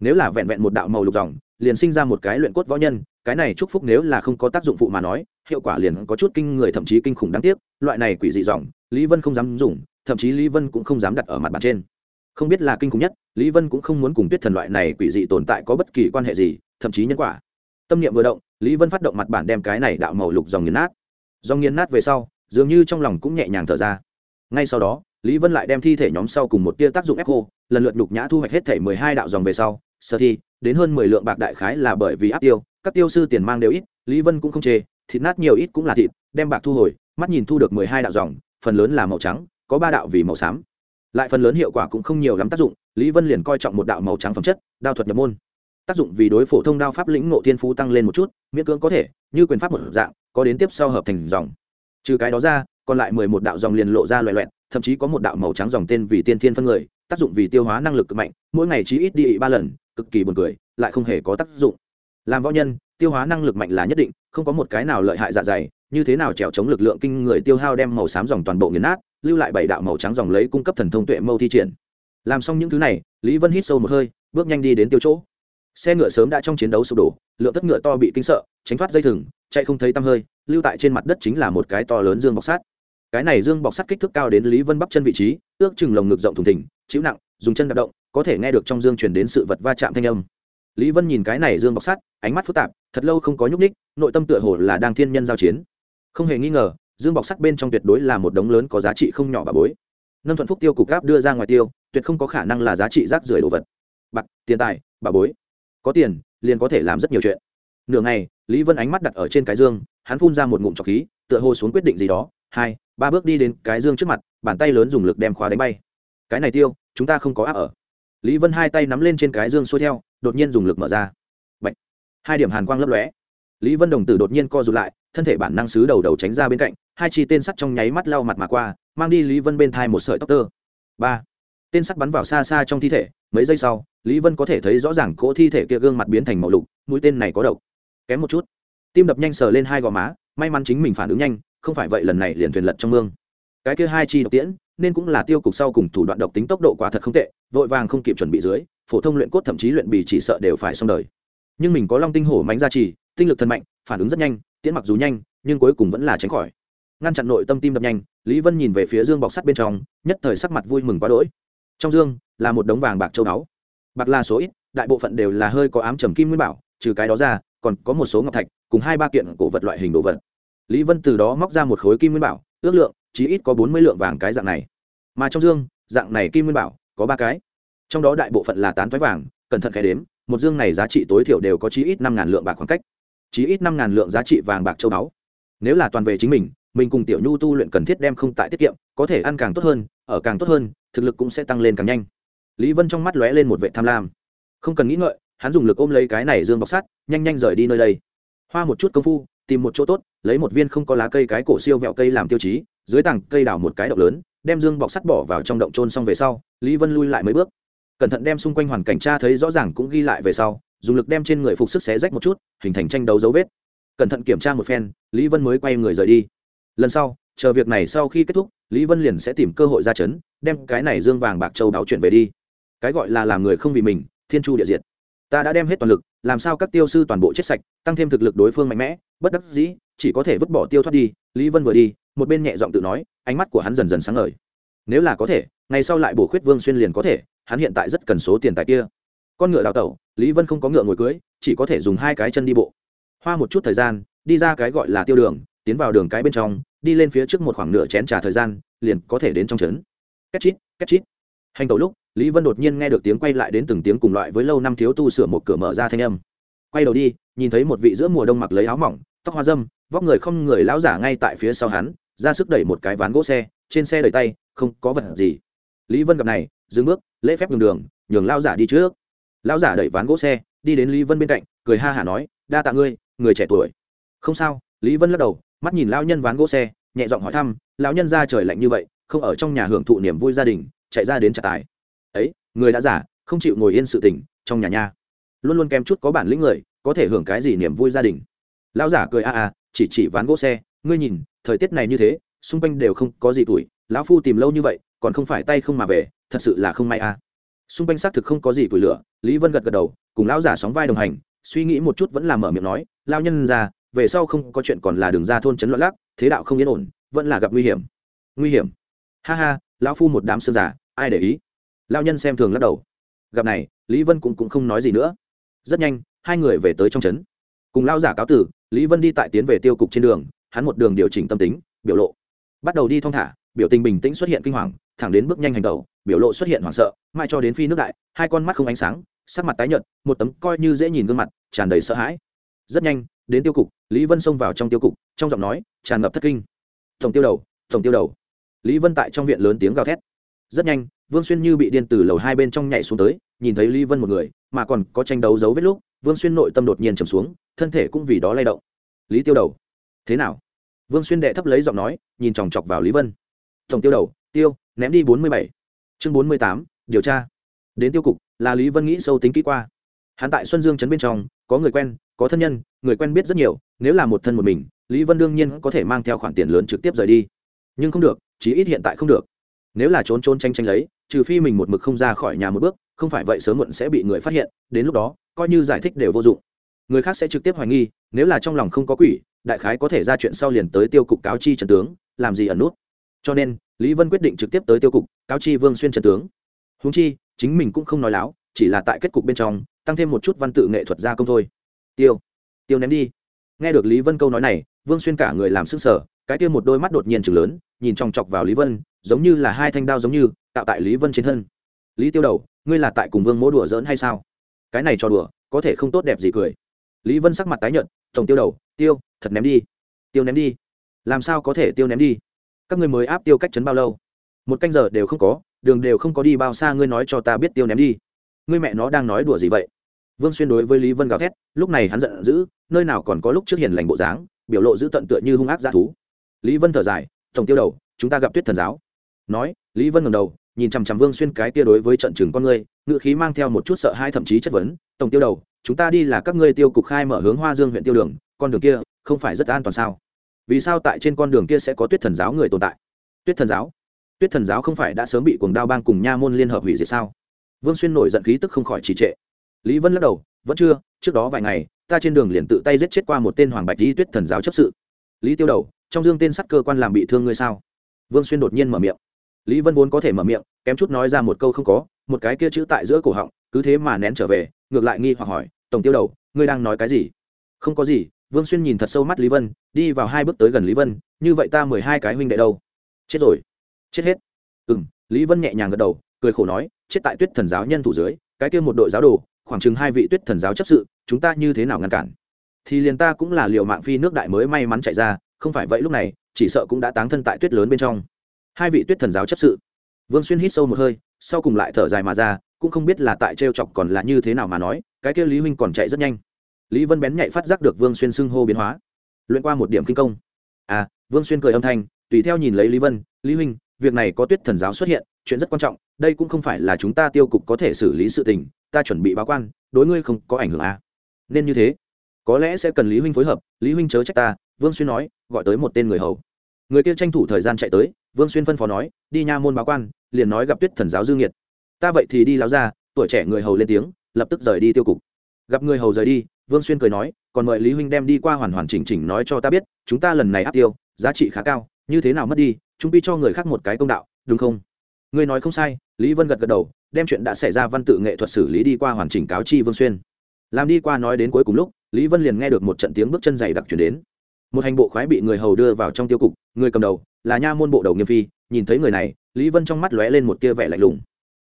Nếu là vẹn vẹn một đạo màu lục dòng, liền sinh ra một cái luyện cốt võ nhân, cái này chúc phúc nếu là không có tác dụng phụ mà nói, hiệu quả liền có chút kinh người, thậm chí kinh khủng đáng tiếc. Loại này quỷ dị dòng, lý vân không dám dùng, thậm chí lý vân cũng không dám đặt ở mặt bàn trên không biết là kinh khủng nhất, lý vân cũng không muốn cùng tuyết thần loại này quỷ dị tồn tại có bất kỳ quan hệ gì, thậm chí nhân quả. Tâm niệm vừa động, lý vân phát động mặt bản đem cái này đạo màu lục dòng nghiền nát. Dòng nghiền nát về sau, dường như trong lòng cũng nhẹ nhàng thở ra. Ngay sau đó, lý vân lại đem thi thể nhóm sau cùng một tia tác dụng ép khô lần lượt đục nhã thu hoạch hết thể mười hai đạo dòng về sau, sơ thi, đến hơn mười lượng bạc đại khái là bởi vì áp tiêu, các tiêu sư tiền mang đều ít, lý vân cũng không chê, thịt nát nhiều ít cũng là thịt, đem bạc thu hồi, mắt nhìn thu được mười hai đạo dòng, phần lớn là màu trắng, có ba đạo vì màu xám lại phần lớn hiệu quả cũng không nhiều lắm tác dụng, lý vân liền coi trọng một đạo màu trắng phẩm chất, đao thuật nhập môn. Tác dụng vì đối phổ thông đao pháp lĩnh ngộ thiên phú tăng lên một chút, miễn cưỡng có thể, như quyền pháp một dạng, có đến tiếp sau hợp thành dòng. Trừ cái đó ra, còn lại mười một đạo dòng liền lộ ra loẹ loẹt, thậm chí có một đạo màu trắng dòng tên vì tiên thiên phân người, tác dụng vì tiêu hóa năng lực cực mạnh, mỗi ngày chỉ ít đi ba lần, cực kỳ buồn cười, lại không hề có tác dụng. Làm võ nhân, tiêu hóa năng lực mạnh là nhất định, không có một cái nào lợi hại dạ dày như thế nào trèo chống lực lượng kinh người tiêu hao đem màu xám dòng toàn bộ nghiền nát, lưu lại bảy đạo màu trắng dòng lấy cung cấp thần thông tuệ mâu thi triển. Làm xong những thứ này, lý vân hít sâu một hơi, bước nhanh đi đến tiêu chỗ. Xe ngựa sớm đã trong chiến đấu sụp đổ, lượng tất ngựa to bị kinh sợ, tránh thoát dây thừng, chạy không thấy tăm hơi, lưu tại trên mặt đất chính là một cái to lớn dương bọc sắt. Cái này dương bọc sắt kích thước cao đến lý vân bắp chân vị trí, ước chừng lồng ngực rộng thùng thỉnh chịu nặng, dùng chân đạp động, có thể nghe được trong dương truyền đến sự vật va chạm thanh âm. Lý vân nhìn cái này dương bọc sắt, ánh mắt phức tạp, thật lâu không có nhúc ních nội tâm tựa hồ là đang thiên nhân giao chiến không hề nghi ngờ, dương bọc sắt bên trong tuyệt đối là một đống lớn có giá trị không nhỏ bà bối. Nâng thuận phúc tiêu cục gáp đưa ra ngoài tiêu, tuyệt không có khả năng là giá trị rác rưởi đồ vật. Bạc, tiền tài, bà bối. Có tiền, liền có thể làm rất nhiều chuyện. Nửa ngày, lý vân ánh mắt đặt ở trên cái dương, hắn phun ra một ngụm trọc khí, tựa hồ xuống quyết định gì đó. Hai, ba bước đi đến cái dương trước mặt, bàn tay lớn dùng lực đem khóa đánh bay. Cái này tiêu, chúng ta không có áp ở. Lý vân hai tay nắm lên trên cái dương xuôi theo, đột nhiên dùng lực mở ra. Bạch. hai điểm hàn quang lấp lóe lý vân đồng tử đột nhiên co rụt lại, thân thể bản năng xứ đầu đầu tránh ra bên cạnh, hai chi tên sắt trong nháy mắt lau mặt mà qua, mang đi lý vân bên thai một sợi tóc tơ. Ba. Tên sắt bắn vào xa xa trong thi thể, mấy giây sau, lý vân có thể thấy rõ ràng cỗ thi thể kia gương mặt biến thành màu lục, mũi tên này có độc. Kém một chút. Tim đập nhanh sờ lên hai gò má, may mắn chính mình phản ứng nhanh, không phải vậy lần này liền thuyền lật trong mương. Cái kia hai chi độc tiễn, nên cũng là tiêu cục sau cùng thủ đoạn độc tính tốc độ quả thật không tệ, vội vàng không kịp chuẩn bị dưới, phổ thông luyện cốt thậm chí luyện bì chỉ sợ đều phải xong đời. Nhưng mình có long tinh hổ mánh gia trì tinh lực thần mạnh, phản ứng rất nhanh, tiễn mặc dù nhanh, nhưng cuối cùng vẫn là tránh khỏi. Ngăn chặn nội tâm tim đập nhanh, lý vân nhìn về phía dương bọc sắt bên trong, nhất thời sắc mặt vui mừng quá đỗi. Trong dương, là một đống vàng bạc châu báu. Bạc là số ít, đại bộ phận đều là hơi có ám trầm kim nguyên bảo, trừ cái đó ra, còn có một số ngọc thạch, cùng hai ba kiện cổ vật loại hình đồ vật. Lý vân từ đó móc ra một khối kim nguyên bảo, ước lượng chỉ ít có bốn mươi lượng vàng cái dạng này. Mà trong dương, dạng này kim nguyên bảo, có ba cái. Trong đó đại bộ phận là tán thoái vàng, cẩn thận khai đếm, một dương này giá trị tối thiểu đều có chí ít năm ngàn lượng bạc khoảng cách chí ít năm ngàn lượng giá trị vàng bạc châu báu. Nếu là toàn về chính mình mình cùng tiểu nhu tu luyện cần thiết đem không tại tiết kiệm, có thể ăn càng tốt hơn, ở càng tốt hơn, thực lực cũng sẽ tăng lên càng nhanh. Lý vân trong mắt lóe lên một vệ tham lam. Không cần nghĩ ngợi, hắn dùng lực ôm lấy cái này dương bọc sắt, nhanh nhanh rời đi nơi đây. Hoa một chút công phu, tìm một chỗ tốt, lấy một viên không có lá cây cái cổ siêu vẹo cây làm tiêu chí, dưới tảng cây đào một cái động lớn, đem dương bọc sắt bỏ vào trong động trôn xong về sau, lý vân lui lại mấy bước. Cẩn thận đem xung quanh hoàn cảnh tra thấy rõ ràng cũng ghi lại về sau dùng lực đem trên người phục sức xé rách một chút, hình thành tranh đấu dấu vết. Cẩn thận kiểm tra một phen, lý vân mới quay người rời đi. Lần sau, chờ việc này sau khi kết thúc, lý vân liền sẽ tìm cơ hội ra chấn đem cái này dương vàng bạc châu đáo chuyển về đi. Cái gọi là làm người không vì mình, thiên chu địa diệt. Ta đã đem hết toàn lực, làm sao các tiêu sư toàn bộ chết sạch, tăng thêm thực lực đối phương mạnh mẽ, bất đắc dĩ, chỉ có thể vứt bỏ tiêu thoát đi. Lý vân vừa đi, một bên nhẹ giọng tự nói, ánh mắt của hắn dần dần sáng ngời. Nếu là có thể, ngày sau lại bổ khuyết vương xuyên liền có thể, hắn hiện tại rất cần số tiền tài kia con ngựa đào tẩu, lý vân không có ngựa ngồi cưới, chỉ có thể dùng hai cái chân đi bộ. Hoa một chút thời gian, đi ra cái gọi là tiêu đường, tiến vào đường cái bên trong, đi lên phía trước một khoảng nửa chén trà thời gian, liền có thể đến trong trấn. Két chít két chít. Hành tẩu lúc, lý vân đột nhiên nghe được tiếng quay lại đến từng tiếng cùng loại với lâu năm thiếu tu sửa một cửa mở ra thanh âm. Quay đầu đi, nhìn thấy một vị giữa mùa đông mặc lấy áo mỏng, tóc hoa dâm, vóc người không người lão giả ngay tại phía sau hắn, ra sức đẩy một cái ván gỗ xe, trên xe đẩy tay, không có vật gì. Lý vân gặp này, dừng bước, lễ phép nhường đường, nhường lao giả đi trước lão giả đẩy ván gỗ xe, đi đến lý vân bên cạnh, cười ha hả nói, đa tạ ngươi, người trẻ tuổi. Không sao. Lý vân lắc đầu, mắt nhìn lão nhân ván gỗ xe, nhẹ giọng hỏi thăm, lão nhân ra trời lạnh như vậy, không ở trong nhà hưởng thụ niềm vui gia đình, chạy ra đến trả tài. Ấy, người đã giả không chịu ngồi yên sự tỉnh trong nhà nha. Luôn luôn kém chút có bản lĩnh người, có thể hưởng cái gì niềm vui gia đình. Lão giả cười a a, chỉ chỉ ván gỗ xe, ngươi nhìn, thời tiết này như thế, xung quanh đều không có gì tuổi, lão phu tìm lâu như vậy, còn không phải tay không mà về, thật sự là không may a xung quanh xác thực không có gì củi lửa lý vân gật gật đầu cùng lão giả sóng vai đồng hành suy nghĩ một chút vẫn là mở miệng nói lao nhân ra về sau không có chuyện còn là đường ra thôn trấn loạn lắc thế đạo không yên ổn vẫn là gặp nguy hiểm. Nguy hiểm? Ha ha lão phu một đám sơn giả ai để ý? Lao nhân xem thường lắc đầu. Gặp này lý vân cũng, cũng không nói gì nữa. Rất nhanh hai người về tới trong trấn. Cùng lao giả cáo tử lý vân đi tại tiến về tiêu cục trên đường hắn một đường điều chỉnh tâm tính biểu lộ. Bắt đầu đi thong thả biểu tình bình tĩnh xuất hiện kinh hoàng thẳng đến bước nhanh hành tẩu, biểu lộ xuất hiện hoảng sợ mai cho đến phi nước đại, hai con mắt không ánh sáng, sắc mặt tái nhợt, một tấm coi như dễ nhìn gương mặt, tràn đầy sợ hãi. Rất nhanh, đến tiêu cục, lý vân xông vào trong tiêu cục, trong giọng nói, tràn ngập thất kinh. Tổng tiêu đầu, tổng tiêu đầu. Lý vân tại trong viện lớn tiếng gào thét. Rất nhanh, vương xuyên như bị điên từ lầu hai bên trong nhảy xuống tới, nhìn thấy lý vân một người, mà còn có tranh đấu dấu vết lúc, vương xuyên nội tâm đột nhiên trầm xuống, thân thể cũng vì đó lay động. Lý tiêu đầu, thế nào? Vương xuyên đệ thấp lấy giọng nói, nhìn chòng chọc vào lý vân. Tổng tiêu đầu tiêu, ném đi bốn mươi bảy. Chương bốn mươi tám, điều tra. Đến tiêu cục, là lý vân nghĩ sâu tính kỹ qua. Hắn tại xuân dương trấn bên trong, có người quen, có thân nhân, người quen biết rất nhiều, nếu là một thân một mình, lý vân đương nhiên có thể mang theo khoản tiền lớn trực tiếp rời đi. Nhưng không được, chí ít hiện tại không được. Nếu là trốn trốn tranh tranh lấy, trừ phi mình một mực không ra khỏi nhà một bước, không phải vậy sớm muộn sẽ bị người phát hiện, đến lúc đó, coi như giải thích đều vô dụng. Người khác sẽ trực tiếp hoài nghi, nếu là trong lòng không có quỷ, đại khái có thể ra chuyện sau liền tới tiêu cục cáo chi trần tướng, làm gì ẩn nút cho nên, lý vân quyết định trực tiếp tới tiêu cục, cáo chi vương xuyên trần tướng. Húng chi, chính mình cũng không nói láo, chỉ là tại kết cục bên trong, tăng thêm một chút văn tự nghệ thuật gia công thôi. Tiêu tiêu ném đi. Nghe được lý vân câu nói này, vương xuyên cả người làm sức sở cái tiêu một đôi mắt đột nhiên chừng lớn, nhìn chòng chọc vào lý vân, giống như là hai thanh đao giống như, tạo tại lý vân trên thân. Lý tiêu đầu, ngươi là tại cùng vương mỗ đùa giỡn hay sao? Cái này cho đùa, có thể không tốt đẹp gì cười. Lý vân sắc mặt tái nhợt, tổng tiêu đầu, tiêu, thật ném đi. Tiêu ném đi. Làm sao có thể tiêu ném đi? Các ngươi mới áp tiêu cách chấn bao lâu? Một canh giờ đều không có, đường đều không có đi bao xa ngươi nói cho ta biết tiêu ném đi. Ngươi mẹ nó đang nói đùa gì vậy? Vương xuyên đối với lý vân gào thét, lúc này hắn giận dữ, nơi nào còn có lúc trước hiền lành bộ dáng, biểu lộ dữ tận tựa như hung ác g thú. Lý vân thở dài, tổng tiêu đầu, chúng ta gặp tuyết thần giáo. Nói, lý vân ngầm đầu, nhìn chằm chằm vương xuyên cái tia đối với trận chừng con ngươi ngự khí mang theo một chút sợ hai thậm chí chất vấn, tổng tiêu đầu, chúng ta đi là các ngươi tiêu cục khai mở hướng hoa dương huyện tiêu đường, con đường kia không phải rất an toàn sao? Vì sao tại trên con đường kia sẽ có tuyết thần giáo người tồn tại? Tuyết thần giáo? Tuyết thần giáo không phải đã sớm bị cuồng đao bang cùng nha môn liên hợp hủy diệt sao? Vương xuyên nổi giận khí tức không khỏi trì trệ. Lý vân lắc đầu, vẫn chưa, trước đó vài ngày, ta trên đường liền tự tay giết chết qua một tên hoàng bạch di tuyết thần giáo chấp sự. Lý tiêu đầu, trong dương tên sắt cơ quan làm bị thương ngươi sao? Vương xuyên đột nhiên mở miệng. Lý vân vốn có thể mở miệng, kém chút nói ra một câu không có, một cái kia chữ tại giữa cổ họng, cứ thế mà nén trở về, ngược lại nghi hoặc hỏi, tổng tiêu đầu, ngươi đang nói cái gì? Không có gì vương xuyên nhìn thật sâu mắt lý vân, đi vào hai bước tới gần lý vân, như vậy ta mười hai cái huynh đệ đâu? Chết rồi. Chết hết. Ừ m lý vân nhẹ nhàng gật đầu, cười khổ nói, chết tại tuyết thần giáo nhân thủ dưới, cái kia một đội giáo đồ, khoảng chừng hai vị tuyết thần giáo chấp sự, chúng ta như thế nào ngăn cản? Thì liền ta cũng là liệu mạng phi nước đại mới may mắn chạy ra, không phải vậy lúc này, chỉ sợ cũng đã táng thân tại tuyết lớn bên trong. Hai vị tuyết thần giáo chấp sự. Vương xuyên hít sâu một hơi, sau cùng lại thở dài mà ra, cũng không biết là tại t chọc còn là như thế nào mà nói, cái kia lý huynh còn chạy rất nhanh lý vân bén nhạy phát giác được vương xuyên xưng hô biến hóa. Luyện qua một điểm kinh công. À vương xuyên cười âm thanh, tùy theo nhìn lấy lý vân, lý huynh, việc này có tuyết thần giáo xuất hiện, chuyện rất quan trọng, đây cũng không phải là chúng ta tiêu cục có thể xử lý sự tình, ta chuẩn bị báo quan, đối ngươi không có ảnh hưởng à. nên như thế, có lẽ sẽ cần lý huynh phối hợp, lý huynh chớ trách ta, vương xuyên nói, gọi tới một tên người hầu. Người kia tranh thủ thời gian chạy tới, vương xuyên phân phó nói, đi nha môn báo quan, liền nói gặp tuyết thần giáo dương nhiệt ta vậy thì đi láo ra tuổi trẻ người hầu lên tiếng, lập tức rời đi tiêu cục gặp người hầu rời đi, vương xuyên cười nói, còn mời lý huynh đem đi qua hoàn hoàn chỉnh chỉnh nói cho ta biết, chúng ta lần này áp tiêu, giá trị khá cao, như thế nào mất đi chúng bi cho người khác một cái công đạo, đúng không? Ngươi nói không sai. Lý vân gật gật đầu, đem chuyện đã xảy ra văn tự nghệ thuật xử lý đi qua hoàn chỉnh cáo chi vương xuyên. Làm đi qua nói đến cuối cùng lúc, lý vân liền nghe được một trận tiếng bước chân dày đặc chuyển đến. Một hành bộ khoái bị người hầu đưa vào trong tiêu cục, người cầm đầu là nha môn bộ đầu nghiêm phi, nhìn thấy người này, lý vân trong mắt lóe lên một tia vẻ lạnh lùng.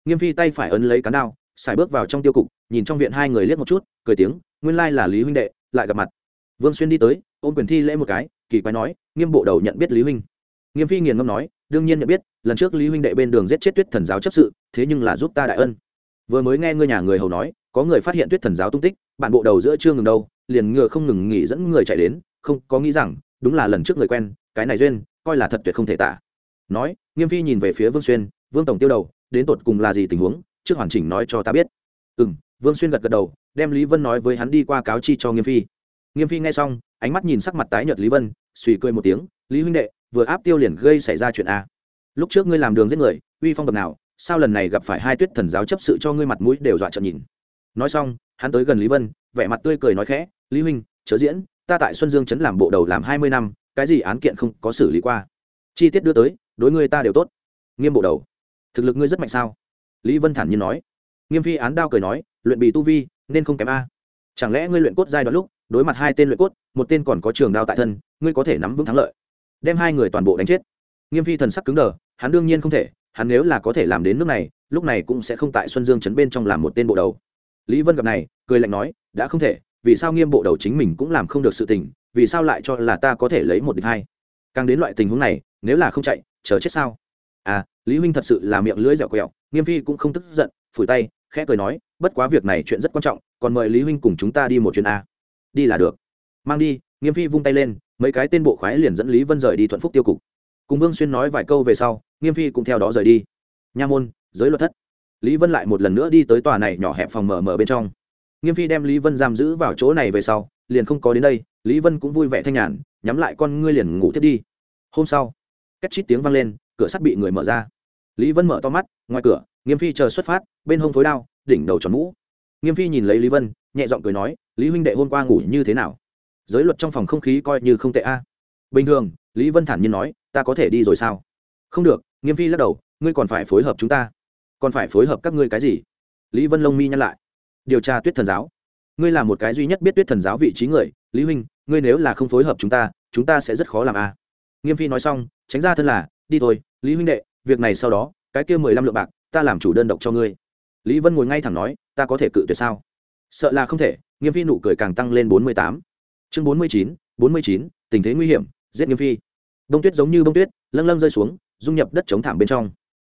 Nghiêm phi tay phải ấn lấy cán đao xài bước vào trong tiêu cục, nhìn trong viện hai người liếc một chút, cười tiếng, nguyên lai là lý huynh đệ, lại gặp mặt. Vương xuyên đi tới, ôm quyền thi lễ một cái, kỳ quái nói, nghiêm bộ đầu nhận biết lý huynh. Nghiêm phi nghiền ngâm nói, đương nhiên nhận biết, lần trước lý huynh đệ bên đường giết chết tuyết thần giáo chấp sự, thế nhưng là giúp ta đại ân. Vừa mới nghe ngươi nhà người hầu nói, có người phát hiện tuyết thần giáo tung tích, bạn bộ đầu giữa chưa ngừng đâu, liền ngựa không ngừng nghỉ dẫn người chạy đến, không có nghĩ rằng, đúng là lần trước người quen, cái này duyên, coi là thật tuyệt không thể tả. Nói, nghiêm phi nhìn về phía vương xuyên, vương tổng tiêu đầu, đến tột cùng là gì tình huống? Trước hoàn chỉnh nói cho ta biết. Ừ m vương xuyên gật gật đầu, đem lý vân nói với hắn đi qua cáo chi cho nghiêm phi. Nghiêm phi nghe xong, ánh mắt nhìn sắc mặt tái nhợt lý vân, suy cười một tiếng, lý huynh đệ, vừa áp tiêu liền gây xảy ra chuyện a. Lúc trước ngươi làm đường giết người, uy phong bậc nào, sao lần này gặp phải hai tuyết thần giáo chấp sự cho ngươi mặt mũi đều dọa trợn nhìn? Nói xong, hắn tới gần lý vân, vẻ mặt tươi cười nói khẽ, lý huynh, chớ diễn, ta tại xuân dương Trấn làm bộ đầu làm hai mươi năm, cái gì án kiện không có xử lý qua. Chi tiết đưa tới, đối ngươi ta đều tốt. Nghiêm bộ đầu. Thực lực ngươi rất mạnh sao? Lý vân thản nhiên nói. Nghiêm phi án đao cười nói, luyện bị tu vi, nên không kém a. Chẳng lẽ ngươi luyện cốt giai đoạn lúc, đối mặt hai tên luyện cốt, một tên còn có trường đao tại thân, ngươi có thể nắm vững thắng lợi, đem hai người toàn bộ đánh chết? Nghiêm phi thần sắc cứng đờ, hắn đương nhiên không thể, hắn nếu là có thể làm đến nước này, lúc này cũng sẽ không tại xuân dương chấn bên trong làm một tên bộ đầu. Lý vân gặp này, cười lạnh nói, đã không thể, vì sao nghiêm bộ đầu chính mình cũng làm không được sự tình, vì sao lại cho là ta có thể lấy một địch hai? Càng đến loại tình huống này, nếu là không chạy, chờ chết sao? À lý huynh thật sự là miệng lưỡi dẻo quẹo, nghiêm phi cũng không tức giận, phủi tay, khẽ cười nói, bất quá việc này chuyện rất quan trọng, còn mời lý huynh cùng chúng ta đi một chuyến a. Đi là được. Mang đi. Nghiêm phi vung tay lên, mấy cái tên bộ khoái liền dẫn lý vân rời đi thuận phúc tiêu cục. Cùng vương xuyên nói vài câu về sau, nghiêm phi cũng theo đó rời đi. Nha môn, giới luật thất. Lý vân lại một lần nữa đi tới tòa này nhỏ hẹp phòng mở mở bên trong. Nghiêm phi đem lý vân giam giữ vào chỗ này về sau, liền không có đến đây, lý vân cũng vui vẻ thanh nhàn, nhắm lại con ngươi liền ngủ thiết đi. Hôm sau cách chít tiếng vang lên cửa sắt bị người mở ra. Lý vân mở to mắt, ngoài cửa, nghiêm phi chờ xuất phát, bên hông phối đao, đỉnh đầu tròn mũ. Nghiêm phi nhìn lấy lý vân, nhẹ giọng cười nói, lý huynh đệ hôm qua ngủ như thế nào? Giới luật trong phòng không khí coi như không tệ a. Bình thường, lý vân thản nhiên nói, ta có thể đi rồi sao? Không được, nghiêm phi lắc đầu, ngươi còn phải phối hợp chúng ta. Còn phải phối hợp các ngươi cái gì? Lý vân lông mi nhăn lại. Điều tra tuyết thần giáo. Ngươi là một cái duy nhất biết tuyết thần giáo vị trí người, lý huynh, ngươi nếu là không phối hợp chúng ta chúng ta sẽ rất khó làm a. Nghiêm phi nói xong, tránh ra thân là đi thôi, lý huynh đệ, việc này sau đó, cái kia mười lăm lượng bạc, ta làm chủ đơn độc cho ngươi. Lý vân ngồi ngay thẳng nói, ta có thể cự tuyệt sao? Sợ là không thể, nghiêm phi nụ cười càng tăng lên bốn mươi tám. Chương bốn mươi chín, bốn mươi chín, tình thế nguy hiểm, giết nghiêm phi. Đông tuyết giống như bông tuyết, lâng lâng rơi xuống, dung nhập đất chống thảm bên trong.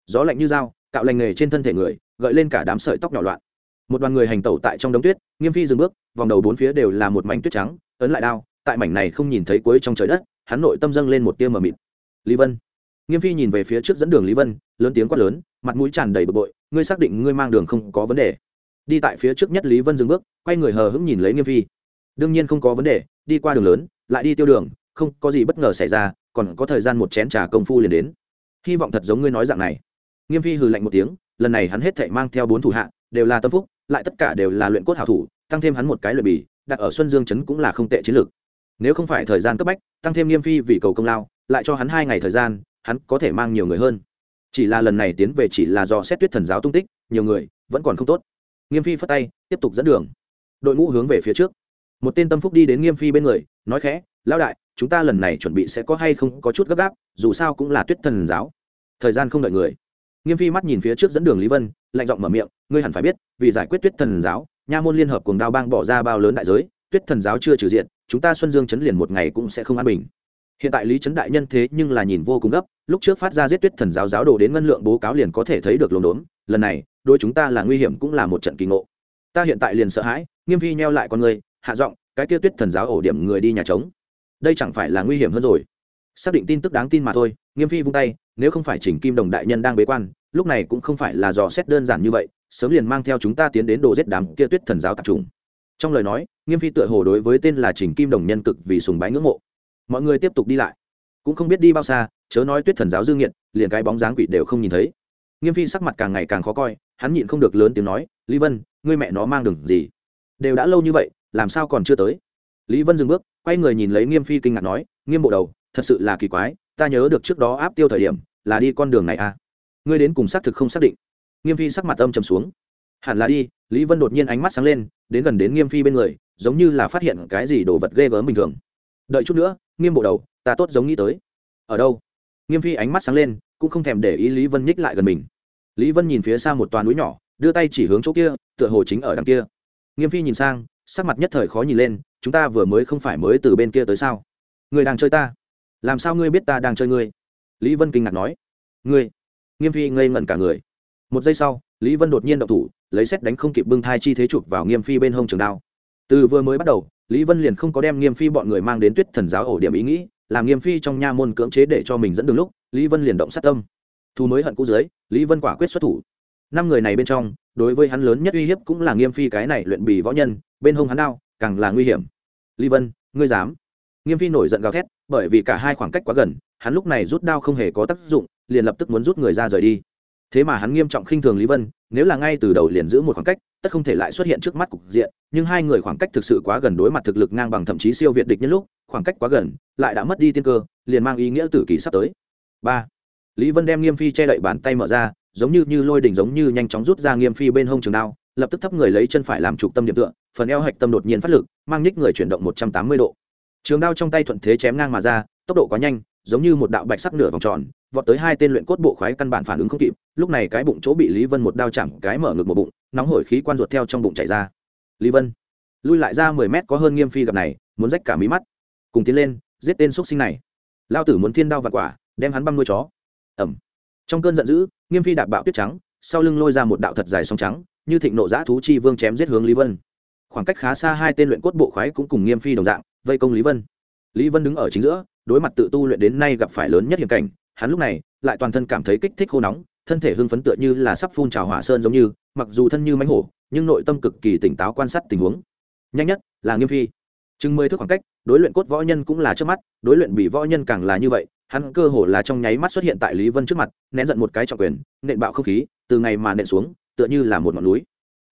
Gió lạnh như dao, cạo lành nghề trên thân thể người, gợi lên cả đám sợi tóc nhỏ loạn. Một đoàn người hành tẩu tại trong đống tuyết, nghiêm phi dừng bước, vòng đầu bốn phía đều là một mảnh tuyết trắng, ấn lại đao, tại mảnh này không nhìn thấy cuối trong trời đất, hắn nội tâm dâng lên một tia mờ mịt. Lý vân nghiêm phi nhìn về phía trước dẫn đường lý vân, lớn tiếng quát lớn, mặt mũi tràn đầy bực bội, ngươi xác định ngươi mang đường không có vấn đề. Đi tại phía trước nhất lý vân dừng bước, quay người hờ hững nhìn lấy nghiêm phi. Đương nhiên không có vấn đề, đi qua đường lớn, lại đi tiêu đường, không có gì bất ngờ xảy ra, còn có thời gian một chén trà công phu liền đến. Hy vọng thật giống ngươi nói dạng này. Nghiêm phi hừ lạnh một tiếng, lần này hắn hết thảy mang theo bốn thủ hạ, đều là tâm phúc, lại tất cả đều là luyện cốt hảo thủ, tăng thêm hắn một cái luyện bì, đặt ở xuân dương trấn cũng là không tệ chiến lược. Nếu không phải thời gian cấp bách, tăng thêm nghiêm phi vì cầu công lao, lại cho hắn hai ngày thời gian hắn có thể mang nhiều người hơn. Chỉ là lần này tiến về chỉ là do xét tuyết thần giáo tung tích, nhiều người vẫn còn không tốt. Nghiêm phi phất tay, tiếp tục dẫn đường. Đội ngũ hướng về phía trước. Một tên tâm phúc đi đến nghiêm phi bên người, nói khẽ, lão đại, chúng ta lần này chuẩn bị sẽ có hay không có chút gấp gáp, dù sao cũng là tuyết thần giáo. Thời gian không đợi người. Nghiêm phi mắt nhìn phía trước dẫn đường lý vân, lạnh giọng mở miệng, ngươi hẳn phải biết, vì giải quyết tuyết thần giáo, nha môn liên hợp cùng đao bang bỏ ra bao lớn đại giới, tuyết thần giáo chưa trừ diện, chúng ta xuân dương chấn liền một ngày cũng sẽ không an bình hiện tại lý trấn đại nhân thế nhưng là nhìn vô cùng gấp, lúc trước phát ra giết tuyết thần giáo giáo đồ đến ngân lượng bố cáo liền có thể thấy được lồn đốn, lần này đôi chúng ta là nguy hiểm cũng là một trận kỳ ngộ. Ta hiện tại liền sợ hãi, nghiêm vi neo lại con người, hạ giọng, cái kia tuyết thần giáo ổ điểm người đi nhà trống. Đây chẳng phải là nguy hiểm hơn rồi. Xác định tin tức đáng tin mà thôi, nghiêm phi vung tay, nếu không phải chỉnh kim đồng đại nhân đang bế quan, lúc này cũng không phải là dò xét đơn giản như vậy, sớm liền mang theo chúng ta tiến đến đồ giết đám kia tuyết thần giáo tập trung trong lời nói, nghiêm phi tựa hồ đối với tên là chỉnh kim đồng nhân cực vì sùng bái ngưỡng mộ mọi người tiếp tục đi lại. Cũng không biết đi bao xa, chớ nói tuyết thần giáo dương nghiện liền cái bóng dáng quỷ đều không nhìn thấy. Nghiêm phi sắc mặt càng ngày càng khó coi, hắn nhịn không được lớn tiếng nói, lý vân, ngươi mẹ nó mang đường gì? Đều đã lâu như vậy, làm sao còn chưa tới? Lý vân dừng bước, quay người nhìn lấy nghiêm phi kinh ngạc nói, nghiêm bộ đầu, thật sự là kỳ quái, ta nhớ được trước đó áp tiêu thời điểm, là đi con đường này à? Ngươi đến cùng xác thực không xác định. Nghiêm phi sắc mặt âm trầm xuống. Hẳn là đi. Lý vân đột nhiên ánh mắt sáng lên, đến gần đến nghiêm phi bên người, giống như là phát hiện cái gì đồ vật ghê gớm bình thường đợi chút nữa, nghiêm bộ đầu, ta tốt giống nghĩ tới. Ở đâu? Nghiêm phi ánh mắt sáng lên, cũng không thèm để ý lý vân nhích lại gần mình. Lý vân nhìn phía xa một toàn núi nhỏ, đưa tay chỉ hướng chỗ kia, tựa hồ chính ở đằng kia. Nghiêm phi nhìn sang, sắc mặt nhất thời khó nhìn lên, chúng ta vừa mới không phải mới từ bên kia tới sao? Người đang chơi ta. Làm sao ngươi biết ta đang chơi ngươi? Lý vân kinh ngạc nói. Ngươi. Nghiêm phi ngây ngẩn cả người. Một giây sau, lý vân đột nhiên động thủ, lấy xét đánh không kịp bưng thai chi thế chụp vào nghiêm phi bên hông trường đao. Từ vừa mới bắt đầu lý vân liền không có đem nghiêm phi bọn người mang đến tuyết thần giáo ổ điểm ý nghĩ, làm nghiêm phi trong nha môn cưỡng chế để cho mình dẫn đường lúc, lý vân liền động sát tâm. Thu mới hận cũ dưới, lý vân quả quyết xuất thủ. Năm người này bên trong, đối với hắn lớn nhất uy hiếp cũng là nghiêm phi cái này luyện bì võ nhân, bên hông hắn đao, càng là nguy hiểm. Lý vân, ngươi dám? Nghiêm phi nổi giận gào thét, bởi vì cả hai khoảng cách quá gần, hắn lúc này rút đao không hề có tác dụng, liền lập tức muốn rút người ra rời đi thế mà hắn nghiêm trọng khinh thường lý vân, nếu là ngay từ đầu liền giữ một khoảng cách, tất không thể lại xuất hiện trước mắt cục diện, nhưng hai người khoảng cách thực sự quá gần đối mặt thực lực ngang bằng thậm chí siêu việt địch nhân lúc, khoảng cách quá gần, lại đã mất đi tiên cơ, liền mang ý nghĩa tử kỳ sắp tới. Ba. Lý vân đem nghiêm phi che đậy bàn tay mở ra, giống như như lôi đỉnh giống như nhanh chóng rút ra nghiêm phi bên hông trường đao, lập tức thấp người lấy chân phải làm trục tâm điểm tựa, phần eo hạch tâm đột nhiên phát lực, mang nhích người chuyển động một trăm tám mươi độ. Trường đao trong tay thuận thế chém ngang mà ra, tốc độ quá nhanh giống như một đạo bạch sắc nửa vòng tròn, vọt tới hai tên luyện cốt bộ khoái căn bản phản ứng không kịp, lúc này cái bụng chỗ bị lý vân một đao chạm cái mở ngực một bụng, nóng hổi khí quan ruột theo trong bụng chảy ra. Lý vân, lui lại ra mười mét có hơn nghiêm phi gặp này, muốn rách cả mí mắt. Cùng tiến lên, giết tên xúc sinh này. Lao tử muốn thiên đao và quả, đem hắn băm nuôi chó. Ẩm. Trong cơn giận dữ, nghiêm phi đạp bạo tuyết trắng, sau lưng lôi ra một đạo thật dài song trắng, như thịnh nộ giã thú chi vương chém giết hướng lý vân. Khoảng cách khá xa hai tên luyện cốt bộ khoái cũng cùng nghiêm phi đồng dạng, vây công lý vân. Lý vân đứng ở chính giữa đối mặt tự tu luyện đến nay gặp phải lớn nhất hiểm cảnh, hắn lúc này lại toàn thân cảm thấy kích thích khô nóng, thân thể hưng phấn tựa như là sắp phun trào hỏa sơn giống như, mặc dù thân như mánh hổ, nhưng nội tâm cực kỳ tỉnh táo quan sát tình huống. Nhanh nhất là nghiêm phi. Chừng mười thước khoảng cách, đối luyện cốt võ nhân cũng là trước mắt, đối luyện bị võ nhân càng là như vậy, hắn cơ hồ là trong nháy mắt xuất hiện tại lý vân trước mặt, nén giận một cái trọng quyền, nện bạo không khí, từ ngày mà nện xuống, tựa như là một ngọn núi.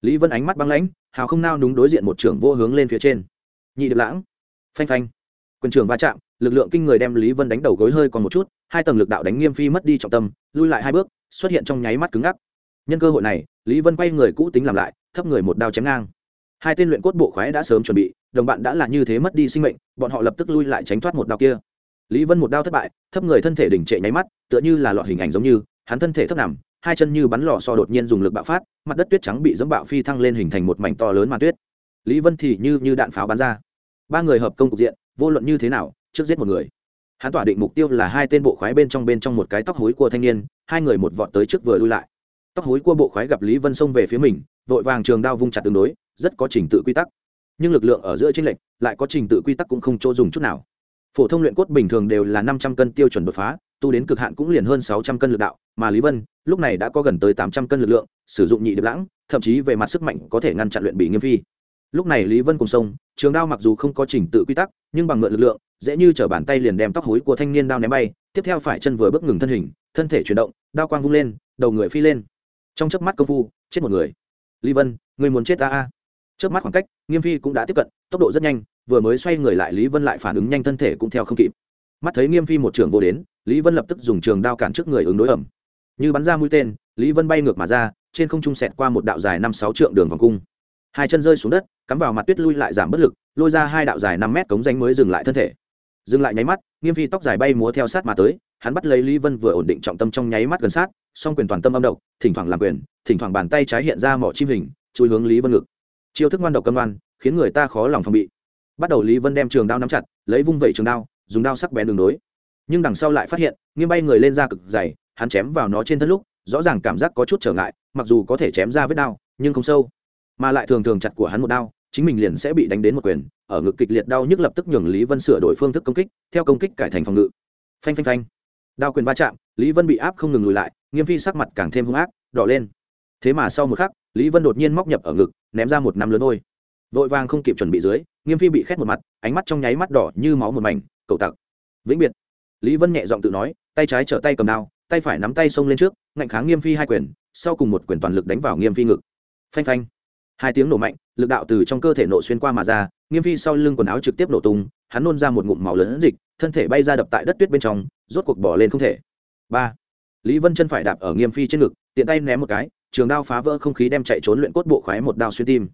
Lý vân ánh mắt băng lãnh, hào không nao núng đối diện một trưởng vô hướng lên phía trên. Nhị điệp lãng. Phanh phanh. Quân trường va chạm lực lượng kinh người đem lý vân đánh đầu gối hơi còn một chút, hai tầng lực đạo đánh nghiêm phi mất đi trọng tâm, lui lại hai bước, xuất hiện trong nháy mắt cứng ngắc. Nhân cơ hội này, lý vân quay người cũ tính làm lại, thấp người một đao chém ngang. Hai tên luyện cốt bộ khoái đã sớm chuẩn bị, đồng bạn đã là như thế mất đi sinh mệnh, bọn họ lập tức lui lại tránh thoát một đao kia. Lý vân một đao thất bại, thấp người thân thể đỉnh trệ nháy mắt, tựa như là lọt hình ảnh giống như, hắn thân thể thấp nằm, hai chân như bắn lò so đột nhiên dùng lực bạo phát, mặt đất tuyết trắng bị dẫm bạo phi thăng lên hình thành một mảnh to lớn màn tuyết. Lý vân thì như như đạn pháo bắn ra. Ba người hợp công cục diện, vô luận như thế nào trước giết một người. Hắn tỏa định mục tiêu là hai tên bộ khoái bên trong bên trong một cái tóc hối của thanh niên, hai người một vọt tới trước vừa lui lại. Tóc hối của bộ khoái gặp lý vân xông về phía mình, vội vàng trường đao vung chặt tương đối, rất có trình tự quy tắc. Nhưng lực lượng ở giữa tranh lệch, lại có trình tự quy tắc cũng không chỗ dùng chút nào. Phổ thông luyện cốt bình thường đều là năm trăm cân tiêu chuẩn đột phá, tu đến cực hạn cũng liền hơn sáu trăm cân lực đạo, mà lý vân, lúc này đã có gần tới tám trăm cân lực lượng, sử dụng nhị điệp lãng, thậm chí về mặt sức mạnh có thể ngăn chặn luyện bị nghiêm phi. Lúc này lý vân cùng sông, trường đao mặc dù không có trình tự quy tắc, nhưng bằng mượn lực lượng dễ như t bàn tay liền đem tóc hối của thanh niên đao ném bay, tiếp theo phải chân vừa bước ngừng thân hình, thân thể chuyển động, đao quang vung lên, đầu người phi lên. Trong chớp mắt công phu, chết một người. Lý vân, người muốn chết ta a? Trước mắt khoảng cách, nghiêm phi cũng đã tiếp cận, tốc độ rất nhanh, vừa mới xoay người lại lý vân lại phản ứng nhanh thân thể cũng theo không kịp. Mắt thấy nghiêm phi một trường vô đến, lý vân lập tức dùng trường đao cản trước người ứng đối ẩm. Như bắn ra mũi tên, lý vân bay ngược mà ra, trên không trung sẹt qua một đạo dài năm sáu trượng đường vòng cung. Hai chân rơi xuống đất, cắm vào mặt tuyết lui lại giảm bất lực, lôi ra hai đạo dài năm mét cống danh mới dừng lại thân thể dừng lại nháy mắt, nghiêm phi tóc dài bay múa theo sát mà tới, hắn bắt lấy lý vân vừa ổn định trọng tâm trong nháy mắt gần sát, song quyền toàn tâm âm độc, thỉnh thoảng làm quyền, thỉnh thoảng bàn tay trái hiện ra mỏ chim hình, chui hướng lý vân ngực. Chiêu thức ngoan độc cân đoan khiến người ta khó lòng phòng bị. Bắt đầu lý vân đem trường đao nắm chặt, lấy vung vẩy trường đao, dùng đao sắc bén đường đối. Nhưng đằng sau lại phát hiện, nghiêm bay người lên ra cực dày, hắn chém vào nó trên thân lúc, rõ ràng cảm giác có chút trở ngại, mặc dù có thể chém ra vết đao, nhưng không sâu. Mà lại thường thường chặt của hắn một đao chính mình liền sẽ bị đánh đến một quyền, ở ngực kịch liệt đau nhức lập tức nhường lý vân sửa đổi phương thức công kích, theo công kích cải thành phòng ngự. Phanh phanh phanh. Đao quyền va chạm, lý vân bị áp không ngừng lùi lại, nghiêm phi sắc mặt càng thêm hung ác, đỏ lên. Thế mà sau một khắc, lý vân đột nhiên móc nhập ở ngực, ném ra một năm lớn ôi vội vàng không kịp chuẩn bị dưới, nghiêm phi bị khét một mặt, ánh mắt trong nháy mắt đỏ như máu một mảnh cậu tặc. Vĩnh biệt. Lý vân nhẹ giọng tự nói, tay trái trở tay cầm đao, tay phải nắm tay xông lên trước, ngạnh kháng nghiêm phi hai quyền, sau cùng một quyền toàn lực đánh vào nghiêm phi ngực. Phanh phanh hai tiếng nổ mạnh, lực đạo từ trong cơ thể nổ xuyên qua mà ra, nghiêm phi sau lưng quần áo trực tiếp nổ tung, hắn nôn ra một ngụm máu lớn dịch, thân thể bay ra đập tại đất tuyết bên trong, rốt cuộc bỏ lên không thể. Ba. Lý vân chân phải đạp ở nghiêm phi trên ngực, tiện tay ném một cái, trường đao phá vỡ không khí đem chạy trốn luyện cốt bộ khoái một đao xuyên tim.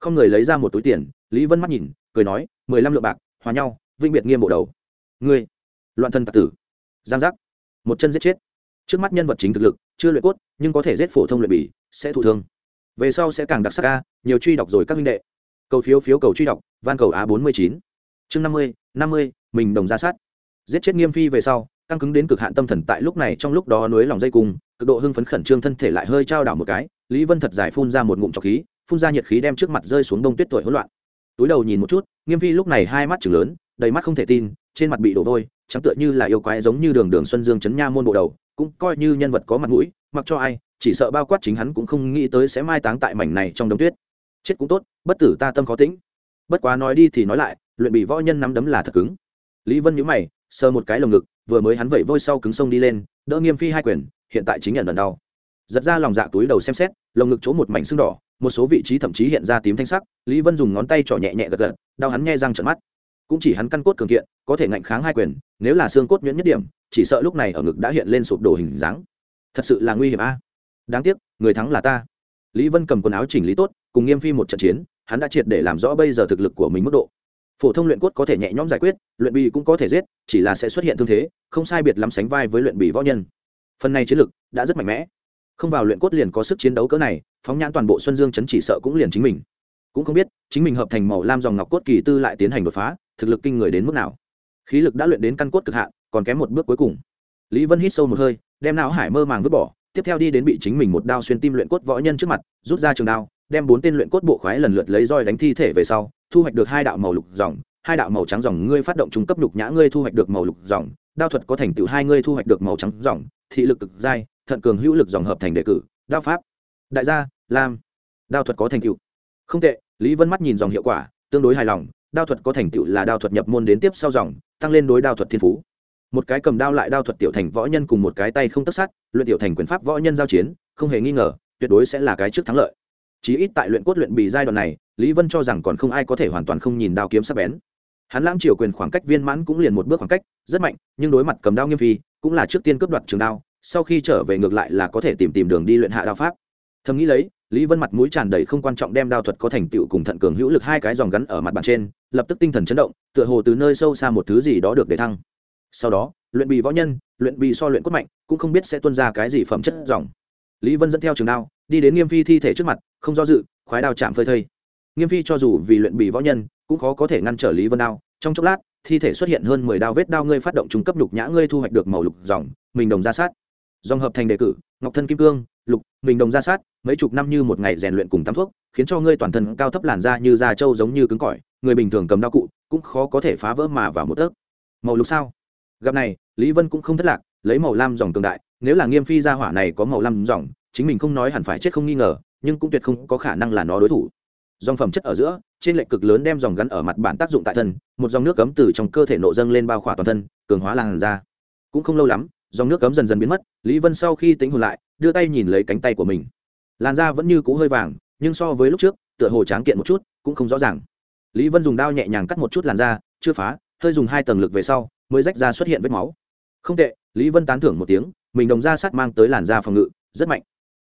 Không người lấy ra một túi tiền, lý vân mắt nhìn, cười nói, mười lăm lượng bạc, hòa nhau vinh biệt nghiêm bộ đầu. Ngươi? Loạn thân tạc tử. Giang giác. Một chân giết chết. Trước mắt nhân vật chính thực lực, chưa luyện cốt, nhưng có thể giết phổ thông luyện bỉ sẽ thụ thương về sau sẽ càng đặc sắc ca nhiều truy đọc rồi các minh đệ. Cầu phiếu phiếu cầu truy đọc, van cầu á bốn mươi chín. Chương năm mươi năm mươi, mình đồng ra sát. Giết chết nghiêm phi về sau, căng cứng đến cực hạn tâm thần tại lúc này trong lúc đó núi lòng dây cung cực độ hưng phấn khẩn trương thân thể lại hơi trao đảo một cái, lý vân thật giải phun ra một ngụm trọc khí, phun ra nhiệt khí đem trước mặt rơi xuống đông tuyết tuổi hỗn loạn. Túi đầu nhìn một chút, nghiêm phi lúc này hai mắt chừng lớn, đầy mắt không thể tin, trên mặt bị đổ vôi, trắng tựa như là yêu quái giống như đường đường xuân dương chấn nha môn bộ đầu, cũng coi như nhân vật có mặt mũi, mặc cho ai chỉ sợ bao quát chính hắn cũng không nghĩ tới sẽ mai táng tại mảnh này trong đống tuyết. Chết cũng tốt, bất tử ta tâm khó tĩnh. Bất quá nói đi thì nói lại, luyện bị võ nhân nắm đấm là thật cứng. Lý vân nhíu mày, sờ một cái lồng ngực, vừa mới hắn vẩy vôi sau cứng sông đi lên, đỡ nghiêm phi hai quyền, hiện tại chính nhận lần đau. Giật ra lòng dạ túi đầu xem xét, lồng ngực chỗ một mảnh xương đỏ, một số vị trí thậm chí hiện ra tím thanh sắc, lý vân dùng ngón tay trỏ nhẹ nhẹ gật gật, đau hắn nghe răng trận mắt. Cũng chỉ hắn căn cốt cường kiện, có thể ngạnh kháng hai quyền, nếu là xương cốt nhuyễn nhất điểm, chỉ sợ lúc này ở ngực đã hiện lên sụp đổ hình dáng. Thật sự là nguy hiểm a đáng tiếc, người thắng là ta. Lý vân cầm quần áo chỉnh lý tốt, cùng nghiêm phi một trận chiến, hắn đã triệt để làm rõ bây giờ thực lực của mình mức độ. Phổ thông luyện cốt có thể nhẹ nhõm giải quyết, luyện bì cũng có thể giết, chỉ là sẽ xuất hiện thương thế, không sai biệt lắm sánh vai với luyện bì võ nhân. Phần này chiến lực đã rất mạnh mẽ. Không vào luyện cốt liền có sức chiến đấu cỡ này, phóng nhãn toàn bộ xuân dương chấn chỉ sợ cũng liền chính mình. Cũng không biết, chính mình hợp thành màu lam dòng ngọc cốt kỳ tư lại tiến hành đột phá, thực lực kinh người đến mức nào. Khí lực đã luyện đến căn cốt cực hạn, còn kém một bước cuối cùng. Lý vân hít sâu một hơi, đem não hải mơ màng vứt bỏ tiếp theo đi đến bị chính mình một đao xuyên tim luyện cốt võ nhân trước mặt, rút ra trường đao, đem bốn tên luyện cốt bộ khoái lần lượt lấy roi đánh thi thể về sau, thu hoạch được hai đạo màu lục dòng, hai đạo màu trắng dòng ngươi phát động trung cấp lục nhã ngươi thu hoạch được màu lục dòng, đao thuật có thành tựu hai ngươi thu hoạch được màu trắng dòng, thị lực cực dai, thận cường hữu lực dòng hợp thành đề cử, đao pháp. Đại gia, lam, đao thuật có thành tựu. Không tệ, lý vân mắt nhìn dòng hiệu quả, tương đối hài lòng, đao thuật có thành tựu là đao thuật nhập môn đến tiếp sau dòng, tăng lên đối đao thuật thiên phú một cái cầm đao lại đao thuật tiểu thành võ nhân cùng một cái tay không tất sát, luyện tiểu thành quyền pháp võ nhân giao chiến, không hề nghi ngờ, tuyệt đối sẽ là cái trước thắng lợi. Chí ít tại luyện cốt luyện bì giai đoạn này, lý vân cho rằng còn không ai có thể hoàn toàn không nhìn đao kiếm sắc bén. Hắn lãng triều quyền khoảng cách viên mãn cũng liền một bước khoảng cách, rất mạnh, nhưng đối mặt cầm đao nghiêm phi, cũng là trước tiên cướp đoạt trường đao, sau khi trở về ngược lại là có thể tìm tìm đường đi luyện hạ đao pháp. Thầm nghĩ lấy, lý vân mặt mũi tràn đầy không quan trọng đem đao thuật có thành tựu cùng thận cường hữu lực hai cái dòng gắn ở mặt bàn trên, lập tức tinh thần chấn động, tựa hồ từ nơi sâu xa một thứ gì đó được để thăng sau đó, luyện bì võ nhân, luyện bì so luyện cốt mạnh, cũng không biết sẽ tuân ra cái gì phẩm chất dòng. Lý vân dẫn theo trường đao, đi đến nghiêm phi thi thể trước mặt, không do dự, khoái đao chạm phơi thây. Nghiêm phi cho dù vì luyện bì võ nhân, cũng khó có thể ngăn trở lý vân đao. Trong chốc lát, thi thể xuất hiện hơn mười đao vết đao ngươi phát động trung cấp lục nhã ngươi thu hoạch được màu lục dòng, mình đồng ra sát. Dòng hợp thành đề cử, ngọc thân kim cương, lục, mình đồng ra sát, mấy chục năm như một ngày rèn luyện cùng tắm thuốc, khiến cho ngươi toàn thân cao thấp làn da như da trâu giống như cứng cỏi, người bình thường cầm đao cụ, cũng khó có thể phá vỡ mà vào một tấc. Màu lục sao? Gặp này, lý vân cũng không thất lạc, lấy màu lam dòng cường đại, nếu là nghiêm phi gia hỏa này có màu lam dòng, chính mình không nói hẳn phải chết không nghi ngờ, nhưng cũng tuyệt không có khả năng là nó đối thủ. Dòng phẩm chất ở giữa, trên lệnh cực lớn đem dòng gắn ở mặt bản tác dụng tại thân, một dòng nước cấm từ trong cơ thể nộ dâng lên bao khỏa toàn thân, cường hóa làn da. Cũng không lâu lắm, dòng nước cấm dần dần biến mất, lý vân sau khi tính hồn lại, đưa tay nhìn lấy cánh tay của mình. Làn da vẫn như cũ hơi vàng, nhưng so với lúc trước, tựa hồ tráng kiện một chút, cũng không rõ ràng. Lý vân dùng đao nhẹ nhàng cắt một chút làn da, chưa phá, hơi dùng hai tầng lực về sau mới rách ra xuất hiện vết máu. Không tệ, lý vân tán thưởng một tiếng, mình đồng ra sắt mang tới làn da phòng ngự, rất mạnh.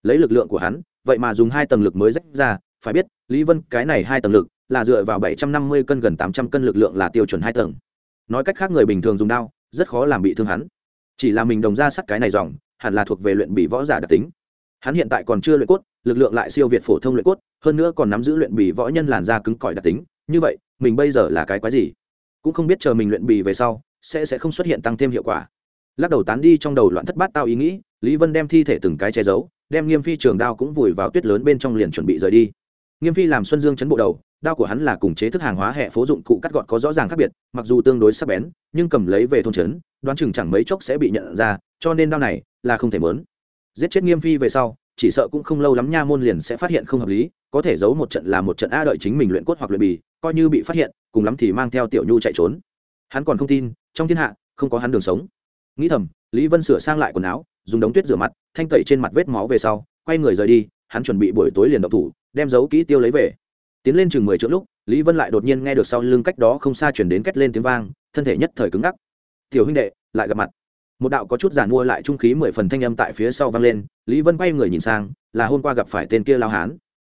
Lấy lực lượng của hắn, vậy mà dùng hai tầng lực mới rách ra, phải biết, lý vân cái này hai tầng lực là dựa vào bảy trăm năm mươi cân gần tám trăm cân lực lượng là tiêu chuẩn hai tầng. Nói cách khác người bình thường dùng đao, rất khó làm bị thương hắn. Chỉ là mình đồng ra sắt cái này dòng, hẳn là thuộc về luyện bị võ giả đặc tính. Hắn hiện tại còn chưa luyện cốt, lực lượng lại siêu việt phổ thông luyện cốt, hơn nữa còn nắm giữ luyện bì võ nhân làn da cứng cỏi đặc tính. Như vậy, mình bây giờ là cái quái gì? Cũng không biết chờ mình luyện bì về sau sẽ sẽ không xuất hiện tăng thêm hiệu quả. Lắc đầu tán đi trong đầu loạn thất bát tao ý nghĩ, lý vân đem thi thể từng cái che giấu, đem nghiêm phi trường đao cũng vùi vào tuyết lớn bên trong liền chuẩn bị rời đi. Nghiêm phi làm xuân dương chấn bộ đầu, đao của hắn là cùng chế thức hàng hóa hệ phố dụng cụ cắt gọn có rõ ràng khác biệt, mặc dù tương đối sắc bén, nhưng cầm lấy về thôn trấn đoán chừng chẳng mấy chốc sẽ bị nhận ra, cho nên đao này là không thể mớn. Giết chết nghiêm phi về sau, chỉ sợ cũng không lâu lắm nha môn liền sẽ phát hiện không hợp lý, có thể giấu một trận là một trận a đợi chính mình luyện cốt hoặc luyện bì, coi như bị phát hiện, cùng lắm thì mang theo tiểu nhu chạy trốn. Hắn còn không tin trong thiên hạ, không có hắn đường sống. Nghĩ thầm, lý vân sửa sang lại quần áo, dùng đống tuyết rửa mặt, thanh tẩy trên mặt vết máu về sau, quay người rời đi, hắn chuẩn bị buổi tối liền động thủ, đem dấu kỹ tiêu lấy về. Tiến lên chừng mười chỗ lúc, lý vân lại đột nhiên nghe được sau lưng cách đó không xa chuyển đến cách lên tiếng vang, thân thể nhất thời cứng ngắc. Tiểu huynh đệ, lại gặp mặt. Một đạo có chút giàn mua lại trung khí mười phần thanh âm tại phía sau vang lên, lý vân quay người nhìn sang, là hôm qua gặp phải tên kia lao hán.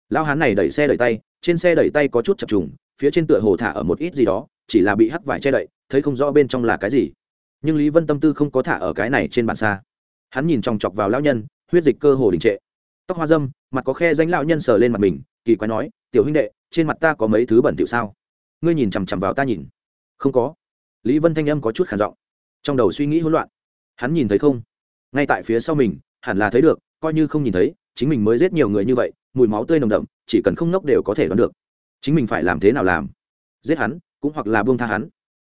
Lao hán này đẩy xe đẩy tay, trên xe đẩy tay có chút chập trùng, phía trên tựa hồ thả ở một ít gì đó chỉ là bị hắc vải che đậy, thấy không rõ bên trong là cái gì. Nhưng lý vân tâm tư không có thả ở cái này trên bàn xa. Hắn nhìn chòng chọc vào lão nhân, huyết dịch cơ hồ đình trệ. Tóc hoa dâm, mặt có khe danh lão nhân sờ lên mặt mình, kỳ quái nói, tiểu huynh đệ, trên mặt ta có mấy thứ bẩn thỉu sao? Ngươi nhìn chằm chằm vào ta nhìn. Không có. Lý vân thanh âm có chút khản giọng. Trong đầu suy nghĩ hỗn loạn. Hắn nhìn thấy không? Ngay tại phía sau mình, hẳn là thấy được, coi như không nhìn thấy, chính mình mới giết nhiều người như vậy, mùi máu tươi nồng đậm, chỉ cần không nốc đều có thể đoán được. Chính mình phải làm thế nào làm? Giết hắn cũng hoặc là buông tha hắn.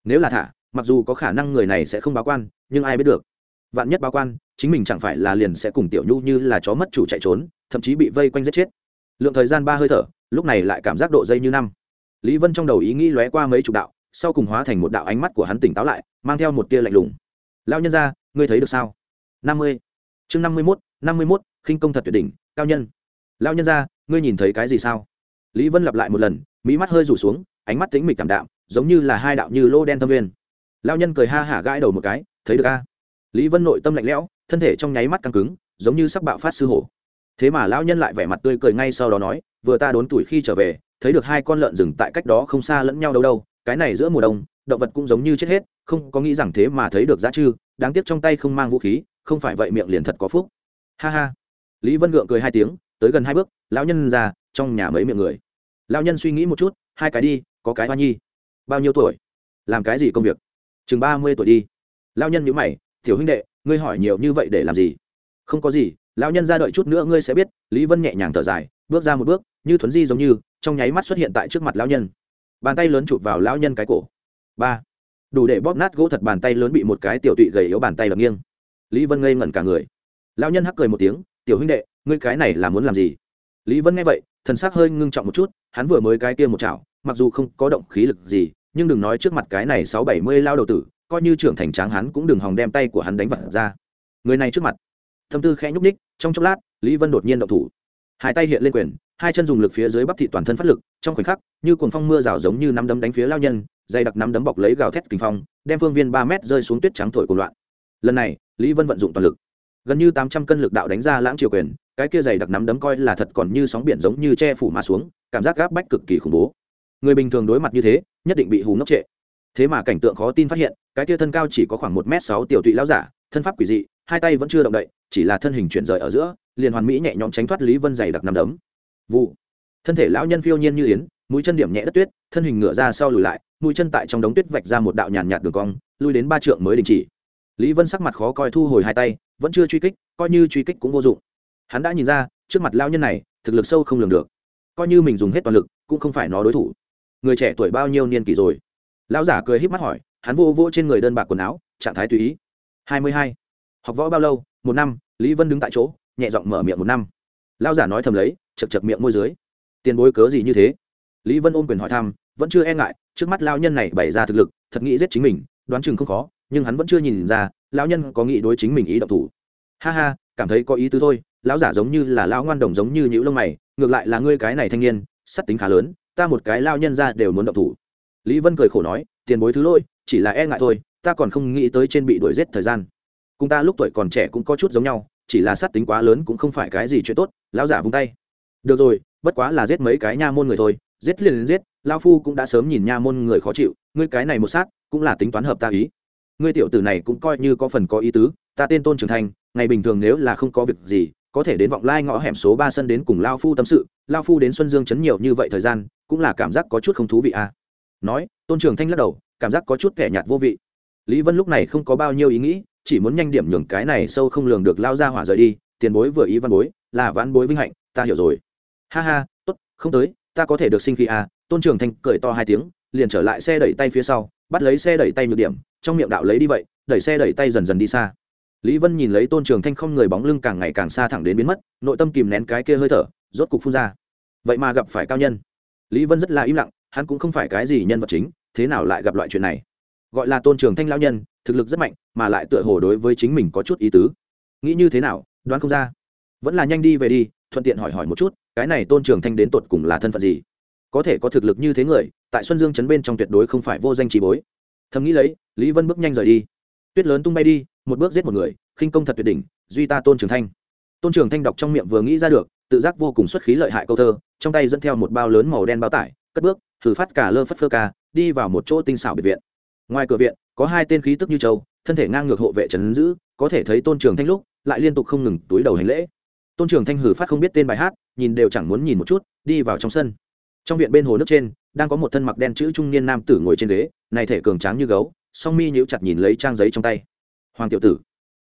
Nếu là thả, mặc dù có khả năng người này sẽ không báo quan, nhưng ai biết được. Vạn nhất báo quan, chính mình chẳng phải là liền sẽ cùng tiểu nhu như là chó mất chủ chạy trốn, thậm chí bị vây quanh giết chết. Lượng thời gian ba hơi thở, lúc này lại cảm giác độ dây như năm. Lý vân trong đầu ý nghĩ lóe qua mấy chục đạo, sau cùng hóa thành một đạo ánh mắt của hắn tỉnh táo lại, mang theo một tia lạnh lùng. Lao nhân ra ngươi thấy được sao? Năm mươi. Chương năm mươi mốt, năm mươi mốt, khinh công thật tuyệt đỉnh, cao nhân. Lao nhân ra ngươi nhìn thấy cái gì sao? Lý vân lặp lại một lần mỹ mắt hơi rủ xuống, ánh mắt tính mịch cảm đạm giống như là hai đạo như lô đen tâm viên. Lao nhân cười ha hả gãi đầu một cái, thấy được a? Lý vân nội tâm lạnh lẽo, thân thể trong nháy mắt căng cứng, giống như sắc bạo phát sư hổ. Thế mà lão nhân lại vẻ mặt tươi cười ngay sau đó nói, vừa ta đốn tuổi khi trở về, thấy được hai con lợn rừng tại cách đó không xa lẫn nhau đâu đâu, cái này giữa mùa đông, động vật cũng giống như chết hết, không có nghĩ rằng thế mà thấy được giá chư đáng tiếc trong tay không mang vũ khí, không phải vậy miệng liền thật có phúc. Ha ha. Lý vân gượng cười hai tiếng, tới gần hai bước, lão nhân ra trong nhà mấy miệng người. Lão nhân suy nghĩ một chút, hai cái đi, có cái hoa nhi bao nhiêu tuổi? Làm cái gì công việc? Chừng ba mươi tuổi đi. Lão nhân nhữ mày, tiểu huynh đệ, ngươi hỏi nhiều như vậy để làm gì? Không có gì, lão nhân ra đợi chút nữa ngươi sẽ biết. Lý vân nhẹ nhàng thở dài, bước ra một bước, như thuấn di giống như, trong nháy mắt xuất hiện tại trước mặt lão nhân. Bàn tay lớn chụp vào lão nhân cái cổ. Ba. Đủ để bóp nát gỗ thật bàn tay lớn bị một cái tiểu tụy gầy yếu bàn tay đập nghiêng. Lý vân ngây ngẩn cả người. Lão nhân hắc cười một tiếng, tiểu huynh đệ, ngươi cái này là muốn làm gì? Lý vân nghe vậy, thần sắc hơi ngưng trọng một chút, hắn vừa mới cái kia một chảo, mặc dù không có động khí lực gì nhưng đừng nói trước mặt cái này sáu bảy mươi lao đầu tử, coi như trưởng thành tráng hắn cũng đừng hòng đem tay của hắn đánh vật ra. Người này trước mặt. Tâm tư khẽ nhúc ních trong chốc lát, lý vân đột nhiên động thủ. Hai tay hiện lên quyền, hai chân dùng lực phía dưới bắp thị toàn thân phát lực, trong khoảnh khắc, như cuồng phong mưa rào giống như nắm đấm đánh phía lao nhân, dày đặc nắm đấm bọc lấy gào thét kinh phong, đem phương viên ba mét rơi xuống tuyết trắng thổi cuồng loạn. Lần này, lý vân vận dụng toàn lực. Gần như tám trăm cân lực đạo đánh ra lãng triều quyền, cái kia dày đặc nắm đấm coi là thật còn như sóng biển giống như che phủ mà xuống, cảm giác gáp bách cực kỳ khủng bố người bình thường đối mặt như thế, nhất định bị hù ngốc trệ. Thế mà cảnh tượng khó tin phát hiện, cái kia thân cao chỉ có khoảng một m sáu tiểu tụy lão giả, thân pháp quỷ dị, hai tay vẫn chưa động đậy, chỉ là thân hình chuyển rời ở giữa, liền hoàn mỹ nhẹ nhõm tránh thoát lý vân dày đặc nằm đấm. Vụ. Thân thể lão nhân phiêu nhiên như yến, mũi chân điểm nhẹ đất tuyết, thân hình ngửa ra sau lùi lại, mũi chân tại trong đống tuyết vạch ra một đạo nhàn nhạt đường cong, lui đến ba trượng mới đình chỉ. Lý vân sắc mặt khó coi thu hồi hai tay, vẫn chưa truy kích, coi như truy kích cũng vô dụng. Hắn đã nhìn ra, trước mặt lão nhân này, thực lực sâu không lường được. Coi như mình dùng hết toàn lực, cũng không phải nó đối thủ người trẻ tuổi bao nhiêu niên kỷ rồi? Lão giả cười h í p mắt hỏi, hắn vô vô trên người đơn bạc quần áo, trạng thái tùy ý. Hai mươi hai. Học võ bao lâu? Một năm. Lý vân đứng tại chỗ, nhẹ giọng mở miệng một năm. Lão giả nói thầm lấy, chật chật miệng môi dưới. Tiền bối cớ gì như thế? Lý vân ôm quyền hỏi thăm, vẫn chưa e ngại, trước mắt lao nhân này bày ra thực lực, thật nghĩ giết chính mình, đoán chừng không khó, nhưng hắn vẫn chưa nhìn ra, lão nhân có nghĩ đối chính mình ý động thủ. Ha ha, cảm thấy có ý tứ thôi, lão giả giống như là lão ngoan đồng giống như những lông mày, ngược lại là ngươi cái này thanh niên sắt tính khá lớn ta một cái lao nhân ra đều muốn động thủ. Lý vân cười khổ nói, tiền bối thứ lỗi, chỉ là e ngại thôi, ta còn không nghĩ tới trên bị đuổi giết thời gian. Cùng ta lúc tuổi còn trẻ cũng có chút giống nhau, chỉ là sát tính quá lớn cũng không phải cái gì chuyện tốt, lão giả vung tay. Được rồi, bất quá là giết mấy cái nha môn người thôi, giết liền giết lao phu cũng đã sớm nhìn nha môn người khó chịu, ngươi cái này một sát, cũng là tính toán hợp ta ý. Ngươi tiểu tử này cũng coi như có phần có ý tứ, ta tên tôn trưởng thành, ngày bình thường nếu là không có việc gì có thể đến vọng lai ngõ hẻm số ba sân đến cùng lao phu tâm sự, lao phu đến xuân dương chấn nhiều như vậy thời gian, cũng là cảm giác có chút không thú vị à. Nói, tôn trường thanh lắc đầu, cảm giác có chút kẻ nhạt vô vị. Lý vân lúc này không có bao nhiêu ý nghĩ, chỉ muốn nhanh điểm nhường cái này sâu không lường được lao ra hỏa rời đi, tiền bối vừa ý văn bối, là vãn bối vinh hạnh, ta hiểu rồi. Ha ha, tốt, không tới, ta có thể được sinh khi à tôn trường thanh cười to hai tiếng, liền trở lại xe đẩy tay phía sau, bắt lấy xe đẩy tay nhược điểm, trong miệng đạo lấy đi vậy, đẩy xe đẩy tay dần dần đi xa lý vân nhìn lấy tôn trường thanh không người bóng lưng càng ngày càng xa thẳng đến biến mất, nội tâm kìm nén cái kia hơi thở, rốt cục phun ra. Vậy mà gặp phải cao nhân. Lý vân rất là im lặng, hắn cũng không phải cái gì nhân vật chính, thế nào lại gặp loại chuyện này? Gọi là tôn trường thanh lão nhân, thực lực rất mạnh, mà lại tựa hồ đối với chính mình có chút ý tứ. Nghĩ như thế nào, đoán không ra. Vẫn là nhanh đi về đi, thuận tiện hỏi hỏi một chút, cái này tôn trường thanh đến tột cùng là thân phận gì? Có thể có thực lực như thế người, tại xuân dương chấn bên trong tuyệt đối không phải vô danh trí bối. Thầm nghĩ lấy, lý vân bước nhanh rời đi. Tuyết lớn tung bay đi một bước giết một người, khinh công thật tuyệt đỉnh, duy ta tôn trường thanh. Tôn trường thanh đọc trong miệng vừa nghĩ ra được, tự giác vô cùng xuất khí lợi hại câu thơ, trong tay dẫn theo một bao lớn màu đen bao tải, cất bước, thử phát cả lơ phất phơ ca, đi vào một chỗ tinh xảo biệt viện. Ngoài cửa viện, có hai tên khí tức như châu, thân thể ngang ngược hộ vệ trấn giữ, có thể thấy tôn trường thanh lúc, lại liên tục không ngừng túi đầu hành lễ. Tôn trường thanh hử phát không biết tên bài hát, nhìn đều chẳng muốn nhìn một chút, đi vào trong sân. Trong viện bên hồ nước trên, đang có một thân mặc đen chữ trung niên nam tử ngồi trên ghế, này thể cường tráng như gấu, song mi nhíu chặt nhìn lấy trang giấy trong tay hoàng tiểu tử.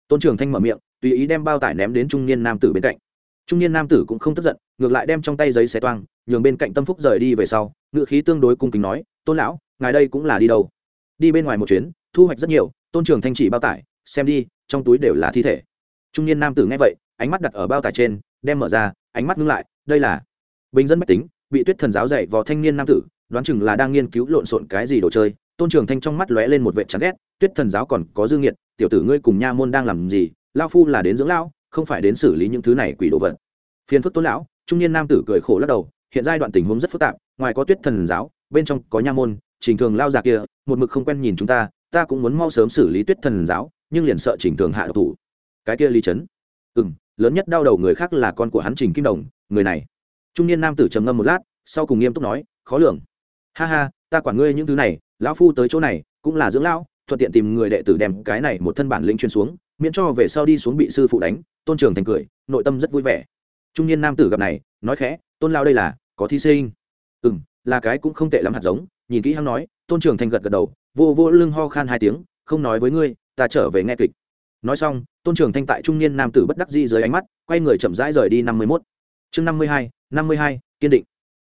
Tôn trường thanh mở miệng, tùy ý đem bao tải ném đến trung niên nam tử bên cạnh. Trung niên nam tử cũng không tức giận, ngược lại đem trong tay giấy xé toang, nhường bên cạnh tâm phúc rời đi về sau, ngựa khí tương đối cung kính nói, tôn lão, ngài đây cũng là đi đâu? Đi bên ngoài một chuyến, thu hoạch rất nhiều, tôn trường thanh chỉ bao tải, xem đi, trong túi đều là thi thể. Trung niên nam tử nghe vậy, ánh mắt đặt ở bao tải trên, đem mở ra, ánh mắt ngưng lại, đây là bình dân mách tính, bị tuyết thần giáo dạy vào thanh niên nam tử, đoán chừng là đang nghiên cứu lộn xộn cái gì đồ chơi tôn trường thanh trong mắt lóe lên một vệ chán ghét, tuyết thần giáo còn có dương nghiệt, tiểu tử ngươi cùng nha môn đang làm gì? Lao phu là đến dưỡng lão, không phải đến xử lý những thứ này quỷ đồ vật. Phiền phức tôn lão, trung niên nam tử cười khổ lắc đầu, hiện giai đoạn tình huống rất phức tạp, ngoài có tuyết thần giáo, bên trong có nha môn, trình thường lao già kia, một mực không quen nhìn chúng ta ta cũng muốn mau sớm xử lý tuyết thần giáo, nhưng liền sợ trình thường hạ độc thủ. Cái kia lý trấn. Ừ m lớn nhất đau đầu người khác là con của hắn trình kim đồng, người này. Trung niên nam tử trầm ngâm một lát, sau cùng nghiêm túc nói, khó lường. Ha ha, ta quản ngươi những thứ này lão phu tới chỗ này, cũng là dưỡng lão, thuận tiện tìm người đệ tử đem cái này một thân bản lĩnh truyền xuống, miễn cho về sau đi xuống bị sư phụ đánh, tôn trường thành cười, nội tâm rất vui vẻ. Trung niên nam tử gặp này, nói khẽ, tôn lao đây là, có thí sinh. Ừ m là cái cũng không tệ lắm hạt giống. Nhìn kỹ hắn nói, tôn trường thành gật gật đầu, vô vô lưng ho khan hai tiếng, không nói với ngươi, ta trở về nghe kịch. Nói xong, tôn trường thanh tại trung niên nam tử bất đắc di dưới ánh mắt, quay người chậm rãi rời đi năm mươi mốt. Chương năm mươi hai, năm mươi hai, kiên định.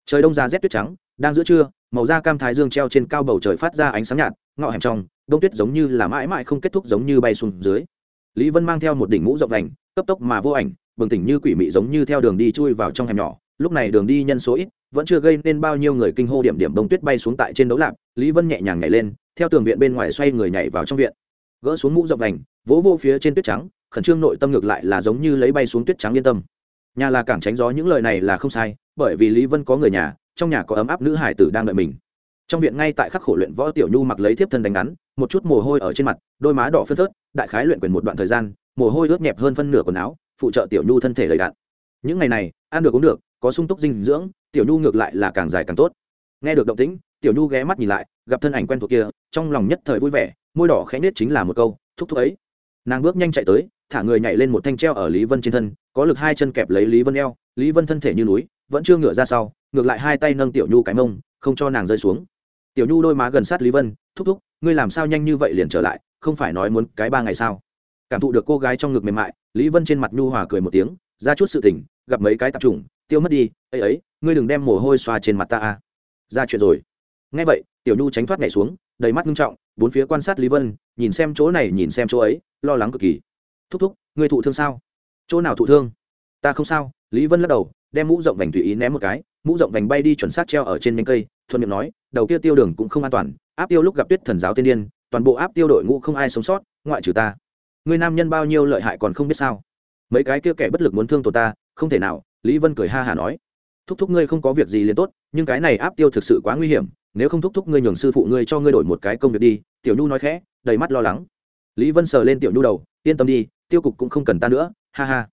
Trời đông ra rét tuyết trắng, đang giữa trưa màu da cam thái dương treo trên cao bầu trời phát ra ánh sáng nhạt, ngọ hẻm trong, đông tuyết giống như là mãi mãi không kết thúc giống như bay xuống dưới. Lý vân mang theo một đỉnh mũ rộng vành cấp tốc mà vô ảnh, bừng tỉnh như quỷ mị giống như theo đường đi chui vào trong hẻm nhỏ. Lúc này đường đi nhân số ít, vẫn chưa gây nên bao nhiêu người kinh hô điểm điểm đông tuyết bay xuống tại trên đấu lạc lý vân nhẹ nhàng nhảy lên, theo tường viện bên ngoài xoay người nhảy vào trong viện. Gỡ xuống mũ rộng vành vỗ vô phía trên tuyết trắng, khẩn trương nội tâm ngược lại là giống như lấy bay xuống tuyết trắng yên tâm. Nhà là cảng tránh gió, những lời này là không sai, bởi vì lý vân có người nhà trong nhà có ấm áp nữ hải tử đang đợi mình. Trong viện ngay tại khắc khổ luyện võ tiểu nhu mặc lấy thiếp thân đánh ngắn, một chút mồ hôi ở trên mặt, đôi má đỏ phân phớt, đại khái luyện quyền một đoạn thời gian, mồ hôi ướt nhẹp hơn phân nửa quần áo, phụ trợ tiểu nhu thân thể đầy đạn những ngày này, ăn được uống được, có sung túc dinh dưỡng, tiểu nhu ngược lại là càng dài càng tốt. Nghe được động tĩnh, tiểu nhu ghé mắt nhìn lại, gặp thân ảnh quen thuộc kia, trong lòng nhất thời vui vẻ, môi đỏ khẽ nết chính là một câu, thúc thúc ấy. Nàng bước nhanh chạy tới, thả người nhảy lên một thanh treo ở lý vân trên thân, có lực hai chân kẹp lấy lý vân eo, lý vân thân thể như núi, vẫn chưa ngửa ra sau ngược lại hai tay nâng tiểu nhu cái mông không cho nàng rơi xuống. Tiểu nhu đôi má gần sát lý vân thúc thúc ngươi làm sao nhanh như vậy liền trở lại không phải nói muốn cái ba ngày sao? Cảm thụ được cô gái trong ngực mềm mại lý vân trên mặt nhu hòa cười một tiếng ra chút sự tỉnh, gặp mấy cái tạp trùng tiêu mất đi ấy ấy ngươi đừng đem mồ hôi xoa trên mặt ta a. Ra chuyện rồi. Ngay vậy tiểu nhu tránh thoát nhảy xuống đầy mắt nghiêm trọng bốn phía quan sát lý vân nhìn xem chỗ này nhìn xem chỗ ấy lo lắng cực kỳ. Thúc thúc ngươi thụ thương sao? Chỗ nào thụ thương? Ta không sao. Lý vân lắc đầu đem mũ rộng vành tùy ý ném một cái, mũ rộng vành bay đi chuẩn xác treo ở trên nhánh cây, thuận miệng nói, đầu kia tiêu đường cũng không an toàn, áp tiêu lúc gặp tuyết thần giáo tiên điên, toàn bộ áp tiêu đội ngũ không ai sống sót, ngoại trừ ta. Người nam nhân bao nhiêu lợi hại còn không biết sao. Mấy cái kia kẻ bất lực muốn thương tổ ta, không thể nào, lý vân cười ha hả nói. Thúc thúc ngươi không có việc gì liền tốt, nhưng cái này áp tiêu thực sự quá nguy hiểm, nếu không thúc thúc ngươi nhường sư phụ ngươi cho ngươi đổi một cái công việc đi, tiểu nhu nói khẽ, đầy mắt lo lắng. Lý vân sờ lên tiểu nhu đầu, yên tâm đi, tiêu cục cũng không cần ta nữa, ha ha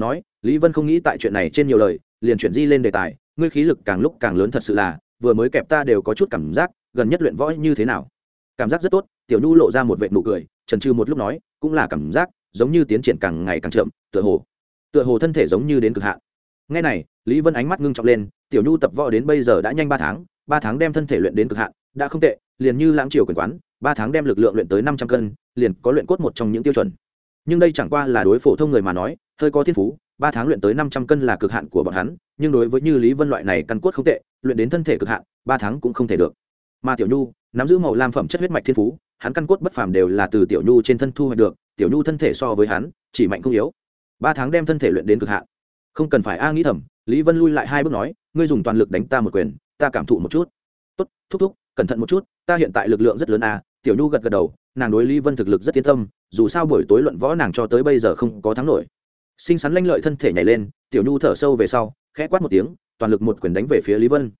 nói, lý vân không nghĩ tại chuyện này trên nhiều lời, liền chuyển di lên đề tài, ngươi khí lực càng lúc càng lớn thật sự là, vừa mới kẹp ta đều có chút cảm giác, gần nhất luyện võ như thế nào? Cảm giác rất tốt, tiểu nhu lộ ra một vệ nụ cười, trần trừ một lúc nói, cũng là cảm giác, giống như tiến triển càng ngày càng chậm, tựa hồ tựa hồ thân thể giống như đến cực hạn. Ngay này, lý vân ánh mắt ngưng trọng lên, tiểu nhu tập võ đến bây giờ đã nhanh ba tháng ba tháng đem thân thể luyện đến cực hạn, đã không tệ, liền như lãng triều quyền quán, ba tháng đem lực lượng luyện tới năm trăm cân, liền có luyện cốt một trong những tiêu chuẩn. Nhưng đây chẳng qua là đối phổ thông người mà nói hơi có thiên phú, ba tháng luyện tới năm trăm cân là cực hạn của bọn hắn, nhưng đối với như lý vân loại này căn cốt không tệ, luyện đến thân thể cực hạn, ba tháng cũng không thể được. Mà tiểu nhu, nắm giữ màu lam phẩm chất huyết mạch thiên phú, hắn căn cốt bất phàm đều là từ tiểu nhu trên thân thu hoạch được, tiểu nhu thân thể so với hắn, chỉ mạnh không yếu. Ba tháng đem thân thể luyện đến cực hạn. Không cần phải a nghĩ thầm, lý vân lui lại hai bước nói, ngươi dùng toàn lực đánh ta một quyền, ta cảm thụ một chút. Tốt, thúc thúc, cẩn thận một chút, ta hiện tại lực lượng rất lớn à. tiểu nhu gật gật đầu, nàng đối lý vân thực lực rất yên tâm, dù sao buổi tối luận võ nàng cho tới bây giờ không có thắng nổi xinh xắn lanh lợi thân thể nhảy lên, tiểu nhu thở sâu về sau, khẽ quát một tiếng, toàn lực một quyền đánh về phía lý vân.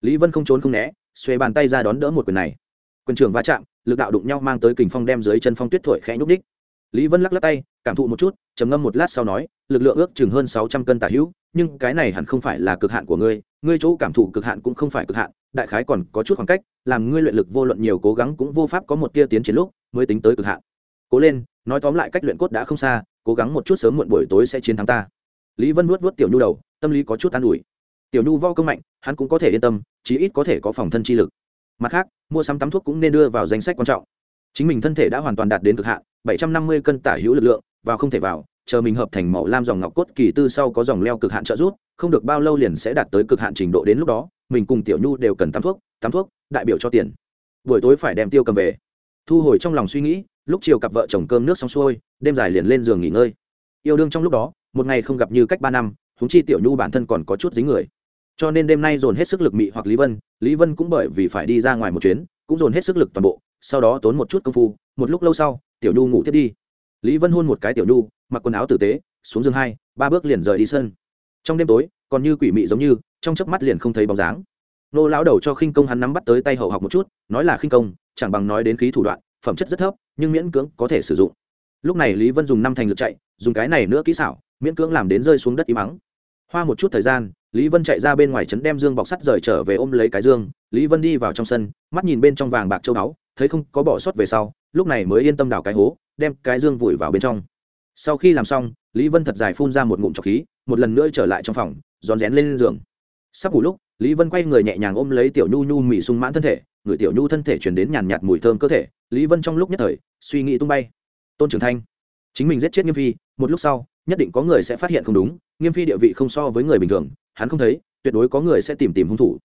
Lý vân không trốn không né xuê bàn tay ra đón đỡ một quyền này. Quyền trường va chạm, lực đạo đụng nhau mang tới kình phong đem dưới chân phong tuyết thổi khẽ nhúc ních lý vân lắc lắc tay, cảm thụ một chút, trầm ngâm một lát sau nói, lực lượng ước chừng hơn sáu trăm cân tả hữu, nhưng cái này hẳn không phải là cực hạn của ngươi ngươi chỗ cảm thụ cực hạn cũng không phải cực hạn, đại khái còn có chút khoảng cách, làm ngươi luyện lực vô luận nhiều cố gắng cũng vô pháp có một tia tiến triển lúc, mới tính tới cực hạn. Cố lên, nói tóm lại cách luyện cốt đã không xa cố gắng một chút sớm muộn buổi tối sẽ chiến thắng ta. Lý vân nuốt vuốt tiểu nhu đầu, tâm lý có chút an ủi. Tiểu nhu vo công mạnh, hắn cũng có thể yên tâm, chí ít có thể có phòng thân chi lực. Mặt khác, mua sắm tắm thuốc cũng nên đưa vào danh sách quan trọng. Chính mình thân thể đã hoàn toàn đạt đến cực hạn, bảy trăm năm mươi cân tả hữu lực lượng, vào không thể vào, chờ mình hợp thành màu lam dòng ngọc cốt kỳ tư sau có dòng leo cực hạn trợ rút không được bao lâu liền sẽ đạt tới cực hạn trình độ đến lúc đó, mình cùng tiểu nhu đều cần tắm thuốc tắm thuốc, đại biểu cho tiền. Buổi tối phải đem tiêu cầm về thu hồi trong lòng suy nghĩ, lúc chiều cặp vợ chồng cơm nước xong xuôi, đêm dài liền lên giường nghỉ ngơi. Yêu đương trong lúc đó, một ngày không gặp như cách ba năm húng chi tiểu nhu bản thân còn có chút dính người. Cho nên đêm nay dồn hết sức lực mị hoặc lý vân lý vân cũng bởi vì phải đi ra ngoài một chuyến, cũng dồn hết sức lực toàn bộ, sau đó tốn một chút công phu, một lúc lâu sau, tiểu nhu ngủ thiết đi. Lý vân hôn một cái tiểu nhu, mặc quần áo tử tế, xuống giường hai, ba bước liền rời đi sân. Trong đêm tối, còn như quỷ mị giống như, trong chớp mắt liền không thấy bóng dáng. Nô lão đầu cho khinh công hắn nắm bắt tới tay hậu học một chút, nói là khinh công chẳng bằng nói đến khí thủ đoạn, phẩm chất rất thấp, nhưng miễn cưỡng có thể sử dụng. Lúc này lý vân dùng năm thành lực chạy, dùng cái này nữa kỹ xảo, miễn cưỡng làm đến rơi xuống đất im mắng hoa một chút thời gian, lý vân chạy ra bên ngoài trấn đem dương bọc sắt rời trở về ôm lấy cái dương. Lý vân đi vào trong sân, mắt nhìn bên trong vàng bạc châu báu, thấy không có bỏ sót về sau, lúc này mới yên tâm đào cái hố, đem cái dương vùi vào bên trong. Sau khi làm xong, lý vân thật dài phun ra một ngụm trọc khí, một lần nữa trở lại trong phòng, rón rén lên giường. Sắp ngủ lúc, lý vân quay người nhẹ nhàng ôm lấy tiểu nhu nhu mị sung mãn thân thể người tiểu nhu thân thể chuyển đến nhàn nhạt mùi thơm cơ thể, lý vân trong lúc nhất thời, suy nghĩ tung bay. Tôn trưởng thanh, chính mình giết chết nghiêm phi, một lúc sau, nhất định có người sẽ phát hiện không đúng, nghiêm phi địa vị không so với người bình thường, hắn không thấy, tuyệt đối có người sẽ tìm tìm hung thủ.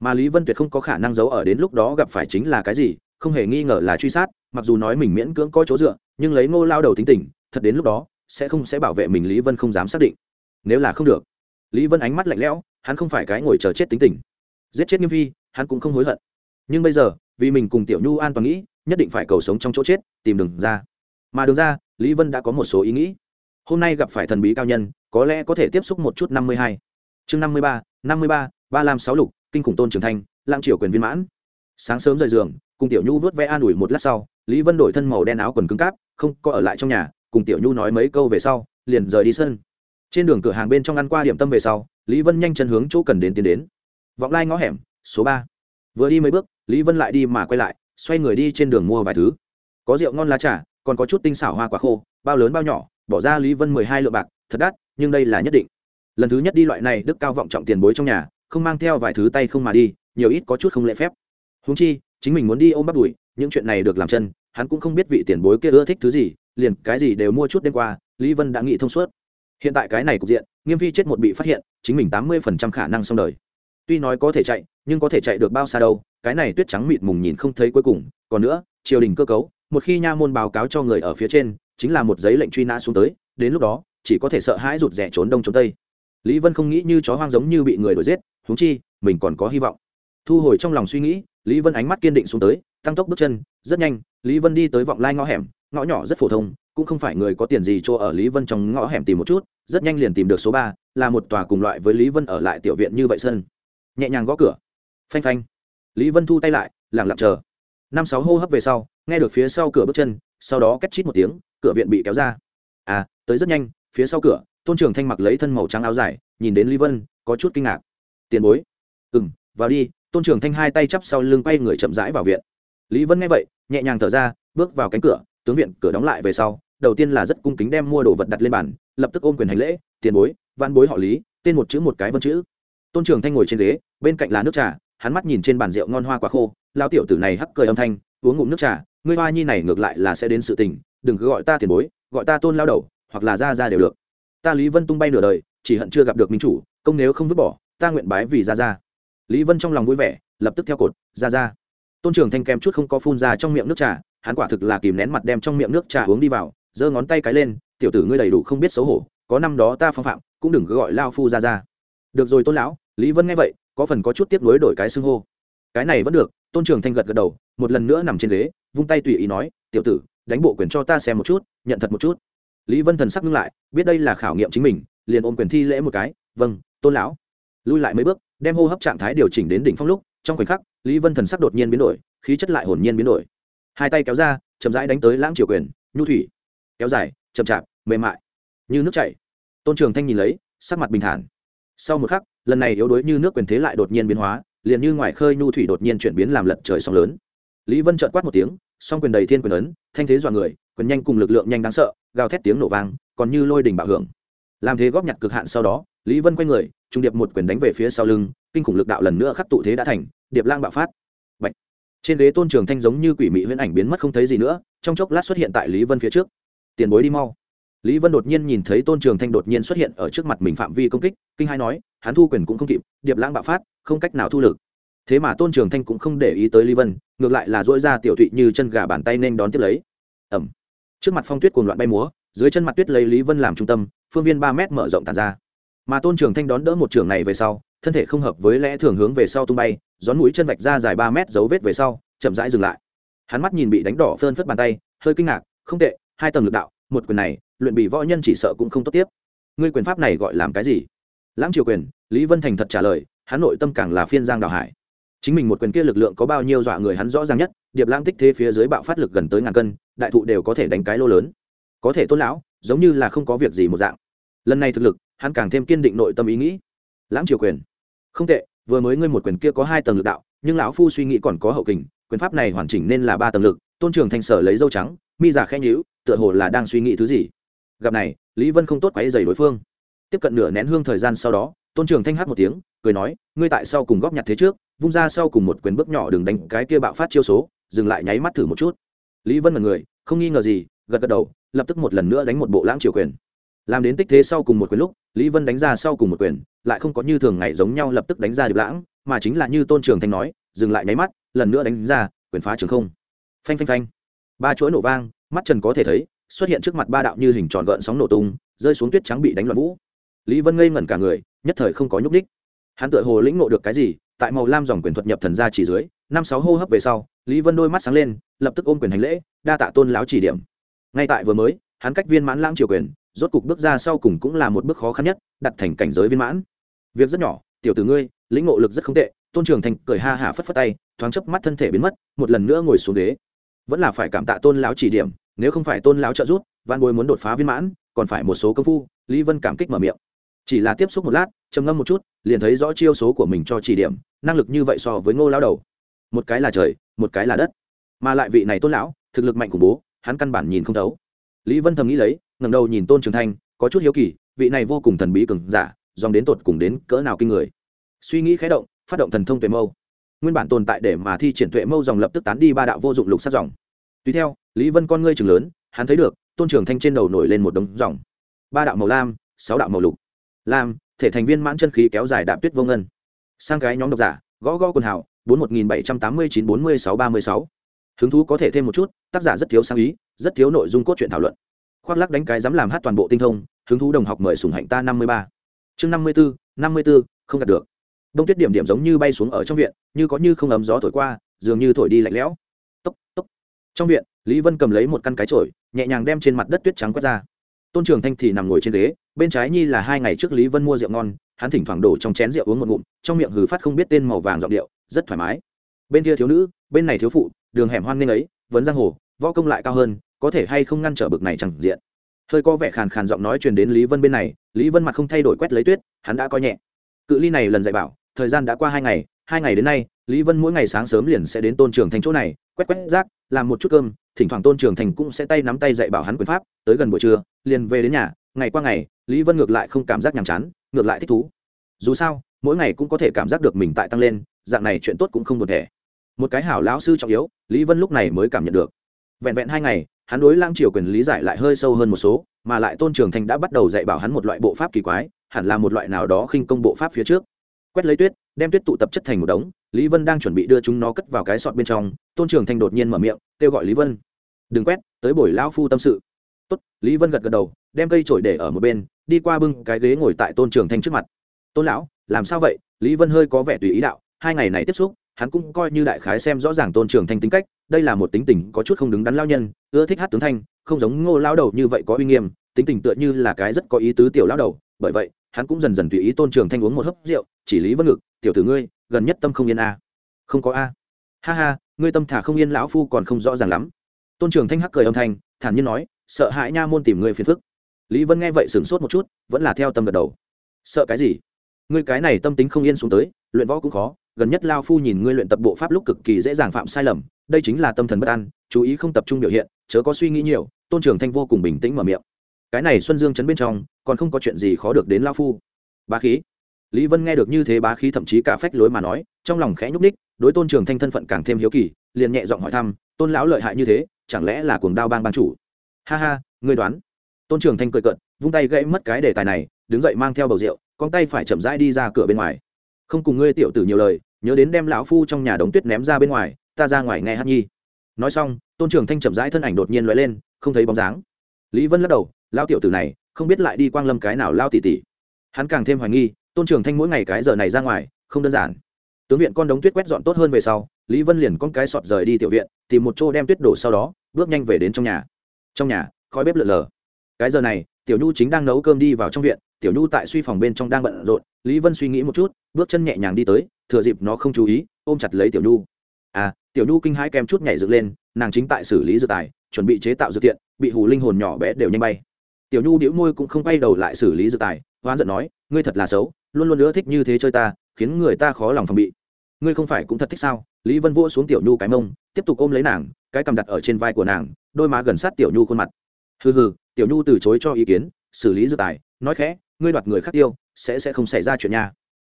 Mà lý vân tuyệt không có khả năng giấu ở đến lúc đó gặp phải chính là cái gì, không hề nghi ngờ là truy sát, mặc dù nói mình miễn cưỡng có chỗ dựa, nhưng lấy ngô lao đầu tính tình, thật đến lúc đó, sẽ không sẽ bảo vệ mình lý vân không dám xác định. Nếu là không được, lý vân ánh mắt lạnh lẽo, hắn không phải cái ngồi chờ chết tính tình. Giết chết nghiêm phi, hắn cũng không hối hận nhưng bây giờ, vì mình cùng tiểu nhu an toàn nghĩ, nhất định phải cầu sống trong chỗ chết, tìm đường ra. Mà đường ra, lý vân đã có một số ý nghĩ. Hôm nay gặp phải thần bí cao nhân, có lẽ có thể tiếp xúc một chút năm mươi hai. Chương năm mươi ba, năm mươi ba ba lam sáu lục, kinh khủng tôn trưởng thành lãng triều quyền viên mãn. Sáng sớm rời giường, cùng tiểu nhu vớt vẽ an ủi một lát sau, lý vân đổi thân màu đen áo quần cứng cáp, không có ở lại trong nhà, cùng tiểu nhu nói mấy câu về sau, liền rời đi sân. Trên đường cửa hàng bên trong ăn qua điểm tâm về sau, lý vân nhanh chân hướng chỗ cần đến tiến đến. Vọng lai ngõ hẻm, số ba vừa đi mấy bước, lý vân lại đi mà quay lại, xoay người đi trên đường mua vài thứ. Có rượu ngon lá trà, còn có chút tinh xảo hoa quả khô, bao lớn bao nhỏ, bỏ ra lý vân mười hai lượng bạc, thật đắt, nhưng đây là nhất định. Lần thứ nhất đi loại này, đức cao vọng trọng tiền bối trong nhà, không mang theo vài thứ tay không mà đi, nhiều ít có chút không lễ phép. Húng chi, chính mình muốn đi ôm bắt đùi, những chuyện này được làm chân, hắn cũng không biết vị tiền bối kia ưa thích thứ gì, liền cái gì đều mua chút đêm qua, lý vân đã nghĩ thông suốt. Hiện tại cái này cục diện, nghiêm phi chết một bị phát hiện, chính mình tám mươi phần trăm khả năng xong đời. Tuy nói có thể chạy nhưng có thể chạy được bao xa đâu, cái này tuyết trắng mịt mùng nhìn không thấy cuối cùng. Còn nữa, triều đình cơ cấu, một khi nha môn báo cáo cho người ở phía trên, chính là một giấy lệnh truy nã xuống tới, đến lúc đó, chỉ có thể sợ hãi rụt rè trốn đông trốn tây. Lý vân không nghĩ như chó hoang giống như bị người đuổi giết húng chi, mình còn có hy vọng. Thu hồi trong lòng suy nghĩ, lý vân ánh mắt kiên định xuống tới, tăng tốc bước chân, rất nhanh, lý vân đi tới vọng lai ngõ hẻm, ngõ nhỏ rất phổ thông, cũng không phải người có tiền gì cho ở lý vân trong ngõ hẻm tìm một chút, rất nhanh liền tìm được số ba, là một tòa cùng loại với lý vân ở lại tiểu viện như vậy sân. Nhẹ nhàng gõ cửa phanh phanh. Lý vân thu tay lại, lẳng lặng chờ. Năm sáu hô hấp về sau, nghe được phía sau cửa bước chân, sau đó két chít một tiếng, cửa viện bị kéo ra. À tới rất nhanh, phía sau cửa, tôn trường thanh mặc lấy thân màu trắng áo dài, nhìn đến lý vân, có chút kinh ngạc. Tiền bối. Ừ m vào đi. Tôn trường thanh hai tay chắp sau lưng quay người chậm rãi vào viện. Lý vân nghe vậy, nhẹ nhàng thở ra, bước vào cánh cửa, tướng viện cửa đóng lại về sau, đầu tiên là rất cung kính đem mua đồ vật đặt lên bàn, lập tức ôm quyền hành lễ, tiền bối văn bối họ lý, tên một chữ một cái vân chữ. Tôn trường thanh ngồi trên ghế, bên cạnh là nước trà hắn mắt nhìn trên bàn rượu ngon hoa quả khô, lao tiểu tử này hắc cười âm thanh, uống ngụm nước trà, ngươi hoa nhi này ngược lại là sẽ đến sự tình, đừng cứ gọi ta tiền bối, gọi ta tôn lao đầu, hoặc là ra ra đều được. Ta lý vân tung bay nửa đời, chỉ hận chưa gặp được minh chủ, công nếu không vứt bỏ, ta nguyện bái vì ra ra. Lý vân trong lòng vui vẻ, lập tức theo cột, ra ra. Tôn trường thanh kèm chút không có phun ra trong miệng nước trà, hắn quả thực là kìm nén mặt đem trong miệng nước trà uống đi vào, giơ ngón tay cái lên, tiểu tử ngươi đầy đủ không biết xấu hổ, có năm đó ta phong phạm, cũng đừng cứ gọi lao phu ra ra. Được rồi, tôn lão. Lý vân nghe vậy có phần có chút tiếp nối đổi cái xưng hô. Cái này vẫn được, tôn trường thanh gật gật đầu, một lần nữa nằm trên ghế, vung tay tùy ý nói, tiểu tử, đánh bộ quyền cho ta xem một chút, nhận thật một chút. Lý vân thần sắc ngưng lại, biết đây là khảo nghiệm chính mình, liền ôm quyền thi lễ một cái vâng tôn lão. Lui lại mấy bước, đem hô hấp trạng thái điều chỉnh đến đỉnh phong lúc, trong khoảnh khắc, lý vân thần sắc đột nhiên biến đổi, khí chất lại hồn nhiên biến đổi. Hai tay kéo ra, chậm rãi đánh tới lãng triều quyền, nhu thủy. Kéo dài, chậm chạp, mềm mại, như nước chảy. Tôn trường thanh nhìn lấy, sắc mặt bình thản. Sau một khắc lần này yếu đuối như nước quyền thế lại đột nhiên biến hóa, liền như ngoài khơi nhu thủy đột nhiên chuyển biến làm lật trời sóng lớn. Lý vân trợn quát một tiếng, song quyền đầy thiên quyền ấn, thanh thế dọa người, quyền nhanh cùng lực lượng nhanh đáng sợ, gào thét tiếng nổ vang, còn như lôi đình bạo hưởng. Làm thế góp nhặt cực hạn sau đó, lý vân quay người, trung điệp một quyền đánh về phía sau lưng, kinh khủng lực đạo lần nữa khắc tụ thế đã thành, điệp lang bạo phát. Bạch. trên ghế tôn trường thanh giống như quỷ mị huyễn ảnh biến mất không thấy gì nữa, trong chốc lát xuất hiện tại lý vân phía trước. Tiền bối đi mau lý vân đột nhiên nhìn thấy tôn trường thanh đột nhiên xuất hiện ở trước mặt mình phạm vi công kích, kinh hai nói, hắn thu quyền cũng không kịp, điệp lãng bạo phát, không cách nào thu lực. Thế mà tôn trường thanh cũng không để ý tới lý vân, ngược lại là dỗi ra tiểu thụy như chân gà bàn tay nên đón tiếp lấy. Ẩm. Trước mặt phong tuyết cuồng loạn bay múa, dưới chân mặt tuyết lấy lý vân làm trung tâm, phương viên ba mét mở rộng tàn ra. Mà tôn trường thanh đón đỡ một trường này về sau, thân thể không hợp với lẽ thường hướng về sau tung bay, gión mũi chân vạch ra dài ba mét dấu vết về sau, chậm rãi dừng lại. Hắn mắt nhìn bị đánh đỏ phơn phất bàn tay, hơi kinh ngạc, không tệ, hai tầng lực đạo, một quyền này luyện bị võ nhân chỉ sợ cũng không tốt tiếp. Ngươi quyền pháp này gọi làm cái gì? Lãng triều quyền, lý vân thành thật trả lời hắn nội tâm càng là phiên giang đào hải. Chính mình một quyền kia lực lượng có bao nhiêu dọa người hắn rõ ràng nhất, điệp lãng tích thế phía dưới bạo phát lực gần tới ngàn cân, đại thụ đều có thể đánh cái lô lớn. Có thể tôn lão, giống như là không có việc gì một dạng. Lần này thực lực, hắn càng thêm kiên định nội tâm ý nghĩ. Lãng triều quyền, không tệ, vừa mới ngươi một quyền kia có hai tầng lực đạo, nhưng lão phu suy nghĩ còn có hậu kình, quyền pháp này hoàn chỉnh nên là ba tầng lực, tôn trường thanh sở lấy dâu trắng, mi giả khẽ nhíu, tựa hồ là đang suy nghĩ thứ gì gặp này, lý vân không tốt quáy dày đối phương. Tiếp cận nửa nén hương thời gian sau đó, tôn trường thanh hát một tiếng, cười nói, ngươi tại sau cùng góp nhặt thế trước, vung ra sau cùng một quyền bước nhỏ đừng đánh cái kia bạo phát chiêu số, dừng lại nháy mắt thử một chút. Lý vân là người, không nghi ngờ gì, gật gật đầu, lập tức một lần nữa đánh một bộ lãng triều quyền. Làm đến tích thế sau cùng một quyền lúc, lý vân đánh ra sau cùng một quyền, lại không có như thường ngày giống nhau lập tức đánh ra điệp lãng, mà chính là như tôn trường thanh nói, dừng lại nháy mắt, lần nữa đánh ra, quyền phá trường không. Phanh phanh phanh. Ba chuỗi nổ vang, mắt trần có thể thấy xuất hiện trước mặt ba đạo như hình tròn gợn sóng nổ tung, rơi xuống tuyết trắng bị đánh loạn vũ. Lý vân ngây ngẩn cả người, nhất thời không có nhúc ních hắn tựa hồ lĩnh ngộ được cái gì, tại màu lam dòng quyền thuật nhập thần ra chỉ dưới, năm sáu hô hấp về sau, lý vân đôi mắt sáng lên, lập tức ôm quyền hành lễ, đa tạ tôn láo chỉ điểm. Ngay tại vừa mới, hắn cách viên mãn lãng triều quyền, rốt cục bước ra sau cùng cũng là một bước khó khăn nhất, đặt thành cảnh giới viên mãn. Việc rất nhỏ, tiểu tử ngươi, lĩnh ngộ lực rất không tệ, tôn trường thành cười ha hả phất phất tay, thoáng chớp mắt thân thể biến mất, một lần nữa ngồi xuống ghế. Vẫn là phải cảm tạ tôn lão chỉ điểm nếu không phải tôn lão trợ giúp văn bối muốn đột phá viên mãn, còn phải một số công phu, lý vân cảm kích mở miệng. Chỉ là tiếp xúc một lát, trầm ngâm một chút, liền thấy rõ chiêu số của mình cho chỉ điểm, năng lực như vậy so với ngô lao đầu. Một cái là trời, một cái là đất. Mà lại vị này tôn lão, thực lực mạnh khủng bố, hắn căn bản nhìn không thấu. Lý vân thầm nghĩ lấy ngầm đầu nhìn tôn trường thanh, có chút hiếu kỳ, vị này vô cùng thần bí cường giả, dòng đến tột cùng đến cỡ nào kinh người. Suy nghĩ khé động, phát động thần thông tuệ mâu. Nguyên bản tồn tại để mà thi triển tuệ mâu dòng lập tức tán đi ba đạo vô dụng lục sát dòng. Tùy theo lý vân con ngươi trường lớn, hắn thấy được, tôn trường thanh trên đầu nổi lên một đống dòng. Ba đạo màu lam, sáu đạo màu lục. Lam, thể thành viên mãn chân khí kéo dài đạp tuyết vô ngân. Sang cái nhóm độc giả, gõ gõ quần hào, bốn một nghìn bảy trăm tám mươi chín bốn mươi sáu ba mươi sáu. Hứng thú có thể thêm một chút, tác giả rất thiếu sáng ý, rất thiếu nội dung cốt truyện thảo luận. Khoác lắc đánh cái dám làm hát toàn bộ tinh thông, hứng thú đồng học mời sùng hạnh ta năm mươi ba. Chương năm mươi bốn năm mươi bốn không đạt được. Đông tuyết điểm điểm giống như bay xuống ở trong viện, như có như không ấm gió thổi qua, dường như thổi đi lạnh lẽo. Tốc tốc. Trong viện lý vân cầm lấy một căn cái trổi nhẹ nhàng đem trên mặt đất tuyết trắng quét ra. Tôn trường thanh thì nằm ngồi trên ghế, bên trái nhi là hai ngày trước lý vân mua rượu ngon, hắn thỉnh thoảng đổ trong chén rượu uống một ngụm, trong miệng hừ phát không biết tên màu vàng giọng điệu, rất thoải mái. Bên kia thiếu nữ, bên này thiếu phụ, đường hẻm hoan nghênh ấy, vấn giang hồ, võ công lại cao hơn, có thể hay không ngăn trở bực này chẳng diện. Hơi có vẻ khàn khàn giọng nói truyền đến lý vân bên này, lý vân mặt không thay đổi quét lấy tuyết, hắn đã coi nhẹ. Cự ly này lần dạy bảo, thời gian đã qua hai ngày hai ngày đến nay, lý vân mỗi ngày sáng sớm liền sẽ đến tôn trường Thanh chỗ này, quét quét rác, làm một chút cơm thỉnh thoảng tôn trường thành cũng sẽ tay nắm tay dạy bảo hắn quyền pháp, tới gần buổi trưa, liền về đến nhà, ngày qua ngày, lý vân ngược lại không cảm giác nhàm chán, ngược lại thích thú. Dù sao, mỗi ngày cũng có thể cảm giác được mình tại tăng lên, dạng này chuyện tốt cũng không một thể một cái hảo lão sư trọng yếu, lý vân lúc này mới cảm nhận được. Vẹn vẹn hai ngày, hắn đối lang triều quyền lý giải lại hơi sâu hơn một số, mà lại tôn trường thành đã bắt đầu dạy bảo hắn một loại bộ pháp kỳ quái, hẳn là một loại nào đó khinh công bộ pháp phía trước. Quét lấy tuyết, đem tuyết tụ tập chất thành một đống, lý vân đang chuẩn bị đưa chúng nó cất vào cái sọt bên trong, tôn trường thành đột nhiên mở miệng, kêu gọi lý vân đừng quét, tới buổi lão phu tâm sự. Tốt, lý vân gật gật đầu, đem cây trổi để ở một bên, đi qua bưng cái ghế ngồi tại tôn trường thanh trước mặt. Tôn lão, làm sao vậy? Lý vân hơi có vẻ tùy ý đạo. Hai ngày này tiếp xúc, hắn cũng coi như đại khái xem rõ ràng tôn trường thanh tính cách, đây là một tính tình có chút không đứng đắn lao nhân, ưa thích hát tướng thanh, không giống ngô lao đầu như vậy có uy nghiêm, tính tình tựa như là cái rất có ý tứ tiểu lao đầu, bởi vậy, hắn cũng dần dần tùy ý tôn trường thanh uống một hớp rượu, chỉ lý vân ngực, tiểu tử ngươi, gần nhất tâm không yên a à. không có a. Ha ha, ngươi tâm thả không yên lão phu còn không rõ ràng lắm tôn trường thanh hắc cười âm thanh, thản nhiên nói, sợ hãi nha môn tìm người phiền phức. Lý vân nghe vậy sửng sốt một chút, vẫn là theo tâm gật đầu. Sợ cái gì? Ngươi cái này tâm tính không yên xuống tới, luyện võ cũng khó, gần nhất lao phu nhìn ngươi luyện tập bộ pháp lúc cực kỳ dễ dàng phạm sai lầm, đây chính là tâm thần bất an, chú ý không tập trung biểu hiện, chớ có suy nghĩ nhiều. Tôn trường thanh vô cùng bình tĩnh mở miệng. Cái này xuân dương chấn bên trong, còn không có chuyện gì khó được đến lao phu. Bá khí. Lý vân nghe được như thế bá khí thậm chí cả phách lối mà nói, trong lòng khẽ nhúc ních đối tôn trường thanh thân phận càng thêm hiếu kỳ, liền nhẹ giọng hỏi thăm, tôn lão lợi hại như thế chẳng lẽ là cuồng đao bang ban chủ? Ha ha, ngươi đoán. Tôn trường thanh cười cận vung tay gãy mất cái đề tài này, đứng dậy mang theo bầu rượu, con tay phải chậm rãi đi ra cửa bên ngoài. Không cùng ngươi tiểu tử nhiều lời, nhớ đến đem lão phu trong nhà đống tuyết ném ra bên ngoài, ta ra ngoài nghe hát nhi. Nói xong, tôn trường thanh chậm rãi thân ảnh đột nhiên loại lên, không thấy bóng dáng. Lý vân lắc đầu lao tiểu tử này, không biết lại đi quang lâm cái nào lao tỉ tỉ. Hắn càng thêm hoài nghi, tôn trường thanh mỗi ngày cái giờ này ra ngoài, không đơn giản. Tướng viện con đống tuyết quét dọn tốt hơn về sau, lý vân liền con cái sọt rời đi tiểu viện, tìm một chỗ đem tuyết đổ sau đó bước nhanh về đến trong nhà. Trong nhà, khói bếp lợn lờ. Cái giờ này, tiểu nhu chính đang nấu cơm đi vào trong viện, tiểu nhu tại suy phòng bên trong đang bận rộn, lý vân suy nghĩ một chút, bước chân nhẹ nhàng đi tới, thừa dịp nó không chú ý, ôm chặt lấy tiểu nhu. À tiểu nhu kinh hãi kem chút nhảy dựng lên, nàng chính tại xử lý dự tài, chuẩn bị chế tạo dự tiện bị hù linh hồn nhỏ bé đều nhanh bay. Tiểu nhu đĩu môi cũng không quay đầu lại xử lý dự tài, hoán giận nói, ngươi thật là xấu, luôn luôn nữa thích như thế chơi ta, khiến người ta khó lòng phòng bị. Ngươi không phải cũng thật thích sao? Lý vân vỗ xuống tiểu nhu cái mông, tiếp tục ôm lấy nàng cái cầm đặt ở trên vai của nàng, đôi má gần sát tiểu nhu khuôn mặt. Hừ hừ, tiểu nhu từ chối cho ý kiến, xử lý dược tài, nói khẽ, ngươi đoạt người khác tiêu, sẽ sẽ không xảy ra chuyện nha.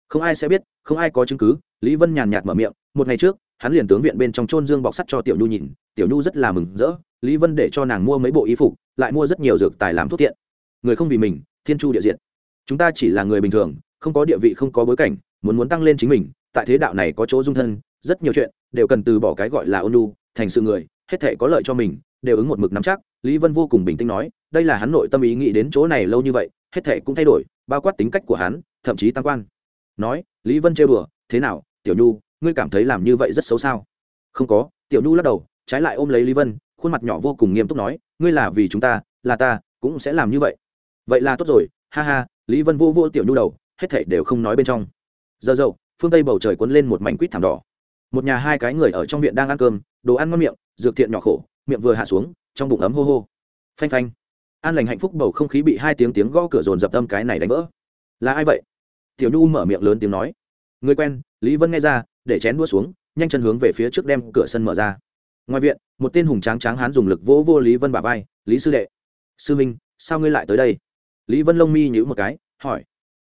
Không ai sẽ biết, không ai có chứng cứ, lý vân nhàn nhạt mở miệng, một ngày trước, hắn liền tướng viện bên trong trôn dương bọc sắt cho tiểu nhu nhìn, tiểu nhu rất là mừng rỡ, lý vân để cho nàng mua mấy bộ y phục, lại mua rất nhiều dược tài làm thuốc tiện. Người không vì mình, thiên chu địa diện chúng ta chỉ là người bình thường, không có địa vị, không có bối cảnh, muốn muốn tăng lên chính mình, tại thế đạo này có chỗ dung thân, rất nhiều chuyện đều cần từ bỏ cái gọi là ôn lu thành sự người, hết thể có lợi cho mình, đều ứng một mực nắm chắc. Lý vân vô cùng bình tĩnh nói, đây là hắn nội tâm ý nghĩ đến chỗ này lâu như vậy, hết thể cũng thay đổi, bao quát tính cách của hắn, thậm chí tăng quan. Nói, lý vân trêu đùa, thế nào, tiểu nhu, ngươi cảm thấy làm như vậy rất xấu sao? Không có. Tiểu nhu lắc đầu, trái lại ôm lấy lý vân, khuôn mặt nhỏ vô cùng nghiêm túc nói, ngươi là vì chúng ta, là ta, cũng sẽ làm như vậy. Vậy là tốt rồi, ha ha. Lý vân vô vô tiểu nhu đầu, hết thảy đều không nói bên trong. Giờ dậu, phương tây bầu trời cuốn lên một mảnh quýt thảm đỏ. Một nhà hai cái người ở trong viện đang ăn cơm đồ ăn ngon miệng, dược thiện nhỏ khổ, miệng vừa hạ xuống, trong bụng ấm hô hô. Phanh phanh. An lành hạnh phúc bầu không khí bị hai tiếng tiếng gõ cửa dồn dập tâm cái này đánh vỡ. Là ai vậy? Tiểu nhu mở miệng lớn tiếng nói. Người quen, lý vân nghe ra, để chén đua xuống, nhanh chân hướng về phía trước đem cửa sân mở ra. Ngoài viện, một tên hùng tráng tráng hán dùng lực vỗ vô lý vân bà vai, lý sư đệ. Sư minh, sao ngươi lại tới đây? Lý vân lông mi nhữ một cái, hỏi.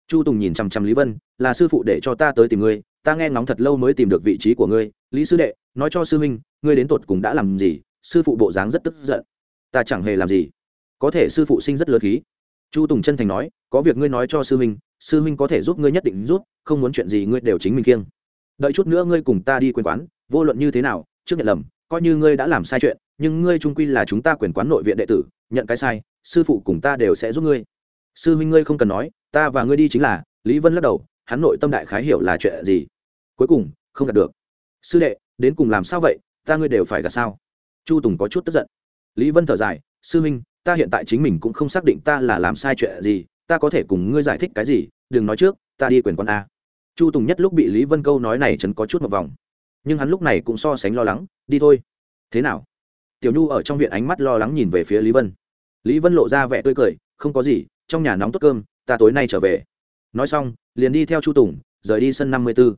Chu tùng nhìn chằm chằm lý vân, là sư phụ để cho ta tới tìm ngươi, ta nghe ngóng thật lâu mới tìm được vị trí của ngươi, lý sư đệ nói cho sư minh ngươi đến tột cùng đã làm gì? Sư phụ bộ dáng rất tức giận. Ta chẳng hề làm gì. Có thể sư phụ sinh rất lớn khí. Chu tùng chân thành nói, có việc ngươi nói cho sư minh sư huynh có thể giúp ngươi nhất định rút không muốn chuyện gì ngươi đều chính mình kiêng. Đợi chút nữa ngươi cùng ta đi quyền quán, vô luận như thế nào, trước nhận lầm, coi như ngươi đã làm sai chuyện, nhưng ngươi trung quy là chúng ta quyền quán nội viện đệ tử, nhận cái sai, sư phụ cùng ta đều sẽ giúp ngươi. Sư huynh ngươi không cần nói, ta và ngươi đi chính là, lý vân lắc đầu, hắn nội tâm đại khái hiểu là chuyện gì. Cuối cùng, không đạt được. Sư đệ đến cùng làm sao vậy ta ngươi đều phải gạt sao? Chu tùng có chút tức giận. Lý vân thở dài sư minh, ta hiện tại chính mình cũng không xác định ta là làm sai chuyện gì ta có thể cùng ngươi giải thích cái gì đừng nói trước ta đi quyền con a. Chu tùng nhất lúc bị lý vân câu nói này chấn có chút một vòng. Nhưng hắn lúc này cũng so sánh lo lắng đi thôi. Thế nào? Tiểu nhu ở trong viện ánh mắt lo lắng nhìn về phía lý vân. Lý vân lộ ra vẻ tươi cười không có gì trong nhà nóng tốt cơm ta tối nay trở về. Nói xong liền đi theo chu tùng rời đi sân năm mươi b ố